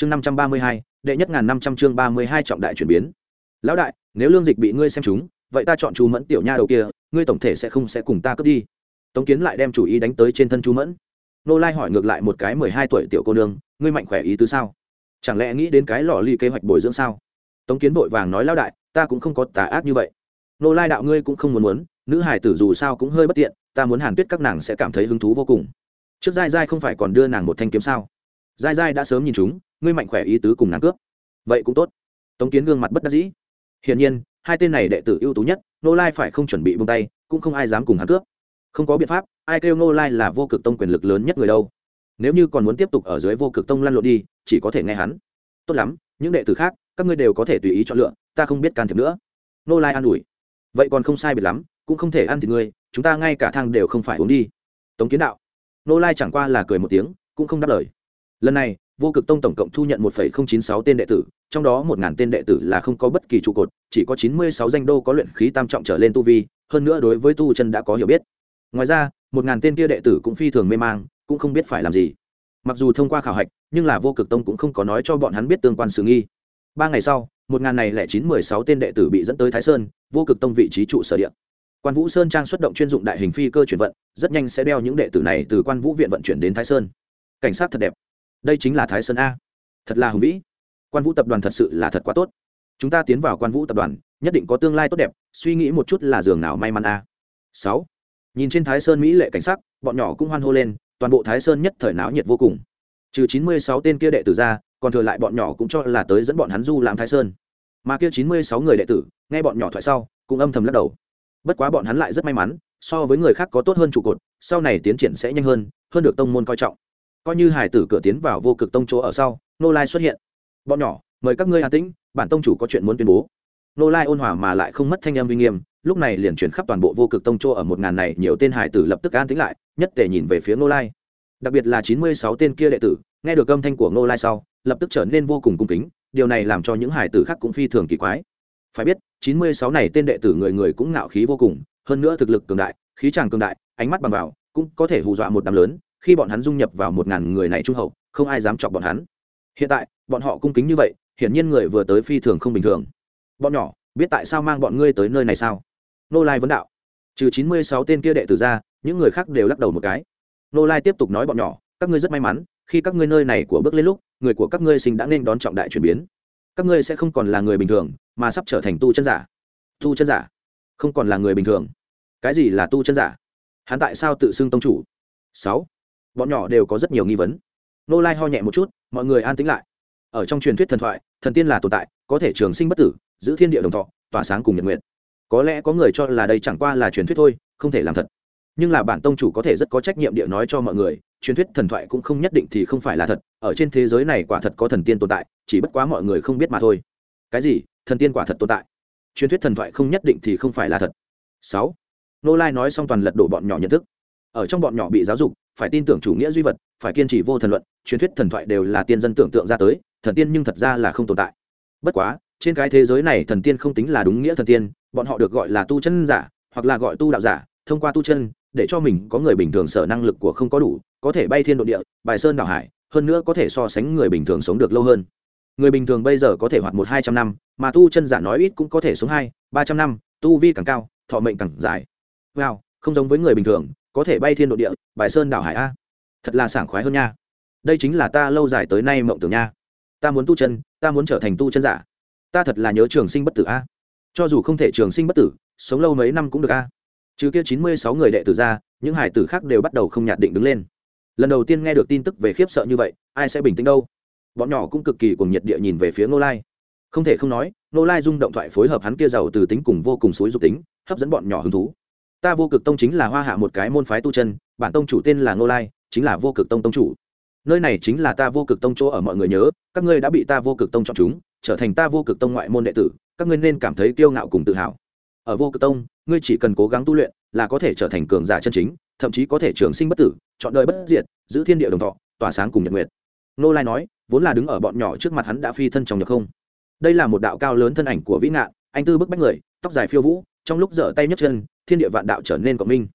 chương năm trăm ba mươi hai, đệ nhất ngàn năm trăm chương ba mươi hai trọng đại chuyển biến. Lão đại, nếu lương dịch bị ngươi xem chúng vậy ta chọn chú mẫn tiểu nha đầu kia, ngươi tổng thể sẽ không sẽ cùng ta cướp đi. Tống kiến lại đem chủ ý đánh tới trên thân chú mẫn. Nô lai hỏi ngược lại một cái mười hai tuổi tiểu cô nương, ngươi mạnh khỏe ý tứ sao? Chẳng lẽ nghĩ đến cái lò ly kế hoạch bồi dưỡng sao? Tống kiến vội vàng nói, lão đại, ta cũng không có tà ác như vậy. Nô lai đạo ngươi cũng không muốn muốn, nữ hải tử dù sao cũng hơi bất tiện, ta muốn hàn tuyết các nàng sẽ cảm thấy hứng thú vô cùng. Trước dai dai không phải còn đưa nàng một thanh kiếm sao? Dai dai đã sớm nhìn chúng, ngươi mạnh khỏe ý tứ cùng nàng cướp. Vậy cũng tốt. Tống kiến gương mặt bất đắc dĩ. Hiển nhiên, hai tên này đệ tử ưu tú nhất nô lai phải không chuẩn bị bông tay, cũng không ai dám cùng hắn cướp. Không có biện pháp, ai kêu nô lai là vô cực tông quyền lực lớn nhất người đâu. Nếu như còn muốn tiếp tục ở dưới vô cực tông lăn lộn đi, chỉ có thể nghe hắn. Tốt lắm, những đệ tử khác, các ngươi đều có thể tùy ý chọn lựa, ta không biết can thiệp nữa. Nô lai an ủi. Vậy còn không sai biệt lắm, cũng không thể ăn thịt ngươi, chúng ta ngay cả thang đều không phải uống đi. Tống kiến đạo. Nô lai chẳng qua là cười một tiếng, cũng không đáp lời lần này, vô cực tông tổng cộng thu nhận một chín sáu tên đệ tử, trong đó một ngàn tên đệ tử là không có bất kỳ trụ cột, chỉ có chín mươi sáu danh đô có luyện khí tam trọng trở lên tu vi, hơn nữa đối với tu chân đã có hiểu biết. Ngoài ra, một ngàn tên kia đệ tử cũng phi thường mê mang, cũng không biết phải làm gì. Mặc dù thông qua khảo hạch, nhưng là vô cực tông cũng không có nói cho bọn hắn biết tương quan sự nghi. Ba ngày sau, một ngàn này lẻ chín mười sáu tên đệ tử bị dẫn tới thái sơn, vô cực tông vị trí trụ sở địa. Quan vũ sơn trang xuất động chuyên dụng đại hình phi cơ chuyển vận, rất nhanh sẽ đeo những đệ tử này từ quan vũ viện vận chuyển đến thái sơn. Cảnh sát thật đẹp đây chính là thái sơn a. Thật là hùng vĩ. Quan vũ tập đoàn thật sự là thật quá tốt. Chúng ta tiến vào quan vũ tập đoàn, nhất định có tương lai tốt đẹp, suy nghĩ một chút là giường nào may mắn a. Sáu. Nhìn trên thái sơn mỹ lệ cảnh sắc, bọn nhỏ cũng hoan hô lên, toàn bộ thái sơn nhất thời náo nhiệt vô cùng. Trừ chín mươi sáu tên kia đệ tử ra, còn thừa lại bọn nhỏ cũng cho là tới dẫn bọn hắn du lãm thái sơn. Mà kia chín mươi sáu người đệ tử, nghe bọn nhỏ thoại sau, cũng âm thầm lắc đầu. Bất quá bọn hắn lại rất may mắn, so với người khác có tốt hơn trụ cột, sau này tiến triển sẽ nhanh hơn hơn được tông môn coi trọng coi như hải tử cửa tiến vào vô cực tông chỗ ở sau nô lai xuất hiện. Bọn nhỏ, mời các ngươi hà tĩnh, bản tông chủ có chuyện muốn tuyên bố. Nô lai ôn hòa mà lại không mất thanh em uy nghiêm, lúc này liền chuyển khắp toàn bộ vô cực tông chỗ ở một ngàn này, nhiều tên hải tử lập tức an tĩnh lại, nhất tề nhìn về phía nô lai. Đặc biệt là chín mươi sáu tên kia đệ tử, nghe được âm thanh của nô lai sau, lập tức trở nên vô cùng cung kính, điều này làm cho những hải tử khác cũng phi thường kỳ quái. Phải biết, chín mươi sáu này tên đệ tử người người cũng ngạo khí vô cùng, hơn nữa thực lực cường đại, khí tràng cường đại, ánh mắt bằng vào, cũng có thể hù dọa một đám lớn khi bọn hắn dung nhập vào một ngàn người này trung hậu, không ai dám chọc bọn hắn. Hiện tại, bọn họ cung kính như vậy, hiển nhiên người vừa tới phi thường không bình thường. Bọn nhỏ, biết tại sao mang bọn ngươi tới nơi này sao? Nô lai vấn đạo. Trừ chín mươi sáu tên kia đệ tử ra, những người khác đều lắc đầu một cái. Nô lai tiếp tục nói bọn nhỏ, các ngươi rất may mắn, khi các ngươi nơi này của bước lên lúc, người của các ngươi sinh đã nên đón trọng đại chuyển biến. Các ngươi sẽ không còn là người bình thường, mà sắp trở thành tu chân giả. Tu chân giả? Không còn là người bình thường. Cái gì là tu chân giả? Hắn tại sao tự xưng tông chủ? Sáu bọn nhỏ đều có rất nhiều nghi vấn. Nô lai ho nhẹ một chút, mọi người an tĩnh lại. Ở trong truyền thuyết thần thoại, thần tiên là tồn tại, có thể trường sinh bất tử, giữ thiên địa đồng thọ, tỏa sáng cùng nhật nguyện có lẽ có người cho là đây chẳng qua là truyền thuyết thôi, không thể làm thật. Nhưng là bản tông chủ có thể rất có trách nhiệm địa nói cho mọi người, truyền thuyết thần thoại cũng không nhất định thì không phải là thật, ở trên thế giới này quả thật có thần tiên tồn tại, chỉ bất quá mọi người không biết mà thôi. Cái gì? Thần tiên quả thật tồn tại. Truyền thuyết thần thoại không nhất định thì không phải là thật. Sáu. Nô lai nói xong toàn lật đổ bọn nhỏ nhận thức. Ở trong bọn nhỏ bị giáo dục phải tin tưởng chủ nghĩa duy vật, phải kiên trì vô thần luận, truyền thuyết thần thoại đều là tiên dân tưởng tượng ra tới, thần tiên nhưng thật ra là không tồn tại. Bất quá, trên cái thế giới này thần tiên không tính là đúng nghĩa thần tiên, bọn họ được gọi là tu chân giả, hoặc là gọi tu đạo giả, thông qua tu chân, để cho mình có người bình thường sở năng lực của không có đủ, có thể bay thiên độ địa, bài sơn đảo hải, hơn nữa có thể so sánh người bình thường sống được lâu hơn. Người bình thường bây giờ có thể hoạt một hai trăm năm, mà tu chân giả nói ít cũng có thể sống hai, ba trăm năm, tu vi càng cao, thọ mệnh càng dài. Wow, không giống với người bình thường có thể bay thiên độ địa, bài sơn đảo hải a. Thật là sảng khoái hơn nha. Đây chính là ta lâu dài tới nay mộng tưởng nha. Ta muốn tu chân, ta muốn trở thành tu chân giả. Ta thật là nhớ trường sinh bất tử a. Cho dù không thể trường sinh bất tử, sống lâu mấy năm cũng được a. Trừ kia chín mươi sáu người đệ tử ra, những hải tử khác đều bắt đầu không nhạt định đứng lên. Lần đầu tiên nghe được tin tức về khiếp sợ như vậy, ai sẽ bình tĩnh đâu? Bọn nhỏ cũng cực kỳ cùng nhiệt địa nhìn về phía ngô lai. Không thể không nói, ngô lai dung động thoại phối hợp hắn kia giàu từ tính cùng vô cùng xối dục tính, hấp dẫn bọn nhỏ hứng thú ta vô cực tông chính là hoa hạ một cái môn phái tu chân, bản tông chủ tên là ngô lai, chính là vô cực tông tông chủ. Nơi này chính là ta vô cực tông chỗ ở mọi người nhớ, các ngươi đã bị ta vô cực tông chọn chúng, trở thành ta vô cực tông ngoại môn đệ tử, các ngươi nên cảm thấy kiêu ngạo cùng tự hào. Ở vô cực tông, ngươi chỉ cần cố gắng tu luyện, là có thể trở thành cường giả chân chính, thậm chí có thể trường sinh bất tử, chọn đời bất diệt, giữ thiên địa đồng thọ, tỏa sáng cùng nhật nguyệt. Nô lai nói, vốn là đứng ở bọn nhỏ trước mặt hắn đã phi thân trong nhập không. Đây là một đạo cao lớn thân ảnh của vĩ ngạn, anh tư bức bách người, tóc dài phiêu vũ trong lúc dở tay nhấc chân, thiên địa vạn đạo trở nên cộng minh.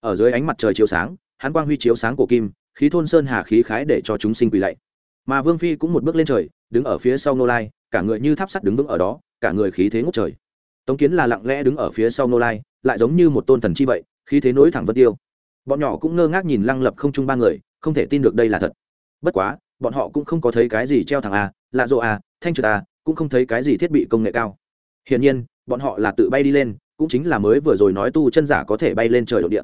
Ở dưới ánh mặt trời chiếu sáng, hắn quang huy chiếu sáng của kim, khí thôn sơn hà khí khái để cho chúng sinh quỳ lạy. Mà vương phi cũng một bước lên trời, đứng ở phía sau nô lai, cả người như tháp sắt đứng vững ở đó, cả người khí thế ngút trời. Tống kiến là lặng lẽ đứng ở phía sau nô lai, lại giống như một tôn thần chi vậy, khí thế nối thẳng vân tiêu. Bọn nhỏ cũng ngơ ngác nhìn lăng lập không chung ba người, không thể tin được đây là thật. Bất quá, bọn họ cũng không có thấy cái gì treo thẳng a lạ rộ a thanh trừ a à, cũng không thấy cái gì thiết bị công nghệ cao. Hiển nhiên, bọn họ là tự bay đi lên cũng chính là mới vừa rồi nói tu chân giả có thể bay lên trời đ ộ địa.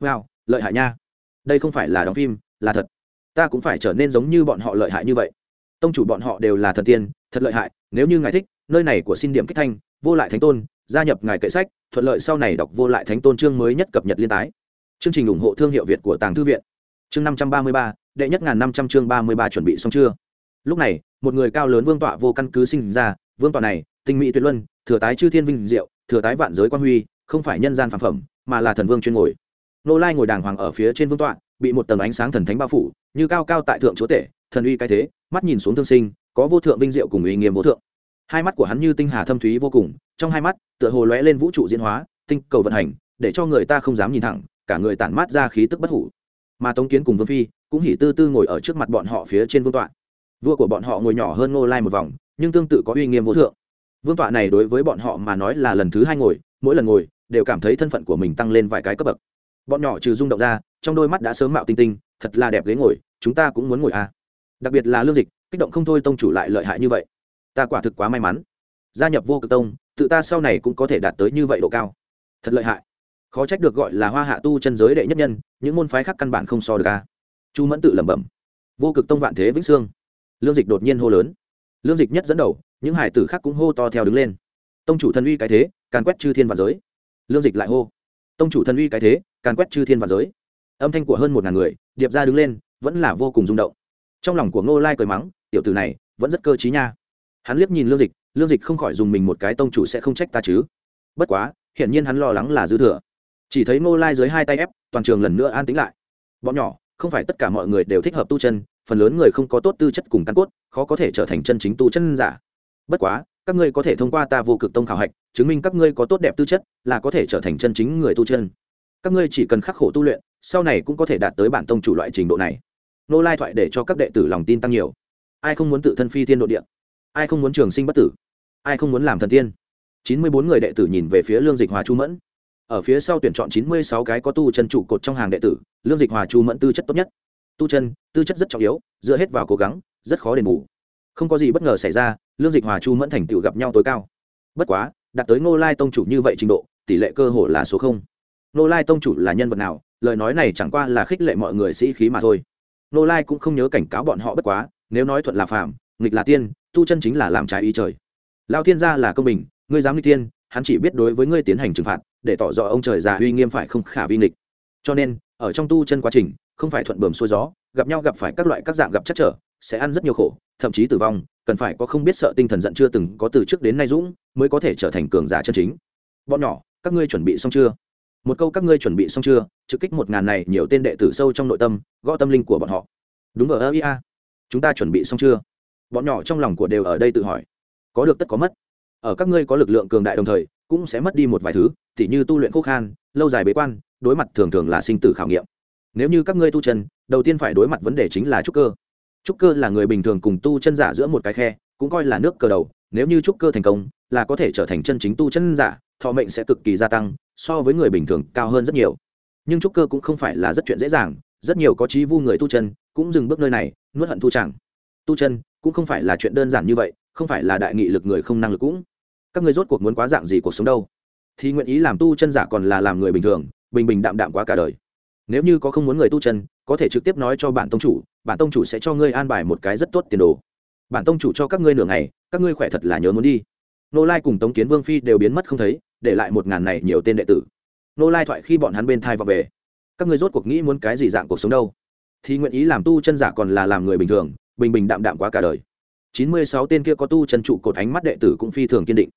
Wow, lợi hại nha. Đây không phải là đóng phim, là thật. Ta cũng phải trở nên giống như bọn họ lợi hại như vậy. Tông chủ bọn họ đều là thần tiên, thật lợi hại. Nếu như ngài thích, nơi này của xin điểm kích thanh, vô lại thánh tôn, gia nhập ngài kệ sách, thuận lợi sau này đọc vô lại thánh tôn chương mới nhất cập nhật liên tái. Chương trình ủng hộ thương hiệu việt của tàng thư viện. Chương năm trăm ba mươi ba, đệ nhất ngàn năm trăm chương ba mươi ba chuẩn bị xong chưa? Lúc này, một người cao lớn vương tọa vô căn cứ sinh ra, vương tọa này tinh mỹ tuyệt luân, thừa tái chư thiên vinh diệu, thừa tái vạn giới quan huy, không phải nhân gian phản phẩm, mà là thần vương chuyên ngồi. Nô lai ngồi đàng hoàng ở phía trên vương tọa, bị một tầng ánh sáng thần thánh bao phủ, như cao cao tại thượng chúa tể, thần uy cái thế, mắt nhìn xuống thương sinh, có vô thượng vinh diệu cùng uy nghiêm vô thượng. Hai mắt của hắn như tinh hà thâm thúy vô cùng, trong hai mắt, tựa hồ lóe lên vũ trụ diễn hóa, tinh cầu vận hành, để cho người ta không dám nhìn thẳng, cả người tản mát ra khí tức bất hủ. Mà tống kiến cùng vương phi cũng hỉ tư tư ngồi ở trước mặt bọn họ phía trên vương tọa. Vua của bọn họ ngồi nhỏ hơn ngô lai một vòng, nhưng tương tự có uy nghiêm vô thượng vương tọa này đối với bọn họ mà nói là lần thứ hai ngồi, mỗi lần ngồi đều cảm thấy thân phận của mình tăng lên vài cái cấp bậc. Bọn nhỏ trừ rung động ra, trong đôi mắt đã sớm mạo tinh tinh, thật là đẹp ghế ngồi, chúng ta cũng muốn ngồi à. đặc biệt là lương dịch, kích động không thôi tông chủ lại lợi hại như vậy. Ta quả thực quá may mắn. Gia nhập vô cực tông, tự ta sau này cũng có thể đạt tới như vậy độ cao. Thật lợi hại. Khó trách được gọi là hoa hạ tu chân giới đệ nhất nhân, những môn phái khác căn bản không so được a chu mẫn tự lẩm bẩm. Vô cực tông vạn thế vĩnh sương lương dịch đột nhiên hô lớn. Lương dịch nhất dẫn đầu những hải tử khác cũng hô to theo đứng lên. Tông chủ thần uy cái thế, càn quét chư thiên và giới. Lương dịch lại hô. Tông chủ thần uy cái thế, càn quét chư thiên và giới. Âm thanh của hơn một ngàn người, điệp ra đứng lên, vẫn là vô cùng rung động. Trong lòng của ngô lai cười mắng, tiểu tử này, vẫn rất cơ t nha. Hắn liếc nhìn lương dịch lương dịch không khỏi dùng mình một cái, tông chủ sẽ không trách ta chứ? Bất quá, hiển nhiên hắn lo lắng là dư thừa. Chỉ thấy ngô lai dưới hai tay ép, toàn trường lần nữa an tính lại. Bọn nhỏ, không phải tất cả mọi người đều thích hợp tu chân, phần lớn người không có tốt tư chất cùng căn cốt, khó có thể trở thành chân chính tu chân giả bất quá, các ngươi có thể thông qua ta vô cực tông khảo hạch, chứng minh các ngươi có tốt đẹp tư chất, là có thể trở thành chân chính người tu chân. Các ngươi chỉ cần khắc khổ tu luyện, sau này cũng có thể đạt tới bản tông chủ loại trình độ này. Nô lai thoại để cho các đệ tử lòng tin tăng nhiều. Ai không muốn tự thân phi thiên độ địa? Ai không muốn trường sinh bất tử? Ai không muốn làm thần tiên? Chín mươi bốn người đệ tử nhìn về phía lương dịch hòa chu mẫn. Ở phía sau tuyển chọn chín mươi sáu cái có tu chân trụ cột trong hàng đệ tử, lương dịch hòa chu mẫn tư chất tốt nhất. Tu chân, tư chất rất trọng yếu, dựa hết vào cố gắng, rất khó đền bù. Không có gì bất ngờ xảy ra lương dịch hòa chu mẫn thành tựu gặp nhau tối cao. Bất quá, đạt tới ngô lai tông chủ như vậy trình độ, tỷ lệ cơ hội là số không. Ngô lai tông chủ là nhân vật nào, lời nói này chẳng qua là khích lệ mọi người sĩ khí mà thôi. Ngô lai cũng không nhớ cảnh cáo bọn họ bất quá, nếu nói thuận là phạm nghịch là tiên, tu chân chính là làm trái ý trời. Lao thiên gia là công bình, ngươi dám nghịch tiên, hắn chỉ biết đối với ngươi tiến hành trừng phạt, để tỏ rõ ông trời già uy nghiêm phải không khả vi nghịch. Cho nên, ở trong tu chân quá trình, không phải thuận bờm xuôi gió, gặp nhau gặp phải các loại các dạng gặp chắc trở, sẽ ăn rất nhiều khổ, thậm chí tử vong cần phải có không biết sợ tinh thần giận chưa từng có từ trước đến nay dũng mới có thể trở thành cường giả chân chính. Bọn nhỏ, các ngươi chuẩn bị xong chưa? Một câu các ngươi chuẩn bị xong chưa? Trực kích một ngàn này, nhiều tên đệ tử sâu trong nội tâm, gõ tâm linh của bọn họ. Đúng vờ ơ ia chúng ta chuẩn bị xong chưa? Bọn nhỏ trong lòng của đều ở đây tự hỏi. Có được tất có mất. Ở các ngươi có lực lượng cường đại đồng thời, cũng sẽ mất đi một vài thứ, tỉ như tu luyện khô khan, lâu dài bế quan, đối mặt thường thường là sinh tử khảo nghiệm. Nếu như các ngươi tu chân, đầu tiên phải đối mặt vấn đề chính là trúc cơ trúc cơ là người bình thường cùng tu chân giả giữa một cái khe, cũng coi là nước cờ đầu, nếu như trúc cơ thành công, là có thể trở thành chân chính tu chân giả, thọ mệnh sẽ cực kỳ gia tăng, so với người bình thường cao hơn rất nhiều. Nhưng trúc cơ cũng không phải là rất chuyện dễ dàng, rất nhiều có trí vu người tu chân cũng dừng bước nơi này, nuốt hận thu chẳng tu chân cũng không phải là chuyện đơn giản như vậy, không phải là đại nghị lực người không năng lực cũng. Các người rốt cuộc muốn quá dạng gì cuộc sống đâu? Thì nguyện ý làm tu chân giả còn là làm người bình thường, bình bình đạm đạm quá cả đời. Nếu như có không muốn người tu chân, có thể trực tiếp nói cho bạn tông chủ bản tông chủ sẽ cho ngươi an bài một cái rất tốt tiền đồ. Bản tông chủ cho các ngươi nửa ngày, các ngươi khỏe thật là nhớ muốn đi. Nô lai cùng tống kiến vương phi đều biến mất không thấy, để lại một ngàn này nhiều tên đệ tử. Nô lai thoại khi bọn hắn bên thai vào về. Các ngươi rốt cuộc nghĩ muốn cái gì dạng cuộc sống đâu? Thì nguyện ý làm tu chân giả còn là làm người bình thường, bình bình đạm đạm quá cả đời. Chín mươi sáu tên kia có tu chân trụ cột ánh mắt đệ tử cũng phi thường kiên định.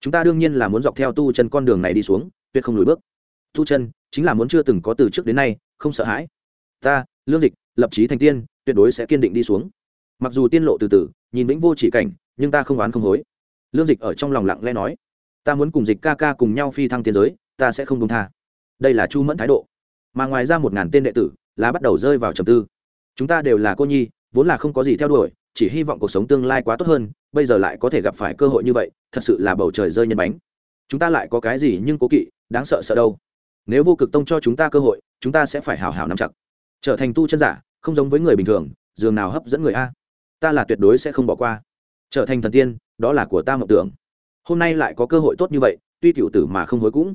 Chúng ta đương nhiên là muốn dọc theo tu chân con đường này đi xuống, tuyệt không lùi bước. Tu chân chính là muốn chưa từng có từ trước đến nay, không sợ hãi. Ta, lương dịch lập trí thành tiên, tuyệt đối sẽ kiên định đi xuống. Mặc dù tiên lộ từ từ, nhìn vĩnh vô chỉ cảnh, nhưng ta không oán không hối. Lương dịch ở trong lòng lặng lẽ nói, ta muốn cùng dịch ca ca cùng nhau phi thăng tiên giới, ta sẽ không công tha. Đây là chu mẫn thái độ. Mà ngoài ra một ngàn tên đệ tử, là bắt đầu rơi vào trầm tư. Chúng ta đều là cô nhi, vốn là không có gì theo đuổi, chỉ hy vọng cuộc sống tương lai quá tốt hơn, bây giờ lại có thể gặp phải cơ hội như vậy, thật sự là bầu trời rơi nhân bánh. Chúng ta lại có cái gì nhưng cố kỵ, đáng sợ sợ đâu. Nếu vô cực tông cho chúng ta cơ hội, chúng ta sẽ phải hào hào nắm chặt trở thành tu chân giả, không giống với người bình thường, dường nào hấp dẫn người a. Ta là tuyệt đối sẽ không bỏ qua. Trở thành thần tiên, đó là của ta mộng tưởng. Hôm nay lại có cơ hội tốt như vậy, tuy cựu tử mà không hối cũng.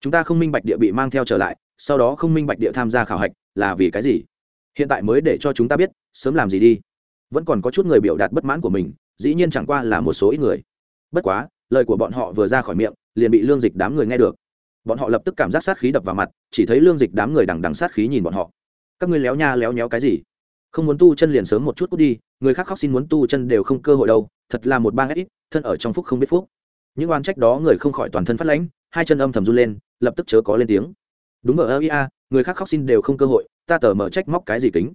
Chúng ta không minh bạch địa bị mang theo trở lại, sau đó không minh bạch địa tham gia khảo hạch là vì cái gì. Hiện tại mới để cho chúng ta biết, sớm làm gì đi. Vẫn còn có chút người biểu đạt bất mãn của mình, dĩ nhiên chẳng qua là một số ít người. Bất quá, lời của bọn họ vừa ra khỏi miệng, liền bị lương dịch đám người nghe được. Bọn họ lập tức cảm giác sát khí đập vào mặt, chỉ thấy lương dịch đám người đằng đằng sát khí nhìn bọn họ các ngươi léo nha léo nhéo cái gì? Không muốn tu chân liền sớm một chút cút đi, người khác khóc xin muốn tu chân đều không cơ hội đâu, thật là một bang ít, thân ở trong phúc không biết phúc. Những oan trách đó người không khỏi toàn thân phát lãnh, hai chân âm thầm run lên, lập tức chớ có lên tiếng. Đúng ở ơ ia người khác khóc xin đều không cơ hội, ta tờ mở trách móc cái gì kính?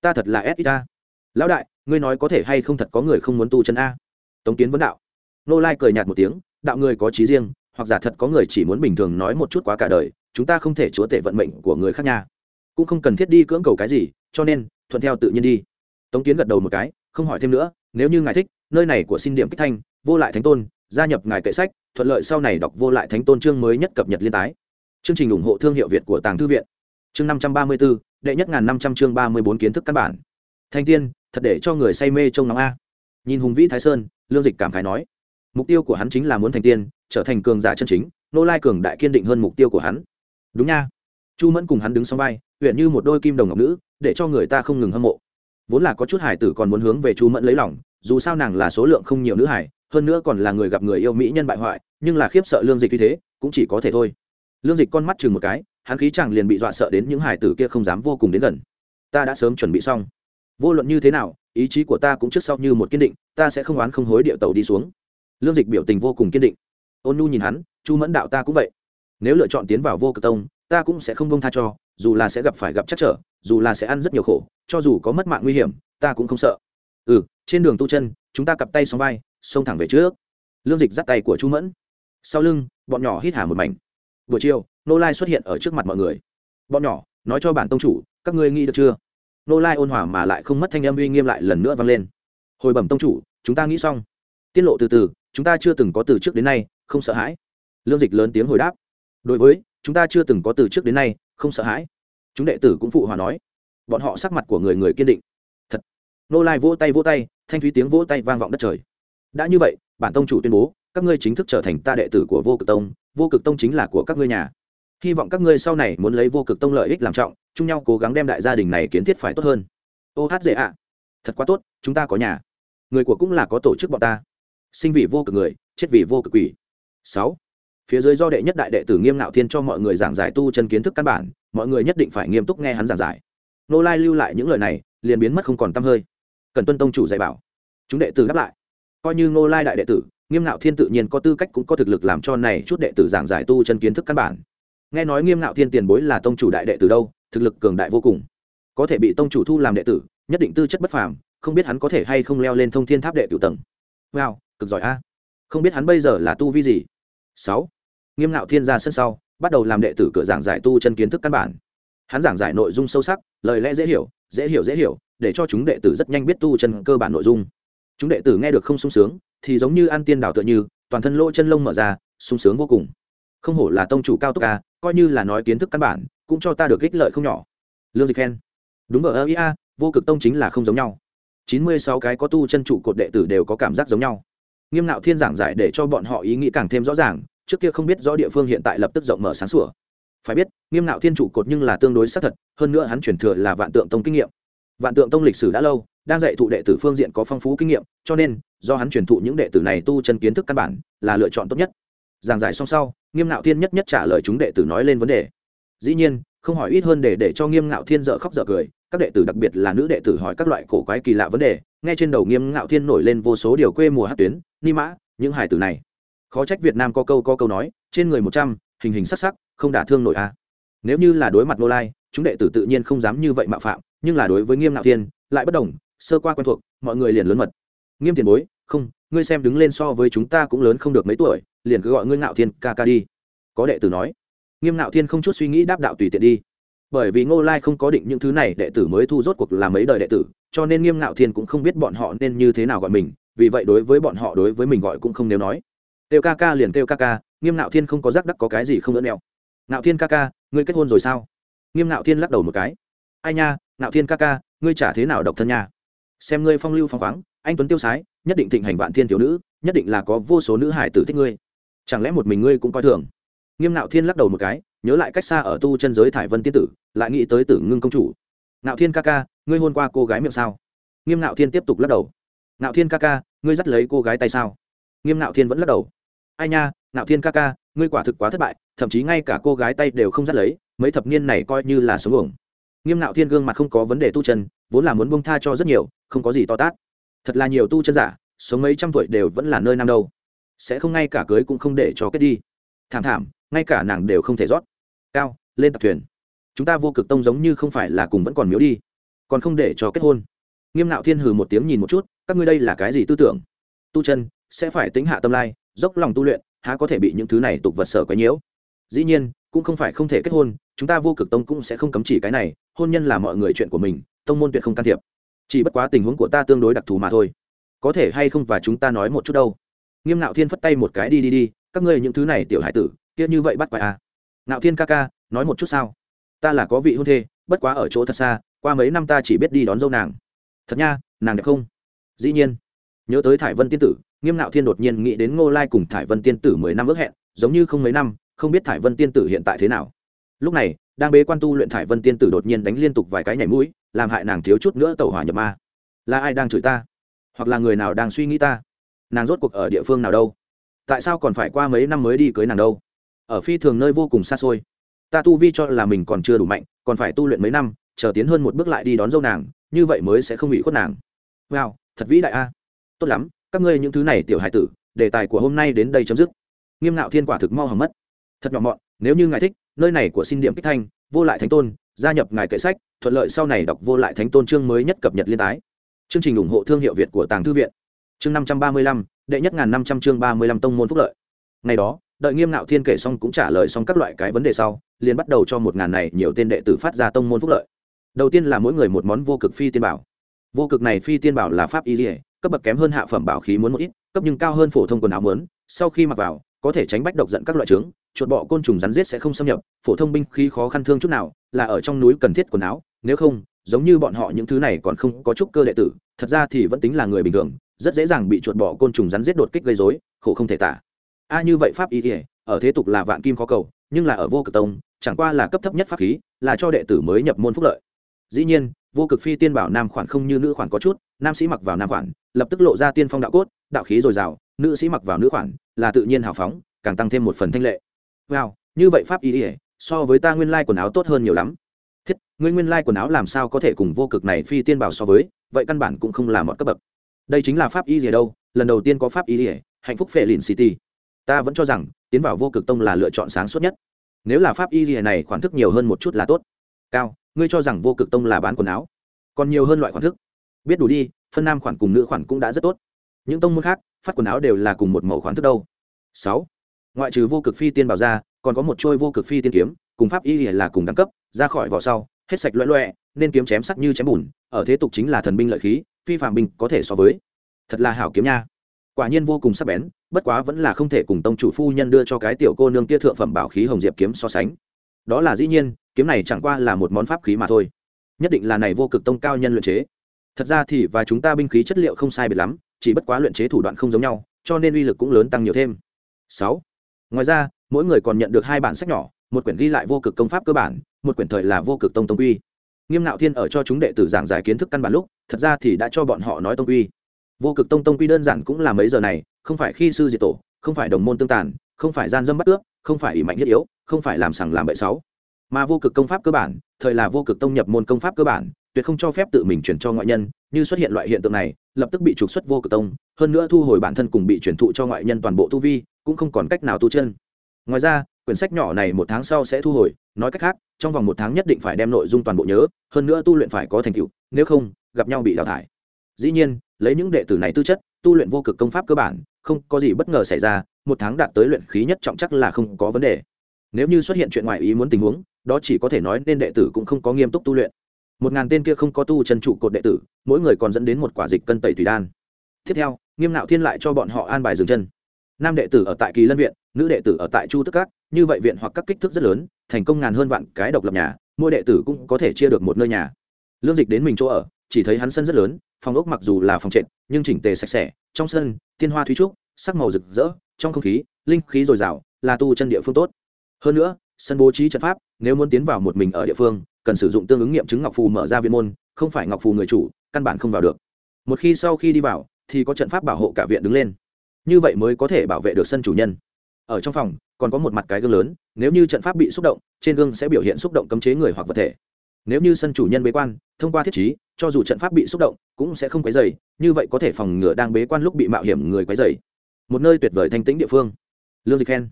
Ta thật là s ta lão đại, ngươi nói có thể hay không thật có người không muốn tu chân a? Tống kiến vấn đạo. Nô lai cười nhạt một tiếng, đạo người có trí riêng, hoặc giả thật có người chỉ muốn bình thường nói một chút quá cả đời, chúng ta không thể chúa tể vận mệnh của người khác nha cũng không cần thiết đi cưỡng cầu cái gì, cho nên, thuận theo tự nhiên đi. Tống kiến gật đầu một cái, không hỏi thêm nữa, nếu như ngài thích, nơi này của xin điểm kích thanh, vô lại thánh tôn, gia nhập ngài kệ sách, thuận lợi sau này đọc vô lại thánh tôn chương mới nhất cập nhật liên tái. Chương trình ủng hộ thương hiệu việt của tàng thư viện. Chương năm trăm ba mươi bốn đệ nhất ngàn năm trăm chương ba mươi bốn kiến thức căn bản. Thanh tiên, thật để cho người say mê trông nóng a. Nhìn hùng vĩ thái sơn, lương dịch cảm khái nói. Mục tiêu của hắn chính là muốn thành tiên, trở thành cường giả chân chính, nô lai cường đại kiên định hơn mục tiêu của hắn. Đúng nha. Chu mẫn cùng hắn đứng sau vai huyện như một đôi kim đồng ngọc nữ, để cho người ta không ngừng hâm mộ. Vốn là có chút hải tử còn muốn hướng về chu mẫn lấy lòng, dù sao nàng là số lượng không nhiều nữ hải hơn nữa còn là người gặp người yêu mỹ nhân bại hoại, nhưng là khiếp sợ lương dịch như thế, cũng chỉ có thể thôi. Lương dịch con mắt chừng một cái, hắn khí chẳng liền bị dọa sợ đến những hải tử kia không dám vô cùng đến gần. Ta đã sớm chuẩn bị xong. Vô luận như thế nào, ý chí của ta cũng trước sau như một kiên định, ta sẽ không oán không hối địa tàu đi xuống. Lương dịch biểu tình vô cùng kiên định. Ôn nhu nhìn hắn chu mẫn đạo ta cũng vậy. Nếu lựa chọn tiến vào vô cực tông ta cũng sẽ không bông tha cho, dù là sẽ gặp phải gặp chắc trở, dù là sẽ ăn rất nhiều khổ, cho dù có mất mạng nguy hiểm, ta cũng không sợ. Ừ trên đường tu chân, chúng ta cặp tay xóm vai, xông thẳng về trước. Lương dịch dắt tay của chu mẫn. Sau lưng, bọn nhỏ hít hà một mảnh. Buổi chiều, nô lai xuất hiện ở trước mặt mọi người. Bọn nhỏ, nói cho bản tông chủ, các ngươi nghĩ được chưa? Nô lai ôn hòa mà lại không mất thanh âm uy nghiêm lại lần nữa vang lên. Hồi bẩm tông chủ, chúng ta nghĩ xong. Tiết lộ từ từ, chúng ta chưa từng có từ trước đến nay, không sợ hãi. Lương dịch lớn tiếng hồi đáp. Đối với chúng ta chưa từng có từ trước đến nay, không sợ hãi. Chúng đệ tử cũng phụ hòa nói. Bọn họ sắc mặt của người người kiên định. Thật. Nô lai vỗ tay vỗ tay, thanh thúy tiếng vỗ tay vang vọng đất trời. Đã như vậy, bản tông chủ tuyên bố, các ngươi chính thức trở thành ta đệ tử của vô cực tông, vô cực tông chính là của các ngươi nhà. Hy vọng các ngươi sau này muốn lấy vô cực tông lợi ích làm trọng, chung nhau cố gắng đem đại gia đình này kiến thiết phải tốt hơn. Ô hát dễ ạ. Thật quá tốt, chúng ta có nhà. Người của cũng là có tổ chức bọn ta. Sinh vì vô cực người, chết vì vô cực quỷ. Sáu phía dưới do đệ nhất đại đệ tử nghiêm ngạo thiên cho mọi người giảng giải tu chân kiến thức căn bản, mọi người nhất định phải nghiêm túc nghe hắn giảng giải. Nô lai lưu lại những lời này, liền biến mất không còn t hơi. Cần tuân tông chủ dạy bảo. Chúng đệ tử đáp lại. Coi như nô lai đại đệ tử, nghiêm ngạo thiên tự nhiên có tư cách cũng có thực lực làm cho này chút đệ tử giảng giải tu chân kiến thức căn bản. Nghe nói nghiêm ngạo thiên tiền bối là tông chủ đại đệ tử đâu, thực lực cường đại vô cùng. Có thể bị tông chủ thu làm đệ tử, nhất định tư chất bất phàm, không biết hắn có thể hay không leo lên thông thiên tháp đệ cửu tầng. Wow, cực giỏi a. Không biết hắn bây giờ là tu vi gì. Sáu nghiêm ngạo thiên ra sân sau, bắt đầu làm đệ tử cửa giảng giải tu chân kiến thức căn bản. Hắn giảng giải nội dung sâu sắc, lời lẽ dễ hiểu dễ hiểu dễ hiểu, để cho chúng đệ tử rất nhanh biết tu chân cơ bản nội dung. Chúng đệ tử nghe được không sung sướng, thì giống như ăn tiên đào tựa như, toàn thân lỗ chân lông mở ra, sung sướng vô cùng. Không hổ là tông chủ cao tốc ca coi như là nói kiến thức căn bản, cũng cho ta được ích lợi không nhỏ. Lương dịch khen. Đúng vợ ơ ia vô cực tông chính là không giống nhau. Chín mươi sáu cái có tu chân trụ cột đệ tử đều có cảm giác giống nhau. Nghiêm nạo thiên giảng giải để cho bọn họ ý nghĩ càng thêm rõ ràng trước kia không biết rõ địa phương hiện tại lập tức rộng mở sáng sủa. Phải biết, nghiêm nạo thiên trụ cột nhưng là tương đối xác thật, hơn nữa hắn truyền thừa là vạn tượng tông kinh nghiệm. Vạn tượng tông lịch sử đã lâu, đang dạy thụ đệ tử phương diện có phong phú kinh nghiệm, cho nên, do hắn truyền thụ những đệ tử này tu chân kiến thức căn bản, là lựa chọn tốt nhất. Giảng giải xong sau, nghiêm ngạo thiên nhất nhất trả lời chúng đệ tử nói lên vấn đề. Dĩ nhiên, không hỏi ít hơn để để cho nghiêm ngạo thiên dở khóc dở cười, các đệ tử đặc biệt là nữ đệ tử hỏi các loại cổ quái kỳ lạ vấn đề, nghe trên đầu nghiêm ngạo thiên nổi lên vô số điều quê mùa hát tuyến, ni mã, những hải tử này khó trách việt nam có câu có câu nói, trên người một trăm, hình hình sắc sắc, không đả thương nổi a. Nếu như là đối mặt nô lai, chúng đệ tử tự nhiên không dám như vậy mạo phạm, nhưng là đối với nghiêm Nạo thiên, lại bất đồng, sơ qua quen thuộc, mọi người liền lớn mật. Nghiêm tiền bối, không, ngươi xem đứng lên so với chúng ta cũng lớn không được mấy tuổi, liền cứ gọi ngươi ngạo thiên ca ca đi. Có đệ tử nói. Nghiêm ngạo thiên không chút suy nghĩ đáp đạo tùy tiện đi. Bởi vì ngô lai không có định những thứ này, đệ tử mới thu rốt cuộc là mấy đời đệ tử, cho nên nghiêm ngạo thiên cũng không biết bọn họ nên như thế nào gọi mình, vì vậy đối với bọn họ đối với mình gọi cũng không nếu nói kêu ca ca liền kêu ca ca, nghiêm nạo thiên không có giác đắc có cái gì không đỡ mèo. Nạo thiên ca ca, ngươi kết hôn rồi sao? Nghiêm nạo thiên lắc đầu một cái. Ai nha nạo thiên ca ca, ngươi chả thế nào độc thân nha. Xem ngươi phong lưu phong khoáng, anh tuấn tiêu sái, nhất định thịnh hành vạn thiên thiếu nữ, nhất định là có vô số nữ hải tử thích ngươi. Chẳng lẽ một mình ngươi cũng coi thường? Nghiêm nạo thiên lắc đầu một cái, nhớ lại cách xa ở tu chân giới thải vân tiên tử, lại nghĩ tới tử ngưng công chủ. Nạo thiên ca ca, ngươi hôn qua cô gái miệng sao? Nghiêm nạo thiên tiếp tục lắc đầu. Nạo thiên ca ca, ngươi dắt lấy cô gái tay sao? Nghiêm nạo thiên vẫn lắc đầu ai nha Nạo thiên ca ca, ngươi quả thực quá thất bại, thậm chí ngay cả cô gái tay đều không dắt lấy, mấy thập niên này coi như là sống ổng nghiêm Nạo thiên gương mặt không có vấn đề tu chân, vốn là muốn bông tha cho rất nhiều, không có gì to tát. Thật là nhiều tu chân giả, sống mấy trăm tuổi đều vẫn là nơi nam đâu. Sẽ không ngay cả cưới cũng không để cho kết đi. Thảm thảm, ngay cả nàng đều không thể rót. Cao, lên tặc thuyền. Chúng ta vô cực tông giống như không phải là cùng vẫn còn miếu đi, còn không để cho kết hôn. Nghiêm nạo thiên hừ một tiếng nhìn một chút, các ngươi đây là cái gì tư tưởng? Tu chân, sẽ phải tính hạ tâm lai dốc lòng tu luyện, há có thể bị những thứ này tục vật sở quấy nhiễu. Dĩ nhiên, cũng không phải không thể kết hôn, chúng ta vô cực tông cũng sẽ không cấm chỉ cái này, hôn nhân là mọi người chuyện của mình, tông môn tuyệt không can thiệp. Chỉ bất quá tình huống của ta tương đối đặc thù mà thôi. Có thể hay không và chúng ta nói một chút đâu. Nghiêm nạo thiên phất tay một cái, đi đi đi, các ngươi những thứ này tiểu hải tử, kia như vậy bắt quại à? Nạo thiên ca ca, nói một chút sao? Ta là có vị hôn thê, bất quá ở chỗ thật xa, qua mấy năm ta chỉ biết đi đón dâu nàng. Thật nha, nàng đẹp không? Dĩ nhiên. Nhớ tới thải vân tiên tử nghiêm nạo thiên đột nhiên nghĩ đến ngô lai cùng thải vân tiên tử mười năm ước hẹn, giống như không mấy năm, không biết thải vân tiên tử hiện tại thế nào. Lúc này, đang bế quan tu luyện thải vân tiên tử đột nhiên đánh liên tục vài cái nhảy mũi, làm hại nàng thiếu chút nữa tàu hỏa nhập ma. Là ai đang chửi ta? Hoặc là người nào đang suy nghĩ ta? Nàng rốt cuộc ở địa phương nào đâu? Tại sao còn phải qua mấy năm mới đi cưới nàng đâu? Ở phi thường nơi vô cùng xa xôi. Ta tu vi cho là mình còn chưa đủ mạnh, còn phải tu luyện mấy năm, chờ tiến hơn một bước lại đi đón dâu nàng, như vậy mới sẽ không bị khuất nàng. Wow, thật vĩ đại a. Tốt lắm các ngươi những thứ này tiểu hài tử, đề tài của hôm nay đến đây chấm dứt. Nghiêm ngạo thiên quả thực mau hỏng mất. Thật nhỏ mọn, nếu như ngài thích, nơi này của xin điểm kích thanh, vô lại thánh tôn, gia nhập ngài kệ sách, thuận lợi sau này đọc vô lại thánh tôn chương mới nhất cập nhật liên tái. Chương trình ủng hộ thương hiệu việt của tàng thư viện. Chương năm trăm ba mươi lăm, đệ nhất ngàn năm trăm chương ba mươi lăm tông môn phúc lợi. Ngày đó, đợi nghiêm ngạo thiên kể xong cũng trả lời xong các loại cái vấn đề sau, liền bắt đầu cho một ngàn này nhiều tên đệ tử phát ra tông môn phúc lợi. Đầu tiên là mỗi người một món vô cực phi tiên bảo. Vô cực này phi tiên bảo là pháp y dỉa cấp bậc kém hơn hạ phẩm bảo khí muốn một ít, cấp nhưng cao hơn phổ thông quần áo muốn, sau khi mặc vào, có thể tránh bách độc giận các loại trứng chuột bọ côn trùng rắn giết sẽ không xâm nhập, phổ thông binh khí khó khăn thương chút nào, là ở trong núi cần thiết quần áo, nếu không, giống như bọn họ những thứ này còn không có chút cơ đệ tử, thật ra thì vẫn tính là người bình thường, rất dễ dàng bị chuột bọ côn trùng rắn giết đột kích gây dối khổ không thể tả. A như vậy pháp y thể ở thế tục là vạn kim khó cầu, nhưng là ở vô cực tông, chẳng qua là cấp thấp nhất pháp khí, là cho đệ tử mới nhập môn phúc lợi. Dĩ nhiên vô cực phi tiên bảo nam khoản không như nữ khoản có chút, nam sĩ mặc vào nam khoản, lập tức lộ ra tiên phong đạo cốt, đạo khí dồi dào, nữ sĩ mặc vào nữ khoản, là tự nhiên hào phóng, càng tăng thêm một phần thanh lệ. Wow, như vậy pháp y ỉa so với ta nguyên lai quần áo tốt hơn nhiều lắm. Thiết, ngươi nguyên lai quần áo làm sao có thể cùng vô cực này phi tiên bảo so với, vậy căn bản cũng không là một cấp bậc. Đây chính là pháp y ỉa đâu, lần đầu tiên có pháp y ỉa hạnh phúc phệ lìn city ta vẫn cho rằng, tiến vào vô cực tông là lựa chọn sáng suốt nhất. Nếu là pháp y ỉa này khoản thức nhiều hơn một chút là tốt. Cao ngươi cho rằng vô cực tông là bán quần áo, còn nhiều hơn loại khoản thức. Biết đủ đi, phân nam khoản cùng nữ khoản cũng đã rất tốt. Những tông môn khác, phát quần áo đều là cùng một mẫu khoản thức đâu. Sáu, ngoại trừ vô cực phi tiên bảo ra, còn có một trôi vô cực phi tiên kiếm, cùng pháp y là cùng đẳng cấp, ra khỏi vỏ sau, hết sạch loẹ loẹ, nên kiếm chém sắc như chém bùn, ở thế tục chính là thần binh lợi khí, phi phạm binh có thể so với. Thật là hảo kiếm nha. Quả nhiên vô cùng sắc bén, bất quá vẫn là không thể cùng tông chủ phu nhân đưa cho cái tiểu cô nương kia thượng phẩm bảo khí hồng diệp kiếm so sánh. Đó là dĩ nhiên kiếm này chẳng qua là một món pháp khí mà thôi. Nhất định là này vô cực tông cao nhân luyện chế. Thật ra thì và chúng ta binh khí chất liệu không sai biệt lắm, chỉ bất quá luyện chế thủ đoạn không giống nhau, cho nên uy lực cũng lớn tăng nhiều thêm. Sáu. Ngoài ra, mỗi người còn nhận được hai bản sách nhỏ, một quyển ghi lại vô cực công pháp cơ bản, một quyển thời là vô cực tông tông uy nghiêm nạo thiên ở cho chúng đệ tử giảng giải kiến thức căn bản lúc, thật ra thì đã cho bọn họ nói tông uy vô cực tông tông quy đơn giản cũng là mấy giờ này, không phải khi sư diệt tổ, không phải đồng môn tương tàn, không phải gian dâm bắt ước, không phải ỷ mạnh thiết yếu, không phải làm sằng làm bậy sáu mà vô cực công pháp cơ bản, thời là vô cực tông nhập môn công pháp cơ bản, tuyệt không cho phép tự mình chuyển cho ngoại nhân, như xuất hiện loại hiện tượng này, lập tức bị trục xuất vô cực tông, hơn nữa thu hồi bản thân cùng bị chuyển thụ cho ngoại nhân toàn bộ tu vi, cũng không còn cách nào tu chân. Ngoài ra, quyển sách nhỏ này một tháng sau sẽ thu hồi, nói cách khác, trong vòng một tháng nhất định phải đem nội dung toàn bộ nhớ, hơn nữa tu luyện phải có thành tựu, nếu không, gặp nhau bị đào thải. Dĩ nhiên, lấy những đệ tử này tư chất, tu luyện vô cực công pháp cơ bản, không có gì bất ngờ xảy ra, một tháng đạt tới luyện khí nhất trọng chắc là không có vấn đề. Nếu như xuất hiện chuyện ngoài ý muốn tình huống đó chỉ có thể nói nên đệ tử cũng không có nghiêm túc tu luyện. Một ngàn tên kia không có tu chân trụ cột đệ tử, mỗi người còn dẫn đến một quả dịch cân tẩy tùy đan. Tiếp theo, nghiêm nạo thiên lại cho bọn họ an bài dừng chân. Nam đệ tử ở tại kỳ lân viện, nữ đệ tử ở tại chu tức các, như vậy viện hoặc các kích thước rất lớn, thành công ngàn hơn vạn cái độc lập nhà, mỗi đệ tử cũng có thể chia được một nơi nhà. Lương dịch đến mình chỗ ở, chỉ thấy hắn sân rất lớn, phòng ốc mặc dù là phòng trệt, nhưng chỉnh tề sạch sẽ, trong sân, tiên hoa thúy trúc, sắc màu rực rỡ, trong không khí, linh khí dồi dào, là tu chân địa phương tốt. Hơn nữa sân bố trí trận pháp, nếu muốn tiến vào một mình ở địa phương, cần sử dụng tương ứng nghiệm chứng ngọc phù mở ra viên môn, không phải ngọc phù người chủ, căn bản không vào được. Một khi sau khi đi vào, thì có trận pháp bảo hộ cả viện đứng lên. Như vậy mới có thể bảo vệ được sân chủ nhân. Ở trong phòng, còn có một mặt cái gương lớn, nếu như trận pháp bị xúc động, trên gương sẽ biểu hiện xúc động cấm chế người hoặc vật thể. Nếu như sân chủ nhân bế quan, thông qua thiết chí cho dù trận pháp bị xúc động, cũng sẽ không quấy dày như vậy có thể phòng ngừa đang bế quan lúc bị mạo hiểm người quấy dày một nơi tuyệt vời thanh tĩnh địa phương. Lương dịch khen.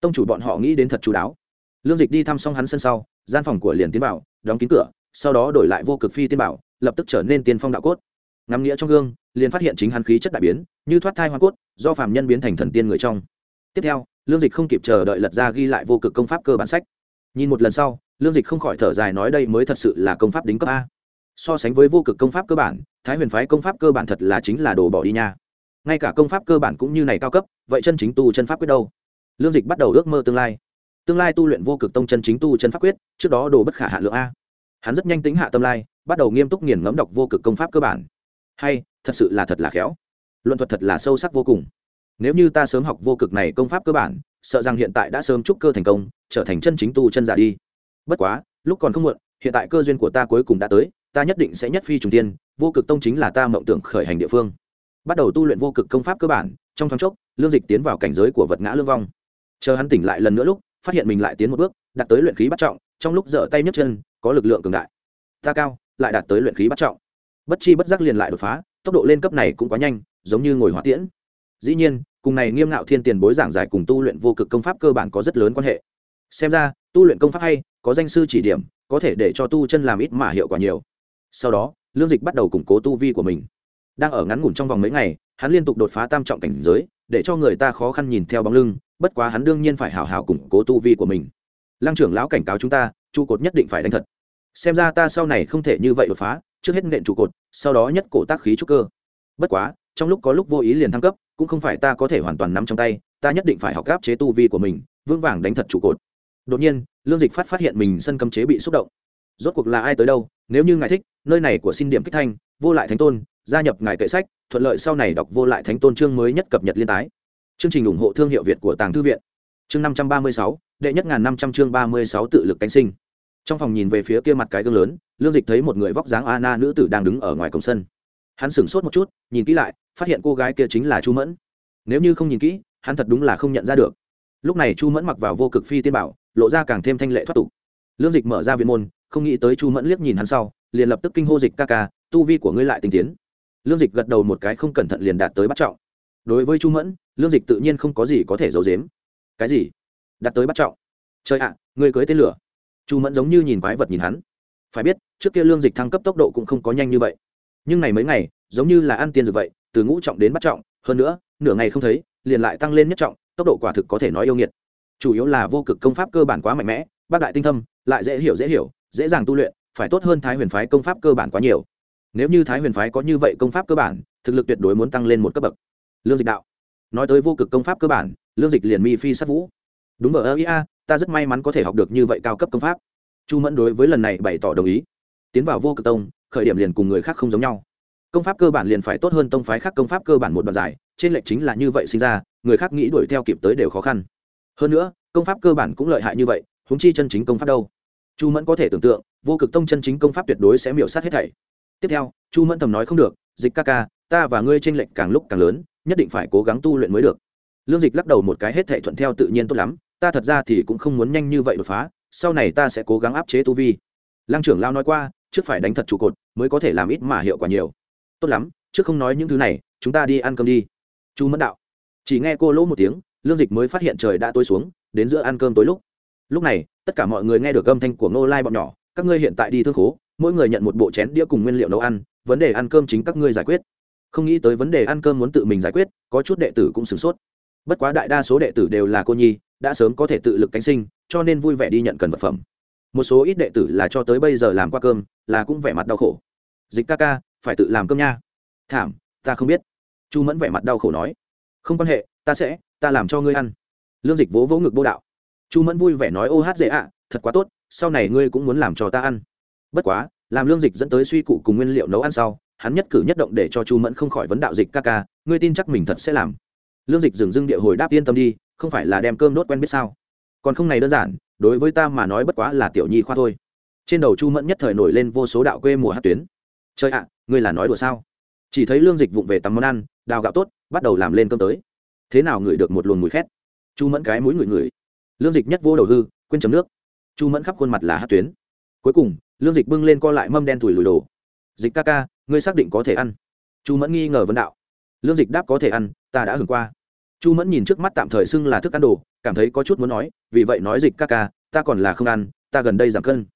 Tông chủ bọn họ nghĩ đến thật chú đáo lương dịch đi thăm xong hắn sân sau, gian phòng của liền tiến bảo đóng kín cửa, sau đó đổi lại vô cực phi tiên bảo, lập tức trở nên tiên phong đạo cốt. Ngắm nghĩa trong gương, liền phát hiện chính hắn khí chất đại biến, như thoát thai hoa cốt, do phàm nhân biến thành thần tiên người trong. Tiếp theo, lương dịch không kịp chờ đợi lật ra ghi lại vô cực công pháp cơ bản sách. Nhìn một lần sau, lương dịch không khỏi thở dài nói đây mới thật sự là công pháp đính cấp a. So sánh với vô cực công pháp cơ bản, thái huyền phái công pháp cơ bản thật là chính là đồ bỏ đi nha. Ngay cả công pháp cơ bản cũng như này cao cấp, vậy chân chính tu chân pháp quyết đâu? Lương dịch bắt đầu ước mơ tương lai tương lai tu luyện vô cực tông chân chính tu chân pháp quyết, trước đó đồ bất khả hạ lượng a. Hắn rất nhanh tính hạ tâm lai, bắt đầu nghiêm túc nghiền ngẫm đọc vô cực công pháp cơ bản. Hay, thật sự là thật là khéo. Luận thuật thật là sâu sắc vô cùng. Nếu như ta sớm học vô cực này công pháp cơ bản, sợ rằng hiện tại đã sớm trúc cơ thành công, trở thành chân chính tu chân giả đi. Bất quá, lúc còn không muộn, hiện tại cơ duyên của ta cuối cùng đã tới, ta nhất định sẽ nhất phi trùng tiên, vô cực tông chính là ta mộng tưởng khởi hành địa phương. Bắt đầu tu luyện vô cực công pháp cơ bản, trong thoáng chốc, lương dịch tiến vào cảnh giới của vật ngã lương vong. Chờ hắn tỉnh lại lần nữa lúc phát hiện mình lại tiến một bước, đạt tới luyện khí bắt trọng, trong lúc dở tay nhấc chân, có lực lượng cường đại. Ta cao, lại đạt tới luyện khí bắt trọng. Bất chi bất giác liền lại đột phá, tốc độ lên cấp này cũng quá nhanh, giống như ngồi hỏa tiễn. Dĩ nhiên, cùng này nghiêm ngạo thiên tiền bối giảng giải cùng tu luyện vô cực công pháp cơ bản có rất lớn quan hệ. Xem ra, tu luyện công pháp hay, có danh sư chỉ điểm, có thể để cho tu chân làm ít mà hiệu quả nhiều. Sau đó, lương dịch bắt đầu củng cố tu vi của mình. Đang ở ngắn ngủn trong vòng mấy ngày, hắn liên tục đột phá tam trọng cảnh giới để cho người ta khó khăn nhìn theo bóng lưng, bất quá hắn đương nhiên phải hào hào củng cố tu vi của mình. Lăng trưởng lão cảnh cáo chúng ta, trụ cột nhất định phải đánh thật. Xem ra ta sau này không thể như vậy đột phá, trước hết nện trụ cột, sau đó nhất cổ tác khí trúc cơ. Bất quá, trong lúc có lúc vô ý liền thăng cấp, cũng không phải ta có thể hoàn toàn nắm trong tay, ta nhất định phải học gáp chế tu vi của mình, vững vàng đánh thật trụ cột. Đột nhiên, lương dịch phát phát hiện mình sân cấm chế bị xúc động. Rốt cuộc là ai tới đâu, nếu như ngài thích, nơi này của xin điểm kích thanh, vô lại thánh tôn gia nhập ngài kệ sách, thuận lợi sau này đọc vô lại thánh tôn chương mới nhất cập nhật liên tái. Chương trình ủng hộ thương hiệu việt của tàng thư viện. Chương năm trăm ba mươi sáu, đệ nhất ngàn năm trăm chương ba mươi sáu tự lực cánh sinh. Trong phòng nhìn về phía kia mặt cái gương lớn, lương dịch thấy một người vóc dáng a na nữ tử đang đứng ở ngoài cổng sân. Hắn sửng sốt một chút, nhìn kỹ lại, phát hiện cô gái kia chính là chu mẫn. Nếu như không nhìn kỹ, hắn thật đúng là không nhận ra được. Lúc này chu mẫn mặc vào vô cực phi tiên bảo, lộ ra càng thêm thanh lệ thoát tục. Lương dịch mở ra viện môn, không nghĩ tới chu mẫn liếc nhìn hắn sau, liền lập tức kinh hô dịch ca ca, tu vi của ngươi lại tinh tiến lương dịch gật đầu một cái không cẩn thận liền đạt tới bắt trọng. Đối với chu mẫn, lương dịch tự nhiên không có gì có thể giấu giếm. Cái gì? Đạt tới bắt trọng. Trời ạ, người cưới tên lửa. Chu mẫn giống như nhìn quái vật nhìn hắn. Phải biết, trước kia lương dịch thăng cấp tốc độ cũng không có nhanh như vậy. Nhưng này mấy ngày, giống như là ăn tiên dược vậy, từ ngũ trọng đến bắt trọng, hơn nữa, nửa ngày không thấy, liền lại tăng lên nhất trọng, tốc độ quả thực có thể nói yêu nghiệt. Chủ yếu là vô cực công pháp cơ bản quá mạnh mẽ, bác đại tinh thâm, lại dễ hiểu dễ hiểu, dễ dàng tu luyện, phải tốt hơn thái huyền phái công pháp cơ bản quá nhiều nếu như thái huyền phái có như vậy công pháp cơ bản, thực lực tuyệt đối muốn tăng lên một cấp bậc. Lương dịch đạo, nói tới vô cực công pháp cơ bản, lương dịch liền mi phi sát vũ. Đúng ở ơ ia ta rất may mắn có thể học được như vậy cao cấp công pháp. Chu mẫn đối với lần này bày tỏ đồng ý. Tiến vào vô cực tông, khởi điểm liền cùng người khác không giống nhau. Công pháp cơ bản liền phải tốt hơn tông phái khác công pháp cơ bản một đoạn dài, trên lệch chính là như vậy sinh ra, người khác nghĩ đuổi theo kịp tới đều khó khăn. Hơn nữa, công pháp cơ bản cũng lợi hại như vậy húng chi chân chính công pháp đâu? Chu mẫn có thể tưởng tượng, vô cực tông chân chính công pháp tuyệt đối sẽ miểu sát hết thảy tiếp theo, chu mẫn thầm nói không được, dịch ca ca, ta và ngươi tranh lệch càng lúc càng lớn, nhất định phải cố gắng tu luyện mới được. Lương dịch lắc đầu một cái, hết thệ thuận theo tự nhiên tốt lắm, ta thật ra thì cũng không muốn nhanh như vậy đột phá, sau này ta sẽ cố gắng áp chế tu vi. Lăng trưởng lao nói qua, trước phải đánh thật trụ cột, mới có thể làm ít mà hiệu quả nhiều. Tốt lắm, trước không nói những thứ này, chúng ta đi ăn cơm đi. Chu mẫn đạo. Chỉ nghe cô lỗ một tiếng, lương dịch mới phát hiện trời đã tối xuống, đến giữa ăn cơm tối lúc. Lúc này, tất cả mọi người nghe được âm thanh của ngô lai bọn nhỏ, các ngươi hiện tại đi thương khố mỗi người nhận một bộ chén đĩa cùng nguyên liệu nấu ăn, vấn đề ăn cơm chính các ngươi giải quyết. Không nghĩ tới vấn đề ăn cơm muốn tự mình giải quyết, có chút đệ tử cũng sửng sốt. Bất quá đại đa số đệ tử đều là cô nhi, đã sớm có thể tự lực cánh sinh, cho nên vui vẻ đi nhận cần vật phẩm. Một số ít đệ tử là cho tới bây giờ làm qua cơm, là cũng vẻ mặt đau khổ. Dịch ca ca, phải tự làm cơm nha. Thảm, ta không biết. Chu mẫn vẻ mặt đau khổ nói. Không quan hệ, ta sẽ, ta làm cho ngươi ăn. Lương dịch vỗ vỗ ngực bô đạo. Chu mẫn vui vẻ nói, ô hát dễ ạ, thật quá tốt, sau này ngươi cũng muốn làm cho ta ăn bất quá, làm lương dịch dẫn tới suy cụ cùng nguyên liệu nấu ăn sau, hắn nhất cử nhất động để cho chu mẫn không khỏi vấn đạo dịch ca ca, ngươi tin chắc mình thật sẽ làm. Lương dịch dừng dưng địa hồi đáp yên tâm đi, không phải là đem cơm đốt quen biết sao? Còn không này đơn giản, đối với ta mà nói bất quá là tiểu nhi khoa thôi. Trên đầu chu mẫn nhất thời nổi lên vô số đạo quê mùa hát tuyến. Chơi ạ, ngươi là nói đùa sao? Chỉ thấy lương dịch vụng về tắm món ăn, đào gạo tốt, bắt đầu làm lên cơm tới. Thế nào ngửi được một luồng mùi khét? Chu mẫn cái mũi ngửi ngửi. Lương dịch nhất vô đầu hư, quên chấm nước. Chu mẫn khắp khuôn mặt là hát tuyến. Cuối cùng lương dịch bưng lên co lại mâm đen thùi lùi đồ. Dịch ca ca, ngươi xác định có thể ăn. Chu mẫn nghi ngờ vấn đạo. Lương dịch đáp có thể ăn, ta đã hưởng qua. Chu mẫn nhìn trước mắt tạm thời xưng là thức ăn đồ, cảm thấy có chút muốn nói, vì vậy nói dịch ca ca, ta còn là không ăn, ta gần đây giảm cân.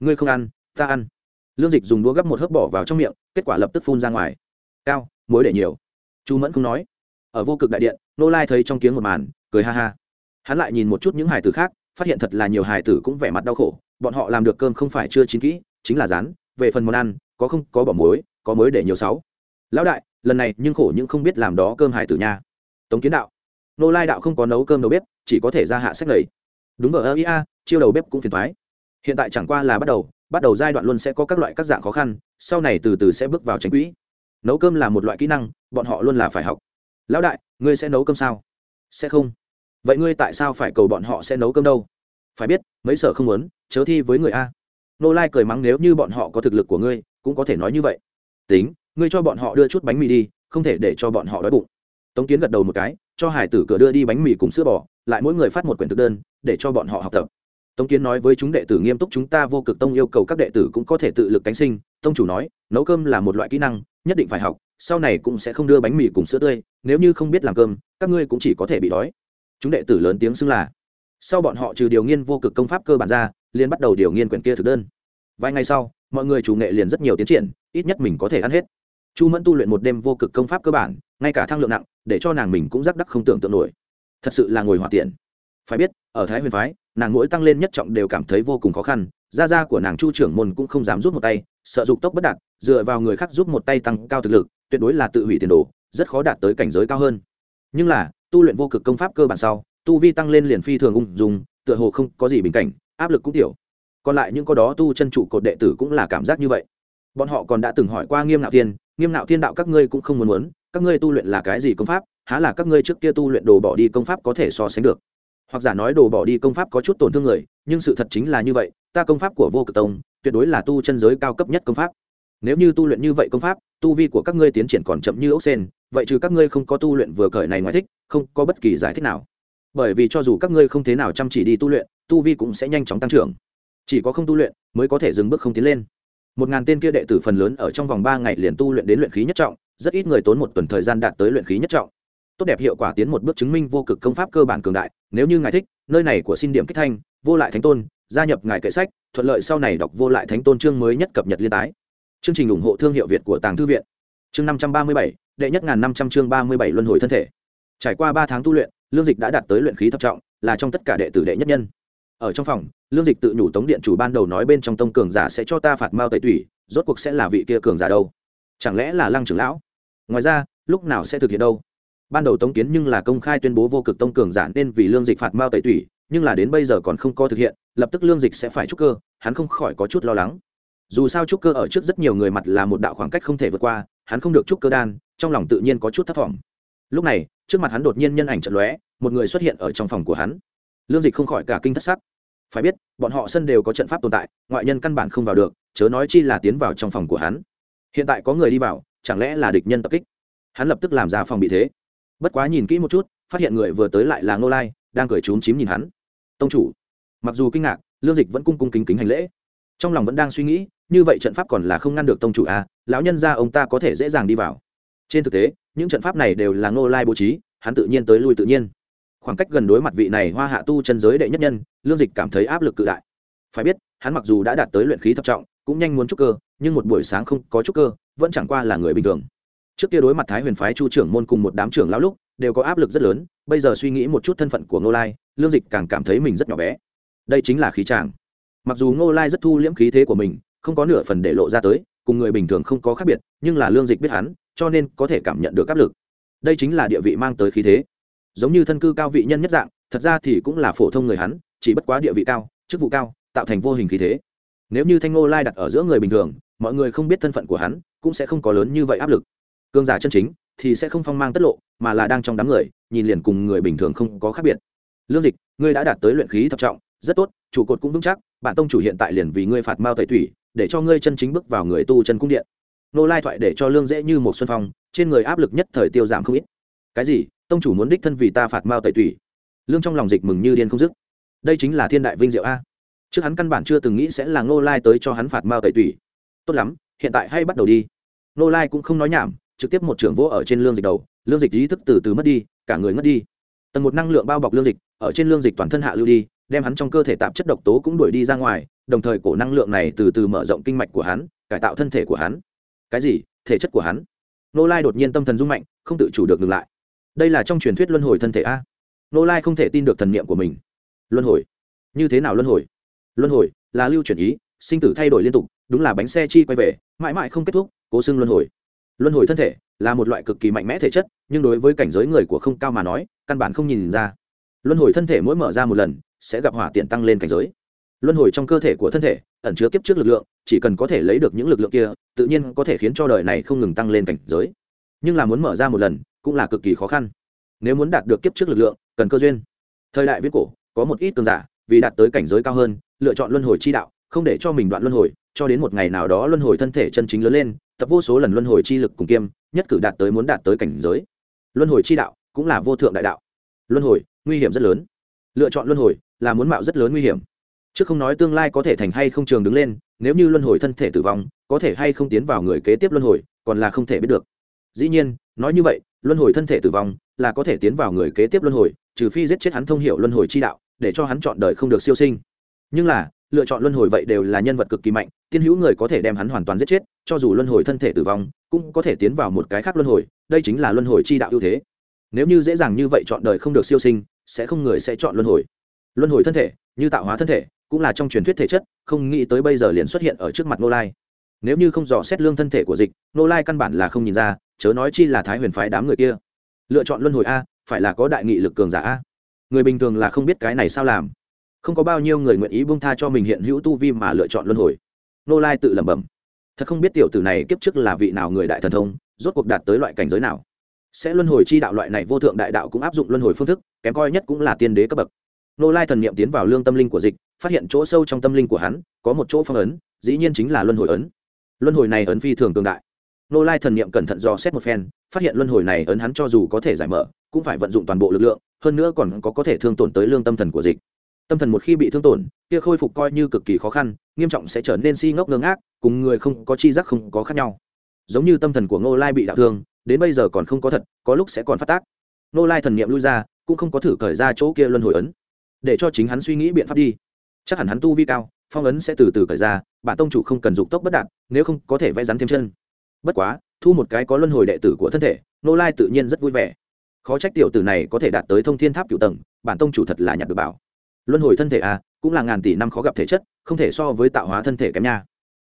Ngươi không ăn, ta ăn. Lương dịch dùng đũa gấp một hớp bỏ vào trong miệng, kết quả lập tức phun ra ngoài. Cao, muối để nhiều. Chu mẫn không nói. Ở vô cực đại điện, nô lai thấy trong tiếng một màn, cười ha ha. Hắn lại nhìn một chút những hài tử khác, phát hiện thật là nhiều hài tử cũng vẻ mặt đau khổ bọn họ làm được cơm không phải chưa chín kỹ, chính là rán, về phần món ăn, có không, có bỏ muối, có mới để nhiều sáu. Lão đại, lần này nhưng khổ nhưng không biết làm đó cơm hải tử nha. Tống kiến đạo, nô lai đạo không có nấu cơm đầu bếp, chỉ có thể ra hạ sách lầy. Đúng ở ia chiêu đầu bếp cũng phiền thoái hiện tại chẳng qua là bắt đầu bắt đầu giai đoạn luôn sẽ có các loại các dạng khó khăn, sau này từ từ sẽ bước vào tránh quỹ. Nấu cơm là một loại kỹ năng, bọn họ luôn là phải học. Lão đại, ngươi sẽ nấu cơm sao? Sẽ không. Vậy ngươi tại sao phải cầu bọn họ sẽ nấu cơm đâu? Phải biết, mấy sở không muốn, chớ thi với người a. Nô lai cười mắng nếu như bọn họ có thực lực của ngươi, cũng có thể nói như vậy. Tính, ngươi cho bọn họ đưa chút bánh mì đi, không thể để cho bọn họ đói bụng. Tống kiến gật đầu một cái, cho hải tử cửa đưa đi bánh mì cùng sữa bò, lại mỗi người phát một quyển thực đơn, để cho bọn họ học tập. Tống kiến nói với chúng đệ tử nghiêm túc, chúng ta vô cực tông yêu cầu các đệ tử cũng có thể tự lực cánh sinh. Tông chủ nói, nấu cơm là một loại kỹ năng, nhất định phải học, sau này cũng sẽ không đưa bánh mì cùng sữa tươi, nếu như không biết làm cơm, các ngươi cũng chỉ có thể bị đói. Chúng đệ tử lớn tiếng xưng là sau bọn họ trừ điều nghiên vô cực công pháp cơ bản ra, liền bắt đầu điều nghiên quyển kia thực đơn. Vài ngày sau, mọi người chủ nghệ liền rất nhiều tiến triển, ít nhất mình có thể ăn hết. Chu mẫn tu luyện một đêm vô cực công pháp cơ bản, ngay cả thăng lượng nặng, để cho nàng mình cũng rắc đắc không tưởng tượng nổi. Thật sự là ngồi hỏa tiện. Phải biết, ở thái huyền phái, nàng mỗi tăng lên nhất trọng đều cảm thấy vô cùng khó khăn, gia gia của nàng chu trưởng môn cũng không dám rút một tay, sợ dục tốc bất đạt, dựa vào người khác giúp một tay tăng cao thực lực, tuyệt đối là tự hủy tiền đồ, rất khó đạt tới cảnh giới cao hơn. Nhưng là, tu luyện vô cực công pháp cơ bản sau tu vi tăng lên liền phi thường ung dung, tựa hồ không có gì bình cảnh, áp lực cũng tiểu. Còn lại những có đó tu chân trụ cột đệ tử cũng là cảm giác như vậy. Bọn họ còn đã từng hỏi qua nghiêm nạo thiên, nghiêm nạo thiên đạo các ngươi cũng không muốn muốn, các ngươi tu luyện là cái gì công pháp, há là các ngươi trước kia tu luyện đồ bỏ đi công pháp có thể so sánh được? Hoặc giả nói đồ bỏ đi công pháp có chút tổn thương người, nhưng sự thật chính là như vậy, ta công pháp của vô cực tông tuyệt đối là tu chân giới cao cấp nhất công pháp. Nếu như tu luyện như vậy công pháp, tu vi của các ngươi tiến triển còn chậm như ốc sen vậy trừ các ngươi không có tu luyện vừa cởi này ngoài thích, không có bất kỳ giải thích nào bởi vì cho dù các ngươi không thế nào chăm chỉ đi tu luyện, tu vi cũng sẽ nhanh chóng tăng trưởng. Chỉ có không tu luyện mới có thể dừng bước không tiến lên. Một ngàn tên kia đệ tử phần lớn ở trong vòng ba ngày liền tu luyện đến luyện khí nhất trọng, rất ít người tốn một tuần thời gian đạt tới luyện khí nhất trọng. Tốt đẹp hiệu quả tiến một bước chứng minh vô cực công pháp cơ bản cường đại, nếu như ngài thích, nơi này của xin điểm kích thanh, vô lại thánh tôn, gia nhập ngài kệ sách, thuận lợi sau này đọc vô lại thánh tôn chương mới nhất cập nhật liên tái. Chương trình ủng hộ thương hiệu việt của tàng thư viện. Chương năm trăm ba mươi bảy, đệ nhất ngàn năm trăm chương ba mươi bảy luân hồi thân thể trải qua ba tháng tu luyện, lương dịch đã đạt tới luyện khí thập trọng, là trong tất cả đệ tử đệ nhất nhân. Ở trong phòng, lương dịch tự nhủ tống điện chủ ban đầu nói bên trong tông cường giả sẽ cho ta phạt mao tẩy tủy, rốt cuộc sẽ là vị kia cường giả đâu? Chẳng lẽ là lăng trưởng lão? Ngoài ra, lúc nào sẽ thực hiện đâu? Ban đầu tống kiến nhưng là công khai tuyên bố vô cực tông cường giả nên vì lương dịch phạt mao tẩy tủy, nhưng là đến bây giờ còn không có thực hiện, lập tức lương dịch sẽ phải trúc cơ, hắn không khỏi có chút lo lắng. Dù sao trúc cơ ở trước rất nhiều người mặt là một đạo khoảng cách không thể vượt qua, hắn không được trúc cơ đan, trong lòng tự nhiên có chút thất vọng lúc này, trước mặt hắn đột nhiên nhân ảnh trận lóe, một người xuất hiện ở trong phòng của hắn. Lương dịch không khỏi cả kinh thất sắc. Phải biết, bọn họ sân đều có trận pháp tồn tại, ngoại nhân căn bản không vào được, chớ nói chi là tiến vào trong phòng của hắn. Hiện tại có người đi vào, chẳng lẽ là địch nhân tập kích? Hắn lập tức làm ra phòng bị thế. Bất quá nhìn kỹ một chút, phát hiện người vừa tới lại là ngô lai, đang cười trúng chím nhìn hắn. Tông chủ. Mặc dù kinh ngạc, lương dịch vẫn cung cung kính kính hành lễ. Trong lòng vẫn đang suy nghĩ, như vậy trận pháp còn là không ngăn được tông chủ à lão nhân ra ông ta có thể dễ dàng đi vào. Trên thực tế những trận pháp này đều là ngô lai bố trí, hắn tự nhiên tới lui tự nhiên. Khoảng cách gần đối mặt vị này hoa hạ tu chân giới đệ nhất nhân, lương dịch cảm thấy áp lực cự đại. Phải biết, hắn mặc dù đã đạt tới luyện khí thập trọng, cũng nhanh muốn trúc cơ, nhưng một buổi sáng không có trúc cơ, vẫn chẳng qua là người bình thường. Trước kia đối mặt thái huyền phái chu trưởng môn cùng một đám trưởng lão lúc, đều có áp lực rất lớn, bây giờ suy nghĩ một chút thân phận của ngô lai, lương dịch càng cảm thấy mình rất nhỏ bé. Đây chính là khí tràng mặc dù ngô lai rất thu liễm khí thế của mình, không có nửa phần để lộ ra tới, cùng người bình thường không có khác biệt, nhưng là lương dịch biết hắn cho nên có thể cảm nhận được áp lực. Đây chính là địa vị mang tới khí thế. Giống như thân cư cao vị nhân nhất dạng, thật ra thì cũng là phổ thông người hắn, chỉ bất quá địa vị cao, chức vụ cao, tạo thành vô hình khí thế. Nếu như thanh ngô lai đặt ở giữa người bình thường, mọi người không biết thân phận của hắn, cũng sẽ không có lớn như vậy áp lực. Cương giả chân chính, thì sẽ không phong mang tất lộ, mà là đang trong đám người, nhìn liền cùng người bình thường không có khác biệt. Lương dịch, ngươi đã đạt tới luyện khí thập trọng, rất tốt, trụ cột cũng vững chắc bản tông chủ hiện tại liền vì ngươi phạt mao tẩy thủy để cho ngươi chân chính bước vào người tu chân cung điện nô lai thoại để cho lương dễ như một xuân phong, trên người áp lực nhất thời tiêu giảm không ít. Cái gì? Tông chủ muốn đích thân vì ta phạt mao tẩy Tủy? lương trong lòng dịch mừng như điên không dứt. Đây chính là thiên đại vinh diệu a. Trước hắn căn bản chưa từng nghĩ sẽ là Nô lai tới cho hắn phạt mao tẩy tủy. Tốt lắm, hiện tại hay bắt đầu đi. Nô lai cũng không nói nhảm, trực tiếp một trưởng vỗ ở trên lương dịch đầu, lương dịch ý thức từ từ mất đi, cả người ngất đi. Tầng một năng lượng bao bọc lương dịch, ở trên lương dịch toàn thân hạ lưu đi, đem hắn trong cơ thể tạp chất độc tố cũng đuổi đi ra ngoài, đồng thời cổ năng lượng này từ từ mở rộng kinh mạch của hắn, cải tạo thân thể của hắn cái gì, thể chất của hắn. Nô lai đột nhiên tâm thần rung mạnh, không tự chủ được ngừng lại. Đây là trong truyền thuyết luân hồi thân thể a. Nô lai không thể tin được thần niệm của mình. Luân hồi? Như thế nào luân hồi? Luân hồi là lưu chuyển ý, sinh tử thay đổi liên tục, đúng là bánh xe chi quay về, mãi mãi không kết thúc, cố xưng luân hồi. Luân hồi thân thể là một loại cực kỳ mạnh mẽ thể chất, nhưng đối với cảnh giới người của không cao mà nói, căn bản không nhìn ra. Luân hồi thân thể mỗi mở ra một lần, sẽ gặp hỏa tiện tăng lên cảnh giới luân hồi trong cơ thể của thân thể, ẩn chứa kiếp trước lực lượng, chỉ cần có thể lấy được những lực lượng kia, tự nhiên có thể khiến cho đời này không ngừng tăng lên cảnh giới. Nhưng là muốn mở ra một lần, cũng là cực kỳ khó khăn. Nếu muốn đạt được kiếp trước lực lượng, cần cơ duyên. Thời đại viết cổ, có một ít cường giả, vì đạt tới cảnh giới cao hơn, lựa chọn luân hồi chi đạo, không để cho mình đoạn luân hồi, cho đến một ngày nào đó luân hồi thân thể chân chính lớn lên, tập vô số lần luân hồi chi lực cùng kiêm, nhất cử đạt tới muốn đạt tới cảnh giới. Luân hồi chi đạo cũng là vô thượng đại đạo. Luân hồi, nguy hiểm rất lớn. Lựa chọn luân hồi là muốn mạo rất lớn nguy hiểm chứ không nói tương lai có thể thành hay không trường đứng lên, nếu như luân hồi thân thể tử vong, có thể hay không tiến vào người kế tiếp luân hồi, còn là không thể biết được. Dĩ nhiên, nói như vậy, luân hồi thân thể tử vong là có thể tiến vào người kế tiếp luân hồi, trừ phi giết chết hắn thông hiệu luân hồi chi đạo, để cho hắn chọn đời không được siêu sinh. Nhưng là, lựa chọn luân hồi vậy đều là nhân vật cực kỳ mạnh, tiên hữu người có thể đem hắn hoàn toàn giết chết, cho dù luân hồi thân thể tử vong, cũng có thể tiến vào một cái khác luân hồi, đây chính là luân hồi chi đạo ưu thế. Nếu như dễ dàng như vậy chọn đời không được siêu sinh, sẽ không người sẽ chọn luân hồi. Luân hồi thân thể, như tạo hóa thân thể cũng là trong truyền thuyết thể chất, không nghĩ tới bây giờ liền xuất hiện ở trước mặt nô lai. Nếu như không dò xét lương thân thể của dịch nô lai căn bản là không nhìn ra, chớ nói chi là thái huyền phái đám người kia. Lựa chọn luân hồi a, phải là có đại nghị lực cường giả a. Người bình thường là không biết cái này sao làm. Không có bao nhiêu người nguyện ý buông tha cho mình hiện hữu tu vi mà lựa chọn luân hồi. Nô lai tự lẩm bẩm. Thật không biết tiểu tử này kiếp trước là vị nào người đại thần thông, rốt cuộc đạt tới loại cảnh giới nào. Sẽ luân hồi chi đạo loại này vô thượng đại đạo cũng áp dụng luân hồi phương thức, kém coi nhất cũng là tiên đế cấp bậc nô lai thần niệm tiến vào lương tâm linh của dịch, phát hiện chỗ sâu trong tâm linh của hắn, có một chỗ phong ấn, dĩ nhiên chính là luân hồi ấn. Luân hồi này ấn phi thường cường đại. Nô lai thần niệm cẩn thận dò xét một phen, phát hiện luân hồi này ấn hắn cho dù có thể giải mở, cũng phải vận dụng toàn bộ lực lượng, hơn nữa còn có có thể thương tổn tới lương tâm thần của dịch. Tâm thần một khi bị thương tổn, kia khôi phục coi như cực kỳ khó khăn, nghiêm trọng sẽ trở nên si ngốc ngơ ngác, cùng người không có chi giác không có khác nhau. Giống như tâm thần của ngô lai bị đạo thương, đến bây giờ còn không có thật, có lúc sẽ còn phát tác. Ngô lai thần niệm lui ra, cũng không có thử cởi ra chỗ kia luân hồi ấn để cho chính hắn suy nghĩ biện pháp đi. Chắc hẳn hắn tu vi cao phong ấn sẽ từ từ cởi ra bản tông chủ không cần dục tốc bất đạt nếu không có thể vẽ rắn thêm chân. Bất quá thu một cái có luân hồi đệ tử của thân thể nô lai tự nhiên rất vui vẻ. Khó trách tiểu tử này có thể đạt tới thông thiên tháp cựu tầng bản tông chủ thật là nhặt được bảo. Luân hồi thân thể à, cũng là ngàn tỷ năm khó gặp thể chất không thể so với tạo hóa thân thể kém nha.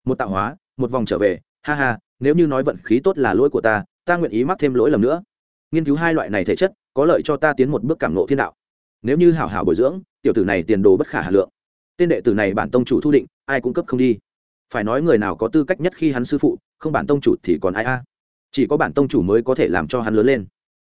Một tạo hóa một vòng trở về ha ha nếu như nói vận khí tốt là lỗi của ta ta nguyện ý mắc thêm lỗi lầm nữa. Nghiên cứu hai loại này thể chất có lợi cho ta tiến một bước cảm nộ thiên đạo nếu như hảo hảo bồi dưỡng, tiểu tử này tiền đồ bất khả hà lượng. Tên đệ tử này bản tông chủ thu định, ai cũng cấp không đi. Phải nói người nào có tư cách nhất khi hắn sư phụ, không bản tông chủ thì còn ai a? Chỉ có bản tông chủ mới có thể làm cho hắn lớn lên.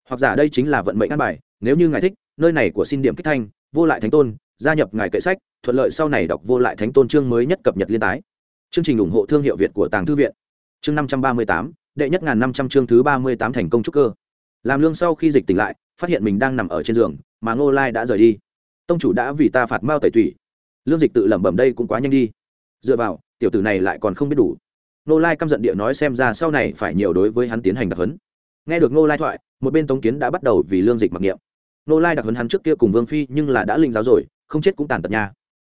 Hoặc giả đây chính là vận mệnh ăn bài, nếu như ngài thích, nơi này của xin điểm kích thanh, vô lại thánh tôn, gia nhập ngài kệ sách, thuận lợi sau này đọc vô lại thánh tôn chương mới nhất cập nhật liên tái. Chương trình ủng hộ thương hiệu việt của tàng thư viện. Chương năm trăm ba mươi tám, đệ nhất ngàn năm trăm chương thứ ba mươi tám thành công trúc cơ làm lương sau khi dịch tỉnh lại, phát hiện mình đang nằm ở trên giường, mà ngô lai đã rời đi. Tông chủ đã vì ta phạt mao tẩy tủy. Lương dịch tự lẩm bẩm đây cũng quá nhanh đi. Dựa vào, tiểu tử này lại còn không biết đủ. Ngô lai căm giận địa nói xem ra sau này phải nhiều đối với hắn tiến hành đặc hấn nghe được ngô lai thoại, một bên tống kiến đã bắt đầu vì lương dịch mặc niệm. Ngô lai đặc hấn hắn trước kia cùng vương phi nhưng là đã linh giáo rồi, không chết cũng tàn tật nha.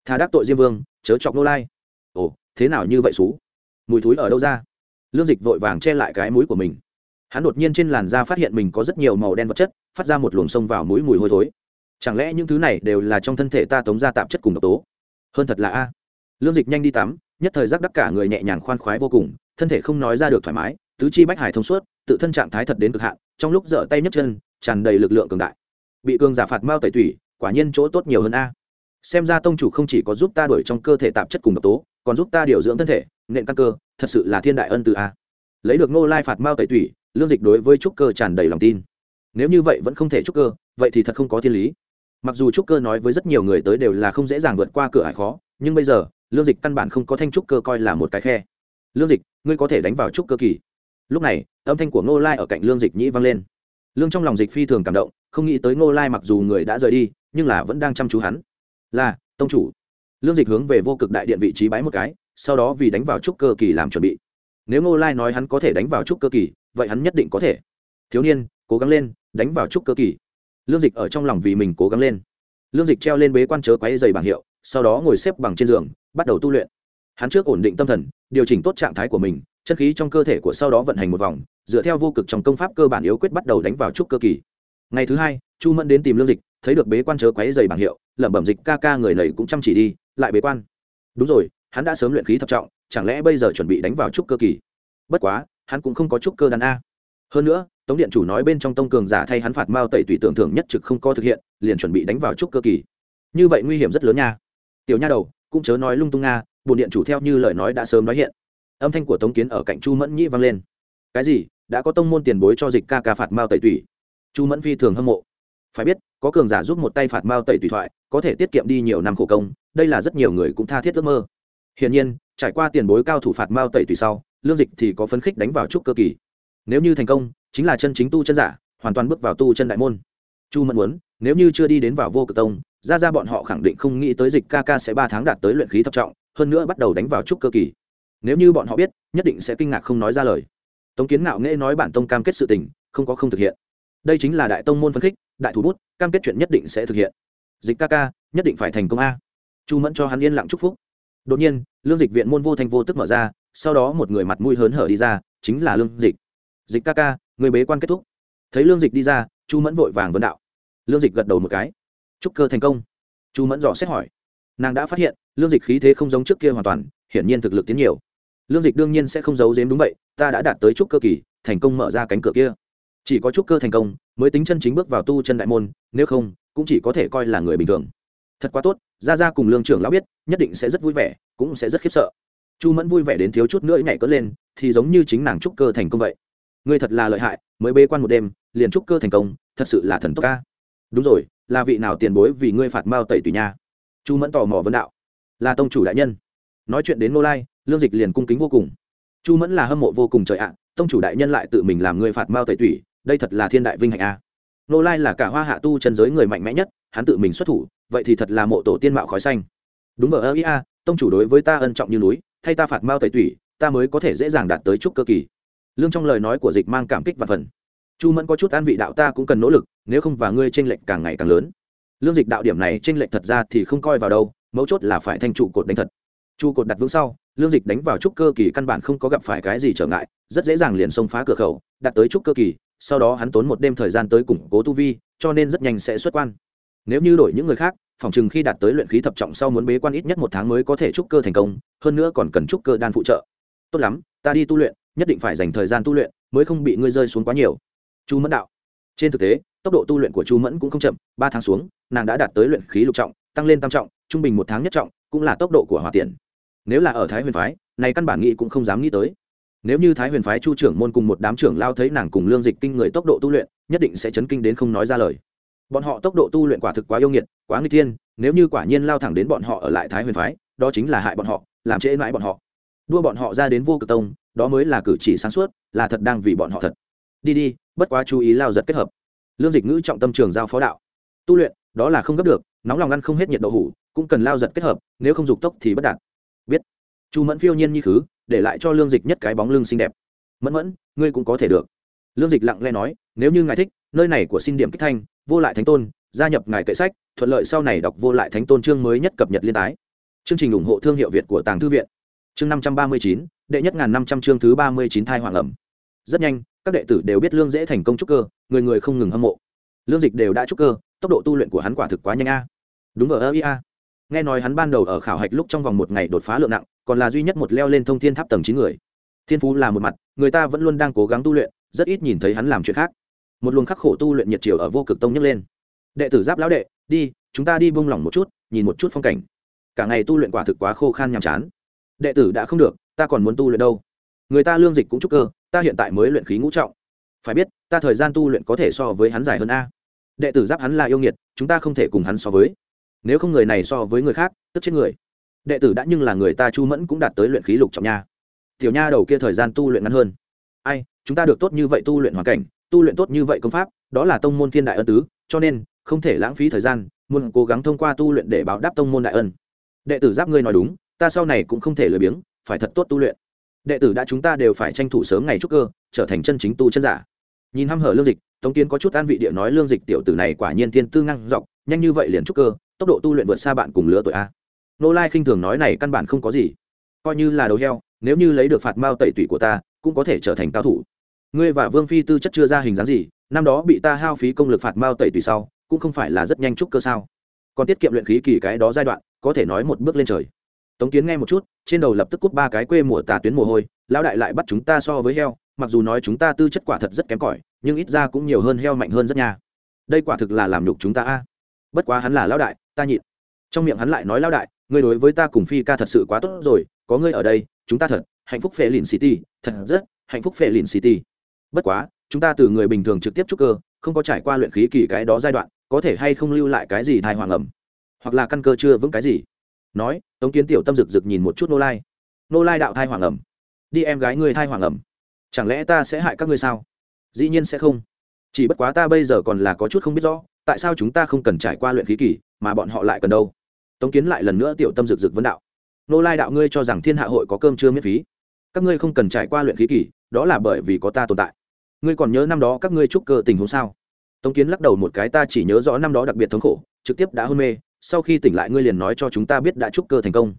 Thà đắc tội diêm vương, chớ chọc ngô lai. Ồ, thế nào như vậy xú? Mùi thúi ở đâu ra? Lương dịch vội vàng che lại cái mũi của mình hắn đột nhiên trên làn da phát hiện mình có rất nhiều màu đen vật chất, phát ra một luồng sông vào mũi mùi hôi thối. Chẳng lẽ những thứ này đều là trong thân thể ta tống ra tạp chất cùng độc tố? Hơn thật là a. Lương dịch nhanh đi tắm, nhất thời giác đắc cả người nhẹ nhàng khoan khoái vô cùng, thân thể không nói ra được thoải mái, tứ chi bách hải thông suốt, tự thân trạng thái thật đến cực hạn, trong lúc dở tay nhấc chân, tràn đầy lực lượng cường đại. Bị cường giả phạt mao tẩy tủy, quả nhiên chỗ tốt nhiều hơn a. Xem ra tông chủ không chỉ có giúp ta đổi trong cơ thể tạp chất cùng độc tố, còn giúp ta điều dưỡng thân thể, nện căn cơ, thật sự là thiên đại ân từ a lấy được ngô lai phạt mao tẩy tủy, lương dịch đối với trúc cơ tràn đầy lòng tin. Nếu như vậy vẫn không thể trúc cơ, vậy thì thật không có thiên lý. Mặc dù trúc cơ nói với rất nhiều người tới đều là không dễ dàng vượt qua cửa hải khó, nhưng bây giờ, lương dịch căn bản không có thanh trúc cơ coi là một cái khe. Lương dịch, ngươi có thể đánh vào trúc cơ kỳ. Lúc này, âm thanh của ngô lai ở cạnh lương dịch nhĩ vang lên. Lương trong lòng dịch phi thường cảm động, không nghĩ tới ngô lai mặc dù người đã rời đi, nhưng là vẫn đang chăm chú hắn. Là, tông chủ. Lương dịch hướng về vô cực đại điện vị trí bái một cái, sau đó vì đánh vào trúc cơ kỳ làm chuẩn bị nếu ngô lai nói hắn có thể đánh vào trúc cơ kỳ, vậy hắn nhất định có thể. Thiếu niên, cố gắng lên, đánh vào trúc cơ kỳ. Lương dịch ở trong lòng vì mình cố gắng lên. Lương dịch treo lên bế quan chớ quáy dày bảng hiệu, sau đó ngồi xếp bằng trên giường, bắt đầu tu luyện. Hắn trước ổn định tâm thần, điều chỉnh tốt trạng thái của mình, chân khí trong cơ thể của sau đó vận hành một vòng, dựa theo vô cực trong công pháp cơ bản yếu quyết bắt đầu đánh vào trúc cơ kỳ. Ngày thứ hai, chu mẫn đến tìm lương dịch, thấy được bế quan chớ quáy dày bảng hiệu, lẩm bẩm dịch ca ca người này cũng chăm chỉ đi, lại bế quan. Đúng rồi, hắn đã sớm luyện khí thập trọng chẳng lẽ bây giờ chuẩn bị đánh vào trúc cơ kỳ? Bất quá, hắn cũng không có trúc cơ đàn a. Hơn nữa, tống điện chủ nói bên trong tông cường giả thay hắn phạt mao tẩy tùy tưởng thưởng nhất trực không có thực hiện, liền chuẩn bị đánh vào trúc cơ kỳ. Như vậy nguy hiểm rất lớn nha. Tiểu nha đầu, cũng chớ nói lung tung nga bồn điện chủ theo như lời nói đã sớm nói hiện. Âm thanh của tống kiến ở cạnh chu mẫn nhĩ vang lên. Cái gì? Đã có tông môn tiền bối cho dịch ca ca phạt mao tẩy tùy. chu mẫn phi thường hâm mộ. Phải biết, có cường giả giúp một tay phạt mao tẩy tùy thoại, có thể tiết kiệm đi nhiều năm khổ công, đây là rất nhiều người cũng tha thiết ước mơ. Hiển nhiên trải qua tiền bối cao thủ phạt mao tẩy tùy sau, lương dịch thì có phấn khích đánh vào trúc cơ kỳ. Nếu như thành công, chính là chân chính tu chân giả, hoàn toàn bước vào tu chân đại môn. Chu mẫn muốn, nếu như chưa đi đến vào vô cực tông, ra ra bọn họ khẳng định không nghĩ tới dịch ca ca sẽ ba tháng đạt tới luyện khí thập trọng, hơn nữa bắt đầu đánh vào trúc cơ kỳ. Nếu như bọn họ biết, nhất định sẽ kinh ngạc không nói ra lời. Tống kiến ngạo nghễ nói bản tông cam kết sự tình, không có không thực hiện. Đây chính là đại tông môn phân khích, đại thủ bút, cam kết chuyện nhất định sẽ thực hiện. Dịch ca ca, nhất định phải thành công a. Chu mẫn cho hắn yên lặng chúc phúc đột nhiên, lương dịch viện môn vô thành vô tức mở ra, sau đó một người mặt mũi hớn hở đi ra, chính là lương dịch. Dịch ca ca, người bế quan kết thúc. Thấy lương dịch đi ra, chu mẫn vội vàng vấn đạo. Lương dịch gật đầu một cái. Chúc cơ thành công. Chu mẫn dò xét hỏi. Nàng đã phát hiện, lương dịch khí thế không giống trước kia hoàn toàn, hiển nhiên thực lực tiến nhiều. Lương dịch đương nhiên sẽ không giấu giếm đúng vậy, ta đã đạt tới chúc cơ kỳ, thành công mở ra cánh cửa kia. Chỉ có chúc cơ thành công, mới tính chân chính bước vào tu chân đại môn, nếu không, cũng chỉ có thể coi là người bình thường. Thật quá tốt ra ra cùng lương trưởng lão biết, nhất định sẽ rất vui vẻ, cũng sẽ rất khiếp sợ. Chu mẫn vui vẻ đến thiếu chút nữa nhảy cất lên, thì giống như chính nàng trúc cơ thành công vậy. Ngươi thật là lợi hại, mới bê quan một đêm, liền trúc cơ thành công, thật sự là thần tốc ca. Đúng rồi, là vị nào tiền bối vì ngươi phạt mao tẩy tùy nha chu mẫn tò mò vấn đạo. Là tông chủ đại nhân. Nói chuyện đến nô lai, lương dịch liền cung kính vô cùng. Chu mẫn là hâm mộ vô cùng trời ạ, tông chủ đại nhân lại tự mình làm ngươi phạt mao tẩy tủy, đây thật là thiên đại vinh hạnh a. Nô lai là cả hoa hạ tu chân giới người mạnh mẽ nhất, hắn tự mình xuất thủ vậy thì thật là mộ tổ tiên mạo khói xanh. Đúng ở ơ ia tông chủ đối với ta ân trọng như núi, thay ta phạt mao tẩy tủy, ta mới có thể dễ dàng đạt tới chút cơ kỳ. Lương trong lời nói của dịch mang cảm kích và phần. Chu mẫn có chút an vị đạo ta cũng cần nỗ lực, nếu không và ngươi tranh lệch càng ngày càng lớn. Lương dịch đạo điểm này tranh lệch thật ra thì không coi vào đâu, mấu chốt là phải thanh trụ cột đánh thật. Trụ cột đặt vững sau, lương dịch đánh vào trúc cơ kỳ căn bản không có gặp phải cái gì trở ngại, rất dễ dàng liền xông phá cửa khẩu đặt tới trúc cơ kỳ, sau đó hắn tốn một đêm thời gian tới củng cố tu vi, cho nên rất nhanh sẽ xuất quan. Nếu như đổi những người khác phòng chừng khi đạt tới luyện khí thập trọng sau muốn bế quan ít nhất một tháng mới có thể trúc cơ thành công, hơn nữa còn cần trúc cơ đan phụ trợ. Tốt lắm, ta đi tu luyện, nhất định phải dành thời gian tu luyện, mới không bị ngươi rơi xuống quá nhiều. Chu mẫn đạo. Trên thực tế, tốc độ tu luyện của chu mẫn cũng không chậm, ba tháng xuống, nàng đã đạt tới luyện khí lục trọng, tăng lên tam trọng, trung bình một tháng nhất trọng, cũng là tốc độ của hòa tiền nếu là ở thái huyền phái, này căn bản nghĩ cũng không dám nghĩ tới. Nếu như thái huyền phái chu trưởng môn cùng một đám trưởng lao thấy nàng cùng lương dịch kinh người tốc độ tu luyện, nhất định sẽ chấn kinh đến không nói ra lời bọn họ tốc độ tu luyện quả thực quá yêu nghiệt, quá nguy thiên, nếu như quả nhiên lao thẳng đến bọn họ ở lại thái huyền phái, đó chính là hại bọn họ, làm trễ mãi bọn họ. Đua bọn họ ra đến vô cực tông, đó mới là cử chỉ sáng suốt, là thật đang vì bọn họ thật. Đi đi, bất quá chú ý lao giật kết hợp. Lương dịch ngữ trọng tâm trường giao phó đạo. Tu luyện, đó là không gấp được, nóng lòng ăn không hết nhiệt độ hủ, cũng cần lao giật kết hợp, nếu không dục tốc thì bất đạt. Biết. Chu mẫn phiêu nhiên như khứ, để lại cho lương dịch nhất cái bóng lưng xinh đẹp. Mẫn mẫn, ngươi cũng có thể được. Lương dịch lặng lẽ nói, nếu như ngài thích, nơi này của xin điểm kích thanh vô lại thánh tôn, gia nhập ngài kệ sách, thuận lợi sau này đọc vô lại thánh tôn chương mới nhất cập nhật liên tái. Chương trình ủng hộ thương hiệu việt của tàng thư viện. Chương năm trăm ba mươi chín, đệ nhất ngàn năm trăm chương thứ ba mươi chín thai hoàng ẩm. Rất nhanh, các đệ tử đều biết lương dễ thành công trúc cơ, người người không ngừng hâm mộ. Lương dịch đều đã trúc cơ, tốc độ tu luyện của hắn quả thực quá nhanh a. Đúng vờ ơ ia nghe nói hắn ban đầu ở khảo hạch lúc trong vòng một ngày đột phá lượng nặng, còn là duy nhất một leo lên thông thiên tháp tầng chín người. Thiên phú là một mặt, người ta vẫn luôn đang cố gắng tu luyện, rất ít nhìn thấy hắn làm chuyện khác một luồng khắc khổ tu luyện nhiệt chiều ở vô cực tông nhấc lên. Đệ tử giáp lão đệ, đi, chúng ta đi bông lỏng một chút, nhìn một chút phong cảnh. Cả ngày tu luyện quả thực quá khô khan nhàm chán. Đệ tử đã không được, ta còn muốn tu luyện đâu. Người ta lương dịch cũng chúc cơ, ta hiện tại mới luyện khí ngũ trọng. Phải biết, ta thời gian tu luyện có thể so với hắn dài hơn a. Đệ tử giáp hắn là yêu nghiệt, chúng ta không thể cùng hắn so với. Nếu không người này so với người khác, tức chết người. Đệ tử đã nhưng là người ta chu mẫn cũng đạt tới luyện khí lục trọng nha. Tiểu nha đầu kia thời gian tu luyện ngắn hơn. Ai, chúng ta được tốt như vậy tu luyện hoàn cảnh tu luyện tốt như vậy công pháp, đó là tông môn thiên đại ân tứ, cho nên, không thể lãng phí thời gian, muốn cố gắng thông qua tu luyện để báo đáp tông môn đại ân. Đệ tử giáp ngươi nói đúng, ta sau này cũng không thể lười biếng, phải thật tốt tu luyện. Đệ tử đã chúng ta đều phải tranh thủ sớm ngày trúc cơ, trở thành chân chính tu chân giả. Nhìn hăm hở lương dịch, tống kiến có chút an vị địa nói lương dịch tiểu tử này quả nhiên thiên tư ngang dọc, nhanh như vậy liền trúc cơ, tốc độ tu luyện vượt xa bạn cùng lứa tuổi a. Nô lai khinh thường nói này căn bản không có gì. Coi như là đầu heo, nếu như lấy được phạt mao tẩy tủy của ta, cũng có thể trở thành cao thủ ngươi và vương phi tư chất chưa ra hình dáng gì, năm đó bị ta hao phí công lực phạt mao tẩy tùy sau, cũng không phải là rất nhanh chúc cơ sao? Còn tiết kiệm luyện khí kỳ cái đó giai đoạn, có thể nói một bước lên trời. Tống kiến nghe một chút, trên đầu lập tức cút ba cái quê mùa tà tuyến mồ hôi, lão đại lại bắt chúng ta so với heo, mặc dù nói chúng ta tư chất quả thật rất kém cỏi, nhưng ít ra cũng nhiều hơn heo mạnh hơn rất nha. Đây quả thực là làm nhục chúng ta a. Bất quá hắn là lão đại, ta nhịn. Trong miệng hắn lại nói lão đại, ngươi đối với ta cùng phi ca thật sự quá tốt rồi, có ngươi ở đây, chúng ta thật hạnh phúc phệ lìn city, thật rất hạnh phúc phệ lìn city bất quá, chúng ta từ người bình thường trực tiếp trúc cơ, không có trải qua luyện khí kỳ cái đó giai đoạn, có thể hay không lưu lại cái gì thai hoàng ẩm? Hoặc là căn cơ chưa vững cái gì? Nói, tống kiến tiểu tâm rực rực nhìn một chút nô lai. Nô lai đạo thai hoàng ẩm. Đi em gái ngươi thai hoàng ẩm. Chẳng lẽ ta sẽ hại các ngươi sao? Dĩ nhiên sẽ không. Chỉ bất quá ta bây giờ còn là có chút không biết rõ, tại sao chúng ta không cần trải qua luyện khí kỳ, mà bọn họ lại cần đâu? Tống kiến lại lần nữa tiểu tâm rực rực vấn đạo. Nô lai đạo ngươi cho rằng thiên hạ hội có cơm chưa miễn phí. Các ngươi không cần trải qua luyện khí kỳ, đó là bởi vì có ta tồn tại ngươi còn nhớ năm đó các ngươi trúc cơ tình huống sao? Tống kiến lắc đầu một cái, ta chỉ nhớ rõ năm đó đặc biệt thống khổ, trực tiếp đã hôn mê, sau khi tỉnh lại ngươi liền nói cho chúng ta biết đã trúc cơ thành công.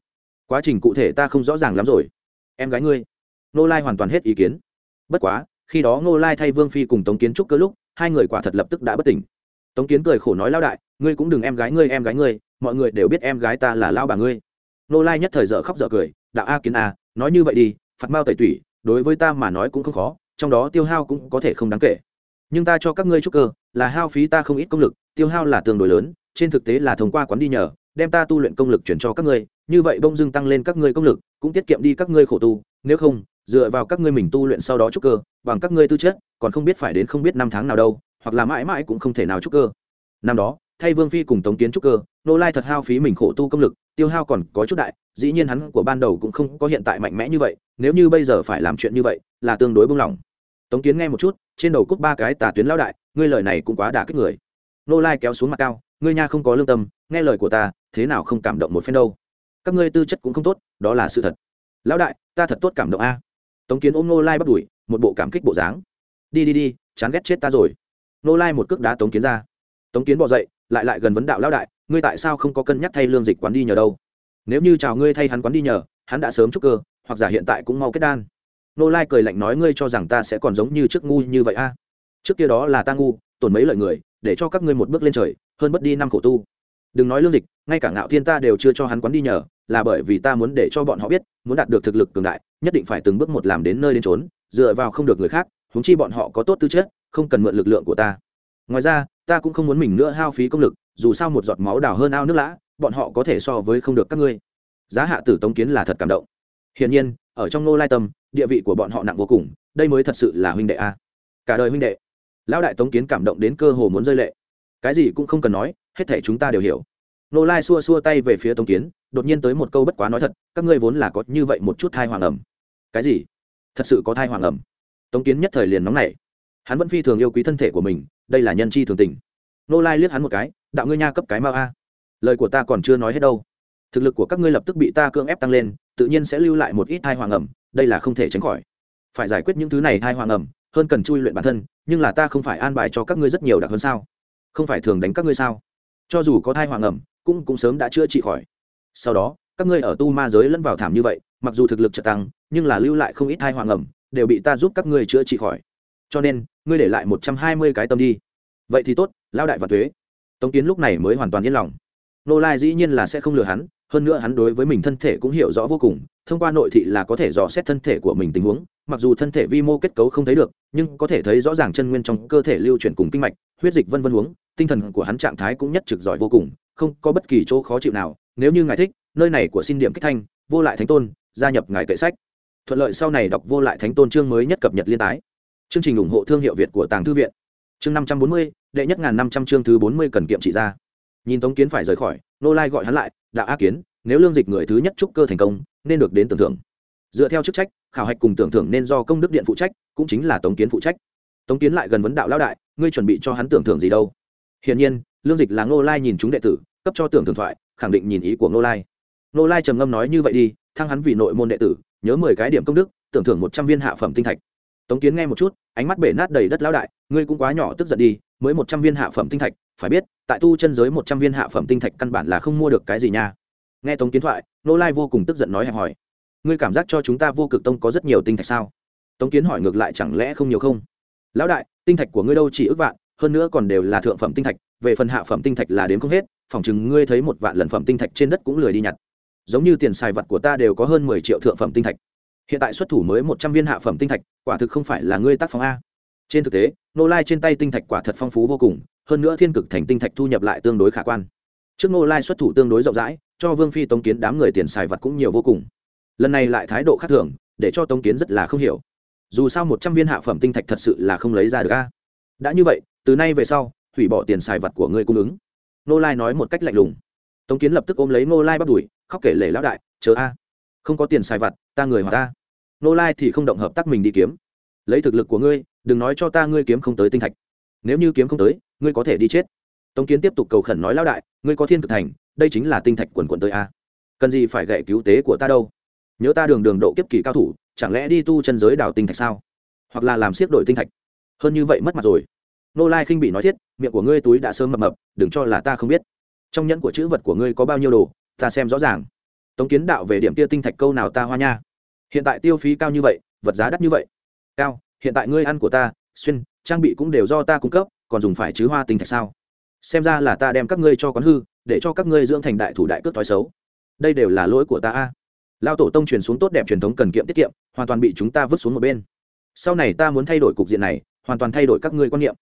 Quá trình cụ thể ta không rõ ràng lắm rồi. Em gái ngươi. Nô lai hoàn toàn hết ý kiến. Bất quá, khi đó nô lai thay vương phi cùng tống kiến trúc cơ lúc, hai người quả thật lập tức đã bất tỉnh. Tống kiến cười khổ nói lao đại, ngươi cũng đừng em gái ngươi, em gái ngươi, mọi người đều biết em gái ta là lao bà ngươi. Nô lai nhất thời dở khóc dở cười, đạo a kiến a, nói như vậy đi phạt mao tẩy tủy, đối với ta mà nói cũng không khó trong đó tiêu hao cũng có thể không đáng kể. Nhưng ta cho các ngươi trúc cơ, là hao phí ta không ít công lực, tiêu hao là tương đối lớn, trên thực tế là thông qua quán đi nhờ, đem ta tu luyện công lực chuyển cho các ngươi, như vậy bông dưng tăng lên các ngươi công lực, cũng tiết kiệm đi các ngươi khổ tu, nếu không, dựa vào các ngươi mình tu luyện sau đó trúc cơ, bằng các ngươi tư chất, còn không biết phải đến không biết năm tháng nào đâu, hoặc là mãi mãi cũng không thể nào trúc cơ. Năm đó, thay vương phi cùng tống kiến trúc cơ, nô lai thật hao phí mình khổ tu công lực, tiêu hao còn có chút đại, dĩ nhiên hắn của ban đầu cũng không có hiện tại mạnh mẽ như vậy, nếu như bây giờ phải làm chuyện như vậy là tương đối buông lỏng. Tống kiến nghe một chút, trên đầu cúc ba cái tà tuyến Lão đại, ngươi lời này cũng quá đả kích người. Nô lai kéo xuống mặt cao, ngươi nha không có lương tâm, nghe lời của ta, thế nào không cảm động một phen đâu. Các ngươi tư chất cũng không tốt, đó là sự thật. Lão đại, ta thật tốt cảm động a. Tống kiến ôm nô lai bắt đuổi, một bộ cảm kích bộ dáng. Đi đi đi, chán ghét chết ta rồi. Nô lai một cước đá tống kiến ra. Tống kiến bỏ dậy, lại lại gần vấn đạo lão đại, ngươi tại sao không có cân nhắc thay lương dịch quán đi nhờ đâu? Nếu như chào ngươi thay hắn quán đi nhờ, hắn đã sớm chúc cơ, hoặc giả hiện tại cũng mau kết đan nô lai cười lạnh nói, ngươi cho rằng ta sẽ còn giống như trước ngu như vậy a? Trước kia đó là ta ngu, tổn mấy lợi người, để cho các ngươi một bước lên trời, hơn mất đi năm khổ tu. Đừng nói lương dịch, ngay cả ngạo thiên ta đều chưa cho hắn quán đi nhờ, là bởi vì ta muốn để cho bọn họ biết, muốn đạt được thực lực cường đại, nhất định phải từng bước một làm đến nơi đến trốn dựa vào không được người khác húng chi bọn họ có tốt tư chất, không cần mượn lực lượng của ta. Ngoài ra, ta cũng không muốn mình nữa hao phí công lực, dù sao một giọt máu đào hơn ao nước lã, bọn họ có thể so với không được các ngươi. Giá hạ tử tống kiến là thật cảm động. Hiển nhiên ở trong nô lai tâm, địa vị của bọn họ nặng vô cùng, đây mới thật sự là huynh đệ a. Cả đời huynh đệ. Lão đại tống kiến cảm động đến cơ hồ muốn rơi lệ. Cái gì cũng không cần nói, hết thể chúng ta đều hiểu. Nô lai xua xua tay về phía tống kiến, đột nhiên tới một câu bất quá nói thật, các ngươi vốn là có như vậy một chút thai hoàng ẩm. Cái gì? Thật sự có thai hoàng ẩm? Tống kiến nhất thời liền nóng nảy. Hắn vẫn phi thường yêu quý thân thể của mình, đây là nhân chi thường tình. Nô lai liếc hắn một cái, đạo ngươi nha cấp cái mau a. Lời của ta còn chưa nói hết đâu. Thực lực của các ngươi lập tức bị ta cưỡng ép tăng lên tự nhiên sẽ lưu lại một ít thai hoàng ẩm, đây là không thể tránh khỏi. Phải giải quyết những thứ này thai hoàng ẩm, hơn cần chui luyện bản thân, nhưng là ta không phải an bài cho các ngươi rất nhiều đặc hơn sao? Không phải thường đánh các ngươi sao? Cho dù có thai hoàng ẩm, cũng cũng sớm đã chữa trị khỏi. Sau đó, các ngươi ở tu ma giới lẫn vào thảm như vậy, mặc dù thực lực trợ tăng, nhưng là lưu lại không ít thai hoàng ẩm, đều bị ta giúp các ngươi chữa trị khỏi. Cho nên, ngươi để lại một trăm hai mươi cái tâm đi. Vậy thì tốt lao đại và thuế tống kiến lúc này mới hoàn toàn yên lòng. Nô lai dĩ nhiên là sẽ không lừa hắn hơn nữa hắn đối với mình thân thể cũng hiểu rõ vô cùng, thông qua nội thị là có thể dò xét thân thể của mình tình huống, mặc dù thân thể vi mô kết cấu không thấy được, nhưng có thể thấy rõ ràng chân nguyên trong cơ thể lưu chuyển cùng kinh mạch, huyết dịch vân vân huống tinh thần của hắn trạng thái cũng nhất trực giỏi vô cùng, không có bất kỳ chỗ khó chịu nào. Nếu như ngài thích, nơi này của xin điểm kích thanh, vô lại thánh tôn, gia nhập ngài kệ sách. Thuận lợi sau này đọc vô lại thánh tôn chương mới nhất cập nhật liên tái. Chương trình ủng hộ thương hiệu việt của tàng thư viện. Chương năm trăm bốn mươi, đệ nhất ngàn năm trăm chương thứ bốn mươi cần kiệm trị ra. Nhìn tống kiến phải rời khỏi, nô lai gọi hắn lại đạo a kiến, nếu lương dịch người thứ nhất trúc cơ thành công, nên được đến tưởng thưởng. Dựa theo chức trách, khảo hạch cùng tưởng thưởng nên do công đức điện phụ trách, cũng chính là tống kiến phụ trách. Tống kiến lại gần vấn đạo lão đại, ngươi chuẩn bị cho hắn tưởng thưởng gì đâu? Hiển nhiên, lương dịch là nô lai nhìn chúng đệ tử, cấp cho tưởng thưởng thoại, khẳng định nhìn ý của nô lai. Nô lai trầm ngâm nói như vậy đi, thăng hắn vì nội môn đệ tử, nhớ mười cái điểm công đức, tưởng thưởng một trăm viên hạ phẩm tinh thạch tống kiến nghe một chút, ánh mắt bể nát đầy đất lão đại, ngươi cũng quá nhỏ tức giận đi, mới một trăm viên hạ phẩm tinh thạch, phải biết, tại tu chân giới một trăm viên hạ phẩm tinh thạch căn bản là không mua được cái gì nha. Nghe tống kiến thoại, nô lai vô cùng tức giận nói hẹp hỏi. Ngươi cảm giác cho chúng ta vô cực tông có rất nhiều tinh thạch sao? Tống kiến hỏi ngược lại chẳng lẽ không nhiều không? Lão đại, tinh thạch của ngươi đâu chỉ ước vạn, hơn nữa còn đều là thượng phẩm tinh thạch, về phần hạ phẩm tinh thạch là đến không hết, phỏng chừng ngươi thấy một vạn lần phẩm tinh thạch trên đất cũng lười đi nhặt. Giống như tiền xài vật của ta đều có hơn mười triệu thượng phẩm tinh thạch hiện tại xuất thủ mới một trăm viên hạ phẩm tinh thạch, quả thực không phải là ngươi tác phong a. Trên thực tế nô lai trên tay tinh thạch quả thật phong phú vô cùng, hơn nữa thiên cực thành tinh thạch thu nhập lại tương đối khả quan. Trước nô lai xuất thủ tương đối rộng rãi, cho vương phi tống kiến đám người tiền xài vật cũng nhiều vô cùng. Lần này lại thái độ khác thường, để cho tống kiến rất là không hiểu. Dù sao một trăm viên hạ phẩm tinh thạch thật sự là không lấy ra được a. Đã như vậy, từ nay về sau, hủy bỏ tiền xài vật của ngươi cung ứng. Nô lai nói một cách lạnh lùng. Tống kiến lập tức ôm lấy nô lai bắt đuổi khóc kể lể lão đại, chờ a không có tiền xài vặt, ta người hòa ta. Nô lai thì không động hợp tác mình đi kiếm. Lấy thực lực của ngươi, đừng nói cho ta ngươi kiếm không tới tinh thạch. Nếu như kiếm không tới, ngươi có thể đi chết. Tống kiến tiếp tục cầu khẩn nói lão đại, ngươi có thiên cực thành, đây chính là tinh thạch quần quần tới a. Cần gì phải gậy cứu tế của ta đâu? Nhớ ta đường đường độ kiếp kỳ cao thủ, chẳng lẽ đi tu chân giới đào tinh thạch sao? Hoặc là làm siết đổi tinh thạch? Hơn như vậy mất mặt rồi. Nô lai khinh bị nói thiết, miệng của ngươi túi đã sớm mập mập, đừng cho là ta không biết. Trong nhẫn của chữ vật của ngươi có bao nhiêu đồ, ta xem rõ ràng tống kiến đạo về điểm kia tinh thạch câu nào ta hoa nha. Hiện tại tiêu phí cao như vậy, vật giá đắt như vậy. Cao, hiện tại ngươi ăn của ta, xuyên, trang bị cũng đều do ta cung cấp, còn dùng phải chứ hoa tinh thạch sao? Xem ra là ta đem các ngươi cho quán hư, để cho các ngươi dưỡng thành đại thủ đại cướp thói xấu. Đây đều là lỗi của ta a. Lao tổ tông truyền xuống tốt đẹp truyền thống cần kiệm tiết kiệm, hoàn toàn bị chúng ta vứt xuống một bên. Sau này ta muốn thay đổi cục diện này, hoàn toàn thay đổi các ngươi quan niệm.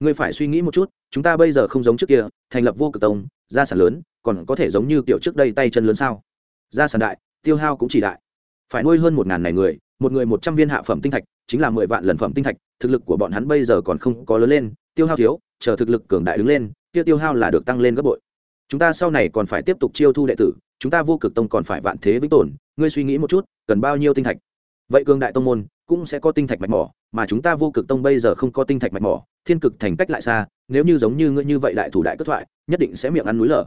Ngươi phải suy nghĩ một chút, chúng ta bây giờ không giống trước kia, thành lập vô cực tông, gia sản lớn, còn có thể giống như kiểu trước đây tay chân lớn sao? Gia sản đại, tiêu hao cũng chỉ đại. Phải nuôi hơn một ngàn này người, một người một trăm viên hạ phẩm tinh thạch, chính là mười vạn lần phẩm tinh thạch, thực lực của bọn hắn bây giờ còn không có lớn lên, tiêu hao thiếu, chờ thực lực cường đại đứng lên, kia tiêu hao là được tăng lên gấp bội. Chúng ta sau này còn phải tiếp tục chiêu thu đệ tử, chúng ta vô cực tông còn phải vạn thế vĩnh tồn, ngươi suy nghĩ một chút, cần bao nhiêu tinh thạch? Vậy cường đại tông môn cũng sẽ có tinh thạch mạch mỏ, mà chúng ta vô cực tông bây giờ không có tinh thạch mạch mỏ, thiên cực thành cách lại xa, nếu như giống như ngươi như vậy đại thủ đại cất thoại, nhất định sẽ miệng ăn núi lở.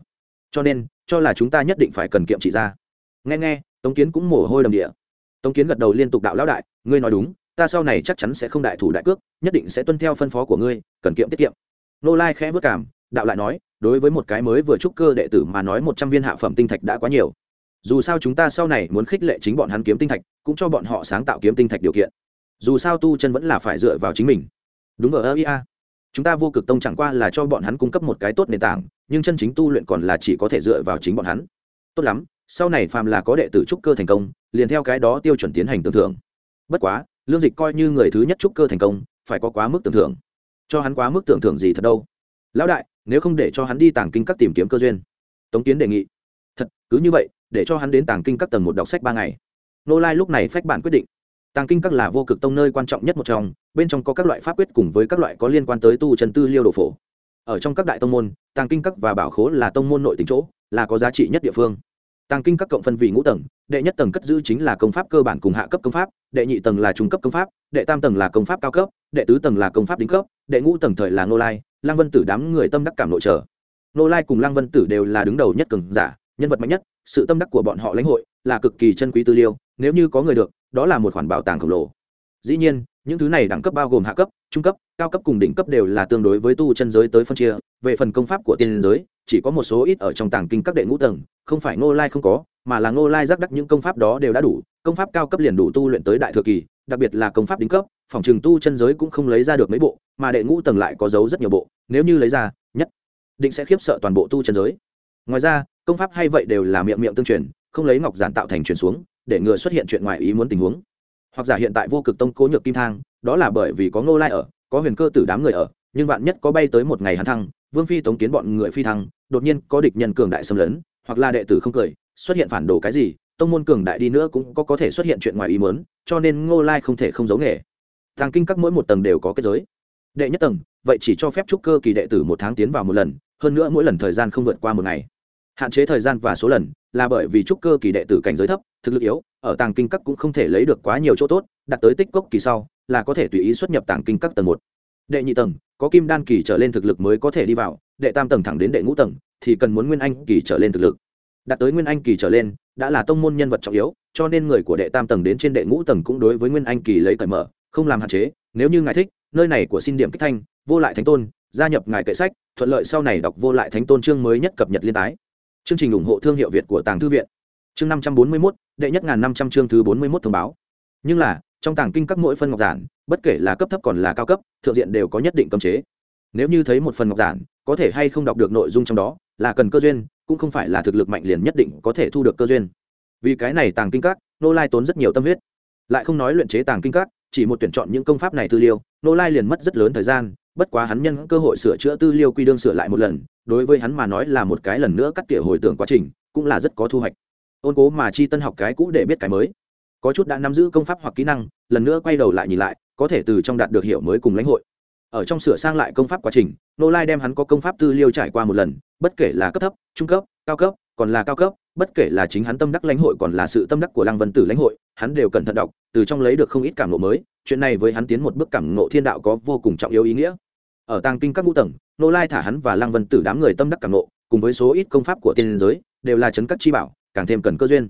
Cho nên, cho là chúng ta nhất định phải cần kiệm trị ra nghe nghe, tống kiến cũng mồ hôi đầm địa. Tống kiến gật đầu liên tục đạo lão đại, ngươi nói đúng, ta sau này chắc chắn sẽ không đại thủ đại cước, nhất định sẽ tuân theo phân phó của ngươi, cần kiệm tiết kiệm. Nô lai khẽ vất cảm, đạo lại nói, đối với một cái mới vừa trúc cơ đệ tử mà nói một trăm viên hạ phẩm tinh thạch đã quá nhiều. Dù sao chúng ta sau này muốn khích lệ chính bọn hắn kiếm tinh thạch, cũng cho bọn họ sáng tạo kiếm tinh thạch điều kiện. Dù sao tu chân vẫn là phải dựa vào chính mình. Đúng ở ơ, ia. Chúng ta vô cực tông chẳng qua là cho bọn hắn cung cấp một cái tốt nền tảng, nhưng chân chính tu luyện còn là chỉ có thể dựa vào chính bọn hắn. Tốt lắm sau này phàm là có đệ tử trúc cơ thành công, liền theo cái đó tiêu chuẩn tiến hành tưởng thưởng. Bất quá, lương dịch coi như người thứ nhất trúc cơ thành công, phải có quá mức tưởng thưởng. Cho hắn quá mức tưởng thưởng gì thật đâu. Lão đại, nếu không để cho hắn đi tàng kinh các tìm kiếm cơ duyên. Tống tiến đề nghị. Thật, cứ như vậy, để cho hắn đến tàng kinh các tầng một đọc sách ba ngày. Nô lai lúc này phách bản quyết định. Tàng kinh các là vô cực tông nơi quan trọng nhất một trong, bên trong có các loại pháp quyết cùng với các loại có liên quan tới tu trần tư liêu đồ phổ. Ở trong các đại tông môn, tàng kinh các và bảo khố là tông môn nội tính chỗ, là có giá trị nhất địa phương tàng kinh các cộng phân vị ngũ tầng, đệ nhất tầng cất giữ chính là công pháp cơ bản cùng hạ cấp công pháp, đệ nhị tầng là trung cấp công pháp, đệ tam tầng là công pháp cao cấp, đệ tứ tầng là công pháp đính cấp, đệ ngũ tầng thời là nô lai lang vân tử đám người tâm đắc cảm nội trở nô lai cùng lang vân tử đều là đứng đầu nhất cường giả, nhân vật mạnh nhất, sự tâm đắc của bọn họ lãnh hội là cực kỳ chân quý tư liêu, nếu như có người được, đó là một khoản bảo tàng khổng lồ. Dĩ nhiên, những thứ này đẳng cấp bao gồm hạ cấp, trung cấp, cao cấp cùng đỉnh cấp đều là tương đối với tu chân giới tới phân chia về phần công pháp của tiên giới, chỉ có một số ít ở trong tàng kinh các đệ ngũ tầng, không phải ngô lai không có, mà là ngô lai giác đắc những công pháp đó đều đã đủ, công pháp cao cấp liền đủ tu luyện tới đại thừa kỳ, đặc biệt là công pháp đỉnh cấp, phòng trường tu chân giới cũng không lấy ra được mấy bộ, mà đệ ngũ tầng lại có dấu rất nhiều bộ, nếu như lấy ra, nhất định sẽ khiếp sợ toàn bộ tu chân giới. Ngoài ra, công pháp hay vậy đều là miệng miệng tương truyền, không lấy ngọc giản tạo thành truyền xuống, để ngừa xuất hiện chuyện ngoài ý muốn tình huống. Hoặc giả hiện tại vô cực tông cố nhược kim thang, đó là bởi vì có ngô lai ở, có huyền cơ tử đám người ở, nhưng vạn nhất có bay tới một ngày hắn thăng vương phi tống kiến bọn người phi thăng, đột nhiên có địch nhân cường đại xâm lấn, hoặc là đệ tử không cười, xuất hiện phản đồ cái gì, tông môn cường đại đi nữa cũng có có thể xuất hiện chuyện ngoài ý muốn, cho nên ngô lai không thể không giấu nghề. Tàng kinh các mỗi một tầng đều có kết giới. Đệ nhất tầng, vậy chỉ cho phép trúc cơ kỳ đệ tử một tháng tiến vào một lần, hơn nữa mỗi lần thời gian không vượt qua một ngày. Hạn chế thời gian và số lần, là bởi vì trúc cơ kỳ đệ tử cảnh giới thấp, thực lực yếu, ở tàng kinh các cũng không thể lấy được quá nhiều chỗ tốt, đặt tới tích cốc kỳ sau, là có thể tùy ý xuất nhập tàng kinh các tầng một. Đệ nhị tầng có kim đan kỳ trở lên thực lực mới có thể đi vào, đệ tam tầng thẳng đến đệ ngũ tầng, thì cần muốn nguyên anh kỳ trở lên thực lực. Đạt tới nguyên anh kỳ trở lên, đã là tông môn nhân vật trọng yếu, cho nên người của đệ tam tầng đến trên đệ ngũ tầng cũng đối với nguyên anh kỳ lấy cởi mở, không làm hạn chế. Nếu như ngài thích, nơi này của xin điểm kích thanh, vô lại thánh tôn, gia nhập ngài kệ sách, thuận lợi sau này đọc vô lại thánh tôn chương mới nhất cập nhật liên tái. Chương trình ủng hộ thương hiệu việt của tàng thư viện. Chương năm trăm bốn mươi mốt, đệ nhất ngàn năm trăm chương thứ bốn mươi mốt thông báo. Nhưng là trong tàng kinh các mỗi phân ngọc giản, bất kể là cấp thấp còn là cao cấp, thượng diện đều có nhất định cấm chế. Nếu như thấy một phần ngọc giản, có thể hay không đọc được nội dung trong đó, là cần cơ duyên, cũng không phải là thực lực mạnh liền nhất định có thể thu được cơ duyên. Vì cái này tàng kinh các, nô lai tốn rất nhiều tâm huyết. Lại không nói luyện chế tàng kinh các, chỉ một tuyển chọn những công pháp này tư liêu nô lai liền mất rất lớn thời gian, bất quá hắn nhân cơ hội sửa chữa tư liêu quy đương sửa lại một lần, đối với hắn mà nói là một cái lần nữa cắt tỉa hồi tưởng quá trình, cũng là rất có thu hoạch. Ôn cố mà chi tân học cái cũ để biết cái mới có chút đã nắm giữ công pháp hoặc kỹ năng, lần nữa quay đầu lại nhìn lại, có thể từ trong đạt được hiểu mới cùng lãnh hội. Ở trong sửa sang lại công pháp quá trình, nô lai đem hắn có công pháp tư liêu trải qua một lần, bất kể là cấp thấp, trung cấp, cao cấp, còn là cao cấp, bất kể là chính hắn tâm đắc lãnh hội còn là sự tâm đắc của lăng vân tử lãnh hội, hắn đều cẩn thận đọc, từ trong lấy được không ít cảm ngộ mới, chuyện này với hắn tiến một bước cảm ngộ thiên đạo có vô cùng trọng yếu ý nghĩa. Ở tàng kinh các ngũ tầng, nô lai thả hắn và lăng vân tử đám người tâm đắc cảm ngộ, cùng với số ít công pháp của tiên giới, đều là chấn các chi bảo, càng thêm cần cơ duyên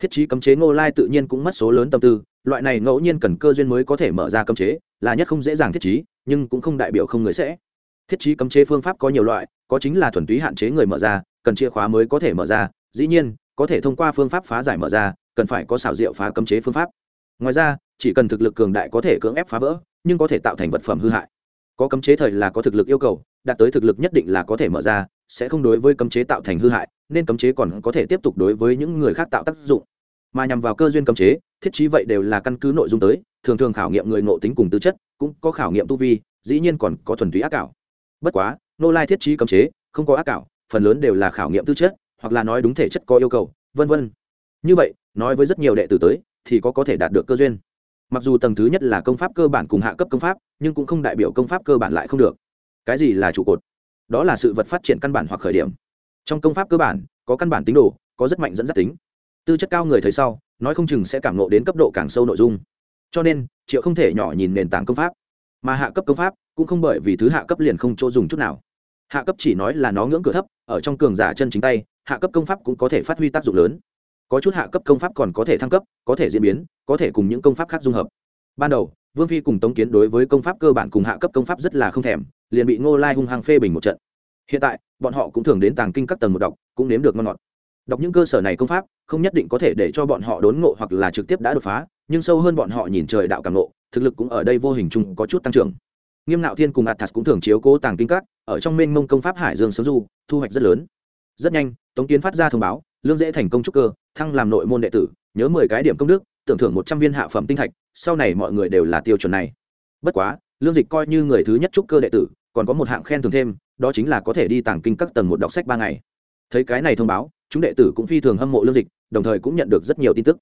thiết trí cấm chế ngô lai tự nhiên cũng mất số lớn tâm tư, loại này ngẫu nhiên cần cơ duyên mới có thể mở ra cấm chế, là nhất không dễ dàng thiết trí, nhưng cũng không đại biểu không người sẽ. Thiết trí cấm chế phương pháp có nhiều loại, có chính là thuần túy hạn chế người mở ra, cần chìa khóa mới có thể mở ra, dĩ nhiên, có thể thông qua phương pháp phá giải mở ra, cần phải có xảo diệu phá cấm chế phương pháp. Ngoài ra, chỉ cần thực lực cường đại có thể cưỡng ép phá vỡ, nhưng có thể tạo thành vật phẩm hư hại. Có cấm chế thời là có thực lực yêu cầu, đạt tới thực lực nhất định là có thể mở ra sẽ không đối với cấm chế tạo thành hư hại, nên cấm chế còn có thể tiếp tục đối với những người khác tạo tác dụng. Mà nhằm vào cơ duyên cấm chế, thiết trí vậy đều là căn cứ nội dung tới, thường thường khảo nghiệm người ngộ tính cùng tư chất, cũng có khảo nghiệm tu vi, dĩ nhiên còn có thuần túy ác cảo bất quá, nô lai thiết trí cấm chế, không có ác cảo phần lớn đều là khảo nghiệm tư chất, hoặc là nói đúng thể chất có yêu cầu, vân vân. Như vậy, nói với rất nhiều đệ tử tới, thì có có thể đạt được cơ duyên. Mặc dù tầng thứ nhất là công pháp cơ bản cùng hạ cấp công pháp, nhưng cũng không đại biểu công pháp cơ bản lại không được. Cái gì là trụ cột? Đó là sự vật phát triển căn bản hoặc khởi điểm. Trong công pháp cơ bản, có căn bản tính đồ, có rất mạnh dẫn dắt tính. Tư chất cao người thấy sau, nói không chừng sẽ cảm nộ đến cấp độ càng sâu nội dung. Cho nên, triệu không thể nhỏ nhìn nền tảng công pháp. Mà hạ cấp công pháp cũng không bởi vì thứ hạ cấp liền không chỗ dùng chút nào. Hạ cấp chỉ nói là nó ngưỡng cửa thấp, ở trong cường giả chân chính tay, hạ cấp công pháp cũng có thể phát huy tác dụng lớn. Có chút hạ cấp công pháp còn có thể thăng cấp, có thể diễn biến, có thể cùng những công pháp khác dung hợp. Ban đầu vương phi cùng tống kiến đối với công pháp cơ bản cùng hạ cấp công pháp rất là không thèm, liền bị ngô lai hung hăng phê bình một trận. Hiện tại, bọn họ cũng thường đến tàng kinh các tầng một đọc, cũng nếm được ngon ngọt. Đọc những cơ sở này công pháp, không nhất định có thể để cho bọn họ đốn ngộ hoặc là trực tiếp đã đột phá, nhưng sâu hơn bọn họ nhìn trời đạo càng ngộ, thực lực cũng ở đây vô hình chung có chút tăng trưởng. Nghiêm nạo thiên cùng athas cũng thường chiếu cố tàng kinh các, ở trong mênh mông công pháp hải dương sớm du, thu hoạch rất lớn. Rất nhanh, tống kiến phát ra thông báo, lương dễ thành công trúc cơ, thăng làm nội môn đệ tử, nhớ mười cái điểm công đức tưởng thưởng một trăm viên hạ phẩm tinh thạch, sau này mọi người đều là tiêu chuẩn này. Bất quá, lương dịch coi như người thứ nhất trúc cơ đệ tử, còn có một hạng khen thưởng thêm, đó chính là có thể đi tàng kinh các tầng một đọc sách ba ngày. Thấy cái này thông báo, chúng đệ tử cũng phi thường hâm mộ lương dịch, đồng thời cũng nhận được rất nhiều tin tức.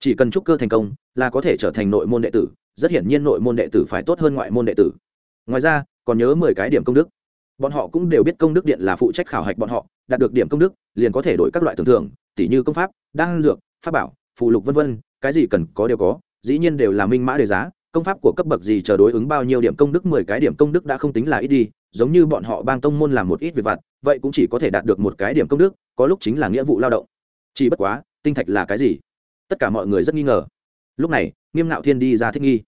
Chỉ cần trúc cơ thành công, là có thể trở thành nội môn đệ tử, rất hiển nhiên nội môn đệ tử phải tốt hơn ngoại môn đệ tử. Ngoài ra, còn nhớ mười cái điểm công đức. Bọn họ cũng đều biết công đức điện là phụ trách khảo hạch bọn họ, đạt được điểm công đức, liền có thể đổi các loại tưởng thưởng tỷ như công pháp, đan dược, pháp bảo phụ lục vân vân cái gì cần có đều có, dĩ nhiên đều là minh mã đề giá, công pháp của cấp bậc gì chờ đối ứng bao nhiêu điểm công đức, mười cái điểm công đức đã không tính là ít đi, giống như bọn họ bang tông môn làm một ít việc vặt, vậy cũng chỉ có thể đạt được một cái điểm công đức, có lúc chính là nghĩa vụ lao động. Chỉ bất quá, tinh thạch là cái gì? Tất cả mọi người rất nghi ngờ. Lúc này, nghiêm ngạo thiên đi ra thích nghi.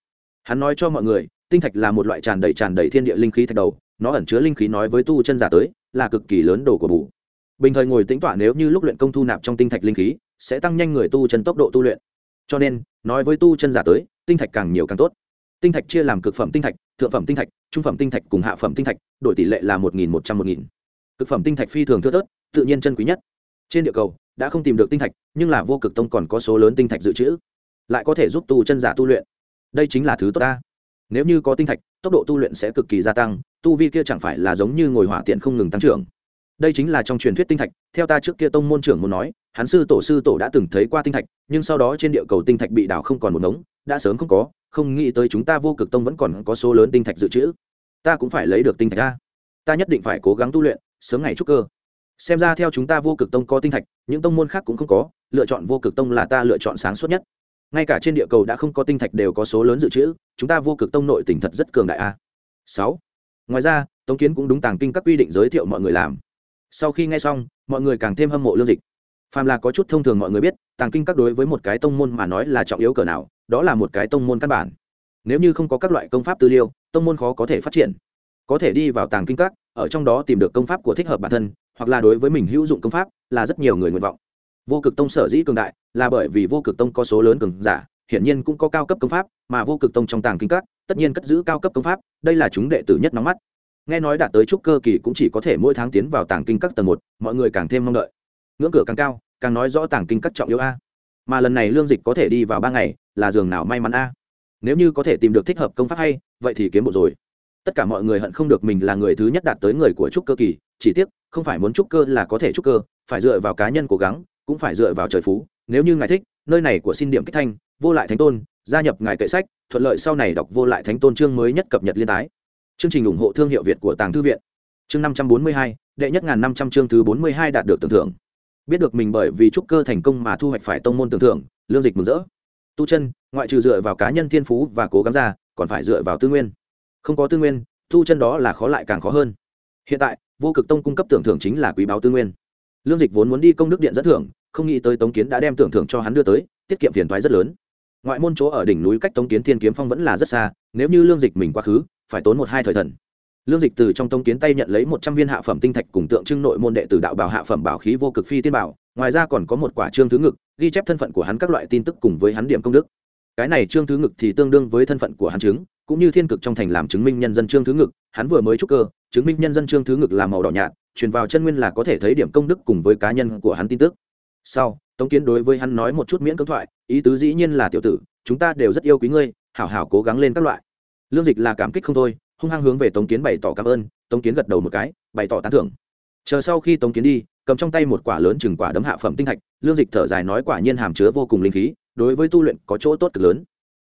Hắn nói cho mọi người, tinh thạch là một loại tràn đầy tràn đầy thiên địa linh khí thạch đầu, nó ẩn chứa linh khí nói với tu chân giả tới, là cực kỳ lớn đồ của bù. Bình thời ngồi tính tọa nếu như lúc luyện công thu nạp trong tinh thạch linh khí, sẽ tăng nhanh người tu chân tốc độ tu luyện cho nên, nói với tu chân giả tới, tinh thạch càng nhiều càng tốt. Tinh thạch chia làm cực phẩm tinh thạch, thượng phẩm tinh thạch, trung phẩm tinh thạch cùng hạ phẩm tinh thạch, đổi tỷ lệ là một nghìn một trăm một nghìn. Cực phẩm tinh thạch phi thường thưa thớt, tự nhiên chân quý nhất. Trên địa cầu, đã không tìm được tinh thạch, nhưng là vô cực tông còn có số lớn tinh thạch dự trữ. Lại có thể giúp tu chân giả tu luyện. Đây chính là thứ tốt ta. Nếu như có tinh thạch, tốc độ tu luyện sẽ cực kỳ gia tăng, tu vi kia chẳng phải là giống như ngồi hỏa tiện không ngừng tăng trưởng đây chính là trong truyền thuyết tinh thạch, theo ta trước kia tông môn trưởng muốn nói, hắn sư tổ sư tổ đã từng thấy qua tinh thạch, nhưng sau đó trên địa cầu tinh thạch bị đào không còn một ngống, đã sớm không có, không nghĩ tới chúng ta vô cực tông vẫn còn có số lớn tinh thạch dự trữ. Ta cũng phải lấy được tinh thạch ra ta nhất định phải cố gắng tu luyện, sớm ngày trúc cơ. Xem ra theo chúng ta vô cực tông có tinh thạch, những tông môn khác cũng không có, lựa chọn vô cực tông là ta lựa chọn sáng suốt nhất. Ngay cả trên địa cầu đã không có tinh thạch đều có số lớn dự trữ, chúng ta vô cực tông nội tỉnh thật rất cường đại a. Sáu. Ngoài ra, tống kiến cũng đúng tàng kinh các quy định giới thiệu mọi người làm sau khi nghe xong, mọi người càng thêm hâm mộ lương dịch. Phàm là có chút thông thường mọi người biết, tàng kinh các đối với một cái tông môn mà nói là trọng yếu cỡ nào, đó là một cái tông môn căn bản. Nếu như không có các loại công pháp tư liêu tông môn khó có thể phát triển. Có thể đi vào tàng kinh các, ở trong đó tìm được công pháp của thích hợp bản thân, hoặc là đối với mình hữu dụng công pháp, là rất nhiều người nguyện vọng. Vô cực tông sở dĩ cường đại, là bởi vì vô cực tông có số lớn cường giả, hiển nhiên cũng có cao cấp công pháp, mà vô cực tông trong tàng kinh các, tất nhiên cất giữ cao cấp công pháp, đây là chúng đệ tử nhất nóng mắt nghe nói đạt tới trúc cơ kỳ cũng chỉ có thể mỗi tháng tiến vào tàng kinh các tầng một, mọi người càng thêm mong đợi. Ngưỡng cửa càng cao, càng nói rõ tàng kinh các trọng yếu a. Mà lần này lương dịch có thể đi vào ba ngày, là giường nào may mắn a. Nếu như có thể tìm được thích hợp công pháp hay, vậy thì kiếm bộ rồi. Tất cả mọi người hận không được mình là người thứ nhất đạt tới người của trúc cơ kỳ, chỉ tiếc, không phải muốn trúc cơ là có thể trúc cơ, phải dựa vào cá nhân cố gắng, cũng phải dựa vào trời phú. Nếu như ngài thích, nơi này của xin điểm kích thanh, vô lại thánh tôn, gia nhập ngài kệ sách, thuận lợi sau này đọc vô lại thánh tôn chương mới nhất cập nhật liên tái chương trình ủng hộ thương hiệu việt của tàng thư viện. Chương năm trăm bốn mươi hai, đệ nhất ngàn năm trăm chương thứ bốn mươi hai đạt được tưởng thưởng. Biết được mình bởi vì trúc cơ thành công mà thu hoạch phải tông môn tưởng thưởng, lương dịch mừng rỡ. Tu chân, ngoại trừ dựa vào cá nhân thiên phú và cố gắng ra, còn phải dựa vào tư nguyên. Không có tư nguyên, tu chân đó là khó lại càng khó hơn. Hiện tại, vô cực tông cung cấp tưởng thưởng chính là quý báo tư nguyên. Lương dịch vốn muốn đi công đức điện dẫn thưởng, không nghĩ tới tống kiến đã đem tưởng thưởng cho hắn đưa tới, tiết kiệm phiền thoái rất lớn. Ngoại môn chỗ ở đỉnh núi cách tống kiến thiên kiếm phong vẫn là rất xa, nếu như lương dịch mình quá khứ phải tốn một hai thời thần. Lương dịch từ trong Tông kiến tay nhận lấy một trăm viên hạ phẩm tinh thạch cùng tượng trưng nội môn đệ tử đạo bảo hạ phẩm bảo khí vô cực phi tiên bảo, ngoài ra còn có một quả trương thứ ngực, ghi chép thân phận của hắn các loại tin tức cùng với hắn điểm công đức. Cái này trương thứ ngực thì tương đương với thân phận của hắn chứng, cũng như thiên cực trong thành làm chứng minh nhân dân trương thứ ngực, hắn vừa mới trúc cơ, chứng minh nhân dân trương thứ ngực là màu đỏ nhạt, truyền vào chân nguyên là có thể thấy điểm công đức cùng với cá nhân của hắn tin tức. Sau tống kiến đối với hắn nói một chút miễn cưỡng thoại, ý tứ dĩ nhiên là tiểu tử, chúng ta đều rất yêu quý ngươi, hảo hảo cố gắng lên các loại lương dịch là cảm kích không thôi, hung hăng hướng về tống kiến bày tỏ cảm ơn, tống kiến gật đầu một cái, bày tỏ tán thưởng. Chờ sau khi tống kiến đi, cầm trong tay một quả lớn chừng quả đấm hạ phẩm tinh thạch lương dịch thở dài nói quả nhiên hàm chứa vô cùng linh khí, đối với tu luyện có chỗ tốt cực lớn.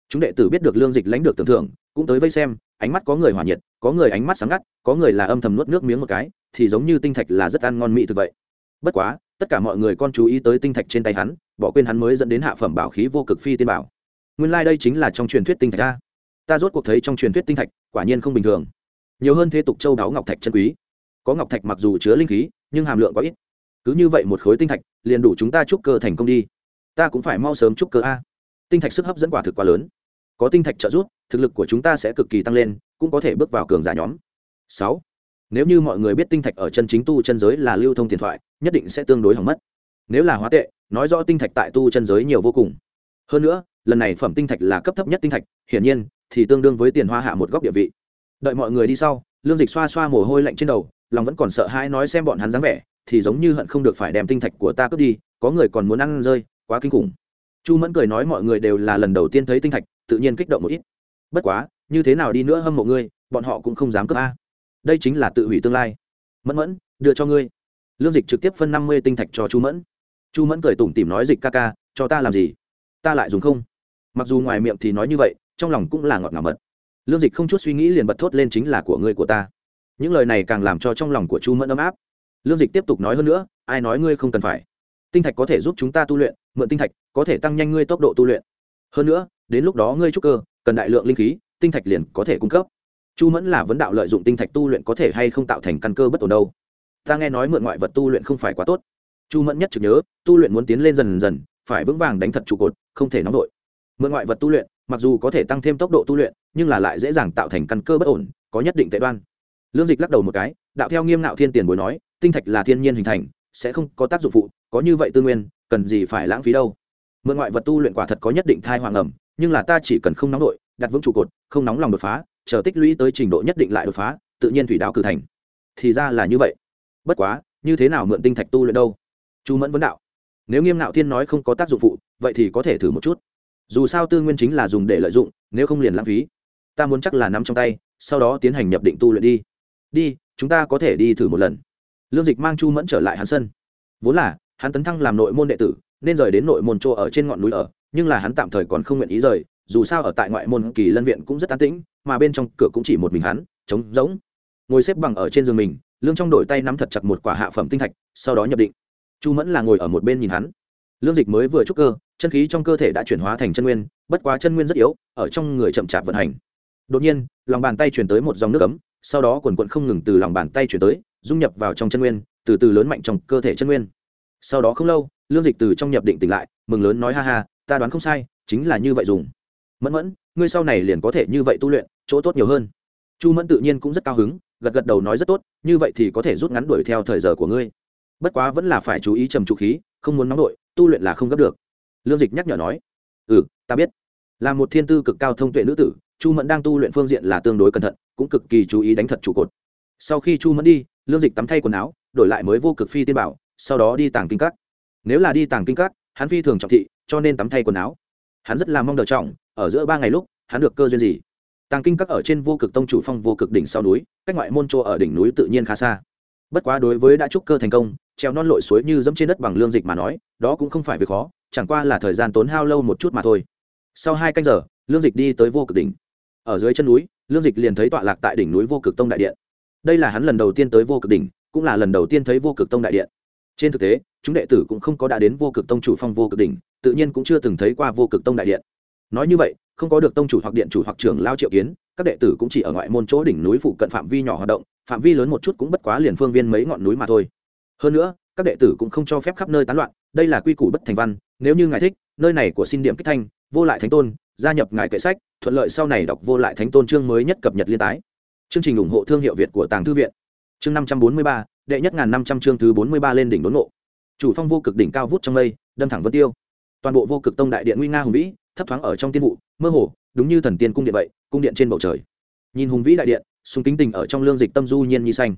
Chúng đệ tử biết được lương dịch lãnh được tưởng thưởng, cũng tới vây xem, ánh mắt có người hỏa nhiệt, có người ánh mắt sáng ngắt, có người là âm thầm nuốt nước miếng một cái, thì giống như tinh thạch là rất ăn ngon mỹ thực vậy. Bất quá, tất cả mọi người con chú ý tới tinh thạch trên tay hắn, bỏ quên hắn mới dẫn đến hạ phẩm bảo khí vô cực phi tiên bảo. Nguyên lai、like、đây chính là trong truyền thuyết tinh thạch ta ta rốt cuộc thấy trong truyền thuyết tinh thạch, quả nhiên không bình thường. Nhiều hơn thế tục châu đáo ngọc thạch chân quý. Có ngọc thạch mặc dù chứa linh khí, nhưng hàm lượng có ít. Cứ như vậy một khối tinh thạch, liền đủ chúng ta chúc cơ thành công đi. Ta cũng phải mau sớm chúc cơ a. Tinh thạch sức hấp dẫn quả thực quá lớn. Có tinh thạch trợ giúp, thực lực của chúng ta sẽ cực kỳ tăng lên, cũng có thể bước vào cường giả nhóm. Sáu. Nếu như mọi người biết tinh thạch ở chân chính tu chân giới là lưu thông tiền thoại, nhất định sẽ tương đối hỏng mất. Nếu là hóa tệ, nói rõ tinh thạch tại tu chân giới nhiều vô cùng. Hơn nữa, lần này phẩm tinh thạch là cấp thấp nhất tinh thạch, hiển nhiên thì tương đương với tiền hoa hạ một góc địa vị. Đợi mọi người đi sau, lương dịch xoa xoa mồ hôi lạnh trên đầu, lòng vẫn còn sợ hãi nói xem bọn hắn dáng vẻ, thì giống như hận không được phải đem tinh thạch của ta cướp đi, có người còn muốn ăn rơi, quá kinh khủng. Chu mẫn cười nói mọi người đều là lần đầu tiên thấy tinh thạch, tự nhiên kích động một ít. Bất quá, như thế nào đi nữa hâm mộ ngươi, bọn họ cũng không dám cướp a. Đây chính là tự hủy tương lai. Mẫn mẫn, đưa cho ngươi. Lương dịch trực tiếp phân năm mươi tinh thạch cho chu mẫn. Chu mẫn cười tủm tỉm nói dịch ca ca, cho ta làm gì? Ta lại dùng không. Mặc dù ngoài miệng thì nói như vậy trong lòng cũng là ngọt ngào mật. Lương dịch không chút suy nghĩ liền bật thốt lên chính là của ngươi của ta. Những lời này càng làm cho trong lòng của chu mẫn ấm áp. Lương dịch tiếp tục nói hơn nữa, ai nói ngươi không cần phải. Tinh thạch có thể giúp chúng ta tu luyện, mượn tinh thạch có thể tăng nhanh ngươi tốc độ tu luyện. Hơn nữa, đến lúc đó ngươi trúc cơ, cần đại lượng linh khí, tinh thạch liền có thể cung cấp. Chu mẫn là vấn đạo lợi dụng tinh thạch tu luyện có thể hay không tạo thành căn cơ bất ổn đâu. Ta nghe nói mượn ngoại vật tu luyện không phải quá tốt. Chu mẫn nhất trực nhớ, tu luyện muốn tiến lên dần dần, phải vững vàng đánh thật trụ cột, không thể nóng vội. Mượn ngoại vật tu luyện mặc dù có thể tăng thêm tốc độ tu luyện, nhưng là lại dễ dàng tạo thành căn cơ bất ổn, có nhất định tệ đoan. Lương dịch lắc đầu một cái, đạo theo nghiêm nạo thiên tiền bối nói, tinh thạch là thiên nhiên hình thành, sẽ không có tác dụng phụ, có như vậy tư nguyên, cần gì phải lãng phí đâu. Mượn ngoại vật tu luyện quả thật có nhất định thai hoàng ẩm, nhưng là ta chỉ cần không nóng đội, đặt vững trụ cột, không nóng lòng đột phá, chờ tích lũy tới trình độ nhất định lại đột phá, tự nhiên thủy đạo cử thành. Thì ra là như vậy. Bất quá, như thế nào mượn tinh thạch tu luyện đâu? Chu mẫn vấn đạo. Nếu nghiêm ngạo thiên nói không có tác dụng phụ, vậy thì có thể thử một chút dù sao tư nguyên chính là dùng để lợi dụng, nếu không liền lãng phí. Ta muốn chắc là nắm trong tay, sau đó tiến hành nhập định tu luyện đi. Đi, chúng ta có thể đi thử một lần. Lương dịch mang chu mẫn trở lại hắn sân vốn là, hắn tấn thăng làm nội môn đệ tử, nên rời đến nội môn chỗ ở trên ngọn núi ở, nhưng là hắn tạm thời còn không nguyện ý rời, dù sao ở tại ngoại môn kỳ lân viện cũng rất an tĩnh, mà bên trong cửa cũng chỉ một mình hắn, trống rỗng. Ngồi xếp bằng ở trên giường mình, lương trong đổi tay nắm thật chặt một quả hạ phẩm tinh thạch, sau đó nhập định. Chu mẫn là ngồi ở một bên nhìn hắn. Lương dịch mới vừa trúc cơ chân khí trong cơ thể đã chuyển hóa thành chân nguyên, bất quá chân nguyên rất yếu, ở trong người chậm chạp vận hành. Đột nhiên, lòng bàn tay chuyển tới một dòng nước ấm, sau đó quần quận không ngừng từ lòng bàn tay chuyển tới, dung nhập vào trong chân nguyên, từ từ lớn mạnh trong cơ thể chân nguyên. Sau đó không lâu, lương dịch từ trong nhập định tỉnh lại, mừng lớn nói ha ha, ta đoán không sai, chính là như vậy dùng. Mẫn mẫn, ngươi sau này liền có thể như vậy tu luyện, chỗ tốt nhiều hơn. Chu mẫn tự nhiên cũng rất cao hứng, gật gật đầu nói rất tốt, như vậy thì có thể rút ngắn đuổi theo thời giờ của ngươi. Bất quá vẫn là phải chú ý trầm trụ khí, không muốn nóng đội, tu luyện là không gấp được lương dịch nhắc nhở nói ừ ta biết. Là một thiên tư cực cao thông tuệ nữ tử, chu mẫn đang tu luyện phương diện là tương đối cẩn thận, cũng cực kỳ chú ý đánh thật trụ cột. Sau khi chu mẫn đi, lương dịch tắm thay quần áo, đổi lại mới vô cực phi tiên bảo, sau đó đi tàng kinh các. Nếu là đi tàng kinh các, hắn phi thường trọng thị, cho nên tắm thay quần áo. Hắn rất là mong đợi trọng, ở giữa ba ngày lúc, hắn được cơ duyên gì. Tàng kinh các ở trên vô cực tông chủ phong vô cực đỉnh sau núi, cách ngoại môn chỗ ở đỉnh núi tự nhiên khá xa. Bất quá đối với đã trúc cơ thành công, treo non lội suối như dẫm trên đất bằng lương dịch mà nói, đó cũng không phải việc khó chẳng qua là thời gian tốn hao lâu một chút mà thôi. Sau hai canh giờ, lương dịch đi tới vô cực đỉnh. Ở dưới chân núi, lương dịch liền thấy tọa lạc tại đỉnh núi vô cực tông đại điện. Đây là hắn lần đầu tiên tới vô cực đỉnh, cũng là lần đầu tiên thấy vô cực tông đại điện. Trên thực tế, chúng đệ tử cũng không có đã đến vô cực tông chủ phong vô cực đỉnh, tự nhiên cũng chưa từng thấy qua vô cực tông đại điện. Nói như vậy, không có được tông chủ hoặc điện chủ hoặc trưởng lao triệu kiến, các đệ tử cũng chỉ ở ngoại môn chỗ đỉnh núi phụ cận phạm vi nhỏ hoạt động, phạm vi lớn một chút cũng bất quá liền phương viên mấy ngọn núi mà thôi. Hơn nữa, các đệ tử cũng không cho phép khắp nơi tán loạn, đây là quy củ bất thành văn nếu như ngài thích, nơi này của xin điểm kích thanh, vô lại thánh tôn, gia nhập ngài kệ sách, thuận lợi sau này đọc vô lại thánh tôn chương mới nhất cập nhật liên tái. Chương trình ủng hộ thương hiệu việt của tàng thư viện. Chương năm trăm bốn mươi ba, đệ nhất ngàn năm trăm chương thứ bốn mươi ba lên đỉnh đốn ngộ. Chủ phong vô cực đỉnh cao vút trong mây, đâm thẳng vân tiêu. Toàn bộ vô cực tông đại điện nguy nga hùng vĩ, thấp thoáng ở trong tiên vụ, mơ hồ, đúng như thần tiên cung điện vậy, cung điện trên bầu trời. Nhìn hùng vĩ đại điện súng kính tình ở trong lương dịch tâm du nhiên nhi xanh.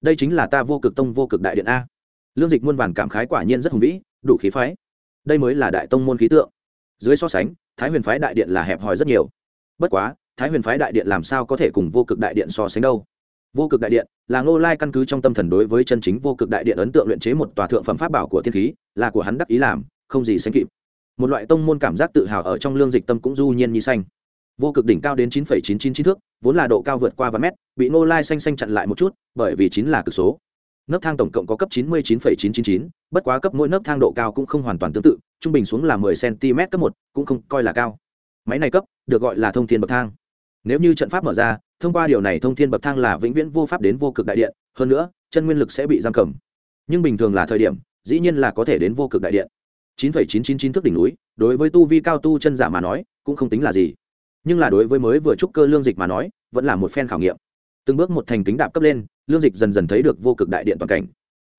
Đây chính là ta vô cực tông vô cực đại điện a. Lương dịch muôn vàn cảm khái quả nhiên rất hùng vĩ, đủ khí phái đây mới là đại tông môn khí tượng. Dưới so sánh, thái huyền phái đại điện là hẹp hòi rất nhiều. Bất quá, thái huyền phái đại điện làm sao có thể cùng vô cực đại điện so sánh đâu? Vô cực đại điện là ngô lai căn cứ trong tâm thần đối với chân chính vô cực đại điện ấn tượng luyện chế một tòa thượng phẩm pháp bảo của thiên khí, là của hắn đắc ý làm, không gì sánh kịp. Một loại tông môn cảm giác tự hào ở trong lương dịch tâm cũng du nhiên như xanh. Vô cực đỉnh cao đến chín chín chín chín thước, vốn là độ cao vượt qua vài mét, bị ngô lai xanh xanh chặn lại một chút, bởi vì chín là cực số nấc thang tổng cộng có cấp chín mươi chín chín chín chín, bất quá cấp mỗi nấc thang độ cao cũng không hoàn toàn tương tự, trung bình xuống là mười cm cấp một, cũng không coi là cao. Máy này cấp, được gọi là thông thiên bậc thang. Nếu như trận pháp mở ra, thông qua điều này thông thiên bậc thang là vĩnh viễn vô pháp đến vô cực đại điện, hơn nữa, chân nguyên lực sẽ bị giam cầm. Nhưng bình thường là thời điểm, dĩ nhiên là có thể đến vô cực đại điện. chín phẩy chín chín chín thước đỉnh núi, đối với tu vi cao tu chân giả mà nói, cũng không tính là gì. Nhưng là đối với mới vừa trúc cơ lương dịch mà nói, vẫn là một phen khảo nghiệm. Từng bước một thành kính đạp cấp lên lương dịch dần dần thấy được vô cực đại điện toàn cảnh.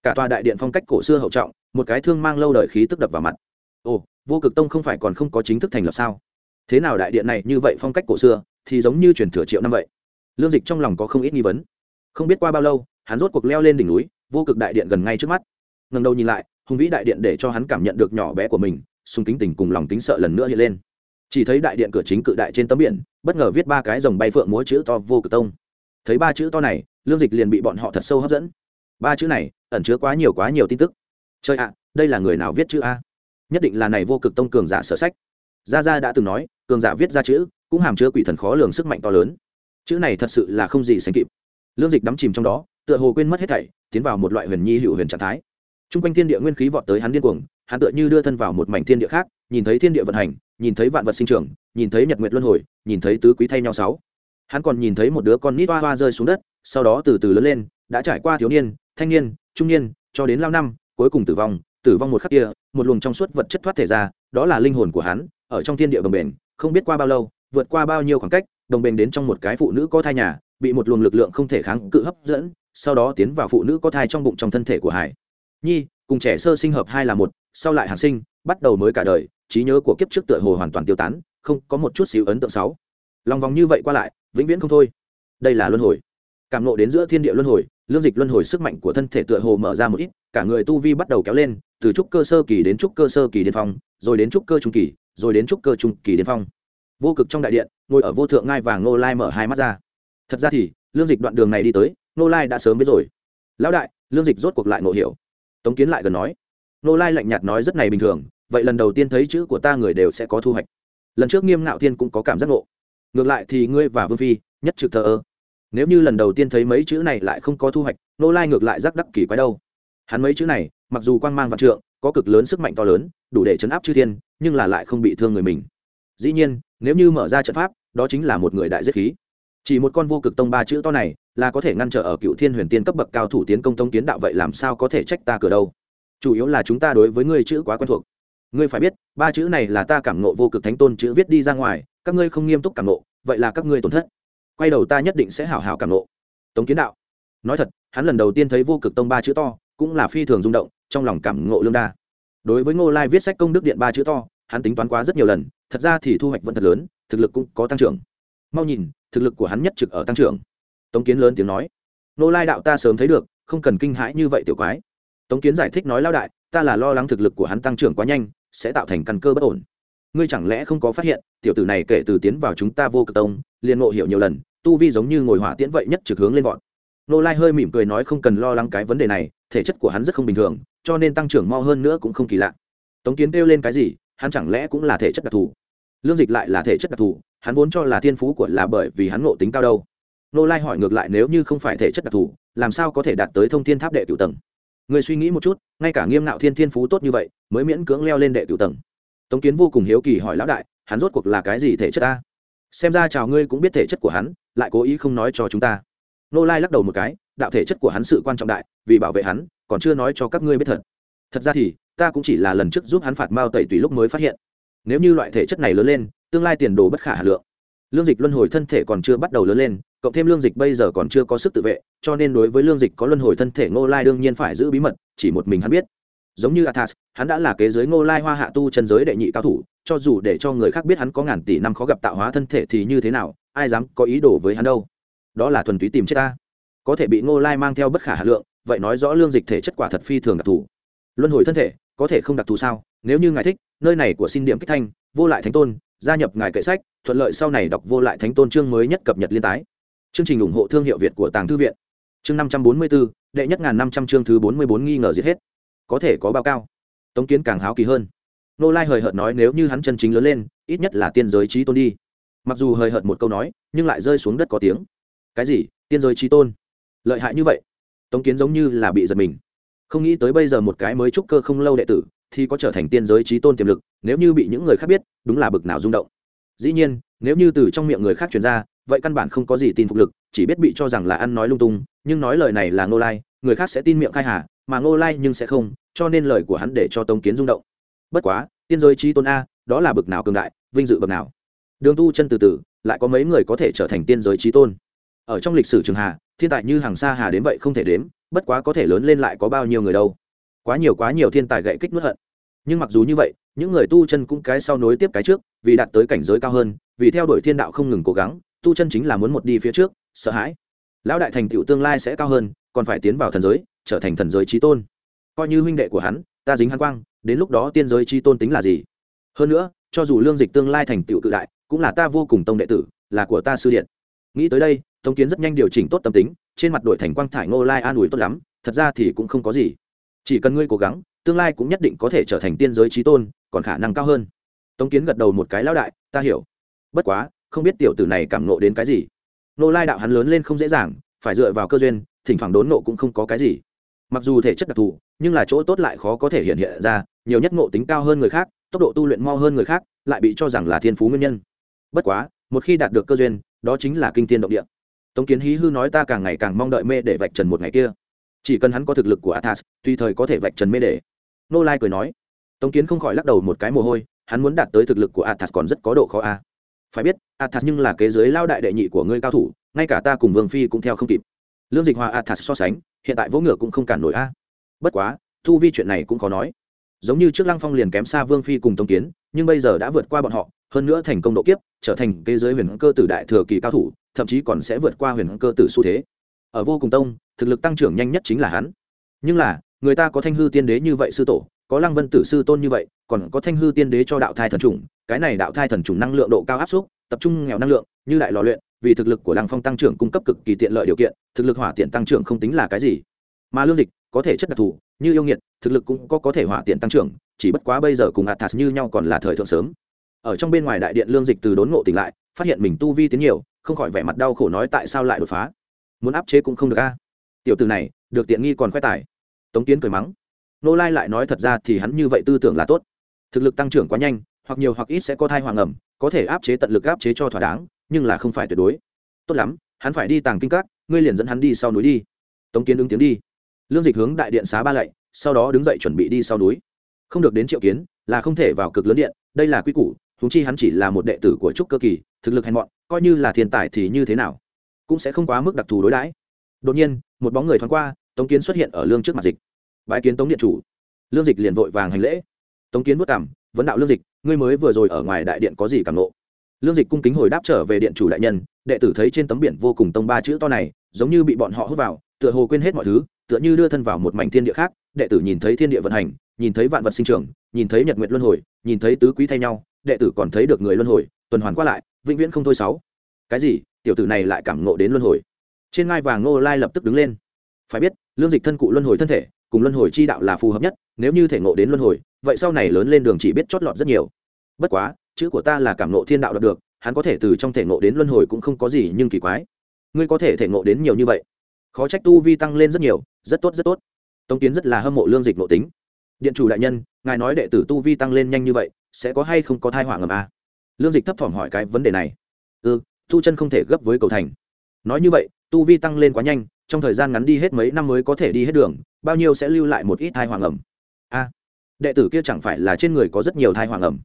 Cả tòa đại điện phong cách cổ xưa hậu trọng, một cái thương mang lâu đời khí tức đập vào mặt. Ồ, vô cực tông không phải còn không có chính thức thành lập sao? Thế nào đại điện này như vậy phong cách cổ xưa, thì giống như truyền thừa triệu năm vậy? Lương dịch trong lòng có không ít nghi vấn. Không biết qua bao lâu, hắn rốt cuộc leo lên đỉnh núi, vô cực đại điện gần ngay trước mắt. Ngần đầu nhìn lại, hùng vĩ đại điện để cho hắn cảm nhận được nhỏ bé của mình, sung kính tình cùng lòng kính sợ lần nữa hiện lên. Chỉ thấy đại điện cửa chính cự đại trên tấm biển, bất ngờ viết ba cái dòng bay phượng múa chữ to vô cực tông thấy ba chữ to này, lương dịch liền bị bọn họ thật sâu hấp dẫn. Ba chữ này, ẩn chứa quá nhiều quá nhiều tin tức. Chơi ạ, đây là người nào viết chữ a? Nhất định là này vô cực tông cường giả sở sách. Gia gia đã từng nói, cường giả viết ra chữ, cũng hàm chứa quỷ thần khó lường sức mạnh to lớn. Chữ này thật sự là không gì sánh kịp. Lương dịch đắm chìm trong đó, tựa hồ quên mất hết thảy, tiến vào một loại huyền nhi hữu huyền trạng thái. T r u n g quanh thiên địa nguyên khí vọt tới hắn điên cuồng, hắn tựa như đưa thân vào một mảnh thiên địa khác, nhìn thấy thiên địa vận hành, nhìn thấy vạn vật sinh trưởng, nhìn thấy nhật nguyệt luân hồi, nhìn thấy tứ quý thay nhau sáu hắn còn nhìn thấy một đứa con nít hoa hoa rơi xuống đất, sau đó từ từ lớn lên, đã trải qua thiếu niên, thanh niên, trung niên, cho đến lao năm, cuối cùng tử vong tử vong một khắc kia, một luồng trong suốt vật chất thoát thể ra, đó là linh hồn của hắn, ở trong thiên địa đồng bền không biết qua bao lâu, vượt qua bao nhiêu khoảng cách đồng bền đến trong một cái phụ nữ có thai nhà, bị một luồng lực lượng không thể kháng cự hấp dẫn, sau đó tiến vào phụ nữ có thai trong bụng trong thân thể của hải. Nhi, cùng trẻ sơ sinh hợp hai là một, sau lại hàng sinh, bắt đầu mới cả đời, trí nhớ của kiếp trước tựa hồ hoàn toàn tiêu tán, không có một chút xíu ấn tượng sáu lòng vòng như vậy qua lại vĩnh viễn không thôi. Đây là luân hồi. Cảm nộ đến giữa thiên địa luân hồi, lương dịch luân hồi sức mạnh của thân thể tựa hồ mở ra một ít, cả người tu vi bắt đầu kéo lên, từ trúc cơ sơ kỳ đến trúc cơ sơ kỳ điên phong, rồi đến trúc cơ trung kỳ, rồi đến trúc cơ trung kỳ điên phong. Vô cực trong đại điện, ngồi ở vô thượng ngai vàng nô lai mở hai mắt ra. Thật ra thì, lương dịch đoạn đường này đi tới nô lai đã sớm biết rồi. Lão đại, lương dịch rốt cuộc lại ngộ hiểu. Tống kiến lại gần nói. Nô lai lạnh nhạt nói rất này bình thường, vậy lần đầu tiên thấy chữ của ta người đều sẽ có thu hoạch. Lần trước nghiêm ngạo thiên cũng có cảm giác ngộ ngược lại thì ngươi và vương phi, nhất trực thờ ơ. Nếu như lần đầu tiên thấy mấy chữ này lại không có thu hoạch, nô lai ngược lại rắc đắc kỳ quái đâu. Hắn mấy chữ này, mặc dù quang mang vạn trượng, có cực lớn sức mạnh to lớn, đủ để chấn áp chư thiên, nhưng là lại không bị thương người mình. Dĩ nhiên, nếu như mở ra trận pháp, đó chính là một người đại giết khí. Chỉ một con vô cực tông ba chữ to này, là có thể ngăn trở ở cựu thiên huyền tiên cấp bậc cao thủ tiến công tông kiến đạo vậy làm sao có thể trách ta cửa đâu? Chủ yếu là chúng ta đối với ngươi chữ quá quen thuộc ngươi phải biết, ba chữ này là ta cảm nộ vô cực thánh tôn chữ viết đi ra ngoài, các ngươi không nghiêm túc cảm nộ vậy là các ngươi tổn thất. Quay đầu ta nhất định sẽ hảo hảo cảm nộ tống kiến đạo. Nói thật, hắn lần đầu tiên thấy vô cực tông ba chữ to, cũng là phi thường rung động, trong lòng cảm ngộ lương đa. Đối với ngô lai viết sách công đức điện ba chữ to, hắn tính toán quá rất nhiều lần, thật ra thì thu hoạch vẫn thật lớn, thực lực cũng có tăng trưởng. Mau nhìn, thực lực của hắn nhất trực ở tăng trưởng. Tống kiến lớn tiếng nói. Ngô lai đạo ta sớm thấy được, không cần kinh hãi như vậy tiểu quái. Tống kiến giải thích nói lao đại, ta là lo lắng thực lực của hắn tăng trưởng quá nhanh sẽ tạo thành căn cơ bất ổn. Ngươi chẳng lẽ không có phát hiện, tiểu tử này kể từ tiến vào chúng ta vô cực tông, liền ngộ hiểu nhiều lần, tu vi giống như ngồi hỏa tiễn vậy nhất trực hướng lên vọt. Nô lai hơi mỉm cười nói không cần lo lắng cái vấn đề này, thể chất của hắn rất không bình thường, cho nên tăng trưởng mo hơn nữa cũng không kỳ lạ. Tống kiến kêu lên cái gì, hắn chẳng lẽ cũng là thể chất đặc thù? Lương dịch lại là thể chất đặc thù, hắn vốn cho là thiên phú của là bởi vì hắn ngộ tính cao đâu. Nô lai hỏi ngược lại, nếu như không phải thể chất đặc thù, làm sao có thể đạt tới thông thiên tháp đệ cựu tầng? Người suy nghĩ một chút, ngay cả nghiêm nạo thiên thiên phú tốt như vậy, mới miễn cưỡng leo lên đệ cửu tầng. Tống kiến vô cùng hiếu kỳ hỏi lão đại, hắn rốt cuộc là cái gì thể chất ta? Xem ra chào ngươi cũng biết thể chất của hắn, lại cố ý không nói cho chúng ta. Nô lai lắc đầu một cái, đạo thể chất của hắn sự quan trọng đại, vì bảo vệ hắn, còn chưa nói cho các ngươi biết thật. Thật ra thì, ta cũng chỉ là lần trước giúp hắn phạt mao tẩy tùy lúc mới phát hiện. Nếu như loại thể chất này lớn lên, tương lai tiền đồ bất khả hà lượng. Lương dịch luân hồi thân thể còn chưa bắt đầu lớn lên cộng thêm lương dịch bây giờ còn chưa có sức tự vệ, cho nên đối với lương dịch có luân hồi thân thể ngô lai đương nhiên phải giữ bí mật, chỉ một mình hắn biết. Giống như athas, hắn đã là kế giới ngô lai hoa hạ tu chân giới đệ nhị cao thủ, cho dù để cho người khác biết hắn có ngàn tỷ năm khó gặp tạo hóa thân thể thì như thế nào, ai dám có ý đồ với hắn đâu. Đó là thuần túy tìm chết ta. Có thể bị ngô lai mang theo bất khả hà lượng, vậy nói rõ lương dịch thể chất quả thật phi thường đặc thù. Luân hồi thân thể, có thể không đặc thù sao? Nếu như ngài thích, nơi này của xin điểm kích thanh, vô lại thánh tôn, gia nhập ngài kệ sách, thuận lợi sau này đọc vô lại thánh tôn chương mới nhất cập nhật liên tái chương trình ủng hộ thương hiệu việt của tàng thư viện. Chương năm trăm bốn mươi bốn đệ nhất ngàn năm trăm chương thứ bốn mươi bốn nghi ngờ giết hết. Có thể có bao cao tống kiến càng háo kỳ hơn. Nô lai hời hợt nói nếu như hắn chân chính lớn lên, ít nhất là tiên giới trí tôn đi. Mặc dù hời hợt một câu nói, nhưng lại rơi xuống đất có tiếng. Cái gì? Tiên giới trí tôn? Lợi hại như vậy? Tống kiến giống như là bị giật mình. Không nghĩ tới bây giờ một cái mới trúc cơ không lâu đệ tử, thì có trở thành tiên giới trí tôn tiềm lực, nếu như bị những người khác biết, đúng là bực nào rung động. Dĩ nhiên, nếu như từ trong miệng người khác truyền ra vậy căn bản không có gì tin phục lực, chỉ biết bị cho rằng là ăn nói lung tung, nhưng nói lời này là ngô lai, người khác sẽ tin miệng khai hà, mà ngô lai nhưng sẽ không, cho nên lời của hắn để cho tống kiến rung động. Bất quá, tiên giới trí tôn a, đó là bực nào cường đại, vinh dự bậc nào. Đường tu chân từ từ, lại có mấy người có thể trở thành tiên giới trí tôn. Ở trong lịch sử trường hà, thiên tài như hàng xa hà đến vậy không thể đếm, bất quá có thể lớn lên lại có bao nhiêu người đâu. Quá nhiều quá nhiều thiên tài gậy kích nuốt hận. Nhưng mặc dù như vậy, những người tu chân cũng cái sau nối tiếp cái trước, vì đạt tới cảnh giới cao hơn, vì theo đuổi thiên đạo không ngừng cố gắng tu chân chính là muốn một đi phía trước, sợ hãi. Lão đại thành tựu tương lai sẽ cao hơn, còn phải tiến vào thần giới, trở thành thần giới trí tôn. Coi như huynh đệ của hắn, ta dính hắn quang, đến lúc đó tiên giới trí tôn tính là gì? Hơn nữa, cho dù lương dịch tương lai thành tựu cự đại, cũng là ta vô cùng tông đệ tử, là của ta sư điện. Nghĩ tới đây, tống kiến rất nhanh điều chỉnh tốt tâm tính, trên mặt đội thành quang thải ngô lai an ủi tốt lắm, thật ra thì cũng không có gì. Chỉ cần ngươi cố gắng, tương lai cũng nhất định có thể trở thành tiên giới trí tôn, còn khả năng cao hơn. Tống kiến gật đầu một cái, lão đại, ta hiểu. Bất quá không biết tiểu tử này cảm nộ đến cái gì. Nô lai đạo hắn lớn lên không dễ dàng, phải dựa vào cơ duyên, thỉnh thoảng đốn nộ cũng không có cái gì. Mặc dù thể chất đặc thù, nhưng là chỗ tốt lại khó có thể hiện hiện ra, nhiều nhất ngộ tính cao hơn người khác, tốc độ tu luyện mo hơn người khác, lại bị cho rằng là thiên phú nguyên nhân. Bất quá, một khi đạt được cơ duyên, đó chính là kinh tiên động địa. Tống kiến hí hư nói ta càng ngày càng mong đợi mê để vạch trần một ngày kia. Chỉ cần hắn có thực lực của athas tùy thời có thể vạch trần mê để. Nô lai cười nói. Tống kiến không khỏi lắc đầu một cái mồ hôi, hắn muốn đạt tới thực lực của athas còn rất có độ khó a phải biết, athas nhưng là kế giới lao đại đệ nhị của ngươi cao thủ, ngay cả ta cùng vương phi cũng theo không kịp. Lương dịch hòa athas so sánh, hiện tại vỗ ngựa cũng không cản nổi a. Bất quá, thu vi chuyện này cũng khó nói. Giống như trước lăng phong liền kém xa vương phi cùng Tông kiến, nhưng bây giờ đã vượt qua bọn họ, hơn nữa thành công độ kiếp, trở thành kế giới huyền cơ tử đại thừa kỳ cao thủ, thậm chí còn sẽ vượt qua huyền cơ tử xu thế. Ở vô cùng tông, thực lực tăng trưởng nhanh nhất chính là hắn. Nhưng là, người ta có thanh hư tiên đế như vậy sư tổ có lăng vân tử sư tôn như vậy, còn có thanh hư tiên đế cho đạo thai thần trùng cái này đạo thai thần trùng năng lượng độ cao áp suất, tập trung nghèo năng lượng, như đại lò luyện, vì thực lực của lăng phong tăng trưởng cung cấp cực kỳ tiện lợi điều kiện, thực lực hỏa tiện tăng trưởng không tính là cái gì. Mà lương dịch có thể chất đặc thù, như yêu nghiệt, thực lực cũng có có thể hỏa tiện tăng trưởng, chỉ bất quá bây giờ cùng athas như nhau còn là thời thượng sớm. Ở trong bên ngoài đại điện lương dịch từ đốn ngộ tỉnh lại, phát hiện mình tu vi tiến nhiều, không khỏi vẻ mặt đau khổ nói tại sao lại đột phá. Muốn áp chế cũng không được a. Tiểu từ này, được tiện nghi còn khoe tài. Tống kiến cười mắng nô lai lại nói thật ra thì hắn như vậy tư tưởng là tốt. Thực lực tăng trưởng quá nhanh, hoặc nhiều hoặc ít sẽ có thai hoàng ẩm, có thể áp chế tận lực áp chế cho thỏa đáng, nhưng là không phải tuyệt đối. Tốt lắm, hắn phải đi tàng kinh các, ngươi liền dẫn hắn đi sau núi đi. Tống kiến ứng tiếng đi. Lương dịch hướng đại điện xá ba lạy, sau đó đứng dậy chuẩn bị đi sau núi. Không được đến triệu kiến, là không thể vào cực lớn điện, đây là quy củ thúng chi hắn chỉ là một đệ tử của trúc cơ kỳ, thực lực hèn mọn, coi như là thiên tài thì như thế nào, cũng sẽ không quá mức đặc thù đối đãi. Đột nhiên, một bóng người thoáng qua, tống kiến xuất hiện ở lương trước mặt dịch bái kiến tống điện chủ. Lương dịch liền vội vàng hành lễ. Tống kiến vất cảm vấn đạo lương dịch, ngươi mới vừa rồi ở ngoài đại điện có gì cảm nộ lương dịch cung kính hồi đáp trở về điện chủ đại nhân, đệ tử thấy trên tấm biển vô cùng tông ba chữ to này, giống như bị bọn họ hút vào, tựa hồ quên hết mọi thứ, tựa như đưa thân vào một mảnh thiên địa khác. Đệ tử nhìn thấy thiên địa vận hành, nhìn thấy vạn vật sinh trưởng, nhìn thấy nhật nguyệt luân hồi, nhìn thấy tứ quý thay nhau, đệ tử còn thấy được người luân hồi, tuần hoàn qua lại, vĩnh viễn không thôi sáu. Cái gì? Tiểu tử này lại cảm ngộ đến luân hồi. Trên ngai vàng ngô lai lập tức đứng lên. Phải biết, lương dịch thân cụ luân hồi thân thể cùng luân hồi chi đạo là phù hợp nhất, nếu như thể ngộ đến luân hồi, vậy sau này lớn lên đường chỉ biết chót lọt rất nhiều. Bất quá, chữ của ta là cảm ngộ thiên đạo đạt được, hắn có thể từ trong thể ngộ đến luân hồi cũng không có gì nhưng kỳ quái. Ngươi có thể thể ngộ đến nhiều như vậy. Khó trách tu vi tăng lên rất nhiều, rất tốt rất tốt. Tống kiến rất là hâm mộ lương dịch nội tính. Điện chủ đại nhân, ngài nói đệ tử tu vi tăng lên nhanh như vậy, sẽ có hay không có thai họa ngầm à? lương dịch thấp thỏm hỏi cái vấn đề này. Ừ tu chân không thể gấp với cầu thành. Nói như vậy, tu vi tăng lên quá nhanh trong thời gian ngắn đi hết mấy năm mới có thể đi hết đường, bao nhiêu sẽ lưu lại một ít thai hoàng ẩm. A, đệ tử kia chẳng phải là trên người có rất nhiều thai hoàng ẩm.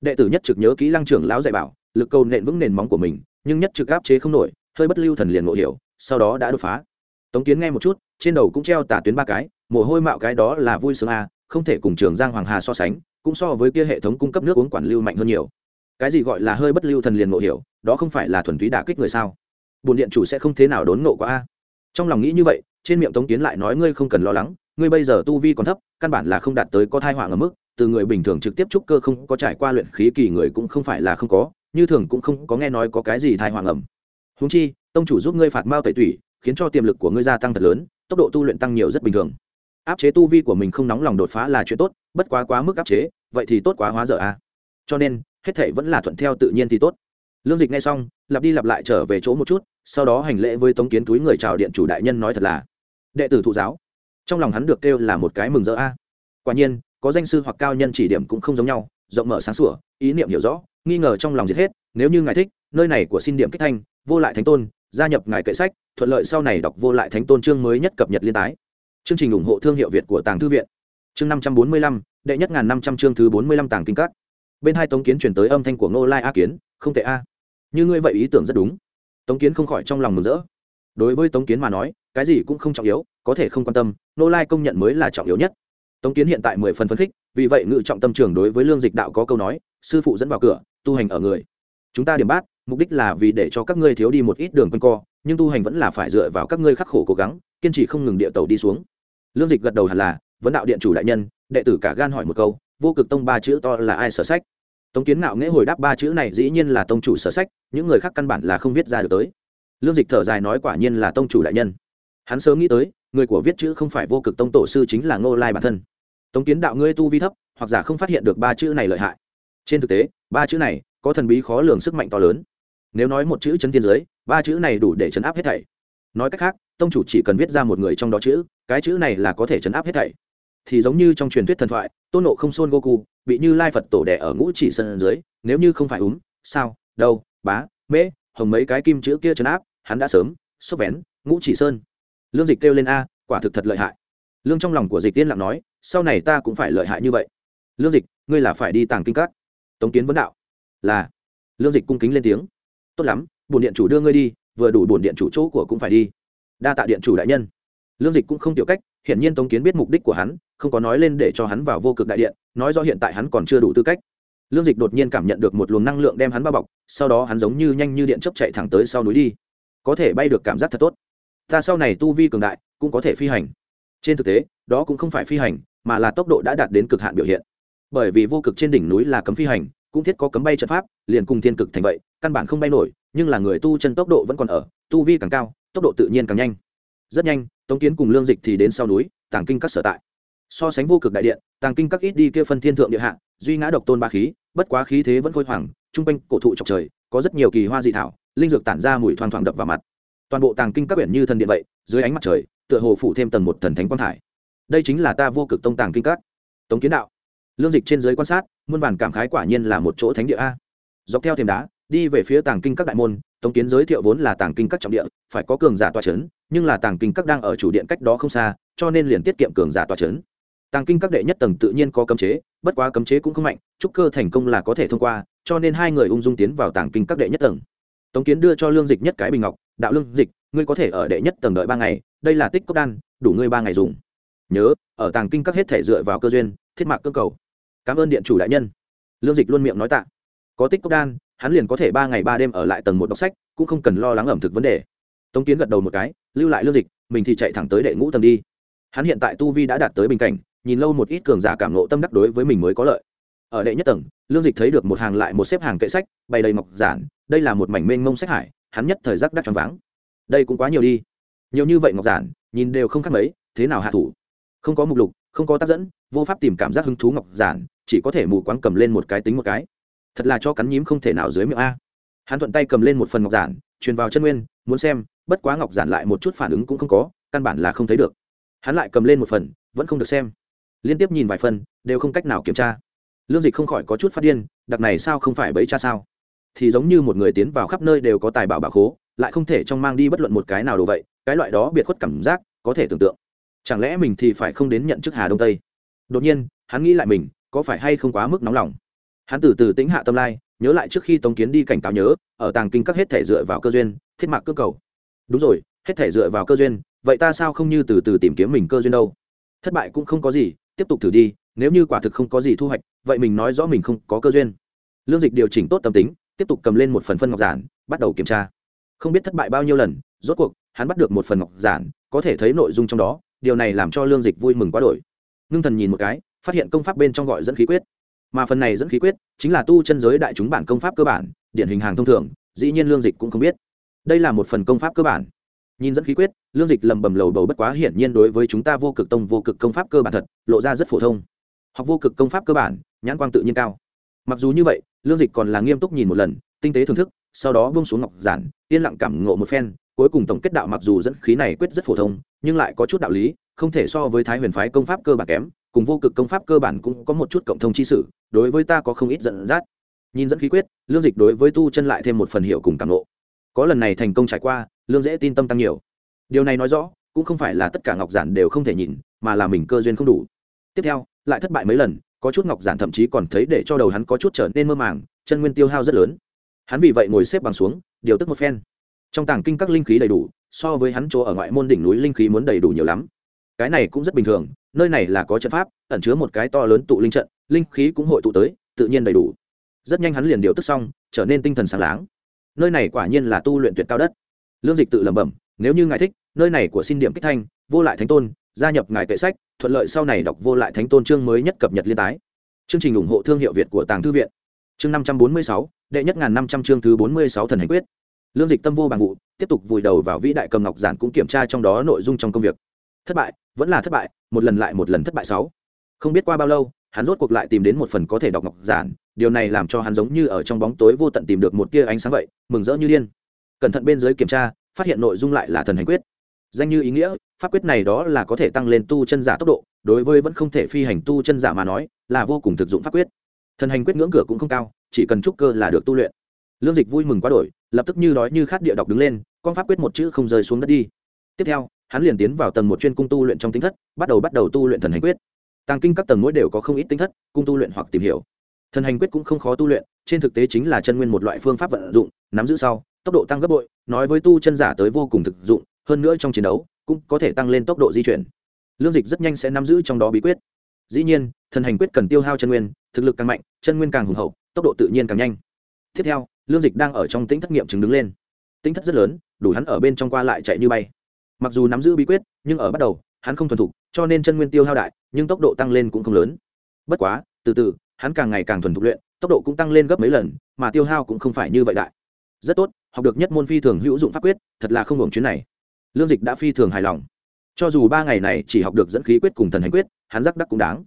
Đệ tử nhất trực nhớ kỹ lăng trưởng lão dạy bảo, lực cầu nện vững nền móng của mình, nhưng nhất trực áp chế không nổi, hơi bất lưu thần liền ngộ hiểu, sau đó đã đột phá. Tống kiến nghe một chút, trên đầu cũng treo tả tuyến ba cái, mồ hôi mạo cái đó là vui sướng a, không thể cùng trường giang hoàng hà so sánh, cũng so với kia hệ thống cung cấp nước uống quản lưu mạnh hơn nhiều. Cái gì gọi là hơi bất lưu thần liền ngộ hiểu, đó không phải là thuần túy đả kích người sao? Bồn điện chủ sẽ không thế nào đốn nộ quá a trong lòng nghĩ như vậy, trên miệng tống kiến lại nói ngươi không cần lo lắng, ngươi bây giờ tu vi còn thấp, căn bản là không đạt tới có thai họa ở mức, từ người bình thường trực tiếp trúc cơ không có trải qua luyện khí kỳ người cũng không phải là không có, như thường cũng không có nghe nói có cái gì thai hoàng ẩm húng chi, tông chủ giúp ngươi phạt mao tẩy tủy, khiến cho tiềm lực của ngươi gia tăng thật lớn, tốc độ tu luyện tăng nhiều rất bình thường. Áp chế tu vi của mình không nóng lòng đột phá là chuyện tốt, bất quá quá mức áp chế, vậy thì tốt quá hóa dở a à. cho nên, hết thể vẫn là thuận theo tự nhiên thì tốt lương dịch nghe xong, lặp đi lặp lại trở về chỗ một chút, sau đó hành lễ với tống kiến túi người chào điện chủ đại nhân nói thật là, đệ tử thụ giáo. Trong lòng hắn được kêu là một cái mừng rỡ a. Quả nhiên, có danh sư hoặc cao nhân chỉ điểm cũng không giống nhau, rộng mở sáng sủa, ý niệm hiểu rõ, nghi ngờ trong lòng giết hết, nếu như ngài thích, nơi này của xin điểm kích thanh, vô lại thánh tôn, gia nhập ngài kệ sách, thuận lợi sau này đọc vô lại thánh tôn chương mới nhất cập nhật liên tái. Chương trình ủng hộ thương hiệu việt của tàng thư viện. Chương năm trăm bốn mươi lăm, đệ nhất ngàn năm trăm chương thứ bốn mươi lăm tàng kinh các. Bên hai tống kiến chuyển tới âm thanh của ngô lai a kiến, không tệ a như ngươi vậy ý tưởng rất đúng. Tống kiến không khỏi trong lòng mừng rỡ. Đối với tống kiến mà nói, cái gì cũng không trọng yếu, có thể không quan tâm, Nô lai công nhận mới là trọng yếu nhất. Tống kiến hiện tại mười phần phấn khích, vì vậy ngự trọng tâm trường đối với lương dịch đạo có câu nói, sư phụ dẫn vào cửa, tu hành ở người. Chúng ta điểm bát, mục đích là vì để cho các ngươi thiếu đi một ít đường quanh co, nhưng tu hành vẫn là phải dựa vào các ngươi khắc khổ cố gắng, kiên trì không ngừng địa tàu đi xuống. Lương dịch gật đầu hẳn là, vấn đạo điện chủ đại nhân, đệ tử cả gan hỏi một câu, vô cực tông ba chữ to là ai sở sách? Tống kiến ngạo nghễ hồi đáp ba chữ này dĩ nhiên là tông chủ sở sách những người khác căn bản là không viết ra được tới. Lương dịch thở dài nói quả nhiên là tông chủ đại nhân. Hắn sớm nghĩ tới, người của viết chữ không phải vô cực tông tổ sư chính là ngô lai bản thân. Tống kiến đạo ngươi tu vi thấp, hoặc giả không phát hiện được ba chữ này lợi hại. Trên thực tế, ba chữ này có thần bí khó lường sức mạnh to lớn. Nếu nói một chữ chấn thiên giới, ba chữ này đủ để chấn áp hết thảy. Nói cách khác, tông chủ chỉ cần viết ra một người trong đó chữ, cái chữ này là có thể chấn áp hết thảy. Thì giống như trong truyền thuyết thần thoại, tôn nộ không xôn goku bị như lai phật tổ đẻ ở ngũ chỉ sân dưới, nếu như không phải úm, sao, đâu bá, mễ, hồng mấy cái kim chữ kia trấn áp, hắn đã sớm xốc vén, ngũ chỉ sơn. Lương dịch kêu lên a, quả thực thật lợi hại. Lương trong lòng của dịch tiên lặng nói, sau này ta cũng phải lợi hại như vậy. Lương dịch, ngươi là phải đi tàng kinh các. Tống kiến vấn đạo, là. Lương dịch cung kính lên tiếng. Tốt lắm, bổn điện chủ đưa ngươi đi, vừa đủ bổn điện chủ chỗ của cũng phải đi. Đa tạ điện chủ đại nhân. Lương dịch cũng không tiểu cách, hiển nhiên tống kiến biết mục đích của hắn, không có nói lên để cho hắn vào vô cực đại điện, nói do hiện tại hắn còn chưa đủ tư cách lương dịch đột nhiên cảm nhận được một luồng năng lượng đem hắn bao bọc, sau đó hắn giống như nhanh như điện chấp chạy thẳng tới sau núi đi. Có thể bay được cảm giác thật tốt. Ta sau này tu vi cường đại, cũng có thể phi hành. Trên thực tế, đó cũng không phải phi hành, mà là tốc độ đã đạt đến cực hạn biểu hiện. Bởi vì vô cực trên đỉnh núi là cấm phi hành, cũng thiết có cấm bay trận pháp, liền cùng thiên cực thành vậy, căn bản không bay nổi, nhưng là người tu chân tốc độ vẫn còn ở, tu vi càng cao, tốc độ tự nhiên càng nhanh. Rất nhanh, tống kiến cùng lương dịch thì đến sau núi, tàng kinh các sở tại. So sánh vô cực đại điện, tàng kinh các ít đi kia phân thiên thượng địa hạ, duy ngã độc tôn ba khí bất quá khí thế vẫn khôi hoàng trung quanh cổ thụ trọc trời, có rất nhiều kỳ hoa dị thảo, linh dược tản ra mùi thoang thoảng đập vào mặt. Toàn bộ tàng kinh các biển như thần điện vậy, dưới ánh mặt trời, tựa hồ phủ thêm tầng một thần thánh quang thải. Đây chính là ta vô cực tông tàng kinh các. Tống kiến đạo. Lương dịch trên dưới quan sát, muôn vàn cảm khái quả nhiên là một chỗ thánh địa a. Dọc theo thềm đá, đi về phía tàng kinh các đại môn, tống kiến giới thiệu vốn là tàng kinh các trọng địa, phải có cường giả tòa c h ấ n nhưng là tàng kinh các đang ở chủ điện cách đó không xa, cho nên liền tiết kiệm cường giả tòa c h ấ n tàng kinh các đệ nhất tầng tự nhiên có cấm chế bất quá cấm chế cũng không mạnh, trúc cơ thành công là có thể thông qua, cho nên hai người ung dung tiến vào tàng kinh các đệ nhất tầng. Tống kiến đưa cho lương dịch nhất cái bình ngọc, đạo lương dịch, ngươi có thể ở đệ nhất tầng đợi ba ngày, đây là tích cốc đan, đủ ngươi ba ngày dùng. Nhớ, ở tàng kinh các hết thể dựa vào cơ duyên, thiết mạc cơ cầu. Cảm ơn điện chủ đại nhân. Lương dịch luôn miệng nói tạ. Có tích cốc đan, hắn liền có thể ba ngày ba đêm ở lại tầng một đọc sách, cũng không cần lo lắng ẩm thực vấn đề. Tống kiến gật đầu một cái, lưu lại lương dịch, mình thì chạy thẳng tới đệ ngũ tầng đi. Hắn hiện tại tu vi đã đạt tới bình cảnh nhìn lâu một ít cường giả cảm nộ tâm đắc đối với mình mới có lợi. Ở đệ nhất tầng, lương dịch thấy được một hàng lại một xếp hàng kệ sách, bày đầy ngọc giản, đây là một mảnh mênh mông sách hải, hắn nhất thời giác đắc choáng váng. Đây cũng quá nhiều đi. Nhiều như vậy ngọc giản, nhìn đều không khác mấy, thế nào hạ thủ? Không có mục lục, không có tác dẫn, vô pháp tìm cảm giác hứng thú ngọc giản, chỉ có thể mù quáng cầm lên một cái tính một cái. Thật là cho cắn nhím không thể nào dưới miệng a. Hắn thuận tay cầm lên một phần ngọc giản, truyền vào chân nguyên, muốn xem, bất quá ngọc giản lại một chút phản ứng cũng không có, căn bản là không thấy được. Hắn lại cầm lên một phần, vẫn không được xem liên tiếp nhìn vài phần đều không cách nào kiểm tra. Lương dịch không khỏi có chút phát điên, đặc này sao không phải bấy cha sao? Thì giống như một người tiến vào khắp nơi đều có tài bảo bảo khố, lại không thể trong mang đi bất luận một cái nào đồ vậy, cái loại đó biệt khuất cảm giác, có thể tưởng tượng. Chẳng lẽ mình thì phải không đến nhận chức hà đông tây? Đột nhiên, hắn nghĩ lại mình, có phải hay không quá mức nóng lòng? Hắn từ từ tính hạ tâm lai, nhớ lại trước khi tống kiến đi cảnh cáo nhớ, ở tàng kinh các hết thể dựa vào cơ duyên, thiết mạc cơ cầu. Đúng rồi, hết thể dựa vào cơ duyên, vậy ta sao không như từ từ tìm kiếm mình cơ duyên đâu? Thất bại cũng không có gì tiếp tục thử đi, nếu như quả thực không có gì thu hoạch, vậy mình nói rõ mình không có cơ duyên. Lương dịch điều chỉnh tốt tâm tính, tiếp tục cầm lên một phần phân ngọc giản, bắt đầu kiểm tra. Không biết thất bại bao nhiêu lần, rốt cuộc, hắn bắt được một phần ngọc giản, có thể thấy nội dung trong đó, điều này làm cho lương dịch vui mừng quá đổi. Ngưng thần nhìn một cái, phát hiện công pháp bên trong gọi dẫn khí quyết. Mà phần này dẫn khí quyết, chính là tu chân giới đại chúng bản công pháp cơ bản, điển hình hàng thông thường, dĩ nhiên lương dịch cũng không biết. Đây là một phần công pháp cơ bản nhìn dẫn khí quyết, lương dịch lầm bầm lầu bầu bất quá hiển nhiên đối với chúng ta vô cực tông vô cực công pháp cơ bản thật, lộ ra rất phổ thông. Học vô cực công pháp cơ bản, nhãn quang tự nhiên cao. Mặc dù như vậy, lương dịch còn là nghiêm túc nhìn một lần, tinh tế thưởng thức, sau đó bông xuống ngọc giản, yên lặng cảm ngộ một phen, cuối cùng tổng kết đạo mặc dù dẫn khí này quyết rất phổ thông, nhưng lại có chút đạo lý, không thể so với thái huyền phái công pháp cơ bản kém, cùng vô cực công pháp cơ bản cũng có một chút cộng thông chi sử đối với ta có không ít dẫn dắt. Nhìn dẫn khí quyết, lương dịch đối với tu chân lại thêm một phần hiệu cùng cảm ngộ. Có lần này thành công trải qua lương dễ tin tâm tăng nhiều. Điều này nói rõ, cũng không phải là tất cả ngọc giản đều không thể nhìn, mà là mình cơ duyên không đủ. Tiếp theo, lại thất bại mấy lần, có chút ngọc giản thậm chí còn thấy để cho đầu hắn có chút trở nên mơ màng, chân nguyên tiêu hao rất lớn. Hắn vì vậy ngồi xếp bằng xuống, điều tức một phen. Trong tàng kinh các linh khí đầy đủ, so với hắn chỗ ở ngoại môn đỉnh núi linh khí muốn đầy đủ nhiều lắm. Cái này cũng rất bình thường, nơi này là có trận pháp, ẩn chứa một cái to lớn tụ linh trận, linh khí cũng hội tụ tới, tự nhiên đầy đủ. Rất nhanh hắn liền điều tức xong, trở nên tinh thần sáng láng. Nơi này quả nhiên là tu luyện tuyệt cao đất lương dịch tự lẩm bẩm, nếu như ngài thích, nơi này của xin điểm kích thanh, vô lại thánh tôn, gia nhập ngài kệ sách, thuận lợi sau này đọc vô lại thánh tôn chương mới nhất cập nhật liên tái. Chương trình ủng hộ thương hiệu việt của tàng thư viện. Chương năm trăm bốn mươi sáu, đệ nhất ngàn năm trăm chương thứ bốn mươi sáu thần hành quyết. Lương dịch tâm vô bằng vụ, tiếp tục vùi đầu vào vĩ đại cầm ngọc giản cũng kiểm tra trong đó nội dung trong công việc. Thất bại, vẫn là thất bại, một lần lại một lần thất bại sáu. Không biết qua bao lâu, hắn rốt cuộc lại tìm đến một phần có thể đọc ngọc giản, điều này làm cho hắn giống như ở trong bóng tối vô tận tìm được một tia ánh sáng vậy, mừng rỡ như điên cẩn thận bên dưới kiểm tra, phát hiện nội dung lại là thần hành quyết. Danh như ý nghĩa, pháp quyết này đó là có thể tăng lên tu chân giả tốc độ, đối với vẫn không thể phi hành tu chân giả mà nói, là vô cùng thực dụng pháp quyết. Thần hành quyết ngưỡng cửa cũng không cao, chỉ cần trúc cơ là được tu luyện. Lương dịch vui mừng quá đổi, lập tức như đói như khát địa đọc đứng lên, con pháp quyết một chữ không rơi xuống đất đi. Tiếp theo, hắn liền tiến vào tầng một chuyên cung tu luyện trong tính thất, bắt đầu bắt đầu tu luyện thần hành quyết. Tàng kinh các tầng mỗi đều có không ít tính thất, cung tu luyện hoặc tìm hiểu. Thần hành quyết cũng không khó tu luyện, trên thực tế chính là chân nguyên một loại phương pháp vận dụng, nắm giữ sau tốc độ tăng gấp bội, nói với tu chân giả tới vô cùng thực dụng, hơn nữa trong chiến đấu, cũng có thể tăng lên tốc độ di chuyển. Lương dịch rất nhanh sẽ nắm giữ trong đó bí quyết. Dĩ nhiên, thần hành quyết cần tiêu hao chân nguyên, thực lực càng mạnh, chân nguyên càng hùng hậu, tốc độ tự nhiên càng nhanh. Tiếp theo, lương dịch đang ở trong tính thất nghiệm chứng đứng lên. Tính thất rất lớn, đủ hắn ở bên trong qua lại chạy như bay. Mặc dù nắm giữ bí quyết, nhưng ở bắt đầu, hắn không thuần thục, cho nên chân nguyên tiêu hao đại, nhưng tốc độ tăng lên cũng không lớn. Bất quá, từ từ, hắn càng ngày càng thuần thục luyện, tốc độ cũng tăng lên gấp mấy lần, mà tiêu hao cũng không phải như vậy đại rất tốt, học được nhất môn phi thường hữu dụng pháp quyết, thật là không hưởng chuyến này. Lương dịch đã phi thường hài lòng. Cho dù ba ngày này chỉ học được dẫn khí quyết cùng thần hành quyết, hắn giác đắc cũng đáng.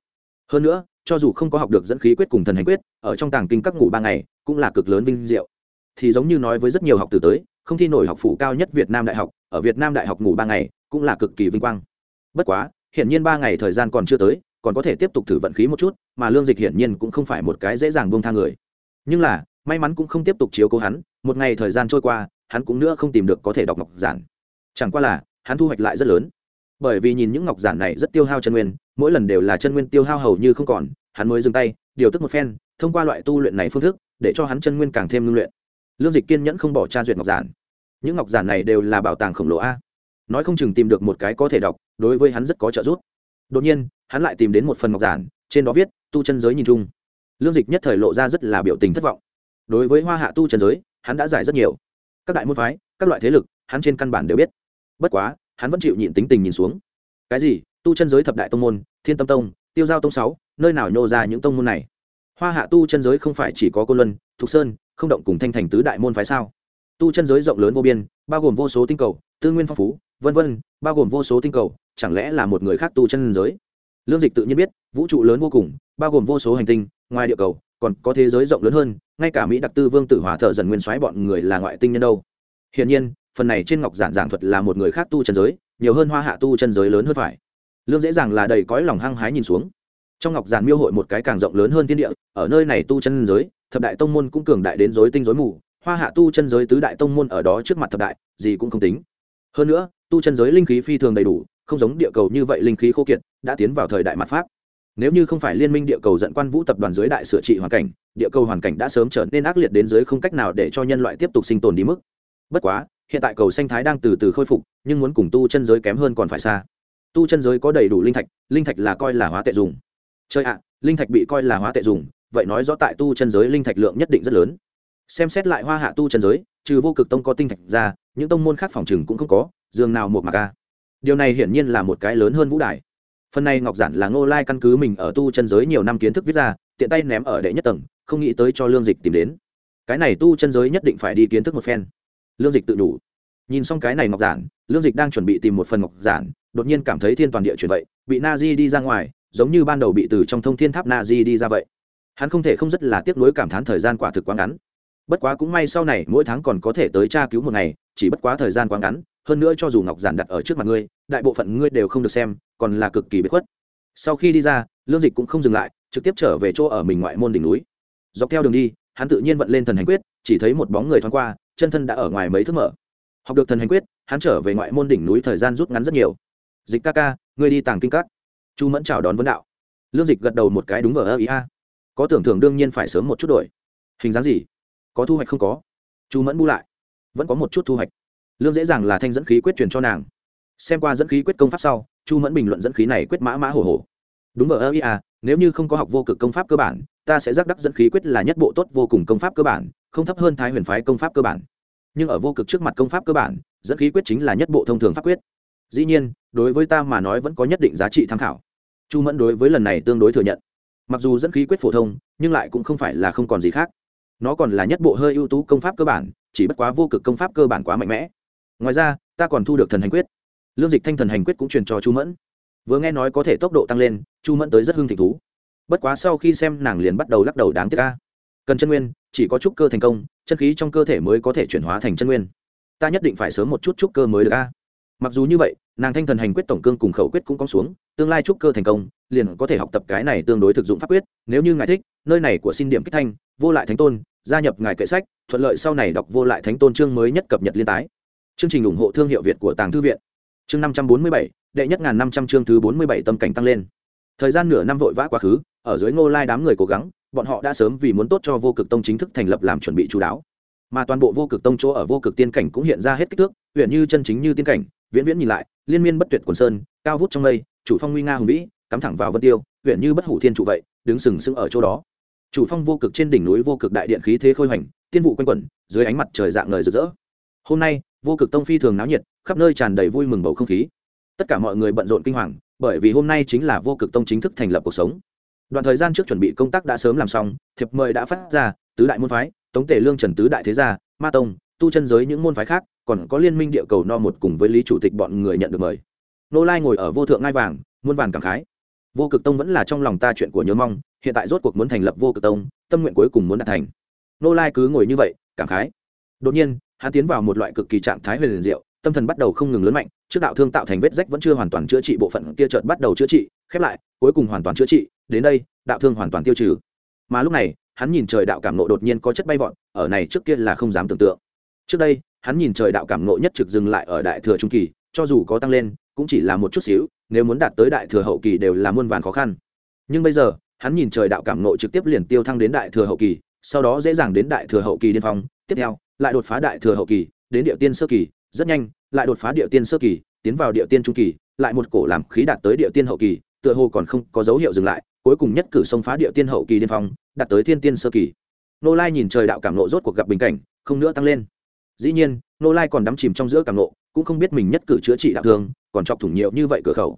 Hơn nữa, cho dù không có học được dẫn khí quyết cùng thần hành quyết, ở trong tàng kinh các ngủ ba ngày, cũng là cực lớn vinh diệu. Thì giống như nói với rất nhiều học từ tới, không thi nổi học phủ cao nhất việt nam đại học, ở việt nam đại học ngủ ba ngày, cũng là cực kỳ vinh quang. Bất quá, hiển nhiên ba ngày thời gian còn chưa tới, còn có thể tiếp tục thử vận khí một chút, mà lương dịch hiển nhiên cũng không phải một cái dễ dàng buông tha người. Nhưng là, may mắn cũng không tiếp tục chiếu cố hắn một ngày thời gian trôi qua, hắn cũng nữa không tìm được có thể đọc ngọc giản. Chẳng qua là, hắn thu hoạch lại rất lớn. Bởi vì nhìn những ngọc giản này rất tiêu hao chân nguyên, mỗi lần đều là chân nguyên tiêu hao hầu như không còn, hắn mới dừng tay, điều tức một phen, thông qua loại tu luyện này phương thức, để cho hắn chân nguyên càng thêm ngưng luyện. Lương dịch kiên nhẫn không bỏ tra duyệt ngọc giản. Những ngọc giản này đều là bảo tàng khổng lồ a. Nói không chừng tìm được một cái có thể đọc, đối với hắn rất có trợ giúp. Đột nhiên, hắn lại tìm đến một phần ngọc giản, trên đó viết, tu chân giới nhìn chung. Lương dịch nhất thời lộ ra rất là biểu tình thất vọng. Đối với hoa hạ tu chân giới hắn đã giải rất nhiều. Các đại môn phái, các loại thế lực, hắn trên căn bản đều biết. Bất quá, hắn vẫn chịu nhịn tính tình nhìn xuống. Cái gì? Tu chân giới thập đại tông môn, thiên tâm tông, tiêu giao tông sáu, nơi nào nhô ra những tông môn này? Hoa hạ tu chân giới không phải chỉ có cô luân, thục sơn, không động cùng thanh thành tứ đại môn phái sao? Tu chân giới rộng lớn vô biên, bao gồm vô số tinh cầu, tư nguyên phong phú, vân vân, bao gồm vô số tinh cầu, chẳng lẽ là một người khác tu chân giới? Lương dịch tự nhiên biết, vũ trụ lớn vô cùng, bao gồm vô số hành tinh, ngoài địa cầu, còn có thế giới rộng lớn hơn ngay cả mỹ đặc tư vương tử hòa thợ dần nguyên soái bọn người là ngoại tinh nhân đâu. Hiển nhiên, phần này trên ngọc giản giảng thuật là một người khác tu chân giới, nhiều hơn hoa hạ tu chân giới lớn hơn phải. Lương dễ dàng là đầy cõi lòng hăng hái nhìn xuống. Trong ngọc giản miêu hội một cái càng rộng lớn hơn thiên địa, ở nơi này tu chân giới, thập đại tông môn cũng cường đại đến dối tinh dối mù, hoa hạ tu chân giới tứ đại tông môn ở đó trước mặt thập đại, gì cũng không tính. Hơn nữa, tu chân giới linh khí phi thường đầy đủ, không giống địa cầu như vậy linh khí khô kiệt, đã tiến vào thời đại mặt pháp nếu như không phải liên minh địa cầu dẫn quan vũ tập đoàn dưới đại sửa trị hoàn cảnh, địa cầu hoàn cảnh đã sớm trở nên ác liệt đến dưới không cách nào để cho nhân loại tiếp tục sinh tồn đi mức. Bất quá, hiện tại cầu xanh thái đang từ từ khôi phục, nhưng muốn cùng tu chân giới kém hơn còn phải xa. Tu chân giới có đầy đủ linh thạch linh thạch là coi là hóa tệ dùng. Chơi ạ, linh thạch bị coi là hóa tệ dùng, vậy nói rõ tại tu chân giới linh thạch lượng nhất định rất lớn. Xem xét lại hoa hạ tu chân giới, trừ vô cực tông có tinh thạch ra, những tông môn khác phòng chừng cũng không có, dường nào một mà ca. Điều này hiển nhiên là một cái lớn hơn vũ đài phần này ngọc giản là ngô lai căn cứ mình ở tu chân giới nhiều năm kiến thức viết ra, tiện tay ném ở đệ nhất tầng, không nghĩ tới cho lương dịch tìm đến. Cái này tu chân giới nhất định phải đi kiến thức một phen. Lương dịch tự đủ nhìn xong cái này ngọc giản, lương dịch đang chuẩn bị tìm một phần ngọc giản, đột nhiên cảm thấy thiên toàn địa chuyển vậy, bị na di đi ra ngoài, giống như ban đầu bị từ trong thông thiên tháp na di đi ra vậy. Hắn không thể không rất là tiếc nuối cảm thán thời gian quả thực quá ngắn. Bất quá cũng may sau này mỗi tháng còn có thể tới tra cứu một ngày, chỉ bất quá thời gian quá ngắn hơn nữa cho dù ngọc giản đặt ở trước mặt ngươi, đại bộ phận ngươi đều không được xem, còn là cực kỳ bất khuất. Sau khi đi ra, lương dịch cũng không dừng lại, trực tiếp trở về chỗ ở mình ngoại môn đỉnh núi. Dọc theo đường đi, hắn tự nhiên vận lên thần hành quyết, chỉ thấy một bóng người thoáng qua, chân thân đã ở ngoài mấy thước mở. Học được thần hành quyết, hắn trở về ngoại môn đỉnh núi thời gian rút ngắn rất nhiều. Dịch ca ca, ngươi đi tàng kinh các. Chu mẫn chào đón vấn đạo. Lương dịch gật đầu một cái đúng vờ ơ ý a. Có tưởng thưởng đương nhiên phải sớm một chút đổi. Hình dáng gì? Có thu hoạch không có? Chu mẫn bu lại. Vẫn có một chút thu hoạch lương dễ dàng là thanh dẫn khí quyết truyền cho nàng. Xem qua dẫn khí quyết công pháp sau, chu mẫn bình luận dẫn khí này quyết mã mã hồ hồ đúng vờ ơ, ý à, nếu như không có học vô cực công pháp cơ bản, ta sẽ giác đắc dẫn khí quyết là nhất bộ tốt vô cùng công pháp cơ bản, không thấp hơn thái huyền phái công pháp cơ bản. Nhưng ở vô cực trước mặt công pháp cơ bản, dẫn khí quyết chính là nhất bộ thông thường pháp quyết. Dĩ nhiên, đối với ta mà nói vẫn có nhất định giá trị tham khảo. Chu mẫn đối với lần này tương đối thừa nhận. Mặc dù dẫn khí quyết phổ thông, nhưng lại cũng không phải là không còn gì khác. Nó còn là nhất bộ hơi ưu tú công pháp cơ bản, chỉ bất quá vô cực công pháp cơ bản quá mạnh mẽ ngoài ra, ta còn thu được thần hành quyết. Lương dịch thanh thần hành quyết cũng truyền cho chu mẫn. Vừa nghe nói có thể tốc độ tăng lên, chu mẫn tới rất hưng thịnh thú. Bất quá sau khi xem nàng liền bắt đầu lắc đầu đáng tiếc ca cần chân nguyên, chỉ có trúc cơ thành công, chân khí trong cơ thể mới có thể chuyển hóa thành chân nguyên. Ta nhất định phải sớm một chút trúc cơ mới được a. Mặc dù như vậy, nàng thanh thần hành quyết tổng cương cùng khẩu quyết cũng có xuống, tương lai trúc cơ thành công, liền có thể học tập cái này tương đối thực dụng pháp quyết, nếu như ngài thích, nơi này của xin điểm kích thanh, vô lại thánh tôn, gia nhập ngài kệ sách, thuận lợi sau này đọc vô lại thánh tôn chương mới nhất cập nhật liên tái chương trình ủng hộ thương hiệu việt của tàng thư viện. Chương năm trăm bốn mươi bảy, đệ nhất ngàn năm trăm chương thứ bốn mươi bảy tâm cảnh tăng lên. Thời gian nửa năm vội vã quá khứ, ở dưới ngô lai đám người cố gắng, bọn họ đã sớm vì muốn tốt cho vô cực tông chính thức thành lập làm chuẩn bị chú đáo. Mà toàn bộ vô cực tông chỗ ở vô cực tiên cảnh cũng hiện ra hết kích thước, huyện như chân chính như tiên cảnh, viễn viễn nhìn lại, liên miên bất tuyệt quần sơn, cao vút trong mây, chủ phong nguy nga hùng vĩ, cắm thẳng vào vân tiêu, huyện như bất hủ thiên trụ vậy, đứng sừng sững ở chỗ đó. Chủ phong vô cực trên đỉnh núi vô cực đại điện khí thế khôi hoành, tiên vụ quanh quẩn, dưới ánh mặt trời dạng ngời rực rỡ. Hôm nay vô cực tông phi thường náo nhiệt, khắp nơi tràn đầy vui mừng bầu không khí. Tất cả mọi người bận rộn kinh hoàng, bởi vì hôm nay chính là vô cực tông chính thức thành lập cuộc sống. Đoạn thời gian trước chuẩn bị công tác đã sớm làm xong, thiệp mời đã phát ra, tứ đại môn phái, tống tể lương trần tứ đại thế gia, ma tông, tu chân giới những môn phái khác, còn có liên minh địa cầu no một cùng với lý chủ tịch bọn người nhận được mời. Nô lai ngồi ở vô thượng ngai vàng, muôn vàng cảm khái. Vô cực tông vẫn là trong lòng ta chuyện của nhớ mong, hiện tại rốt cuộc muốn thành lập vô cực tông, tâm nguyện cuối cùng muốn đạt thành. Nô lai cứ ngồi như vậy, cảm khái. Đột nhiên hắn tiến vào một loại cực kỳ trạng thái huyền diệu, tâm thần bắt đầu không ngừng lớn mạnh, trước đạo thương tạo thành vết rách vẫn chưa hoàn toàn chữa trị bộ phận kia chợt bắt đầu chữa trị, khép lại, cuối cùng hoàn toàn chữa trị, đến đây, đạo thương hoàn toàn tiêu trừ. Mà lúc này, hắn nhìn trời đạo cảm nộ đột nhiên có chất bay vọt, ở này trước kia là không dám tưởng tượng. Trước đây, hắn nhìn trời đạo cảm nộ nhất trực dừng lại ở đại thừa trung kỳ, cho dù có tăng lên, cũng chỉ là một chút xíu, nếu muốn đạt tới đại thừa hậu kỳ đều là muôn vàn khó khăn. Nhưng bây giờ, hắn nhìn trời đạo cảm nộ trực tiếp liền tiêu thăng đến đại thừa hậu kỳ, sau đó dễ dàng đến đại thừa hậu kỳ điên phong. Tiếp theo lại đột phá đại thừa hậu kỳ, đến địa tiên sơ kỳ, rất nhanh, lại đột phá địa tiên sơ kỳ, tiến vào địa tiên trung kỳ, lại một cổ làm khí đạt tới địa tiên hậu kỳ, tựa hồ còn không có dấu hiệu dừng lại, cuối cùng nhất cử xông phá địa tiên hậu kỳ điên phong, đạt tới thiên tiên sơ kỳ. Nô lai nhìn trời đạo cảm nộ rốt cuộc gặp bình cảnh, không nữa tăng lên. Dĩ nhiên nô lai còn đắm chìm trong giữa cảm nộ cũng không biết mình nhất cử chữa trị đạo thương, còn chọc thủng nhiều như vậy cửa khẩu.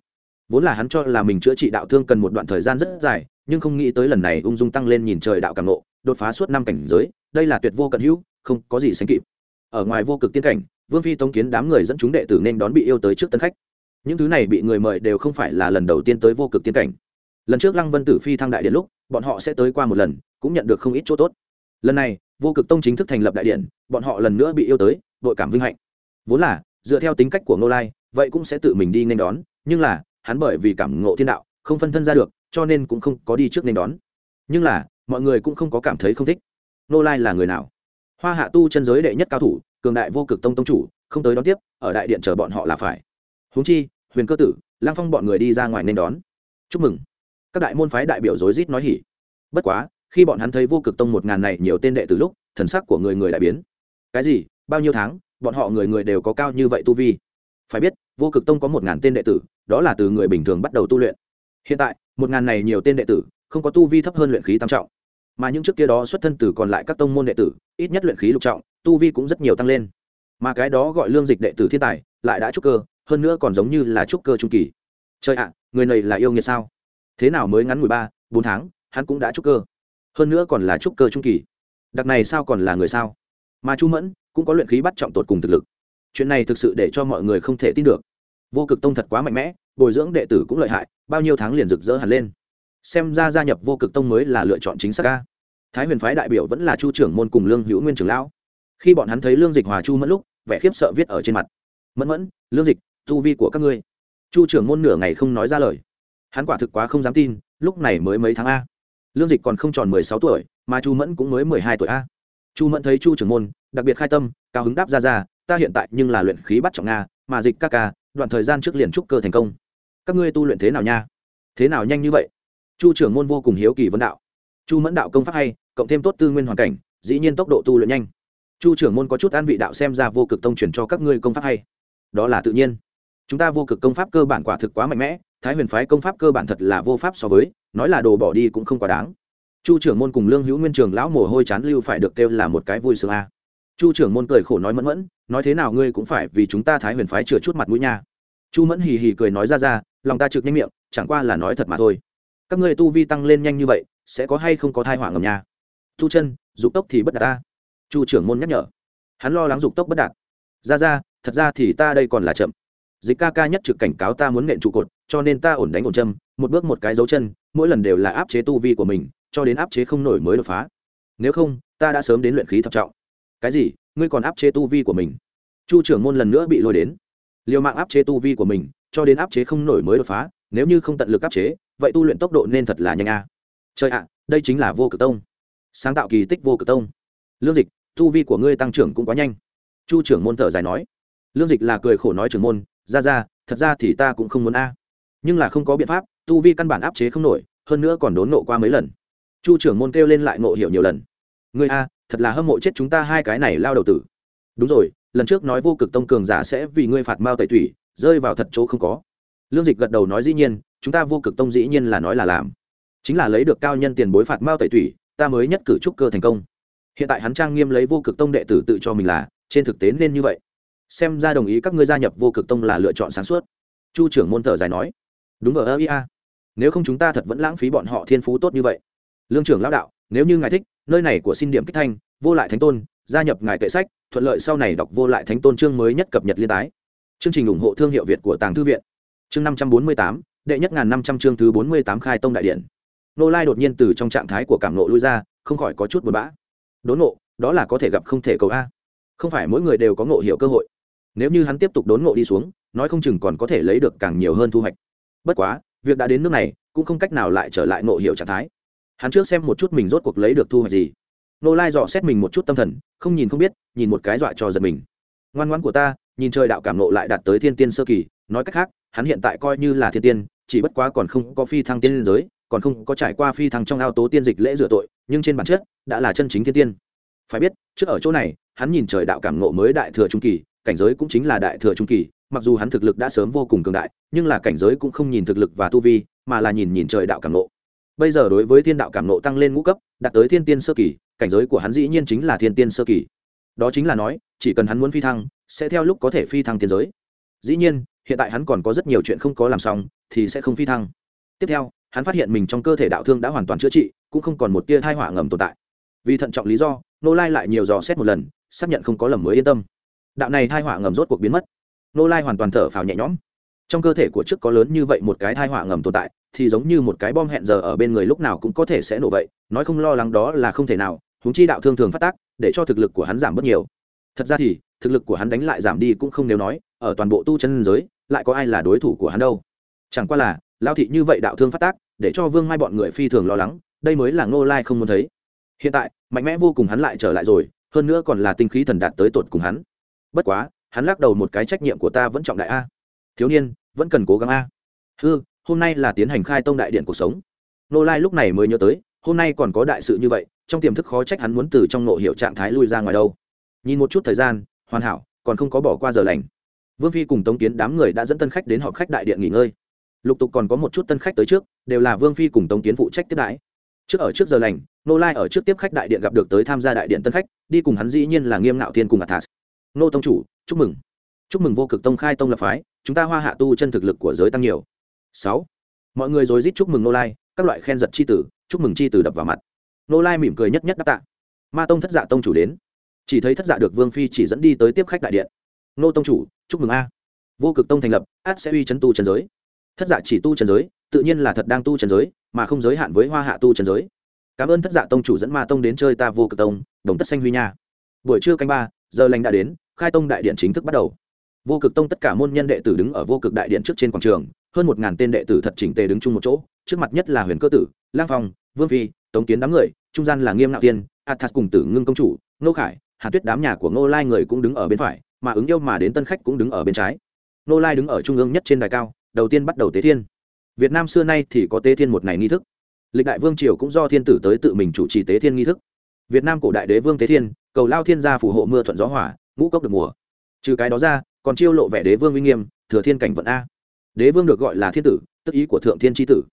Vốn là hắn cho là mình chữa trị đạo thương cần một đoạn thời gian rất dài, nhưng không nghĩ tới lần này ung dung tăng lên nhìn trời đạo cảm nộ đột phá suốt năm cảnh giới đây là tuyệt vô cận hữu, không có gì sánh kịp. Ở ngoài vô cực tiên cảnh, vương phi tống kiến đám người dẫn chúng đệ tử nên đón bị yêu tới trước tân khách. Những thứ này bị người mời đều không phải là lần đầu tiên tới vô cực tiên cảnh. Lần trước lăng vân tử phi thăng đại điện lúc, bọn họ sẽ tới qua một lần, cũng nhận được không ít chỗ tốt. Lần này, vô cực tông chính thức thành lập đại điện, bọn họ lần nữa bị yêu tới, đội cảm vinh hạnh. Vốn là, dựa theo tính cách của ngô lai, vậy cũng sẽ tự mình đi nên đón, nhưng là, hắn bởi vì cảm ngộ thiên đạo, không phân thân ra được, cho nên cũng không có đi trước nên đón. Nhưng là, mọi người cũng không có cảm thấy không thích. Nô lai là người nào? Hoa hạ tu chân giới đệ nhất cao thủ, cường đại vô cực tông tông chủ, không tới đón tiếp, ở đại điện chờ bọn họ là phải. Huống chi, huyền cơ tử, lang phong bọn người đi ra ngoài nên đón. Chúc mừng. Các đại môn phái đại biểu rối rít nói hỉ. Bất quá, khi bọn hắn thấy vô cực tông một ngàn này nhiều tên đệ từ lúc, thần sắc của người người đại biến. Cái gì? Bao nhiêu tháng, bọn họ người người đều có cao như vậy tu vi? Phải biết, vô cực tông có một ngàn tên đệ tử, đó là từ người bình thường bắt đầu tu luyện. Hiện tại, một ngàn này nhiều tên đệ tử, không có tu vi thấp hơn luyện khí tam trọng mà những trước kia đó xuất thân từ còn lại các tông môn đệ tử, ít nhất luyện khí lục trọng, tu vi cũng rất nhiều tăng lên. Mà cái đó gọi lương dịch đệ tử thiên tài, lại đã trúc cơ, hơn nữa còn giống như là trúc cơ trung kỳ. Trời ạ, người này là yêu nghiệt sao? Thế nào mới ngắn mười ba, bốn tháng, hắn cũng đã trúc cơ. Hơn nữa còn là trúc cơ trung kỳ. Đặc này sao còn là người sao? Mà chu mẫn cũng có luyện khí bắt trọng tột cùng thực lực. Chuyện này thực sự để cho mọi người không thể tin được. Vô cực tông thật quá mạnh mẽ, bồi dưỡng đệ tử cũng lợi hại, bao nhiêu tháng liền rực rỡ hẳn lên xem ra gia nhập vô cực tông mới là lựa chọn chính xác ca. Thái huyền phái đại biểu vẫn là chu trưởng môn cùng lương hữu nguyên trưởng lão. Khi bọn hắn thấy lương dịch hòa chu mẫn lúc, vẻ khiếp sợ viết ở trên mặt. Mẫn mẫn, lương dịch, tu vi của các ngươi. Chu trưởng môn nửa ngày không nói ra lời. Hắn quả thực quá không dám tin, lúc này mới mấy tháng a. Lương dịch còn không tròn mười sáu tuổi, mà chu mẫn cũng mới mười hai tuổi a. Chu mẫn thấy chu trưởng môn, đặc biệt khai tâm, cao hứng đáp ra ra, ta hiện tại nhưng là luyện khí bắt trọng nga mà dịch các ca, đoạn thời gian trước liền trúc cơ thành công. Các ngươi tu luyện thế nào nha? Thế nào nhanh như vậy? Chu trưởng môn vô cùng hiếu kỳ vấn đạo. Chu mẫn đạo công pháp hay, cộng thêm tốt tư nguyên hoàn cảnh, dĩ nhiên tốc độ tu luyện nhanh. Chu trưởng môn có chút an vị đạo xem ra vô cực tông truyền cho các ngươi công pháp hay. Đó là tự nhiên. Chúng ta vô cực công pháp cơ bản quả thực quá mạnh mẽ, thái huyền phái công pháp cơ bản thật là vô pháp so với, nói là đồ bỏ đi cũng không quá đáng. Chu trưởng môn cùng lương hữu nguyên trường lão mồ hôi chán lưu phải được kêu là một cái vui sướng a. Chu trưởng môn cười khổ nói mẫn mẫn, nói thế nào ngươi cũng phải vì chúng ta thái huyền phái chừa chút mặt mũi nha. Chu mẫn hì hì cười nói ra ra, lòng ta trực nhanh miệng, chẳng qua là nói thật mà thôi các ngươi tu vi tăng lên nhanh như vậy, sẽ có hay không có thai hỏa ngầm nha thu chân, dục tốc thì bất đạt ta. Chu trưởng môn nhắc nhở. Hắn lo lắng dục tốc bất đạt. Ra ra, thật ra thì ta đây còn là chậm. Dịch ca ca nhất trực cảnh cáo ta muốn nện trụ cột, cho nên ta ổn đánh ổn châm, một bước một cái dấu chân, mỗi lần đều là áp chế tu vi của mình, cho đến áp chế không nổi mới đột phá. Nếu không, ta đã sớm đến luyện khí thập trọng. Cái gì? Ngươi còn áp chế tu vi của mình? Chu trưởng môn lần nữa bị lôi đến. Liều mạng áp chế tu vi của mình, cho đến áp chế không nổi mới đột phá, nếu như không tận lực áp chế vậy tu luyện tốc độ nên thật là nhanh a. À. trời ạ, đây chính là vô cực tông. Sáng tạo kỳ tích vô cực tông. Lương dịch, tu vi của ngươi tăng trưởng cũng quá nhanh. Chu trưởng môn thở dài nói. Lương dịch là cười khổ nói trưởng môn, ra ra, thật ra thì ta cũng không muốn a. Nhưng là không có biện pháp, tu vi căn bản áp chế không nổi, hơn nữa còn đốn nộ qua mấy lần. Chu trưởng môn kêu lên lại nộ hiểu nhiều lần. Ngươi a, thật là hâm mộ chết chúng ta hai cái này lao đầu tử. Đúng rồi, lần trước nói vô cực tông cường giả sẽ vì ngươi phạt mao tẩy thủy rơi vào thật chỗ không có. Lương dịch gật đầu nói dĩ nhiên chúng ta vô cực tông dĩ nhiên là nói là làm. Chính là lấy được cao nhân tiền bối phạt mao tẩy thủy ta mới nhất cử trúc cơ thành công. Hiện tại hắn trang nghiêm lấy vô cực tông đệ tử tự cho mình là, trên thực tế nên như vậy. Xem ra đồng ý các ngươi gia nhập vô cực tông là lựa chọn sáng suốt. Chu trưởng môn thở dài nói. Đúng vờ ơ, ia. Nếu không chúng ta thật vẫn lãng phí bọn họ thiên phú tốt như vậy. Lương trưởng lão đạo, nếu như ngài thích, nơi này của xin điểm kích thanh, vô lại thánh tôn, gia nhập ngài kệ sách, thuận lợi sau này đọc vô lại thánh tôn chương mới nhất cập nhật liên tái. Chương trình ủng hộ thương hiệu việt của tàng thư viện. Chương năm trăm bốn mươi tám đệ nhất ngàn năm trăm chương thứ bốn mươi tám khai tông đại điện. Nô lai đột nhiên từ trong trạng thái của cảm nộ lui ra, không khỏi có chút buồn bã. Đốn nộ đó là có thể gặp không thể cầu a. Không phải mỗi người đều có ngộ hiểu cơ hội. Nếu như hắn tiếp tục đốn ngộ đi xuống, nói không chừng còn có thể lấy được càng nhiều hơn thu hoạch. Bất quá, việc đã đến nước này, cũng không cách nào lại trở lại ngộ hiểu trạng thái. Hắn trước xem một chút mình rốt cuộc lấy được thu hoạch gì. Nô lai dò xét mình một chút tâm thần, không nhìn không biết, nhìn một cái dọa cho giật mình. Ngoan ngoan của ta, nhìn trời đạo cảm nộ lại đạt tới thiên tiên sơ kỳ, nói cách khác hắn hiện tại coi như là thiên tiên, chỉ bất quá còn không có phi thăng tiên liên giới, còn không có trải qua phi thăng trong ao tố tiên dịch lễ rửa tội, nhưng trên bản chất, đã là chân chính thiên tiên. Phải biết, trước ở chỗ này, hắn nhìn trời đạo cảm nộ mới đại thừa trung kỳ, cảnh giới cũng chính là đại thừa trung kỳ, mặc dù hắn thực lực đã sớm vô cùng cường đại, nhưng là cảnh giới cũng không nhìn thực lực và tu vi, mà là nhìn nhìn trời đạo cảm nộ bây giờ đối với thiên đạo cảm nộ tăng lên ngũ cấp, đạt tới thiên tiên sơ kỳ, cảnh giới của hắn dĩ nhiên chính là thiên tiên sơ kỳ. Đó chính là nói, chỉ cần hắn muốn phi thăng, sẽ theo lúc có thể phi thăng tiên giới. Dĩ nhiên hiện tại hắn còn có rất nhiều chuyện không có làm xong, thì sẽ không phi thăng. Tiếp theo, hắn phát hiện mình trong cơ thể đạo thương đã hoàn toàn chữa trị, cũng không còn một tia thai hỏa ngầm tồn tại. Vì thận trọng lý do, nô lai lại nhiều dò xét một lần, xác nhận không có lầm mới yên tâm. Đạo này thai hỏa ngầm rốt cuộc biến mất. Nô lai hoàn toàn thở phào nhẹ nhõm. Trong cơ thể của trước có lớn như vậy một cái thai hỏa ngầm tồn tại, thì giống như một cái bom hẹn giờ ở bên người lúc nào cũng có thể sẽ nổ vậy, nói không lo lắng đó là không thể nào húng chi đạo thương thường phát tác, để cho thực lực của hắn giảm bớt nhiều. Thật ra thì, thực lực của hắn đánh lại giảm đi cũng không nếu nói, ở toàn bộ tu chân giới lại có ai là đối thủ của hắn đâu. Chẳng qua là lao thị như vậy đạo thương phát tác, để cho vương mai bọn người phi thường lo lắng, đây mới là ngô lai không muốn thấy. Hiện tại, mạnh mẽ vô cùng hắn lại trở lại rồi, hơn nữa còn là tinh khí thần đạt tới tột cùng hắn. Bất quá, hắn lắc đầu một cái trách nhiệm của ta vẫn trọng đại a. Thiếu niên, vẫn cần cố gắng a. Hư, hôm nay là tiến hành khai tông đại điện cuộc sống. Nô lai lúc này mới nhớ tới, hôm nay còn có đại sự như vậy, trong tiềm thức khó trách hắn muốn từ trong nộ hiệu trạng thái lui ra ngoài đâu. Nhìn một chút thời gian, hoàn hảo, còn không có bỏ qua giờ lành vương phi cùng tống kiến đám người đã dẫn tân khách đến họp khách đại điện nghỉ ngơi. Lục tục còn có một chút tân khách tới trước, đều là vương phi cùng tống kiến phụ trách tiếp đãi. Trước ở trước giờ lành nô lai ở trước tiếp khách đại điện gặp được tới tham gia đại điện tân khách, đi cùng hắn dĩ nhiên là nghiêm ngạo thiên cùng athas. Nô tông chủ, chúc mừng. Chúc mừng vô cực tông khai tông lập phái, chúng ta hoa hạ tu chân thực lực của giới tăng nhiều. Sáu. Mọi người rồi rít chúc mừng nô lai, các loại khen giật c h i tử, chúc mừng c h i tử đập vào mặt. Nô lai mỉm cười nhất nhất đáp tạ. Ma tông thất dạ tông chủ đến. Chỉ thấy thất dạ được vương phi chỉ dẫn đi tới tiếp khách đại điện. Nô tông chủ chúc mừng a. Vô cực tông thành lập, át sẽ uy chấn tu trần giới. Thất dạ chỉ tu trần giới, tự nhiên là thật đang tu trần giới, mà không giới hạn với hoa hạ tu trần giới. Cảm ơn thất dạ tông chủ dẫn ma tông đến chơi ta vô cực tông, đồng tất xanh huy nha. Buổi trưa canh ba, giờ lành đã đến, khai tông đại điện chính thức bắt đầu. Vô cực tông tất cả môn nhân đệ tử đứng ở vô cực đại điện trước trên quảng trường, hơn một ngàn tên đệ tử thật chỉnh tề đứng chung một chỗ, trước mặt nhất là huyền cơ tử, lang phong, vương phi, tống kiến đám người, trung gian là nghiêm nạo tiên, athas cùng tử ngưng công chủ, Ngô khải hà tuyết đám nhà của ngô lai người cũng đứng ở bên phải mà ứng yêu mà đến tân khách cũng đứng ở bên trái. Nô lai đứng ở trung ương nhất trên đài cao, đầu tiên bắt đầu tế thiên. Việt nam xưa nay thì có tế thiên một ngày nghi thức. Lịch đại vương triều cũng do thiên tử tới tự mình chủ trì tế thiên nghi thức. Việt nam cổ đại đế vương tế thiên, cầu lao thiên gia phù hộ mưa thuận gió hỏa ngũ cốc được mùa. Trừ cái đó ra, còn chiêu lộ vẻ đế vương uy nghiêm, thừa thiên cảnh vận a. Đế vương được gọi là thiên tử, tức ý của thượng thiên tri tử.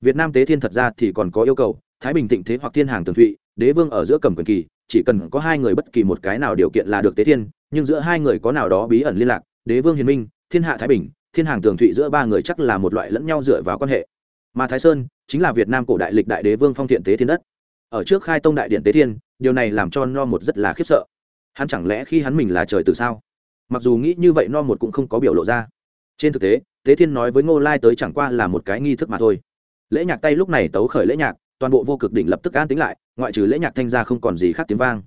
Việt nam tế thiên thật ra thì còn có yêu cầu, thái bình thịnh thế hoặc thiên hàng tường thụy, đế vương ở giữa cầm quyền kỳ, chỉ cần có hai người bất kỳ một cái nào điều kiện là được tế thiên nhưng giữa hai người có nào đó bí ẩn liên lạc, đế vương hiền minh, thiên hạ thái bình, thiên hàng tường thụy giữa ba người chắc là một loại lẫn nhau dựa vào quan hệ. Mà thái sơn chính là việt nam cổ đại lịch đại đế vương phong thiện tế thiên đất. Ở trước khai tông đại điện tế thiên, điều này làm cho no một rất là khiếp sợ. Hắn chẳng lẽ khi hắn mình là trời từ sao? Mặc dù nghĩ như vậy no một cũng không có biểu lộ ra. Trên thực tế tế thiên nói với ngô lai tới chẳng qua là một cái nghi thức mà thôi. Lễ nhạc tay lúc này tấu khởi lễ nhạc, toàn bộ vô cực đỉnh lập tức an tính lại, ngoại trừ lễ nhạc thanh ra không còn gì khác tiếng vang.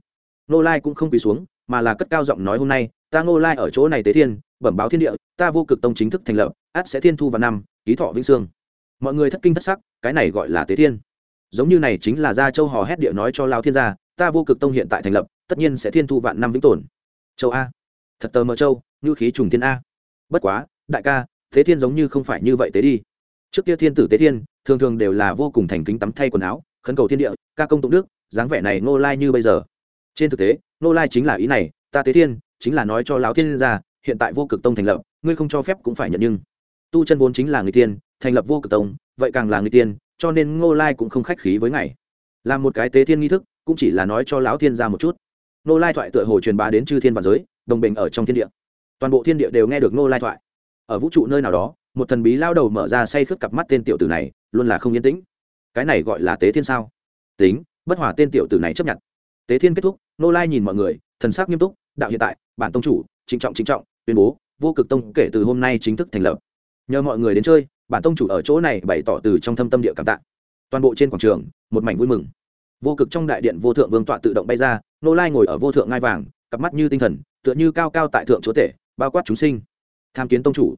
Ngô lai cũng không quỳ xuống mà là cất cao giọng nói hôm nay, ta ngô lai ở chỗ này tế thiên, bẩm báo thiên địa, ta vô cực tông chính thức thành lập, át sẽ thiên thu vào năm, ký thọ vĩnh sương mọi người thất kinh thất sắc, cái này gọi là tế thiên. Giống như này chính là gia châu hò hét địa nói cho lao thiên gia, ta vô cực tông hiện tại thành lập, tất nhiên sẽ thiên thu vạn năm vĩnh tồn. Châu a. Thật tờ mờ châu, như khí trùng thiên a. Bất quá, đại ca thế thiên giống như không phải như vậy tế đi. Trước kia thiên tử tế thiên, thường thường đều là vô cùng thành kính tắm thay quần áo, khấn cầu thiên địa, ca công tụng đức, dáng vẻ này Ngô lai như bây giờ. Trên thực tế nô lai chính là ý này, ta tế thiên, chính là nói cho lão thiên ra, hiện tại vô cực tông thành lập, ngươi không cho phép cũng phải nhận nhưng. Tu chân vốn chính là người tiên, thành lập vô cực tông, vậy càng là người tiên, cho nên ngô lai cũng không khách khí với ngài. Làm một cái tế thiên nghi thức, cũng chỉ là nói cho lão thiên ra một chút. Nô lai thoại tựa hồ truyền bá đến chư thiên và giới, đồng bình ở trong thiên địa. Toàn bộ thiên địa đều nghe được nô lai thoại. Ở vũ trụ nơi nào đó, một thần bí lao đầu mở ra say khướt cặp mắt tên tiểu tử này, luôn là không yên tĩnh. Cái này gọi là tế thiên sao? Tính, bất hòa tên tiểu tử này chấp nhận tế thiên kết thúc, nô lai nhìn mọi người, thần sắc nghiêm túc, đạo hiện tại, bản tông chủ, trịnh trọng trịnh trọng, tuyên bố, vô cực tông kể từ hôm nay chính thức thành lập. Nhờ mọi người đến chơi, bản tông chủ ở chỗ này bày tỏ từ trong thâm tâm địa cảm tạ. Toàn bộ trên quảng trường, một mảnh vui mừng. Vô cực trong đại điện vô thượng vương tọa tự động bay ra, nô lai ngồi ở vô thượng ngai vàng, cặp mắt như tinh thần, tựa như cao cao tại thượng chúa tể, bao quát chúng sinh. Tham kiến tông chủ.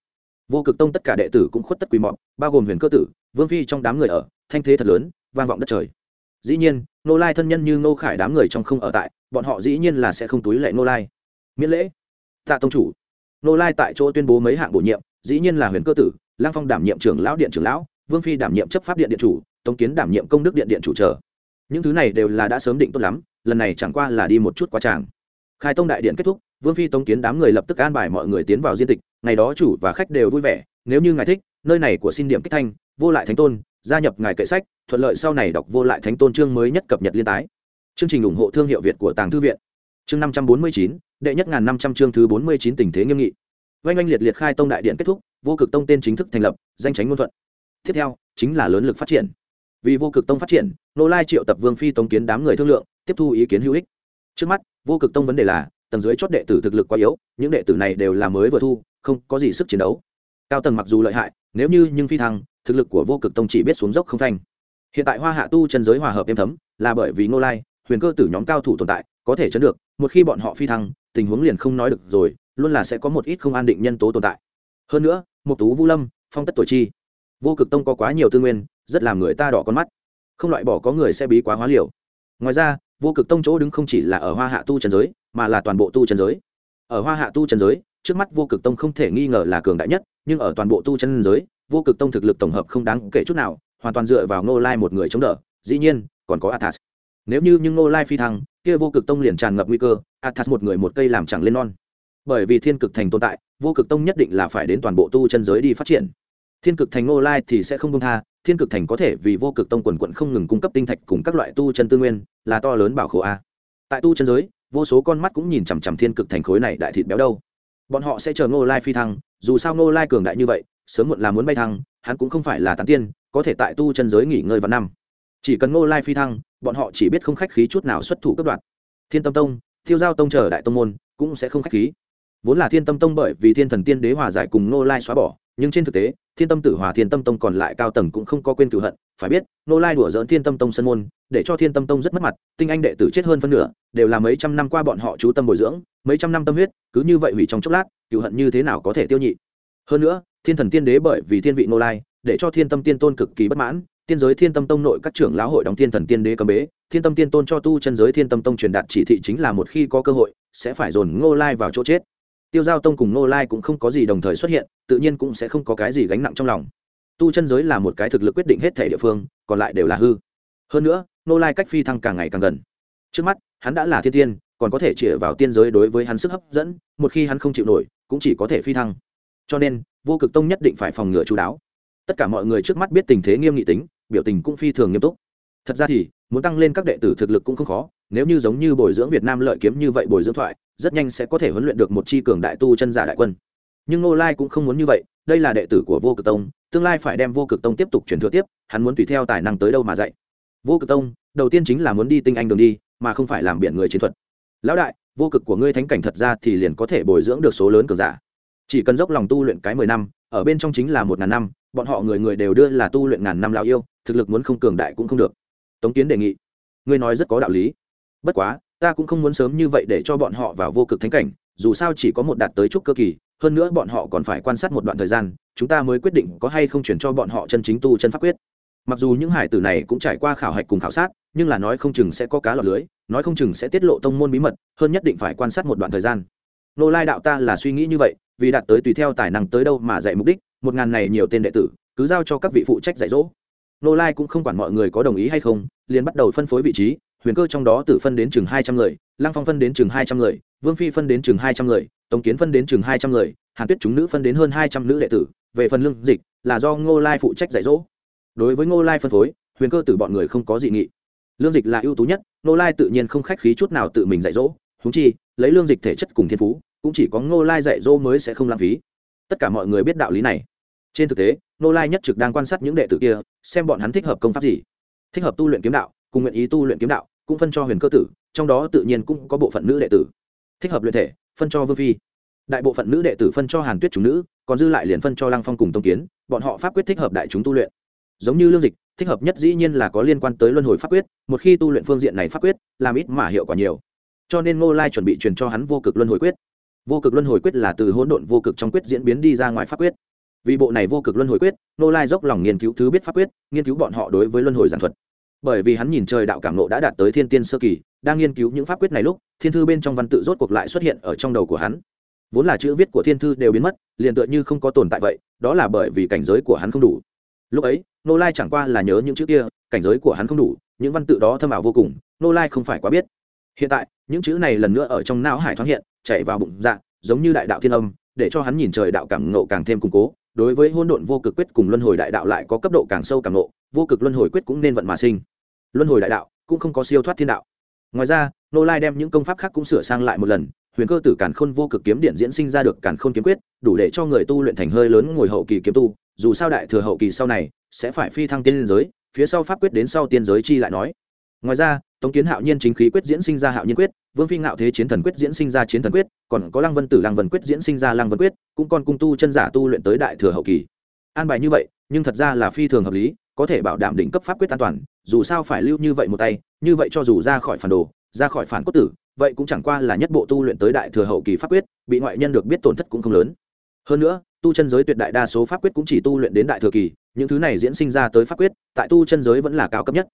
Vô cực tông tất cả đệ tử cũng khuất tất quỳ mọt bao gồm huyền cơ tử, vương phi trong đám người ở, thanh thế thật lớn, vang vọng đất trời dĩ nhiên nô lai thân nhân như nô khải đám người trong không ở tại, bọn họ dĩ nhiên là sẽ không túi lệ nô lai. Miễn lễ. Tạ tông chủ. Nô lai tại chỗ tuyên bố mấy hạng bổ nhiệm, dĩ nhiên là huyền cơ tử lang phong đảm nhiệm trưởng lão điện trưởng lão, vương phi đảm nhiệm chấp pháp điện điện chủ, tống kiến đảm nhiệm công đức điện điện chủ trở những thứ này đều là đã sớm định tốt lắm, lần này chẳng qua là đi một chút quá tràng. Khai tông đại điện kết thúc, vương phi, tống kiến đám người lập tức an bài mọi người tiến vào diên tịch, ngày đó chủ và khách đều vui vẻ, nếu như ngài thích, nơi này của xin điểm kích thanh, vô lại thánh tôn gia nhập ngài kệ sách, thuận lợi sau này đọc vô lại thánh tôn chương mới nhất cập nhật liên tái. Chương trình ủng hộ thương hiệu việt của tàng thư viện. Chương năm trăm bốn mươi chín, đệ nhất ngàn năm trăm chương thứ bốn mươi chín tình thế nghiêm nghị. Oanh oanh liệt liệt khai tông đại điện kết thúc, vô cực tông tên chính thức thành lập, danh tránh ngôn thuận. Tiếp theo, chính là lớn lực phát triển. Vì vô cực tông phát triển, nô lai triệu tập vương phi tống kiến đám người thương lượng, tiếp thu ý kiến hữu ích. Trước mắt, vô cực tông vấn đề là, tầng dưới chót đệ tử thực lực quá yếu, những đệ tử này đều là mới vừa thu, không có gì sức chiến đấu. Cao tầng mặc dù lợi hại, nếu như nhưng phi thăng thực lực của vô cực tông chỉ biết xuống dốc không phanh. Hiện tại hoa hạ tu chân giới hòa hợp êm thấm, là bởi vì ngô lai, huyền cơ tử nhóm cao thủ tồn tại, có thể chấn được, một khi bọn họ phi thăng, tình huống liền không nói được rồi, luôn là sẽ có một ít không an định nhân tố tồn tại. Hơn nữa một tú vu lâm, phong tất tuổi chi. Vô cực tông có quá nhiều tư nguyên, rất làm người ta đỏ con mắt. Không loại bỏ có người sẽ bí quá hóa liều. Ngoài ra, vô cực tông chỗ đứng không chỉ là ở hoa hạ tu trần giới, mà là toàn bộ tu trần giới. Ở hoa hạ tu trần giới, trước mắt vô cực tông không thể nghi ngờ là cường đại nhất, nhưng ở toàn bộ tu chân giới vô cực tông thực lực tổng hợp không đáng kể chút nào, hoàn toàn dựa vào ngô lai một người chống đỡ, dĩ nhiên, còn có athas. Nếu như nhưng ngô lai phi thăng, kia vô cực tông liền tràn ngập nguy cơ, athas một người một cây làm chẳng lên non. Bởi vì thiên cực thành tồn tại, vô cực tông nhất định là phải đến toàn bộ tu chân giới đi phát triển. Thiên cực thành ngô lai thì sẽ không công tha, thiên cực thành có thể vì vô cực tông quần quận không ngừng cung cấp tinh thạch cùng các loại tu chân tư nguyên, là to lớn bảo khổ a. Tại tu chân giới, vô số con mắt cũng nhìn chằm chằm thiên cực thành khối này đại thịt béo đâu. Bọn họ sẽ chờ ngô lai phi thăng, dù sao ngô lai cường đại như vậy sớm muộn là muốn bay thăng, hắn cũng không phải là tán tiên, có thể tại tu chân giới nghỉ ngơi vào năm. Chỉ cần ngô lai phi thăng, bọn họ chỉ biết không khách khí chút nào xuất thủ cấp đoạn thiên tâm tông, thiêu giao tông chờ đại tông môn, cũng sẽ không khách khí. Vốn là thiên tâm tông bởi vì thiên thần tiên đế hòa giải cùng ngô lai xóa bỏ, nhưng trên thực tế, thiên tâm tử hòa thiên tâm tông còn lại cao tầng cũng không có quên cựu hận. Phải biết nô lai đùa dỡn thiên tâm tông sân môn, để cho thiên tâm tông rất mất mặt, tinh anh đệ tử chết hơn phân nửa, đều là mấy trăm năm qua bọn họ chú tâm bồi dưỡng, mấy trăm năm tâm huyết, cứ như vậy hủy trong chốc lát cựu hận như thế nào có thể tiêu nhị? Hơn nữa, thiên thần tiên đế bởi vì thiên vị nô lai, để cho thiên tâm tiên tôn cực kỳ bất mãn, tiên giới thiên tâm tông nội các trưởng lão hội đóng thiên thần tiên đế cầm bế, thiên tâm tiên tôn cho tu chân giới thiên tâm tông truyền đạt chỉ thị chính là một khi có cơ hội, sẽ phải dồn ngô lai vào chỗ chết. Tiêu giao tông cùng ngô lai cũng không có gì đồng thời xuất hiện, tự nhiên cũng sẽ không có cái gì gánh nặng trong lòng. Tu chân giới là một cái thực lực quyết định hết thể địa phương, còn lại đều là hư. Hơn nữa, ngô lai cách phi thăng càng ngày càng gần. Trước mắt, hắn đã là thiên tiên, còn có thể chĩa vào tiên giới đối với hắn sức hấp dẫn, một khi hắn không chịu nổi, cũng chỉ có thể phi thăng cho nên, vô cực tông nhất định phải phòng ngừa chú đáo. Tất cả mọi người trước mắt biết tình thế nghiêm nghị tính, biểu tình cũng phi thường nghiêm túc. Thật ra thì, muốn tăng lên các đệ tử thực lực cũng không khó, nếu như giống như bồi dưỡng việt nam lợi kiếm như vậy bồi dưỡng thoại, rất nhanh sẽ có thể huấn luyện được một chi cường đại tu chân giả đại quân. Nhưng ngô lai cũng không muốn như vậy, đây là đệ tử của vô cực tông, tương lai phải đem vô cực tông tiếp tục truyền thừa tiếp, hắn muốn tùy theo tài năng tới đâu mà dạy. Vô cực tông, đầu tiên chính là muốn đi tinh anh đường đi, mà không phải làm biển người chiến thuật. Lão đại, vô cực của ngươi thánh cảnh thật ra thì liền có thể bồi dưỡng được số lớn cường giả chỉ cần dốc lòng tu luyện cái mười năm, ở bên trong chính là một ngàn năm, bọn họ người người đều đưa là tu luyện ngàn năm lão yêu, thực lực muốn không cường đại cũng không được. Tống kiến đề nghị, ngươi nói rất có đạo lý. Bất quá, ta cũng không muốn sớm như vậy để cho bọn họ vào vô cực thánh cảnh, dù sao chỉ có một đạt tới trúc cơ kỳ, hơn nữa bọn họ còn phải quan sát một đoạn thời gian, chúng ta mới quyết định có hay không chuyển cho bọn họ chân chính tu chân pháp quyết. Mặc dù những hải tử này cũng trải qua khảo hạch cùng khảo sát, nhưng là nói không chừng sẽ có cá lọt lưới, nói không chừng sẽ tiết lộ tông môn bí mật, hơn nhất định phải quan sát một đoạn thời gian. Nô lai đạo ta là suy nghĩ như vậy vì đạt tới tùy theo tài năng tới đâu mà dạy mục đích, một ngàn này nhiều tên đệ tử, cứ giao cho các vị phụ trách dạy dỗ. Nô lai cũng không quản mọi người có đồng ý hay không, liền bắt đầu phân phối vị trí, huyền cơ trong đó tử phân đến chừng hai trăm người, lăng phong phân đến chừng hai trăm người, vương phi phân đến chừng hai trăm người, tống kiến phân đến chừng hai trăm người, hàn tuyết chúng nữ phân đến hơn hai trăm nữ đệ tử. Về phần lương dịch, là do ngô lai phụ trách dạy dỗ. Đối với ngô lai phân phối, huyền cơ tử bọn người không có dị nghị. Lương dịch là ưu tú nhất, ngô lai tự nhiên không khách khí chút nào tự mình dạy dỗ. Húng chi, lấy lương dịch thể chất cùng thiên phú cũng chỉ có ngô lai dạy dỗ mới sẽ không lãng phí. Tất cả mọi người biết đạo lý này. Trên thực tế, ngô lai nhất trực đang quan sát những đệ tử kia, xem bọn hắn thích hợp công pháp gì. Thích hợp tu luyện kiếm đạo, cùng nguyện ý tu luyện kiếm đạo, cũng phân cho huyền cơ tử, trong đó tự nhiên cũng có bộ phận nữ đệ tử. Thích hợp luyện thể, phân cho vương phi. Đại bộ phận nữ đệ tử phân cho hàn tuyết chúng nữ, còn dư lại liền phân cho lăng phong cùng tông kiến, bọn họ pháp quyết thích hợp đại chúng tu luyện. Giống như lương dịch, thích hợp nhất dĩ nhiên là có liên quan tới luân hồi pháp quyết, một khi tu luyện phương diện này pháp quyết, làm ít mà hiệu quả nhiều. Cho nên ngô lai chuẩn bị truyền cho hắn vô cực luân hồi quyết vô cực luân hồi quyết là từ hỗn độn vô cực trong quyết diễn biến đi ra ngoài pháp quyết. Vì bộ này vô cực luân hồi quyết, Nô lai dốc lòng nghiên cứu thứ biết pháp quyết, nghiên cứu bọn họ đối với luân hồi giản thuật. Bởi vì hắn nhìn trời đạo cảm nộ đã đạt tới thiên tiên sơ kỳ, đang nghiên cứu những pháp quyết này lúc, thiên thư bên trong văn tự rốt cuộc lại xuất hiện ở trong đầu của hắn. Vốn là chữ viết của thiên thư đều biến mất, liền tựa như không có tồn tại vậy, đó là bởi vì cảnh giới của hắn không đủ. Lúc ấy, nô lai chẳng qua là nhớ những chữ kia, cảnh giới của hắn không đủ, những văn tự đó thâm ảo vô cùng, nô lai không phải quá biết. Hiện tại, những chữ này lần nữa ở trong não hải thoáng hiện chạy vào bụng dạ giống như đại đạo thiên âm, để cho hắn nhìn trời đạo cảm nộ càng thêm củng cố. Đối với hôn độn vô cực quyết cùng luân hồi đại đạo lại có cấp độ càng sâu càng nộ vô cực luân hồi quyết cũng nên vận mà sinh. Luân hồi đại đạo cũng không có siêu thoát thiên đạo. Ngoài ra nô lai đem những công pháp khác cũng sửa sang lại một lần, huyền cơ tử càn khôn vô cực kiếm điện diễn sinh ra được càn khôn kiếm quyết, đủ để cho người tu luyện thành hơi lớn ngồi hậu kỳ kiếm tu, dù sao đại thừa hậu kỳ sau này sẽ phải phi thăng tiên giới, phía sau pháp quyết đến sau tiên giới chi lại nói. Ngoài ra tống kiến hạo nhiên chính khí quyết diễn sinh ra hạo nhiên quyết, vương phi ngạo thế chiến thần quyết diễn sinh ra chiến thần quyết, còn có lăng vân tử lăng vân quyết diễn sinh ra lăng vân quyết, cũng còn cung tu chân giả tu luyện tới đại thừa hậu kỳ. An bài như vậy, nhưng thật ra là phi thường hợp lý, có thể bảo đảm đỉnh cấp pháp quyết an toàn, dù sao phải lưu như vậy một tay, như vậy cho dù ra khỏi phản đồ, ra khỏi phản cốt tử, vậy cũng chẳng qua là nhất bộ tu luyện tới đại thừa hậu kỳ pháp quyết, bị ngoại nhân được biết tổn thất cũng không lớn. Hơn nữa, tu chân giới tuyệt đại đa số pháp quyết cũng chỉ tu luyện đến đại thừa kỳ, những thứ này diễn sinh ra tới pháp quyết, tại tu chân giới vẫn là cao cấp nhất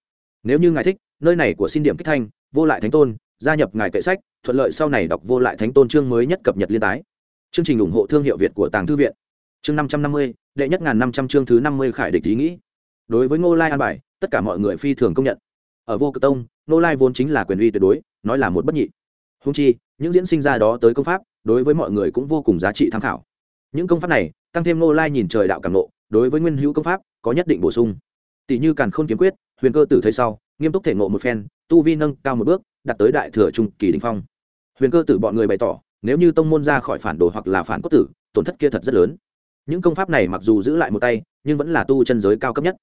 nếu như ngài thích, nơi này của xin điểm kích thanh, vô lại thánh tôn, gia nhập ngài kệ sách, thuận lợi sau này đọc vô lại thánh tôn chương mới nhất cập nhật liên tái. Chương trình ủng hộ thương hiệu việt của tàng thư viện. Chương năm trăm năm mươi, đệ nhất ngàn năm trăm chương thứ năm mươi khải địch ý nghĩ. Đối với ngô lai an bài, tất cả mọi người phi thường công nhận. Ở vô cực tông, ngô lai vốn chính là quyền uy tuyệt đối, nói là một bất nhị. Húng chi, những diễn sinh ra đó tới công pháp, đối với mọi người cũng vô cùng giá trị tham khảo. Những công pháp này, tăng thêm ngô lai nhìn trời đạo càng lộ, đối với nguyên hữu công pháp, có nhất định bổ sung. Tỷ như càn khôn kiếm quyết huyền cơ tử thấy sau, nghiêm túc thể ngộ một phen, tu vi nâng cao một bước đặt tới đại thừa trung kỳ đình phong. Huyền cơ tử bọn người bày tỏ, nếu như tông môn ra khỏi phản đồ hoặc là phản cốt tử, tổn thất kia thật rất lớn. Những công pháp này mặc dù giữ lại một tay, nhưng vẫn là tu chân giới cao cấp nhất.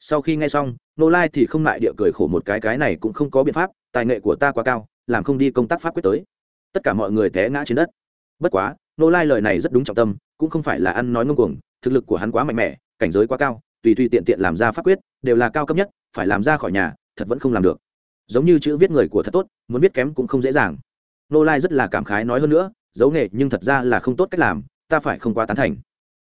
Sau khi nghe xong nô lai thì không lại địa cười khổ một cái cái này cũng không có biện pháp, tài nghệ của ta quá cao, làm không đi công tác pháp quyết tới. Tất cả mọi người té ngã trên đất. Bất quá nô lai lời này rất đúng trọng tâm, cũng không phải là ăn nói ngông cuồng, thực lực của hắn quá mạnh mẽ, cảnh giới quá cao, tùy tùy tiện tiện làm ra pháp quyết, đều là cao cấp nhất phải làm ra khỏi nhà, thật vẫn không làm được. Giống như chữ viết người của thật tốt, muốn viết kém cũng không dễ dàng. Nô lai rất là cảm khái nói hơn nữa, giấu nghề nhưng thật ra là không tốt cách làm, ta phải không quá tán thành.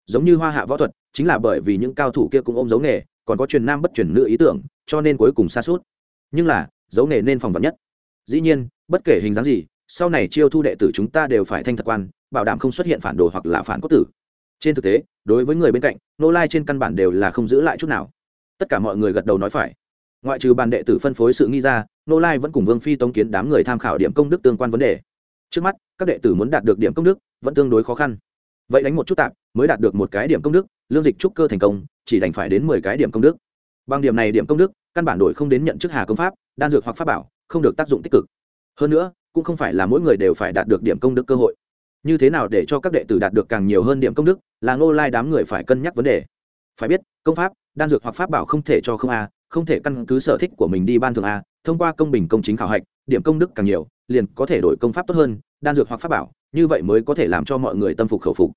Giống như hoa hạ võ thuật, chính là bởi vì những cao thủ kia cũng ôm giấu nghề, còn có truyền nam bất truyền nữ ý tưởng, cho nên cuối cùng xa suốt nhưng là, giấu nghề nên phòng vật nhất. Dĩ nhiên, bất kể hình dáng gì, sau này chiêu thu đệ tử chúng ta đều phải thanh thật quan, bảo đảm không xuất hiện phản đồ hoặc là phản cốt tử. Trên thực tế, đối với người bên cạnh, nô lai trên căn bản đều là không giữ lại chút nào tất cả mọi người gật đầu nói phải. Ngoại trừ bàn đệ tử phân phối sự nghi ra, nô lai vẫn cùng vương phi tống kiến đám người tham khảo điểm công đức tương quan vấn đề. Trước mắt, các đệ tử muốn đạt được điểm công đức vẫn tương đối khó khăn. Vậy đánh một chút tạm, mới đạt được một cái điểm công đức, lương dịch trúc cơ thành công, chỉ đành phải đến mười cái điểm công đức. Bằng điểm này điểm công đức, căn bản đổi không đến nhận chức hà công pháp, đan dược hoặc pháp bảo, không được tác dụng tích cực. Hơn nữa, cũng không phải là mỗi người đều phải đạt được điểm công đức cơ hội. Như thế nào để cho các đệ tử đạt được càng nhiều hơn điểm công đức, là ngô lai đám người phải cân nhắc vấn đề phải biết, công pháp, đan dược hoặc pháp bảo không thể cho không a, không thể căn cứ sở thích của mình đi ban thường a. Thông qua công bình công chính khảo hạch, điểm công đức càng nhiều, liền có thể đổi công pháp tốt hơn, đan dược hoặc pháp bảo, như vậy mới có thể làm cho mọi người tâm phục khẩu phục.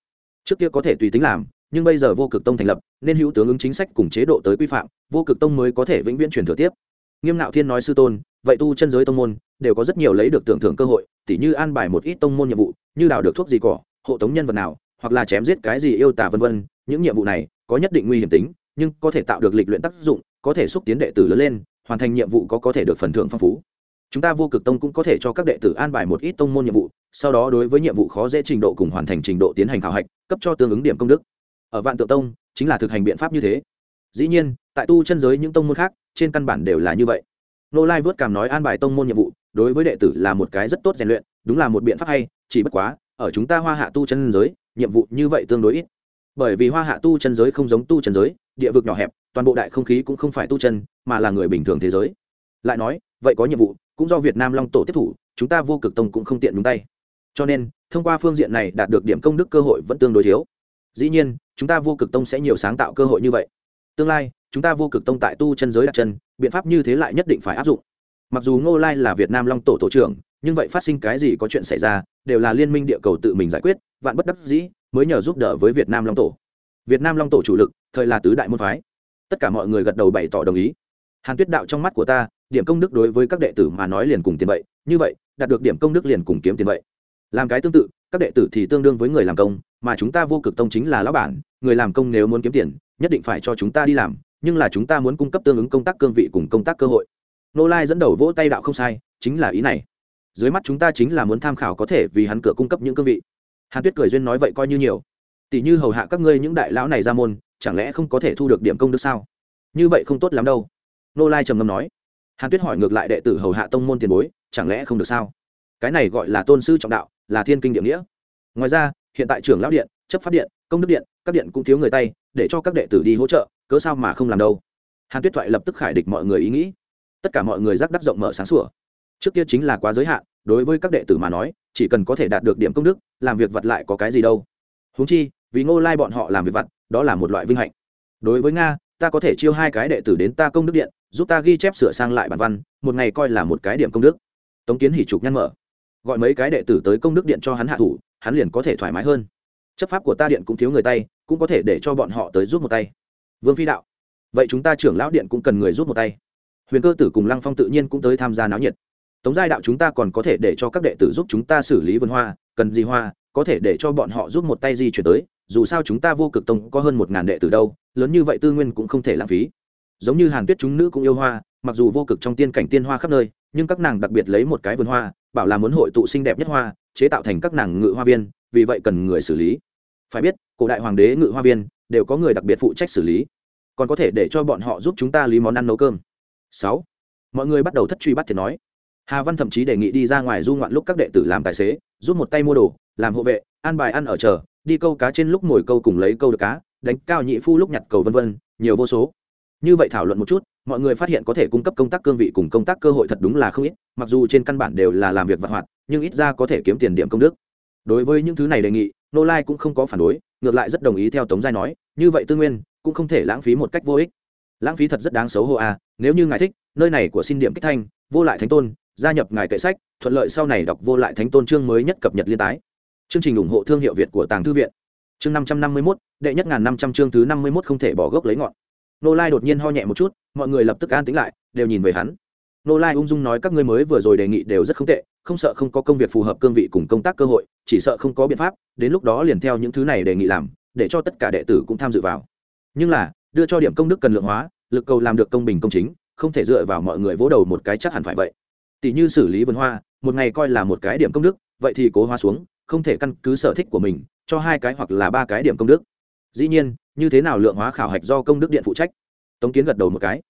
Trước kia có thể tùy tính làm, nhưng bây giờ vô cực tông thành lập, nên hữu tướng ứng chính sách cùng chế độ tới quy phạm, vô cực tông mới có thể vĩnh viễn truyền thừa tiếp. Nghiêm nạo thiên nói sư tôn, vậy tu chân giới tông môn, đều có rất nhiều lấy được tưởng thưởng cơ hội, tỉ như an bài một ít tông môn nhiệm vụ, như đào được thuốc gì cỏ, hộ tống nhân vật nào, hoặc là chém giết cái gì yêu tả vân vân, những nhiệm vụ này có nhất định nguy hiểm tính, nhưng có thể tạo được lịch luyện tác dụng, có thể xúc tiến đệ tử lớn lên, hoàn thành nhiệm vụ có có thể được phần thưởng phong phú. Chúng ta vô cực tông cũng có thể cho các đệ tử an bài một ít tông môn nhiệm vụ, sau đó đối với nhiệm vụ khó dễ trình độ cùng hoàn thành trình độ tiến hành khảo hạch, cấp cho tương ứng điểm công đức. Ở vạn tự tông, chính là thực hành biện pháp như thế. Dĩ nhiên, tại tu chân giới những tông môn khác, trên căn bản đều là như vậy. Nô lai vớt cảm nói an bài tông môn nhiệm vụ, đối với đệ tử là một cái rất tốt rèn luyện, đúng là một biện pháp hay, chỉ bất quá, ở chúng ta hoa hạ tu chân giới, nhiệm vụ như vậy tương đối ít bởi vì hoa hạ tu chân giới không giống tu chân giới, địa vực nhỏ hẹp, toàn bộ đại không khí cũng không phải tu chân, mà là người bình thường thế giới. Lại nói, vậy có nhiệm vụ, cũng do việt nam long tổ tiếp thủ, chúng ta vô cực tông cũng không tiện đúng tay. Cho nên, thông qua phương diện này đạt được điểm công đức cơ hội vẫn tương đối thiếu. Dĩ nhiên, chúng ta vô cực tông sẽ nhiều sáng tạo cơ hội như vậy. Tương lai, chúng ta vô cực tông tại tu chân giới đặt chân, biện pháp như thế lại nhất định phải áp dụng. Mặc dù ngô lai là việt nam long tổ tổ trưởng, nhưng vậy phát sinh cái gì có chuyện xảy ra, đều là liên minh địa cầu tự mình giải quyết, vạn bất đắc dĩ mới nhờ giúp đỡ với việt nam long tổ. Việt nam long tổ chủ lực, thời là tứ đại môn phái. Tất cả mọi người gật đầu bày tỏ đồng ý. Hàn tuyết đạo trong mắt của ta, điểm công đức đối với các đệ tử mà nói liền cùng tiền vậy như vậy, đạt được điểm công đức liền cùng kiếm tiền vậy làm cái tương tự, các đệ tử thì tương đương với người làm công, mà chúng ta vô cực tông chính là lão bản, người làm công nếu muốn kiếm tiền, nhất định phải cho chúng ta đi làm, nhưng là chúng ta muốn cung cấp tương ứng công tác cương vị cùng công tác cơ hội. Nô lai dẫn đầu vỗ tay đạo không sai, chính là ý này. Dưới mắt chúng ta chính là muốn tham khảo có thể vì hắn cửa cung cấp những cương vị hàn tuyết cười duyên nói vậy coi như nhiều. Tỷ như hầu hạ các ngươi những đại lão này ra môn, chẳng lẽ không có thể thu được điểm công đức sao? Như vậy không tốt lắm đâu. Nô lai trầm ngâm nói. Hàn tuyết hỏi ngược lại đệ tử hầu hạ tông môn tiền bối, chẳng lẽ không được sao? Cái này gọi là tôn sư trọng đạo, là thiên kinh địa nghĩa. Ngoài ra, hiện tại trưởng lão điện, chấp pháp điện, công đức điện, các điện cũng thiếu người tay, để cho các đệ tử đi hỗ trợ, cớ sao mà không làm đâu? Hàn tuyết thoại lập tức khải địch mọi người ý nghĩ. Tất cả mọi người rắc đắc rộng mở sáng sủa. Trước kia chính là quá giới hạn, đối với các đệ tử mà nói chỉ cần có thể đạt được điểm công đức làm việc vặt lại có cái gì đâu. Húng chi vì ngô lai bọn họ làm việc vặt, đó là một loại vinh hạnh. Đối với nga ta có thể chiêu hai cái đệ tử đến ta công đức điện giúp ta ghi chép sửa sang lại bản văn một ngày coi là một cái điểm công đức. Tống kiến hỉ trục nhăn mở. Gọi mấy cái đệ tử tới công đức điện cho hắn hạ thủ hắn liền có thể thoải mái hơn. Chấp pháp của ta điện cũng thiếu người tay cũng có thể để cho bọn họ tới giúp một tay. Vương phi đạo. Vậy chúng ta trưởng lão điện cũng cần người giúp một tay. Huyền cơ tử cùng lăng phong tự nhiên cũng tới tham gia náo nhiệt tống giai đạo chúng ta còn có thể để cho các đệ tử giúp chúng ta xử lý vườn hoa, cần gì hoa, có thể để cho bọn họ giúp một tay di chuyển tới, dù sao chúng ta vô cực tông có hơn một ngàn đệ tử đâu, lớn như vậy tư nguyên cũng không thể lãng phí. Giống như hàn tuyết chúng nữ cũng yêu hoa, mặc dù vô cực trong tiên cảnh tiên hoa khắp nơi, nhưng các nàng đặc biệt lấy một cái vườn hoa, bảo là muốn hội tụ xinh đẹp nhất hoa, chế tạo thành các nàng ngự hoa viên, vì vậy cần người xử lý. Phải biết, cổ đại hoàng đế ngự hoa viên, đều có người đặc biệt phụ trách xử lý. Còn có thể để cho bọn họ giúp chúng ta lý món ăn nấu cơm. Sáu. Mọi người bắt đầu thất truy bắt thì nói hà văn thậm chí đề nghị đi ra ngoài du ngoạn lúc các đệ tử làm tài xế, giúp một tay mua đồ, làm hộ vệ ăn bài ăn ở chờ, đi câu cá trên lúc ngồi câu cùng lấy câu được cá, đánh cao nhị phu lúc nhặt cầu vân vân, nhiều vô số. Như vậy thảo luận một chút, mọi người phát hiện có thể cung cấp công tác cương vị cùng công tác cơ hội thật đúng là không ít, mặc dù trên căn bản đều là làm việc vặt hoạt nhưng ít ra có thể kiếm tiền điểm công đức. Đối với những thứ này đề nghị, nô lai cũng không có phản đối, ngược lại rất đồng ý theo tống giai nói, như vậy tư nguyên, cũng không thể lãng phí một cách vô ích. Lãng phí thật rất đáng xấu hổ à nếu như ngài thích, nơi này của xin điểm kích thanh, vô lại thánh tôn gia nhập ngài kệ sách, thuận lợi sau này đọc vô lại thánh tôn chương mới nhất cập nhật liên tái. Chương trình ủng hộ thương hiệu việt của tàng thư viện. Chương năm trăm năm mươi mốt, đệ nhất ngàn năm trăm chương thứ năm mươi mốt không thể bỏ gốc lấy ngọn. Nô lai đột nhiên ho nhẹ một chút, mọi người lập tức an tính lại, đều nhìn về hắn. Nô lai ung dung nói các ngươi mới vừa rồi đề nghị đều rất không tệ, không sợ không có công việc phù hợp cương vị cùng công tác cơ hội, chỉ sợ không có biện pháp, đến lúc đó liền theo những thứ này đề nghị làm, để cho tất cả đệ tử cũng tham dự vào. Nhưng là, đưa cho điểm công đức cần lượng hóa, lực cầu làm được công bình công chính, không thể dựa vào mọi người vỗ đầu một cái chắc hẳn phải vậy tỷ như xử lý vườn hoa, một ngày coi là một cái điểm công đức, vậy thì cố hoa xuống, không thể căn cứ sở thích của mình, cho hai cái hoặc là ba cái điểm công đức. Dĩ nhiên, như thế nào lượng hóa khảo hạch do công đức điện phụ trách? Tống kiến gật đầu một cái.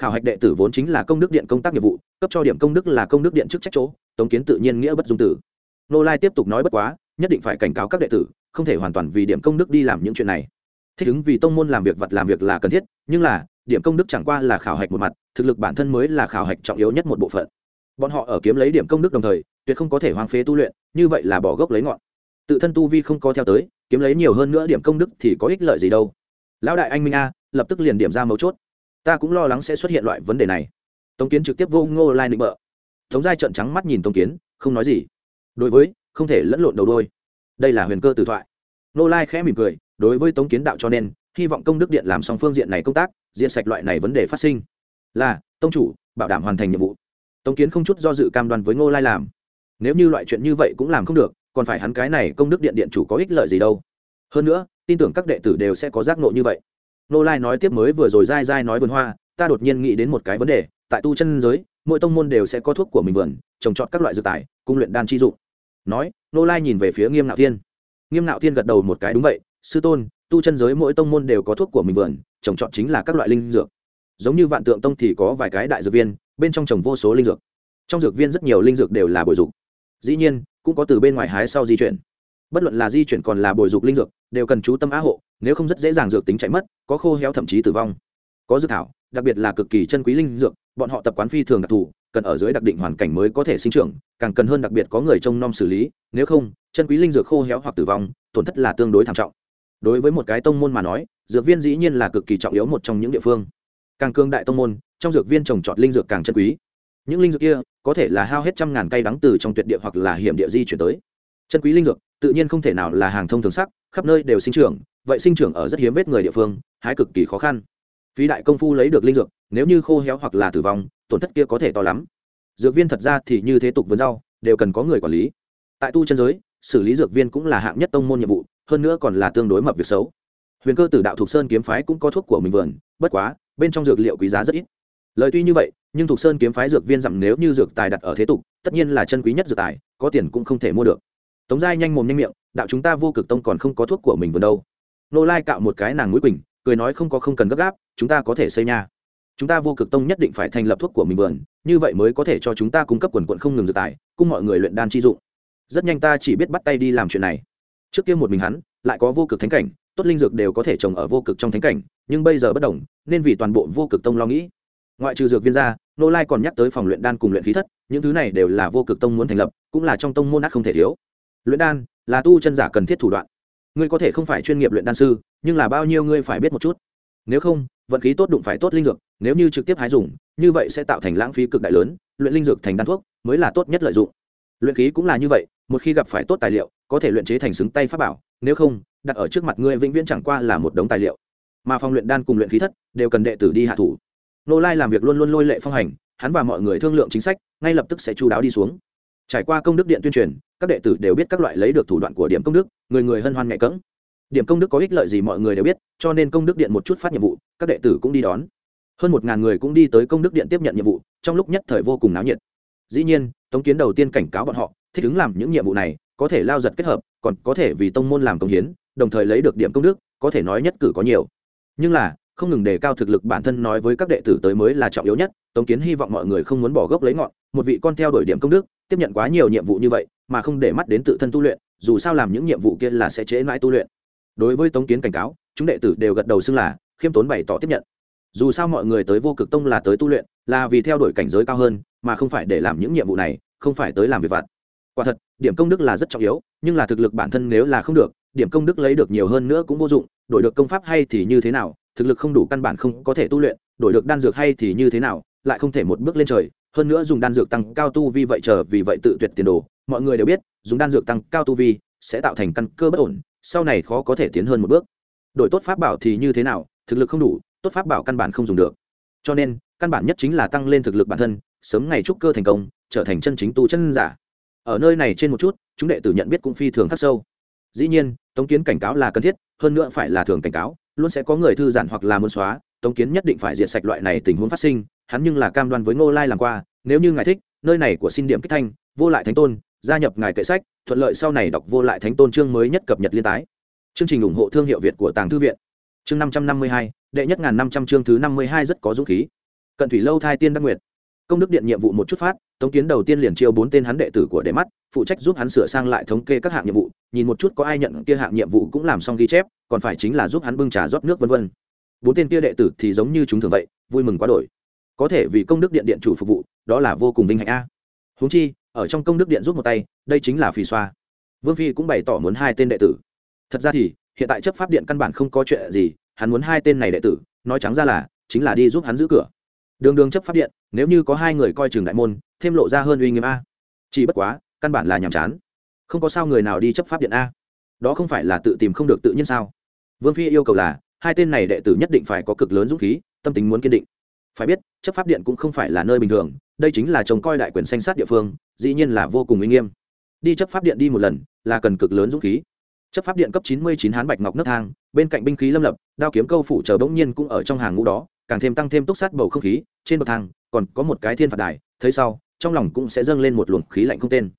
Khảo hạch đệ tử vốn chính là công đức điện công tác nghiệp vụ, cấp cho điểm công đức là công đức điện chức trách chỗ, tống kiến tự nhiên nghĩa bất dung tử. Nô lai tiếp tục nói bất quá, nhất định phải cảnh cáo các đệ tử, không thể hoàn toàn vì điểm công đức đi làm những chuyện này. Thích ứng vì tông môn làm việc vật làm việc là cần thiết, nhưng là, điểm công đức chẳng qua là khảo hạch một mặt, thực lực bản thân mới là khảo hạch trọng yếu nhất một bộ phận bọn họ ở kiếm lấy điểm công đức đồng thời, tuyệt không có thể hoang phế tu luyện, như vậy là bỏ gốc lấy ngọn. Tự thân tu vi không có theo tới, kiếm lấy nhiều hơn nữa điểm công đức thì có ích lợi gì đâu. Lão đại anh minh a, lập tức liền điểm ra mấu chốt. Ta cũng lo lắng sẽ xuất hiện loại vấn đề này. Tống kiến trực tiếp vô ngô lai nịnh bợ. Tống giai trợn trắng mắt nhìn tống kiến, không nói gì. Đối với, không thể lẫn lộn đầu đôi. Đây là huyền cơ tử thoại. Nô lai khẽ mỉm cười, đối với tống kiến đạo cho nên, hy vọng công đức điện làm xong phương diện này công tác diện sạch loại này vấn đề phát sinh. Là, tông chủ, bảo đảm hoàn thành nhiệm vụ tống kiến không chút do dự cam đoan với ngô lai làm. Nếu như loại chuyện như vậy cũng làm không được, còn phải hắn cái này công đức điện điện chủ có ích lợi gì đâu. Hơn nữa, tin tưởng các đệ tử đều sẽ có giác nộ như vậy. Ngô lai nói tiếp mới vừa rồi dai dai nói vườn hoa, ta đột nhiên nghĩ đến một cái vấn đề, tại tu chân giới, mỗi tông môn đều sẽ có thuốc của mình vườn, trồng trọt các loại dược tài, cung luyện đan chi dụng. Nói, Ngô lai nhìn về phía nghiêm nạo thiên. Nghiêm nạo thiên gật đầu một cái, đúng vậy, sư tôn, tu chân giới mỗi tông môn đều có thuốc của mình vườn, trồng trọt chính là các loại linh dược. Giống như vạn tượng tông thì có vài cái đại dược viên bên trong trồng vô số linh dược. Trong dược viên rất nhiều linh dược đều là bồi dục. Dĩ nhiên, cũng có từ bên ngoài hái sau di chuyển. Bất luận là di chuyển còn là bồi dục linh dược, đều cần chú tâm á hộ, nếu không rất dễ dàng dược tính chạy mất, có khô héo thậm chí tử vong. Có dược thảo, đặc biệt là cực kỳ chân quý linh dược, bọn họ tập quán phi thường đặc thù, cần ở dưới đặc định hoàn cảnh mới có thể sinh trưởng, càng cần hơn đặc biệt có người trông nom xử lý, nếu không, chân quý linh dược khô héo hoặc tử vong, tổn thất là tương đối thảm trọng. Đối với một cái tông môn mà nói, dược viên dĩ nhiên là cực kỳ trọng yếu một trong những địa phương. Càng cương đại tông môn trong dược viên trồng trọt linh dược càng chân quý. Những linh dược kia có thể là hao hết trăm ngàn cây đắng từ trong tuyệt địa hoặc là hiểm địa di chuyển tới. Chân quý linh dược, tự nhiên không thể nào là hàng thông thường sắc, khắp nơi đều sinh trưởng, vậy sinh trưởng ở rất hiếm vết người địa phương, hái cực kỳ khó khăn. Phí đại công phu lấy được linh dược, nếu như khô héo hoặc là tử vong, tổn thất kia có thể to lắm. Dược viên thật ra thì như thế tục vườn rau, đều cần có người quản lý. Tại tu chân giới, xử lý dược viên cũng là hạng nhất tông môn nhiệm vụ, hơn nữa còn là tương đối mập việc xấu. Huyền cơ tử đạo thuộc sơn kiếm phái cũng có thuốc của mình vườn, bất quá, bên trong dược liệu quý giá rất ít lời tuy như vậy, nhưng thuộc sơn kiếm phái dược viên dặm nếu như dược tài đặt ở thế tục, tất nhiên là chân quý nhất dược tài, có tiền cũng không thể mua được. Tống giai nhanh mồm nhanh miệng, đạo chúng ta vô cực tông còn không có thuốc của mình vườn đâu. Nô lai cạo một cái nàng mũi quỳnh, cười nói, không có không cần gấp gáp, chúng ta có thể xây nhà. Chúng ta vô cực tông nhất định phải thành lập thuốc của mình vườn, như vậy mới có thể cho chúng ta cung cấp quần quận không ngừng dược tài, cung mọi người luyện đan chi dụng. Rất nhanh ta chỉ biết bắt tay đi làm chuyện này. Trước kia một mình hắn, lại có vô cực thánh cảnh, tốt linh dược đều có thể trồng ở vô cực trong thánh cảnh, nhưng bây giờ bất đồng, nên vì toàn bộ vô cực tông lo nghĩ ngoại trừ dược viên ra, nô lai còn nhắc tới phòng luyện đan cùng luyện khí thất những thứ này đều là vô cực tông muốn thành lập cũng là trong tông môn ác không thể thiếu. Luyện đan là tu chân giả cần thiết thủ đoạn. Ngươi có thể không phải chuyên nghiệp luyện đan sư nhưng là bao nhiêu ngươi phải biết một chút. Nếu không vận khí tốt đụng phải tốt linh dược nếu như trực tiếp hái dùng như vậy sẽ tạo thành lãng phí cực đại lớn luyện linh dược thành đan thuốc mới là tốt nhất lợi dụng. Luyện khí cũng là như vậy một khi gặp phải tốt tài liệu có thể luyện chế thành xứng tay pháp bảo nếu không đặt ở trước mặt ngươi vĩnh viễn chẳng qua là một đống tài liệu. Mà phòng luyện đan cùng luyện khí thất đều cần đệ tử đi hạ thủ nô lai làm việc luôn luôn lôi lệ phong hành, hắn và mọi người thương lượng chính sách, ngay lập tức sẽ chú đáo đi xuống. Trải qua công đức điện tuyên truyền, các đệ tử đều biết các loại lấy được thủ đoạn của điểm công đức, người người hân hoan nhạy cỡng điểm công đức có ích lợi gì mọi người đều biết, cho nên công đức điện một chút phát nhiệm vụ, các đệ tử cũng đi đón. Hơn một ngàn người cũng đi tới công đức điện tiếp nhận nhiệm vụ, trong lúc nhất thời vô cùng náo nhiệt. Dĩ nhiên, tống kiến đầu tiên cảnh cáo bọn họ, thích ứng làm những nhiệm vụ này, có thể lao giật kết hợp, còn có thể vì tông môn làm công hiến, đồng thời lấy được điểm công đức, có thể nói nhất cử có nhiều. Nhưng là không ngừng đề cao thực lực bản thân nói với các đệ tử tới mới là trọng yếu nhất, tống kiến hy vọng mọi người không muốn bỏ gốc lấy ngọn, một vị con theo đuổi điểm công đức, tiếp nhận quá nhiều nhiệm vụ như vậy, mà không để mắt đến tự thân tu luyện, dù sao làm những nhiệm vụ kia là sẽ chế mãi tu luyện. Đối với tống kiến cảnh cáo, chúng đệ tử đều gật đầu xưng là khiêm tốn bày tỏ tiếp nhận. Dù sao mọi người tới vô cực tông là tới tu luyện, là vì theo đuổi cảnh giới cao hơn, mà không phải để làm những nhiệm vụ này, không phải tới làm việc vặt. Quả thật, điểm công đức là rất trọng yếu, nhưng là thực lực bản thân nếu là không được, điểm công đức lấy được nhiều hơn nữa cũng vô dụng, đổi được công pháp hay thì như thế nào thực lực không đủ căn bản không có thể tu luyện, đổi được đan dược hay thì như thế nào, lại không thể một bước lên trời. Hơn nữa dùng đan dược tăng cao tu vi vậy chờ vì vậy tự tuyệt tiền đồ, mọi người đều biết, dùng đan dược tăng cao tu vi sẽ tạo thành căn cơ bất ổn, sau này khó có thể tiến hơn một bước. Đổi tốt pháp bảo thì như thế nào, thực lực không đủ, tốt pháp bảo căn bản không dùng được. Cho nên, căn bản nhất chính là tăng lên thực lực bản thân, sớm ngày trúc cơ thành công, trở thành chân chính tu chân giả. Ở nơi này trên một chút, chúng đệ tử nhận biết cũng phi thường khắc sâu. Dĩ nhiên, tống kiến cảnh cáo là cần thiết, hơn nữa phải là thường cảnh cáo luôn sẽ có người thư giãn hoặc là muốn xóa, tống kiến nhất định phải diệt sạch loại này tình huống phát sinh, hắn nhưng là cam đoan với ngô lai làm qua, nếu như ngài thích, nơi này của xin điểm kích thanh, vô lại thánh tôn, gia nhập ngài kệ sách, thuận lợi sau này đọc vô lại thánh tôn chương mới nhất cập nhật liên tái. Chương trình ủng hộ thương hiệu việt của tàng thư viện. Chương năm trăm năm mươi hai, đệ nhất ngàn năm trăm chương thứ năm mươi hai rất có dũng khí. Cận thủy lâu thai tiên đắc nguyệt công đức điện nhiệm vụ một chút phát, tống kiến đầu tiên liền chiêu bốn tên hắn đệ tử của đệ mắt, phụ trách giúp hắn sửa sang lại thống kê các hạng nhiệm vụ, nhìn một chút có ai nhận kia hạng nhiệm vụ cũng làm xong ghi chép, còn phải chính là giúp hắn bưng trà rót nước vân vân. Bốn tên kia đệ tử thì giống như chúng thường vậy, vui mừng quá đổi. Có thể vì công đức điện điện chủ phục vụ, đó là vô cùng vinh hạnh a. Huống chi, ở trong công đức điện giúp một tay, đây chính là phì xoa. Vương phi cũng bày tỏ muốn hai tên đệ tử. Thật ra thì, hiện tại chấp pháp điện căn bản không có chuyện gì, hắn muốn hai tên này đệ tử, nói trắng ra là, chính là đi giúp hắn giữ cửa đường đường chấp pháp điện, nếu như có hai người coi trường đại môn, thêm lộ ra hơn uy nghiêm a. Chỉ bất quá, căn bản là nhàm chán. Không có sao người nào đi chấp pháp điện a. Đó không phải là tự tìm không được tự nhiên sao? Vương phi yêu cầu là, hai tên này đệ tử nhất định phải có cực lớn dũng khí, tâm tính muốn kiên định. Phải biết, chấp pháp điện cũng không phải là nơi bình thường, đây chính là trông coi đại quyền sanh sát địa phương, dĩ nhiên là vô cùng uy nghiêm. Đi chấp pháp điện đi một lần, là cần cực lớn dũng khí. Chấp pháp điện cấp chín mươi chín hán bạch ngọc nước thang, bên cạnh binh khí lâm lập, đao kiếm câu phủ chờ bỗng nhiên cũng ở trong hàng ngũ đó càng thêm tăng thêm túc sát bầu không khí, trên bậc thang còn có một cái thiên phạt đài, thấy sau, trong lòng cũng sẽ dâng lên một luồng khí lạnh không tên.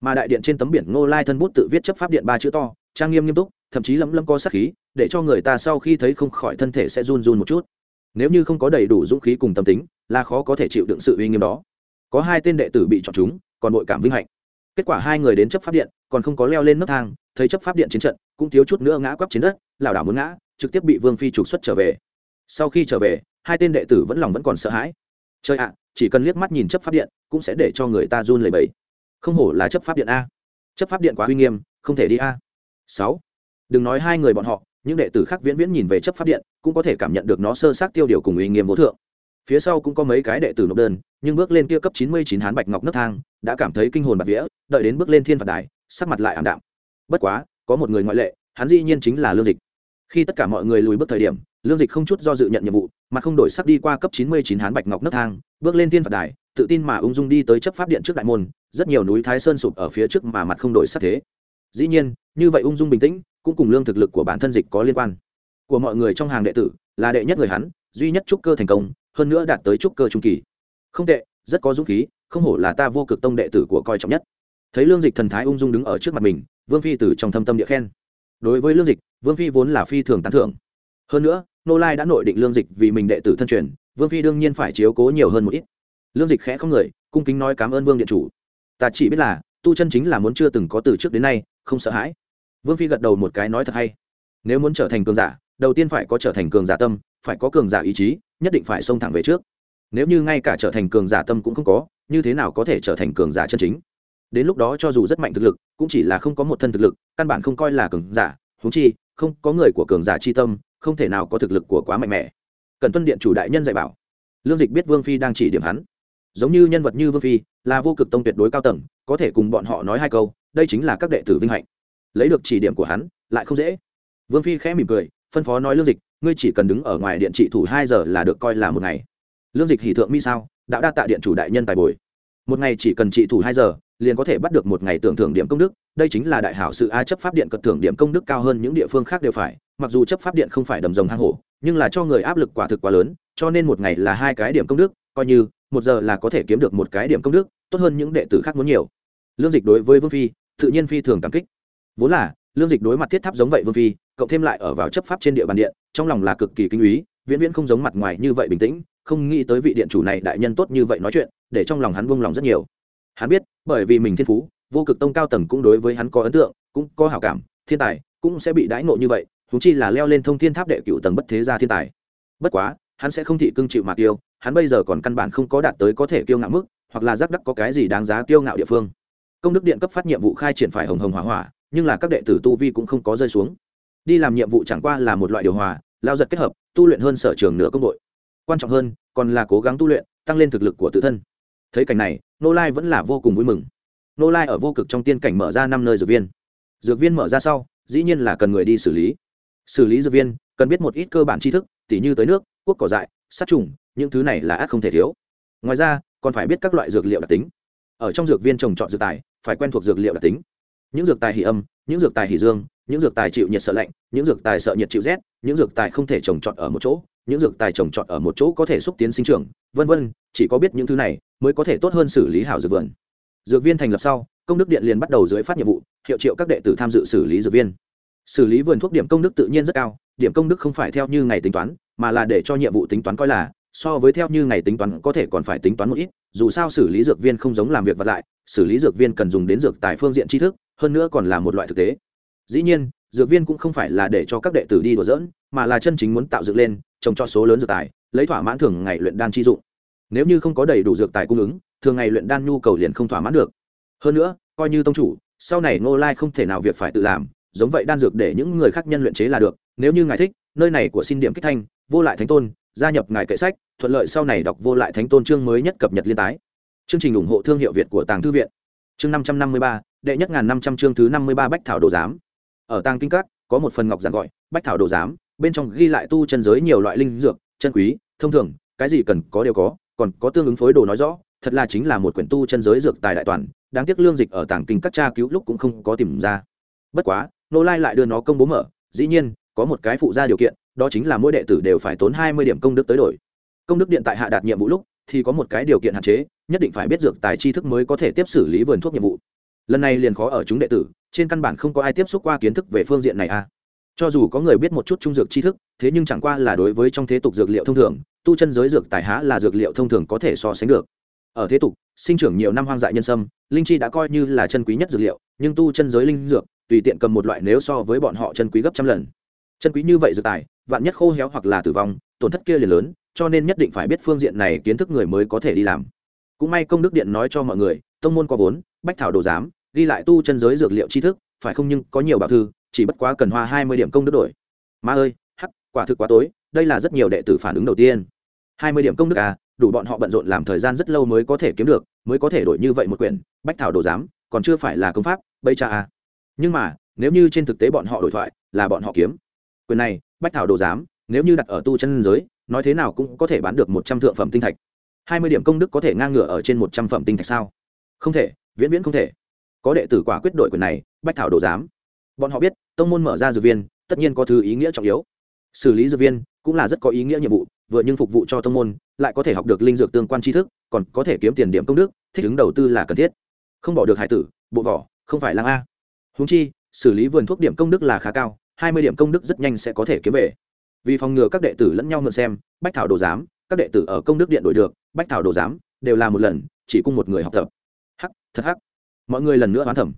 Mà đại điện trên tấm biển ngô lai thân bút tự viết chấp pháp điện ba chữ to, trang nghiêm nghiêm túc, thậm chí lấm lấm co sát khí, để cho người ta sau khi thấy không khỏi thân thể sẽ run run một chút. Nếu như không có đầy đủ dũng khí cùng tâm tính, là khó có thể chịu đựng sự uy nghiêm đó. Có hai tên đệ tử bị chọn chúng, còn đội cảm vinh hạnh. Kết quả hai người đến chấp pháp điện, còn không có leo lên nấc thang, thấy chấp pháp điện chiến trận, cũng thiếu chút nữa ngã quắp trên đất, lảo đảo muốn ngã, trực tiếp bị vương phi trục xuất trở về. Sau khi trở về hai tên đệ tử vẫn lòng vẫn còn sợ hãi. Chơi ạ, chỉ cần liếc mắt nhìn chấp pháp điện, cũng sẽ để cho người ta run lẩy bẩy. Không hổ là chấp pháp điện a. Chấp pháp điện quá uy nghiêm, không thể đi a. Sáu. Đừng nói hai người bọn họ, những đệ tử khác viễn viễn nhìn về chấp pháp điện, cũng có thể cảm nhận được nó sơ sát tiêu điều cùng uy nghiêm vô thượng. Phía sau cũng có mấy cái đệ tử nộp đơn, nhưng bước lên kia cấp chín mươi chín hán bạch ngọc nấc thang, đã cảm thấy kinh hồn bạt vía, đợi đến bước lên thiên phạt đài, sắc mặt lại ảm đạm. Bất quá, có một người ngoại lệ, hắn dĩ nhiên chính là lương dịch. Khi tất cả mọi người lùi bước thời điểm, lương dịch không chút do dự nhận nhiệm vụ mà không đổi sắc đi qua cấp chín mươi chín hán bạch ngọc nấc thang, bước lên thiên phạt đài, tự tin mà ung dung đi tới chấp pháp điện trước đại môn, rất nhiều núi thái sơn sụp ở phía trước mà mặt không đổi sắc thế. Dĩ nhiên, như vậy ung dung bình tĩnh, cũng cùng lương thực lực của bản thân dịch có liên quan. Của mọi người trong hàng đệ tử, là đệ nhất người hắn duy nhất trúc cơ thành công, hơn nữa đạt tới trúc cơ trung kỳ. Không tệ, rất có dũng khí, không hổ là ta vô cực tông đệ tử của coi trọng nhất. Thấy lương dịch thần thái ung dung đứng ở trước mặt mình, vương phi từ trong thâm tâm địa khen. Đối với lương dịch, vương phi vốn là phi thường tán thưởng. Hơn nữa nô lai đã nội định lương dịch vì mình đệ tử thân truyền, vương phi đương nhiên phải chiếu cố nhiều hơn một ít. Lương dịch khẽ không người, cung kính nói cảm ơn vương điện chủ. Ta chỉ biết là, tu chân chính là muốn chưa từng có từ trước đến nay, không sợ hãi. Vương phi gật đầu một cái nói thật hay. Nếu muốn trở thành cường giả, đầu tiên phải có trở thành cường giả tâm, phải có cường giả ý chí, nhất định phải xông thẳng về trước. Nếu như ngay cả trở thành cường giả tâm cũng không có, như thế nào có thể trở thành cường giả chân chính? Đến lúc đó cho dù rất mạnh thực lực, cũng chỉ là không có một thân thực lực, căn bản không coi là cường giả húng chi không có người của cường giả chi tâm, không thể nào có thực lực của quá mạnh mẽ. Cần tuân điện chủ đại nhân dạy bảo. Lương dịch biết vương phi đang chỉ điểm hắn. Giống như nhân vật như vương phi, là vô cực tông tuyệt đối cao tầng, có thể cùng bọn họ nói hai câu, đây chính là các đệ tử vinh hạnh. Lấy được chỉ điểm của hắn, lại không dễ. Vương phi khẽ mỉm cười, phân phó nói, lương dịch, ngươi chỉ cần đứng ở ngoài điện trị thủ hai giờ là được coi là một ngày. Lương dịch hỷ thượng, mi sao? Đã đa tạ điện chủ đại nhân tài bồi. Một ngày chỉ cần trị thủ hai giờ liền có thể bắt được một ngày tưởng thưởng điểm công đức, đây chính là đại hảo sự a chấp pháp điện cật thưởng điểm công đức cao hơn những địa phương khác đều phải, mặc dù chấp pháp điện không phải đầm rồng hang hổ, nhưng là cho người áp lực quả thực quá lớn, cho nên một ngày là hai cái điểm công đức, coi như, một giờ là có thể kiếm được một cái điểm công đức, tốt hơn những đệ tử khác muốn nhiều. Lương dịch đối với vương phi, tự nhiên phi thường cảm kích. Vốn là, lương dịch đối mặt thiết tháp giống vậy vương phi, cộng thêm lại ở vào chấp pháp trên địa bàn điện, trong lòng là cực kỳ kinh úy viễn viễn không giống mặt ngoài như vậy bình tĩnh, không nghĩ tới vị điện chủ này đại nhân tốt như vậy nói chuyện, để trong lòng hắn buông lòng rất nhiều hắn biết, bởi vì mình thiên phú, vô cực tông cao tầng cũng đối với hắn có ấn tượng, cũng có hảo cảm, thiên tài cũng sẽ bị đãi nộ như vậy thú chi là leo lên thông thiên tháp đệ cựu tầng bất thế gia thiên tài. Bất quá, hắn sẽ không thị cưng chịu mạc tiêu hắn bây giờ còn căn bản không có đạt tới có thể kiêu ngạo mức, hoặc là giác đắc có cái gì đáng giá kiêu ngạo địa phương. Công đức điện cấp phát nhiệm vụ khai triển phải hồng hồng hỏa hỏa, nhưng là các đệ tử tu vi cũng không có rơi xuống. Đi làm nhiệm vụ chẳng qua là một loại điều hòa, lao giật kết hợp, tu luyện hơn sở trường nửa công đội. Quan trọng hơn, còn là cố gắng tu luyện, tăng lên thực lực của tự thân. Thấy cảnh này nô lai vẫn là vô cùng vui mừng. Nô lai ở vô cực trong tiên cảnh mở ra năm nơi dược viên. Dược viên mở ra sau, dĩ nhiên là cần người đi xử lý. Xử lý dược viên, cần biết một ít cơ bản tri thức, tỉ như tới nước, quốc cỏ dại, sát trùng, những thứ này là ác không thể thiếu. Ngoài ra, còn phải biết các loại dược liệu đặc tính. Ở trong dược viên trồng trọt dược tài, phải quen thuộc dược liệu đặc tính. Những dược tài hỉ âm, những dược tài hỉ dương, những dược tài chịu nhiệt sợ lạnh, những dược tài sợ nhiệt chịu rét, những dược tài không thể trồng trọt ở một chỗ, những dược tài trồng trọt ở một chỗ có thể xúc tiến sinh trưởng, vân vân, chỉ có biết những thứ này mới có thể tốt hơn xử lý hảo dược vườn. Dược viên thành lập sau, công đức điện liền bắt đầu dưới phát nhiệm vụ, hiệu triệu các đệ tử tham dự xử lý dược viên. Xử lý vườn thuốc điểm công đức tự nhiên rất cao, điểm công đức không phải theo như ngày tính toán, mà là để cho nhiệm vụ tính toán coi là, so với theo như ngày tính toán có thể còn phải tính toán một ít, dù sao xử lý dược viên không giống làm việc vật lại, xử lý dược viên cần dùng đến dược tài phương diện tri thức, hơn nữa còn là một loại thực tế. Dĩ nhiên, dược viên cũng không phải là để cho các đệ tử đi đùa dỡn mà là chân chính muốn tạo dựng lên, trồng cho số lớn dược tài, lấy thỏa mãn thường ngày luyện đan chi dụng nếu như không có đầy đủ dược tài cung ứng, thường ngày luyện đan nhu cầu liền không thỏa mãn được. Hơn nữa, coi như tông chủ, sau này ngô lai không thể nào việc phải tự làm, giống vậy đan dược để những người khác nhân luyện chế là được. Nếu như ngài thích, nơi này của xin điểm kích thanh, vô lại thánh tôn, gia nhập ngài kệ sách, thuận lợi sau này đọc vô lại thánh tôn chương mới nhất cập nhật liên tái. Chương trình ủng hộ thương hiệu việt của tàng thư viện. Chương năm trăm năm mươi ba, đệ nhất ngàn năm trăm chương thứ năm mươi ba bách thảo đồ giám. Ở tàng kinh các, có một phần ngọc giản gọi, bách thảo đồ giám, bên trong ghi lại tu chân giới nhiều loại linh dược, chân quý, thông thường, cái gì cần có đều có còn có tương ứng phối đồ nói rõ, thật là chính là một quyển tu chân giới dược tài đại toàn, đáng tiếc lương dịch ở tảng kinh các tra cứu lúc cũng không có tìm ra. Bất quá nô lai lại đưa nó công bố mở, dĩ nhiên, có một cái phụ ra điều kiện, đó chính là mỗi đệ tử đều phải tốn hai mươi điểm công đức tới đổi. Công đức điện tại hạ đạt nhiệm vụ lúc, thì có một cái điều kiện hạn chế, nhất định phải biết dược tài tri thức mới có thể tiếp xử lý vườn thuốc nhiệm vụ. Lần này liền khó ở chúng đệ tử, trên căn bản không có ai tiếp xúc qua kiến thức về phương diện này a à. cho dù có người biết một chút trung dược tri thức, thế nhưng chẳng qua là đối với trong thế tục dược liệu thông thường tu chân giới dược tài há là dược liệu thông thường có thể so sánh được. Ở thế tục, sinh trưởng nhiều năm hoang dại nhân sâm, linh chi đã coi như là chân quý nhất dược liệu, nhưng tu chân giới linh dược, tùy tiện cầm một loại nếu so với bọn họ chân quý gấp trăm lần. Chân quý như vậy dược tài, vạn nhất khô héo hoặc là tử vong, tổn thất kia liền lớn, cho nên nhất định phải biết phương diện này kiến thức người mới có thể đi làm. Cũng may công đức điện nói cho mọi người, tông môn có vốn, bách thảo đồ giám, ghi lại tu chân giới dược liệu tri thức, phải không nhưng có nhiều bảo thư, chỉ bất quá cần hoa hai mươi điểm công đức đổi. Ma ơi, hắc, quả thực quá tối, đây là rất nhiều đệ tử phản ứng đầu tiên hai mươi điểm công đức à đủ bọn họ bận rộn làm thời gian rất lâu mới có thể kiếm được, mới có thể đổi như vậy một quyển, bách thảo đồ giám, còn chưa phải là công pháp, bây cha à. Nhưng mà, nếu như trên thực tế bọn họ đổi thoại, là bọn họ kiếm. Quyền này, bách thảo đồ giám, nếu như đặt ở tu chân giới, nói thế nào cũng có thể bán được một trăm thượng phẩm tinh thạch. Hai mươi điểm công đức có thể ngang ngửa ở trên một trăm phẩm tinh thạch sao? Không thể, viễn viễn không thể. Có đệ tử quả quyết đội quyền này, bách thảo đồ giám. Bọn họ biết, tông môn mở ra dược viên, tất nhiên có thứ ý nghĩa trọng yếu. Xử lý dược viên cũng là rất có ý nghĩa nhiệm vụ vừa nhưng phục vụ cho tông môn, lại có thể học được linh dược tương quan tri thức, còn có thể kiếm tiền điểm công đức, thích ứng đầu tư là cần thiết. Không bỏ được hải tử, bộ vỏ, không phải lang a. Huống chi, xử lý vườn thuốc điểm công đức là khá cao, hai mươi điểm công đức rất nhanh sẽ có thể kiếm về. Vì phòng ngừa các đệ tử lẫn nhau mượn xem, bách thảo đồ giám, các đệ tử ở công đức điện đổi được, bách thảo đồ giám đều là một lần, chỉ cung một người học tập. Hắc, thật hắc. Mọi người lần nữa hoán thẩm.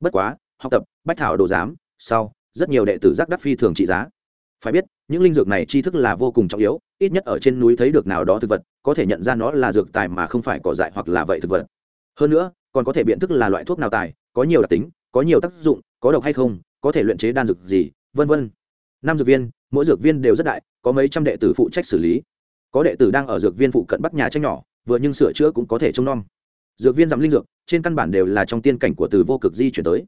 Bất quá, học tập, bách thảo đồ giám, sau, rất nhiều đệ tử giác đắc phi thường trị giá. Phải biết, những linh dược này tri thức là vô cùng trọng yếu ít nhất ở trên núi thấy được nào đó thực vật, có thể nhận ra nó là dược tài mà không phải cỏ dại hoặc là vậy thực vật. Hơn nữa, còn có thể biện thức là loại thuốc nào tài, có nhiều đặc tính, có nhiều tác dụng, có độc hay không, có thể luyện chế đan dược gì, vân vân. Năm dược viên, mỗi dược viên đều rất đại, có mấy trăm đệ tử phụ trách xử lý. Có đệ tử đang ở dược viên phụ cận bắc nhà tranh nhỏ, vừa nhưng sửa chữa cũng có thể trông nom. Dược viên giảm linh dược, trên căn bản đều là trong tiên cảnh của từ vô cực di chuyển tới.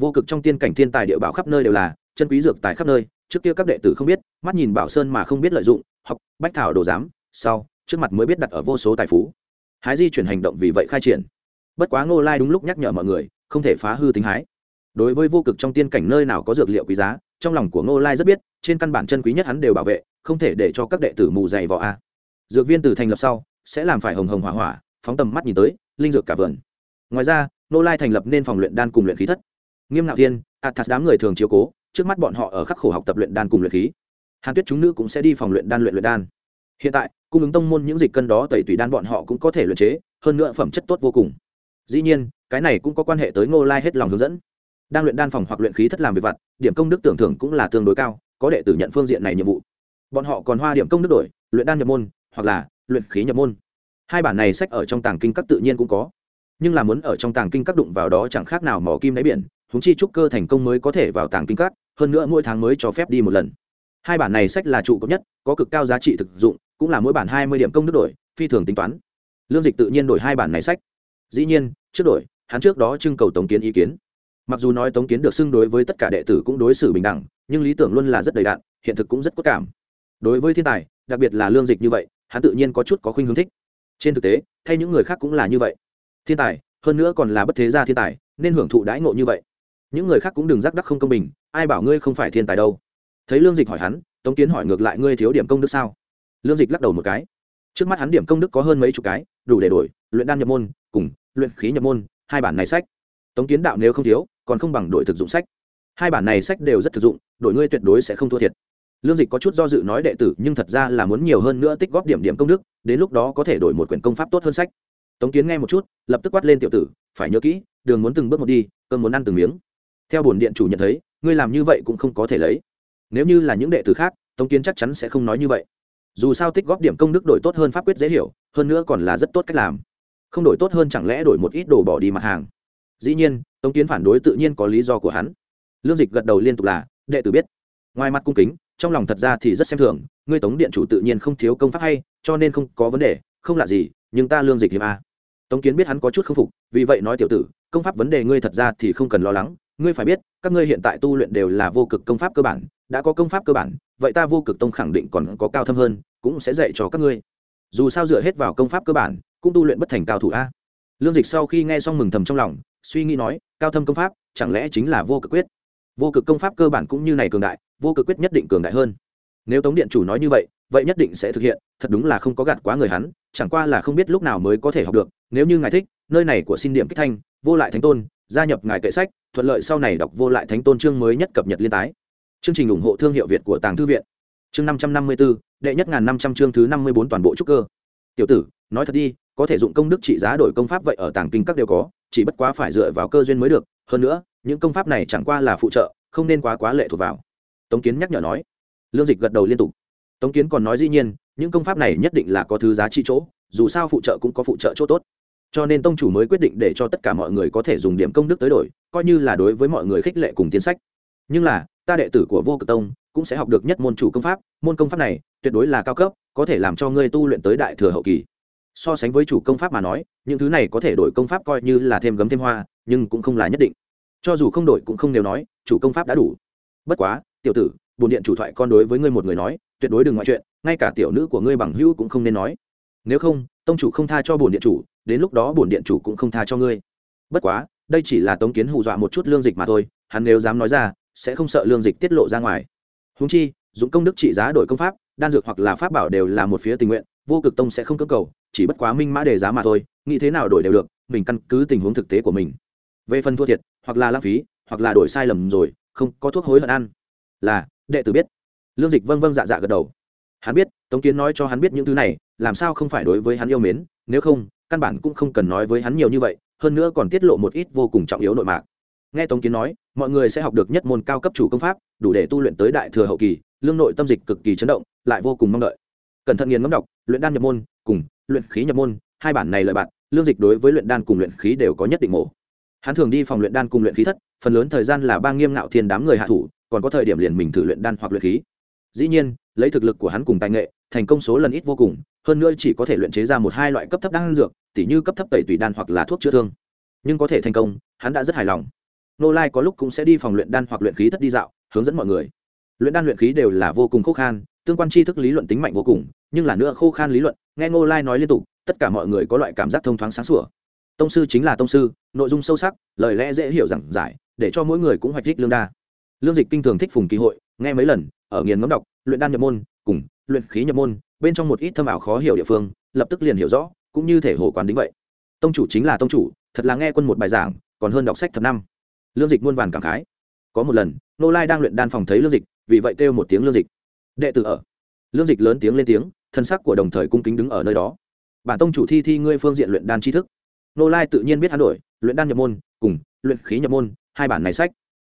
Vô cực trong tiên cảnh thiên tài địa bảo khắp nơi đều là, chân quý dược tài khắp nơi, trước kia các đệ tử không biết, mắt nhìn bảo sơn mà không biết lợi dụng học, bách thảo đồ giám, sau, trước mặt mới biết đặt ở vô số tài phú. Hái di chuyển hành động vì vậy khai triển. Bất quá ngô lai đúng lúc nhắc nhở mọi người, không thể phá hư tính hái. Đối với vô cực trong tiên cảnh nơi nào có dược liệu quý giá, trong lòng của ngô lai rất biết, trên căn bản chân quý nhất hắn đều bảo vệ, không thể để cho các đệ tử mù dày vào a. Dược viên từ thành lập sau, sẽ làm phải hồng hồng hỏa hỏa, phóng tầm mắt nhìn tới, linh dược cả vườn. Ngoài ra, ngô lai thành lập nên phòng luyện đan cùng luyện khí thất. Nghiêm ngạo thiên athas đám người thường chiếu cố, trước mắt bọn họ ở khắc khổ học tập luyện đan cùng luyện khí hàn tuyết chúng nữ cũng sẽ đi phòng luyện đan luyện luyện đan. Hiện tại, cung ứng tông môn những dịch cân đó tẩy tủy đan bọn họ cũng có thể luyện chế, hơn nữa phẩm chất tốt vô cùng. Dĩ nhiên, cái này cũng có quan hệ tới ngô lai hết lòng hướng dẫn. Đang luyện đan phòng hoặc luyện khí thất làm việc vặt, điểm công đức tưởng thưởng cũng là tương đối cao, có đệ tử nhận phương diện này nhiệm vụ. Bọn họ còn hoa điểm công đức đổi, luyện đan nhập môn, hoặc là luyện khí nhập môn. Hai bản này sách ở trong tàng kinh các tự nhiên cũng có. Nhưng là muốn ở trong tàng kinh các đụng vào đó chẳng khác nào mỏ kim đáy biển húng chi trúc cơ thành công mới có thể vào tàng kinh các, hơn nữa mỗi tháng mới cho phép đi một lần hai bản này sách là trụ cấp nhất, có cực cao giá trị thực dụng, cũng là mỗi bản hai mươi điểm công đức đổi, phi thường tính toán. Lương dịch tự nhiên đổi hai bản này sách. Dĩ nhiên, trước đổi, hắn trước đó trưng cầu tống kiến ý kiến. Mặc dù nói tống kiến được xưng đối với tất cả đệ tử cũng đối xử bình đẳng, nhưng lý tưởng luôn là rất đầy đạn hiện thực cũng rất cốt cảm. Đối với thiên tài, đặc biệt là lương dịch như vậy, hắn tự nhiên có chút có khuynh hướng thích. Trên thực tế, thay những người khác cũng là như vậy. Thiên tài, hơn nữa còn là bất thế gia thiên tài, nên hưởng thụ đãi ngộ như vậy. Những người khác cũng đừng rắc đắc không công bình, ai bảo ngươi không phải thiên tài đâu thấy lương dịch hỏi hắn, tống kiến hỏi ngược lại ngươi thiếu điểm công đức sao? Lương dịch lắc đầu một cái. Trước mắt hắn điểm công đức có hơn mấy chục cái, đủ để đổi, luyện đan nhập môn, cùng luyện khí nhập môn, hai bản này sách. Tống kiến đạo nếu không thiếu, còn không bằng đổi thực dụng sách. Hai bản này sách đều rất thực dụng, đổi ngươi tuyệt đối sẽ không thua thiệt. Lương dịch có chút do dự nói đệ tử, nhưng thật ra là muốn nhiều hơn nữa tích góp điểm điểm công đức, đến lúc đó có thể đổi một quyển công pháp tốt hơn sách. Tống kiến nghe một chút, lập tức quát lên tiểu tử, phải nhớ kỹ, đường muốn từng bước một đi cơn muốn ăn từng miếng. Theo bổn điện chủ nhận thấy, ngươi làm như vậy cũng không có thể lấy nếu như là những đệ tử khác, tống kiến chắc chắn sẽ không nói như vậy. Dù sao tích góp điểm công đức đổi tốt hơn pháp quyết dễ hiểu, hơn nữa còn là rất tốt cách làm. Không đổi tốt hơn chẳng lẽ đổi một ít đồ bỏ đi mặt hàng? Dĩ nhiên, tống kiến phản đối tự nhiên có lý do của hắn. Lương dịch gật đầu liên tục là, đệ tử biết. Ngoài mặt cung kính, trong lòng thật ra thì rất xem thường, ngươi tống điện chủ tự nhiên không thiếu công pháp hay, cho nên không có vấn đề, không lạ gì, nhưng ta lương dịch hiếm a. Tống kiến biết hắn có chút k phục, vì vậy nói tiểu tử, công pháp vấn đề ngươi thật ra thì không cần lo lắng, ngươi phải biết, các ngươi hiện tại tu luyện đều là vô cực công pháp cơ bản đã có công pháp cơ bản, vậy ta vô cực tông khẳng định còn có cao thâm hơn, cũng sẽ dạy cho các ngươi. Dù sao dựa hết vào công pháp cơ bản, cũng tu luyện bất thành cao thủ a. Lương dịch sau khi nghe xong mừng thầm trong lòng, suy nghĩ nói, cao thâm công pháp, chẳng lẽ chính là vô cực quyết? Vô cực công pháp cơ bản cũng như này cường đại, vô cực quyết nhất định cường đại hơn. Nếu tống điện chủ nói như vậy vậy nhất định sẽ thực hiện, thật đúng là không có gạt quá người hắn, chẳng qua là không biết lúc nào mới có thể học được, nếu như ngài thích, nơi này của xin điểm kích thanh, vô lại thánh tôn, gia nhập ngài kệ sách, thuận lợi sau này đọc vô lại thánh tôn chương mới nhất cập nhật liên tái chương trình ủng hộ thương hiệu việt của tàng thư viện. Chương năm trăm năm mươi b ố đệ nhất ngàn năm trăm chương thứ năm mươi bốn toàn bộ trúc cơ. Tiểu tử, nói thật đi, có thể dụng công đức trị giá đổi công pháp vậy ở tàng kinh các đều có, chỉ bất quá phải dựa vào cơ duyên mới được. Hơn nữa, những công pháp này chẳng qua là phụ trợ, không nên quá quá lệ thuộc vào. Tống kiến nhắc nhở nói. Lương dịch gật đầu liên tục. Tống kiến còn nói dĩ nhiên, những công pháp này nhất định là có thứ giá trị chỗ, dù sao phụ trợ cũng có phụ trợ chỗ tốt. Cho nên tông chủ mới quyết định để cho tất cả mọi người có thể dùng điểm công đức tới đổi, coi như là đối với mọi người khích lệ cùng tiến sách. Nhưng là ta đệ tử của vô cực tông cũng sẽ học được nhất môn chủ công pháp, môn công pháp này tuyệt đối là cao cấp, có thể làm cho ngươi tu luyện tới đại thừa hậu kỳ. So sánh với chủ công pháp mà nói, những thứ này có thể đổi công pháp coi như là thêm gấm thêm hoa, nhưng cũng không là nhất định. Cho dù không đổi cũng không nếu nói, chủ công pháp đã đủ. Bất quá, tiểu tử bồn điện chủ thoại con đối với ngươi một người nói, tuyệt đối đừng ngoại chuyện, ngay cả tiểu nữ của ngươi bằng hữu cũng không nên nói. Nếu không, tông chủ không tha cho bồn điện chủ, đến lúc đó bồn điện chủ cũng không tha cho ngươi. Bất quá, đây chỉ là tống kiến hù dọa một chút lương dịch mà thôi, hắn nếu dám nói ra sẽ không sợ lương dịch tiết lộ ra ngoài. Húng chi, dụng công đức trị giá đổi công pháp, đan dược hoặc là pháp bảo đều là một phía tình nguyện, vô cực tông sẽ không cưỡng cầu, chỉ bất quá minh mã đề giá mà thôi, nghĩ thế nào đổi đều được, mình căn cứ tình huống thực tế của mình. Về phần thua thiệt, hoặc là lãng phí, hoặc là đổi sai lầm rồi, không có thuốc hối hận ăn. Là, đệ tử biết. Lương dịch vâng vâng dạ dạ gật đầu. Hắn biết, tống kiến nói cho hắn biết những thứ này, làm sao không phải đối với hắn yêu mến, nếu không, căn bản cũng không cần nói với hắn nhiều như vậy, hơn nữa còn tiết lộ một ít vô cùng trọng yếu nội mạc. Nghe tống kiến nói mọi người sẽ học được nhất môn cao cấp chủ công pháp, đủ để tu luyện tới đại thừa hậu kỳ, lương nội tâm dịch cực kỳ chấn động, lại vô cùng mong đợi. Cẩn thận nghiền ngẫm đọc, luyện đan nhập môn, cùng luyện khí nhập môn, hai bản này lợi bạn, lương dịch đối với luyện đan cùng luyện khí đều có nhất định mổ hắn thường đi phòng luyện đan cùng luyện khí thất, phần lớn thời gian là ba nghiêm ngạo thiên đám người hạ thủ, còn có thời điểm liền mình thử luyện đan hoặc luyện khí. Dĩ nhiên, lấy thực lực của hắn cùng tài nghệ, thành công số lần ít vô cùng, hơn nữa chỉ có thể luyện chế ra một hai loại cấp thấp đan dược, tỉ như cấp thấp tẩy tùy đan hoặc là thuốc chữa thương. Nhưng có thể thành công, hắn đã rất hài lòng nô lai có lúc cũng sẽ đi phòng luyện đan hoặc luyện khí thất đi dạo, hướng dẫn mọi người. Luyện đan luyện khí đều là vô cùng khô khan, tương quan tri thức lý luận tính mạnh vô cùng, nhưng là nữa khô khan lý luận, nghe ngô lai nói liên tục, tất cả mọi người có loại cảm giác thông thoáng sáng sủa. Tông sư chính là tông sư, nội dung sâu sắc, lời lẽ dễ hiểu giảng giải, để cho mỗi người cũng hoạch thích lương đa. Lương dịch kinh thường thích phùng kỳ hội, nghe mấy lần, ở nghiền ngấm đọc, luyện đan nhập môn, cùng luyện khí nhập môn, bên trong một ít thâm ảo khó hiểu địa phương, lập tức liền hiểu rõ, cũng như thể hồ quán đính vậy. Tông chủ chính là tông chủ, thật là nghe quân một bài giảng, còn hơn đọc sách thập năm lương dịch muôn vàn cảm khái. Có một lần, nô lai đang luyện đan phòng thấy lương dịch, vì vậy kêu một tiếng lương dịch. Đệ tử ở. Lương dịch lớn tiếng lên tiếng, thân sắc của đồng thời cung kính đứng ở nơi đó. Bản tông chủ thi thi ngươi phương diện luyện đan tri thức. Nô lai tự nhiên biết hắn đổi, luyện đan nhập môn, cùng luyện khí nhập môn, hai bản này sách.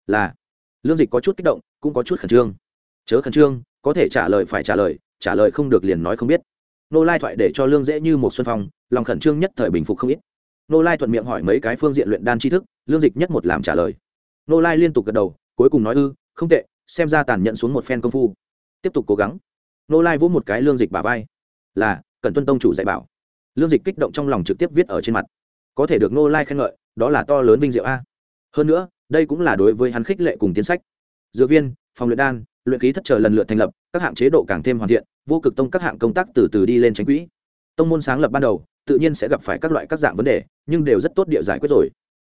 Là, lương dịch có chút kích động, cũng có chút khẩn trương. Chớ khẩn trương, có thể trả lời phải trả lời trả lời không được liền nói không biết. Nô lai thoại để cho lương dễ như một xuân phong, lòng khẩn trương nhất thời bình phục không ít nô lai thuận miệng hỏi mấy cái phương diện luyện đan tri thức, lương dịch nhất một làm trả lời. Nô lai liên tục gật đầu, cuối cùng nói ư, không tệ, xem ra tàn nhận xuống một phen công phu. Tiếp tục cố gắng. Nô lai vỗ một cái lương dịch bà vai. Là cần tuân tông chủ dạy bảo. Lương dịch kích động trong lòng trực tiếp viết ở trên mặt. Có thể được nô lai khen ngợi, đó là to lớn vinh diệu a. Hơn nữa, đây cũng là đối với hắn khích lệ cùng tiến sách. Dược viên, phòng luyện đan, luyện khí thất trở lần lượt thành lập, các hạng chế độ càng thêm hoàn thiện, vô cực tông các hạng công tác từ từ đi lên tránh quỹ. Tông môn sáng lập ban đầu tự nhiên sẽ gặp phải các loại các dạng vấn đề, nhưng đều rất tốt địa giải quyết rồi.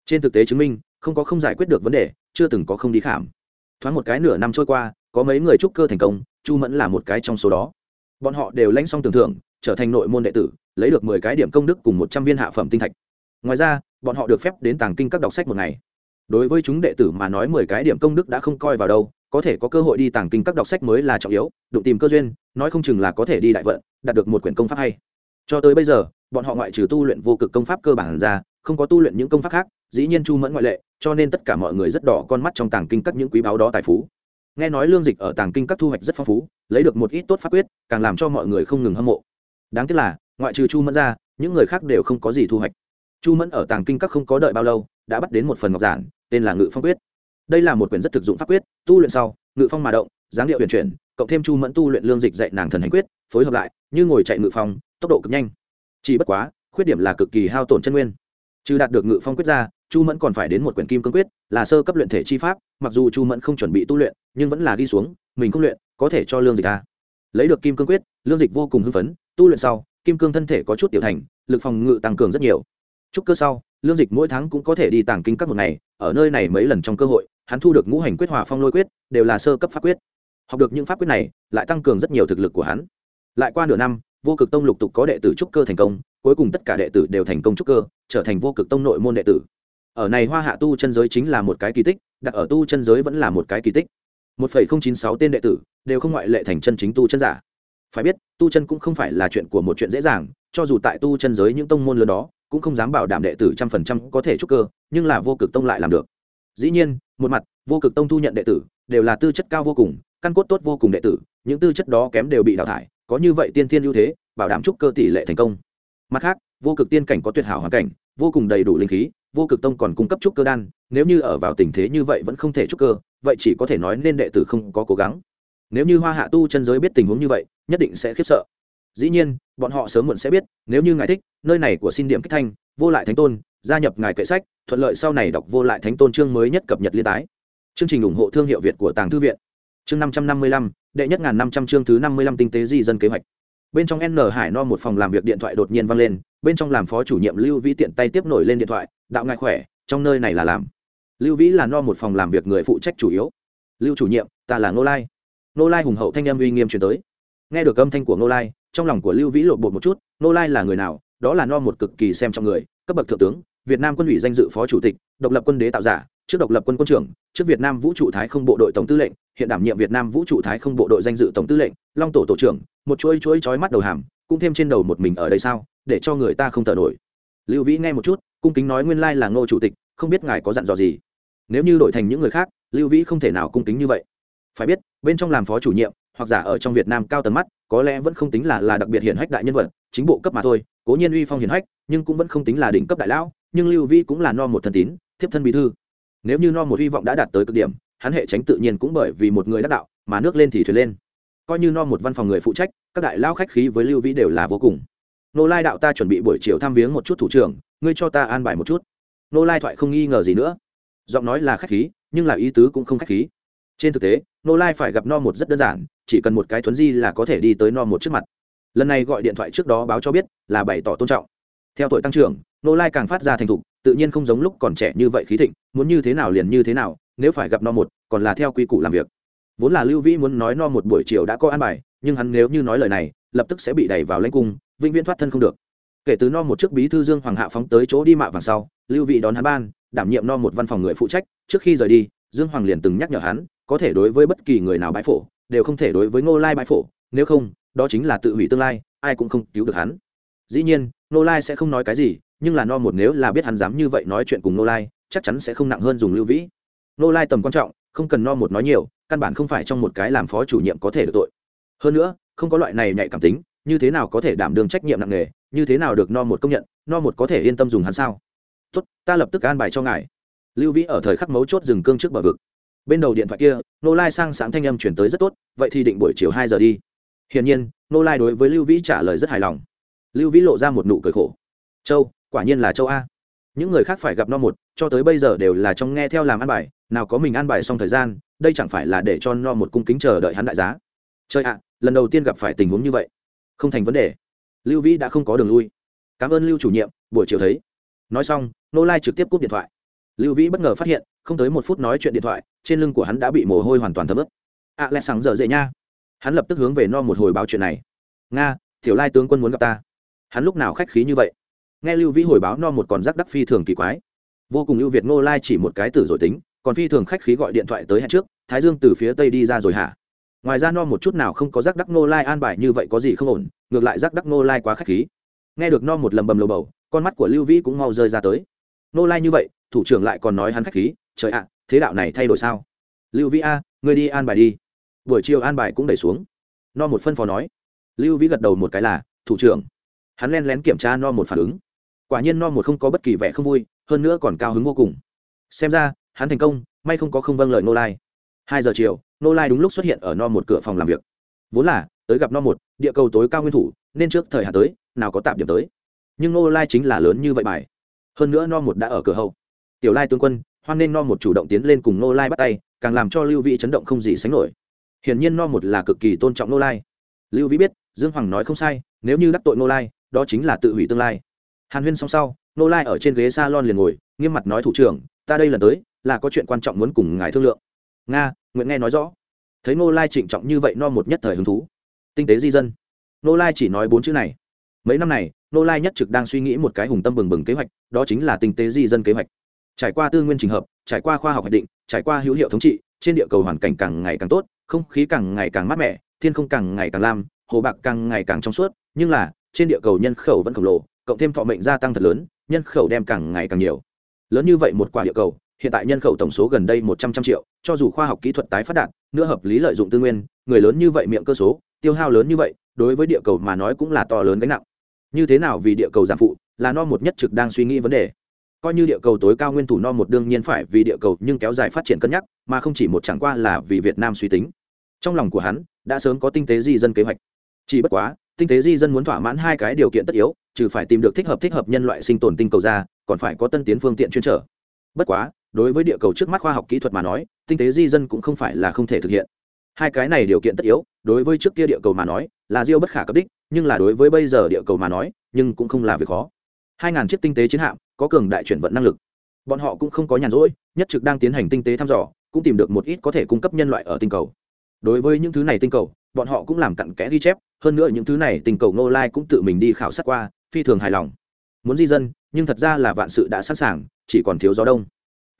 Trên thực tế chứng minh, không có không giải quyết được vấn đề, chưa từng có không đi khảm. Thoáng một cái nửa năm trôi qua, có mấy người trúc cơ thành công, chu mẫn là một cái trong số đó. Bọn họ đều lãnh xong tưởng thưởng, trở thành nội môn đệ tử, lấy được mười cái điểm công đức cùng một trăm viên hạ phẩm tinh thạch. Ngoài ra, bọn họ được phép đến tàng kinh các đọc sách một ngày. Đối với chúng đệ tử mà nói mười cái điểm công đức đã không coi vào đâu, có thể có cơ hội đi tàng kinh các đọc sách mới là trọng yếu, đụng tìm cơ duyên, nói không chừng là có thể đi đại vận, đạt được một quyển công pháp hay cho tới bây giờ, bọn họ ngoại trừ tu luyện vô cực công pháp cơ bản ra, không có tu luyện những công pháp khác, dĩ nhiên chu mẫn ngoại lệ, cho nên tất cả mọi người rất đỏ con mắt trong tàng kinh các những quý báo đó tài phú. Nghe nói lương dịch ở tàng kinh các thu hoạch rất phong phú, lấy được một ít tốt pháp quyết, càng làm cho mọi người không ngừng hâm mộ. Đáng tiếc là, ngoại trừ chu mẫn ra, những người khác đều không có gì thu hoạch. Chu mẫn ở tàng kinh các không có đợi bao lâu, đã bắt đến một phần ngọc giản, tên là ngự phong quyết. Đây là một quyển rất thực dụng pháp quyết, tu luyện sau, ngự phong mà động, dáng điệu huyền chuyển cộng thêm chu mẫn tu luyện lương dịch dạy nàng thần hành quyết, phối hợp lại, như ngồi chạy ngự phong, tốc độ cực nhanh. Chỉ bất quá, khuyết điểm là cực kỳ hao tổn chân nguyên. Trừ đạt được ngự phong quyết ra, chu mẫn còn phải đến một quyển kim cương quyết, là sơ cấp luyện thể chi pháp, mặc dù chu mẫn không chuẩn bị tu luyện, nhưng vẫn là ghi xuống, mình không luyện, có thể cho lương dịch ta lấy được kim cương quyết, lương dịch vô cùng hưng phấn, tu luyện sau, kim cương thân thể có chút tiểu thành, lực phòng ngự tăng cường rất nhiều. Chúc cơ sau, lương dịch mỗi tháng cũng có thể đi tàng kinh các một ngày, ở nơi này mấy lần trong cơ hội, hắn thu được ngũ hành quyết hòa phong lôi quyết, đều là sơ cấp pháp quyết học được những pháp quyết này, lại tăng cường rất nhiều thực lực của hắn. Lại qua nửa năm, vô cực tông lục tục có đệ tử trúc cơ thành công, cuối cùng tất cả đệ tử đều thành công trúc cơ, trở thành vô cực tông nội môn đệ tử. Ở này hoa hạ tu chân giới chính là một cái kỳ tích, đặt ở tu chân giới vẫn là một cái kỳ tích. một phẩy không chín sáu tên đệ tử, đều không ngoại lệ thành chân chính tu chân giả. Phải biết, tu chân cũng không phải là chuyện của một chuyện dễ dàng, cho dù tại tu chân giới những tông môn lớn đó, cũng không dám bảo đảm đệ tử trăm phần trăm có thể trúc cơ, nhưng là vô cực tông lại làm được. Dĩ nhiên, một mặt, vô cực tông thu nhận đệ tử, đều là tư chất cao vô cùng căn cốt tốt vô cùng đệ tử, những tư chất đó kém đều bị đào thải, có như vậy tiên thiên ưu thế, bảo đảm trúc cơ tỷ lệ thành công. Mặt khác, vô cực tiên cảnh có tuyệt hảo hoàn cảnh, vô cùng đầy đủ linh khí, vô cực tông còn cung cấp trúc cơ đan, nếu như ở vào tình thế như vậy vẫn không thể trúc cơ, vậy chỉ có thể nói nên đệ tử không có cố gắng. Nếu như hoa hạ tu chân giới biết tình huống như vậy, nhất định sẽ khiếp sợ. Dĩ nhiên, bọn họ sớm muộn sẽ biết, nếu như ngài thích, nơi này của xin điểm kích thanh, vô lại thánh tôn, gia nhập ngài kệ sách, thuận lợi sau này đọc vô lại thánh tôn chương mới nhất cập nhật liên tái. Chương trình ủng hộ thương hiệu việt của tàng thư viện chương năm trăm năm mươi lăm, đệ nhất ngàn năm trăm chương thứ năm mươi lăm tinh tế di dân kế hoạch. Bên trong n hải no một phòng làm việc điện thoại đột nhiên vang lên, bên trong làm phó chủ nhiệm lưu vĩ tiện tay tiếp nổi lên điện thoại, đạo ngài khỏe, trong nơi này là làm. Lưu vĩ là no một phòng làm việc người phụ trách chủ yếu. Lưu chủ nhiệm, ta là ngô lai. Ngô lai hùng hậu thanh âm uy nghiêm truyền tới. Nghe được âm thanh của ngô lai, trong lòng của lưu vĩ lộn bột một chút, ngô lai là người nào, đó là no một cực kỳ xem trọng người, cấp bậc thượng tướng, việt nam quân ủy danh dự phó chủ tịch, độc lập quân đế tạo giả, trước độc lập quân quân trưởng, trước việt nam vũ trụ thái không bộ đội tổng tư lệnh hiện đảm nhiệm việt nam vũ trụ thái không bộ đội danh dự tổng tư lệnh, long tổ tổ trưởng, một chuỗi chuỗi chói mắt đầu hàm, cũng thêm trên đầu một mình ở đây sao, để cho người ta không thở nổi. Lưu vĩ nghe một chút, cung kính nói nguyên lai là ngô chủ tịch, không biết ngài có dặn dò gì. Nếu như đổi thành những người khác, lưu vĩ không thể nào cung kính như vậy. Phải biết, bên trong làm phó chủ nhiệm, hoặc giả ở trong việt nam cao tầng mắt, có lẽ vẫn không tính là là đặc biệt hiển hách đại nhân vật, chính bộ cấp mà thôi, cố nhiên uy phong hiển hách, nhưng cũng vẫn không tính là đỉnh cấp đại lão, nhưng lưu vĩ cũng là no một thân tín, thiếp thân bí thư. Nếu như no một hy vọng đã đạt tới cực điểm hắn hệ tránh tự nhiên cũng bởi vì một người đắc đạo mà nước lên thì thuyền lên. Coi như no một văn phòng người phụ trách, các đại lao khách khí với lưu vĩ đều là vô cùng. Nô lai đạo ta chuẩn bị buổi chiều thăm viếng một chút thủ trưởng, ngươi cho ta an bài một chút. Nô lai thoại không nghi ngờ gì nữa. Giọng nói là khách khí, nhưng là ý tứ cũng không khách khí. Trên thực tế, nô lai phải gặp no một rất đơn giản, chỉ cần một cái thuấn di là có thể đi tới no một trước mặt. Lần này gọi điện thoại trước đó báo cho biết là bày tỏ tôn trọng. Theo tuổi tăng trưởng, nô lai càng phát ra thành thục, tự nhiên không giống lúc còn trẻ như vậy khí thịnh, muốn như thế nào liền như thế nào nếu phải gặp no một, còn là theo quy củ làm việc. Vốn là lưu vĩ muốn nói no một buổi chiều đã có an bài, nhưng hắn nếu như nói lời này, lập tức sẽ bị đẩy vào lãnh cung, vĩnh viễn thoát thân không được. Kể từ no một chiếc bí thư dương hoàng hạ phóng tới chỗ đi mạ vàng sau, lưu vị đón hắn ban, đảm nhiệm no một văn phòng người phụ trách, trước khi rời đi, dương hoàng liền từng nhắc nhở hắn, có thể đối với bất kỳ người nào bãi phổ, đều không thể đối với ngô lai bãi phổ, nếu không, đó chính là tự hủy tương lai, ai cũng không cứu được hắn. Dĩ nhiên, ngô lai sẽ không nói cái gì, nhưng là no một nếu là biết hắn dám như vậy nói chuyện cùng ngô lai, chắc chắn sẽ không nặng hơn dùng lưu vĩ. Nô lai tầm quan trọng, không cần no một nói nhiều, căn bản không phải trong một cái làm phó chủ nhiệm có thể được tội. Hơn nữa, không có loại này nhạy cảm tính, như thế nào có thể đảm đương trách nhiệm nặng nề, như thế nào được no một công nhận, no một có thể yên tâm dùng hắn sao? Tốt, ta lập tức an bài cho ngài. Lưu vĩ ở thời khắc mấu chốt dừng cương trước bờ vực. Bên đầu điện thoại kia, nô lai sang sáng thanh âm chuyển tới rất tốt, vậy thì định buổi chiều hai giờ đi. Hiển nhiên, nô lai đối với lưu vĩ trả lời rất hài lòng. Lưu vĩ lộ ra một nụ cười khổ. Châu, quả nhiên là châu a. Những người khác phải gặp no một, cho tới bây giờ đều là trong nghe theo làm ăn bài nào có mình ăn bài xong thời gian đây chẳng phải là để cho no một cung kính chờ đợi hắn đại giá. Chơi ạ lần đầu tiên gặp phải tình huống như vậy. Không thành vấn đề. Lưu vĩ đã không có đường lui. Cảm ơn lưu chủ nhiệm buổi chiều thấy. Nói xong nô lai trực tiếp cúp điện thoại. Lưu vĩ bất ngờ phát hiện không tới một phút nói chuyện điện thoại trên lưng của hắn đã bị mồ hôi hoàn toàn thấm ướt. Ạ à, lẽ sáng giờ dậy nha. Hắn lập tức hướng về no một hồi báo chuyện này. Nga tiểu lai tướng quân muốn gặp ta. Hắn lúc nào khách khí như vậy? Nghe lưu vĩ hồi báo no một còn rắc đắc phi thường kỳ quái. Vô cùng ưu việt ngô lai chỉ một cái tử rồi tính còn phi thường khách khí gọi điện thoại tới hẹn trước, thái dương từ phía tây đi ra rồi hả? Ngoài ra no một chút nào không có giác đắc Nô lai an bài như vậy có gì không ổn, ngược lại giác đắc Nô lai quá khách khí. Nghe được no một lầm bầm lầu bầu, con mắt của lưu vĩ cũng mau rơi ra tới. Nô lai như vậy, thủ trưởng lại còn nói hắn khách khí, trời ạ, thế đạo này thay đổi sao? Lưu vĩ a người đi an bài đi. Buổi chiều an bài cũng đẩy xuống. No một phân phó nói. Lưu vĩ gật đầu một cái là, thủ trưởng. Hắn len lén kiểm tra no một phản ứng. Quả nhiên no một không có bất kỳ vẻ không vui, hơn nữa còn cao hứng vô cùng. Xem ra hắn thành công, may không có không vâng lời nô lai. Hai giờ chiều nô lai đúng lúc xuất hiện ở no một cửa phòng làm việc. Vốn là, tới gặp no một, địa cầu tối cao nguyên thủ, nên trước thời hạn tới, nào có tạm điểm tới. Nhưng nô lai chính là lớn như vậy bài. Hơn nữa no một đã ở cửa hậu. Tiểu lai tướng quân, hoan nên no một chủ động tiến lên cùng nô lai bắt tay, càng làm cho lưu Vĩ chấn động không gì sánh nổi. Hiển nhiên no một là cực kỳ tôn trọng nô lai. Lưu vĩ biết, dương hoàng nói không sai, nếu như đắc tội nô lai, đó chính là tự hủy tương lai. Hàn huyên xong sau nô lai ở trên ghế s a lon liền ngồi, nghiêm mặt nói thủ trưởng, ta đây lần tới là có chuyện quan trọng muốn cùng ngài thương lượng. Nga nguyễn nghe nói rõ. Thấy nô lai trịnh trọng như vậy no một nhất thời hứng thú. Tinh tế di dân. Nô lai chỉ nói bốn chữ này. Mấy năm này nô lai nhất trực đang suy nghĩ một cái hùng tâm bừng bừng kế hoạch, đó chính là tinh tế di dân kế hoạch. Trải qua tư nguyên trình hợp, trải qua khoa học hoạch định, trải qua hữu hiệu thống trị, trên địa cầu hoàn cảnh càng ngày càng tốt, không khí càng ngày càng mát mẻ, thiên không càng ngày càng lam, hồ bạc càng ngày càng trong suốt, nhưng là, trên địa cầu nhân khẩu vẫn khổng lồ, cộng thêm thọ mệnh gia tăng thật lớn, nhân khẩu đem càng ngày càng nhiều. Lớn như vậy một quả địa cầu hiện tại nhân khẩu tổng số gần đây một trăm trăm triệu, cho dù khoa học kỹ thuật tái phát đạt, nữa hợp lý lợi dụng tư nguyên, người lớn như vậy miệng cơ số, tiêu hao lớn như vậy, đối với địa cầu mà nói cũng là to lớn gánh nặng. Như thế nào vì địa cầu giảm phụ, là no một nhất trực đang suy nghĩ vấn đề. Coi như địa cầu tối cao nguyên thủ no một đương nhiên phải vì địa cầu nhưng kéo dài phát triển cân nhắc, mà không chỉ một chẳng qua là vì việt nam suy tính. Trong lòng của hắn, đã sớm có tinh tế di dân kế hoạch. Chỉ bất quá, tinh tế di dân muốn thỏa mãn hai cái điều kiện tất yếu, trừ phải tìm được thích hợp thích hợp nhân loại sinh tồn tinh cầu ra, còn phải có tân tiến phương tiện chuyên trở. Bất quá đối với địa cầu trước mắt khoa học kỹ thuật mà nói, tinh tế di dân cũng không phải là không thể thực hiện. Hai cái này điều kiện tất yếu, đối với trước kia địa cầu mà nói, là diêu bất khả cấp đích, nhưng là đối với bây giờ địa cầu mà nói, nhưng cũng không là việc khó. Hai ngàn chiếc tinh tế chiến hạm, có cường đại chuyển vận năng lực. Bọn họ cũng không có nhàn rỗi, nhất trực đang tiến hành tinh tế thăm dò, cũng tìm được một ít có thể cung cấp nhân loại ở tinh cầu. Đối với những thứ này tinh cầu, bọn họ cũng làm cặn kẽ ghi chép, hơn nữa những thứ này tinh cầu ngô lai cũng tự mình đi khảo sát qua, phi thường hài lòng. Muốn di dân, nhưng thật ra là vạn sự đã sẵn sàng, chỉ còn thiếu gió đông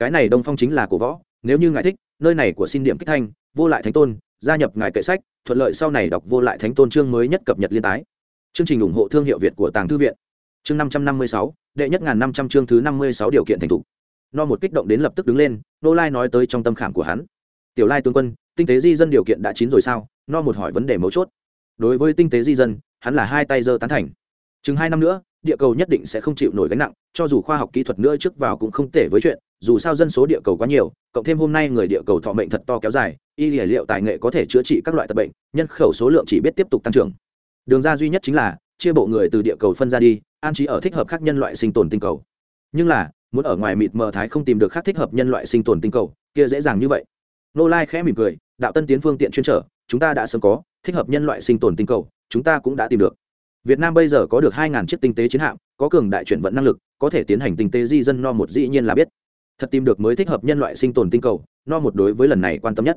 cái này đông phong chính là cổ võ, nếu như ngài thích, nơi này của xin điểm kích thanh, vô lại thánh tôn, gia nhập ngài kệ sách, thuận lợi sau này đọc vô lại thánh tôn chương mới nhất cập nhật liên tái. Chương trình ủng hộ thương hiệu việt của tàng thư viện. Chương năm trăm năm mươi sáu, đệ nhất ngàn năm trăm chương thứ năm mươi sáu điều kiện thành thục. No một kích động đến lập tức đứng lên nô lai nói tới trong tâm khảm của hắn. Tiểu lai tướng quân, tinh tế di dân điều kiện đã chín rồi sao? No một hỏi vấn đề mấu chốt. Đối với tinh tế di dân, hắn là hai tay giơ tán thành. Chừng hai năm nữa, địa cầu nhất định sẽ không chịu nổi gánh nặng, cho dù khoa học kỹ thuật nữa trước vào cũng không thể với chuyện dù sao dân số địa cầu quá nhiều, cộng thêm hôm nay người địa cầu thọ mệnh thật to kéo dài, y liệu liệu tài nghệ có thể chữa trị các loại tật bệnh, nhân khẩu số lượng chỉ biết tiếp tục tăng trưởng. Đường ra duy nhất chính là, chia bộ người từ địa cầu phân ra đi, an trí ở thích hợp khác nhân loại sinh tồn tinh cầu. Nhưng là, muốn ở ngoài mịt mờ thái không tìm được khác thích hợp nhân loại sinh tồn tinh cầu, kia dễ dàng như vậy. Nô lai khẽ mỉm cười, đạo tân tiến phương tiện chuyên trở, chúng ta đã sớm có, thích hợp nhân loại sinh tồn tinh cầu, chúng ta cũng đã tìm được. Việt nam bây giờ có được hai chiếc tinh tế chiến hạm, có cường đại chuyển vận năng lực, có thể tiến hành tinh tế di dân no một dĩ nhiên là biết thật tìm được mới thích hợp nhân loại sinh tồn tinh cầu, no một đối với lần này quan tâm nhất.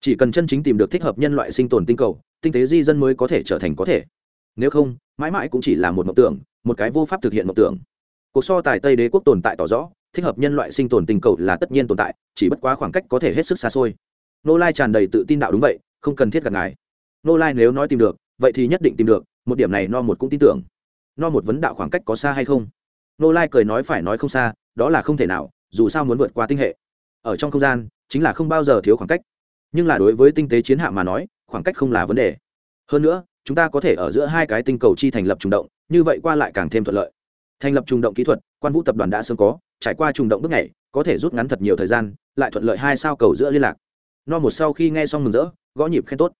Chỉ cần chân chính tìm được thích hợp nhân loại sinh tồn tinh cầu, tinh tế di dân mới có thể trở thành có thể. Nếu không, mãi mãi cũng chỉ là một mộng tưởng, một cái vô pháp thực hiện mộng tưởng. Cuộc so tài tây đế quốc tồn tại tỏ rõ, thích hợp nhân loại sinh tồn tinh cầu là tất nhiên tồn tại, chỉ bất quá khoảng cách có thể hết sức xa xôi. Nô lai tràn đầy tự tin đạo đúng vậy, không cần thiết gặp ngài. Nô lai nếu nói tìm được, vậy thì nhất định tìm được, một điểm này no một cũng tin tưởng. No một vấn đạo khoảng cách có xa hay không? Nô lai cười nói phải nói không xa, đó là không thể nào dù sao muốn vượt qua tinh hệ. Ở trong không gian, chính là không bao giờ thiếu khoảng cách. Nhưng là đối với tinh tế chiến hạm mà nói, khoảng cách không là vấn đề. Hơn nữa, chúng ta có thể ở giữa hai cái tinh cầu chi thành lập trùng động, như vậy qua lại càng thêm thuận lợi. Thành lập trùng động kỹ thuật, quan vũ tập đoàn đã sớm có, trải qua trùng động bước này có thể rút ngắn thật nhiều thời gian, lại thuận lợi hai sao cầu giữa liên lạc. No một sau khi nghe xong mừng rỡ, gõ nhịp khen tốt.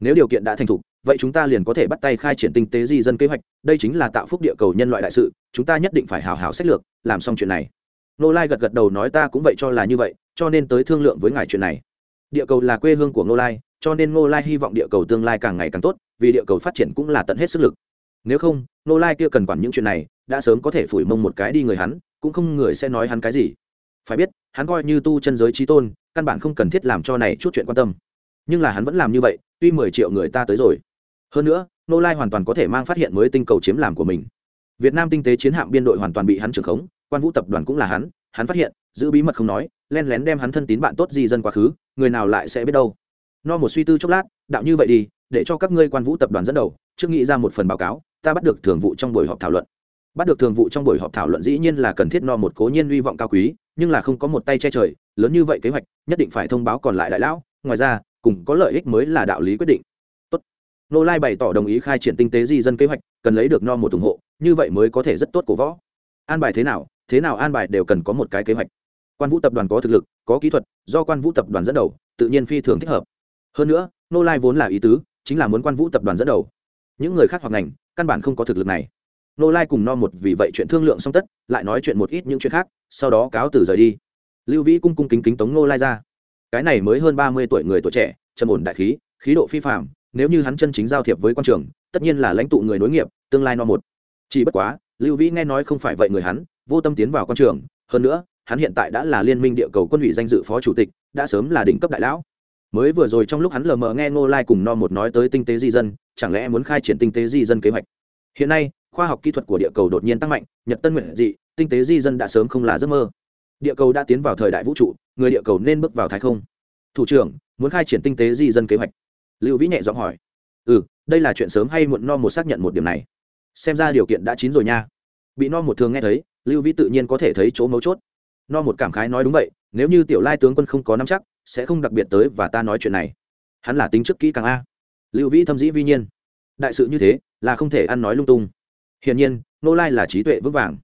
Nếu điều kiện đã thành thục, vậy chúng ta liền có thể bắt tay khai triển tinh tế di dân kế hoạch, đây chính là tạo phúc địa cầu nhân loại đại sự, chúng ta nhất định phải hào hào sách lược, làm xong chuyện này nô lai gật gật đầu nói ta cũng vậy cho là như vậy, cho nên tới thương lượng với ngài chuyện này. Địa cầu là quê hương của nô lai, cho nên nô lai hy vọng địa cầu tương lai càng ngày càng tốt, vì địa cầu phát triển cũng là tận hết sức lực. Nếu không, nô lai kia cần quản những chuyện này, đã sớm có thể phủi mông một cái đi người hắn, cũng không người sẽ nói hắn cái gì. Phải biết, hắn coi như tu chân giới trí tôn, căn bản không cần thiết làm cho này chút chuyện quan tâm. Nhưng là hắn vẫn làm như vậy, tuy mười triệu người ta tới rồi. Hơn nữa, nô lai hoàn toàn có thể mang phát hiện mới tinh cầu chiếm làm của mình. Việt nam tinh tế chiến hạm biên đội hoàn toàn bị hắn trưởng khống quan vũ tập đoàn cũng là hắn hắn phát hiện, giữ bí mật không nói, len lén đem hắn thân tín bạn tốt di dân quá khứ, người nào lại sẽ biết đâu. No một suy tư chốc lát, đạo như vậy đi, để cho các ngươi quan vũ tập đoàn dẫn đầu, trước nghĩ ra một phần báo cáo, ta bắt được thường vụ trong buổi họp thảo luận. Bắt được thường vụ trong buổi họp thảo luận dĩ nhiên là cần thiết no một cố nhiên hy vọng cao quý, nhưng là không có một tay che trời, lớn như vậy kế hoạch, nhất định phải thông báo còn lại đại lão, ngoài ra, cùng có lợi ích mới là đạo lý quyết định. Tốt. Nô lai bày tỏ đồng ý khai triển tinh tế di dân kế hoạch, cần lấy được no một ủng hộ, như vậy mới có thể rất tốt cổ võ. An bài thế nào? Thế nào an bài đều cần có một cái kế hoạch. Quan vũ tập đoàn có thực lực, có kỹ thuật, do quan vũ tập đoàn dẫn đầu, tự nhiên phi thường thích hợp. Hơn nữa, nô lai vốn là ý tứ, chính là muốn quan vũ tập đoàn dẫn đầu. Những người khác hoặc ngành, căn bản không có thực lực này. Nô lai cùng no một vì vậy chuyện thương lượng xong tất, lại nói chuyện một ít những chuyện khác, sau đó cáo từ rời đi. Lưu vĩ cung cung kính kính tống nô lai ra. Cái này mới hơn ba mươi tuổi người tuổi trẻ, trầm ổn đại khí khí độ phi phạm nếu như hắn chân chính giao thiệp với quan trường, tất nhiên là lãnh tụ người nối nghiệp, tương lai no một. Chỉ bất quá, lưu vĩ nghe nói không phải vậy người hắn vô tâm tiến vào quan trường, hơn nữa, hắn hiện tại đã là liên minh địa cầu quân ủy danh dự phó chủ tịch, đã sớm là đỉnh cấp đại lão. Mới vừa rồi trong lúc hắn lờ mờ nghe ngô lai cùng no một nói tới tinh tế di dân, chẳng lẽ muốn khai triển tinh tế di dân kế hoạch? Hiện nay, khoa học kỹ thuật của địa cầu đột nhiên tăng mạnh, nhật tân nguyện dị, tinh tế di dân đã sớm không là giấc mơ. Địa cầu đã tiến vào thời đại vũ trụ, người địa cầu nên bước vào thái không. Thủ trưởng, muốn khai triển tinh tế di dân kế hoạch? Lưu vĩ nhẹ giọng hỏi. Ừ đây là chuyện sớm hay muộn, no một xác nhận một điểm này. Xem ra điều kiện đã chín rồi nha. Bị no một thường nghe thấy lưu vĩ tự nhiên có thể thấy chỗ mấu chốt. No một cảm khái nói đúng vậy, nếu như tiểu lai tướng quân không có nắm chắc, sẽ không đặc biệt tới và ta nói chuyện này. Hắn là tính trước kỹ càng a. Lưu vĩ thâm dĩ vi nhiên. Đại sự như thế, là không thể ăn nói lung tung. Hiển nhiên, nô lai là trí tuệ vững vàng.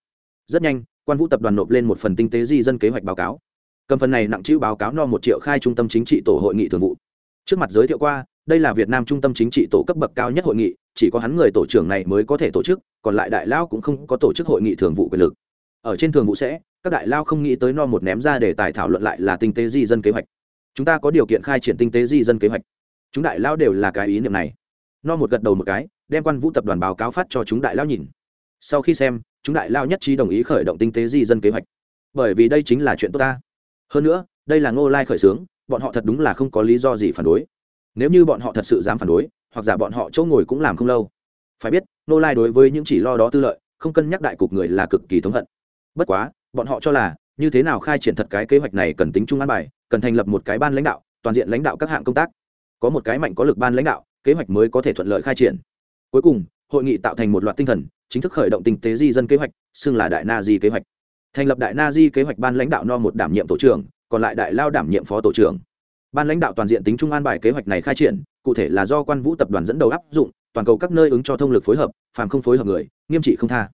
Rất nhanh, quan vũ tập đoàn nộp lên một phần tinh tế di dân kế hoạch báo cáo. Cầm phần này nặng chữ báo cáo no một triệu khai trung tâm chính trị tổ hội nghị thường vụ. Trước mặt giới thiệu qua, đây là việt nam trung tâm chính trị tổ cấp bậc cao nhất hội nghị, chỉ có hắn người tổ trưởng này mới có thể tổ chức, còn lại đại lao cũng không có tổ chức hội nghị thường vụ quyền lực ở trên thường vụ sẽ, các đại lao không nghĩ tới no một ném ra để tài thảo luận lại là tinh tế di dân kế hoạch. Chúng ta có điều kiện khai triển tinh tế di dân kế hoạch. Chúng đại lao đều là cái ý niệm này. No một gật đầu một cái, đem quan vũ tập đoàn báo cáo phát cho chúng đại lao nhìn. Sau khi xem, chúng đại lao nhất trí đồng ý khởi động tinh tế di dân kế hoạch. Bởi vì đây chính là chuyện tốt ta. Hơn nữa, đây là ngô lai khởi xướng, bọn họ thật đúng là không có lý do gì phản đối. Nếu như bọn họ thật sự dám phản đối, hoặc giả bọn họ chỗ ngồi cũng làm không lâu. Phải biết, ngô lai đối với những chỉ lo đó tư lợi, không cân nhắc đại cục người là cực kỳ thống hận bất quá, bọn họ cho là, như thế nào khai triển thật cái kế hoạch này cần tính chung an bài, cần thành lập một cái ban lãnh đạo, toàn diện lãnh đạo các hạng công tác. Có một cái mạnh có lực ban lãnh đạo, kế hoạch mới có thể thuận lợi khai triển. Cuối cùng, hội nghị tạo thành một loạt tinh thần, chính thức khởi động tinh tế di dân kế hoạch, xưng là đại na di kế hoạch. Thành lập đại na di kế hoạch ban lãnh đạo no một đảm nhiệm tổ trưởng, còn lại đại lao đảm nhiệm phó tổ trưởng. Ban lãnh đạo toàn diện tính trung an bài kế hoạch này khai triển, cụ thể là do quan vũ tập đoàn dẫn đầu áp dụng, toàn cầu các nơi ứng cho thông lực phối hợp, phàm không phối hợp người, nghiêm trị không tha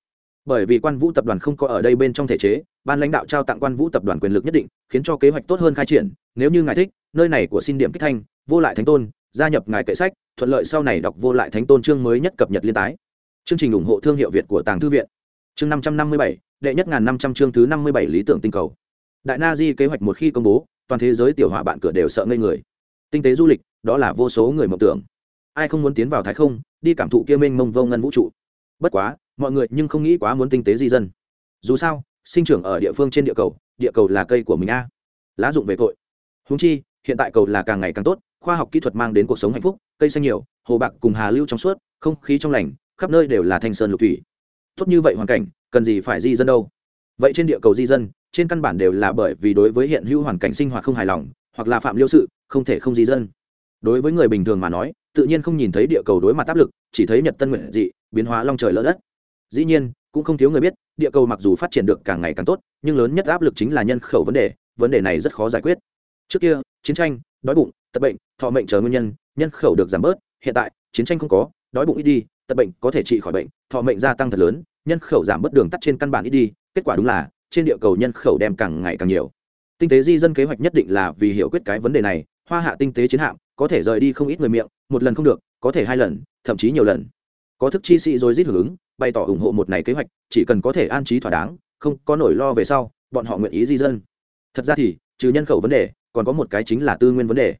bởi vì quan vũ tập đoàn không có ở đây bên trong thể chế, ban lãnh đạo trao tặng quan vũ tập đoàn quyền lực nhất định, khiến cho kế hoạch tốt hơn khai triển. Nếu như ngài thích, nơi này của xin điểm kích thanh, vô lại thánh tôn, gia nhập ngài kệ sách, thuận lợi sau này đọc vô lại thánh tôn chương mới nhất cập nhật liên tái. Chương trình ủng hộ thương hiệu việt của tàng thư viện. Chương năm trăm năm mươi bảy, đệ nhất ngàn năm trăm chương thứ năm mươi bảy lý tưởng tinh cầu. Đại na di kế hoạch một khi công bố, toàn thế giới tiểu họa bạn cửa đều sợ ngây người. Tinh tế du lịch, đó là vô số người mộng tưởng. Ai không muốn tiến vào thái không, đi cảm thụ kia mênh mông vô ngân vũ trụ. Bất quá mọi người nhưng không nghĩ quá muốn tinh tế di dân. Dù sao, sinh trưởng ở địa phương trên địa cầu địa cầu là cây của mình a. Lá dụng về cội. húng chi, hiện tại cầu là càng ngày càng tốt, khoa học kỹ thuật mang đến cuộc sống hạnh phúc, cây xanh nhiều, hồ bạc cùng hà lưu trong suốt, không khí trong lành, khắp nơi đều là thanh sơn lục thủy. Tốt như vậy hoàn cảnh, cần gì phải di dân đâu. Vậy trên địa cầu di dân, trên căn bản đều là bởi vì đối với hiện hữu hoàn cảnh sinh hoạt không hài lòng, hoặc là phạm liêu sự, không thể không di dân. Đối với người bình thường mà nói, tự nhiên không nhìn thấy địa cầu đối mặt áp lực, chỉ thấy nhật tân nguyện dị, biến hóa long trời lỡ đất dĩ nhiên, cũng không thiếu người biết, địa cầu mặc dù phát triển được càng ngày càng tốt, nhưng lớn nhất áp lực chính là nhân khẩu vấn đề vấn đề này rất khó giải quyết. Trước kia, chiến tranh, đói bụng, tật bệnh, thọ mệnh chờ nguyên nhân nhân khẩu được giảm bớt, hiện tại, chiến tranh không có, đói bụng ít đi, tật bệnh có thể trị khỏi bệnh, thọ mệnh gia tăng thật lớn, nhân khẩu giảm bớt đường tắt trên căn bản ít đi, kết quả đúng là, trên địa cầu nhân khẩu đem càng ngày càng nhiều. Tinh tế di dân kế hoạch nhất định là vì hiểu quyết cái vấn đề này, hoa hạ tinh tế chiến hạm, có thể rời đi không ít người miệng, một lần không được, có thể hai lần, thậm chí nhiều lần có thức chi sĩ rồi rít hưởng ứng, bày tỏ ủng hộ một này kế hoạch, chỉ cần có thể an trí thỏa đáng, không có nỗi lo về sau, bọn họ nguyện ý di dân. Thật ra thì, trừ nhân khẩu vấn đề, còn có một cái chính là tư nguyên vấn đề.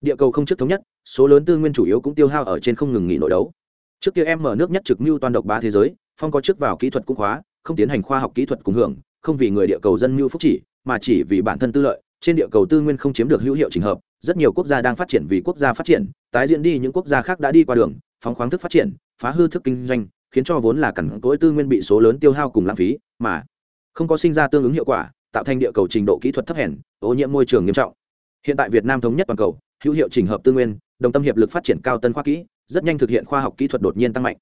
Địa cầu không trước thống nhất, số lớn tư nguyên chủ yếu cũng tiêu hao ở trên không ngừng nghỉ nội đấu. Trước kia em mở nước nhất trực mưu toàn độc ba thế giới, phong có trước vào kỹ thuật cũng khóa, không tiến hành khoa học kỹ thuật cùng hưởng, không vì người địa cầu dân mưu phúc chỉ, mà chỉ vì bản thân tư lợi. Trên địa cầu tư nguyên không chiếm được hữu hiệu trình hợp, rất nhiều quốc gia đang phát triển vì quốc gia phát triển, tái diễn đi những quốc gia khác đã đi qua đường, phóng khoáng thức phát triển phá hư thức kinh doanh, khiến cho vốn là cẩn cỗi tư nguyên bị số lớn tiêu hao cùng lãng phí, mà không có sinh ra tương ứng hiệu quả, tạo thành địa cầu trình độ kỹ thuật thấp hèn, ô nhiễm môi trường nghiêm trọng. Hiện tại việt nam thống nhất toàn cầu, hữu hiệu trình hợp tư nguyên, đồng tâm hiệp lực phát triển cao tân khoa kỹ, rất nhanh thực hiện khoa học kỹ thuật đột nhiên tăng mạnh.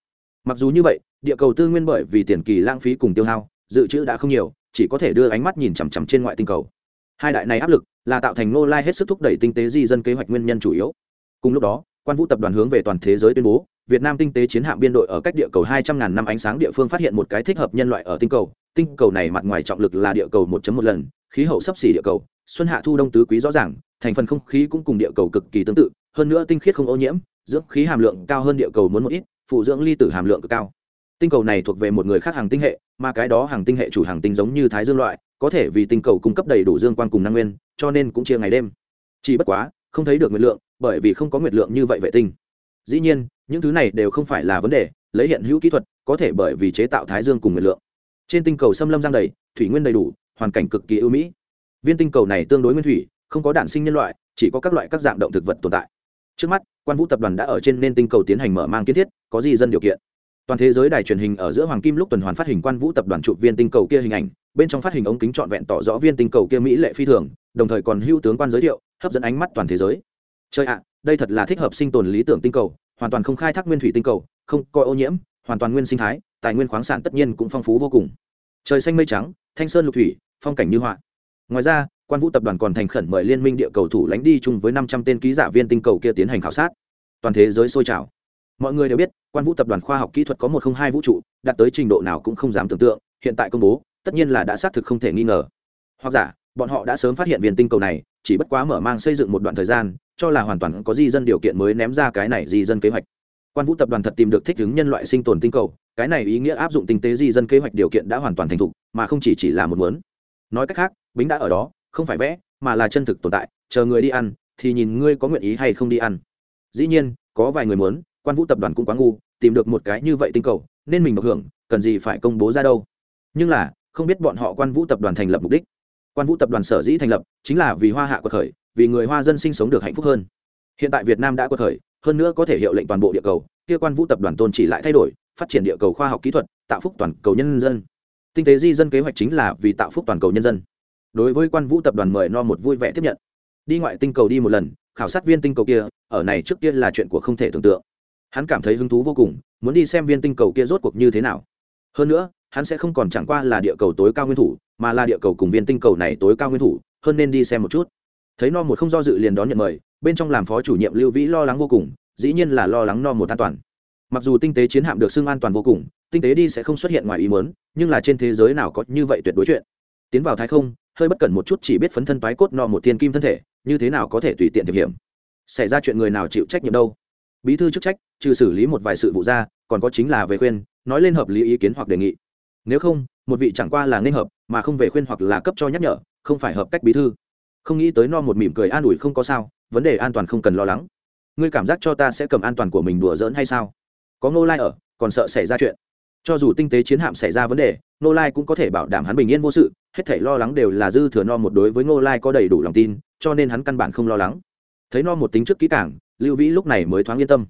Mặc dù như vậy, địa cầu tư nguyên bởi vì tiền kỳ lãng phí cùng tiêu hao, dự trữ đã không nhiều, chỉ có thể đưa ánh mắt nhìn chằm chằm trên ngoại tinh cầu. Hai đại này áp lực là tạo thành nô lai hết sức thúc đẩy tinh tế di dân kế hoạch nguyên nhân chủ yếu. Cùng lúc đó quan vũ tập đoàn hướng về toàn thế giới tuyên bố, việt nam tinh tế chiến hạm biên đội ở cách địa cầu hai trăm ngàn năm ánh sáng địa phương phát hiện một cái thích hợp nhân loại ở tinh cầu. Tinh cầu này mặt ngoài trọng lực là địa cầu một một lần, khí hậu sấp xỉ địa cầu, xuân hạ thu đông tứ quý rõ ràng, thành phần không khí cũng cùng địa cầu cực kỳ tương tự, hơn nữa tinh khiết không ô nhiễm, dưỡng khí hàm lượng cao hơn địa cầu muốn một ít, phụ dưỡng ly tử hàm lượng cực cao. Tinh cầu này thuộc về một người khác hàng tinh hệ, mà cái đó hàng tinh hệ chủ hàng tinh giống như thái dương loại, có thể vì tinh cầu cung cấp đầy đủ dương quan cùng năng nguyên, cho nên cũng chia ngày đêm. Chỉ bất quá, không thấy được nguyên lượng bởi vì không có nguyệt lượng như vậy vệ tinh. Dĩ nhiên, những thứ này đều không phải là vấn đề, lấy hiện hữu kỹ thuật, có thể bởi vì chế tạo thái dương cùng nguyệt lượng. Trên tinh cầu xâm lâm giang đầy, thủy nguyên đầy đủ, hoàn cảnh cực kỳ ưu mỹ. Viên tinh cầu này tương đối nguyên thủy, không có đản sinh nhân loại, chỉ có các loại các dạng động thực vật tồn tại. Trước mắt, quan vũ tập đoàn đã ở trên nên tinh cầu tiến hành mở mang kiến thiết, có gì dân điều kiện. Toàn thế giới đài truyền hình ở giữa hoàng kim lúc tuần hoàn phát hình quan vũ tập đoàn chụp viên tinh cầu kia hình ảnh, bên trong phát hình ống kính trọn vẹn tỏ rõ viên tinh cầu kia mỹ lệ phi thường, đồng thời còn hưu tướng quan giới thiệu, hấp dẫn ánh mắt toàn thế giới. Trời ạ, đây thật là thích hợp sinh tồn lý tưởng tinh cầu, hoàn toàn không khai thác nguyên thủy tinh cầu, không coi ô nhiễm, hoàn toàn nguyên sinh thái, tài nguyên khoáng sản tất nhiên cũng phong phú vô cùng. Trời xanh mây trắng, thanh sơn lục thủy, phong cảnh như họa. Ngoài ra, quan vũ tập đoàn còn thành khẩn mời liên minh địa cầu thủ lãnh đi chung với năm trăm tên ký giả viên tinh cầu kia tiến hành khảo sát. Toàn thế giới sôi trào. Mọi người đều biết, quan vũ tập đoàn khoa học kỹ thuật có một không hai vũ trụ, đạt tới trình độ nào cũng không dám tưởng tượng, hiện tại công bố, tất nhiên là đã xác thực không thể nghi ngờ. Hoặc giả, bọn họ đã sớm phát hiện viên tinh cầu này chỉ bất quá mở mang xây dựng một đoạn thời gian, cho là hoàn toàn có di dân điều kiện mới ném ra cái này di dân kế hoạch. Quan vũ tập đoàn thật tìm được thích ứng nhân loại sinh tồn tinh cầu, cái này ý nghĩa áp dụng tinh tế di dân kế hoạch điều kiện đã hoàn toàn thành thục, mà không chỉ chỉ là một muốn. Nói cách khác, bính đã ở đó, không phải vẽ, mà là chân thực tồn tại, chờ người đi ăn, thì nhìn ngươi có nguyện ý hay không đi ăn. Dĩ nhiên, có vài người muốn, quan vũ tập đoàn cũng quá ngu, tìm được một cái như vậy tinh cầu, nên mình được hưởng, cần gì phải công bố ra đâu. Nhưng là, không biết bọn họ quan vũ tập đoàn thành lập mục đích quan vũ tập đoàn sở dĩ thành lập chính là vì hoa hạ quật khởi, vì người hoa dân sinh sống được hạnh phúc hơn. Hiện tại việt nam đã quật khởi, hơn nữa có thể hiệu lệnh toàn bộ địa cầu, kia quan vũ tập đoàn tôn chỉ lại thay đổi, phát triển địa cầu khoa học kỹ thuật, tạo phúc toàn cầu nhân dân. Tinh tế di dân kế hoạch chính là vì tạo phúc toàn cầu nhân dân. Đối với quan vũ tập đoàn mời no một vui vẻ tiếp nhận. Đi ngoại tinh cầu đi một lần, khảo sát viên tinh cầu kia, ở này trước kia là chuyện của không thể tưởng tượng. Hắn cảm thấy hứng thú vô cùng, muốn đi xem viên tinh cầu kia rốt cuộc như thế nào. Hơn nữa, hắn sẽ không còn chẳng qua là địa cầu tối cao nguyên thủ mà là địa cầu cùng viên tinh cầu này tối cao nguyên thủ, hơn nên đi xem một chút. Thấy no một không do dự liền đón nhận mời, bên trong làm phó chủ nhiệm lưu vĩ lo lắng vô cùng, dĩ nhiên là lo lắng no một an toàn. Mặc dù tinh tế chiến hạm được xưng an toàn vô cùng, tinh tế đi sẽ không xuất hiện ngoài ý muốn, nhưng là trên thế giới nào có như vậy tuyệt đối chuyện. Tiến vào thái không, hơi bất cẩn một chút chỉ biết phấn thân toái cốt no một thiên kim thân thể, như thế nào có thể tùy tiện thực hiểm xảy ra chuyện người nào chịu trách nhiệm đâu? Bí thư chức trách, trừ xử lý một vài sự vụ ra, còn có chính là về khuyên, nói lên hợp lý ý kiến hoặc đề nghị. Nếu không, một vị chẳng qua là nên hợp mà không về khuyên hoặc là cấp cho nhắc nhở, không phải hợp cách bí thư. Không nghĩ tới no một mỉm cười an ủi không có sao, vấn đề an toàn không cần lo lắng. Ngươi cảm giác cho ta sẽ cầm an toàn của mình đùa giỡn hay sao? Có ngô lai ở, còn sợ xảy ra chuyện. Cho dù tinh tế chiến hạm xảy ra vấn đề, ngô lai cũng có thể bảo đảm hắn bình yên vô sự, hết thảy lo lắng đều là dư thừa no một đối với ngô lai có đầy đủ lòng tin, cho nên hắn căn bản không lo lắng. Thấy no một tính trước kỹ cảng lưu vĩ lúc này mới thoáng yên tâm.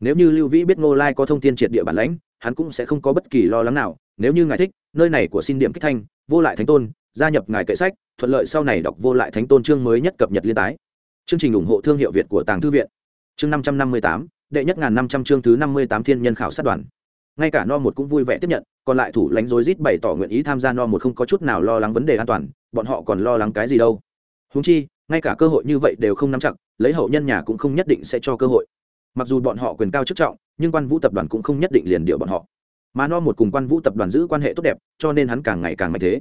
Nếu như lưu vĩ biết ngô lai có thông tin triệt địa bản lãnh, hắn cũng sẽ không có bất kỳ lo lắng nào. Nếu như ngài thích, nơi này của xin điểm kích thanh vô lại thánh tôn, gia nhập ngài kệ sách, thuận lợi sau này đọc vô lại thánh tôn chương mới nhất cập nhật liên tái. Chương trình ủng hộ thương hiệu việt của tàng thư viện. Chương năm trăm năm mươi tám, đệ nhất ngàn năm trăm chương thứ năm mươi tám thiên nhân khảo sát đoàn. Ngay cả no một cũng vui vẻ tiếp nhận, còn lại thủ lãnh rối rít bày tỏ nguyện ý tham gia no một không có chút nào lo lắng vấn đề an toàn, bọn họ còn lo lắng cái gì đâu. Húng chi, ngay cả cơ hội như vậy đều không nắm chặt, lấy hậu nhân nhà cũng không nhất định sẽ cho cơ hội. Mặc dù bọn họ quyền cao chức trọng, nhưng quan vũ tập đoàn cũng không nhất định liền điều bọn họ mà no một cùng quan vũ tập đoàn giữ quan hệ tốt đẹp, cho nên hắn càng ngày càng mạnh thế.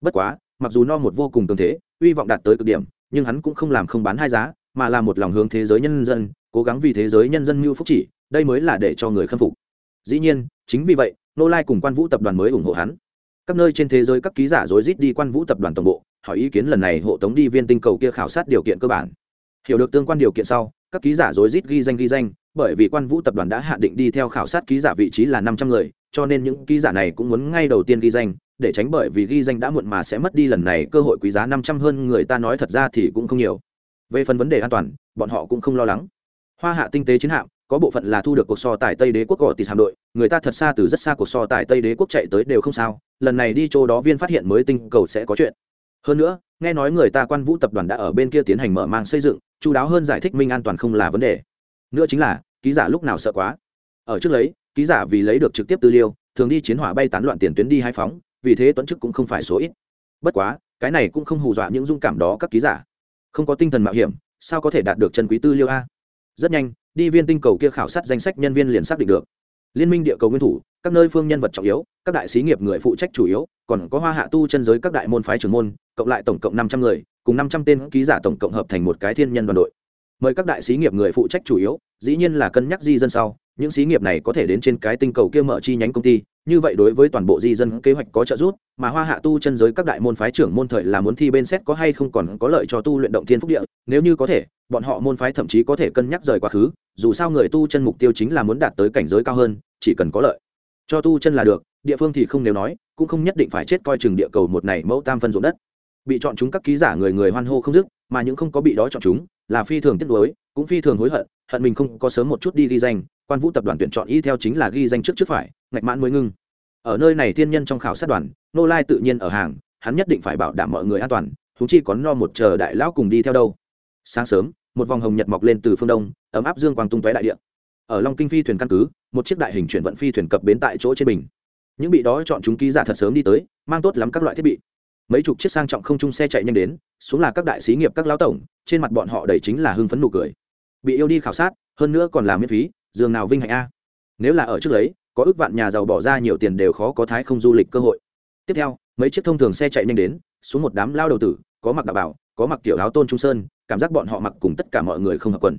Bất quá, mặc dù no một vô cùng cường thế hy vọng đạt tới cực điểm, nhưng hắn cũng không làm không bán hai giá, mà là một lòng hướng thế giới nhân dân, cố gắng vì thế giới nhân dân mưu phúc chỉ, đây mới là để cho người khâm phục. Dĩ nhiên, chính vì vậy, nô lai cùng quan vũ tập đoàn mới ủng hộ hắn. Các nơi trên thế giới các ký giả rối rít đi quan vũ tập đoàn tổng bộ, hỏi ý kiến lần này hộ tống đi viên tinh cầu kia khảo sát điều kiện cơ bản. Hiểu được tương quan điều kiện sau, các ký giả rối rít ghi danh ghi danh, bởi vì quan vũ tập đoàn đã hạ định đi theo khảo sát ký giả vị trí là năm trăm người cho nên những ký giả này cũng muốn ngay đầu tiên ghi danh, để tránh bởi vì ghi danh đã muộn mà sẽ mất đi lần này cơ hội quý giá năm trăm hơn người ta nói thật ra thì cũng không nhiều. Về phần vấn đề an toàn, bọn họ cũng không lo lắng. Hoa hạ tinh tế chiến hạm, có bộ phận là thu được cuộc so tài tây đế quốc gõ tịt hạm đội, người ta thật xa từ rất xa cuộc so tài tây đế quốc chạy tới đều không sao, lần này đi chỗ đó viên phát hiện mới tinh cầu sẽ có chuyện. Hơn nữa, nghe nói người ta quan vũ tập đoàn đã ở bên kia tiến hành mở mang xây dựng, chú đáo hơn giải thích minh an toàn không là vấn đề. Nữa chính là, ký giả lúc nào sợ quá. Ở trước lấy ký giả vì lấy được trực tiếp tư liệu, thường đi chiến hỏa bay tán loạn tiền tuyến đi hai phóng vì thế tuấn chức cũng không phải số ít. Bất quá cái này cũng không hù dọa những dung cảm đó các ký giả. Không có tinh thần mạo hiểm sao có thể đạt được chân quý tư liệu a? Rất nhanh đi viên tinh cầu kia khảo sát danh sách nhân viên liền xác định được. Liên minh địa cầu nguyên thủ các nơi phương nhân vật trọng yếu các đại sĩ nghiệp người phụ trách chủ yếu còn có hoa hạ tu chân giới các đại môn phái trưởng môn cộng lại tổng cộng năm trăm người cùng năm trăm tên ký giả tổng cộng hợp thành một cái thiên nhân đoàn đội mời các đại sĩ nghiệp người phụ trách chủ yếu, dĩ nhiên là cân nhắc di dân sau, những xí nghiệp này có thể đến trên cái tinh cầu kia mở chi nhánh công ty, như vậy đối với toàn bộ di dân kế hoạch có trợ giúp, mà hoa hạ tu chân giới các đại môn phái trưởng môn thời là muốn thi bên xét có hay không còn có lợi cho tu luyện động thiên phúc địa, nếu như có thể, bọn họ môn phái thậm chí có thể cân nhắc rời quá khứ, dù sao người tu chân mục tiêu chính là muốn đạt tới cảnh giới cao hơn, chỉ cần có lợi. Cho tu chân là được, địa phương thì không nếu nói, cũng không nhất định phải chết coi chừng địa cầu một này mẫu tam phân ruộng đất. Bị chọn chúng các ký giả người người hoan hô không dứt, mà những không có bị đó chọn chúng là phi thường tiếc nuối, cũng phi thường hối hận hận mình không có sớm một chút đi ghi danh. Quan vũ tập đoàn tuyển chọn y theo chính là ghi danh trước trước phải, ngạch mãn mới ngưng. Ở nơi này thiên nhân trong khảo sát đoàn, nô lai tự nhiên ở hàng, hắn nhất định phải bảo đảm mọi người an toàn thú chi có no một chờ đại lão cùng đi theo đâu. Sáng sớm, một vòng hồng nhật mọc lên từ phương đông, ấm áp dương quang tung tóe đại địa. Ở long kinh phi thuyền căn cứ, một chiếc đại hình chuyển vận phi thuyền cập bến tại chỗ trên bình. Những bị đó chọn chúng ký giả thật sớm đi tới, mang tốt lắm các loại thiết bị mấy chục chiếc sang trọng không chung xe chạy nhanh đến, xuống là các đại sĩ nghiệp các lão tổng, trên mặt bọn họ đầy chính là hưng phấn nụ cười. Bị yêu đi khảo sát, hơn nữa còn là miễn phí giường nào vinh hạnh a. Nếu là ở trước lấy có ước vạn nhà giàu bỏ ra nhiều tiền đều khó có thái không du lịch cơ hội. Tiếp theo, mấy chiếc thông thường xe chạy nhanh đến, xuống một đám lao đầu tử, có mặc đạo bảo, có mặc kiểu áo tôn trung sơn, cảm giác bọn họ mặc cùng tất cả mọi người không hợp quần.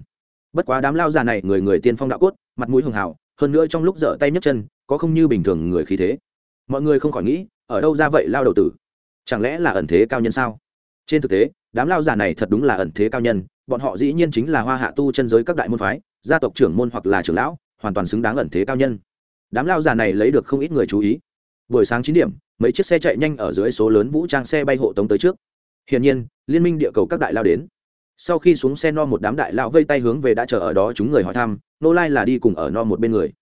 Bất quá đám lao già này người người tiên phong đạo cốt, mặt mũi hường hào, hơn nữa trong lúc dở tay nhấc chân, có không như bình thường người khí thế. Mọi người không khỏi nghĩ, ở đâu ra vậy lao đầu tử? Chẳng lẽ là ẩn thế cao nhân sao? Trên thực tế, đám lao già này thật đúng là ẩn thế cao nhân, bọn họ dĩ nhiên chính là hoa hạ tu chân giới các đại môn phái, gia tộc trưởng môn hoặc là trưởng lão, hoàn toàn xứng đáng ẩn thế cao nhân. Đám lao già này lấy được không ít người chú ý. Buổi sáng chín điểm, mấy chiếc xe chạy nhanh ở dưới số lớn vũ trang xe bay hộ tống tới trước. Hiển nhiên, liên minh địa cầu các đại lao đến. Sau khi xuống xe no một đám đại lao vây tay hướng về đã chờ ở đó chúng người hỏi thăm, nô lai là đi cùng ở no một bên người.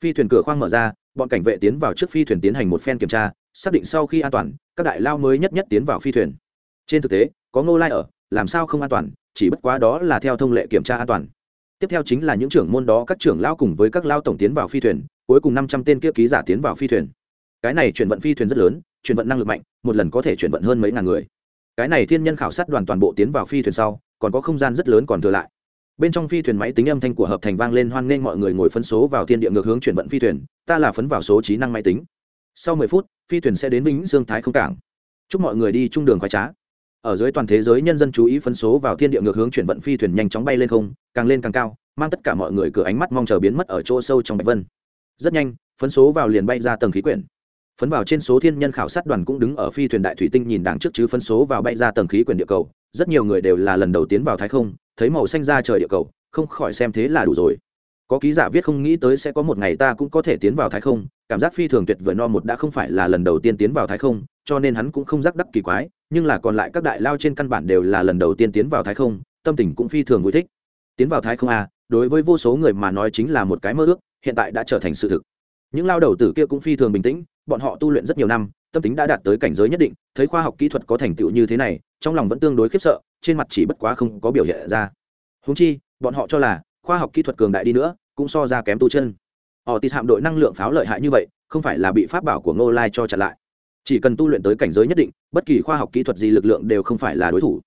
Phi thuyền cửa khoang mở ra, bọn cảnh vệ tiến vào trước phi thuyền tiến hành một phen kiểm tra xác định sau khi an toàn, các đại lao mới nhất nhất tiến vào phi thuyền. Trên thực tế, có Ngô lai ở, làm sao không an toàn, chỉ bất quá đó là theo thông lệ kiểm tra an toàn. Tiếp theo chính là những trưởng môn đó, các trưởng lao cùng với các lao tổng tiến vào phi thuyền, cuối cùng năm trăm tên kia ký giả tiến vào phi thuyền. Cái này chuyển vận phi thuyền rất lớn, chuyển vận năng lực mạnh, một lần có thể chuyển vận hơn mấy ngàn người. Cái này thiên nhân khảo sát đoàn toàn bộ tiến vào phi thuyền sau, còn có không gian rất lớn còn thừa lại. Bên trong phi thuyền máy tính âm thanh của hợp thành vang lên hoan nghênh mọi người ngồi phân số vào thiên địa ngược hướng chuyển vận phi thuyền, ta là phấn vào số trí năng máy tính sau mười phút, phi thuyền sẽ đến vĩnh dương thái không cảng. Chúc mọi người đi trung đường khoái trá. Ở dưới toàn thế giới nhân dân chú ý phân số vào thiên địa ngược hướng chuyển vận phi thuyền nhanh chóng bay lên không, càng lên càng cao, mang tất cả mọi người cửa ánh mắt mong chờ biến mất ở chỗ sâu trong bạch vân. Rất nhanh phấn số vào liền bay ra tầng khí quyển. Phấn vào trên số thiên nhân khảo sát đoàn cũng đứng ở phi thuyền đại thủy tinh nhìn đằng trước chứ phấn số vào bay ra tầng khí quyển địa cầu. Rất nhiều người đều là lần đầu tiến vào thái không, thấy màu xanh ra trời địa cầu, không khỏi xem thế là đủ rồi có ký giả viết không nghĩ tới sẽ có một ngày ta cũng có thể tiến vào thái không, cảm giác phi thường tuyệt vời no một đã không phải là lần đầu tiên tiến vào thái không, cho nên hắn cũng không rắc đắc kỳ quái, nhưng là còn lại các đại lao trên căn bản đều là lần đầu tiên tiến vào thái không, tâm tình cũng phi thường vui thích. Tiến vào thái không a đối với vô số người mà nói chính là một cái mơ ước, hiện tại đã trở thành sự thực. Những lao đầu tử kia cũng phi thường bình tĩnh, bọn họ tu luyện rất nhiều năm, tâm tính đã đạt tới cảnh giới nhất định, thấy khoa học kỹ thuật có thành tựu như thế này, trong lòng vẫn tương đối khiếp sợ, trên mặt chỉ bất quá không có biểu hiện ra. Húng chi, bọn họ cho là khoa học kỹ thuật cường đại đi nữa, cũng so ra kém tu chân. Họ tịt hạm đội năng lượng pháo lợi hại như vậy, không phải là bị pháp bảo của ngô lai cho chặn lại. Chỉ cần tu luyện tới cảnh giới nhất định, bất kỳ khoa học kỹ thuật gì lực lượng đều không phải là đối thủ.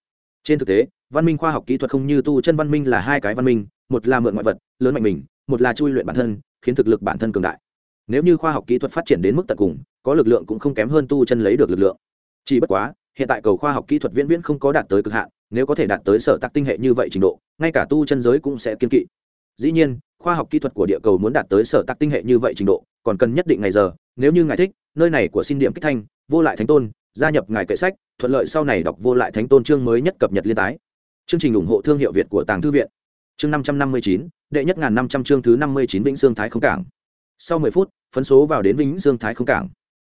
Trên thực tế, văn minh khoa học kỹ thuật không như tu chân văn minh là hai cái văn minh, một là mượn ngoại vật, lớn mạnh mình, một là chui luyện bản thân, khiến thực lực bản thân cường đại. Nếu như khoa học kỹ thuật phát triển đến mức tận cùng, có lực lượng cũng không kém hơn tu chân lấy được lực lượng. Chỉ bất quá, hiện tại cầu khoa học kỹ thuật viễn viễn không có đạt tới cực hạn nếu có thể đạt tới sở tắc tinh hệ như vậy trình độ, ngay cả tu chân giới cũng sẽ kiên kỵ. Dĩ nhiên, khoa học kỹ thuật của địa cầu muốn đạt tới sở tắc tinh hệ như vậy trình độ, còn cần nhất định ngày giờ, nếu như ngài thích, nơi này của xin điểm kích thanh, vô lại thánh tôn, gia nhập ngài kệ sách, thuận lợi sau này đọc vô lại thánh tôn chương mới nhất cập nhật liên tái. Chương trình ủng hộ thương hiệu việt của tàng thư viện. Chương năm trăm năm mươi chín, đệ nhất ngàn năm trăm chương thứ năm mươi chín vĩnh sương thái không cảng. Sau mười phút, phấn số vào đến vĩnh sương thái không cảng.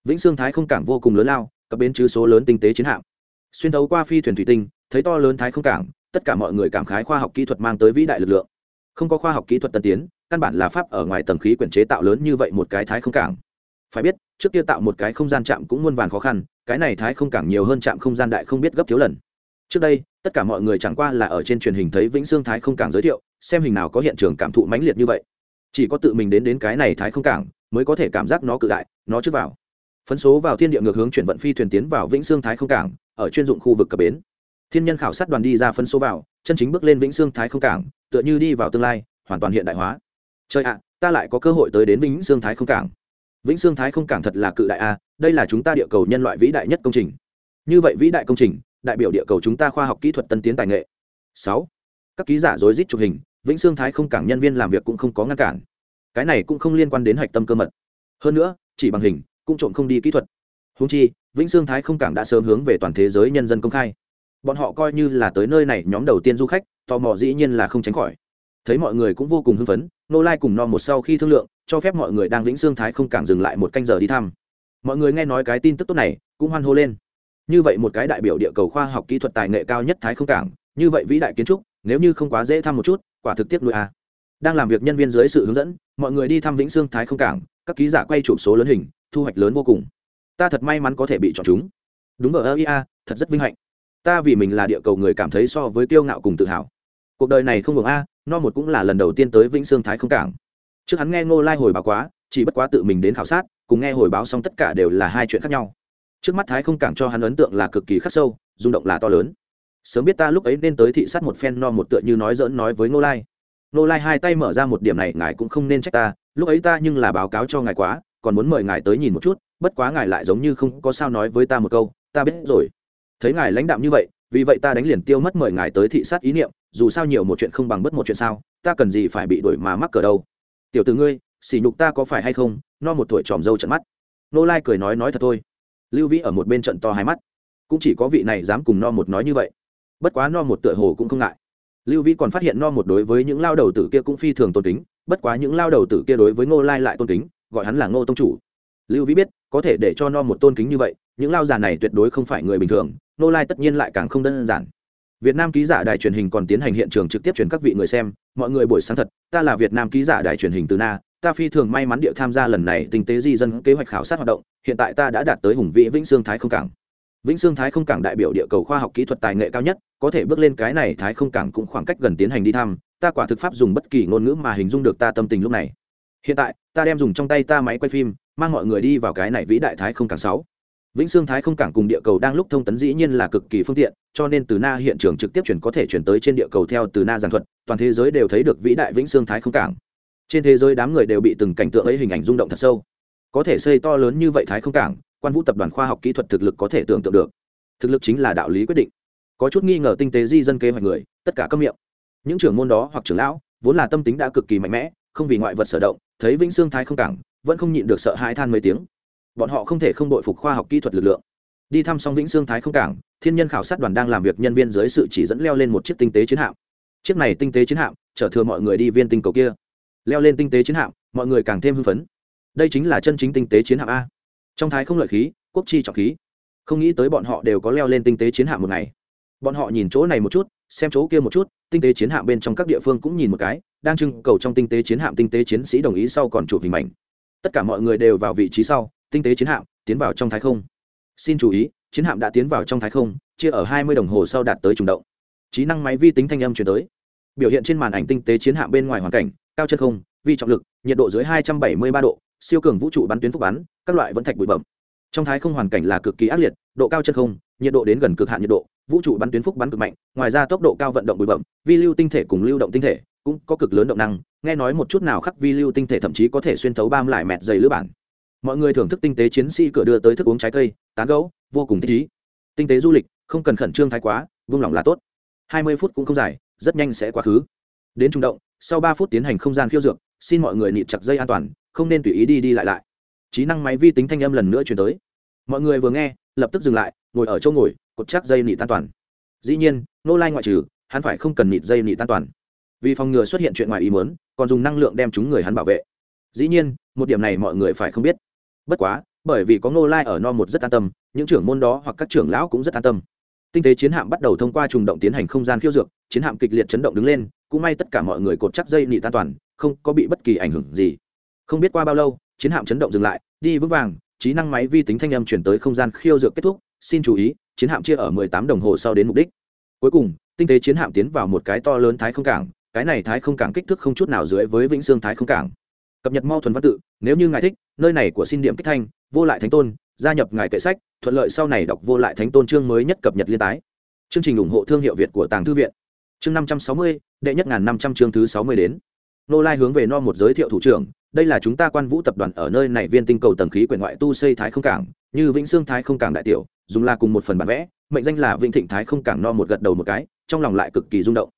Vĩnh sương thái không cảng vô cùng lớn lao, cập bến chứ số lớn tinh tế chiến hạm. Xuyên thấu qua phi thuyền thủy tinh thấy to lớn thái không cảng, tất cả mọi người cảm khái khoa học kỹ thuật mang tới vĩ đại lực lượng. Không có khoa học kỹ thuật tân tiến, căn bản là pháp ở ngoài tầng khí quyển chế tạo lớn như vậy một cái thái không cảng. Phải biết, trước kia tạo một cái không gian chạm cũng muôn vàn khó khăn, cái này thái không cảng nhiều hơn chạm không gian đại không biết gấp thiếu lần. Trước đây, tất cả mọi người chẳng qua là ở trên truyền hình thấy vĩnh sương thái không cảng giới thiệu, xem hình nào có hiện trường cảm thụ mãnh liệt như vậy. Chỉ có tự mình đến đến cái này thái không cảng, mới có thể cảm giác nó cự đại, nó trước vào. Phấn số vào thiên địa ngược hướng chuyển vận phi thuyền tiến vào vĩnh sương thái không cảng, ở chuyên dụng khu vực cập bến thiên nhân khảo sát đoàn đi ra phân số vào, chân chính bước lên vĩnh sương thái không cảng, tựa như đi vào tương lai, hoàn toàn hiện đại hóa. Trời ạ, ta lại có cơ hội tới đến vĩnh sương thái không cảng. Vĩnh sương thái không cảng thật là cự đại a, đây là chúng ta địa cầu nhân loại vĩ đại nhất công trình. Như vậy vĩ đại công trình, đại biểu địa cầu chúng ta khoa học kỹ thuật tân tiến tài nghệ. Sáu, các ký giả rối rít chụp hình, vĩnh sương thái không cảng nhân viên làm việc cũng không có ngăn cản. Cái này cũng không liên quan đến hạch tâm cơ mật. Hơn nữa, chỉ bằng hình, cũng trộm không đi kỹ thuật. Húng chi, vĩnh sương thái không cảng đã sớm hướng về toàn thế giới nhân dân công khai bọn họ coi như là tới nơi này, nhóm đầu tiên du khách, tò mò dĩ nhiên là không tránh khỏi. Thấy mọi người cũng vô cùng hưng phấn nô lai cùng no một sau khi thương lượng, cho phép mọi người đang vĩnh sương thái không cảng dừng lại một canh giờ đi thăm. Mọi người nghe nói cái tin tức tốt này, cũng hoan hô lên. Như vậy một cái đại biểu địa cầu khoa học kỹ thuật tài nghệ cao nhất thái không cảng, như vậy vĩ đại kiến trúc, nếu như không quá dễ thăm một chút, quả thực tiếc nuôi a. Đang làm việc nhân viên dưới sự hướng dẫn, mọi người đi thăm vĩnh sương thái không cảng, các ký giả quay chụp số lớn hình, thu hoạch lớn vô cùng. Ta thật may mắn có thể bị chọn chúng. Đúng ở ơ ia thật rất vinh hạnh ta vì mình là địa cầu người cảm thấy so với kiêu ngạo cùng tự hào. Cuộc đời này không ngừng a, no một cũng là lần đầu tiên tới vĩnh sương thái không cảng. Trước hắn nghe ngô lai hồi báo quá, chỉ bất quá tự mình đến khảo sát, cùng nghe hồi báo xong tất cả đều là hai chuyện khác nhau. Trước mắt thái không cảng cho hắn ấn tượng là cực kỳ khắc sâu, rung động là to lớn. Sớm biết ta lúc ấy nên tới thị sát một phen no một tựa như nói dỡn nói với ngô lai. Ngô lai hai tay mở ra một điểm này, ngài cũng không nên trách ta, lúc ấy ta nhưng là báo cáo cho ngài quá, còn muốn mời ngài tới nhìn một chút, bất quá ngài lại giống như không có sao nói với ta một câu, ta biết rồi thấy ngài lãnh đạm như vậy, vì vậy ta đánh liền tiêu mất mời ngài tới thị sát ý niệm, dù sao nhiều một chuyện không bằng bất một chuyện sao, ta cần gì phải bị đuổi mà mắc cờ đâu? Tiểu từ ngươi, sỉ nhục ta có phải hay không? No một tuổi tròm dâu trận mắt. Nô lai cười nói nói thật thôi. Lưu vĩ ở một bên trận to hai mắt. Cũng chỉ có vị này dám cùng no một nói như vậy. Bất quá no một tựa hồ cũng không ngại. Lưu vĩ còn phát hiện no một đối với những lao đầu tử kia cũng phi thường tôn kính, bất quá những lao đầu tử kia đối với ngô lai lại tôn kính, gọi hắn là ngô tông chủ. Lưu vĩ biết, có thể để cho no một tôn kính như vậy, những lao già này tuyệt đối không phải người bình thường Nô lai tất nhiên lại càng không đơn giản Việt Nam ký giả đài truyền hình còn tiến hành hiện trường trực tiếp truyền các vị người xem, mọi người buổi sáng thật, ta là Việt Nam ký giả đài truyền hình từ Na, ta phi thường may mắn địa tham gia lần này tinh tế di dân kế hoạch khảo sát hoạt động, hiện tại ta đã đạt tới hùng vĩ Vĩnh Xương Thái không cảng. Vĩnh Xương Thái không cảng đại biểu địa cầu khoa học kỹ thuật tài nghệ cao nhất, có thể bước lên cái này Thái không cảng cũng khoảng cách gần tiến hành đi thăm, ta quả thực pháp dùng bất kỳ ngôn ngữ mà hình dung được ta tâm tình lúc này. Hiện tại, ta đem dùng trong tay ta máy quay phim, mang mọi người đi vào cái này vĩ đại Thái không cảng sáu vĩnh sương thái không cảng cùng địa cầu đang lúc thông tấn dĩ nhiên là cực kỳ phương tiện, cho nên từ na hiện trường trực tiếp chuyển có thể chuyển tới trên địa cầu theo từ na giảng thuật, toàn thế giới đều thấy được vĩ đại vĩnh sương thái không cảng. Trên thế giới đám người đều bị từng cảnh tượng ấy hình ảnh rung động thật sâu. Có thể xây to lớn như vậy thái không cảng, quan vũ tập đoàn khoa học kỹ thuật thực lực có thể tưởng tượng được. Thực lực chính là đạo lý quyết định. Có chút nghi ngờ tinh tế di dân kế hoạch người, tất cả câm miệng. Những trưởng môn đó hoặc trưởng lão, vốn là tâm tính đã cực kỳ mạnh mẽ, không vì ngoại vật sở động, thấy vĩnh sương thái không cảng, vẫn không nhịn được sợ hãi than mấy tiếng bọn họ không thể không đội phục khoa học kỹ thuật lực lượng. Đi thăm xong vĩnh sương thái không cảng, thiên nhân khảo sát đoàn đang làm việc nhân viên dưới sự chỉ dẫn leo lên một chiếc tinh tế chiến hạm. Chiếc này tinh tế chiến hạm, chở thừa mọi người đi viên tinh cầu kia. Leo lên tinh tế chiến hạm, mọi người càng thêm hưng phấn. Đây chính là chân chính tinh tế chiến hạm a. Trong thái không lợi khí, quốc chi trọng khí. Không nghĩ tới bọn họ đều có leo lên tinh tế chiến hạm một ngày. Bọn họ nhìn chỗ này một chút, xem chỗ kia một chút, tinh tế chiến hạm bên trong các địa phương cũng nhìn một cái, đang trưng cầu trong tinh tế chiến hạm tinh tế chiến sĩ đồng ý sau còn chụp hình ảnh tất cả mọi người đều vào vị trí sau tinh tế chiến hạm, tiến vào trong thái không. Xin chú ý, chiến hạm đã tiến vào trong thái không, chia ở hai mươi đồng hồ sau đạt tới trùng động. Trí năng máy vi tính thanh âm chuyển tới. Biểu hiện trên màn ảnh tinh tế chiến hạm bên ngoài hoàn cảnh, cao chân không, vi trọng lực, nhiệt độ dưới hai trăm bảy mươi ba độ, siêu cường vũ trụ bắn tuyến phúc bắn, các loại vẫn thạch bụi bẩm trong thái không hoàn cảnh là cực kỳ ác liệt, độ cao chân không, nhiệt độ đến gần cực hạn nhiệt độ, vũ trụ bắn tuyến phúc bắn cực mạnh, ngoài ra tốc độ cao vận động bụi bẩm vi lưu tinh thể cùng lưu động tinh thể cũng có cực lớn động năng, nghe nói một chút nào khắc vi lưu tinh thể thậm chí có thể xuyên thấu ba lại mẹt dày lưỡi bản mọi người thưởng thức tinh tế chiến sĩ cửa đưa tới thức uống trái cây, tán gấu vô cùng thích ý. Tinh tế du lịch, không cần khẩn trương thái quá, vung lòng là tốt. Hai mươi phút cũng không dài, rất nhanh sẽ quá khứ. Đến trung động, sau ba phút tiến hành không gian khiêu dược, xin mọi người nịt chặt dây an toàn, không nên tùy ý đi đi lại lại. Trí năng máy vi tính thanh âm lần nữa chuyển tới. Mọi người vừa nghe, lập tức dừng lại, ngồi ở chỗ ngồi, cột chắc dây nịt an toàn. Dĩ nhiên nô lai ngoại trừ, hắn phải không cần nịt dây nịt an toàn. Vì phòng ngừa xuất hiện chuyện ngoài ý muốn, còn dùng năng lượng đem chúng người hắn bảo vệ. Dĩ nhiên, một điểm này mọi người phải không biết bất quá, bởi vì có ngô lai ở no một rất an tâm, những trưởng môn đó hoặc các trưởng lão cũng rất an tâm. Tinh tế chiến hạm bắt đầu thông qua trùng động tiến hành không gian khiêu dược, chiến hạm kịch liệt chấn động đứng lên, cũng may tất cả mọi người cột chắc dây nị tan toàn, không có bị bất kỳ ảnh hưởng gì. Không biết qua bao lâu, chiến hạm chấn động dừng lại, đi vững vàng, trí năng máy vi tính thanh âm chuyển tới không gian khiêu dược kết thúc, xin chú ý, chiến hạm chia ở mười tám đồng hồ sau đến mục đích. Cuối cùng, tinh tế chiến hạm tiến vào một cái to lớn thái không cảng, cái này thái không cảng kích thước không chút nào dưới với vĩnh xương thái không cảng cập nhật mau thuần văn tự, nếu như ngài thích, nơi này của xin điểm kích thanh, vô lại thánh tôn, gia nhập ngài kệ sách, thuận lợi sau này đọc vô lại thánh tôn chương mới nhất cập nhật liên tái. Chương trình ủng hộ thương hiệu việt của tàng thư viện. Chương năm trăm sáu mươi, đệ nhất ngàn năm trăm chương thứ sáu mươi đến. Nô lai hướng về no một giới thiệu thủ trưởng, đây là chúng ta quan vũ tập đoàn ở nơi này viên tinh cầu tầng khí quyển ngoại tu xây thái không cảng, như vĩnh Sương thái không cảng đại tiểu, dùng là cùng một phần bản vẽ, mệnh danh là vĩnh thịnh thái không cảng no một gật đầu một cái, trong lòng lại cực kỳ rung động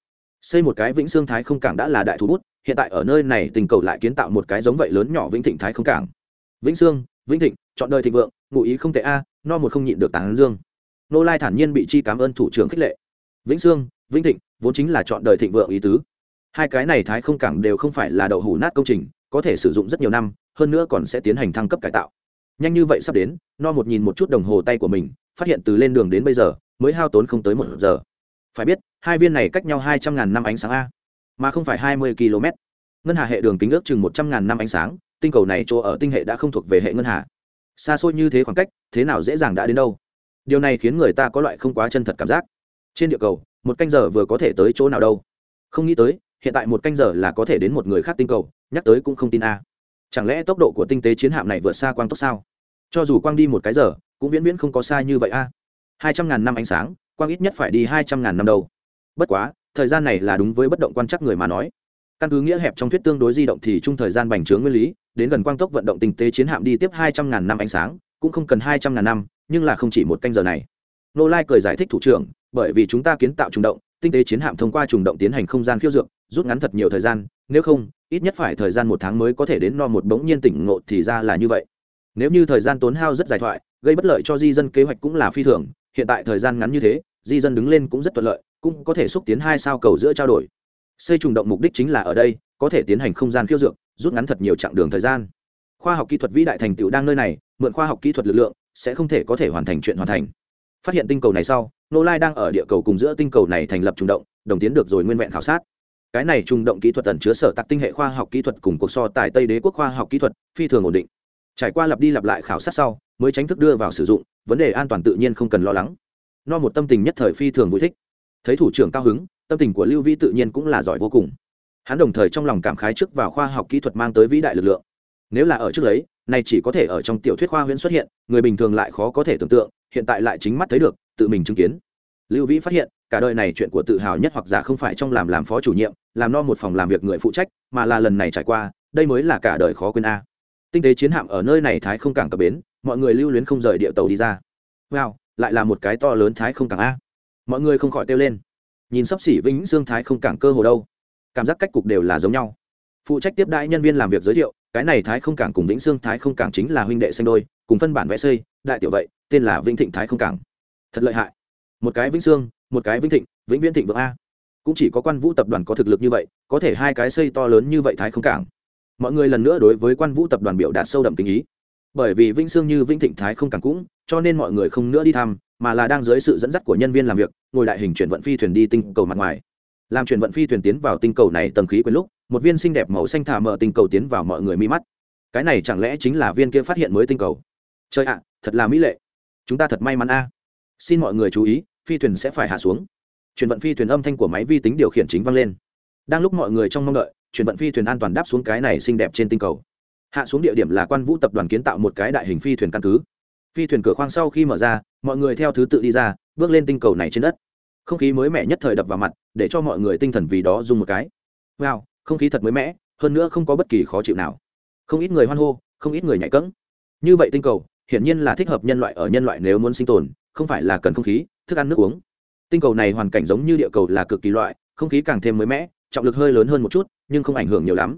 xây một cái vĩnh xương thái không cảng đã là đại thú bút, hiện tại ở nơi này tình cầu lại kiến tạo một cái giống vậy lớn nhỏ vĩnh thịnh thái không cảng. Vĩnh xương, vĩnh thịnh, chọn đời thịnh vượng, ngụ ý không tệ a, no một không nhịn được tán dương. Nô lai thản nhiên bị chi cảm ơn thủ trưởng khích lệ. Vĩnh sương vĩnh thịnh, vốn chính là chọn đời thịnh vượng ý tứ. Hai cái này thái không cảng đều không phải là đậu hủ nát công trình, có thể sử dụng rất nhiều năm, hơn nữa còn sẽ tiến hành thăng cấp cải tạo. Nhanh như vậy sắp đến, no một nhìn một chút đồng hồ tay của mình, phát hiện từ lên đường đến bây giờ, mới hao tốn không tới một giờ phải biết, hai viên này cách nhau hai trăm ngàn năm ánh sáng a, mà không phải hai mươi km ngân hà hệ đường kính ước chừng một trăm ngàn năm ánh sáng, tinh cầu này chỗ ở tinh hệ đã không thuộc về hệ ngân hà. Xa xôi như thế khoảng cách, thế nào dễ dàng đã đến đâu? Điều này khiến người ta có loại không quá chân thật cảm giác. Trên địa cầu, một canh giờ vừa có thể tới chỗ nào đâu? Không nghĩ tới, hiện tại một canh giờ là có thể đến một người khác tinh cầu, nhắc tới cũng không tin a. Chẳng lẽ tốc độ của tinh tế chiến hạm này vượt xa quang tốc sao? Cho dù quang đi một cái giờ, cũng viễn viễn không có xa như vậy a. Hai trăm ngàn năm ánh sáng quang ít nhất phải đi hai trăm ngàn năm đâu. Bất quá, thời gian này là đúng với bất động quan chắc người mà nói. Căn cứ nghĩa hẹp trong thuyết tương đối di động thì chung thời gian bành trướng nguyên lý, đến gần quang tốc vận động tinh tế chiến hạm đi tiếp hai trăm ngàn năm ánh sáng, cũng không cần hai trăm ngàn năm, nhưng là không chỉ một canh giờ này. Nô lai cười giải thích thủ trưởng, bởi vì chúng ta kiến tạo trùng động, tinh tế chiến hạm thông qua trùng động tiến hành không gian khiêu dược, rút ngắn thật nhiều thời gian, nếu không, ít nhất phải thời gian một tháng mới có thể đến no một bỗng nhiên tỉnh ngộ thì ra là như vậy. Nếu như thời gian tốn hao rất dài thoại, gây bất lợi cho di dân, kế hoạch cũng là phi thường hiện tại thời gian ngắn như thế, di dân đứng lên cũng rất thuận lợi, cũng có thể xúc tiến hai sao cầu giữa trao đổi. Xây trùng động mục đích chính là ở đây, có thể tiến hành không gian khiêu dược, rút ngắn thật nhiều chặng đường thời gian. Khoa học kỹ thuật vĩ đại thành tựu đang nơi này, mượn khoa học kỹ thuật lực lượng, sẽ không thể có thể hoàn thành chuyện hoàn thành. Phát hiện tinh cầu này sau nô lai đang ở địa cầu cùng giữa tinh cầu này thành lập trùng động, đồng tiến được rồi nguyên vẹn khảo sát. Cái này trùng động kỹ thuật ẩn chứa sở tạc tinh hệ khoa học kỹ thuật cùng cuộc so tại tây đế quốc khoa học kỹ thuật, phi thường ổn định. Trải qua lặp đi lặp lại khảo sát sau mới tránh thức đưa vào sử dụng, vấn đề an toàn tự nhiên không cần lo lắng. No một tâm tình nhất thời phi thường vui thích. Thấy thủ trưởng cao hứng, tâm tình của lưu vĩ tự nhiên cũng là giỏi vô cùng. Hắn đồng thời trong lòng cảm khái trước vào khoa học kỹ thuật mang tới vĩ đại lực lượng. Nếu là ở trước lấy này chỉ có thể ở trong tiểu thuyết khoa huyễn xuất hiện, người bình thường lại khó có thể tưởng tượng, hiện tại lại chính mắt thấy được, tự mình chứng kiến. Lưu vĩ phát hiện, cả đời này chuyện của tự hào nhất hoặc giả không phải trong làm làm phó chủ nhiệm, làm no một phòng làm việc người phụ trách, mà là lần này trải qua, đây mới là cả đời khó quên a. Tinh tế chiến hạm ở nơi này thái không cảng cập bến mọi người lưu luyến không rời địa tàu đi ra. Wow, lại là một cái to lớn thái không cảng a. Mọi người không khỏi kêu lên. Nhìn sắp xỉ vĩnh xương thái không cảng cơ hồ đâu. Cảm giác cách cục đều là giống nhau. Phụ trách tiếp đãi nhân viên làm việc giới thiệu, cái này thái không cảng cùng vĩnh xương thái không cảng chính là huynh đệ xanh đôi, cùng phân bản vẽ xây, đại tiểu vậy, tên là vĩnh thịnh thái không cảng. Thật lợi hại. Một cái vĩnh xương một cái vĩnh thịnh, vĩnh viễn thịnh vượng a. Cũng chỉ có quan vũ tập đoàn có thực lực như vậy, có thể hai cái xây to lớn như vậy thái không cảng. Mọi người lần nữa đối với quan vũ tập đoàn biểu đạt sâu đậm tình ý bởi vì vĩnh sương như vĩnh thịnh thái không càng cũng, cho nên mọi người không nữa đi thăm, mà là đang dưới sự dẫn dắt của nhân viên làm việc, ngồi đại hình chuyển vận phi thuyền đi tinh cầu mặt ngoài. Làm chuyển vận phi thuyền tiến vào tinh cầu này tầng khí quyển lúc, một viên xinh đẹp màu xanh thả mở tinh cầu tiến vào mọi người mi mắt. Cái này chẳng lẽ chính là viên kia phát hiện mới tinh cầu? Chơi ạ, thật là mỹ lệ. Chúng ta thật may mắn a. Xin mọi người chú ý, phi thuyền sẽ phải hạ xuống. Chuyển vận phi thuyền âm thanh của máy vi tính điều khiển chính vang lên. Đang lúc mọi người trong mong đợi, chuyển vận phi thuyền an toàn đáp xuống cái này xinh đẹp trên tinh cầu hạ xuống địa điểm là quan vũ tập đoàn kiến tạo một cái đại hình phi thuyền căn cứ. Phi thuyền cửa khoang sau khi mở ra, mọi người theo thứ tự đi ra, bước lên tinh cầu này trên đất. Không khí mới mẻ nhất thời đập vào mặt, để cho mọi người tinh thần vì đó dùng một cái. Wow, không khí thật mới mẻ, hơn nữa không có bất kỳ khó chịu nào. Không ít người hoan hô, không ít người nhảy cẫng. Như vậy tinh cầu, hiển nhiên là thích hợp nhân loại ở nhân loại nếu muốn sinh tồn, không phải là cần không khí, thức ăn nước uống. Tinh cầu này hoàn cảnh giống như địa cầu là cực kỳ loại, không khí càng thêm mới mẻ, trọng lực hơi lớn hơn một chút, nhưng không ảnh hưởng nhiều lắm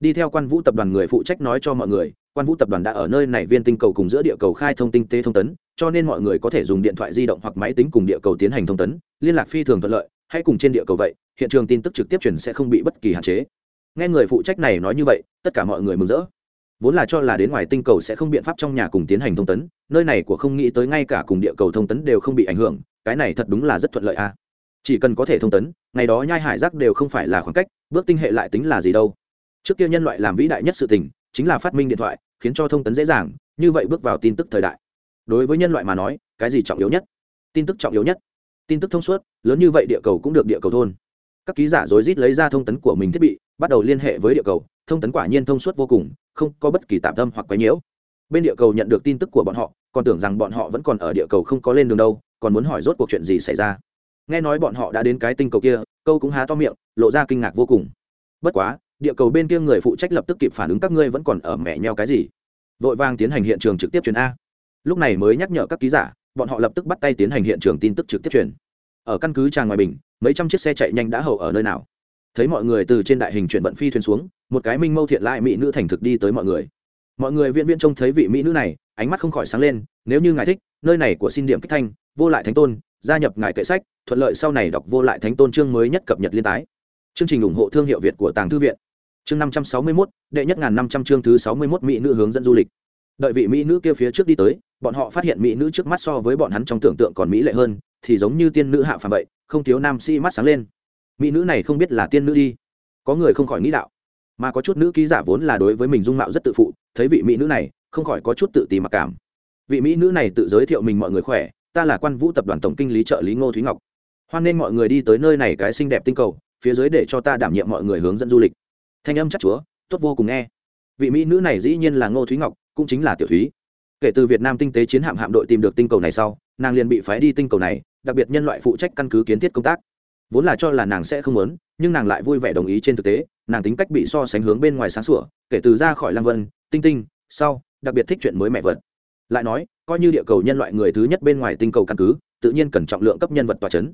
đi theo quan vũ tập đoàn người phụ trách nói cho mọi người, quan vũ tập đoàn đã ở nơi này viên tinh cầu cùng giữa địa cầu khai thông tinh tế thông tấn, cho nên mọi người có thể dùng điện thoại di động hoặc máy tính cùng địa cầu tiến hành thông tấn, liên lạc phi thường thuận lợi hay cùng trên địa cầu vậy, hiện trường tin tức trực tiếp truyền sẽ không bị bất kỳ hạn chế. Nghe người phụ trách này nói như vậy, tất cả mọi người mừng rỡ. Vốn là cho là đến ngoài tinh cầu sẽ không biện pháp trong nhà cùng tiến hành thông tấn, nơi này của không nghĩ tới ngay cả cùng địa cầu thông tấn đều không bị ảnh hưởng, cái này thật đúng là rất thuận lợi a chỉ cần có thể thông tấn, ngày đó nhai hải giác đều không phải là khoảng cách, bước tinh hệ lại tính là gì đâu trước kia nhân loại làm vĩ đại nhất sự tình, chính là phát minh điện thoại, khiến cho thông tấn dễ dàng, như vậy bước vào tin tức thời đại. Đối với nhân loại mà nói, cái gì trọng yếu nhất? Tin tức trọng yếu nhất. Tin tức thông suốt, lớn như vậy địa cầu cũng được địa cầu thôn. Các ký giả rối rít lấy ra thông tấn của mình thiết bị, bắt đầu liên hệ với địa cầu, thông tấn quả nhiên thông suốt vô cùng, không có bất kỳ tạm tâm hoặc quấy nhiễu. Bên địa cầu nhận được tin tức của bọn họ, còn tưởng rằng bọn họ vẫn còn ở địa cầu không có lên đường đâu, còn muốn hỏi rốt cuộc chuyện gì xảy ra. Nghe nói bọn họ đã đến cái tinh cầu kia, câu cũng há to miệng, lộ ra kinh ngạc vô cùng. Bất quá địa cầu bên kia người phụ trách lập tức kịp phản ứng các ngươi vẫn còn ở mẹ nheo cái gì? Vội vàng tiến hành hiện trường trực tiếp truyền a. Lúc này mới nhắc nhở các ký giả, bọn họ lập tức bắt tay tiến hành hiện trường tin tức trực tiếp truyền. Ở căn cứ tràng ngoài bình, mấy trăm chiếc xe chạy nhanh đã hậu ở nơi nào. Thấy mọi người từ trên đại hình chuyển vận phi thuyền xuống, một cái minh mâu thiện lại mỹ nữ thành thực đi tới mọi người. Mọi người viên viên trông thấy vị mỹ nữ này, ánh mắt không khỏi sáng lên, nếu như ngài thích, nơi này của xin điểm kích thanh, vô lại thánh tôn, gia nhập ngài kệ sách, thuận lợi sau này đọc vô lại thánh tôn chương mới nhất cập nhật liên tái. Chương trình ủng hộ thương hiệu việt của tàng thư viện chương năm trăm sáu mươi mốt, đệ nhất ngàn năm trăm chương thứ sáu mươi mốt mỹ nữ hướng dẫn du lịch. Đợi vị mỹ nữ kia phía trước đi tới, bọn họ phát hiện mỹ nữ trước mắt so với bọn hắn trong tưởng tượng còn mỹ lệ hơn, thì giống như tiên nữ hạ phàm vậy, không thiếu nam sĩ mắt sáng lên. Mỹ nữ này không biết là tiên nữ đi. Có người không khỏi nghĩ đạo. Mà có chút nữ ký giả vốn là đối với mình dung mạo rất tự phụ, thấy vị mỹ nữ này, không khỏi có chút tự ti mặc cảm. Vị mỹ nữ này tự giới thiệu mình mọi người khỏe, ta là quan vũ tập đoàn tổng kinh lý trợ lý ngô thúy ngọc. Hoan nên mọi người đi tới nơi này cái xinh đẹp tinh cầu, phía dưới để cho ta đảm nhiệm mọi người hướng dẫn du lịch thanh âm chắc chúa, tốt vô cùng nghe. Vị mỹ nữ này dĩ nhiên là ngô thúy ngọc, cũng chính là tiểu thúy. Kể từ việt nam tinh tế chiến hạm hạm đội tìm được tinh cầu này sau, nàng liền bị phái đi tinh cầu này, đặc biệt nhân loại phụ trách căn cứ kiến thiết công tác. Vốn là cho là nàng sẽ không muốn, nhưng nàng lại vui vẻ đồng ý trên thực tế, nàng tính cách bị so sánh hướng bên ngoài sáng sủa, kể từ ra khỏi lang vân, tinh tinh, sau, đặc biệt thích chuyện mới mẹ vật. Lại nói, coi như địa cầu nhân loại người thứ nhất bên ngoài tinh cầu căn cứ, tự nhiên cần trọng lượng cấp nhân vật tòa c h ấ n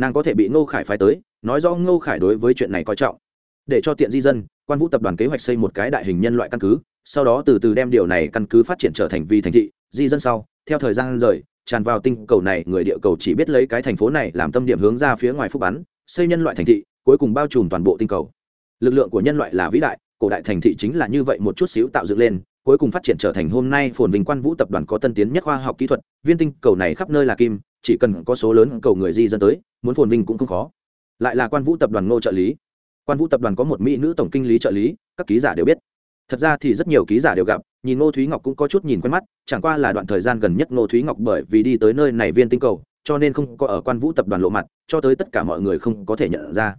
nàng có thể bị ngô khải phái tới, nói rõ ngô khải đối với chuyện này coi trọng để cho tiện di dân, quan vũ tập đoàn kế hoạch xây một cái đại hình nhân loại căn cứ, sau đó từ từ đem điều này căn cứ phát triển trở thành vì thành thị, di dân sau, theo thời gian rời, tràn vào tinh cầu này, người địa cầu chỉ biết lấy cái thành phố này làm tâm điểm hướng ra phía ngoài phúc bắn, xây nhân loại thành thị, cuối cùng bao trùm toàn bộ tinh cầu. Lực lượng của nhân loại là vĩ đại, cổ đại thành thị chính là như vậy một chút xíu tạo dựng lên, cuối cùng phát triển trở thành hôm nay phồn vinh quan vũ tập đoàn có tân tiến nhất khoa học kỹ thuật, viên tinh cầu này khắp nơi là kim, chỉ cần có số lớn cầu người di dân tới, muốn phồn vinh cũng không khó. Lại là quan vũ tập đoàn ngô trợ lý quan vũ tập đoàn có một mỹ nữ tổng kinh lý trợ lý, các ký giả đều biết. Thật ra thì rất nhiều ký giả đều gặp, nhìn ngô thúy ngọc cũng có chút nhìn quen mắt, chẳng qua là đoạn thời gian gần nhất ngô thúy ngọc bởi vì đi tới nơi này viên tinh cầu, cho nên không có ở quan vũ tập đoàn lộ mặt, cho tới tất cả mọi người không có thể nhận ra.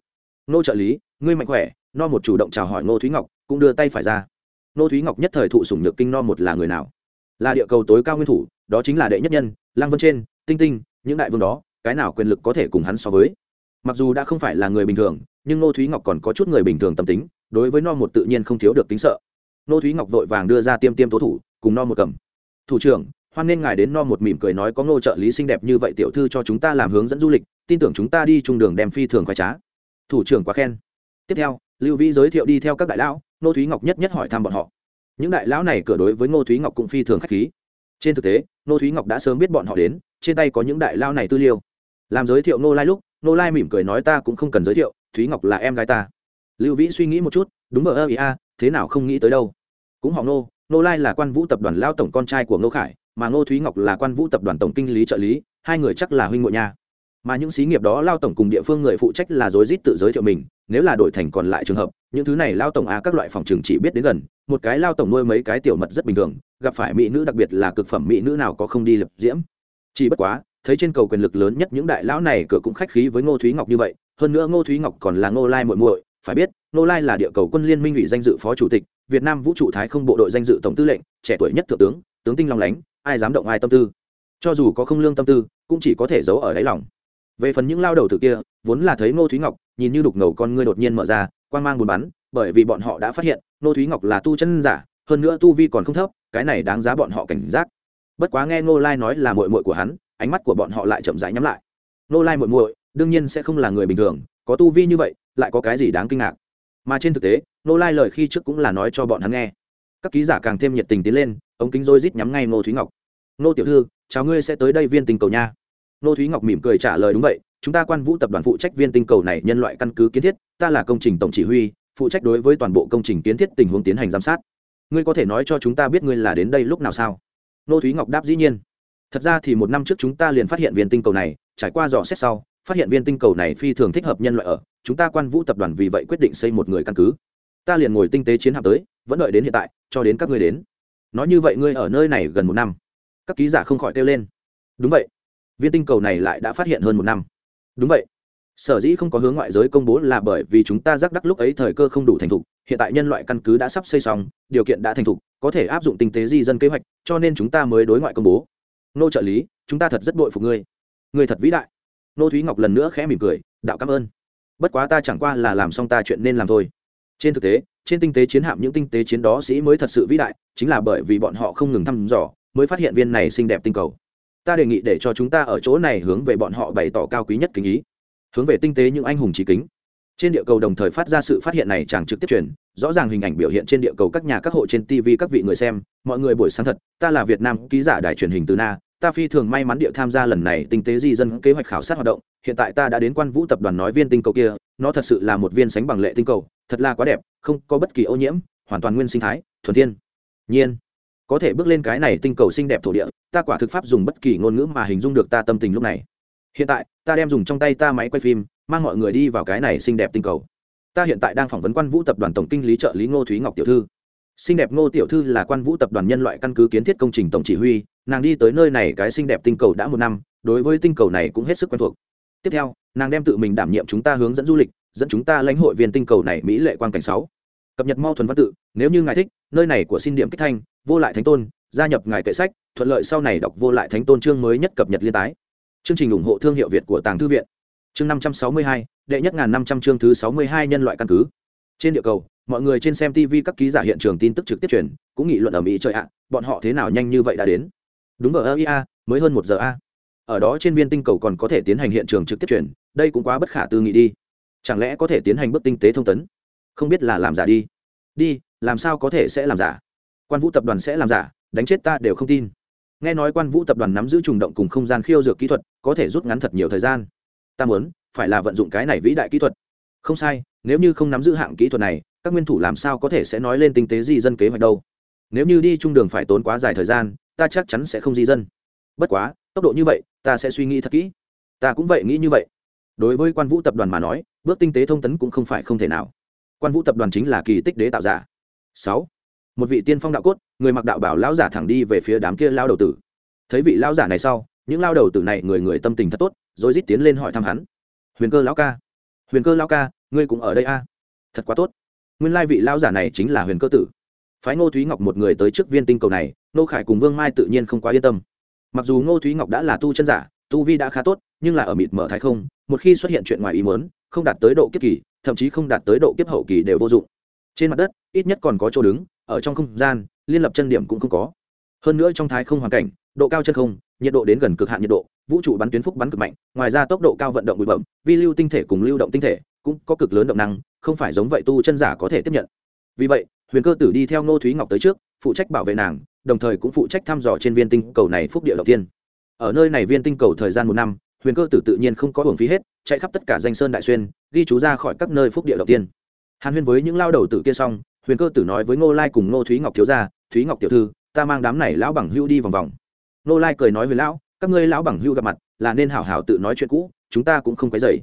Ngô trợ lý, ngươi mạnh khỏe, no một chủ động chào hỏi ngô thúy ngọc, cũng đưa tay phải ra. Ngô thúy ngọc nhất thời thụ sủng nhược kinh no một là người nào? Là địa cầu tối cao nguyên thủ, đó chính là đệ nhất nhân lang vân trên, tinh tinh, những đại vương đó, cái nào quyền lực có thể cùng hắn so với? Mặc dù đã không phải là người bình thường, nhưng nô thúy ngọc còn có chút người bình thường tâm tính, đối với no một tự nhiên không thiếu được tính sợ. Nô thúy ngọc vội vàng đưa ra tiêm tiêm tố thủ, cùng no một cầm. Thủ trưởng, hoan nên ngài đến no một mỉm cười nói có ngô trợ lý xinh đẹp như vậy tiểu thư cho chúng ta làm hướng dẫn du lịch, tin tưởng chúng ta đi chung đường đem phi thường khoái trá. Thủ trưởng quá khen. Tiếp theo, lưu vĩ giới thiệu đi theo các đại lão, ngô thúy ngọc nhất nhất hỏi thăm bọn họ. Những đại lão này cửa đối với ngô thúy ngọc cũng phi thường k h á c h khí. Trên thực tế, ngô thúy ngọc đã sớm biết bọn họ đến, trên tay có những đại lão này tư liêu làm giới thiệu ngô lai lúc Nô lai mỉm cười nói ta cũng không cần giới thiệu thúy ngọc là em gái ta. Lưu vĩ suy nghĩ một chút đúng ở ơ ý a thế nào không nghĩ tới đâu. Cũng họ Nô, Nô lai là quan vũ tập đoàn lao tổng con trai của ngô khải mà ngô thúy ngọc là quan vũ tập đoàn tổng kinh lý trợ lý hai người chắc là huynh ngội nha. Mà những xí nghiệp đó lao tổng cùng địa phương người phụ trách là rối rít tự giới thiệu mình nếu là đổi thành còn lại trường hợp những thứ này lao tổng a các loại phòng trường chỉ biết đến gần một cái lao tổng nuôi mấy cái tiểu mật rất bình thường gặp phải mỹ nữ đặc biệt là cực phẩm mỹ nữ nào có không đi lập diễm. Chỉ bất quá thấy trên cầu quyền lực lớn nhất những đại lão này, cửa cũng khách khí với ngô thúy ngọc như vậy, hơn nữa ngô thúy ngọc còn là ngô lai muội muội, phải biết, ngô lai là địa cầu quân liên minh ủy danh dự phó chủ tịch, việt nam vũ trụ thái không bộ đội danh dự tổng tư lệnh, trẻ tuổi nhất thượng tướng tướng tinh long lánh, ai dám động ai tâm tư. Cho dù có không lương tâm tư, cũng chỉ có thể giấu ở đáy lòng. Về phần những lao đầu từ kia, vốn là thấy ngô thúy ngọc, nhìn như đục ngầu con ngươi đột nhiên mở ra, quan mang buồn bắn, bởi vì bọn họ đã phát hiện, ngô thúy ngọc là tu chân giả, hơn nữa tu vi còn không thấp, cái này đáng giá bọn họ cảnh giác. Bất quá nghe ngô lai nói là mội mội của hắn ánh mắt của bọn họ lại chậm rãi nhắm lại. Nô lai muội muội, đương nhiên sẽ không là người bình thường có tu vi như vậy lại có cái gì đáng kinh ngạc? Mà trên thực tế Nô lai lời khi trước cũng là nói cho bọn hắn nghe. Các ký giả càng thêm nhiệt tình tiến lên ống kính rôi rít nhắm ngay ngô thúy ngọc. Nô tiểu thư chào ngươi sẽ tới đây viên tình cầu nha. Nô thúy ngọc mỉm cười trả lời đúng vậy chúng ta quan vũ tập đoàn phụ trách viên tinh cầu này nhân loại căn cứ kiến thiết ta là công trình tổng chỉ huy phụ trách đối với toàn bộ công trình kiến thiết tình huống tiến hành giám sát. Ngươi có thể nói cho chúng ta biết ngươi là đến đây lúc nào sao? Nô thúy ngọc đáp dĩ nhiên thật ra thì một năm trước chúng ta liền phát hiện viên tinh cầu này, trải qua dò xét sau, phát hiện viên tinh cầu này phi thường thích hợp nhân loại ở, chúng ta quan vũ tập đoàn vì vậy quyết định xây một người căn cứ. Ta liền ngồi tinh tế chiến hạm tới, vẫn đợi đến hiện tại, cho đến các ngươi đến. Nói như vậy ngươi ở nơi này gần một năm. Các ký giả không khỏi kêu lên. Đúng vậy. Viên tinh cầu này lại đã phát hiện hơn một năm. Đúng vậy. Sở dĩ không có hướng ngoại giới công bố là bởi vì chúng ta giác đắc lúc ấy thời cơ không đủ thành thục, hiện tại nhân loại căn cứ đã sắp xây xong, điều kiện đã thành thục, có thể áp dụng tinh tế di dân kế hoạch, cho nên chúng ta mới đối ngoại công bố nô trợ lý, chúng ta thật rất bội phục ngươi. Ngươi thật vĩ đại. Nô thúy ngọc lần nữa khẽ mỉm cười, đạo cảm ơn. Bất quá ta chẳng qua là làm xong ta chuyện nên làm thôi. Trên thực tế, trên tinh tế chiến hạm những tinh tế chiến đó sĩ mới thật sự vĩ đại, chính là bởi vì bọn họ không ngừng thăm dò, mới phát hiện viên này xinh đẹp tinh cầu. Ta đề nghị để cho chúng ta ở chỗ này hướng về bọn họ bày tỏ cao quý nhất kính ý. Hướng về tinh tế những anh hùng trí kính. Trên địa cầu đồng thời phát ra sự phát hiện này chẳng trực tiếp truyền rõ ràng hình ảnh biểu hiện trên địa cầu các nhà các hộ trên tv các vị người xem, mọi người buổi sáng thật, ta là việt nam ký giả đài truyền hình từ na, ta phi thường may mắn địa tham gia lần này tinh tế di dân kế hoạch khảo sát hoạt động, hiện tại ta đã đến quan vũ tập đoàn nói viên tinh cầu kia, nó thật sự là một viên sánh bằng lệ tinh cầu, thật là quá đẹp, không có bất kỳ ô nhiễm, hoàn toàn nguyên sinh thái, thuần thiên. Nhiên. Có thể bước lên cái này tinh cầu xinh đẹp thổ địa, ta quả thực pháp dùng bất kỳ ngôn ngữ mà hình dung được ta tâm tình lúc này. Hiện tại, ta đem dùng trong tay ta máy quay phim, mang mọi người đi vào cái này xinh đẹp tinh cầu ta hiện tại đang phỏng vấn quan vũ tập đoàn tổng kinh lý trợ lý ngô thúy ngọc tiểu thư. Xinh đẹp ngô tiểu thư là quan vũ tập đoàn nhân loại căn cứ kiến thiết công trình tổng chỉ huy, nàng đi tới nơi này cái xinh đẹp tinh cầu đã một năm, đối với tinh cầu này cũng hết sức quen thuộc. Tiếp theo, nàng đem tự mình đảm nhiệm chúng ta hướng dẫn du lịch, dẫn chúng ta lãnh hội viên tinh cầu này mỹ lệ quan cảnh sáu. Cập nhật mau thuần văn tự, nếu như ngài thích, nơi này của xin điểm kích thanh, vô lại thánh tôn, gia nhập ngài kệ sách, thuận lợi sau này đọc vô lại thánh tôn chương mới nhất cập nhật liên tái. Chương trình ủng hộ thương hiệu việt của tàng thư viện. Chương năm trăm sáu mươi hai đệ nhất ngàn năm trăm chương thứ sáu mươi hai nhân loại căn cứ. Trên địa cầu, mọi người trên xem tv các ký giả hiện trường tin tức trực tiếp truyền, cũng nghị luận ở mỹ trời ạ, bọn họ thế nào nhanh như vậy đã đến? Đúng ở ia mới hơn một giờ a. Ở đó trên viên tinh cầu còn có thể tiến hành hiện trường trực tiếp truyền, đây cũng quá bất khả tư nghị đi. Chẳng lẽ có thể tiến hành bước tinh tế thông tấn? Không biết là làm giả đi. Đi, làm sao có thể sẽ làm giả? Quan vũ tập đoàn sẽ làm giả, đánh chết ta đều không tin. Nghe nói quan vũ tập đoàn nắm giữ trùng động cùng không gian khiêu dược kỹ thuật, có thể rút ngắn thật nhiều thời gian. Ta muốn phải là vận dụng cái này vĩ đại kỹ thuật. Không sai, nếu như không nắm giữ hạng kỹ thuật này, các nguyên thủ làm sao có thể sẽ nói lên tinh tế di dân kế hoạch đâu? Nếu như đi trung đường phải tốn quá dài thời gian, ta chắc chắn sẽ không di dân. Bất quá, tốc độ như vậy, ta sẽ suy nghĩ thật kỹ. Ta cũng vậy nghĩ như vậy. Đối với quan vũ tập đoàn mà nói, bước tinh tế thông tấn cũng không phải không thể nào. Quan vũ tập đoàn chính là kỳ tích đế tạo giả. Sáu, một vị tiên phong đạo cốt, người mặc đạo bảo lão giả thẳng đi về phía đám kia lao đầu tử. Thấy vị lao giả này sau, những lao đầu tử này người người tâm tình thật tốt, rồi rít tiến lên hỏi thăm hắn huyền cơ lão ca. Huyền cơ lão ca, ngươi cũng ở đây a? À? thật quá tốt. Nguyên lai vị lão giả này chính là huyền cơ tử. Phái ngô thúy ngọc một người tới trước viên tinh cầu này, nô khải cùng vương mai tự nhiên không quá yên tâm. Mặc dù ngô thúy ngọc đã là tu chân giả, tu vi đã khá tốt, nhưng là ở mịt mở thái không, một khi xuất hiện chuyện ngoài ý muốn, không đạt tới độ kiếp kỳ, thậm chí không đạt tới độ kiếp hậu kỳ đều vô dụng. Trên mặt đất, ít nhất còn có chỗ đứng, ở trong không gian, liên lập chân điểm cũng không có. Hơn nữa trong thái không hoàn cảnh độ cao chân không, nhiệt độ đến gần cực hạn nhiệt độ, vũ trụ bắn tuyến phúc bắn cực mạnh, ngoài ra tốc độ cao vận động bụi bẩm vi lưu tinh thể cùng lưu động tinh thể cũng có cực lớn động năng, không phải giống vậy tu chân giả có thể tiếp nhận. Vì vậy, huyền cơ tử đi theo ngô thúy ngọc tới trước, phụ trách bảo vệ nàng, đồng thời cũng phụ trách thăm dò trên viên tinh cầu này phúc địa đầu tiên. Ở nơi này viên tinh cầu thời gian một năm, huyền cơ tử tự nhiên không có hưởng phí hết, chạy khắp tất cả danh sơn đại xuyên, ghi chú ra khỏi các nơi phúc địa đầu tiên. Hàn huyên với những lao đầu tử kia xong, huyền cơ tử nói với ngô lai cùng ngô thúy ngọc thiếu gia, thúy ngọc tiểu thư, ta mang đám này lão bằng hưu đi vòng vòng nô lai cười nói với lão, các ngươi lão bằng hưu gặp mặt, là nên hảo hảo tự nói chuyện cũ, chúng ta cũng không quấy dày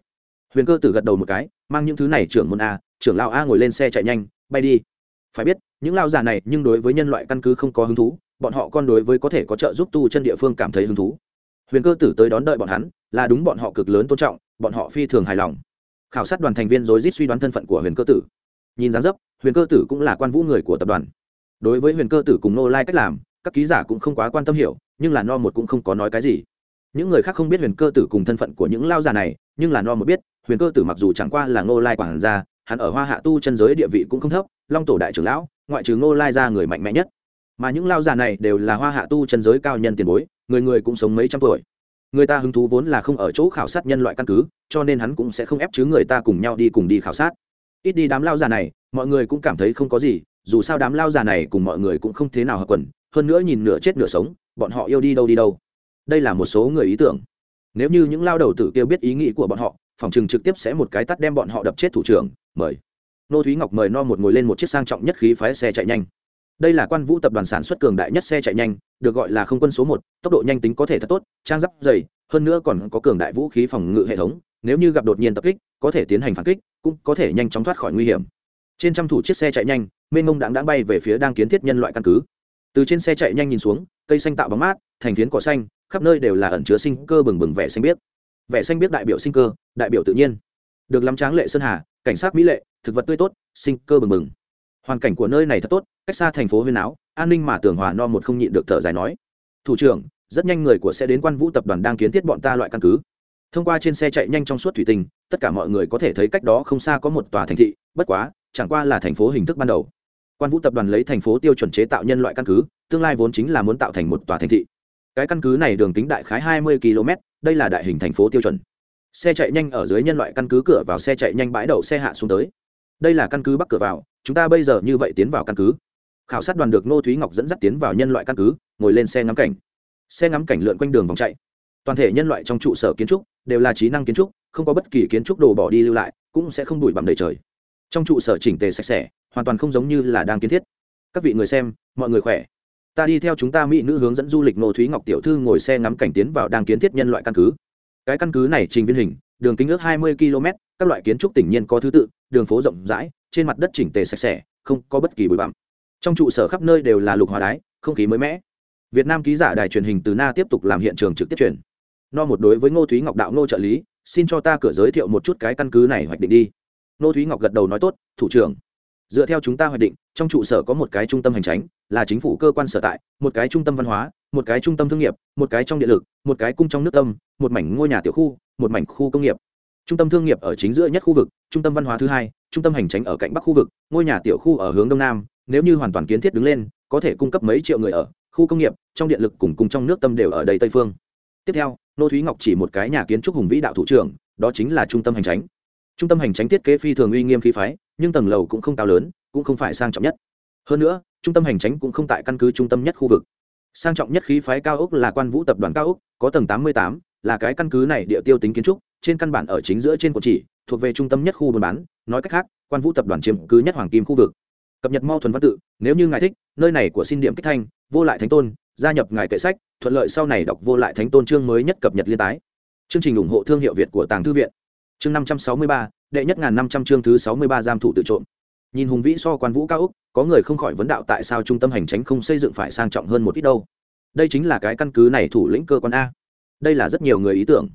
huyền cơ tử gật đầu một cái, mang những thứ này trưởng môn a, trưởng lão a ngồi lên xe chạy nhanh, bay đi. Phải biết, những lao già này nhưng đối với nhân loại căn cứ không có hứng thú, bọn họ còn đối với có thể có trợ giúp tu chân địa phương cảm thấy hứng thú. Huyền cơ tử tới đón đợi bọn hắn, là đúng bọn họ cực lớn tôn trọng, bọn họ phi thường hài lòng. Khảo sát đoàn thành viên rối rít suy đoán thân phận của huyền cơ tử. Nhìn dáng dấp, huyền cơ tử cũng là quan vũ người của tập đoàn. Đối với huyền cơ tử cùng nô lai cách làm, các ký giả cũng không quá quan tâm hiểu nhưng là no một cũng không có nói cái gì. Những người khác không biết huyền cơ tử cùng thân phận của những lao già này, nhưng là no một biết, huyền cơ tử mặc dù chẳng qua là Ngô lai quản gia, hắn ở hoa hạ tu chân giới địa vị cũng không thấp, long tổ đại trưởng lão, ngoại trừ ngô lai ra người mạnh mẽ nhất. Mà những lao già này đều là hoa hạ tu chân giới cao nhân tiền bối, người người cũng sống mấy trăm tuổi. Người ta hứng thú vốn là không ở chỗ khảo sát nhân loại căn cứ, cho nên hắn cũng sẽ không ép chứ người ta cùng nhau đi cùng đi khảo sát. Ít đi đám lao già này, mọi người cũng cảm thấy không có gì, dù sao đám lao già này cùng mọi người cũng không thế nào hợp quần, hơn nữa nhìn nửa chết nửa sống bọn họ yêu đi đâu đi đâu. Đây là một số người ý tưởng. Nếu như những lao đầu tử kêu biết ý nghĩ của bọn họ, phòng chừng trực tiếp sẽ một cái tắt đem bọn họ đập chết thủ trưởng, mời. Nô thúy ngọc mời no một ngồi lên một chiếc sang trọng nhất khí phái xe chạy nhanh. Đây là quan vũ tập đoàn sản xuất cường đại nhất xe chạy nhanh, được gọi là không quân số một, tốc độ nhanh tính có thể thật tốt, trang giáp dày, hơn nữa còn có cường đại vũ khí phòng ngự hệ thống, nếu như gặp đột nhiên tập kích, có thể tiến hành phản kích, cũng có thể nhanh chóng thoát khỏi nguy hiểm. Trên trăm thủ chiếc xe chạy nhanh, mênh mông đã đã bay về phía đang kiến thiết nhân loại căn cứ. Từ trên xe chạy nhanh nhìn xuống cây xanh tạo bóng mát, thành phiến cỏ xanh, khắp nơi đều là ẩn chứa sinh cơ bừng bừng vẻ xanh biếc. Vẻ xanh biếc đại biểu sinh cơ, đại biểu tự nhiên. Được lắm tráng lệ sơn hà, cảnh sát mỹ lệ, thực vật tươi tốt, sinh cơ bừng bừng. Hoàn cảnh của nơi này thật tốt, cách xa thành phố huyên áo, an ninh mà tưởng hòa no một không nhịn được thở dài nói. Thủ trưởng, rất nhanh người của sẽ đến quan vũ tập đoàn đang kiến thiết bọn ta loại căn cứ. Thông qua trên xe chạy nhanh trong suốt thủy tinh, tất cả mọi người có thể thấy cách đó không xa có một tòa thành thị, bất quá, chẳng qua là thành phố hình thức ban đầu quan vũ tập đoàn lấy thành phố tiêu chuẩn chế tạo nhân loại căn cứ, tương lai vốn chính là muốn tạo thành một tòa thành thị. Cái căn cứ này đường kính đại khái hai mươi km đây là đại hình thành phố tiêu chuẩn. Xe chạy nhanh ở dưới nhân loại căn cứ cửa vào, xe chạy nhanh bãi đậu xe hạ xuống tới. Đây là căn cứ bắc cửa vào, chúng ta bây giờ như vậy tiến vào căn cứ. Khảo sát đoàn được ngô thúy ngọc dẫn dắt tiến vào nhân loại căn cứ, ngồi lên xe ngắm cảnh. Xe ngắm cảnh lượn quanh đường vòng chạy. Toàn thể nhân loại trong trụ sở kiến trúc đều là trí năng kiến trúc, không có bất kỳ kiến trúc đồ bỏ đi lưu lại, cũng sẽ không đủi bằng đầy trời. Trong trụ sở chỉnh tề sạch sẽ hoàn toàn không giống như là đang kiến thiết. Các vị người xem, mọi người khỏe? Ta đi theo chúng ta mỹ nữ hướng dẫn du lịch ngô thúy ngọc tiểu thư ngồi xe ngắm cảnh tiến vào đang kiến thiết nhân loại căn cứ. Cái căn cứ này trình viên hình, đường kính ước 20 km các loại kiến trúc tỉnh nhiên có thứ tự, đường phố rộng rãi, trên mặt đất chỉnh tề sạch sẽ, không có bất kỳ bụi bặm. Trong trụ sở khắp nơi đều là lục hóa đái, không khí mới mẻ. Việt nam ký giả đài truyền hình từ na tiếp tục làm hiện trường trực tiếp truyền. No một đối với ngô thúy ngọc đạo ngô trợ lý, xin cho ta cửa giới thiệu một chút cái căn cứ này hoạch định đi. Ngô thúy ngọc gật đầu nói tốt, thủ trưởng dựa theo chúng ta hoạch định, trong trụ sở có một cái trung tâm hành tránh là chính phủ cơ quan sở tại, một cái trung tâm văn hóa, một cái trung tâm thương nghiệp, một cái trong điện lực, một cái cung trong nước tâm, một mảnh ngôi nhà tiểu khu, một mảnh khu công nghiệp. Trung tâm thương nghiệp ở chính giữa nhất khu vực, trung tâm văn hóa thứ hai, trung tâm hành tránh ở cạnh bắc khu vực, ngôi nhà tiểu khu ở hướng đông nam, nếu như hoàn toàn kiến thiết đứng lên, có thể cung cấp mấy triệu người ở, khu công nghiệp, trong điện lực cùng cùng trong nước tâm đều ở đây tây phương. Tiếp theo, nô thúy ngọc chỉ một cái nhà kiến trúc hùng vĩ đạo thủ trưởng, đó chính là trung tâm hành tránh trung tâm hành tránh thiết kế phi thường uy nghiêm khí phái nhưng tầng lầu cũng không cao lớn, cũng không phải sang trọng nhất. Hơn nữa, trung tâm hành tránh cũng không tại căn cứ trung tâm nhất khu vực. Sang trọng nhất khí phái cao ốc là quan vũ tập đoàn cao ốc, có tầng tám mươi tám, là cái căn cứ này địa tiêu tính kiến trúc, trên căn bản ở chính giữa trên cột chỉ, thuộc về trung tâm nhất khu buôn bán, nói cách khác, quan vũ tập đoàn chiếm cứ nhất hoàng kim khu vực. Cập nhật mau thuần văn tự, nếu như ngài thích, nơi này của xin điểm kích thanh, vô lại thánh tôn, gia nhập ngài kệ sách, thuận lợi sau này đọc vô lại thánh tôn chương mới nhất cập nhật liên tái. Chương trình ủng hộ thương hiệu việt của tàng thư viện. Chương năm trăm sáu mươi ba đệ nhất ngàn năm trăm chương thứ sáu mươi ba giam thủ tự trộm. Nhìn hùng vĩ so quan vũ cao úc có người không khỏi vấn đạo tại sao trung tâm hành tránh không xây dựng phải sang trọng hơn một ít đâu. Đây chính là cái căn cứ này thủ lĩnh cơ quan a. Đây là rất nhiều người ý tưởng.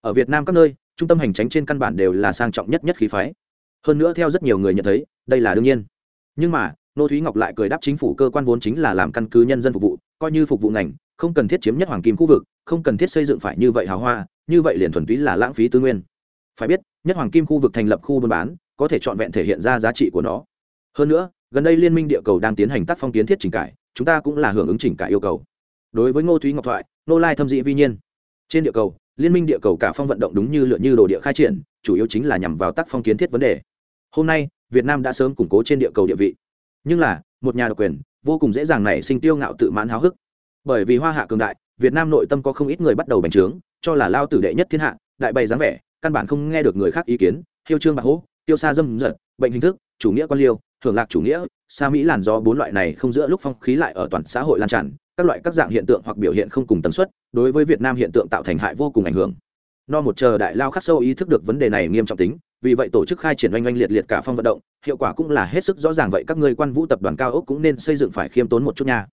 Ở việt nam các nơi, trung tâm hành tránh trên căn bản đều là sang trọng nhất nhất khí phái. Hơn nữa theo rất nhiều người nhận thấy, đây là đương nhiên. Nhưng mà, nô thúy ngọc lại cười đáp chính phủ cơ quan vốn chính là làm căn cứ nhân dân phục vụ, coi như phục vụ ngành, không cần thiết chiếm nhất hoàng kim khu vực, không cần thiết xây dựng phải như vậy hào hoa, như vậy liền thuần túy là lãng phí tư nguyên phải biết, nhất hoàng kim khu vực thành lập khu buôn bán, có thể trọn vẹn thể hiện ra giá trị của nó. Hơn nữa, gần đây liên minh địa cầu đang tiến hành tác phong kiến thiết chỉnh cải, chúng ta cũng là hưởng ứng chỉnh cải yêu cầu. Đối với ngô thúy ngọc thoại nô lai thâm dị vi nhiên. Trên địa cầu, liên minh địa cầu cả phong vận động đúng như lựa như đồ địa khai triển, chủ yếu chính là nhằm vào tác phong kiến thiết vấn đề. Hôm nay, việt nam đã sớm củng cố trên địa cầu địa vị. Nhưng là, một nhà độc quyền, vô cùng dễ dàng nảy sinh tiêu ngạo tự mãn háo hức. Bởi vì hoa hạ cường đại, việt nam nội tâm có không ít người bắt đầu bành trướng, cho là lao tử đệ nhất thiên hạ, đại bày dáng vẻ căn bản không nghe được người khác ý kiến, hiêu trương bạc hố, tiêu xa dâm dật bệnh hình thức, chủ nghĩa quan liêu, hưởng lạc chủ nghĩa xa mỹ làn do bốn loại này không giữa lúc phong khí lại ở toàn xã hội lan tràn, các loại các dạng hiện tượng hoặc biểu hiện không cùng tần suất, đối với việt nam hiện tượng tạo thành hại vô cùng ảnh hưởng. No một chờ đại lao khắc sâu ý thức được vấn đề này nghiêm trọng tính, vì vậy tổ chức khai triển oanh oanh liệt liệt cả phong vận động, hiệu quả cũng là hết sức rõ ràng vậy các ngươi quan vũ tập đoàn cao ốc cũng nên xây dựng phải khiêm tốn một chút nha.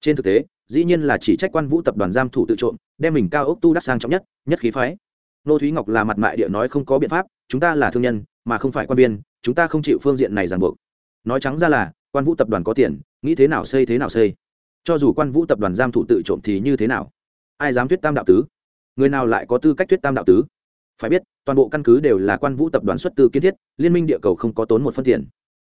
Trên thực tế, dĩ nhiên là chỉ trách quan vũ tập đoàn giam thủ tự trộm, đem mình cao ốc tu đắc sang trọng nhất nhất khí phái nô thúy ngọc là mặt mại địa nói không có biện pháp, chúng ta là thương nhân, mà không phải quan viên, chúng ta không chịu phương diện này ràng buộc. Nói trắng ra là, quan vũ tập đoàn có tiền, nghĩ thế nào xây thế nào xây. Cho dù quan vũ tập đoàn giam thủ tự trộm thì như thế nào? Ai dám thuyết tam đạo tứ? Người nào lại có tư cách thuyết tam đạo tứ? Phải biết, toàn bộ căn cứ đều là quan vũ tập đoàn xuất tư kiến thiết, liên minh địa cầu không có tốn một phân tiền.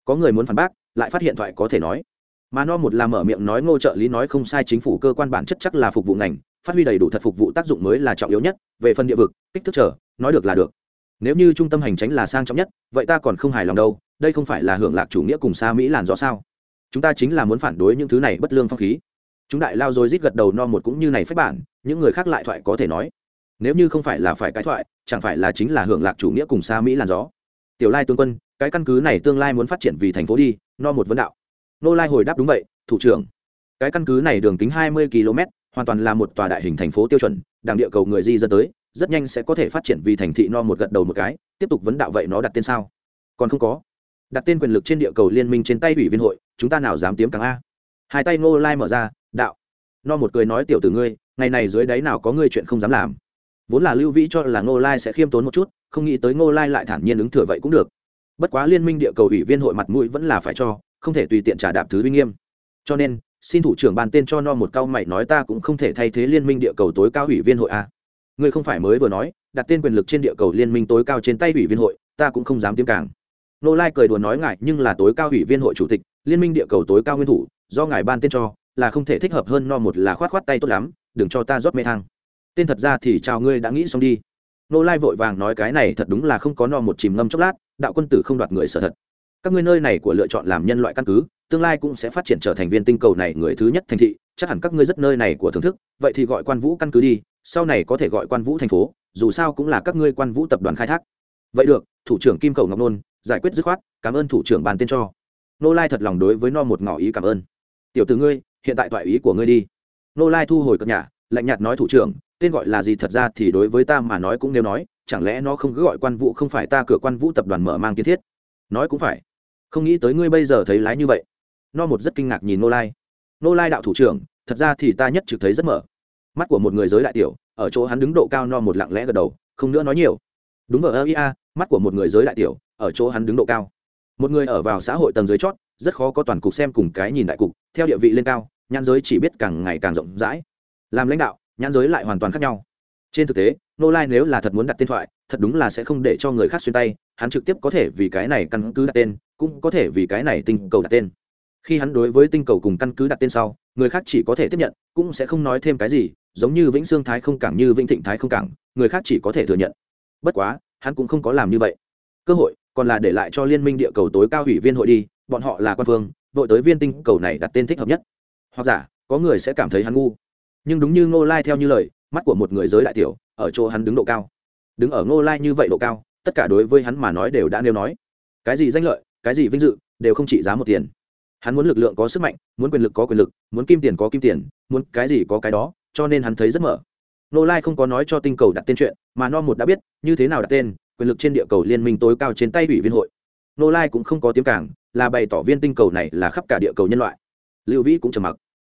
Có người muốn phản bác, lại phát hiện thoại có thể nói. Mà no một là mở miệng nói ngô trợ lý nói không sai, chính phủ cơ quan bản chất chắc là phục vụ ngành phát huy đầy đủ thật phục vụ tác dụng mới là trọng yếu nhất, về phần địa vực, kích thước trở nói được là được. Nếu như trung tâm hành tránh là sang trọng nhất, vậy ta còn không hài lòng đâu, đây không phải là hưởng lạc chủ nghĩa cùng xa mỹ làn rõ sao? Chúng ta chính là muốn phản đối những thứ này bất lương phong khí. Chúng đại lao rồi rít gật đầu no một cũng như này phép bản, những người khác lại thoại có thể nói. Nếu như không phải là phải cái thoại, chẳng phải là chính là hưởng lạc chủ nghĩa cùng xa mỹ làn gió. Tiểu lai tướng quân, cái căn cứ này tương lai muốn phát triển vì thành phố đi, no một vấn đạo. Nô lai hồi đáp đúng vậy, thủ trưởng. Cái căn cứ này đường kính hai mươi km hoàn toàn là một tòa đại hình thành phố tiêu chuẩn, đảng địa cầu người di dân tới, rất nhanh sẽ có thể phát triển vì thành thị no một gật đầu một cái, tiếp tục vấn đạo vậy nó đặt tên sao? Còn không có. Đặt tên quyền lực trên địa cầu liên minh trên tay ủy viên hội, chúng ta nào dám tiếm càng a? Hai tay ngô lai mở ra, đạo. No một cười nói, tiểu tử ngươi, ngày này dưới đáy nào có ngươi chuyện không dám làm? Vốn là lưu vĩ cho là ngô lai sẽ khiêm tốn một chút, không nghĩ tới ngô lai lại thản nhiên ứng thừa vậy cũng được. Bất quá liên minh địa cầu ủy viên hội mặt mũi vẫn là phải cho, không thể tùy tiện trả đạp thứ uy nghiêm. Cho nên xin thủ trưởng ban tên cho no một cao mày nói ta cũng không thể thay thế liên minh địa cầu tối cao ủy viên hội a. Ngươi không phải mới vừa nói, đặt tên quyền lực trên địa cầu liên minh tối cao trên tay ủy viên hội, ta cũng không dám tiêm càng. Nô lai cười đùa nói ngại nhưng là tối cao ủy viên hội chủ tịch, liên minh địa cầu tối cao nguyên thủ, do ngài ban tên cho, là không thể thích hợp hơn no một là khoát khoát tay tốt lắm, đừng cho ta rót mê thang. Tên thật ra thì chào ngươi đã nghĩ xong đi. Nô lai vội vàng nói cái này thật đúng là không có no một chìm ngâm chốc lát, đạo quân tử không đoạt người sở thật. Các ngươi nơi này của lựa chọn làm nhân loại căn cứ tương lai cũng sẽ phát triển trở thành viên tinh cầu này người thứ nhất thành thị, chắc hẳn các ngươi rất nơi này của thưởng thức, vậy thì gọi quan vũ căn cứ đi, sau này có thể gọi quan vũ thành phố, dù sao cũng là các ngươi quan vũ tập đoàn khai thác. Vậy được, thủ trưởng kim cầu ngọc nôn, giải quyết dứt khoát, cảm ơn thủ trưởng bàn tên cho. Nô lai thật lòng đối với no một ngỏ ý cảm ơn. Tiểu từ ngươi, hiện tại toại ý của ngươi đi. Nô lai thu hồi cập nhà lạnh nhạt nói thủ trưởng, tên gọi là gì thật ra thì đối với ta mà nói cũng nếu nói, chẳng lẽ nó không cứ gọi quan vũ không phải ta cửa quan vũ tập đoàn mở mang kiến thiết? Nói cũng phải. Không nghĩ tới ngươi bây giờ thấy lái như vậy no một rất kinh ngạc nhìn nô lai. Nô lai đạo thủ trưởng, thật ra thì ta nhất trực thấy rất mở. Mắt của một người giới đại tiểu, ở chỗ hắn đứng độ cao no một lặng lẽ gật đầu, không nữa nói nhiều. Đúng vào ơ ia mắt của một người giới đại tiểu, ở chỗ hắn đứng độ cao. Một người ở vào xã hội tầng dưới chót, rất khó có toàn cục xem cùng cái nhìn đại cục, theo địa vị lên cao, nhãn giới chỉ biết càng ngày càng rộng rãi. Làm lãnh đạo, nhãn giới lại hoàn toàn khác nhau. Trên thực tế, nô lai nếu là thật muốn đặt tên thoại, thật đúng là sẽ không để cho người khác xuyên tay, hắn trực tiếp có thể vì cái này căn cứ đặt tên, cũng có thể vì cái này tinh cầu đặt tên khi hắn đối với tinh cầu cùng căn cứ đặt tên sau, người khác chỉ có thể tiếp nhận, cũng sẽ không nói thêm cái gì, giống như vĩnh sương thái không cảng như vĩnh thịnh thái không cảng, người khác chỉ có thể thừa nhận. Bất quá, hắn cũng không có làm như vậy. Cơ hội, còn là để lại cho liên minh địa cầu tối cao ủy viên hội đi, bọn họ là quan phương vội tới viên tinh cầu này đặt tên thích hợp nhất. Hoặc giả, có người sẽ cảm thấy hắn ngu. Nhưng đúng như ngô lai theo như lời, mắt của một người giới đại tiểu, ở chỗ hắn đứng độ cao. Đứng ở ngô lai như vậy độ cao, tất cả đối với hắn mà nói đều đã nêu nói. Cái gì danh lợi, cái gì vinh dự, đều không trị giá một tiền hắn muốn lực lượng có sức mạnh, muốn quyền lực có quyền lực, muốn kim tiền có kim tiền, muốn cái gì có cái đó, cho nên hắn thấy rất mở. Ngô lai không có nói cho tinh cầu đặt tên chuyện, mà no một đã biết, như thế nào đặt tên, quyền lực trên địa cầu liên minh tối cao trên tay ủy viên hội. Ngô lai cũng không có tiếng cảng, là bày tỏ viên tinh cầu này là khắp cả địa cầu nhân loại. Lưu vĩ cũng trầm mặc.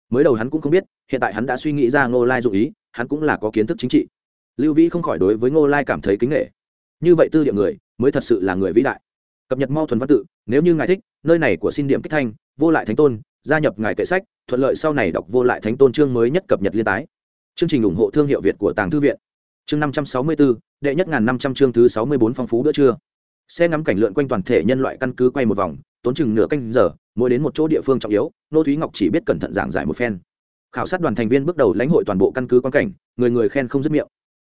Mới đầu hắn cũng không biết, hiện tại hắn đã suy nghĩ ra ngô lai dụ ý, hắn cũng là có kiến thức chính trị. Lưu vĩ không khỏi đối với ngô lai cảm thấy kính nghệ như vậy tư địa người, mới thật sự là người vĩ đại. Cập nhật mau thuần văn tự, nếu như ngài thích, nơi này của xin điểm kích thanh vô lại thánh tôn, gia nhập ngài kệ sách, thuận lợi sau này đọc vô lại thánh tôn chương mới nhất cập nhật liên tái. Chương trình ủng hộ thương hiệu việt của tàng thư viện. Chương năm trăm sáu mươi bốn đệ nhất ngàn năm trăm chương thứ sáu mươi bốn phong phú bữa trưa. Xe ngắm cảnh lượn quanh toàn thể nhân loại căn cứ quay một vòng, tốn chừng nửa canh giờ, mỗi đến một chỗ địa phương trọng yếu, nô thúy ngọc chỉ biết cẩn thận giảng giải một phen. Khảo sát đoàn thành viên bước đầu lãnh hội toàn bộ căn cứ quan cảnh, người người khen không dứt miệng.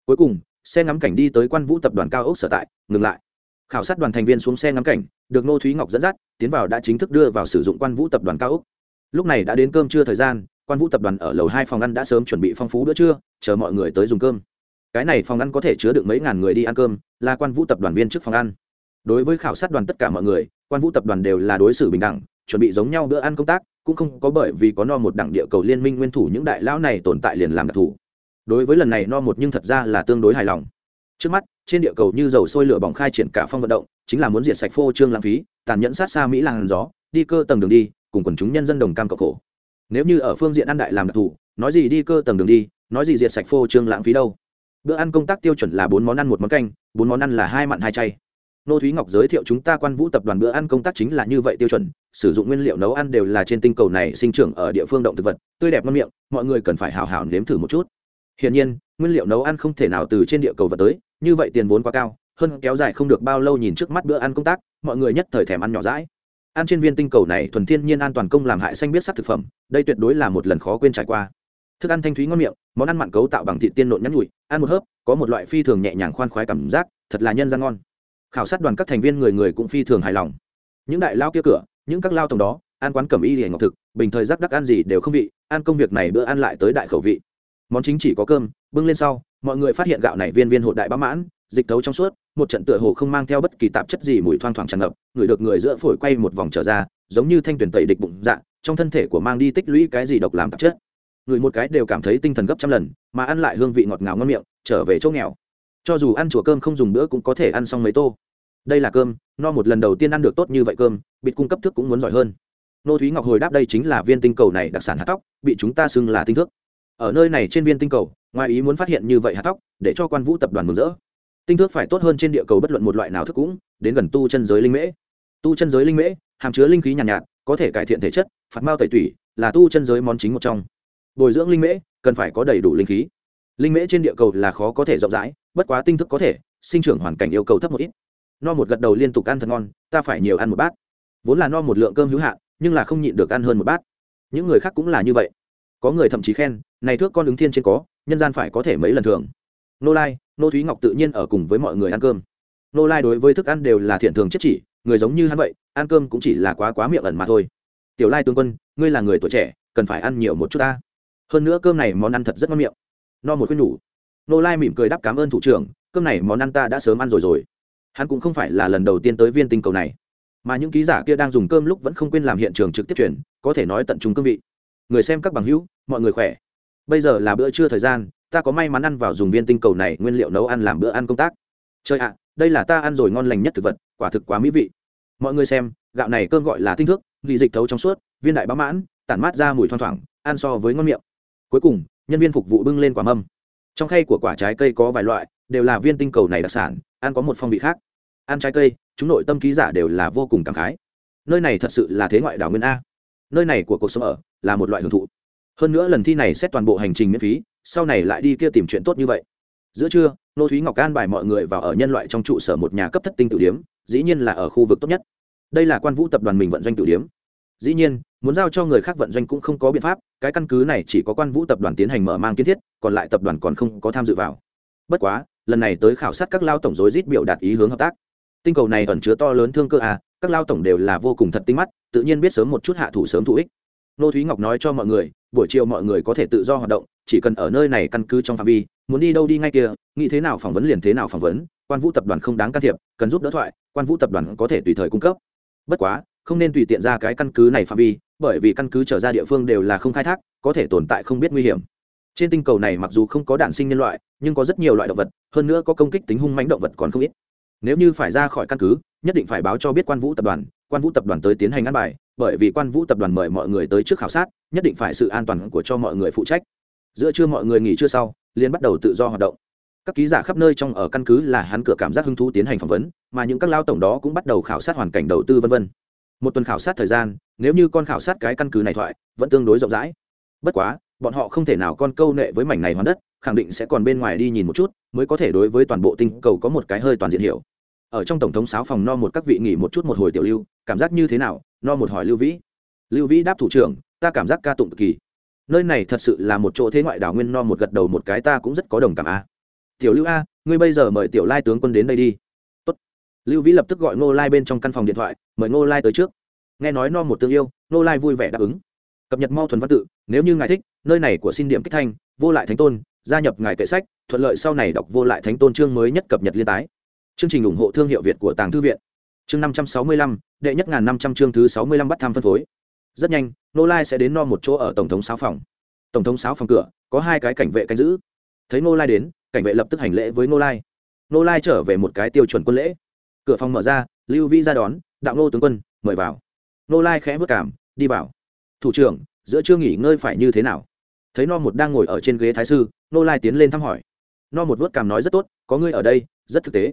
Cuối cùng, xe ngắm cảnh đi tới quan vũ tập đoàn cao ốc sở tại, ngừng lại. Khảo sát đoàn thành viên xuống xe ngắm cảnh được nô thúy ngọc dẫn dắt, tiến vào đã chính thức đưa vào sử dụng quan vũ tập đoàn cao úc lúc này đã đến cơm trưa thời gian, quan vũ tập đoàn ở lầu hai phòng ăn đã sớm chuẩn bị phong phú bữa trưa, chờ mọi người tới dùng cơm. Cái này phòng ăn có thể chứa được mấy ngàn người đi ăn cơm, là quan vũ tập đoàn viên trước phòng ăn. Đối với khảo sát đoàn tất cả mọi người, quan vũ tập đoàn đều là đối xử bình đẳng, chuẩn bị giống nhau bữa ăn công tác, cũng không có bởi vì có no một đảng địa cầu liên minh nguyên thủ những đại lão này tồn tại liền làm đặc thù. Đối với lần này no một nhưng thật ra là tương đối hài lòng. Trước mắt trên địa cầu như dầu sôi lửa bỏng khai triển cả phong vận động, chính là muốn diệt sạch phô trương lãng phí, tàn nhẫn sát xa mỹ làng gió, đi cơ tầng đường đi, cùng quần chúng nhân dân đồng cam cộng khổ. Nếu như ở phương diện ăn đại làm đặc thù, nói gì đi cơ tầng đường đi, nói gì diệt sạch phô trương lãng phí đâu. Bữa ăn công tác tiêu chuẩn là bốn món ăn một món canh, bốn món ăn là hai mặn hai chay. Nô thúy ngọc giới thiệu chúng ta quan vũ tập đoàn bữa ăn công tác chính là như vậy tiêu chuẩn, sử dụng nguyên liệu nấu ăn đều là trên tinh cầu này sinh trưởng ở địa phương động thực vật, tươi đẹp ngon miệng, mọi người cần phải hào hào nếm thử một chút. Hiển nhiên, nguyên liệu nấu ăn không thể nào từ trên địa cầu vật tới như vậy tiền vốn quá cao, hơn kéo dài không được bao lâu nhìn trước mắt bữa ăn công tác, mọi người nhất thời thèm ăn nhỏ rãi. Ăn trên viên tinh cầu này thuần thiên nhiên an toàn công làm hại xanh biết sắc thực phẩm, đây tuyệt đối là một lần khó quên trải qua. Thức ăn thanh thúy ngon miệng, món ăn mặn cấu tạo bằng thịt tiên nộn nhắn nhụi ăn một hớp, có một loại phi thường nhẹ nhàng khoan khoái cảm giác, thật là nhân gian ngon. Khảo sát đoàn các thành viên người người cũng phi thường hài lòng. Những đại lao kia cửa, những các lao tổng đó, ăn quán cẩm y thì ngọc thực, bình thời rắc đắc ăn gì đều không vị, ăn công việc này bữa ăn lại tới đại khẩu vị. Món chính chỉ có cơm, bưng lên sau mọi người phát hiện gạo này viên viên hột đại bá mãn, dịch tấu trong suốt, một trận tựa hồ không mang theo bất kỳ tạp chất gì mùi thoang thoảng tràn ngập, người được người giữa phổi quay một vòng trở ra, giống như thanh tuyển tẩy địch bụng dạ trong thân thể của mang đi tích lũy cái gì độc làm tạp chất. Người một cái đều cảm thấy tinh thần gấp trăm lần, mà ăn lại hương vị ngọt ngào ngon miệng, trở về chỗ nghèo. Cho dù ăn chùa cơm không dùng bữa cũng có thể ăn xong mấy tô. Đây là cơm, no một lần đầu tiên ăn được tốt như vậy cơm, bịt cung cấp thức cũng muốn giỏi hơn. Nô thúy ngọc hồi đáp đây chính là viên tinh cầu này đặc sản hạt tóc, bị chúng ta xưng là tinh thước. Ở nơi này trên viên tinh cầu ngoài ý muốn phát hiện như vậy hạt tóc để cho quan vũ tập đoàn mừng rỡ. Tinh thước phải tốt hơn trên địa cầu bất luận một loại nào thức cũng đến gần tu chân giới linh mễ. Tu chân giới linh mễ hàm chứa linh khí nhàn nhạt, nhạt có thể cải thiện thể chất phạt mao tẩy tủy là tu chân giới món chính một trong. Bồi dưỡng linh mễ cần phải có đầy đủ linh khí. Linh mễ trên địa cầu là khó có thể rộng rãi bất quá tinh thức có thể sinh trưởng hoàn cảnh yêu cầu thấp một ít. No một gật đầu liên tục ăn thật ngon ta phải nhiều ăn một bát. Vốn là no một lượng cơm hữu hạn nhưng là không nhịn được ăn hơn một bát. Những người khác cũng là như vậy. Có người thậm chí khen này thước con ứng thiên trên có nhân gian phải có thể mấy lần thường. Nô lai, nô thúy ngọc tự nhiên ở cùng với mọi người ăn cơm. Nô lai đối với thức ăn đều là thiện thường chất chỉ, người giống như hắn vậy, ăn cơm cũng chỉ là quá quá miệng ẩn mà thôi. Tiểu lai tướng quân, ngươi là người tuổi trẻ, cần phải ăn nhiều một chút ta. Hơn nữa cơm này món ăn thật rất ngon miệng. No một khuyên nhủ. Nô lai mỉm cười đáp cảm ơn thủ trưởng, cơm này món ăn ta đã sớm ăn rồi rồi. Hắn cũng không phải là lần đầu tiên tới viên tinh cầu này. Mà những ký giả kia đang dùng cơm lúc vẫn không quên làm hiện trường trực tiếp chuyển có thể nói tận trung cương vị. Người xem các bằng hữu, mọi người khỏe bây giờ là bữa trưa thời gian, ta có may mắn ăn vào dùng viên tinh cầu này nguyên liệu nấu ăn làm bữa ăn công tác. Trời ạ, đây là ta ăn rồi ngon lành nhất thực vật, quả thực quá mỹ vị. Mọi người xem, gạo này cơm gọi là tinh thước nghị dịch thấu trong suốt, viên đại bá mãn, tản mát ra mùi thoang thoảng, ăn so với ngon miệng. Cuối cùng, nhân viên phục vụ bưng lên quả mâm. Trong khay của quả trái cây có vài loại, đều là viên tinh cầu này đặc sản, ăn có một phong vị khác. Ăn trái cây, chúng nội tâm ký giả đều là vô cùng cảm khái. Nơi này thật sự là thế ngoại đảo nguyên a. Nơi này của cuộc sống ở là một loại hưởng thụ hơn nữa lần thi này xét toàn bộ hành trình miễn phí, sau này lại đi kia tìm chuyện tốt như vậy. Giữa trưa, nô thúy ngọc an bài mọi người vào ở nhân loại trong trụ sở một nhà cấp thất tinh tử điếm, dĩ nhiên là ở khu vực tốt nhất. Đây là quan vũ tập đoàn mình vận doanh tử điếm. Dĩ nhiên, muốn giao cho người khác vận doanh cũng không có biện pháp, cái căn cứ này chỉ có quan vũ tập đoàn tiến hành mở mang kiến thiết, còn lại tập đoàn còn không có tham dự vào. Bất quá, lần này tới khảo sát các lao tổng dối rít biểu đạt ý hướng hợp tác. Tinh cầu này ẩn chứa to lớn thương cơ à các lao tổng đều là vô cùng thật tinh mắt, tự nhiên biết sớm một chút hạ thủ sớm thủ ích nô thúy ngọc nói cho mọi người, buổi chiều mọi người có thể tự do hoạt động, chỉ cần ở nơi này căn cứ trong phạm vi, muốn đi đâu đi ngay kia, nghĩ thế nào phỏng vấn liền thế nào phỏng vấn, quan vũ tập đoàn không đáng can thiệp, cần giúp đỡ thoại, quan vũ tập đoàn có thể tùy thời cung cấp. Bất quá, không nên tùy tiện ra cái căn cứ này phạm vi, bởi vì căn cứ trở ra địa phương đều là không khai thác, có thể tồn tại không biết nguy hiểm. Trên tinh cầu này mặc dù không có đàn sinh nhân loại, nhưng có rất nhiều loại động vật, hơn nữa có công kích tính hung mãnh động vật còn không ít. Nếu như phải ra khỏi căn cứ, nhất định phải báo cho biết quan vũ tập đoàn, quan vũ tập đoàn tới tiến hành ăn bài bởi vì quan vũ tập đoàn mời mọi người tới trước khảo sát, nhất định phải sự an toàn của cho mọi người phụ trách. Giữa trưa mọi người nghỉ trưa sau liên bắt đầu tự do hoạt động. Các ký giả khắp nơi trong ở căn cứ là hắn cửa cảm giác hứng thú tiến hành phỏng vấn, mà những các lao tổng đó cũng bắt đầu khảo sát hoàn cảnh đầu tư v v một tuần khảo sát thời gian, nếu như con khảo sát cái căn cứ này thoại, vẫn tương đối rộng rãi. Bất quá, bọn họ không thể nào con câu nệ với mảnh này hoàn đất, khẳng định sẽ còn bên ngoài đi nhìn một chút, mới có thể đối với toàn bộ tinh cầu có một cái hơi toàn diện hiểu ở trong tổng thống sáo phòng no một các vị nghỉ một chút một hồi tiểu lưu, cảm giác như thế nào? No một hỏi lưu vĩ. Lưu vĩ đáp thủ trưởng, ta cảm giác ca tụng cực kỳ. Nơi này thật sự là một chỗ thế ngoại đảo nguyên no một gật đầu một cái ta cũng rất có đồng cảm a. Tiểu lưu a, ngươi bây giờ mời tiểu lai tướng quân đến đây đi. Tốt. lưu vĩ lập tức gọi ngô lai bên trong căn phòng điện thoại, mời ngô lai tới trước. Nghe nói no một tương yêu, ngô lai vui vẻ đáp ứng. Cập nhật mau thuần văn tự, nếu như ngài thích, nơi này của xin điểm kích thanh, vô lại thánh tôn, gia nhập ngài kệ sách, thuận lợi sau này đọc vô lại thánh tôn chương mới nhất cập nhật liên tái chương trình ủng hộ thương hiệu việt của tàng thư viện. Chương năm trăm sáu mươi lăm, đệ nhất ngàn năm trăm chương thứ sáu mươi lăm bắt tham phân phối. Rất nhanh, nô lai sẽ đến no một chỗ ở tổng thống sáu phòng. Tổng thống sáu phòng cửa, có hai cái cảnh vệ canh giữ. Thấy nô lai đến, cảnh vệ lập tức hành lễ với nô lai. Nô lai trở về một cái tiêu chuẩn quân lễ. Cửa phòng mở ra, lưu Vi ra đón, đạo nô tướng quân, mời vào. Nô lai khẽ vất cảm, đi vào. Thủ trưởng, giữa chưa nghỉ ngơi phải như thế nào? Thấy no một đang ngồi ở trên ghế thái sư, nô lai tiến lên thăm hỏi. No một vớt cảm nói, rất tốt, có ngươi ở đây, rất thực tế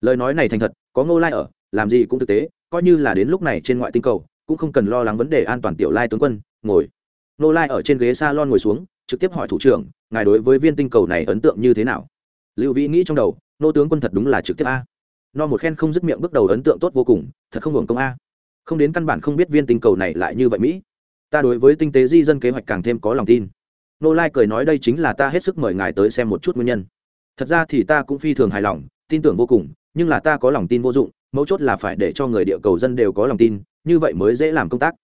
lời nói này thành thật, có ngô lai ở, làm gì cũng thực tế, coi như là đến lúc này trên ngoại tinh cầu, cũng không cần lo lắng vấn đề an toàn tiểu lai tướng quân, ngồi. Ngô lai ở trên ghế s a lon ngồi xuống, trực tiếp hỏi thủ trưởng, ngài đối với viên tinh cầu này ấn tượng như thế nào? Lưu vĩ nghĩ trong đầu nô tướng quân thật đúng là trực tiếp a. No một khen không dứt miệng bước đầu ấn tượng tốt vô cùng, thật không hưởng công a. Không đến căn bản không biết viên tinh cầu này lại như vậy mỹ. Ta đối với tinh tế di dân kế hoạch càng thêm có lòng tin. Nô lai cười nói, đây chính là ta hết sức mời ngài tới xem một chút nguyên nhân. Thật ra thì ta cũng phi thường hài lòng, tin tưởng vô cùng nhưng là ta có lòng tin vô dụng, mấu chốt là phải để cho người địa cầu dân đều có lòng tin, như vậy mới dễ làm công tác.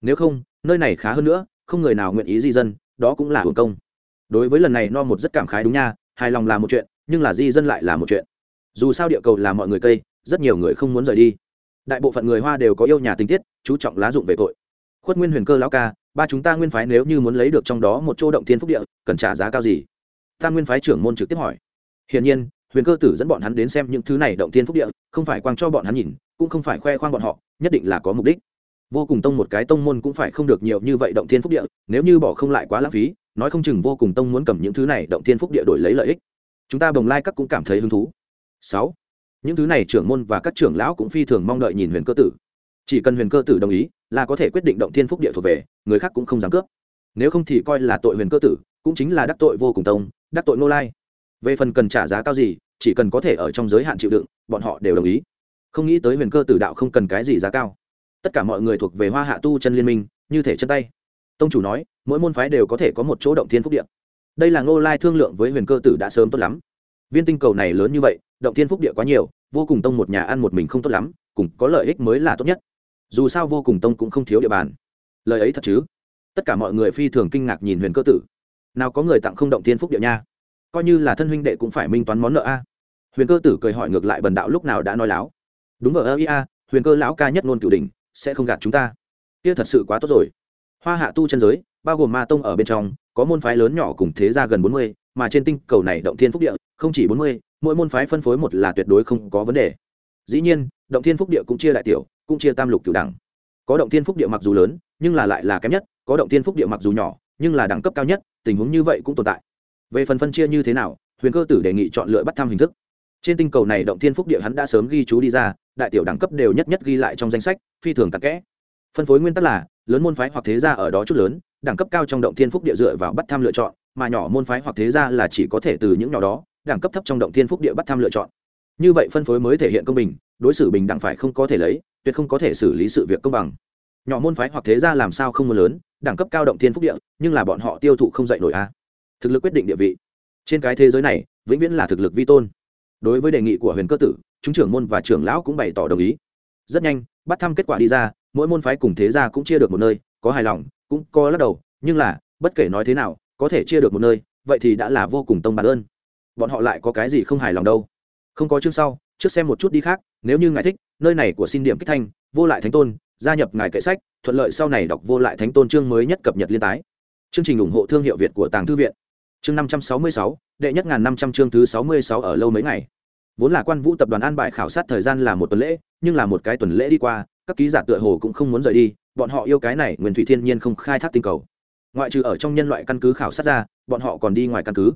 Nếu không, nơi này khá hơn nữa, không người nào nguyện ý di dân, đó cũng là hưởng công. Đối với lần này no một rất cảm khái đúng nha, hài lòng là một chuyện, nhưng là di dân lại là một chuyện. Dù sao địa cầu là mọi người cây, rất nhiều người không muốn rời đi. Đại bộ phận người hoa đều có yêu nhà tình tiết, chú trọng lá dụng về tội. Khuất nguyên huyền cơ lão ca, ba chúng ta nguyên phái nếu như muốn lấy được trong đó một chỗ động thiên phúc địa, cần trả giá cao gì? Ta nguyên phái trưởng môn trực tiếp hỏi. Hiển nhiên huyền cơ tử dẫn bọn hắn đến xem những thứ này động tiên phúc địa, không phải quang cho bọn hắn nhìn, cũng không phải khoe khoang bọn họ, nhất định là có mục đích. Vô cùng tông một cái tông môn cũng phải không được nhiều như vậy động thiên phúc địa, nếu như bỏ không lại quá lãng phí, nói không chừng vô cùng tông muốn cầm những thứ này động thiên phúc địa đổi lấy lợi ích. Chúng ta bồng lai các cũng cảm thấy hứng thú. Sáu. Những thứ này trưởng môn và các trưởng lão cũng phi thường mong đợi nhìn huyền cơ tử. Chỉ cần huyền cơ tử đồng ý, là có thể quyết định động thiên phúc địa thuộc về, người khác cũng không dám cướp. Nếu không thì coi là tội huyền cơ tử, cũng chính là đắc tội vô cùng tông, đắc tội nô lai. Về phần cần trả giá cao gì chỉ cần có thể ở trong giới hạn chịu đựng, bọn họ đều đồng ý. Không nghĩ tới huyền cơ tử đạo không cần cái gì giá cao. Tất cả mọi người thuộc về hoa hạ tu chân liên minh, như thể chân tay. Tông chủ nói, mỗi môn phái đều có thể có một chỗ động thiên phúc địa. Đây là ngô lai thương lượng với huyền cơ tử đã sớm tốt lắm. Viên tinh cầu này lớn như vậy, động thiên phúc địa quá nhiều, vô cùng tông một nhà ăn một mình không tốt lắm, cùng có lợi ích mới là tốt nhất. Dù sao vô cùng tông cũng không thiếu địa bàn. Lời ấy thật chứ? Tất cả mọi người phi thường kinh ngạc nhìn huyền cơ tử. Nào có người tặng không động thiên phúc địa nha? Coi như là thân huynh đệ cũng phải minh toán món nợ a. Huyền cơ tử cười hỏi ngược lại bần đạo lúc nào đã nói láo. Đúng vợ ơ, ia, huyền cơ lão ca nhất ngôn cửu đình sẽ không gạt chúng ta. Kia thật sự quá tốt rồi. Hoa hạ tu chân giới, bao gồm ma tông ở bên trong, có môn phái lớn nhỏ cùng thế gia gần bốn mươi, mà trên tinh cầu này động thiên phúc địa không chỉ bốn mươi, mỗi môn phái phân phối một là tuyệt đối không có vấn đề. Dĩ nhiên, động thiên phúc địa cũng chia đại tiểu, cũng chia tam lục cửu đẳng. Có động thiên phúc địa mặc dù lớn, nhưng là lại là kém nhất, có động thiên phúc địa mặc dù nhỏ, nhưng là đẳng cấp cao nhất, tình huống như vậy cũng tồn tại về phần phân chia như thế nào, huyền cơ tử đề nghị chọn lựa bắt thăm hình thức. Trên tinh cầu này động thiên phúc địa hắn đã sớm ghi chú đi ra, đại tiểu đẳng cấp đều nhất nhất ghi lại trong danh sách, phi thường tặc kẽ. Phân phối nguyên tắc là, lớn môn phái hoặc thế gia ở đó chút lớn, đẳng cấp cao trong động thiên phúc địa dựa vào bắt Tham lựa chọn, mà nhỏ môn phái hoặc thế gia là chỉ có thể từ những nhỏ đó, đẳng cấp thấp trong động thiên phúc địa bắt Tham lựa chọn. Như vậy phân phối mới thể hiện công bình, đối xử bình đẳng phải không có thể lấy, tuyệt không có thể xử lý sự việc công bằng. Nhỏ môn phái hoặc thế gia làm sao không muốn lớn, đẳng cấp cao động thiên phúc địa, nhưng là bọn họ tiêu thụ không dạy nổi a thực lực quyết định địa vị. Trên cái thế giới này, vĩnh viễn là thực lực vi tôn. Đối với đề nghị của huyền cơ tử, chúng trưởng môn và trưởng lão cũng bày tỏ đồng ý. Rất nhanh, bắt thăm kết quả đi ra, mỗi môn phái cùng thế gia cũng chia được một nơi, có hài lòng, cũng có lắc đầu, nhưng là, bất kể nói thế nào, có thể chia được một nơi, vậy thì đã là vô cùng tông bản ơn. Bọn họ lại có cái gì không hài lòng đâu. Không có chương sau, trước xem một chút đi khác, nếu như ngài thích, nơi này của xin điểm kích thanh, vô lại thánh tôn, gia nhập ngài kệ sách, thuận lợi sau này đọc vô lại thánh tôn chương mới nhất cập nhật liên tái. Chương trình ủng hộ thương hiệu việt của tàng thư viện chương năm trăm sáu mươi sáu, đệ nhất ngàn năm trăm chương thứ sáu mươi sáu ở lâu mấy ngày. Vốn là quan vũ tập đoàn an bài khảo sát thời gian là một tuần lễ, nhưng là một cái tuần lễ đi qua, các ký giả tựa hồ cũng không muốn rời đi, bọn họ yêu cái này nguyên thủy thiên nhiên không khai thác tinh cầu. Ngoại trừ ở trong nhân loại căn cứ khảo sát ra, bọn họ còn đi ngoài căn cứ.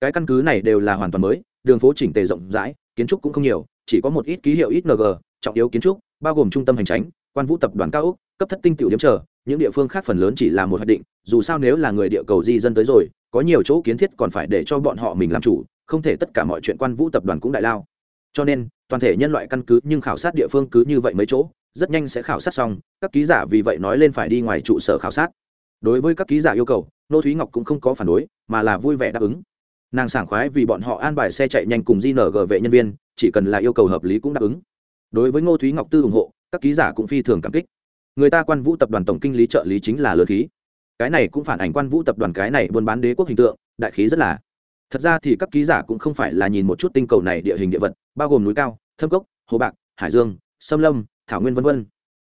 Cái căn cứ này đều là hoàn toàn mới, đường phố chỉnh tề rộng rãi, kiến trúc cũng không nhiều, chỉ có một ít ký hiệu ít ng trọng yếu kiến trúc, bao gồm trung tâm hành tránh quan vũ tập đoàn cao úc cấp thất tinh tiểu điểm chờ, những địa phương khác phần lớn chỉ là một hoạch định, dù sao nếu là người địa cầu di dân tới rồi, có nhiều chỗ kiến thiết còn phải để cho bọn họ mình làm chủ, không thể tất cả mọi chuyện quan vũ tập đoàn cũng đại lao. Cho nên, toàn thể nhân loại căn cứ nhưng khảo sát địa phương cứ như vậy mấy chỗ, rất nhanh sẽ khảo sát xong, các ký giả vì vậy nói lên phải đi ngoài trụ sở khảo sát. Đối với các ký giả yêu cầu, nô thúy ngọc cũng không có phản đối, mà là vui vẻ đáp ứng. Nàng sảng khoái vì bọn họ an bài xe chạy nhanh cùng di nở vệ nhân viên, chỉ cần là yêu cầu hợp lý cũng đáp ứng. Đối với ngô thúy ngọc tư ủng hộ, các ký giả cũng phi thường cảm kích người ta quan vũ tập đoàn tổng kinh lý trợ lý chính là lừa khí. Cái này cũng phản ảnh quan vũ tập đoàn cái này buôn bán đế quốc hình tượng, đại khí rất là. Thật ra thì các ký giả cũng không phải là nhìn một chút tinh cầu này địa hình địa vật, bao gồm núi cao, thâm cốc, hồ bạc, hải dương, sâm lâm, thảo nguyên v v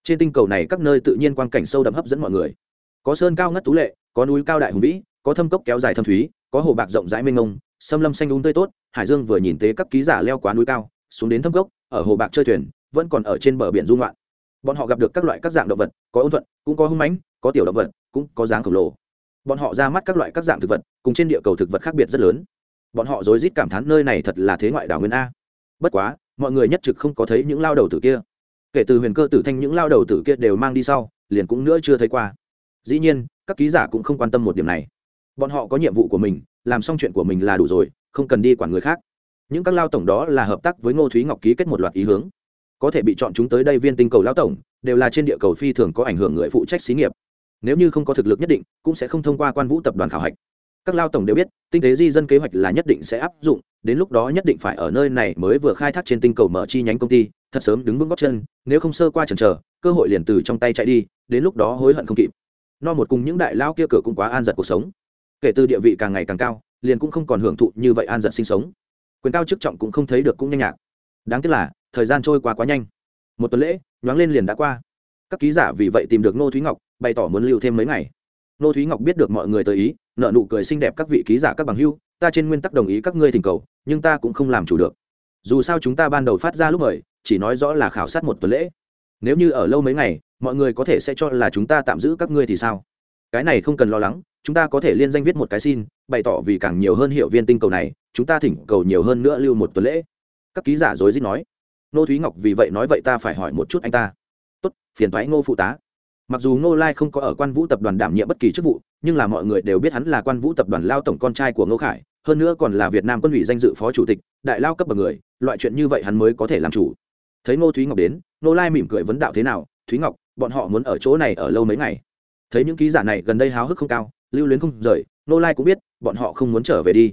trên tinh cầu này các nơi tự nhiên quang cảnh sâu đậm hấp dẫn mọi người. Có sơn cao ngất tú lệ, có núi cao đại hùng vĩ, có thâm cốc kéo dài thâm thúy, có hồ bạc rộng rãi mênh mông, sâm lâm xanh đúng tươi tốt, hải dương vừa nhìn tế các ký giả leo quá núi cao, xuống đến thâm cốc, ở hồ bạc chơi thuyền, vẫn còn ở trên bờ biển dung loạn bọn họ gặp được các loại các dạng động vật, có ôn thuận, cũng có hung mãnh, có tiểu động vật, cũng có dáng khổng lồ. Bọn họ ra mắt các loại các dạng thực vật, cùng trên địa cầu thực vật khác biệt rất lớn. Bọn họ rối rít cảm thán nơi này thật là thế ngoại đảo nguyên a. Bất quá, mọi người nhất trực không có thấy những lao đầu tử kia. Kể từ huyền cơ tử thanh những lao đầu tử kia đều mang đi sau, liền cũng nữa chưa thấy qua. Dĩ nhiên, các ký giả cũng không quan tâm một điểm này. Bọn họ có nhiệm vụ của mình, làm xong chuyện của mình là đủ rồi, không cần đi quản người khác. Những các lao tổng đó là hợp tác với ngô thúy ngọc ký kết một loạt ý hướng có thể bị chọn chúng tới đây viên tinh cầu lão tổng, đều là trên địa cầu phi thường có ảnh hưởng người phụ trách xí nghiệp. Nếu như không có thực lực nhất định, cũng sẽ không thông qua quan vũ tập đoàn khảo hạch. Các lao tổng đều biết, tinh tế di dân kế hoạch là nhất định sẽ áp dụng, đến lúc đó nhất định phải ở nơi này mới vừa khai thác trên tinh cầu mở chi nhánh công ty, thật sớm đứng vững góc chân, nếu không sơ qua chần chờ, cơ hội liền từ trong tay chạy đi, đến lúc đó hối hận không kịp. No một cùng những đại lao kia cửa cũng quá an giật cuộc sống. Kể từ địa vị càng ngày càng cao, liền cũng không còn hưởng thụ như vậy an giật sinh sống. Quyền cao chức trọng cũng không thấy được cũng nhanh nhạc đáng tiếc là, thời gian trôi qua quá nhanh. Một tuần lễ, nhoáng lên liền đã qua. Các ký giả vì vậy tìm được nô thúy ngọc, bày tỏ muốn lưu thêm mấy ngày. Nô thúy ngọc biết được mọi người tới ý nợ nụ cười xinh đẹp các vị ký giả các bằng hưu, ta trên nguyên tắc đồng ý các ngươi thỉnh cầu, nhưng ta cũng không làm chủ được. Dù sao chúng ta ban đầu phát ra lúc mời, chỉ nói rõ là khảo sát một tuần lễ. Nếu như ở lâu mấy ngày, mọi người có thể sẽ cho là chúng ta tạm giữ các ngươi thì sao? Cái này không cần lo lắng, chúng ta có thể liên danh viết một cái xin, bày tỏ vì càng nhiều hơn hiệu viên tinh cầu này, chúng ta thỉnh cầu nhiều hơn nữa lưu một tuần lễ các ký giả dối dít nói. Nô thúy ngọc vì vậy nói vậy ta phải hỏi một chút anh ta. Tốt, phiền thoái ngô phụ tá. Mặc dù ngô lai không có ở quan vũ tập đoàn đảm nhiệm bất kỳ chức vụ, nhưng là mọi người đều biết hắn là quan vũ tập đoàn lao tổng con trai của ngô khải, hơn nữa còn là việt nam quân ủy danh dự phó chủ tịch, đại lao cấp bậc người, loại chuyện như vậy hắn mới có thể làm chủ. Thấy ngô thúy ngọc đến, ngô lai mỉm cười vấn đạo thế nào, thúy ngọc, bọn họ muốn ở chỗ này ở lâu mấy ngày? Thấy những ký giả này gần đây háo hức không cao, lưu luyến không rời, ngô lai cũng biết, bọn họ không muốn trở về đi.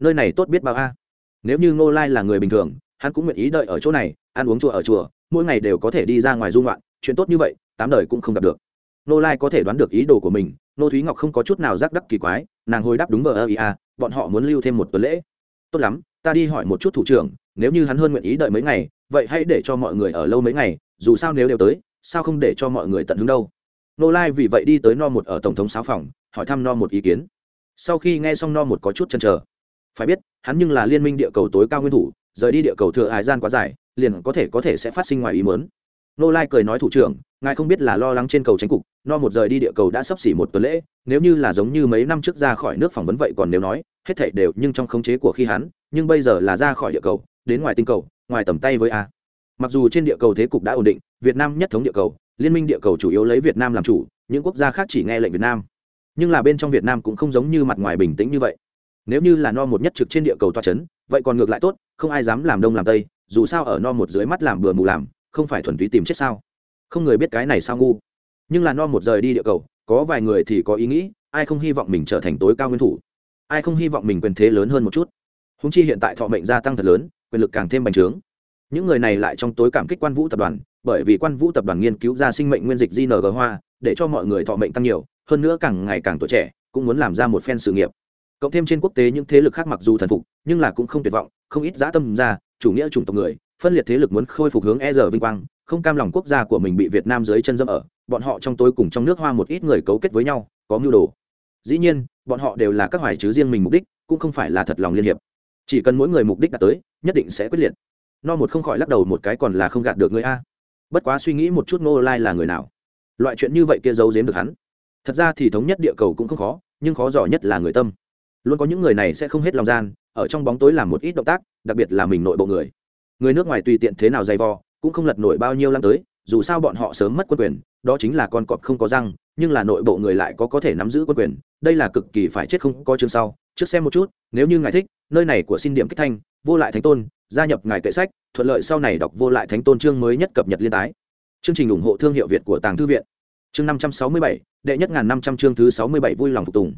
Nơi này tốt biết bao a nếu như ngô lai là người bình thường, hắn cũng nguyện ý đợi ở chỗ này, ăn uống chùa ở chùa, mỗi ngày đều có thể đi ra ngoài dung loạn chuyện tốt như vậy, tám đời cũng không gặp được. Nô lai có thể đoán được ý đồ của mình nô thúy ngọc không có chút nào giác đắc kỳ quái, nàng hồi đáp đúng vờ ơ ý à bọn họ muốn lưu thêm một tuần lễ. Tốt lắm, ta đi hỏi một chút thủ trưởng, nếu như hắn hơn nguyện ý đợi mấy ngày, vậy hãy để cho mọi người ở lâu mấy ngày, dù sao nếu đều tới, sao không để cho mọi người tận hứng đâu? Nô lai vì vậy đi tới no một ở tổng thống sáu phòng, hỏi thăm no một ý kiến. Sau khi nghe xong no một có chút chăn trở phải biết, hắn nhưng là liên minh địa cầu tối cao nguyên thủ, rời đi địa cầu thừa hải gian quá dài, liền có thể có thể sẽ phát sinh ngoài ý mớn nô lai cười nói thủ trưởng, ngài không biết là lo lắng trên cầu tránh cục, no một rời đi địa cầu đã sắp xỉ một tuần lễ, nếu như là giống như mấy năm trước ra khỏi nước phỏng vấn vậy còn nếu nói, hết thảy đều nhưng trong khống chế của khi hắn, nhưng bây giờ là ra khỏi địa cầu, đến ngoài tinh cầu, ngoài tầm tay với a. Mặc dù trên địa cầu thế cục đã ổn định, việt nam nhất thống địa cầu, liên minh địa cầu chủ yếu lấy việt nam làm chủ, những quốc gia khác chỉ nghe lệnh việt nam. Nhưng là bên trong việt nam cũng không giống như mặt ngoài bình tĩnh như vậy nếu như là no một nhất trực trên địa cầu toa c h ấ n vậy còn ngược lại tốt, không ai dám làm đông làm tây, dù sao ở no một dưới mắt làm bừa mù làm, không phải thuần túy tìm chết sao? Không người biết cái này sao ngu? Nhưng là no một rời đi địa cầu, có vài người thì có ý nghĩ, ai không hy vọng mình trở thành tối cao nguyên thủ? Ai không hy vọng mình quyền thế lớn hơn một chút? Húng chi hiện tại thọ mệnh gia tăng thật lớn, quyền lực càng thêm bành trướng. Những người này lại trong tối cảm kích quan vũ tập đoàn, bởi vì quan vũ tập đoàn nghiên cứu ra sinh mệnh nguyên dịch gng hoa, để cho mọi người thọ mệnh tăng nhiều, hơn nữa càng ngày càng tuổi trẻ, cũng muốn làm ra một phen sự nghiệp cộng thêm trên quốc tế những thế lực khác mặc dù thần phục, nhưng là cũng không tuyệt vọng, không ít dã tâm ra, chủ nghĩa chủng tộc người, phân liệt thế lực muốn khôi phục hướng e giờ vinh quang, không cam lòng quốc gia của mình bị việt nam dưới chân dâm ở, bọn họ trong tối cùng trong nước hoa một ít người cấu kết với nhau, có mưu đồ. Dĩ nhiên, bọn họ đều là các hoài chứ riêng mình mục đích, cũng không phải là thật lòng liên hiệp. Chỉ cần mỗi người mục đích đạt tới, nhất định sẽ quyết liệt. No một không khỏi lắc đầu một cái còn là không gạt được người a. Bất quá suy nghĩ một chút ngô lai là người nào? Loại chuyện như vậy kia giấu giếm được hắn. Thật ra thì thống nhất địa cầu cũng không khó, nhưng khó giỏi nhất là người tâm luôn có những người này sẽ không hết lòng gian, ở trong bóng tối làm một ít động tác, đặc biệt là mình nội bộ người. Người nước ngoài tùy tiện thế nào dày vò, cũng không lật nổi bao nhiêu lắm tới, dù sao bọn họ sớm mất quân quyền, đó chính là con cọp không có răng, nhưng là nội bộ người lại có có thể nắm giữ quân quyền, đây là cực kỳ phải chết không có chương sau. Trước xem một chút, nếu như ngài thích, nơi này của xin điểm kích thanh, vô lại thánh tôn, gia nhập ngài kệ sách, thuận lợi sau này đọc vô lại thánh tôn chương mới nhất cập nhật liên tái. Chương trình ủng hộ thương hiệu việt của tàng thư viện. Chương năm trăm sáu mươi bảy, đệ nhất ngàn năm trăm chương thứ sáu mươi bảy vui lòng phục tùng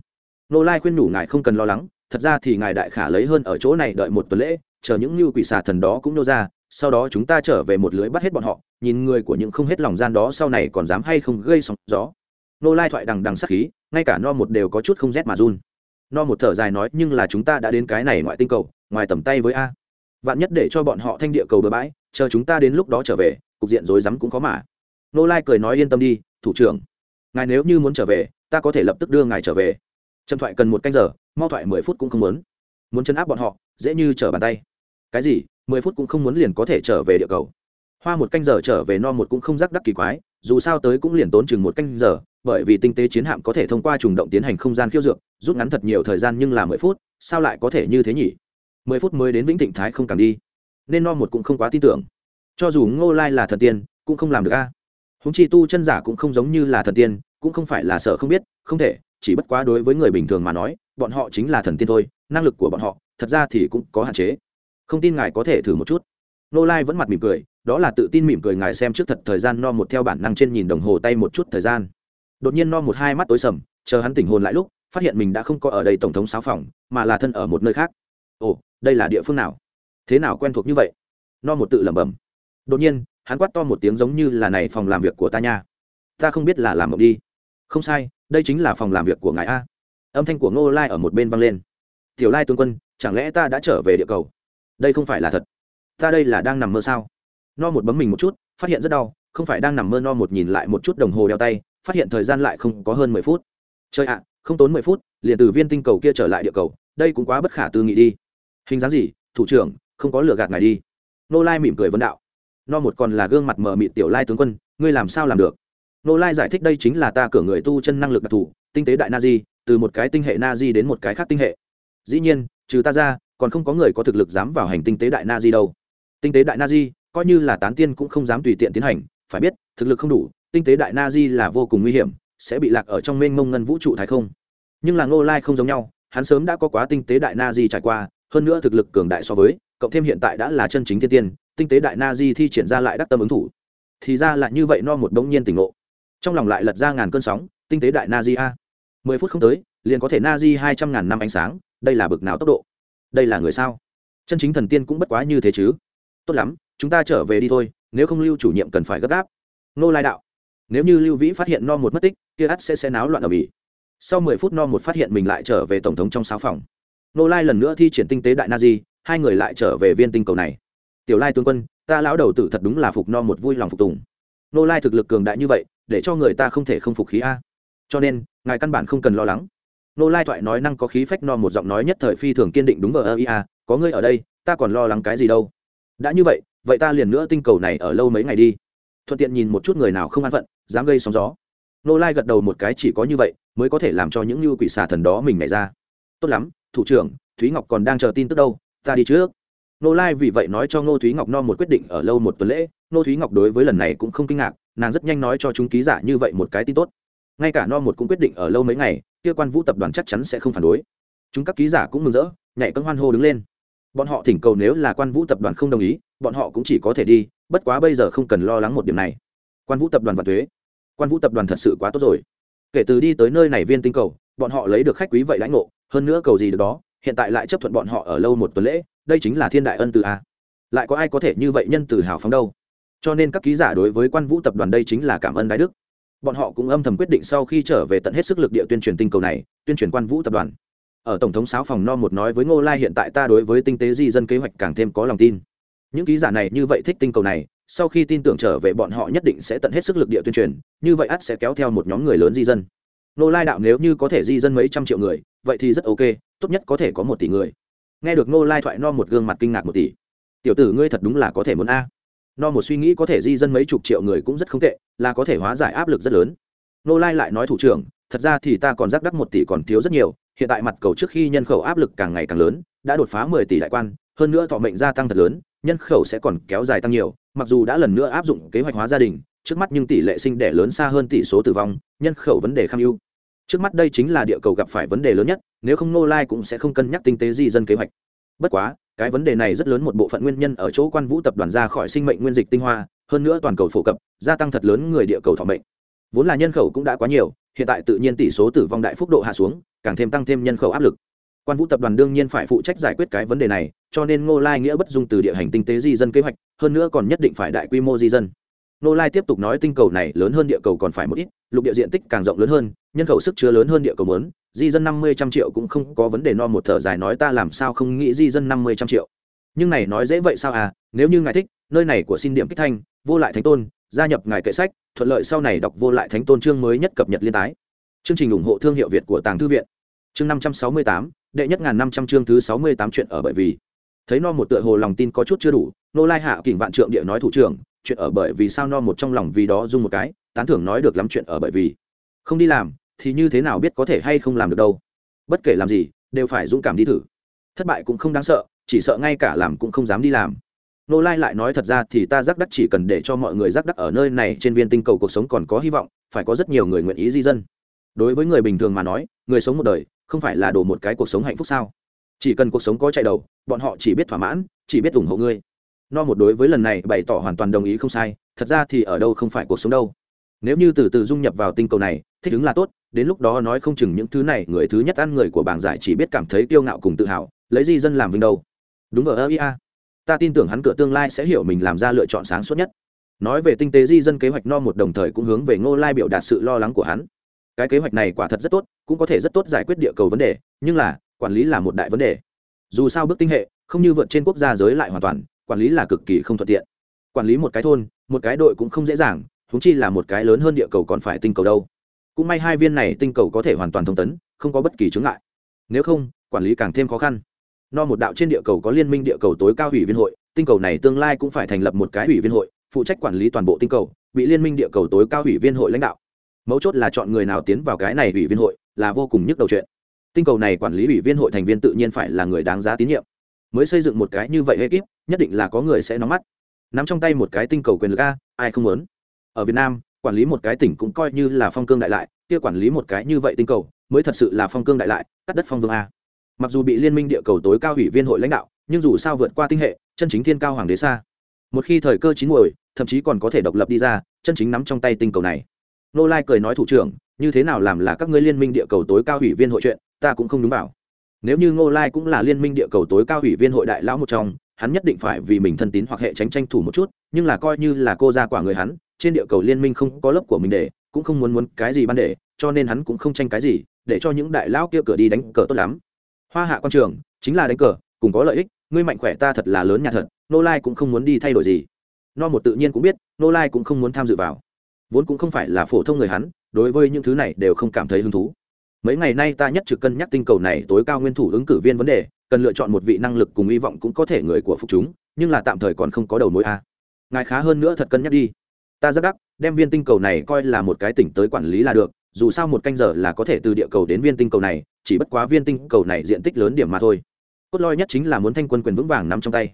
nô lai khuyên nhủ ngài không cần lo lắng, thật ra thì ngài đại khả lấy hơn ở chỗ này đợi một tuần lễ, chờ những như quỷ xà thần đó cũng nô ra, sau đó chúng ta trở về một lưới bắt hết bọn họ, nhìn người của những không hết lòng gian đó sau này còn dám hay không gây sóng gió. Nô lai thoại đằng đằng sắc khí, ngay cả no một đều có chút không rét mà run. No một thở dài nói, nhưng là chúng ta đã đến cái này ngoại tinh cầu, ngoài tầm tay với a. Vạn nhất để cho bọn họ thanh địa cầu bừa bãi, chờ chúng ta đến lúc đó trở về, cục diện rối rắm cũng có mà. Nô lai cười nói yên tâm đi, thủ trưởng. Ngài nếu như muốn trở về, ta có thể lập tức đưa ngài trở về trầm thoại cần một canh giờ, mau thoại mười phút cũng không muốn. Muốn chấn áp bọn họ, dễ như trở bàn tay. Cái gì? Mười phút cũng không muốn liền có thể trở về địa cầu. Hoa một canh giờ trở về no một cũng không rắc đắc kỳ quái, dù sao tới cũng liền tốn chừng một canh giờ, bởi vì tinh tế chiến hạm có thể thông qua trùng động tiến hành không gian khiêu dược, rút ngắn thật nhiều thời gian nhưng là mười phút, sao lại có thể như thế nhỉ? Mười phút mới đến vĩnh thịnh thái không càng đi. Nên no một cũng không quá tin tưởng. Cho dù ngô lai là thần tiên, cũng không làm được a. Húng chi tu chân giả cũng không giống như là thần tiên, cũng không phải là sợ không biết, không thể chỉ bất quá đối với người bình thường mà nói, bọn họ chính là thần tiên thôi, năng lực của bọn họ, thật ra thì cũng có hạn chế. Không tin ngài có thể thử một chút. Nô lai vẫn mặt mỉm cười, đó là tự tin mỉm cười ngài xem trước thật thời gian no một theo bản năng trên nhìn đồng hồ tay một chút thời gian. Đột nhiên no một hai mắt tối sầm, chờ hắn tỉnh hồn lại lúc, phát hiện mình đã không có ở đây tổng thống sáu phòng, mà là thân ở một nơi khác. Ồ, đây là địa phương nào? Thế nào quen thuộc như vậy? No một tự lẩm bẩm. Đột nhiên, hắn quát to một tiếng giống như là này phòng làm việc của ta nha. Ta không biết là làm mộng đi. Không sai đây chính là phòng làm việc của ngài a. Âm thanh của ngô lai ở một bên vang lên. Tiểu lai tướng quân, chẳng lẽ ta đã trở về địa cầu? Đây không phải là thật. Ta đây là đang nằm mơ sao? No một bấm mình một chút, phát hiện rất đau, không phải đang nằm mơ no một nhìn lại một chút đồng hồ đeo tay, phát hiện thời gian lại không có hơn mười phút. Chơi ạ, không tốn mười phút, liền từ viên tinh cầu kia trở lại địa cầu, đây cũng quá bất khả tư nghị đi. Hình dáng gì, thủ trưởng, không có lừa gạt ngài đi. Nô lai mỉm cười vấn đạo. No một còn là gương mặt mờ mịt tiểu lai tướng quân, ngươi làm sao làm được? Nô lai giải thích đây chính là ta cửa người tu chân năng lực đặc thù, tinh tế đại na di, từ một cái tinh hệ na di đến một cái khác tinh hệ. Dĩ nhiên, trừ ta ra, còn không có người có thực lực dám vào hành tinh tế đại na di đâu. Tinh tế đại na di, coi như là tán tiên cũng không dám tùy tiện tiến hành, phải biết, thực lực không đủ, tinh tế đại na di là vô cùng nguy hiểm, sẽ bị lạc ở trong mênh mông ngân vũ trụ thái không. Nhưng là ngô lai không giống nhau, hắn sớm đã có quá tinh tế đại na di trải qua, hơn nữa thực lực cường đại so với, cộng thêm hiện tại đã là chân chính thiên tiên, tinh tế đại na di thi triển ra lại đắc tâm ứng thủ. Thì ra lại như vậy no một bỗng nhiên tỉnh ngộ trong lòng lại lật ra ngàn cơn sóng, tinh tế đại na di a. Mười phút không tới, liền có thể na di hai trăm ngàn năm ánh sáng, đây là bực nào tốc độ? Đây là người sao? Chân chính thần tiên cũng bất quá như thế chứ. Tốt lắm, chúng ta trở về đi thôi, nếu không lưu chủ nhiệm cần phải gấp gáp. Nô lai đạo, nếu như lưu vĩ phát hiện no một mất tích, kia ắt sẽ sẽ náo loạn ở bỉ. Sau mười phút no một phát hiện mình lại trở về tổng thống trong sáu phòng. Nô lai lần nữa thi triển tinh tế đại na di hai người lại trở về viên tinh cầu này. Tiểu lai tướng quân, ta lão đầu tử thật đúng là phục no một vui lòng phục tùng. Nô lai thực lực cường đại như vậy để cho người ta không thể không phục khí a. Cho nên, ngài căn bản không cần lo lắng. Nô lai thoại nói năng có khí phách no một giọng nói nhất thời phi thường kiên định đúng vờ ơ ia có ngươi ở đây, ta còn lo lắng cái gì đâu. Đã như vậy vậy ta liền nữa tinh cầu này ở lâu mấy ngày đi. Thuận tiện nhìn một chút người nào không an phận, dám gây sóng gió. Nô lai gật đầu một cái chỉ có như vậy, mới có thể làm cho những như quỷ xà thần đó mình nảy ra. Tốt lắm, thủ trưởng, thúy ngọc còn đang chờ tin tức đâu, ta đi trước. Nô lai vì vậy nói cho ngô thúy ngọc no một quyết định ở lâu một tuần lễ. Nô thúy ngọc đối với lần này cũng không kinh ngạc nàng rất nhanh nói cho chúng ký giả như vậy một cái tin tốt. Ngay cả no một cũng quyết định ở lâu mấy ngày, kia quan vũ tập đoàn chắc chắn sẽ không phản đối. Chúng các ký giả cũng mừng rỡ, nhảy cân hoan hô đứng lên. Bọn họ thỉnh cầu nếu là quan vũ tập đoàn không đồng ý, bọn họ cũng chỉ có thể đi, bất quá bây giờ không cần lo lắng một điểm này. Quan vũ tập đoàn và thuế. Quan vũ tập đoàn thật sự quá tốt rồi. Kể từ đi tới nơi này viên tinh cầu, bọn họ lấy được khách quý vậy lãnh ngộ, hơn nữa cầu gì được đó, hiện tại lại chấp thuận bọn họ ở lâu một tuần lễ, đây chính là thiên đại ân từ a. Lại có ai có thể như vậy nhân từ hào phóng đâu? Cho nên các ký giả đối với quan vũ tập đoàn đây chính là cảm ơn đái đức. Bọn họ cũng âm thầm quyết định sau khi trở về tận hết sức lực địa tuyên truyền tinh cầu này, tuyên truyền quan vũ tập đoàn. Ở tổng thống sáu phòng no một nói với ngô lai hiện tại ta đối với tinh tế di dân kế hoạch càng thêm có lòng tin. Những ký giả này như vậy thích tinh cầu này, sau khi tin tưởng trở về bọn họ nhất định sẽ tận hết sức lực địa tuyên truyền, như vậy ắt sẽ kéo theo một nhóm người lớn di dân. Ngô lai đạo nếu như có thể di dân mấy trăm triệu người, vậy thì rất ok, tốt nhất có thể có một tỷ người. Nghe được ngô lai thoại no một gương mặt kinh ngạc một tỷ. Tiểu tử ngươi thật đúng là có thể muốn a no một suy nghĩ có thể di dân mấy chục triệu người cũng rất không tệ, là có thể hóa giải áp lực rất lớn. Nô lai lại nói thủ trưởng, thật ra thì ta còn giác đắc một tỷ còn thiếu rất nhiều, hiện tại mặt cầu trước khi nhân khẩu áp lực càng ngày càng lớn, đã đột phá mười tỷ đại quan, hơn nữa thọ mệnh gia tăng thật lớn, nhân khẩu sẽ còn kéo dài tăng nhiều, mặc dù đã lần nữa áp dụng kế hoạch hóa gia đình, trước mắt nhưng tỷ lệ sinh đẻ lớn xa hơn tỷ số tử vong, nhân khẩu vấn đề kham ưu. Trước mắt đây chính là địa cầu gặp phải vấn đề lớn nhất, nếu không nô lai cũng sẽ không cân nhắc tinh tế di dân kế hoạch. Bất quá cái vấn đề này rất lớn một bộ phận nguyên nhân ở chỗ quan vũ tập đoàn ra khỏi sinh mệnh nguyên dịch tinh hoa, hơn nữa toàn cầu phổ cập, gia tăng thật lớn người địa cầu thọ mệnh. Vốn là nhân khẩu cũng đã quá nhiều, hiện tại tự nhiên tỷ số tử vong đại phúc độ hạ xuống, càng thêm tăng thêm nhân khẩu áp lực. Quan vũ tập đoàn đương nhiên phải phụ trách giải quyết cái vấn đề này, cho nên ngô lai nghĩa bất dung từ địa hành tinh tế di dân kế hoạch, hơn nữa còn nhất định phải đại quy mô di dân. Ngô lai tiếp tục nói tinh cầu này lớn hơn địa cầu còn phải một ít, lục địa diện tích càng rộng lớn hơn, nhân khẩu sức chứa lớn hơn địa cầu lớn di dân năm mươi trăm triệu cũng không có vấn đề no một thở dài nói ta làm sao không nghĩ di dân năm mươi trăm triệu. Nhưng này nói dễ vậy sao à nếu như ngài thích, nơi này của xin điểm kích thanh, vô lại thánh tôn, gia nhập ngài kệ sách, thuận lợi sau này đọc vô lại thánh tôn chương mới nhất cập nhật liên tái. Chương trình ủng hộ thương hiệu việt của tàng thư viện. Chương năm trăm sáu mươi tám, đệ nhất ngàn năm trăm chương thứ sáu mươi tám chuyện ở bởi vì. Thấy no một tựa hồ lòng tin có chút chưa đủ, nô lai hạ kỉnh vạn trượng địa nói thủ trưởng, chuyện ở bởi vì sao no một trong lòng vì đó dung một cái, tán thưởng nói được lắm chuyện ở bởi vì. Không đi làm thì như thế nào biết có thể hay không làm được đâu. Bất kể làm gì, đều phải dũng cảm đi thử. Thất bại cũng không đáng sợ, chỉ sợ ngay cả làm cũng không dám đi làm. Nô lai lại nói thật ra thì ta giác đắc chỉ cần để cho mọi người giác đắc ở nơi này trên viên tinh cầu cuộc sống còn có hy vọng, phải có rất nhiều người nguyện ý di dân. Đối với người bình thường mà nói, người sống một đời không phải là đổ một cái cuộc sống hạnh phúc sao? Chỉ cần cuộc sống có chạy đầu, bọn họ chỉ biết thỏa mãn, chỉ biết ủng hộ ngươi. No một đối với lần này bày tỏ hoàn toàn đồng ý không sai, thật ra thì ở đâu không phải cuộc sống đâu. Nếu như từ từ dung nhập vào tinh cầu này, thích ứng là tốt đến lúc đó nói không chừng những thứ này, người thứ nhất ăn người của bảng giải chỉ biết cảm thấy kiêu ngạo cùng tự hào, lấy di dân làm vinh đâu. Đúng ở ia ta tin tưởng hắn cửa tương lai sẽ hiểu mình làm ra lựa chọn sáng suốt nhất. Nói về tinh tế di dân kế hoạch no một đồng thời cũng hướng về ngô lai biểu đạt sự lo lắng của hắn. Cái kế hoạch này quả thật rất tốt, cũng có thể rất tốt giải quyết địa cầu vấn đề, nhưng là, quản lý là một đại vấn đề. Dù sao bước tinh hệ, không như vượt trên quốc gia giới lại hoàn toàn, quản lý là cực kỳ không thuận tiện. Quản lý một cái thôn, một cái đội cũng không dễ dàng húng chi là một cái lớn hơn địa cầu còn phải tinh cầu đâu cũng may hai viên này tinh cầu có thể hoàn toàn thông tấn, không có bất kỳ chứng ngại. Nếu không, quản lý càng thêm khó khăn. No một đạo trên địa cầu có liên minh địa cầu tối cao ủy viên hội, tinh cầu này tương lai cũng phải thành lập một cái ủy viên hội, phụ trách quản lý toàn bộ tinh cầu, bị liên minh địa cầu tối cao ủy viên hội lãnh đạo. Mấu chốt là chọn người nào tiến vào cái này ủy viên hội là vô cùng nhức đầu chuyện. Tinh cầu này quản lý ủy viên hội thành viên tự nhiên phải là người đáng giá tín nhiệm. Mới xây dựng một cái như vậy ekip, nhất định là có người sẽ nóng mắt. Nắm trong tay một cái tinh cầu quyền lực a, ai không muốn? Ở việt nam quản lý một cái tỉnh cũng coi như là phong cương đại lại, kia quản lý một cái như vậy tinh cầu, mới thật sự là phong cương đại lại, cắt đất phong vương a. Mặc dù bị liên minh địa cầu tối cao ủy viên hội lãnh đạo, nhưng dù sao vượt qua tinh hệ, chân chính thiên cao hoàng đế xa. Một khi thời cơ chín muồi, thậm chí còn có thể độc lập đi ra, chân chính nắm trong tay tinh cầu này. Nô lai cười nói thủ trưởng, như thế nào làm là các ngươi liên minh địa cầu tối cao ủy viên hội chuyện, ta cũng không đúng bảo nếu như ngô lai cũng là liên minh địa cầu tối cao ủy viên hội đại lão một trong, hắn nhất định phải vì mình thân tín hoặc hệ tránh tranh thủ một chút, nhưng là coi như là cô ra quả người hắn trên địa cầu liên minh không có lớp của mình để, cũng không muốn muốn cái gì ban để, cho nên hắn cũng không tranh cái gì, để cho những đại lão kia cửa đi đánh cờ tốt lắm. Hoa hạ quan trường, chính là đánh cờ, cùng có lợi ích, ngươi mạnh khỏe ta thật là lớn nhà thật, nô lai cũng không muốn đi thay đổi gì. No một tự nhiên cũng biết, nô lai cũng không muốn tham dự vào. Vốn cũng không phải là phổ thông người hắn, đối với những thứ này đều không cảm thấy hứng thú. Mấy ngày nay ta nhất trực cân nhắc tinh cầu này tối cao nguyên thủ ứng cử viên vấn đề, cần lựa chọn một vị năng lực cùng hy vọng cũng có thể người của phục chúng, nhưng là tạm thời còn không có đầu mối a. Ngài khá hơn nữa thật cân nhắc đi ta rất đắc, đem viên tinh cầu này coi là một cái tỉnh tới quản lý là được, dù sao một canh giờ là có thể từ địa cầu đến viên tinh cầu này, chỉ bất quá viên tinh cầu này diện tích lớn điểm mà thôi. Cốt lõi nhất chính là muốn thanh quân quyền vững vàng nắm trong tay.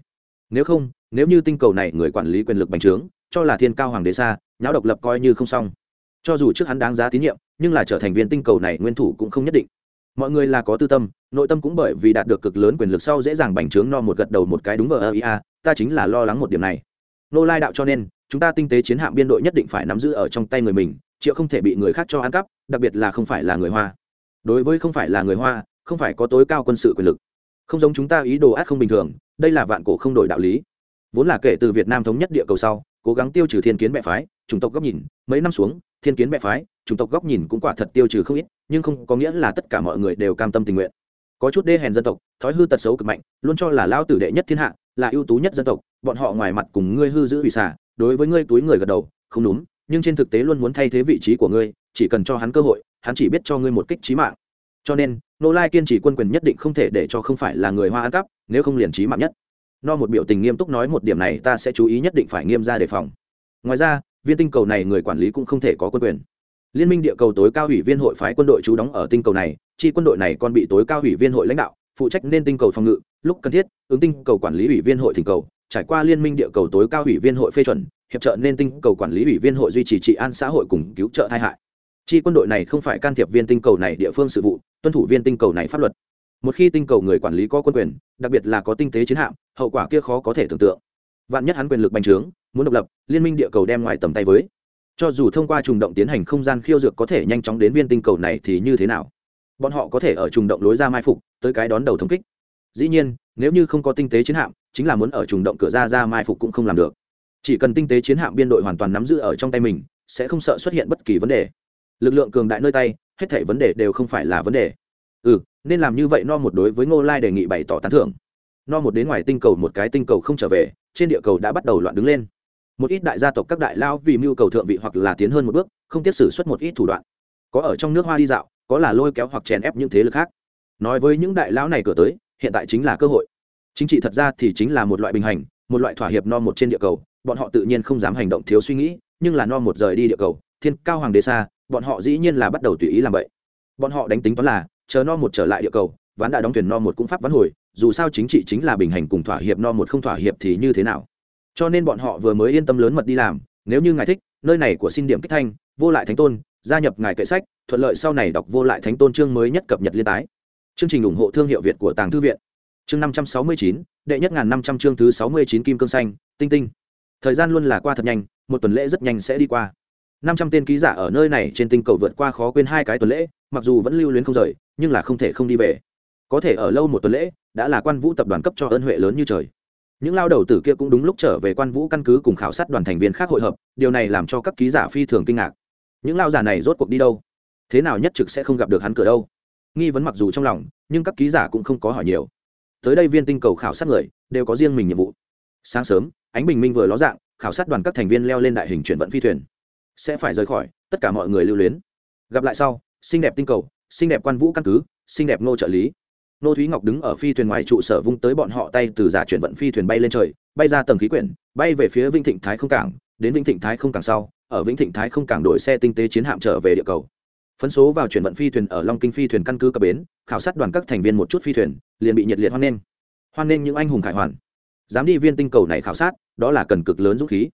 Nếu không, nếu như tinh cầu này người quản lý quyền lực bành trướng, cho là thiên cao hoàng đế xa, nháo độc lập coi như không xong. Cho dù trước hắn đáng giá tín nhiệm, nhưng là trở thành viên tinh cầu này nguyên thủ cũng không nhất định. Mọi người là có tư tâm, nội tâm cũng bởi vì đạt được cực lớn quyền lực sau dễ dàng bành trướng no một gật đầu một cái đúng vờ ơ ia ta chính là lo lắng một điểm này nô lai đạo cho nên, chúng ta tinh tế chiến hạm biên đội nhất định phải nắm giữ ở trong tay người mình, triệu không thể bị người khác cho ăn cắp, đặc biệt là không phải là người hoa. Đối với không phải là người hoa, không phải có tối cao quân sự quyền lực. Không giống chúng ta ý đồ ác không bình thường, đây là vạn cổ không đổi đạo lý. Vốn là kể từ việt nam thống nhất địa cầu sau, cố gắng tiêu trừ thiên kiến mẹ phái, chủng tộc góc nhìn, mấy năm xuống, thiên kiến mẹ phái, chủng tộc góc nhìn cũng quả thật tiêu trừ không ít, nhưng không có nghĩa là tất cả mọi người đều cam tâm tình nguyện. Có chút đê hèn dân tộc, thói hư tật xấu cực mạnh, luôn cho là lao tử đệ nhất thiên hạ, là ưu tú nhất dân tộc bọn họ ngoài mặt cùng ngươi hư giữ bị xả, đối với ngươi túi người gật đầu, không đúng, nhưng trên thực tế luôn muốn thay thế vị trí của ngươi, chỉ cần cho hắn cơ hội, hắn chỉ biết cho ngươi một kích trí mạng. Cho nên, nô lai kiên trì quân quyền nhất định không thể để cho không phải là người hoa ăn cắp nếu không liền trí mạng nhất. No một biểu tình nghiêm túc nói một điểm này, ta sẽ chú ý nhất định phải nghiêm ra đề phòng. Ngoài ra, viên tinh cầu này người quản lý cũng không thể có quân quyền. Liên minh địa cầu tối cao ủy viên hội phái quân đội trú đóng ở tinh cầu này, chi quân đội này còn bị tối cao ủy viên hội lãnh đạo, phụ trách nên tinh cầu phòng ngự, lúc cần thiết, ứng tinh cầu quản lý ủy viên hội thỉnh cầu trải qua liên minh địa cầu tối cao ủy viên hội phê chuẩn, hiệp trợ nên tinh cầu quản lý ủy viên hội duy trì trị an xã hội cùng cứu trợ tai hại. Chi quân đội này không phải can thiệp viên tinh cầu này địa phương sự vụ, tuân thủ viên tinh cầu này pháp luật. Một khi tinh cầu người quản lý có quân quyền, đặc biệt là có tinh tế chiến hạm, hậu quả kia khó có thể tưởng tượng. Vạn nhất hắn quyền lực bành trướng, muốn độc lập, liên minh địa cầu đem ngoài tầm tay với. Cho dù thông qua trùng động tiến hành không gian khiêu dược có thể nhanh chóng đến viên tinh cầu này thì như thế nào? Bọn họ có thể ở trùng động lối ra mai phục, tới cái đón đầu thống kích. Dĩ nhiên, nếu như không có tinh tế chiến hạm chính là muốn ở trùng động cửa ra ra mai phục cũng không làm được. Chỉ cần tinh tế chiến hạm biên đội hoàn toàn nắm giữ ở trong tay mình, sẽ không sợ xuất hiện bất kỳ vấn đề. Lực lượng cường đại nơi tay, hết thảy vấn đề đều không phải là vấn đề. Ừ nên làm như vậy no một đối với ngô lai đề nghị bày tỏ tán thưởng. No một đến ngoài tinh cầu một cái tinh cầu không trở về, trên địa cầu đã bắt đầu loạn đứng lên. Một ít đại gia tộc các đại lao vì mưu cầu thượng vị hoặc là tiến hơn một bước, không tiếp xử xuất một ít thủ đoạn. Có ở trong nước hoa đi dạo, có là lôi kéo hoặc chèn ép những thế lực khác. Nói với những đại lão này cửa tới, hiện tại chính là cơ hội chính trị thật ra thì chính là một loại bình hành, một loại thỏa hiệp no một trên địa cầu, bọn họ tự nhiên không dám hành động thiếu suy nghĩ, nhưng là no một rời đi địa cầu, thiên cao hoàng đế xa, bọn họ dĩ nhiên là bắt đầu tùy ý làm vậy. Bọn họ đánh tính toán là, chờ no một trở lại địa cầu, ván đã đóng thuyền no một cũng pháp ván hồi, dù sao chính trị chính là bình hành cùng thỏa hiệp no một không thỏa hiệp thì như thế nào? Cho nên bọn họ vừa mới yên tâm lớn mật đi làm, nếu như ngài thích, nơi này của xin điểm kích thanh, vô lại thánh tôn, gia nhập ngài kệ sách, thuận lợi sau này đọc vô lại thánh tôn chương mới nhất cập nhật liên tái. Chương trình ủng hộ thương hiệu việt của tàng thư viện chương năm trăm sáu mươi chín, đệ nhất ngàn năm trăm chương thứ sáu mươi chín kim cương xanh, tinh tinh. Thời gian luôn là qua thật nhanh, một tuần lễ rất nhanh sẽ đi qua. năm trăm tên ký giả ở nơi này trên tinh cầu vượt qua khó quên hai cái tuần lễ, mặc dù vẫn lưu luyến không rời, nhưng là không thể không đi về. Có thể ở lâu một tuần lễ, đã là quan vũ tập đoàn cấp cho ơn huệ lớn như trời. Những lao đầu tử kia cũng đúng lúc trở về quan vũ căn cứ cùng khảo sát đoàn thành viên khác hội hợp, điều này làm cho các ký giả phi thường kinh ngạc. Những lao giả này rốt cuộc đi đâu? Thế nào nhất trực sẽ không gặp được hắn cửa đâu? Nghi vấn mặc dù trong lòng, nhưng các ký giả cũng không có hỏi nhiều tới đây viên tinh cầu khảo sát người, đều có riêng mình nhiệm vụ. Sáng sớm, ánh bình minh vừa ló dạng, khảo sát đoàn các thành viên leo lên đại hình chuyển vận phi thuyền. Sẽ phải rời khỏi, tất cả mọi người lưu luyến. Gặp lại sau, xinh đẹp tinh cầu, xinh đẹp quan vũ căn cứ, xinh đẹp ngô trợ lý. Nô thúy ngọc đứng ở phi thuyền ngoài trụ sở vung tới bọn họ tay từ giả chuyển vận phi thuyền bay lên trời, bay ra tầng khí quyển, bay về phía vinh thịnh thái không cảng, đến vĩnh thịnh thái không cảng sau, ở vĩnh thịnh thái không cảng đổi xe tinh tế chiến hạm trở về địa cầu phấn số vào chuyển vận phi thuyền ở long kinh phi thuyền căn cứ cập bến, khảo sát đoàn các thành viên một chút phi thuyền, liền bị nhiệt liệt hoan nghênh. Hoan nghênh những anh hùng khải hoàn. Dám đi viên tinh cầu này khảo sát, đó là cần cực lớn dũng khí.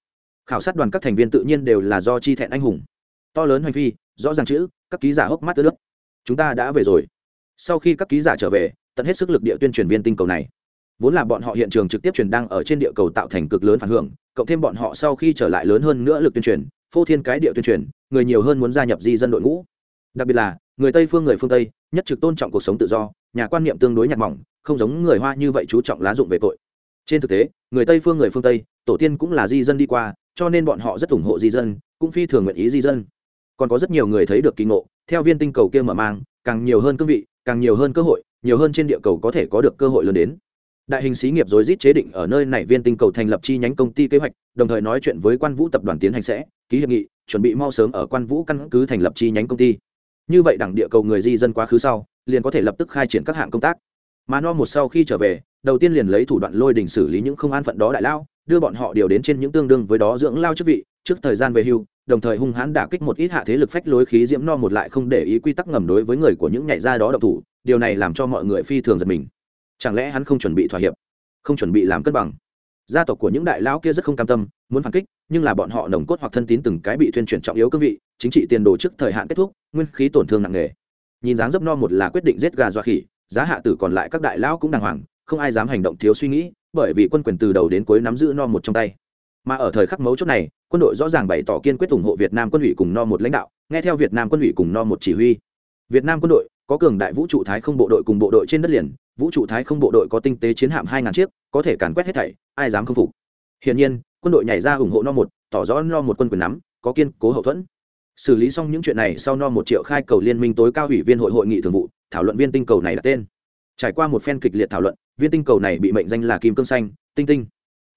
Khảo sát đoàn các thành viên tự nhiên đều là do chi thẹn anh hùng. To lớn hoành phi, rõ ràng chữ, các ký giả hốc mắt ướt nước. Chúng ta đã về rồi. Sau khi các ký giả trở về, tận hết sức lực địa tuyên truyền viên tinh cầu này. Vốn là bọn họ hiện trường trực tiếp truyền đăng ở trên địa cầu tạo thành cực lớn phản hưởng, cộng thêm bọn họ sau khi trở lại lớn hơn nữa lực tuyên truyền, phô thiên cái địa tuyên truyền, người nhiều hơn muốn gia nhập di dân đội ngũ đặc biệt là, người tây phương người phương tây, nhất trực tôn trọng cuộc sống tự do, nhà quan niệm tương đối nhạt mỏng, không giống người hoa như vậy chú trọng lá dụng về tội. Trên thực tế, người tây phương người phương tây, tổ tiên cũng là di dân đi qua, cho nên bọn họ rất ủng hộ di dân, cũng phi thường nguyện ý di dân. Còn có rất nhiều người thấy được kỳ ngộ, theo viên tinh cầu kia mở mang, càng nhiều hơn cương vị, càng nhiều hơn cơ hội, nhiều hơn trên địa cầu có thể có được cơ hội lớn đến. Đại hình xí nghiệp rối rít chế định ở nơi này viên tinh cầu thành lập chi nhánh công ty kế hoạch, đồng thời nói chuyện với quan vũ tập đoàn tiến hành sẽ, ký hiệp nghị, chuẩn bị mau sớm ở quan vũ căn cứ thành lập chi nhánh công ty như vậy đảng địa cầu người di dân quá khứ sau, liền có thể lập tức khai triển các hạng công tác. Mà no một sau khi trở về, đầu tiên liền lấy thủ đoạn lôi đình xử lý những không an phận đó đại lao, đưa bọn họ điều đến trên những tương đương với đó dưỡng lao chức vị, trước thời gian về hưu, đồng thời hung hãn đả kích một ít hạ thế lực phách lối khí diễm no một lại không để ý quy tắc ngầm đối với người của những nhảy ra đó độc thủ, điều này làm cho mọi người phi thường giật mình. Chẳng lẽ hắn không chuẩn bị thỏa hiệp? Không chuẩn bị làm cân bằng? Gia tộc của những đại lão kia rất không cam tâm, muốn phản kích, nhưng là bọn họ nồng cốt hoặc thân tín từng cái bị tuyên truyền trọng yếu cương vị chính trị tiền đồ trước thời hạn kết thúc, nguyên khí tổn thương nặng nề. Nhìn dáng dấp no một là quyết định giết gà dọa khỉ, giá hạ tử còn lại các đại lão cũng đàng hoàng, không ai dám hành động thiếu suy nghĩ, bởi vì quân quyền từ đầu đến cuối nắm giữ no một trong tay. Mà ở thời khắc mấu chốt này, quân đội rõ ràng bày tỏ kiên quyết ủng hộ việt nam quân ủy cùng no một lãnh đạo, nghe theo việt nam quân ủy cùng no một chỉ huy. Việt nam quân đội có cường đại vũ trụ thái không bộ đội cùng bộ đội trên đất liền, vũ trụ thái không bộ đội có tinh tế chiến hạm hai ngàn chiếc, có thể càn quét hết thảy, ai dám không phục? Hiển nhiên, quân đội nhảy ra ủng hộ no một, tỏ rõ no một quân quyền nắm, có kiên cố hậu thuẫn xử lý xong những chuyện này sau no một triệu khai cầu liên minh tối cao ủy viên hội hội nghị thường vụ, thảo luận viên tinh cầu này đặt tên. Trải qua một phen kịch liệt thảo luận, viên tinh cầu này bị mệnh danh là kim cương xanh, tinh tinh.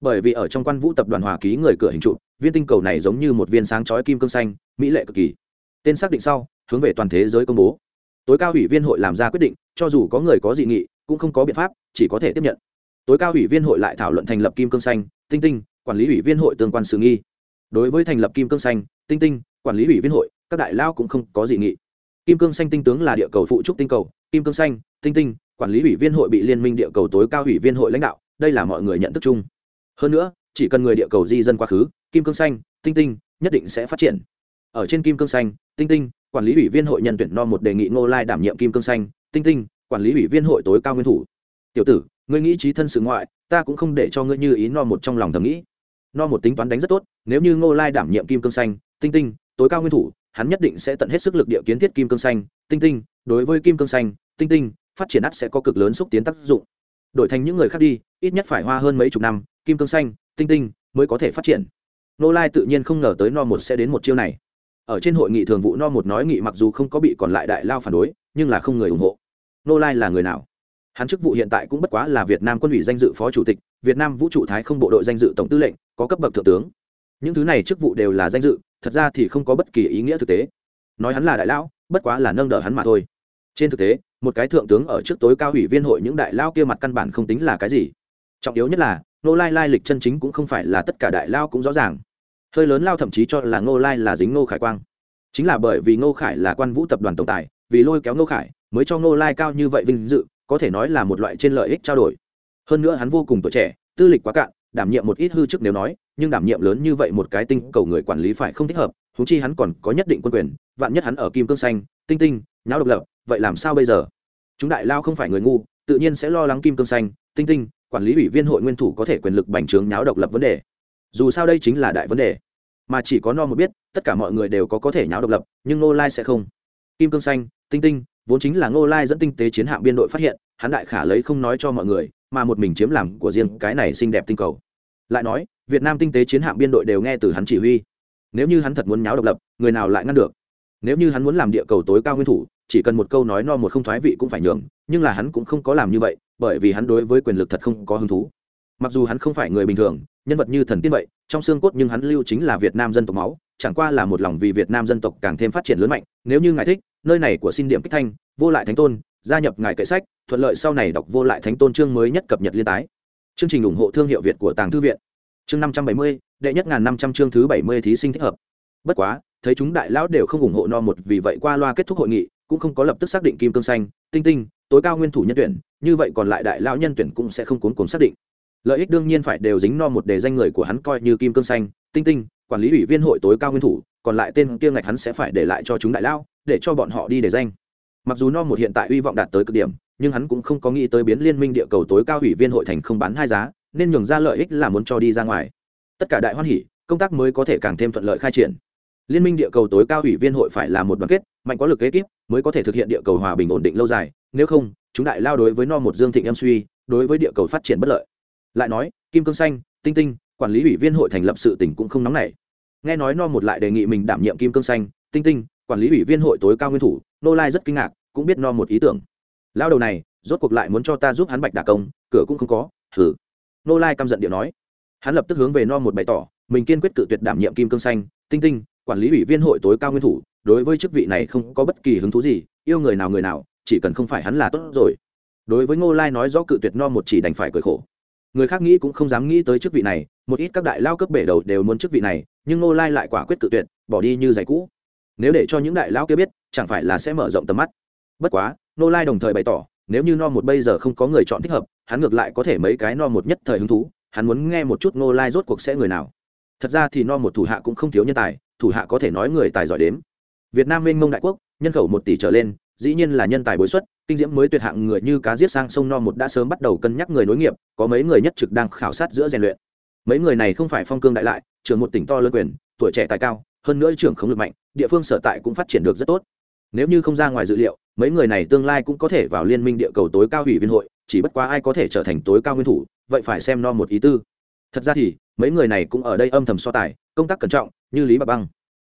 Bởi vì ở trong quan vũ tập đoàn hòa ký người cửa hình trụ, viên tinh cầu này giống như một viên sáng chói kim cương xanh, mỹ lệ cực kỳ. Tên xác định sau, hướng về toàn thế giới công bố. Tối cao ủy viên hội làm ra quyết định, cho dù có người có dị nghị, cũng không có biện pháp, chỉ có thể tiếp nhận. Tối cao ủy viên hội lại thảo luận thành lập kim cương xanh, tinh tinh, quản lý ủy viên hội tương quan sự nghi. Đối với thành lập kim cương xanh tinh tinh, quản lý ủy viên hội, các đại lao cũng không có dị nghị. Kim cương xanh tinh tướng là địa cầu phụ trúc tinh cầu, kim cương xanh, tinh tinh, quản lý ủy viên hội bị liên minh địa cầu tối cao ủy viên hội lãnh đạo, đây là mọi người nhận thức chung. Hơn nữa, chỉ cần người địa cầu di dân quá khứ, kim cương xanh, tinh tinh, nhất định sẽ phát triển. Ở trên kim cương xanh, tinh tinh, quản lý ủy viên hội nhân tuyển no một đề nghị ngô lai đảm nhiệm kim cương xanh, tinh tinh, quản lý ủy viên hội tối cao nguyên thủ. Tiểu tử, ngươi nghĩ trí thân sự ngoại, ta cũng không để cho ngươi như ý no một trong lòng thầm nghĩ. No một tính toán đánh rất tốt, nếu như ngô lai đảm nhiệm kim cương xanh tinh tinh, tối cao nguyên thủ, hắn nhất định sẽ tận hết sức lực địa kiến thiết kim cương xanh. Tinh tinh, đối với kim cương xanh, tinh tinh, phát triển ắt sẽ có cực lớn xúc tiến tác dụng. Đổi thành những người khác đi, ít nhất phải hoa hơn mấy chục năm, kim cương xanh, tinh tinh mới có thể phát triển. Nô lai tự nhiên không ngờ tới no một sẽ đến một chiêu này. Ở trên hội nghị thường vụ no một nói nghị mặc dù không có bị còn lại đại lao phản đối, nhưng là không người ủng hộ. Nô lai là người nào? Hắn chức vụ hiện tại cũng bất quá là việt nam quân ủy danh dự phó chủ tịch, việt nam vũ trụ thái không bộ đội danh dự tổng tư lệnh, có cấp bậc thượng tướng. Những thứ này chức vụ đều là danh dự thật ra thì không có bất kỳ ý nghĩa thực tế. Nói hắn là đại lão, bất quá là nâng đỡ hắn mà thôi. Trên thực tế, một cái thượng tướng ở trước tối cao ủy viên hội những đại lao kia mặt căn bản không tính là cái gì. Trọng yếu nhất là nô lai lai lịch chân chính cũng không phải là tất cả đại lao cũng rõ ràng. Hơi lớn lao thậm chí cho là ngô lai là dính ngô khải quang. Chính là bởi vì ngô khải là quan vũ tập đoàn tổng tài, vì lôi kéo ngô khải, mới cho ngô lai cao như vậy vinh dự, có thể nói là một loại trên lợi ích trao đổi. Hơn nữa hắn vô cùng tuổi trẻ, tư lịch quá cạn, đảm nhiệm một ít hư chức nếu nói nhưng đảm nhiệm lớn như vậy một cái tinh cầu người quản lý phải không thích hợp húng chi hắn còn có nhất định quân quyền, vạn nhất hắn ở kim cương xanh, tinh tinh, nháo độc lập, vậy làm sao bây giờ? Chúng đại lao không phải người ngu, tự nhiên sẽ lo lắng kim cương xanh, tinh tinh, quản lý ủy viên hội nguyên thủ có thể quyền lực bành trướng nháo độc lập vấn đề. Dù sao đây chính là đại vấn đề. Mà chỉ có no một biết, tất cả mọi người đều có có thể nháo độc lập, nhưng ngô lai sẽ không. Kim cương xanh, tinh tinh, vốn chính là ngô lai dẫn tinh tế chiến hạm biên đội phát hiện, hắn đại khả lấy không nói cho mọi người, mà một mình chiếm làm của riêng cái này xinh đẹp tinh cầu. Lại nói việt nam tinh tế chiến hạm biên đội đều nghe từ hắn chỉ huy. Nếu như hắn thật muốn nháo độc lập, người nào lại ngăn được? Nếu như hắn muốn làm địa cầu tối cao nguyên thủ, chỉ cần một câu nói no một không thoái vị cũng phải nhường, nhưng là hắn cũng không có làm như vậy, bởi vì hắn đối với quyền lực thật không có hứng thú. Mặc dù hắn không phải người bình thường, nhân vật như thần tiên vậy, trong xương cốt nhưng hắn lưu chính là việt nam dân tộc máu, chẳng qua là một lòng vì việt nam dân tộc càng thêm phát triển lớn mạnh, nếu như ngài thích, nơi này của xin điểm kích thanh, vô lại thánh tôn, gia nhập ngài kệ sách, thuận lợi sau này đọc vô lại thánh tôn chương mới nhất cập nhật liên tái. Chương trình ủng hộ thương hiệu việt của tàng thư viện chương năm trăm bảy mươi, đệ nhất ngàn năm trăm chương thứ bảy mươi thí sinh thích hợp. Bất quá, thấy chúng đại lão đều không ủng hộ no một, vì vậy qua loa kết thúc hội nghị, cũng không có lập tức xác định kim cương xanh, tinh tinh, tối cao nguyên thủ nhân tuyển, như vậy còn lại đại lão nhân tuyển cũng sẽ không cuốn cuốn xác định. Lợi ích đương nhiên phải đều dính no một đề danh người của hắn coi như kim cương xanh, tinh tinh, quản lý ủy viên hội tối cao nguyên thủ, còn lại tên kia ngạch hắn sẽ phải để lại cho chúng đại lão, để cho bọn họ đi để danh. Mặc dù no một hiện tại hy vọng đạt tới cực điểm, nhưng hắn cũng không có nghĩ tới biến liên minh địa cầu tối cao ủy viên hội thành không bán hai giá nên nhường ra lợi ích là muốn cho đi ra ngoài. Tất cả đại hoan hỉ, công tác mới có thể càng thêm thuận lợi khai triển. Liên minh địa cầu tối cao ủy viên hội phải là một đoàn kết, mạnh có lực kế kíp mới có thể thực hiện địa cầu hòa bình ổn định lâu dài. Nếu không, chúng đại lao đối với no một dương thịnh em suy, đối với địa cầu phát triển bất lợi. Lại nói, kim cương xanh, tinh tinh, quản lý ủy viên hội thành lập sự tỉnh cũng không nóng nảy. Nghe nói no một lại đề nghị mình đảm nhiệm kim cương xanh, tinh tinh, quản lý ủy viên hội tối cao nguyên thủ, nô lai rất kinh ngạc, cũng biết no một ý tưởng. Lao đầu này, rốt cuộc lại muốn cho ta giúp hắn bạch đả công, cửa cũng không có thử nô lai căm giận điệu nói. Hắn lập tức hướng về no một bày tỏ, mình kiên quyết cự tuyệt đảm nhiệm kim cương xanh, tinh tinh, quản lý ủy viên hội tối cao nguyên thủ, đối với chức vị này không có bất kỳ hứng thú gì, yêu người nào người nào, chỉ cần không phải hắn là tốt rồi. Đối với ngô lai nói rõ cự tuyệt no một chỉ đành phải cười khổ. Người khác nghĩ cũng không dám nghĩ tới chức vị này, một ít các đại lao cấp bể đầu đều muốn chức vị này, nhưng ngô lai lại quả quyết cự tuyệt, bỏ đi như giày cũ. Nếu để cho những đại lao kia biết, chẳng phải là sẽ mở rộng tầm mắt. Bất quá, ngô lai đồng thời bày tỏ nếu như no một bây giờ không có người chọn thích hợp, hắn ngược lại có thể mấy cái no một nhất thời hứng thú, hắn muốn nghe một chút ngô lai rốt cuộc sẽ người nào. Thật ra thì no một thủ hạ cũng không thiếu nhân tài, thủ hạ có thể nói người tài giỏi đếm. Việt nam mênh mông đại quốc, nhân khẩu một tỷ trở lên, dĩ nhiên là nhân tài bối xuất, kinh diễm mới tuyệt hạng người như cá giết sang sông no một đã sớm bắt đầu cân nhắc người nối nghiệp, có mấy người nhất trực đang khảo sát giữa rèn luyện. Mấy người này không phải phong cương đại lại, trưởng một tỉnh to lớn quyền, tuổi trẻ tài cao, hơn nữa trưởng không lực mạnh, địa phương sở tại cũng phát triển được rất tốt nếu như không ra ngoài dự liệu, mấy người này tương lai cũng có thể vào liên minh địa cầu tối cao ủy viên hội, chỉ bất quá ai có thể trở thành tối cao nguyên thủ, vậy phải xem no một ý tư. Thật ra thì, mấy người này cũng ở đây âm thầm so tài, công tác cẩn trọng, như lý bạc băng.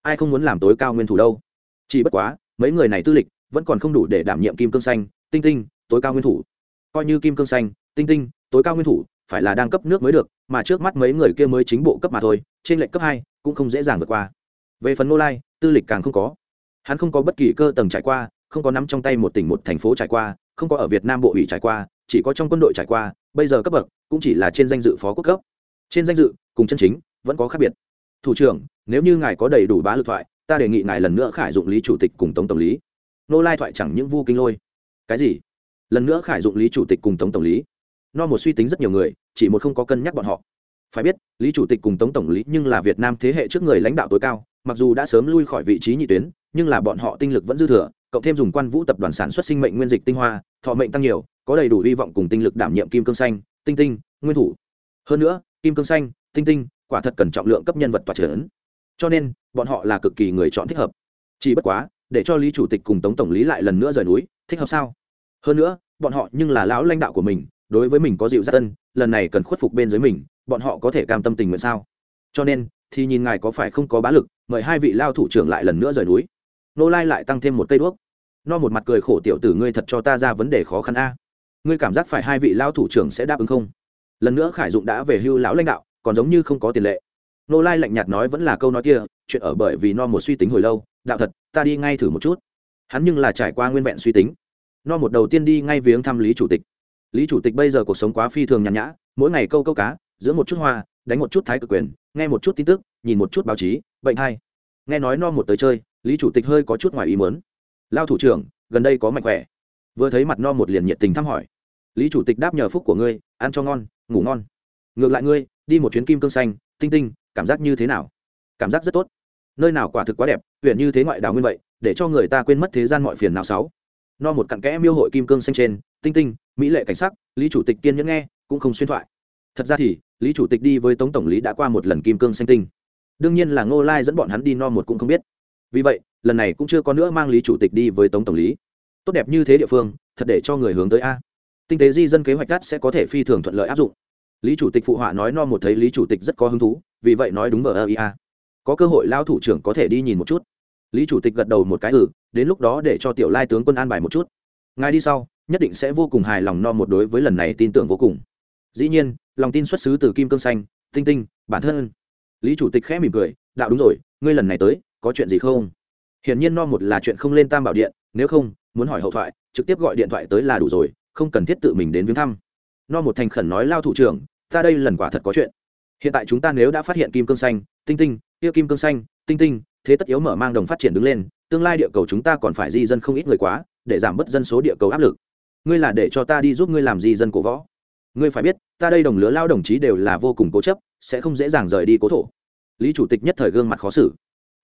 Ai không muốn làm tối cao nguyên thủ đâu. Chỉ bất quá, mấy người này tư lịch vẫn còn không đủ để đảm nhiệm kim cương xanh, tinh tinh, tối cao nguyên thủ. Coi như kim cương xanh, tinh tinh, tối cao nguyên thủ, phải là đang cấp nước mới được, mà trước mắt mấy người kia mới chính bộ cấp mà thôi, trên lệnh cấp hai cũng không dễ dàng vượt qua. Về phần nô lai, tư lịch càng không có hắn không có bất kỳ cơ tầng trải qua, không có nắm trong tay một tỉnh một thành phố trải qua, không có ở việt nam bộ ủy trải qua, chỉ có trong quân đội trải qua, bây giờ cấp bậc cũng chỉ là trên danh dự phó quốc cấp. Trên danh dự cùng chân chính vẫn có khác biệt. Thủ trưởng, nếu như ngài có đầy đủ bá lực thoại, ta đề nghị ngài lần nữa khải dụng lý chủ tịch cùng tống tổng lý. Nô lai thoại chẳng những vu kinh lôi. Cái gì? Lần nữa khải dụng lý chủ tịch cùng tống tổng lý. No một suy tính rất nhiều người, chỉ một không có cân nhắc bọn họ. Phải biết, lý chủ tịch cùng tống tổng lý nhưng là việt nam thế hệ trước người lãnh đạo tối cao, mặc dù đã sớm lui khỏi vị trí nhị tuyến nhưng là bọn họ tinh lực vẫn dư thừa, cộng thêm dùng quan vũ tập đoàn sản xuất sinh mệnh nguyên dịch tinh hoa, thọ mệnh tăng nhiều, có đầy đủ hy vọng cùng tinh lực đảm nhiệm kim cương xanh, tinh tinh, nguyên thủ. Hơn nữa, kim cương xanh, tinh tinh, quả thật cần trọng lượng cấp nhân vật toạt trưởng cho nên, bọn họ là cực kỳ người chọn thích hợp. Chỉ bất quá, để cho lý chủ tịch cùng tống tổng lý lại lần nữa rời núi, thích hợp sao? Hơn nữa, bọn họ nhưng là lão lãnh đạo của mình, đối với mình có dịu dắt tân lần này cần khuất phục bên dưới mình, bọn họ có thể cam tâm tình nguyện sao? Cho nên, thì nhìn ngài có phải không có bá lực, mời hai vị lao thủ trưởng lại lần nữa rời núi nô lai lại tăng thêm một cây đuốc. No một mặt cười khổ, tiểu tử ngươi thật cho ta ra vấn đề khó khăn a. Ngươi cảm giác phải hai vị lao thủ trưởng sẽ đáp ứng không? Lần nữa khải dụng đã về hưu lão lãnh đạo, còn giống như không có tiền lệ. Nô lai lạnh nhạt nói vẫn là câu nói kia, chuyện ở bởi vì no một suy tính hồi lâu, đạo thật, ta đi ngay thử một chút. Hắn nhưng là trải qua nguyên vẹn suy tính. No một đầu tiên đi ngay viếng thăm lý chủ tịch. Lý chủ tịch bây giờ cuộc sống quá phi thường nhàn nhã, mỗi ngày câu câu cá, giữa một chút hoa, đánh một chút thái cực quyền, nghe một chút tin tức, nhìn một chút báo chí, bệnh hay. Nghe nói no một tới chơi lý chủ tịch hơi có chút ngoài ý muốn. Lao thủ trưởng, gần đây có mạnh khỏe. Vừa thấy mặt no một liền nhiệt tình thăm hỏi. Lý chủ tịch đáp nhờ phúc của ngươi, ăn cho ngon, ngủ ngon. Ngược lại ngươi, đi một chuyến kim cương xanh, tinh tinh, cảm giác như thế nào? Cảm giác rất tốt. Nơi nào quả thực quá đẹp huyện như thế ngoại đảo nguyên vậy, để cho người ta quên mất thế gian mọi phiền nào sáu. No một cặn kẽ miêu hội kim cương xanh trên, tinh tinh, mỹ lệ cảnh sắc, lý chủ tịch kiên nhẫn nghe, cũng không xuyên thoại. Thật ra thì, lý chủ tịch đi với tống tổng lý đã qua một lần kim cương xanh tinh. Đương nhiên là ngô lai dẫn bọn hắn đi no một cũng không biết vì vậy, lần này cũng chưa có nữa mang lý chủ tịch đi với tống tổng lý. Tốt đẹp như thế địa phương, thật để cho người hướng tới a. Tinh tế di dân kế hoạch cắt sẽ có thể phi thường thuận lợi áp dụng. Lý chủ tịch phụ họa nói no một thấy lý chủ tịch rất có hứng thú, vì vậy nói đúng vờ ơ ia có cơ hội lao thủ trưởng có thể đi nhìn một chút. Lý chủ tịch gật đầu một cái ừ đến lúc đó để cho tiểu lai tướng quân an bài một chút. Ngài đi sau, nhất định sẽ vô cùng hài lòng no một đối với lần này tin tưởng vô cùng. Dĩ nhiên, lòng tin xuất xứ từ kim cương xanh, tinh tinh, bản thân. Lý chủ tịch khẽ mỉm cười, đạo đúng rồi, ngươi lần này tới có chuyện gì không? Hiển nhiên no một là chuyện không lên tam bảo điện, nếu không, muốn hỏi hậu thoại, trực tiếp gọi điện thoại tới là đủ rồi, không cần thiết tự mình đến viếng thăm. No một thành khẩn nói, lao thủ trưởng, ta đây lần quả thật có chuyện. Hiện tại chúng ta nếu đã phát hiện kim cương xanh, tinh tinh tiêu kim cương xanh, tinh tinh, thế tất yếu mở mang đồng phát triển đứng lên, tương lai địa cầu chúng ta còn phải di dân không ít người quá, để giảm bớt dân số địa cầu áp lực. Ngươi là để cho ta đi giúp ngươi làm di dân cổ võ. Ngươi phải biết, ta đây đồng lứa lao đồng chí đều là vô cùng cố chấp, sẽ không dễ dàng rời đi cố thổ. Lý chủ tịch nhất thời gương mặt khó xử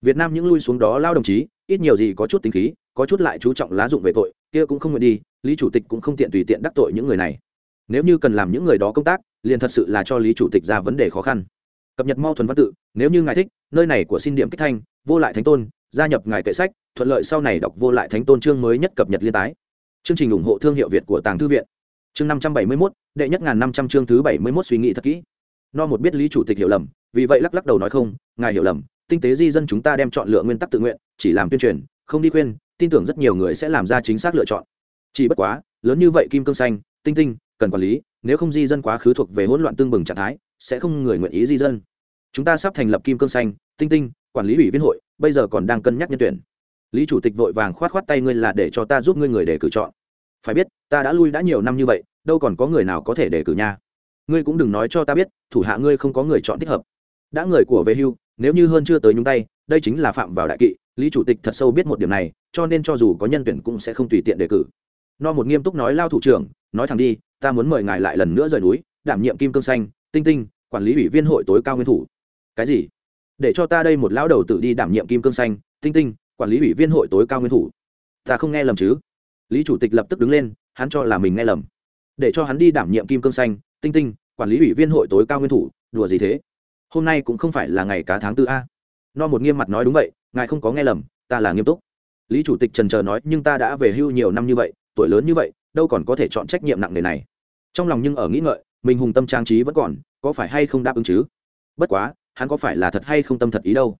việt nam những lui xuống đó lao đồng chí, ít nhiều gì có chút tính khí, có chút lại chú trọng lá dụng về tội, kia cũng không nguyện đi, lý chủ tịch cũng không tiện tùy tiện đắc tội những người này. Nếu như cần làm những người đó công tác, liền thật sự là cho lý chủ tịch ra vấn đề khó khăn. Cập nhật mau thuần văn tự, nếu như ngài thích, nơi này của xin điểm kích thanh, vô lại thánh tôn, gia nhập ngài kệ sách, thuận lợi sau này đọc vô lại thánh tôn chương mới nhất cập nhật liên tái. Chương trình ủng hộ thương hiệu việt của tàng thư viện. Chương năm trăm bảy mươi mốt, đệ nhất ngàn năm trăm chương thứ bảy mươi mốt suy nghĩ thật kỹ. No một biết lý chủ tịch hiểu lầm, vì vậy lắc lắc đầu nói không, ngài hiểu lầm tinh tế di dân chúng ta đem chọn lựa nguyên tắc tự nguyện, chỉ làm tuyên truyền, không đi khuyên, tin tưởng rất nhiều người sẽ làm ra chính xác lựa chọn. Chỉ bất quá, lớn như vậy kim cương xanh, tinh tinh, cần quản lý, nếu không di dân quá khứ thuộc về hỗn loạn tương bừng trạng thái, sẽ không người nguyện ý di dân. Chúng ta sắp thành lập kim cương xanh, tinh tinh, quản lý ủy viên hội, bây giờ còn đang cân nhắc nhân tuyển. Lý chủ tịch vội vàng khoát khoát tay ngươi là để cho ta giúp ngươi người để cử chọn. Phải biết, ta đã lui đã nhiều năm như vậy, đâu còn có người nào có thể để cử nha. Ngươi cũng đừng nói cho ta biết, thủ hạ ngươi không có người chọn thích hợp. Đã người của về hưu nếu như hơn chưa tới nhúng tay, đây chính là phạm vào đại kỵ, lý chủ tịch thật sâu biết một điểm này, cho nên cho dù có nhân tuyển cũng sẽ không tùy tiện đề cử. No một nghiêm túc nói lao thủ trưởng, nói thẳng đi, ta muốn mời ngài lại lần nữa rời núi, đảm nhiệm kim cương xanh, tinh tinh, quản lý ủy viên hội tối cao nguyên thủ. Cái gì? Để cho ta đây một lão đầu tự đi đảm nhiệm kim cương xanh, tinh tinh, quản lý ủy viên hội tối cao nguyên thủ. Ta không nghe lầm chứ? Lý chủ tịch lập tức đứng lên, hắn cho là mình nghe lầm. Để cho hắn đi đảm nhiệm kim cương xanh, tinh tinh, quản lý ủy viên hội tối cao nguyên thủ, đùa gì thế? Hôm nay cũng không phải là ngày cá tháng tư a. No một nghiêm mặt nói đúng vậy, ngài không có nghe lầm, ta là nghiêm túc. Lý chủ tịch trần trờ nói, nhưng ta đã về hưu nhiều năm như vậy, tuổi lớn như vậy, đâu còn có thể chọn trách nhiệm nặng nề này. Trong lòng nhưng ở nghĩ ngợi, mình hùng tâm trang trí vẫn còn, có phải hay không đáp ứng chứ? Bất quá, hắn có phải là thật hay không tâm thật ý đâu?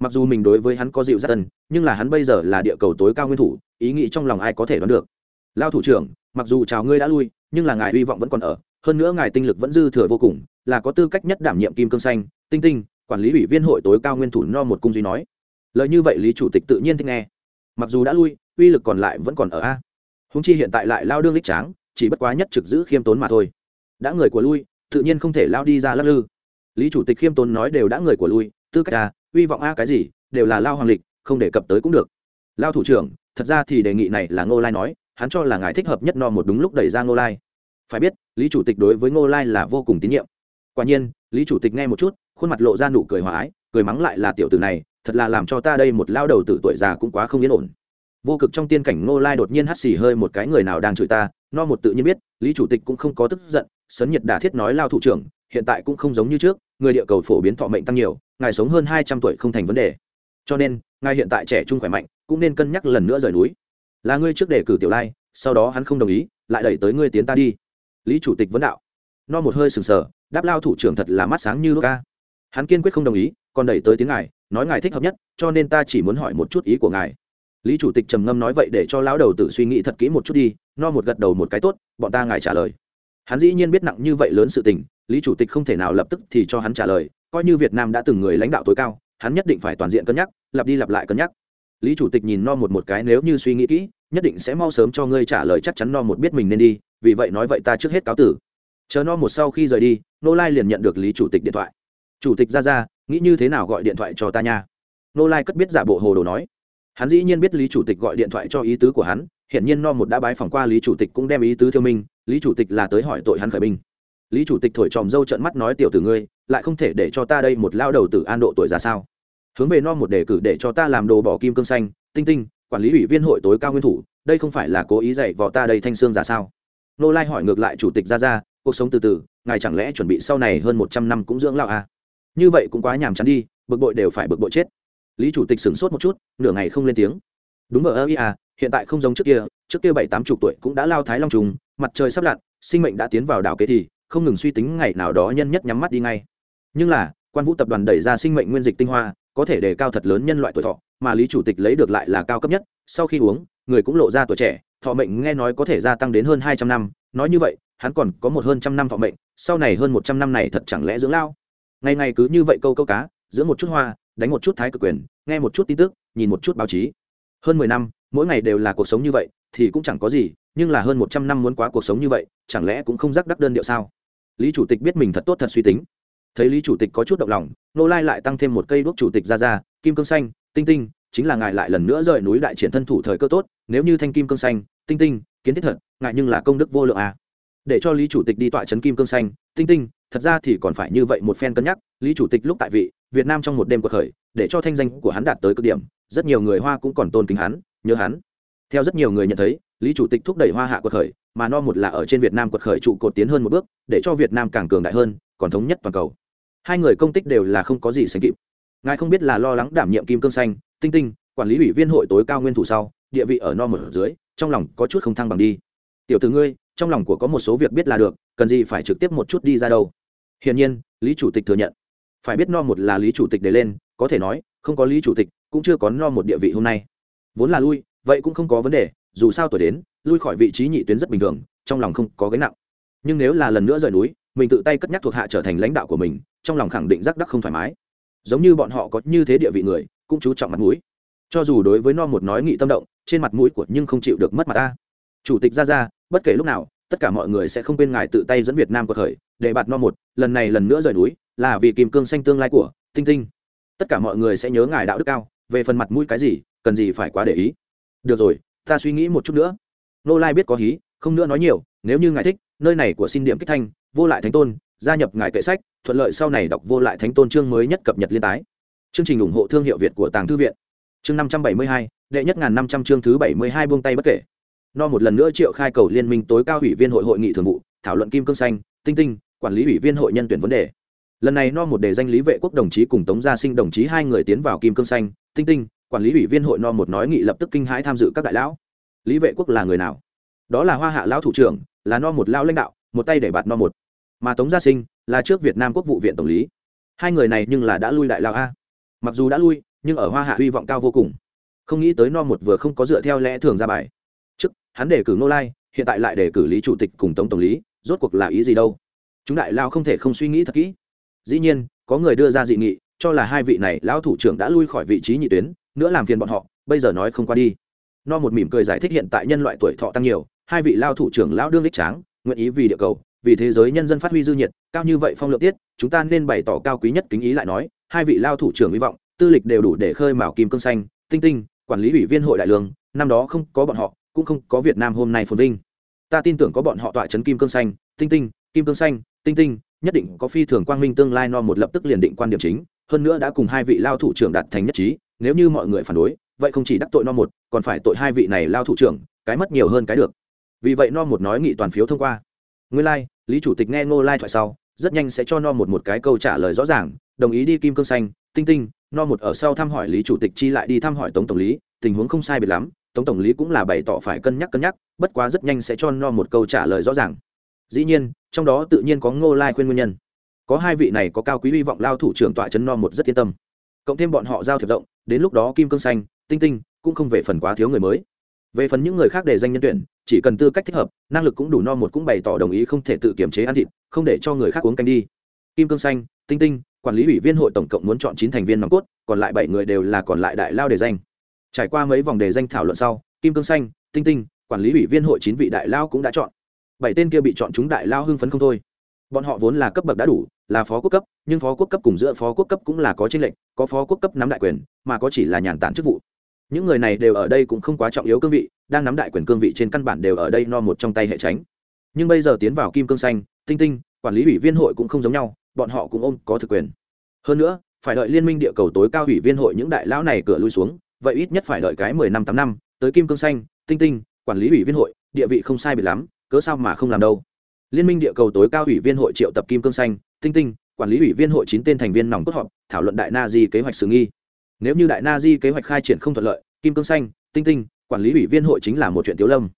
Mặc dù mình đối với hắn có dịu rất tân nhưng là hắn bây giờ là địa cầu tối cao nguyên thủ, ý nghĩ trong lòng ai có thể đoán được? Lao thủ trưởng, mặc dù chào ngươi đã lui, nhưng là ngài hy vọng vẫn còn ở, hơn nữa ngài tinh lực vẫn dư thừa vô cùng là có tư cách nhất đảm nhiệm kim cương xanh, tinh tinh, quản lý ủy viên hội tối cao nguyên thủ no một cung duy nói. Lời như vậy lý chủ tịch tự nhiên thích nghe. Mặc dù đã lui, uy lực còn lại vẫn còn ở a. Húng chi hiện tại lại lao đương lích tráng, chỉ bất quá nhất trực giữ khiêm tốn mà thôi. Đã người của lui, tự nhiên không thể lao đi ra lắc lư. Lý chủ tịch khiêm tốn nói đều đã người của lui, tư cách a, uy vọng a cái gì, đều là lao hoàng lịch, không đề cập tới cũng được. Lao thủ trưởng, thật ra thì đề nghị này là ngô lai nói, hắn cho là ngài thích hợp nhất no một đúng lúc đẩy ra ngô lai. Phải biết, lý chủ tịch đối với ngô lai là vô cùng tín nhiệm quả nhiên, lý chủ tịch nghe một chút, khuôn mặt lộ ra nụ cười hòa ái, cười mắng lại là tiểu tử này, thật là làm cho ta đây một lao đầu tử tuổi già cũng quá không yên ổn. Vô cực trong tiên cảnh ngô lai đột nhiên hắt xì hơi một cái người nào đang chửi ta, no một tự nhiên biết, lý chủ tịch cũng không có tức giận, sấn nhiệt đả thiết nói lao thủ trưởng, hiện tại cũng không giống như trước, người địa cầu phổ biến thọ mệnh tăng nhiều, ngài sống hơn hai trăm tuổi không thành vấn đề. Cho nên, ngài hiện tại trẻ trung khỏe mạnh, cũng nên cân nhắc lần nữa rời núi. Là ngươi trước đề cử tiểu lai, sau đó hắn không đồng ý, lại đẩy tới ngươi tiến ta đi. Lý chủ tịch vấn đạo. No một hơi sừng sờ đáp lao thủ trưởng thật là mắt sáng như ca hắn kiên quyết không đồng ý, còn đẩy tới tiếng ngài, nói ngài thích hợp nhất, cho nên ta chỉ muốn hỏi một chút ý của ngài. Lý chủ tịch trầm ngâm nói vậy để cho lão đầu tự suy nghĩ thật kỹ một chút đi, no một gật đầu một cái tốt, bọn ta ngài trả lời. Hắn dĩ nhiên biết nặng như vậy lớn sự tình, lý chủ tịch không thể nào lập tức thì cho hắn trả lời, coi như việt nam đã từng người lãnh đạo tối cao, hắn nhất định phải toàn diện cân nhắc, lặp đi lặp lại cân nhắc. Lý chủ tịch nhìn no một một cái nếu như suy nghĩ kỹ, nhất định sẽ mau sớm cho ngươi trả lời, chắc chắn no một biết mình nên đi, vì vậy nói vậy ta trước hết cáo tử chờ no một sau khi rời đi nô lai liền nhận được lý chủ tịch điện thoại. Chủ tịch ra ra, nghĩ như thế nào gọi điện thoại cho ta nha? Nô lai cất biết giả bộ hồ đồ nói. Hắn dĩ nhiên biết lý chủ tịch gọi điện thoại cho ý tứ của hắn hiện nhiên no một đã bái phỏng qua lý chủ tịch cũng đem ý tứ thiêu minh, lý chủ tịch là tới hỏi tội hắn khởi binh. Lý chủ tịch thổi tròm dâu trận mắt nói tiểu tử ngươi, lại không thể để cho ta đây một lao đầu tử an độ tuổi ra sao? Hướng về no một đề cử để cho ta làm đồ bỏ kim cương xanh, tinh tinh, quản lý ủy viên hội tối cao nguyên thủ, đây không phải là cố ý dạy vò ta đây thanh xương ra sao? Nô lai hỏi ngược lại chủ tịch ra ra cuộc sống từ từ, ngài chẳng lẽ chuẩn bị sau này hơn một trăm năm cũng dưỡng lão à? như vậy cũng quá nhàm chán đi, bực bội đều phải bực bội chết. Lý chủ tịch sửng sốt một chút, nửa ngày không lên tiếng. Đúng vợ ơ à hiện tại không giống trước kia trước kia bảy tám chục tuổi cũng đã lao thái long trùng, mặt trời sắp lặn, sinh mệnh đã tiến vào đảo kế thì, không ngừng suy tính ngày nào đó nhân nhất nhắm mắt đi ngay. Nhưng là, quan vũ tập đoàn đẩy ra sinh mệnh nguyên dịch tinh hoa, có thể đề cao thật lớn nhân loại tuổi thọ, mà lý chủ tịch lấy được lại là cao cấp nhất. Sau khi uống, người cũng lộ ra tuổi trẻ, thọ mệnh nghe nói có thể gia tăng đến hơn hai trăm năm, nói như vậy hắn còn có một hơn trăm năm thọ mệnh, sau này hơn một trăm năm này thật chẳng lẽ dưỡng lao? Ngày ngày cứ như vậy câu câu cá, dưỡng một chút hoa, đánh một chút thái cực quyền, nghe một chút tin tức, nhìn một chút báo chí. Hơn mười năm, mỗi ngày đều là cuộc sống như vậy, thì cũng chẳng có gì, nhưng là hơn một trăm năm muốn quá cuộc sống như vậy, chẳng lẽ cũng không rắc đắc đơn điệu sao? Lý chủ tịch biết mình thật tốt thật suy tính. Thấy lý chủ tịch có chút động lòng nô lai lại tăng thêm một cây đuốc chủ tịch ra ra, kim cương xanh, tinh tinh, chính là ngài lại lần nữa rời núi đại triển thân thủ thời cơ tốt, nếu như thanh kim cương xanh, tinh tinh, kiến thiết thật ngại nhưng là công đức vô lượng à để cho lý chủ tịch đi tọa trấn kim cương xanh. Tinh tinh, thật ra thì còn phải như vậy một phen cân nhắc. Lý chủ tịch lúc tại vị, việt nam trong một đêm cuộc khởi, để cho thanh danh của hắn đạt tới cực điểm. Rất nhiều người hoa cũng còn tôn kính hắn, nhớ hắn. Theo rất nhiều người nhận thấy, lý chủ tịch thúc đẩy hoa hạ cuộc khởi, mà no một là ở trên việt nam cuộc khởi trụ cột tiến hơn một bước, để cho việt nam càng cường đại hơn, còn thống nhất toàn cầu. Hai người công tích đều là không có gì sánh kịp. Ngài không biết là lo lắng đảm nhiệm kim cương xanh, tinh tinh, quản lý ủy viên hội tối cao nguyên thủ sau, địa vị ở no một dưới, trong lòng có chút không thăng bằng đi. Tiểu từ ngươi trong lòng của có một số việc biết là được, cần gì phải trực tiếp một chút đi ra đâu. Hiển nhiên, lý chủ tịch thừa nhận. Phải biết no một là lý chủ tịch để lên, có thể nói, không có lý chủ tịch, cũng chưa có no một địa vị hôm nay. Vốn là lui, vậy cũng không có vấn đề, dù sao tuổi đến, lui khỏi vị trí nhị tuyến rất bình thường, trong lòng không có gánh nặng. Nhưng nếu là lần nữa rời núi, mình tự tay cất nhắc thuộc hạ trở thành lãnh đạo của mình, trong lòng khẳng định rắc đắc không thoải mái. Giống như bọn họ có như thế địa vị người, cũng chú trọng mặt mũi. Cho dù đối với no một nói nghị tâm động, trên mặt mũi của nhưng không chịu được mất mặt ta chủ tịch ra ra, bất kể lúc nào, tất cả mọi người sẽ không quên ngài tự tay dẫn việt nam cuộc khởi để bạt no một, lần này lần nữa rời núi, là vì kìm cương xanh tương lai của tinh tinh. Tất cả mọi người sẽ nhớ ngài đạo đức cao, về phần mặt mũi cái gì, cần gì phải quá để ý. Được rồi, ta suy nghĩ một chút nữa. Nô lai biết có hí, không nữa nói nhiều, nếu như ngài thích, nơi này của xin điểm kích thanh, vô lại thánh tôn, gia nhập ngài kệ sách, thuận lợi sau này đọc vô lại thánh tôn chương mới nhất cập nhật liên tái. Chương trình ủng hộ thương hiệu việt của tàng thư viện. Chương năm trăm bảy mươi hai, đệ nhất ngàn năm trăm chương thứ bảy mươi hai buông tay bất kể no một lần nữa triệu khai cầu liên minh tối cao ủy viên hội hội nghị thường vụ, thảo luận kim cương xanh, tinh tinh, quản lý ủy viên hội nhân tuyển vấn đề. Lần này no một đề danh lý vệ quốc đồng chí cùng tống gia sinh đồng chí hai người tiến vào kim cương xanh, tinh tinh, quản lý ủy viên hội no một nói nghị lập tức kinh hãi tham dự các đại lão. Lý vệ quốc là người nào? Đó là hoa hạ lão thủ trưởng, là no một lão lãnh đạo, một tay để bạt no một. Mà tống gia sinh là trước việt nam quốc vụ viện tổng lý. Hai người này nhưng là đã lui đại lao a. Mặc dù đã lui, nhưng ở hoa hạ hy vọng cao vô cùng. Không nghĩ tới no một vừa không có dựa theo lẽ thường ra bài hắn đề cử nô lai, hiện tại lại đề cử lý chủ tịch cùng tống tổng lý, rốt cuộc là ý gì đâu? Chúng đại lao không thể không suy nghĩ thật kỹ. Dĩ nhiên, có người đưa ra dị nghị, cho là hai vị này lão thủ trưởng đã lui khỏi vị trí nhị tuyến, nữa làm phiền bọn họ, bây giờ nói không qua đi. No một mỉm cười giải thích hiện tại nhân loại tuổi thọ tăng nhiều, hai vị lao thủ trưởng lão đương đích tráng, nguyện ý vì địa cầu, vì thế giới nhân dân phát huy dư nhiệt, cao như vậy phong lượng tiết, chúng ta nên bày tỏ cao quý nhất kính ý lại nói, hai vị lao thủ trưởng hy vọng, tư lịch đều đủ để khơi mào kim cương xanh, tinh tinh, quản lý ủy viên hội đại lương, năm đó không có bọn họ cũng không có việt nam hôm nay phồn vinh. Ta tin tưởng có bọn họ tọa chấn kim cương xanh tinh tinh kim cương xanh tinh tinh nhất định có phi thường quang minh tương lai no một lập tức liền định quan điểm chính hơn nữa đã cùng hai vị lao thủ trưởng đạt thành nhất trí nếu như mọi người phản đối vậy không chỉ đắc tội no một còn phải tội hai vị này lao thủ trưởng cái mất nhiều hơn cái được. Vì vậy no một nói nghị toàn phiếu thông qua. Nguyên lai、like, lý chủ tịch nghe ngô lai thoại sau rất nhanh sẽ cho no một một cái câu trả lời rõ ràng đồng ý đi kim cương xanh tinh tinh no một ở sau thăm hỏi lý chủ tịch chi lại đi thăm hỏi tống tổng lý tình huống không sai biệt lắm tống tổng lý cũng là bày tỏ phải cân nhắc cân nhắc, bất quá rất nhanh sẽ cho no một câu trả lời rõ ràng. Dĩ nhiên, trong đó tự nhiên có ngô lai khuyên nguyên nhân. Có hai vị này có cao quý hy vọng lao thủ trưởng tọa chấn no một rất yên tâm. Cộng thêm bọn họ giao thiệp rộng, đến lúc đó kim cương xanh, tinh tinh cũng không về phần quá thiếu người mới. Về phần những người khác để danh nhân tuyển, chỉ cần tư cách thích hợp, năng lực cũng đủ no một cũng bày tỏ đồng ý không thể tự kiểm chế ăn thịt, không để cho người khác uống canh đi. Kim cương xanh, tinh tinh, quản lý ủy viên hội tổng cộng muốn chọn chín thành viên nòng cốt, còn lại bảy người đều là còn lại đại lao để danh trải qua mấy vòng đề danh thảo luận sau, kim cương xanh, tinh tinh, quản lý ủy viên hội chín vị đại lao cũng đã chọn. Bảy tên kia bị chọn chúng đại lao hưng phấn không thôi. Bọn họ vốn là cấp bậc đã đủ, là phó quốc cấp, nhưng phó quốc cấp cùng giữa phó quốc cấp cũng là có tranh lệnh có phó quốc cấp nắm đại quyền, mà có chỉ là nhàn tản chức vụ. Những người này đều ở đây cũng không quá trọng yếu cương vị, đang nắm đại quyền cương vị trên căn bản đều ở đây no một trong tay hệ tránh. Nhưng bây giờ tiến vào kim cương xanh, tinh tinh, quản lý ủy viên hội cũng không giống nhau, bọn họ cũng ôm có thực quyền. Hơn nữa, phải đợi liên minh địa cầu tối cao ủy viên hội những đại lão này cửa lui xuống vậy ít nhất phải đợi cái mười năm tám năm, tới kim cương xanh, tinh tinh, quản lý ủy viên hội, địa vị không sai biệt lắm, cớ sao mà không làm đâu. Liên minh địa cầu tối cao ủy viên hội triệu tập kim cương xanh, tinh tinh, quản lý ủy viên hội chín tên thành viên nòng cốt họp, thảo luận đại na di kế hoạch xử nghi. Nếu như đại na di kế hoạch khai triển không thuận lợi, kim cương xanh, tinh tinh, quản lý ủy viên hội chính là một chuyện tiếu lâm.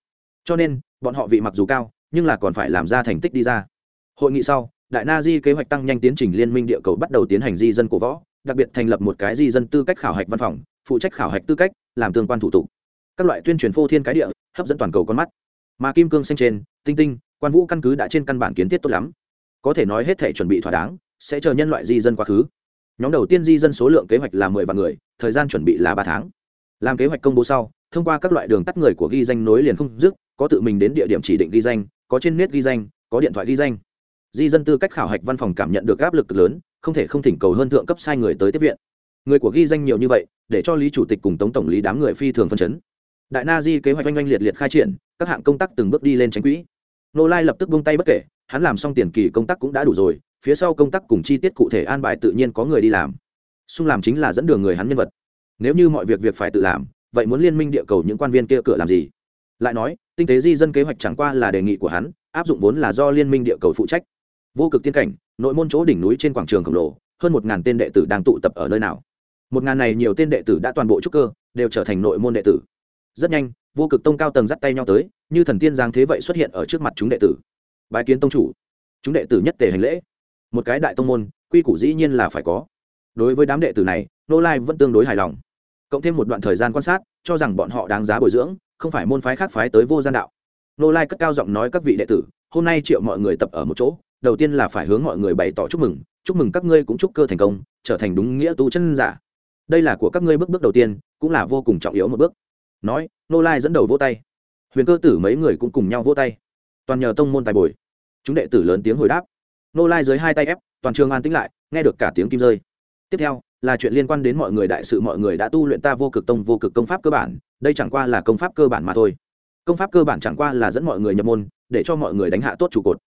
Cho nên, bọn họ vị mặc dù cao, nhưng là còn phải làm ra thành tích đi ra. Hội nghị sau, đại na di kế hoạch tăng nhanh tiến trình liên minh địa cầu bắt đầu tiến hành di dân cổ võ, đặc biệt thành lập một cái di dân tư cách khảo hạch văn phòng phụ trách khảo hạch tư cách, làm tương quan thủ tục. Các loại tuyên truyền phô thiên cái địa, hấp dẫn toàn cầu con mắt. Mà kim cương xanh trên, tinh tinh, quan vũ căn cứ đã trên căn bản kiến thiết tốt lắm. Có thể nói hết thể chuẩn bị thỏa đáng, sẽ chờ nhân loại di dân quá khứ. Nhóm đầu tiên di dân số lượng kế hoạch là mười vạn người, thời gian chuẩn bị là ba tháng. Làm kế hoạch công bố sau, thông qua các loại đường tắt người của ghi danh nối liền không dứt, có tự mình đến địa điểm chỉ định ghi danh, có trên nét ghi danh, có điện thoại ghi danh. Di dân tư cách khảo hạch văn phòng cảm nhận được áp lực lớn, không thể không thỉnh cầu hơn thượng cấp sai người tới tiếp viện người của ghi danh nhiều như vậy, để cho lý chủ tịch cùng tống tổng lý đám người phi thường phân chấn. Đại na di kế hoạch oanh oanh liệt liệt khai triển, các hạng công tác từng bước đi lên tránh quỹ. Nô lai lập tức bông tay bất kể, hắn làm xong tiền kỳ công tác cũng đã đủ rồi, phía sau công tác cùng chi tiết cụ thể an bài tự nhiên có người đi làm. Xung làm chính là dẫn đường người hắn nhân vật. Nếu như mọi việc việc phải tự làm, vậy muốn liên minh địa cầu những quan viên kia cửa làm gì? Lại nói, tinh tế di dân kế hoạch chẳng qua là đề nghị của hắn, áp dụng vốn là do liên minh địa cầu phụ trách. Vô cực tiên cảnh, nội môn chỗ đỉnh núi trên quảng trường khổng lồ, hơn một ngàn tên đệ tử đang tụ tập ở nơi nào? Một ngàn này nhiều tên đệ tử đã toàn bộ trúc cơ, đều trở thành nội môn đệ tử. Rất nhanh, vô cực tông cao tầng dắt tay nhau tới, như thần tiên giang thế vậy xuất hiện ở trước mặt chúng đệ tử. Bài kiến tông chủ. Chúng đệ tử nhất tề hành lễ. Một cái đại tông môn, quy củ dĩ nhiên là phải có. Đối với đám đệ tử này, nô lai vẫn tương đối hài lòng. Cộng thêm một đoạn thời gian quan sát, cho rằng bọn họ đáng giá bồi dưỡng, không phải môn phái khác phái tới vô gian đạo. Nô lai cất cao giọng nói các vị đệ tử, hôm nay triệu mọi người tập ở một chỗ, đầu tiên là phải hướng mọi người bày tỏ chúc mừng chúc mừng các ngươi cũng chúc cơ thành công, trở thành đúng nghĩa tu chân giả đây là của các ngươi bước bước đầu tiên, cũng là vô cùng trọng yếu một bước. Nói, nô lai dẫn đầu vỗ tay. Huyền cơ tử mấy người cũng cùng nhau vỗ tay. Toàn nhờ tông môn tài bồi. Chúng đệ tử lớn tiếng hồi đáp. Nô lai dưới hai tay ép, toàn trường an tĩnh lại, nghe được cả tiếng kim rơi. Tiếp theo, là chuyện liên quan đến mọi người đại sự, mọi người đã tu luyện ta vô cực tông, vô cực công pháp cơ bản, đây chẳng qua là công pháp cơ bản mà thôi. Công pháp cơ bản chẳng qua là dẫn mọi người nhập môn, để cho mọi người đánh hạ tốt trụ cột.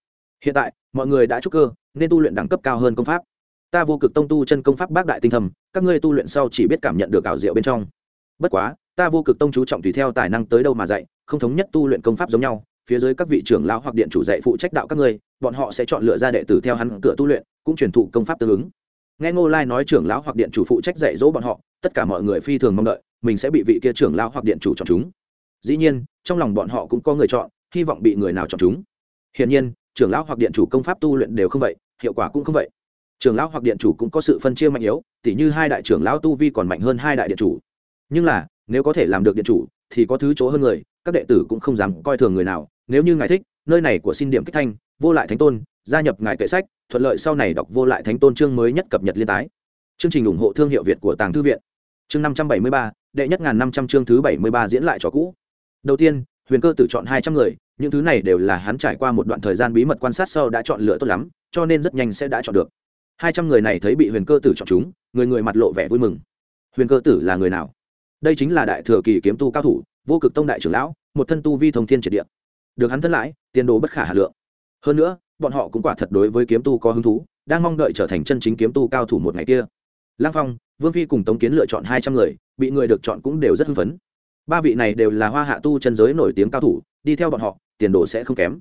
Hiện tại, mọi người đã trúc cơ, nên tu luyện đẳng cấp cao hơn công pháp ta vô cực tông tu chân công pháp bác đại tinh thầm, các ngươi tu luyện sau chỉ biết cảm nhận được ảo diệu bên trong. Bất quá, ta vô cực tông chú trọng tùy theo tài năng tới đâu mà dạy, không thống nhất tu luyện công pháp giống nhau, phía dưới các vị trưởng lão hoặc điện chủ dạy phụ trách đạo các ngươi, bọn họ sẽ chọn lựa ra đệ tử theo hắn cửa tu luyện, cũng truyền thụ công pháp tương ứng. Nghe ngô lai nói trưởng lão hoặc điện chủ phụ trách dạy dỗ bọn họ, tất cả mọi người phi thường mong đợi, mình sẽ bị vị kia trưởng lão hoặc điện chủ chọn chúng. Dĩ nhiên, trong lòng bọn họ cũng có người chọn, hy vọng bị người nào chọn chúng. Hiển nhiên, trưởng lão hoặc điện chủ công pháp tu luyện đều không vậy, hiệu quả cũng không vậy trưởng lão hoặc điện chủ cũng có sự phân chia mạnh yếu, tỉ như hai đại trưởng lão tu vi còn mạnh hơn hai đại điện chủ. Nhưng là, nếu có thể làm được điện chủ, thì có thứ chỗ hơn người, các đệ tử cũng không dám coi thường người nào. Nếu như ngài thích, nơi này của xin điểm kích thanh, vô lại thánh tôn, gia nhập ngài kệ sách, thuận lợi sau này đọc vô lại thánh tôn chương mới nhất cập nhật liên tái. Chương trình ủng hộ thương hiệu việt của tàng thư viện. Chương năm trăm bảy mươi ba, đệ nhất ngàn năm trăm chương thứ bảy mươi ba diễn lại cho cũ. Đầu tiên, huyền cơ tự chọn hai trăm người, những thứ này đều là hắn trải qua một đoạn thời gian bí mật quan sát sau đã chọn lựa tốt lắm, cho nên rất nhanh sẽ đã chọn được hai trăm người này thấy bị huyền cơ tử chọn chúng, người người mặt lộ vẻ vui mừng. Huyền cơ tử là người nào? Đây chính là đại thừa kỳ kiếm tu cao thủ, vô cực tông đại trưởng lão, một thân tu vi thông thiên triệt địa. Được hắn thân lãi, tiền đồ bất khả hà lượng. Hơn nữa, bọn họ cũng quả thật đối với kiếm tu có hứng thú, đang mong đợi trở thành chân chính kiếm tu cao thủ một ngày kia. Lang phong, vương phi cùng tống kiến lựa chọn hai trăm người, bị người được chọn cũng đều rất hưng phấn. Ba vị này đều là hoa hạ tu chân giới nổi tiếng cao thủ, đi theo bọn họ, tiền đồ sẽ không kém.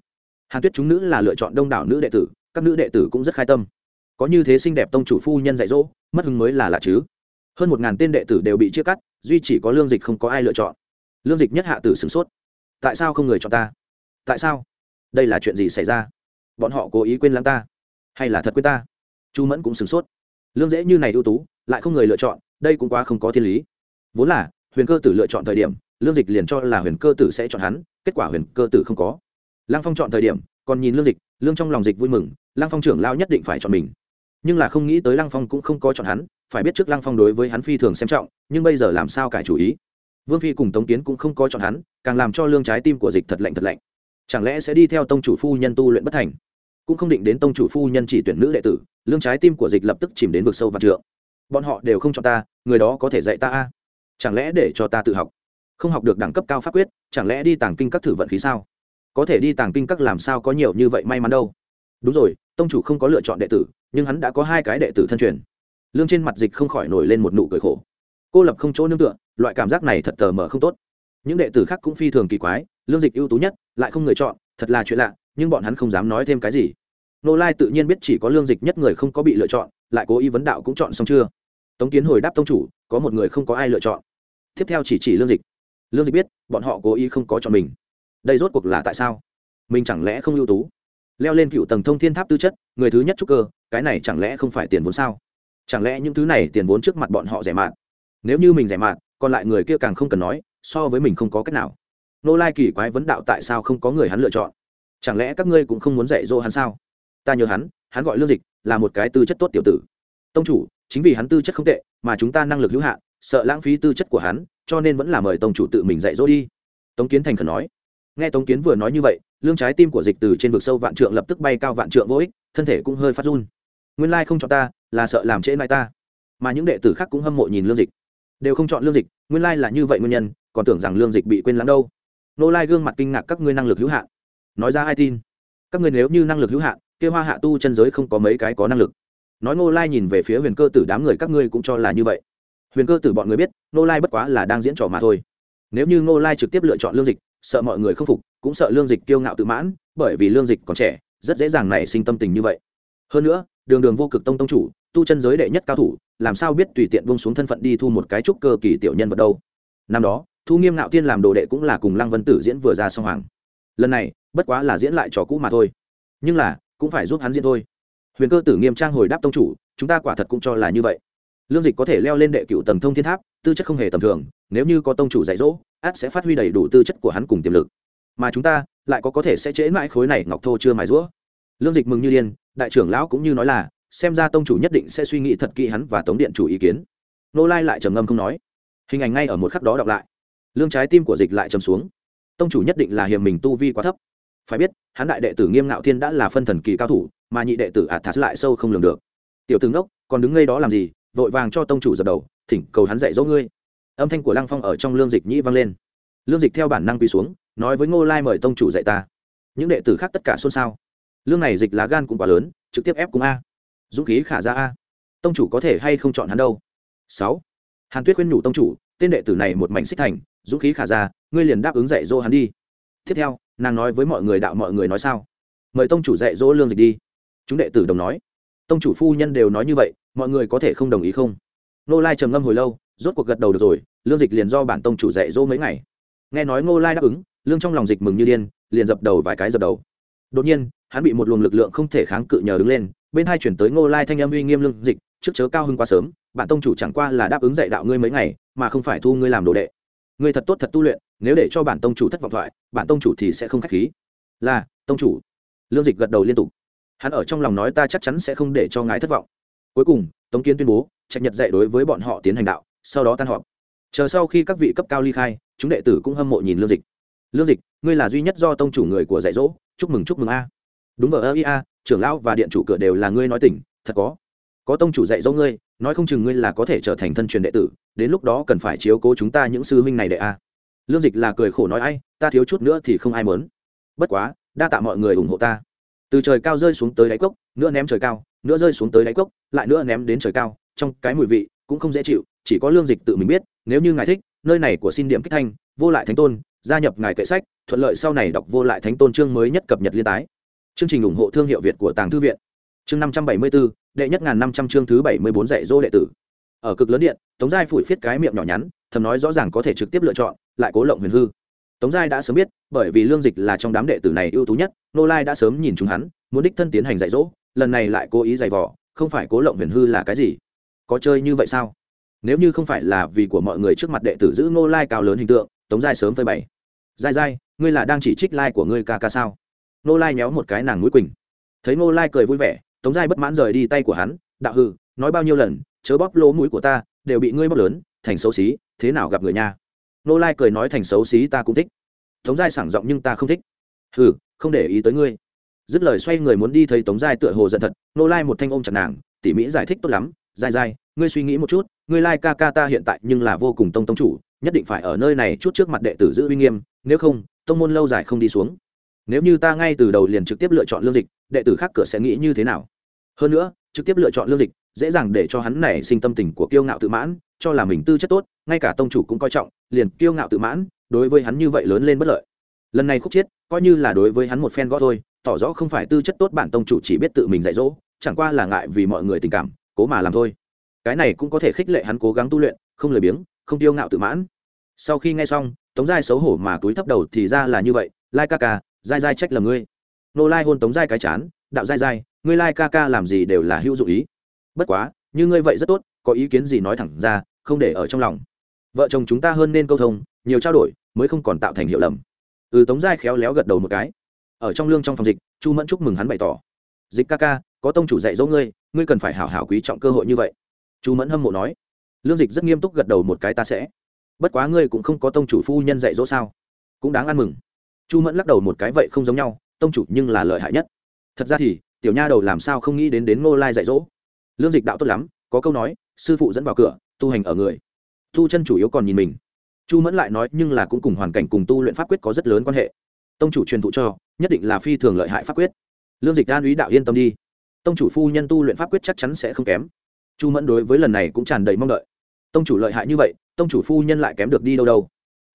Hàn tuyết chúng nữ là lựa chọn đông đảo nữ đệ tử, các nữ đệ tử cũng rất khai tâm có như thế xinh đẹp tông chủ phu nhân dạy dỗ, mất hứng mới là lạ chứ. Hơn một ngàn tên đệ tử đều bị chia cắt, duy chỉ có lương dịch không có ai lựa chọn. Lương dịch nhất hạ tử sửng sốt. Tại sao không người chọn ta? Tại sao? Đây là chuyện gì xảy ra? Bọn họ cố ý quên lãng ta? Hay là thật quên ta? Chu mẫn cũng sửng sốt. Lương dễ như này ưu tú, lại không người lựa chọn, đây cũng quá không có thiên lý. Vốn là, huyền cơ tử lựa chọn thời điểm, lương dịch liền cho là huyền cơ tử sẽ chọn hắn, kết quả huyền cơ tử không có. Lăng phong chọn thời điểm, còn nhìn lương dịch, lương trong lòng dịch vui mừng, lăng phong trưởng lao nhất định phải chọn mình nhưng là không nghĩ tới lăng phong cũng không có chọn hắn, phải biết trước lăng phong đối với hắn phi thường xem trọng, nhưng bây giờ làm sao cải chủ ý? Vương phi cùng tống kiến cũng không có chọn hắn, càng làm cho lương trái tim của dịch thật lạnh thật lạnh. Chẳng lẽ sẽ đi theo tông chủ phu nhân tu luyện bất thành? Cũng không định đến tông chủ phu nhân chỉ tuyển nữ đệ tử, lương trái tim của dịch lập tức chìm đến vực sâu và trượng. Bọn họ đều không chọn ta, người đó có thể dạy ta a? Chẳng lẽ để cho ta tự học? Không học được đẳng cấp cao pháp quyết, chẳng lẽ đi tàng kinh các thử vận khí sao? Có thể đi tàng kinh các làm sao có nhiều như vậy may mắn đâu? Đúng rồi, tông chủ không có lựa chọn đệ tử nhưng hắn đã có hai cái đệ tử thân truyền. Lương trên mặt dịch không khỏi nổi lên một nụ cười khổ. Cô lập không chỗ nương tựa, loại cảm giác này thật tờ mờ không tốt. Những đệ tử khác cũng phi thường kỳ quái, lương dịch ưu tú nhất, lại không người chọn, thật là chuyện lạ, nhưng bọn hắn không dám nói thêm cái gì. Nô lai tự nhiên biết chỉ có lương dịch nhất người không có bị lựa chọn, lại cố ý vấn đạo cũng chọn xong chưa? Tống kiến hồi đáp tông chủ, có một người không có ai lựa chọn. Tiếp theo chỉ chỉ lương dịch. Lương dịch biết, bọn họ cố ý không có chọn mình. Đây rốt cuộc là tại sao? Mình chẳng lẽ không ưu tú? Leo lên cựu tầng thông thiên tháp tư chất, người thứ nhất trúc cơ cái này chẳng lẽ không phải tiền vốn sao? Chẳng lẽ những thứ này tiền vốn trước mặt bọn họ rẻ mạt? Nếu như mình rẻ mạt, còn lại người kia càng không cần nói, so với mình không có cách nào. Nô lai kỳ quái vấn đạo tại sao không có người hắn lựa chọn? Chẳng lẽ các ngươi cũng không muốn dạy dỗ hắn sao? Ta nhớ hắn hắn gọi lương dịch, là một cái tư chất tốt tiểu tử. Tông chủ, chính vì hắn tư chất không tệ, mà chúng ta năng lực hữu hạn, sợ lãng phí tư chất của hắn, cho nên vẫn là mời tông chủ tự mình dạy dỗ đi. Tống kiến thành khẩn nói. Nghe tống kiến vừa nói như vậy, lương trái tim của dịch từ trên vực sâu vạn trượng lập tức bay cao vạn trượng vô ích, thân thể cũng hơi phát run nguyên lai không chọn ta, là sợ làm trễ mai ta. Mà những đệ tử khác cũng hâm mộ nhìn lương dịch. Đều không chọn lương dịch, nguyên lai là như vậy nguyên nhân, còn tưởng rằng lương dịch bị quên lãng đâu. Nô lai gương mặt kinh ngạc các ngươi năng lực hữu hạn. Nói ra ai tin? Các ngươi nếu như năng lực hữu hạn kêu hoa hạ tu chân giới không có mấy cái có năng lực. Nói nô lai nhìn về phía huyền cơ tử đám người các ngươi cũng cho là như vậy. Huyền cơ tử bọn người biết, nô lai bất quá là đang diễn trò mà thôi. Nếu như nô lai trực tiếp lựa chọn lương dịch, sợ mọi người không phục, cũng sợ lương dịch kiêu ngạo tự mãn, bởi vì lương dịch còn trẻ, rất dễ dàng nảy sinh tâm tình như vậy. Hơn nữa đường đường vô cực tông tông chủ, tu chân giới đệ nhất cao thủ, làm sao biết tùy tiện bông xuống thân phận đi thu một cái trúc cơ kỳ tiểu nhân vật đâu? Năm đó, thu nghiêm ngạo tiên làm đồ đệ cũng là cùng lăng vân tử diễn vừa ra song hoàng. Lần này, bất quá là diễn lại trò cũ mà thôi. Nhưng là, cũng phải giúp hắn diễn thôi. Huyền cơ tử nghiêm trang hồi đáp tông chủ, chúng ta quả thật cũng cho là như vậy. Lương dịch có thể leo lên đệ cựu tầng thông thiên tháp, tư chất không hề tầm thường, nếu như có tông chủ dạy dỗ át sẽ phát huy đầy đủ tư chất của hắn cùng tiềm lực. Mà chúng ta, lại có có thể sẽ trễ mãi khối này ngọc thô chưa mài rũa lương dịch mừng như điên đại trưởng lão cũng như nói là, xem ra tông chủ nhất định sẽ suy nghĩ thật kỹ hắn và tống điện chủ ý kiến. Nô lai lại trầm ngâm không nói. Hình ảnh ngay ở một khắc đó đọc lại. Lương trái tim của dịch lại trầm xuống. Tông chủ nhất định là hiềm mình tu vi quá thấp. Phải biết, hắn đại đệ tử nghiêm ngạo thiên đã là phân thần kỳ cao thủ, mà nhị đệ tử ạt thạt lại sâu không lường được. Tiểu tướng đốc, còn đứng ngay đó làm gì? Vội vàng cho tông chủ dập đầu, thỉnh cầu hắn dạy dỗ ngươi. Âm thanh của lăng phong ở trong lương dịch nhĩ vang lên. Lương dịch theo bản năng quỳ xuống, nói với ngô lai mời tông chủ dạy ta. Những đệ tử khác tất cả xôn xao lương này dịch lá gan cũng quá lớn, trực tiếp ép cùng a. Dũng khí khả ra a. Tông chủ có thể hay không chọn hắn đâu? Sáu. Hàn tuyết khuyên nhủ tông chủ, tên đệ tử này một mảnh xích thành, dũng khí khả ra, ngươi liền đáp ứng dạy dỗ hắn đi. Tiếp theo, nàng nói với mọi người đạo mọi người nói sao? Mời tông chủ dạy dỗ lương dịch đi. Chúng đệ tử đồng nói. Tông chủ phu nhân đều nói như vậy, mọi người có thể không đồng ý không? Nô lai trầm ngâm hồi lâu, rốt cuộc gật đầu được rồi, lương dịch liền do bản tông chủ dạy dỗ mấy ngày. Nghe nói ngô lai đáp ứng, lương trong lòng dịch mừng như điên, liền dập đầu vài cái dập đầu. Đột nhiên hắn bị một luồng lực lượng không thể kháng cự nhờ đứng lên, bên hai chuyển tới ngô lai thanh âm uy nghiêm lương dịch, trước chớ cao hơn quá sớm, bản tông chủ chẳng qua là đáp ứng dạy đạo ngươi mấy ngày, mà không phải thu ngươi làm đồ đệ. Ngươi thật tốt thật tu luyện, nếu để cho bản tông chủ thất vọng thoại, bản tông chủ thì sẽ không k h á c h khí. Là, tông chủ. Lương dịch gật đầu liên tục. Hắn ở trong lòng nói ta chắc chắn sẽ không để cho ngài thất vọng. Cuối cùng, tống kiến tuyên bố, trạch nhật dạy đối với bọn họ tiến hành đạo, sau đó tan họp. Chờ sau khi các vị cấp cao ly khai, chúng đệ tử cũng hâm mộ nhìn lương dịch. Lương dịch, ngươi là duy nhất do tông chủ người của dạy dỗ, chúc mừng chúc mừng a đúng vợ ơ ia trưởng lão và điện chủ cửa đều là ngươi nói tỉnh thật có. Có tông chủ dạy dỗ ngươi, nói không chừng ngươi là có thể trở thành thân truyền đệ tử, đến lúc đó cần phải chiếu cố chúng ta những sư huynh này đệ a. Lương dịch là cười khổ nói, ai, ta thiếu chút nữa thì không ai mớn bất quá, đa tạ mọi người ủng hộ ta. Từ trời cao rơi xuống tới đáy cốc, nữa ném trời cao, nữa rơi xuống tới đáy cốc, lại nữa ném đến trời cao, trong cái mùi vị cũng không dễ chịu, chỉ có lương dịch tự mình biết, nếu như ngài thích, nơi này của xin điểm kích thanh, vô lại thánh tôn, gia nhập ngài kệ sách, thuận lợi sau này đọc vô lại thánh tôn chương mới nhất cập nhật liên tái chương trình ủng hộ thương hiệu việt của tàng thư viện. Chương năm trăm bảy mươi bốn đệ nhất ngàn năm trăm chương thứ bảy mươi bốn dạy dỗ đệ tử. Ở cực lớn điện, tống giai phủi phiết cái miệng nhỏ nhắn, thầm nói rõ ràng có thể trực tiếp lựa chọn, lại cố lộng huyền hư. Tống giai đã sớm biết, bởi vì lương dịch là trong đám đệ tử này ưu tú nhất, nô lai đã sớm nhìn chúng hắn, muốn đích thân tiến hành dạy dỗ, lần này lại cố ý dày vỏ không phải cố lộng huyền hư là cái gì? Có chơi như vậy sao? Nếu như không phải là vì của mọi người trước mặt đệ tử giữ nô lai cao lớn hình tượng, tống giai sớm phơi bày. Giai giai, ngươi là đang chỉ trích lai của ngươi ca ca sao? Nô lai nhéo một cái nàng mũi quỳnh. Thấy nô lai cười vui vẻ, tống giai bất mãn rời đi tay của hắn, đạo hư nói bao nhiêu lần, chớ bóp lỗ mũi của ta, đều bị ngươi bóp lớn, thành xấu xí, thế nào gặp người nha? Nô lai cười nói, thành xấu xí ta cũng thích. Tống giai sảng giọng, nhưng ta không thích. Hừ, không để ý tới ngươi. Dứt lời xoay người muốn đi thấy tống giai tựa hồ giận thật nô lai một thanh ôm chặt nàng, tỉ mỹ giải thích tốt lắm dai dai ngươi suy nghĩ một chút, ngươi lai ca ca ta hiện tại nhưng là vô cùng tông tông chủ, nhất định phải ở nơi này chút trước mặt đệ tử giữ uy nghiêm, nếu không, tông môn lâu dài không đi xuống nếu như ta ngay từ đầu liền trực tiếp lựa chọn lương dịch, đệ tử khác cửa sẽ nghĩ như thế nào? Hơn nữa, trực tiếp lựa chọn lương dịch, dễ dàng để cho hắn nảy sinh tâm tình của kiêu ngạo tự mãn, cho là mình tư chất tốt, ngay cả tông chủ cũng coi trọng, liền kiêu ngạo tự mãn, đối với hắn như vậy lớn lên bất lợi. Lần này khúc chiết, coi như là đối với hắn một phen gót thôi, tỏ rõ không phải tư chất tốt bản tông chủ chỉ biết tự mình dạy dỗ, chẳng qua là ngại vì mọi người tình cảm, cố mà làm thôi. Cái này cũng có thể khích lệ hắn cố gắng tu luyện, không lười biếng, không tiêu ngạo tự mãn. Sau khi nghe xong, tống giai xấu hổ mà túi thấp đầu thì ra là như vậy, lai ca ca dai dai trách lầm ngươi. Nô lai hôn tống dai cái chán, đạo dai dai, ngươi lai ca ca làm gì đều là hữu dụng ý. Bất quá, như ngươi vậy rất tốt, có ý kiến gì nói thẳng ra, không để ở trong lòng. Vợ chồng chúng ta hơn nên câu thông, nhiều trao đổi, mới không còn tạo thành hiệu lầm. Ừ tống giai khéo léo gật đầu một cái. Ở trong lương trong phòng dịch, chu mẫn chúc mừng hắn bày tỏ. Dịch ca ca, có tông chủ dạy dỗ ngươi ngươi cần phải hảo hảo quý trọng cơ hội như vậy. Chu mẫn hâm mộ nói. Lương dịch rất nghiêm túc gật đầu một cái ta sẽ. Bất quá ngươi cũng không có tông chủ phu nhân dạy dỗ sao. Cũng đáng ăn mừng chu mẫn lắc đầu một cái vậy không giống nhau, tông chủ nhưng là lợi hại nhất. Thật ra thì, tiểu nha đầu làm sao không nghĩ đến đến ngô lai dạy dỗ. Lương dịch đạo tốt lắm, có câu nói, sư phụ dẫn vào cửa, tu hành ở người. Tu chân chủ yếu còn nhìn mình. Chu mẫn lại nói nhưng là cũng cùng hoàn cảnh cùng tu luyện pháp quyết có rất lớn quan hệ. Tông chủ truyền thụ cho, nhất định là phi thường lợi hại pháp quyết. Lương dịch an ý đạo yên tâm đi. Tông chủ phu nhân tu luyện pháp quyết chắc chắn sẽ không kém. Chu mẫn đối với lần này cũng tràn đầy mong đợi. Tông chủ lợi hại như vậy, tông chủ phu nhân lại kém được đi đâu đâu.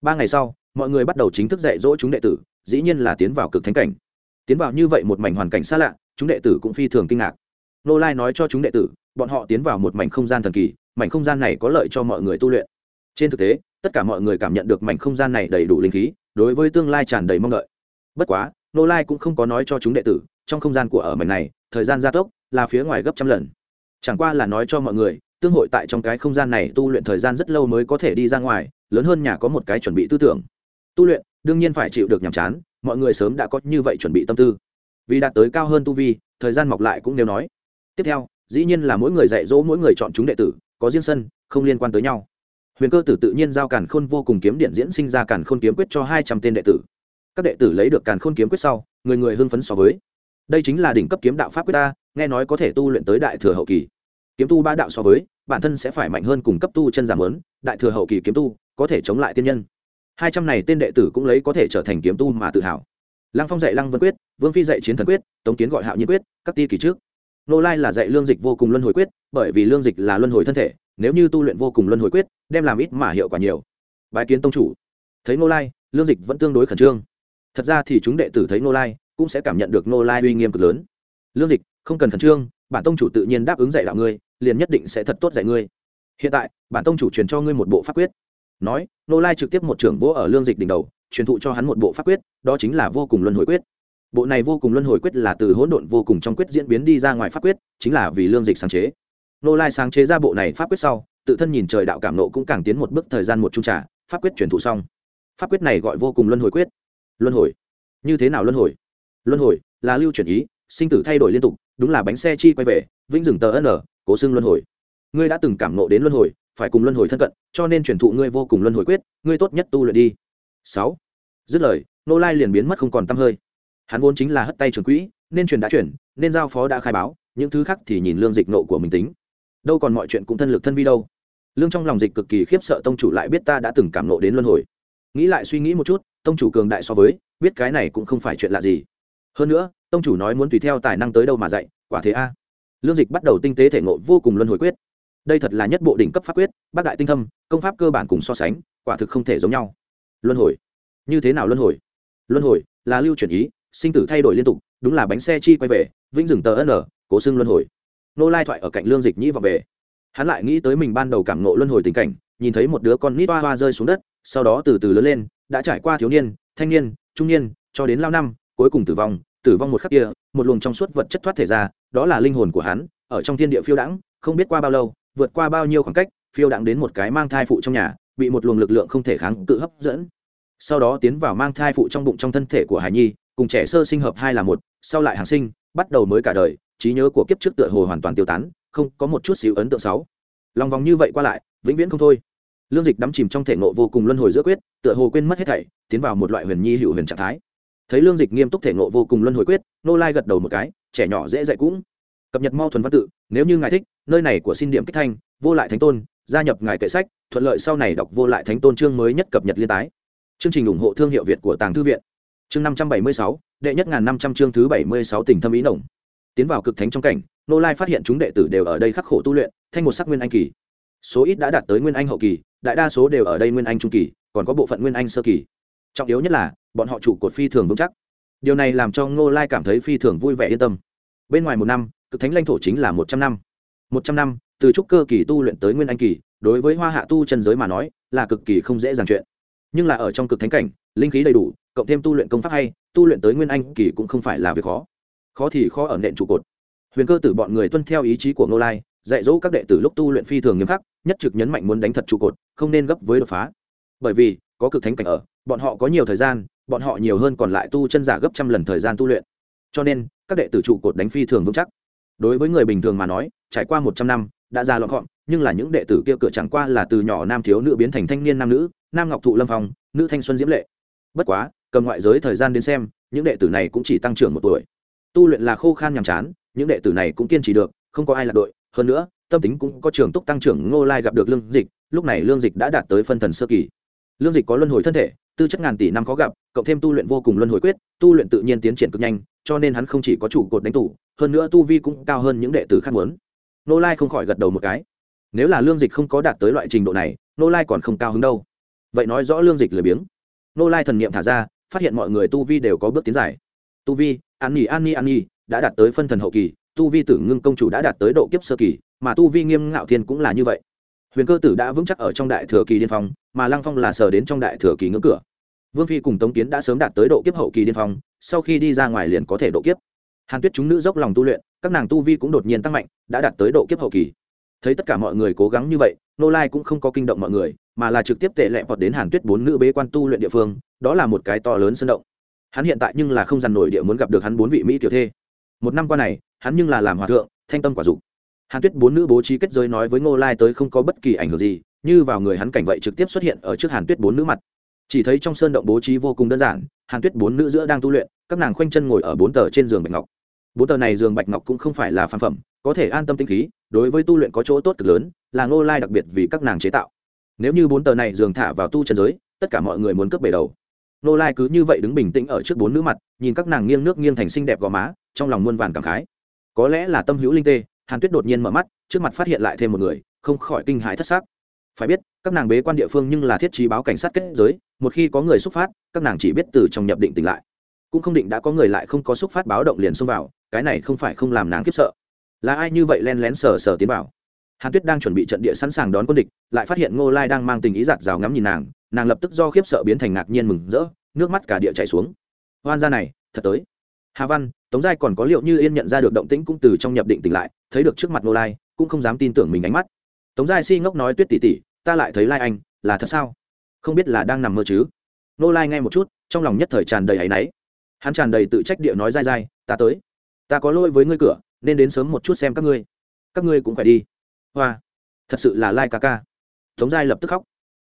Ba ngày sau mọi người bắt đầu chính thức dạy dỗ chúng đệ tử, dĩ nhiên là tiến vào cực thánh cảnh. Tiến vào như vậy một mảnh hoàn cảnh xa lạ, chúng đệ tử cũng phi thường kinh ngạc. Nô lai nói cho chúng đệ tử, bọn họ tiến vào một mảnh không gian thần kỳ, mảnh không gian này có lợi cho mọi người tu luyện. Trên thực tế, tất cả mọi người cảm nhận được mảnh không gian này đầy đủ linh khí, đối với tương lai tràn đầy mong đợi. Bất quá, nô lai cũng không có nói cho chúng đệ tử, trong không gian của ở mảnh này, thời gian gia tốc là phía ngoài gấp trăm lần. Chẳng qua là nói cho mọi người, tương hội tại trong cái không gian này tu luyện thời gian rất lâu mới có thể đi ra ngoài, lớn hơn nhà có một cái chuẩn bị tư tưởng tu luyện, đương nhiên phải chịu được nhàm chán, mọi người sớm đã có như vậy chuẩn bị tâm tư. Vì đạt tới cao hơn tu vi, thời gian mọc lại cũng nêu nói. Tiếp theo, dĩ nhiên là mỗi người dạy dỗ mỗi người chọn chúng đệ tử, có riêng sân, không liên quan tới nhau. Huyền cơ tử tự nhiên giao càn khôn vô cùng kiếm điện diễn sinh ra càn khôn kiếm quyết cho hai trăm tên đệ tử. Các đệ tử lấy được càn khôn kiếm quyết sau, người người hưng phấn so với. Đây chính là đỉnh cấp kiếm đạo pháp quyết ta, nghe nói có thể tu luyện tới đại thừa hậu kỳ. Kiếm tu ba đạo so với, bản thân sẽ phải mạnh hơn cùng cấp tu chân giảm lớn, đại thừa hậu kỳ kiếm tu, có thể chống lại tiên nhân hai trăm này tên đệ tử cũng lấy có thể trở thành kiếm tu mà tự hào. Lăng phong dạy lăng vân quyết, vương phi dạy chiến thần quyết, tống kiến gọi hạo nhiên quyết, các ti kỳ trước. Nô lai là dạy lương dịch vô cùng luân hồi quyết, bởi vì lương dịch là luân hồi thân thể, nếu như tu luyện vô cùng luân hồi quyết, đem làm ít mà hiệu quả nhiều. Bái kiến tông chủ. Thấy nô lai, lương dịch vẫn tương đối khẩn trương. Thật ra thì chúng đệ tử thấy nô lai, cũng sẽ cảm nhận được nô lai uy nghiêm cực lớn. Lương dịch, không cần khẩn trương, bản tông chủ tự nhiên đáp ứng dạy đạo ngươi, liền nhất định sẽ thật tốt dạy ngươi. Hiện tại, bản tông chủ truyền cho ngươi một bộ pháp quyết nói, nô lai trực tiếp một trưởng vỗ ở lương dịch đỉnh đầu, truyền thụ cho hắn một bộ pháp quyết, đó chính là vô cùng luân hồi quyết. Bộ này vô cùng luân hồi quyết là từ hỗn độn vô cùng trong quyết diễn biến đi ra ngoài pháp quyết, chính là vì lương dịch sáng chế. Nô lai sáng chế ra bộ này pháp quyết sau, tự thân nhìn trời đạo cảm nộ cũng càng tiến một bước thời gian một trung trả. pháp quyết truyền thụ xong. Pháp quyết này gọi vô cùng luân hồi quyết. Luân hồi? Như thế nào luân hồi? Luân hồi là lưu chuyển ý, sinh tử thay đổi liên tục, đúng là bánh xe chi quay về, vĩnh dừng tờ n, cố xưng luân hồi. Ngươi đã từng cảm nộ đến luân hồi phải cùng luân hồi thân cận, cho nên truyền thụ ngươi vô cùng luân hồi quyết, ngươi tốt nhất tu luyện đi. Sáu. Dứt lời nô lai liền biến mất không còn t hơi. Hắn vốn chính là hất tay trường quỹ, nên truyền đã chuyển, nên giao phó đã khai báo, những thứ khác thì nhìn lương dịch nộ của mình tính. Đâu còn mọi chuyện cũng thân lực thân vi đâu. Lương trong lòng dịch cực kỳ khiếp sợ tông chủ lại biết ta đã từng cảm nộ đến luân hồi. Nghĩ lại suy nghĩ một chút, tông chủ cường đại so với, biết cái này cũng không phải chuyện lạ gì. Hơn nữa, tông chủ nói muốn tùy theo tài năng tới đâu mà dạy, quả thế a. Lương dịch bắt đầu tinh tế thể ngộ vô cùng luân hồi quyết đây thật là nhất bộ đỉnh cấp pháp quyết, bác đại tinh thâm, công pháp cơ bản cùng so sánh, quả thực không thể giống nhau. Luân hồi. Như thế nào luân hồi? Luân hồi là lưu chuyển ý, sinh tử thay đổi liên tục, đúng là bánh xe chi quay về, vĩnh dừng tờ n, cố xưng luân hồi. Nô lai thoại ở cạnh lương dịch nhĩ vào về. Hắn lại nghĩ tới mình ban đầu cảm nộ luân hồi tình cảnh, nhìn thấy một đứa con nít hoa hoa rơi xuống đất, sau đó từ từ lớn lên, đã trải qua thiếu niên, thanh niên, trung niên, cho đến lao năm, cuối cùng tử vong tử vong một khắc kia, một luồng trong suốt vật chất thoát thể ra, đó là linh hồn của hắn, ở trong thiên địa phiêu đãng, không biết qua bao lâu vượt qua bao nhiêu khoảng cách, phiêu đặng đến một cái mang thai phụ trong nhà, bị một luồng lực lượng không thể kháng cự hấp dẫn. Sau đó tiến vào mang thai phụ trong bụng trong thân thể của hải nhi, cùng trẻ sơ sinh hợp hai là một, sau lại hàng sinh, bắt đầu mới cả đời, trí nhớ của kiếp trước tựa hồ hoàn toàn tiêu tán, không có một chút xíu ấn tượng sáu lòng vòng như vậy qua lại, vĩnh viễn không thôi. Lương dịch đắm chìm trong thể nộ vô cùng luân hồi giữa quyết, tựa hồ quên mất hết thảy, tiến vào một loại huyền nhi hữu huyền trạng thái. Thấy lương dịch nghiêm túc thể nộ vô cùng luân hồi quyết, nô lai gật đầu một cái, trẻ nhỏ dễ dạy cũng. Cập nhật mau thuần văn tự nếu như ngài thích, nơi này của xin điểm kích thanh, vô lại thánh tôn, gia nhập ngài kệ sách, thuận lợi sau này đọc vô lại thánh tôn chương mới nhất cập nhật liên tái. Chương trình ủng hộ thương hiệu việt của tàng thư viện. Chương năm trăm bảy mươi sáu, đệ nhất ngàn năm trăm chương thứ bảy mươi sáu tỉnh thâm ý nồng. Tiến vào cực thánh trong cảnh, nô lai phát hiện chúng đệ tử đều ở đây khắc khổ tu luyện, thanh một sắc nguyên anh kỳ. Số ít đã đạt tới nguyên anh hậu kỳ, đại đa số đều ở đây nguyên anh trung kỳ, còn có bộ phận nguyên anh sơ kỳ. Trọng yếu nhất là, bọn họ trụ cột phi thường vững chắc. Điều này làm cho ngô lai cảm thấy phi thường vui vẻ yên tâm. Bên ngoài một năm cực thánh lãnh thổ chính là một trăm năm. Một trăm năm, từ trúc cơ kỳ tu luyện tới nguyên anh kỳ, đối với hoa hạ tu chân giới mà nói, là cực kỳ không dễ dàng chuyện. Nhưng là ở trong cực thánh cảnh, linh khí đầy đủ, cộng thêm tu luyện công pháp hay, tu luyện tới nguyên anh kỳ cũng không phải là việc khó. Khó thì khó ở nện trụ cột. Huyền cơ tử bọn người tuân theo ý chí của ngô lai, dạy dỗ các đệ tử lúc tu luyện phi thường nghiêm khắc, nhất trực nhấn mạnh muốn đánh thật trụ cột, không nên gấp với đột phá. Bởi vì, có cực thánh cảnh ở, bọn họ có nhiều thời gian, bọn họ nhiều hơn còn lại tu chân giả gấp trăm lần thời gian tu luyện. Cho nên, các đệ tử trụ cột đánh phi thường vững chắc đối với người bình thường mà nói, trải qua một trăm năm, đã ra lọn gọn nhưng là những đệ tử kia cửa chẳng qua là từ nhỏ nam thiếu nữ biến thành thanh niên nam nữ, nam ngọc thụ lâm phong, nữ thanh xuân diễm lệ. Bất quá, cầm ngoại giới thời gian đến xem, những đệ tử này cũng chỉ tăng trưởng một tuổi. Tu luyện là khô khan nhàm chán, những đệ tử này cũng kiên trì được, không có ai là đội. Hơn nữa, tâm tính cũng có trường túc tăng trưởng, ngô lai gặp được lương dịch, lúc này lương dịch đã đạt tới phân thần sơ kỳ. Lương dịch có luân hồi thân thể, tư chất ngàn tỷ năm khó gặp, cộng thêm tu luyện vô cùng luân hồi quyết, tu luyện tự nhiên tiến triển cực nhanh cho nên hắn không chỉ có chủ cột đánh tủ hơn nữa tu vi cũng cao hơn những đệ tử khác muốn. Nô lai không khỏi gật đầu một cái. Nếu là lương dịch không có đạt tới loại trình độ này, nô lai còn không cao hứng đâu. Vậy nói rõ lương dịch lười biếng. Nô lai thần n i ệ m thả ra, phát hiện mọi người tu vi đều có bước tiến giải tu vi, an nhi an nhi an nhi đã đạt tới phân thần hậu kỳ, tu vi tử ngưng công chủ đã đạt tới độ kiếp sơ kỳ, mà tu vi nghiêm ngạo thiên cũng là như vậy. Huyền cơ tử đã vững chắc ở trong đại thừa kỳ điên phong, mà lăng phong là sờ đến trong đại thừa kỳ ngưỡng cửa. Vương phi cùng tống kiến đã sớm đạt tới độ kiếp hậu kỳ điên phong sau khi đi ra ngoài liền có thể độ kiếp. Hàn tuyết chúng nữ dốc lòng tu luyện, các nàng tu vi cũng đột nhiên tăng mạnh, đã đạt tới độ kiếp hậu kỳ. Thấy tất cả mọi người cố gắng như vậy, nô lai cũng không có kinh động mọi người, mà là trực tiếp tệ lẹ vọt đến hàn tuyết bốn nữ bế quan tu luyện địa phương, đó là một cái to lớn sân động. Hắn hiện tại nhưng là không dằn nổi địa muốn gặp được hắn bốn vị mỹ tiểu thê. Một năm qua này, hắn nhưng là làm hòa thượng, thanh tâm quả dục. Hàn tuyết bốn nữ bố trí kết giới nói với ngô lai tới không có bất kỳ ảnh hưởng gì, như vào người hắn cảnh vậy trực tiếp xuất hiện ở trước hàn tuyết bốn nữ mặt. Chỉ thấy trong sơn động bố trí vô cùng đơn giản hàn tuyết bốn nữ giữa đang tu luyện, các nàng khoanh chân ngồi ở bốn tờ trên giường bạch ngọc. Bốn tờ này giường bạch ngọc cũng không phải là phan phẩm, có thể an tâm tinh khí, đối với tu luyện có chỗ tốt cực lớn, là ngô lai đặc biệt vì các nàng chế tạo. Nếu như bốn tờ này giường thả vào tu chân giới, tất cả mọi người muốn cướp bể đầu. Ngô lai cứ như vậy đứng bình tĩnh ở trước bốn nữ mặt, nhìn các nàng nghiêng nước nghiêng thành xinh đẹp gò má, trong lòng muôn vàn cảm khái. Có lẽ là tâm hữu linh tê, hàn tuyết đột nhiên mở mắt, trước mặt phát hiện lại thêm một người, không khỏi kinh hãi thất xác phải biết các nàng bế quan địa phương nhưng là thiết trí báo cảnh sát kết giới, một khi có người xúc phát, các nàng chỉ biết từ trong nhập định tỉnh lại. Cũng không định đã có người lại không có xúc phát báo động liền xông vào, cái này không phải không làm nàng khiếp sợ. Là ai như vậy len lén sờ sờ tiến vào? Hàn tuyết đang chuẩn bị trận địa sẵn sàng đón quân địch, lại phát hiện ngô lai đang mang tình ý giặt rào ngắm nhìn nàng nàng lập tức do khiếp sợ biến thành ngạc nhiên mừng rỡ, nước mắt cả địa chảy xuống. Hoan ra này, thật tới. Hà văn, tống giai còn có liệu như yên nhận ra được động tĩnh cũng từ trong nhập định tỉnh lại, thấy được trước mặt ngô lai, cũng không dám tin tưởng mình ánh mắt. Tống giai si ngốc nói tuyết tỉ tỉ ta lại thấy lai anh, là thật sao? Không biết là đang nằm mơ chứ? Nô lai nghe một chút, trong lòng nhất thời tràn đầy áy náy. Hắn tràn đầy tự trách địa nói dai dai, ta tới. Ta có lỗi với ngươi cửa, nên đến sớm một chút xem các ngươi. Các ngươi cũng phải đi. Hoa. Thật sự là lai ca ca. Tống giai lập tức khóc.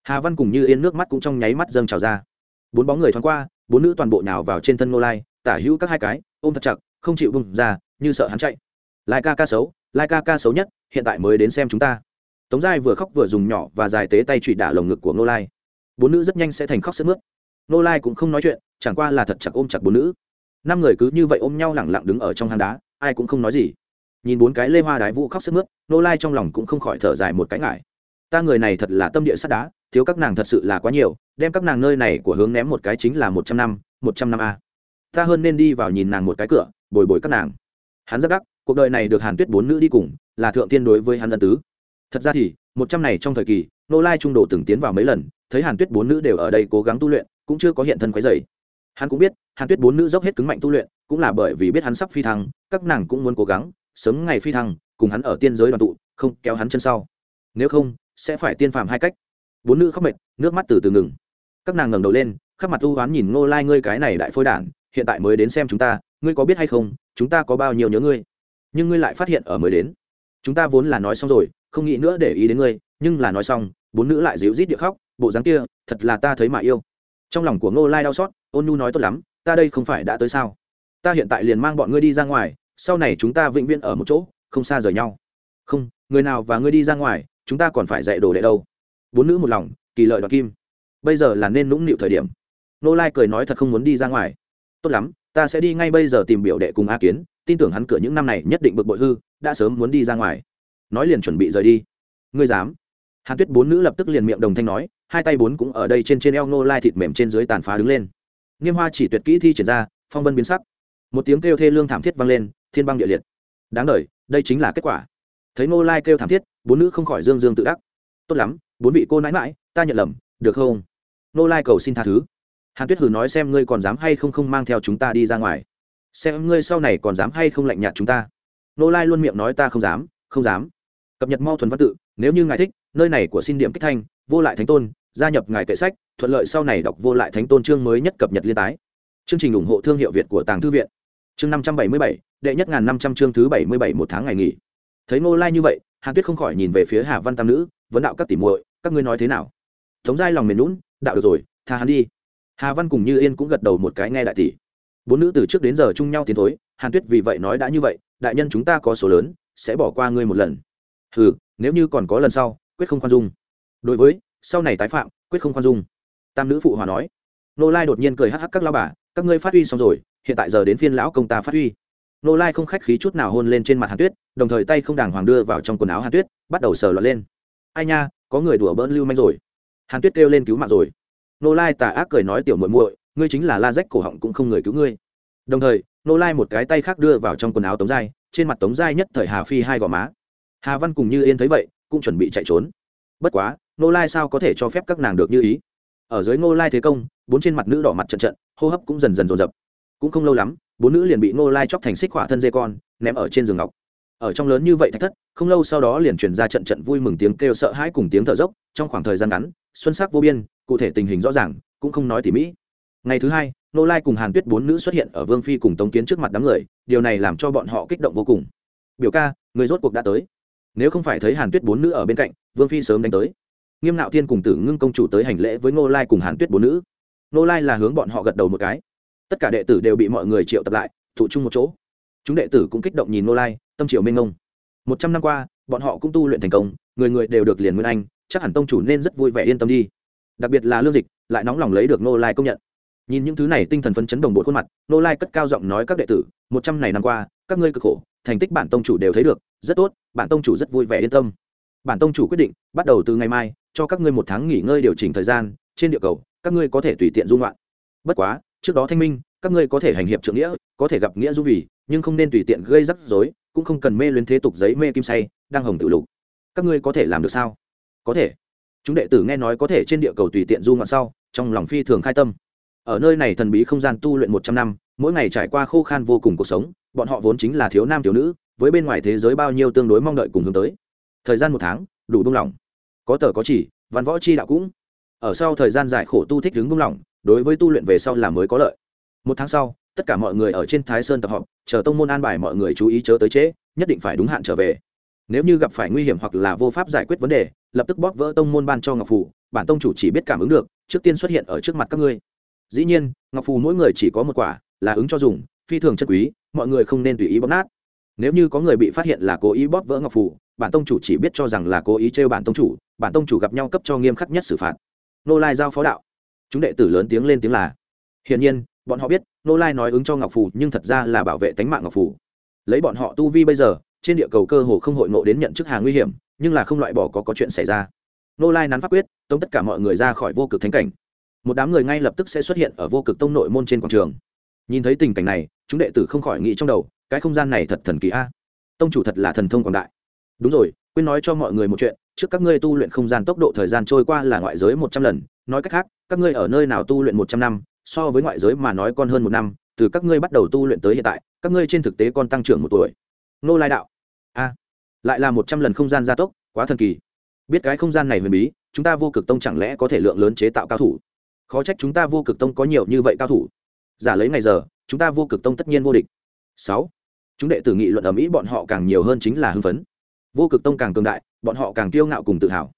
Hà văn cùng như yên nước mắt cũng trong nháy mắt dâng trào ra. Bốn bóng người thoáng qua, bốn nữ toàn bộ nhào vào trên thân nô lai, tả hữu các hai cái, ôm thật chặt, không chịu bung ra, như sợ hắn chạy. Lai ca ca xấu, lai ca ca xấu nhất, hiện tại mới đến xem chúng ta tống giai vừa khóc vừa dùng nhỏ và dài tế tay trụy đả lồng ngực của Ngô lai. Bốn nữ rất nhanh sẽ thành khóc sức mướt. Ngô lai cũng không nói chuyện, chẳng qua là thật chặt ôm chặt bốn nữ. Năm người cứ như vậy ôm nhau lẳng lặng đứng ở trong hang đá, ai cũng không nói gì. Nhìn bốn cái lê hoa đái vũ khóc sức mướt, Ngô lai trong lòng cũng không khỏi thở dài một cái ngại. Ta người này thật là tâm địa sắt đá, thiếu các nàng thật sự là quá nhiều, đem các nàng nơi này của hướng ném một cái chính là một trăm năm, một trăm năm a. Ta hơn nên đi vào nhìn nàng một cái cửa, bồi bồi các nàng. Hắn rất đắc, cuộc đời này được hàn tuyết bốn nữ đi cùng, là thượng tiên đối với hắn ân tứ thật ra thì, một trăm này trong thời kỳ, nô lai trung đồ từng tiến vào mấy lần, thấy hàn tuyết bốn nữ đều ở đây cố gắng tu luyện, cũng chưa có hiện thân quấy dày hắn cũng biết, hàn tuyết bốn nữ dốc hết cứng mạnh tu luyện, cũng là bởi vì biết hắn sắp phi thăng, các nàng cũng muốn cố gắng, sớm ngày phi thăng, cùng hắn ở tiên giới đoàn tụ, không kéo hắn chân sau. Nếu không, sẽ phải tiên phạm hai cách. Bốn nữ khóc mệt, nước mắt từ từ ngừng. Các nàng ngẩng đầu lên, khắp mặt u hoán nhìn ngô lai ngươi cái này đại phôi đản, hiện tại mới đến xem chúng ta, ngươi có biết hay không, chúng ta có bao nhiêu nhớ ngươi? Nhưng ngươi lại phát hiện ở mới đến. Chúng ta vốn là nói xong rồi không nghĩ nữa để ý đến ngươi, nhưng là nói xong, bốn nữ lại dịu rít địa khóc, bộ dáng kia, thật là ta thấy mà yêu. Trong lòng của ngô lai đau xót, ôn nhu nói tốt lắm, ta đây không phải đã tới sao? Ta hiện tại liền mang bọn ngươi đi ra ngoài, sau này chúng ta vĩnh viễn ở một chỗ, không xa rời nhau. Không, người nào và ngươi đi ra ngoài, chúng ta còn phải dạy đồ đệ đâu. Bốn nữ một lòng, kỳ lợi đoạt kim. Bây giờ là nên nũng nịu thời điểm. Nô lai cười nói thật không muốn đi ra ngoài. Tốt lắm, ta sẽ đi ngay bây giờ tìm biểu đệ cùng a kiến, tin tưởng hắn cửa những năm này nhất định bực bội hư, đã sớm muốn đi ra ngoài nói liền chuẩn bị rời đi. Ngươi dám? Hàn tuyết bốn nữ lập tức liền miệng đồng thanh nói, hai tay bốn cũng ở đây trên trên eo nô lai thịt mềm trên dưới tàn phá đứng lên. Nghiêm hoa chỉ tuyệt kỹ thi triển ra, phong vân biến sắc. Một tiếng kêu thê lương thảm thiết vang lên, thiên băng địa liệt. Đáng đ đây chính là kết quả. Thấy nô lai kêu thảm thiết, bốn nữ không khỏi dương dương tự đắc. Tốt lắm, bốn vị cô nãi mãi ta nhận lầm, được không? Nô lai cầu xin tha thứ. Hàn tuyết hử nói xem ngươi còn dám hay không không mang theo chúng ta đi ra ngoài. Xem ngươi sau này còn dám hay không lạnh nhạt chúng ta. Nô lai luôn miệng nói ta không dám không dám cập nhật mau thuần văn tự, nếu như ngài thích, nơi này của xin điểm kích thanh, vô lại thánh tôn, gia nhập ngài kệ sách, thuận lợi sau này đọc vô lại thánh tôn chương mới nhất cập nhật liên tái. Chương trình ủng hộ thương hiệu việt của tàng thư viện. Chương năm trăm bảy mươi bảy, đệ nhất ngàn năm trăm chương thứ bảy mươi bảy, một tháng ngày nghỉ. Thấy ngô lai như vậy, hàn tuyết không khỏi nhìn về phía hà văn tam nữ, vấn đạo các tỉ muội, các ngươi nói thế nào? Tống giai lòng mềm lún đạo được rồi, tha hắn đi. Hà văn cùng như yên cũng gật đầu một cái nghe đại tỷ. Bốn nữ từ trước đến giờ chung nhau tiến thối, hàn tuyết vì vậy nói đã như vậy, đại nhân chúng ta có số lớn, sẽ bỏ qua ngươi một lần hừ, nếu như còn có lần sau, quyết không khoan dung. Đối với, sau này tái phạm, quyết không khoan dung. Tam nữ phụ hòa nói. Nô lai đột nhiên cười hắc hắc, các lao bà, các ngươi phát huy xong rồi, hiện tại giờ đến phiên lão công ta phát huy. Nô lai không khách khí chút nào hôn lên trên mặt hàn tuyết, đồng thời tay không đàng hoàng đưa vào trong quần áo hàn tuyết, bắt đầu sờ lọt lên. Ai nha, có người đùa bỡn lưu manh rồi. Hàn tuyết kêu lên cứu mạng rồi. Nô lai tà ác cười nói, tiểu muội muội, ngươi chính là la rách cổ họng cũng không người cứu ngươi. Đồng thời, nô lai một cái tay khác đưa vào trong quần áo tống giai, trên mặt tống giai nhất thời hà phi hai gò má hà văn cùng như yên thấy vậy, cũng chuẩn bị chạy trốn. Bất quá nô lai sao có thể cho phép các nàng được như ý? Ở dưới nô lai thế công, bốn trên mặt nữ đỏ mặt trận trận, hô hấp cũng dần dần dồn dập. Cũng không lâu lắm, bốn nữ liền bị nô lai chóc thành xích hỏa thân dê con, ném ở trên giường ngọc. Ở trong lớn như vậy thạch thất, không lâu sau đó liền truyền ra trận trận vui mừng tiếng kêu sợ hãi cùng tiếng thở dốc, trong khoảng thời gian ngắn, xuân sắc vô biên, cụ thể tình hình rõ ràng, cũng không nói tỉ mỹ ngày thứ hai nô lai cùng hàn tuyết bốn nữ xuất hiện ở vương phi cùng tống kiến trước mặt đám người, điều này làm cho bọn họ kích động vô cùng. Biểu ca, người rốt cuộc đã tới nếu không phải thấy hàn tuyết bốn nữ ở bên cạnh, vương phi sớm đánh tới. Nghiêm nạo thiên cùng tử ngưng công chủ tới hành lễ với nô lai cùng hàn tuyết bốn nữ. Nô lai là hướng bọn họ gật đầu một cái. Tất cả đệ tử đều bị mọi người triệu tập lại thụ chung một chỗ. Chúng đệ tử cũng kích động nhìn nô lai, tâm triệu minh ngông một trăm năm qua, bọn họ cũng tu luyện thành công, người người đều được liền nguyên anh, chắc hẳn tông chủ nên rất vui vẻ yên tâm đi. Đặc biệt là lương dịch, lại nóng lòng lấy được nô lai công nhận nhìn những thứ này tinh thần phấn chấn đồng bộ khuôn mặt, nô lai cất cao giọng nói các đệ tử, một trăm này năm qua, các ngươi cực khổ, thành tích bản tông chủ đều thấy được, rất tốt, bản tông chủ rất vui vẻ yên tâm. Bản tông chủ quyết định, bắt đầu từ ngày mai, cho các ngươi một tháng nghỉ ngơi điều chỉnh thời gian, trên địa cầu, các ngươi có thể tùy tiện dung loạn bất quá, trước đó thanh minh, các ngươi có thể hành hiệp trượng nghĩa, có thể gặp nghĩa du vì, nhưng không nên tùy tiện gây rắc rối, cũng không cần mê luyến thế tục giấy mê kim say, đang hồng tự lục. Các ngươi có thể làm được sao? Có thể. Chúng đệ tử nghe nói có thể trên địa cầu tùy tiện du ngoạn sau, trong lòng phi thường khai tâm ở nơi này thần bí không gian tu luyện một trăm năm, mỗi ngày trải qua khô khan vô cùng cuộc sống, bọn họ vốn chính là thiếu nam thiếu nữ, với bên ngoài thế giới bao nhiêu tương đối mong đợi cùng hướng tới. Thời gian một tháng, đủ buông lỏng. Có tờ có chỉ, văn võ chi đạo cũng. Ở sau thời gian dài khổ tu thích đứng buông lỏng, đối với tu luyện về sau là mới có lợi. Một tháng sau, tất cả mọi người ở trên thái sơn tập họp, chờ tông môn an bài mọi người chú ý chớ tới trễ, nhất định phải đúng hạn trở về. Nếu như gặp phải nguy hiểm hoặc là vô pháp giải quyết vấn đề, lập tức bóp vỡ tông môn ban cho ngọc phù bản tông chủ chỉ biết cảm ứng được, trước tiên xuất hiện ở trước mặt các ngươi dĩ nhiên, ngọc phù mỗi người chỉ có một quả, là ứng cho dùng, phi thường chất quý, mọi người không nên tùy ý bóp nát. Nếu như có người bị phát hiện là cố ý bóp vỡ ngọc phù, bản tông chủ chỉ biết cho rằng là cố ý trêu bản tông chủ, bản tông chủ gặp nhau cấp cho nghiêm khắc nhất xử phạt. Nô lai giao phó đạo. Chúng đệ tử lớn tiếng lên tiếng là, hiển nhiên, bọn họ biết, nô lai nói ứng cho ngọc phù, nhưng thật ra là bảo vệ tánh mạng ngọc phù. Lấy bọn họ tu vi bây giờ, trên địa cầu cơ hồ không hội ngộ đến nhận chức hàng nguy hiểm, nhưng là không loại bỏ có có chuyện xảy ra. Nô lai nắn pháp quyết, tống tất cả mọi người ra khỏi vô cực thánh cảnh một đám người ngay lập tức sẽ xuất hiện ở vô cực tông nội môn trên quảng trường. Nhìn thấy tình cảnh này, chúng đệ tử không khỏi nghĩ trong đầu, cái không gian này thật thần kỳ a. Tông chủ thật là thần thông quảng đại. Đúng rồi, quên nói cho mọi người một chuyện, trước các ngươi tu luyện không gian tốc độ thời gian trôi qua là ngoại giới một trăm lần, nói cách khác, các ngươi ở nơi nào tu luyện một trăm năm, so với ngoại giới mà nói còn hơn một năm, từ các ngươi bắt đầu tu luyện tới hiện tại, các ngươi trên thực tế còn tăng trưởng một tuổi. Nô lai đạo. A. Lại là một trăm lần không gian gia tốc, quá thần kỳ. Biết cái không gian này huyền bí, chúng ta vô cực tông chẳng lẽ có thể lượng lớn chế tạo cao thủ? Khó trách chúng ta vô cực tông có nhiều như vậy cao thủ. Giả lấy ngày giờ, chúng ta vô cực tông tất nhiên vô địch. Sáu. Chúng đệ tử nghị luận ở mỹ bọn họ càng nhiều hơn chính là hưng phấn. Vô cực tông càng cường đại, bọn họ càng kiêu ngạo cùng tự hào.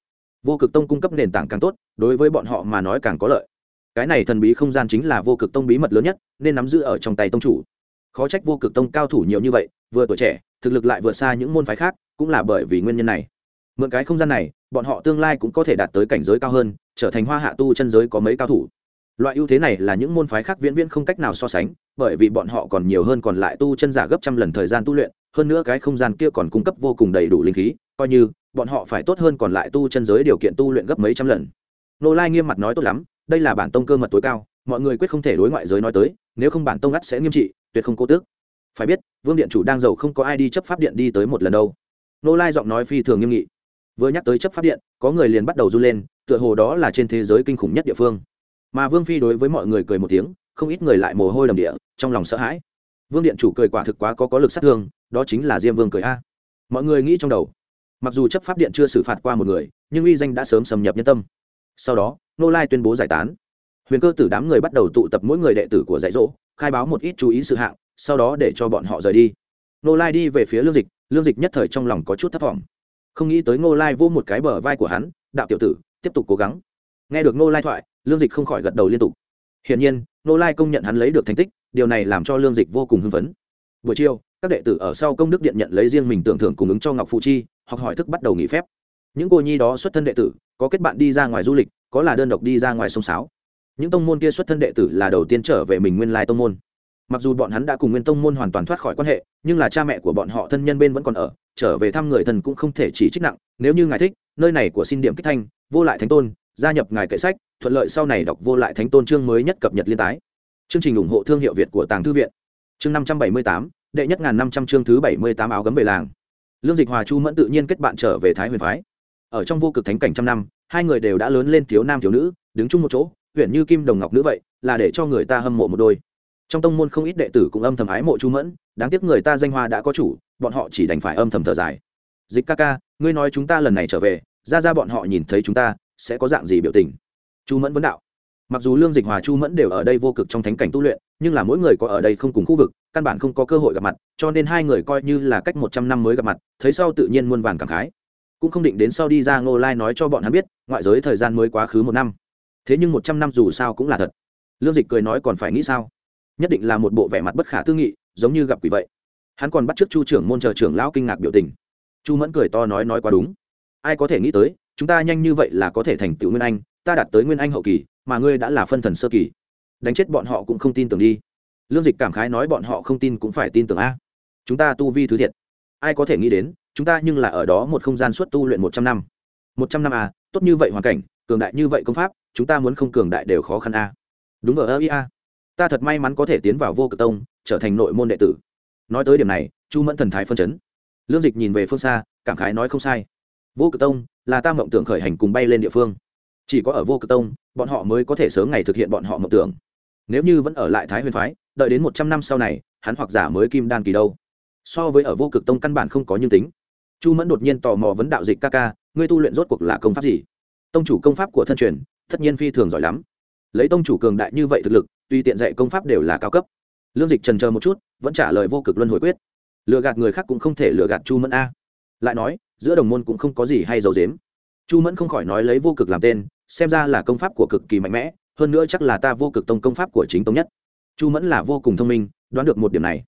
Vô cực tông cung cấp nền tảng càng tốt, đối với bọn họ mà nói càng có lợi. Cái này thần bí không gian chính là vô cực tông bí mật lớn nhất, nên nắm giữ ở trong tay tông chủ. Khó trách vô cực tông cao thủ nhiều như vậy, vừa tuổi trẻ, thực lực lại vượt xa những môn phái khác, cũng là bởi vì nguyên nhân này. Mượn cái không gian này, bọn họ tương lai cũng có thể đạt tới cảnh giới cao hơn trở thành hoa hạ tu chân giới có mấy cao thủ. Loại ưu thế này là những môn phái khác viễn viễn không cách nào so sánh, bởi vì bọn họ còn nhiều hơn còn lại tu chân giả gấp trăm lần thời gian tu luyện, hơn nữa cái không gian kia còn cung cấp vô cùng đầy đủ linh khí, coi như, bọn họ phải tốt hơn còn lại tu chân giới điều kiện tu luyện gấp mấy trăm lần. Nô lai nghiêm mặt nói tốt lắm, đây là bản tông cơ mật tối cao, mọi người quyết không thể đối ngoại giới nói tới, nếu không bản tông ngắt sẽ nghiêm trị, tuyệt không cố tước. Phải biết, vương điện chủ đang giàu không có ai đi chấp pháp điện đi tới một lần đâu. Nô lai giọng nói phi thường nghiêm nghị. Vừa nhắc tới chấp pháp điện, có người liền bắt đầu run lên tựa hồ đó là trên thế giới kinh khủng nhất địa phương. Mà vương phi đối với mọi người cười một tiếng, không ít người lại mồ hôi đầm địa, trong lòng sợ hãi. Vương điện chủ cười quả thực quá có có lực sát thương, đó chính là diêm vương cười a. Mọi người nghĩ trong đầu, mặc dù chấp pháp điện chưa xử phạt qua một người, nhưng uy danh đã sớm xâm nhập nhân tâm. Sau đó, nô lai tuyên bố giải tán. Huyền cơ tử đám người bắt đầu tụ tập mỗi người đệ tử của dạy dỗ, khai báo một ít chú ý sự hạng, sau đó để cho bọn họ rời đi. Nô lai đi về phía lương dịch lương dịch nhất thời trong lòng có chút thất vọng. Không nghĩ tới ngô lai vô một cái bờ vai của hắn, đạo tiểu tử tiếp tục cố gắng. Nghe được nô lai thoại, lương dịch không khỏi gật đầu liên tục. Hiển nhiên nô lai công nhận hắn lấy được thành tích, điều này làm cho lương dịch vô cùng hưng phấn. Buổi chiều, các đệ tử ở sau công đức điện nhận lấy riêng mình tưởng thưởng cùng ứng cho ngọc phụ chi hoặc hỏi thức bắt đầu nghỉ phép. Những cô nhi đó xuất thân đệ tử, có kết bạn đi ra ngoài du lịch, có là đơn độc đi ra ngoài sông sáo. Những tông môn kia xuất thân đệ tử là đầu tiên trở về mình nguyên lai tông môn. Mặc dù bọn hắn đã cùng nguyên tông môn hoàn toàn thoát khỏi quan hệ, nhưng là cha mẹ của bọn họ thân nhân bên vẫn còn ở, trở về thăm người thân cũng không thể chỉ trích nặng. Nếu như ngài thích, nơi này của xin điểm kích thanh vô lại thánh tôn, gia nhập ngài kệ sách, thuận lợi sau này đọc vô lại thánh tôn chương mới nhất cập nhật liên tái. Chương trình ủng hộ thương hiệu việt của tàng thư viện. Chương năm trăm bảy mươi tám, đệ nhất ngàn năm trăm chương thứ bảy mươi tám áo gấm về làng. Lương dịch hòa chu mẫn tự nhiên kết bạn trở về thái huyền phái. Ở trong vô cực thánh cảnh trăm năm, hai người đều đã lớn lên thiếu nam thiếu nữ, đứng chung một chỗ huyện như kim đồng ngọc nữ vậy, là để cho người ta hâm mộ một đôi. Trong tông môn không ít đệ tử cũng âm thầm ái mộ chu mẫn, đáng tiếc người ta danh hoa đã có chủ, bọn họ chỉ đành phải âm thầm thở dài. Dịch ca ca, ngươi nói chúng ta lần này trở về ra ra bọn họ nhìn thấy chúng ta, sẽ có dạng gì biểu tình? Chu mẫn vấn đạo. Mặc dù lương dịch hòa, chu mẫn đều ở đây vô cực trong thánh cảnh tu luyện, nhưng là mỗi người có ở đây không cùng khu vực, căn bản không có cơ hội gặp mặt, cho nên hai người coi như là cách một trăm năm mới gặp mặt, thấy sau tự nhiên muôn vàn cảm khái. Cũng không định đến sau đi ra ngô lai nói cho bọn hắn biết, ngoại giới thời gian mới quá khứ một năm. Thế nhưng một trăm năm dù sao cũng là thật. Lương dịch cười nói còn phải nghĩ sao? Nhất định là một bộ vẻ mặt bất khả tư nghị, giống như gặp quỷ vậy. Hắn còn bắt t r ư ớ c chu trưởng môn chờ trưởng lão kinh ngạc biểu tình. Chu mẫn cười to nói nói quá đúng ai có thể nghĩ tới chúng ta nhanh như vậy là có thể thành tựu nguyên anh ta đạt tới nguyên anh hậu kỳ mà ngươi đã là phân thần sơ kỳ. Đánh chết bọn họ cũng không tin tưởng đi. Lương dịch cảm khái nói bọn họ không tin cũng phải tin tưởng a. Chúng ta tu vi thứ thiệt. Ai có thể nghĩ đến chúng ta nhưng là ở đó một không gian suốt tu luyện một trăm năm. Một trăm năm a, tốt như vậy hoàn cảnh cường đại như vậy công pháp chúng ta muốn không cường đại đều khó khăn a. Đúng ở ơ ia ta thật may mắn có thể tiến vào vô cực tông trở thành nội môn đệ tử. Nói tới điểm này chu mẫn thần thái phân chấn. Lương dịch nhìn về phương xa cảm khái nói không sai vô cực tông là ta mộng tưởng khởi hành cùng bay lên địa phương. Chỉ có ở vô cực tông, bọn họ mới có thể sớm ngày thực hiện bọn họ mộng tưởng. Nếu như vẫn ở lại thái huyền phái, đợi đến một trăm năm sau này, hắn hoặc giả mới kim đan kỳ đâu. So với ở vô cực tông căn bản không có như tính. Chu mẫn đột nhiên tò mò vấn đạo dịch ca ca, ngươi tu luyện rốt cuộc là công pháp gì? Tông chủ công pháp của thân truyền, tất nhiên phi thường giỏi lắm. Lấy tông chủ cường đại như vậy thực lực, tuy tiện dạy công pháp đều là cao cấp. Lương dịch trần chờ một chút, vẫn trả lời vô cực luân hồi quyết. Lừa gạt người khác cũng không thể lừa gạt chu mẫn a. Lại nói giữa đồng môn cũng không có gì hay giấu dếm chu mẫn không khỏi nói lấy vô cực làm tên, xem ra là công pháp của cực kỳ mạnh mẽ, hơn nữa chắc là ta vô cực tông công pháp của chính tông nhất. Chu mẫn là vô cùng thông minh, đoán được một điểm này.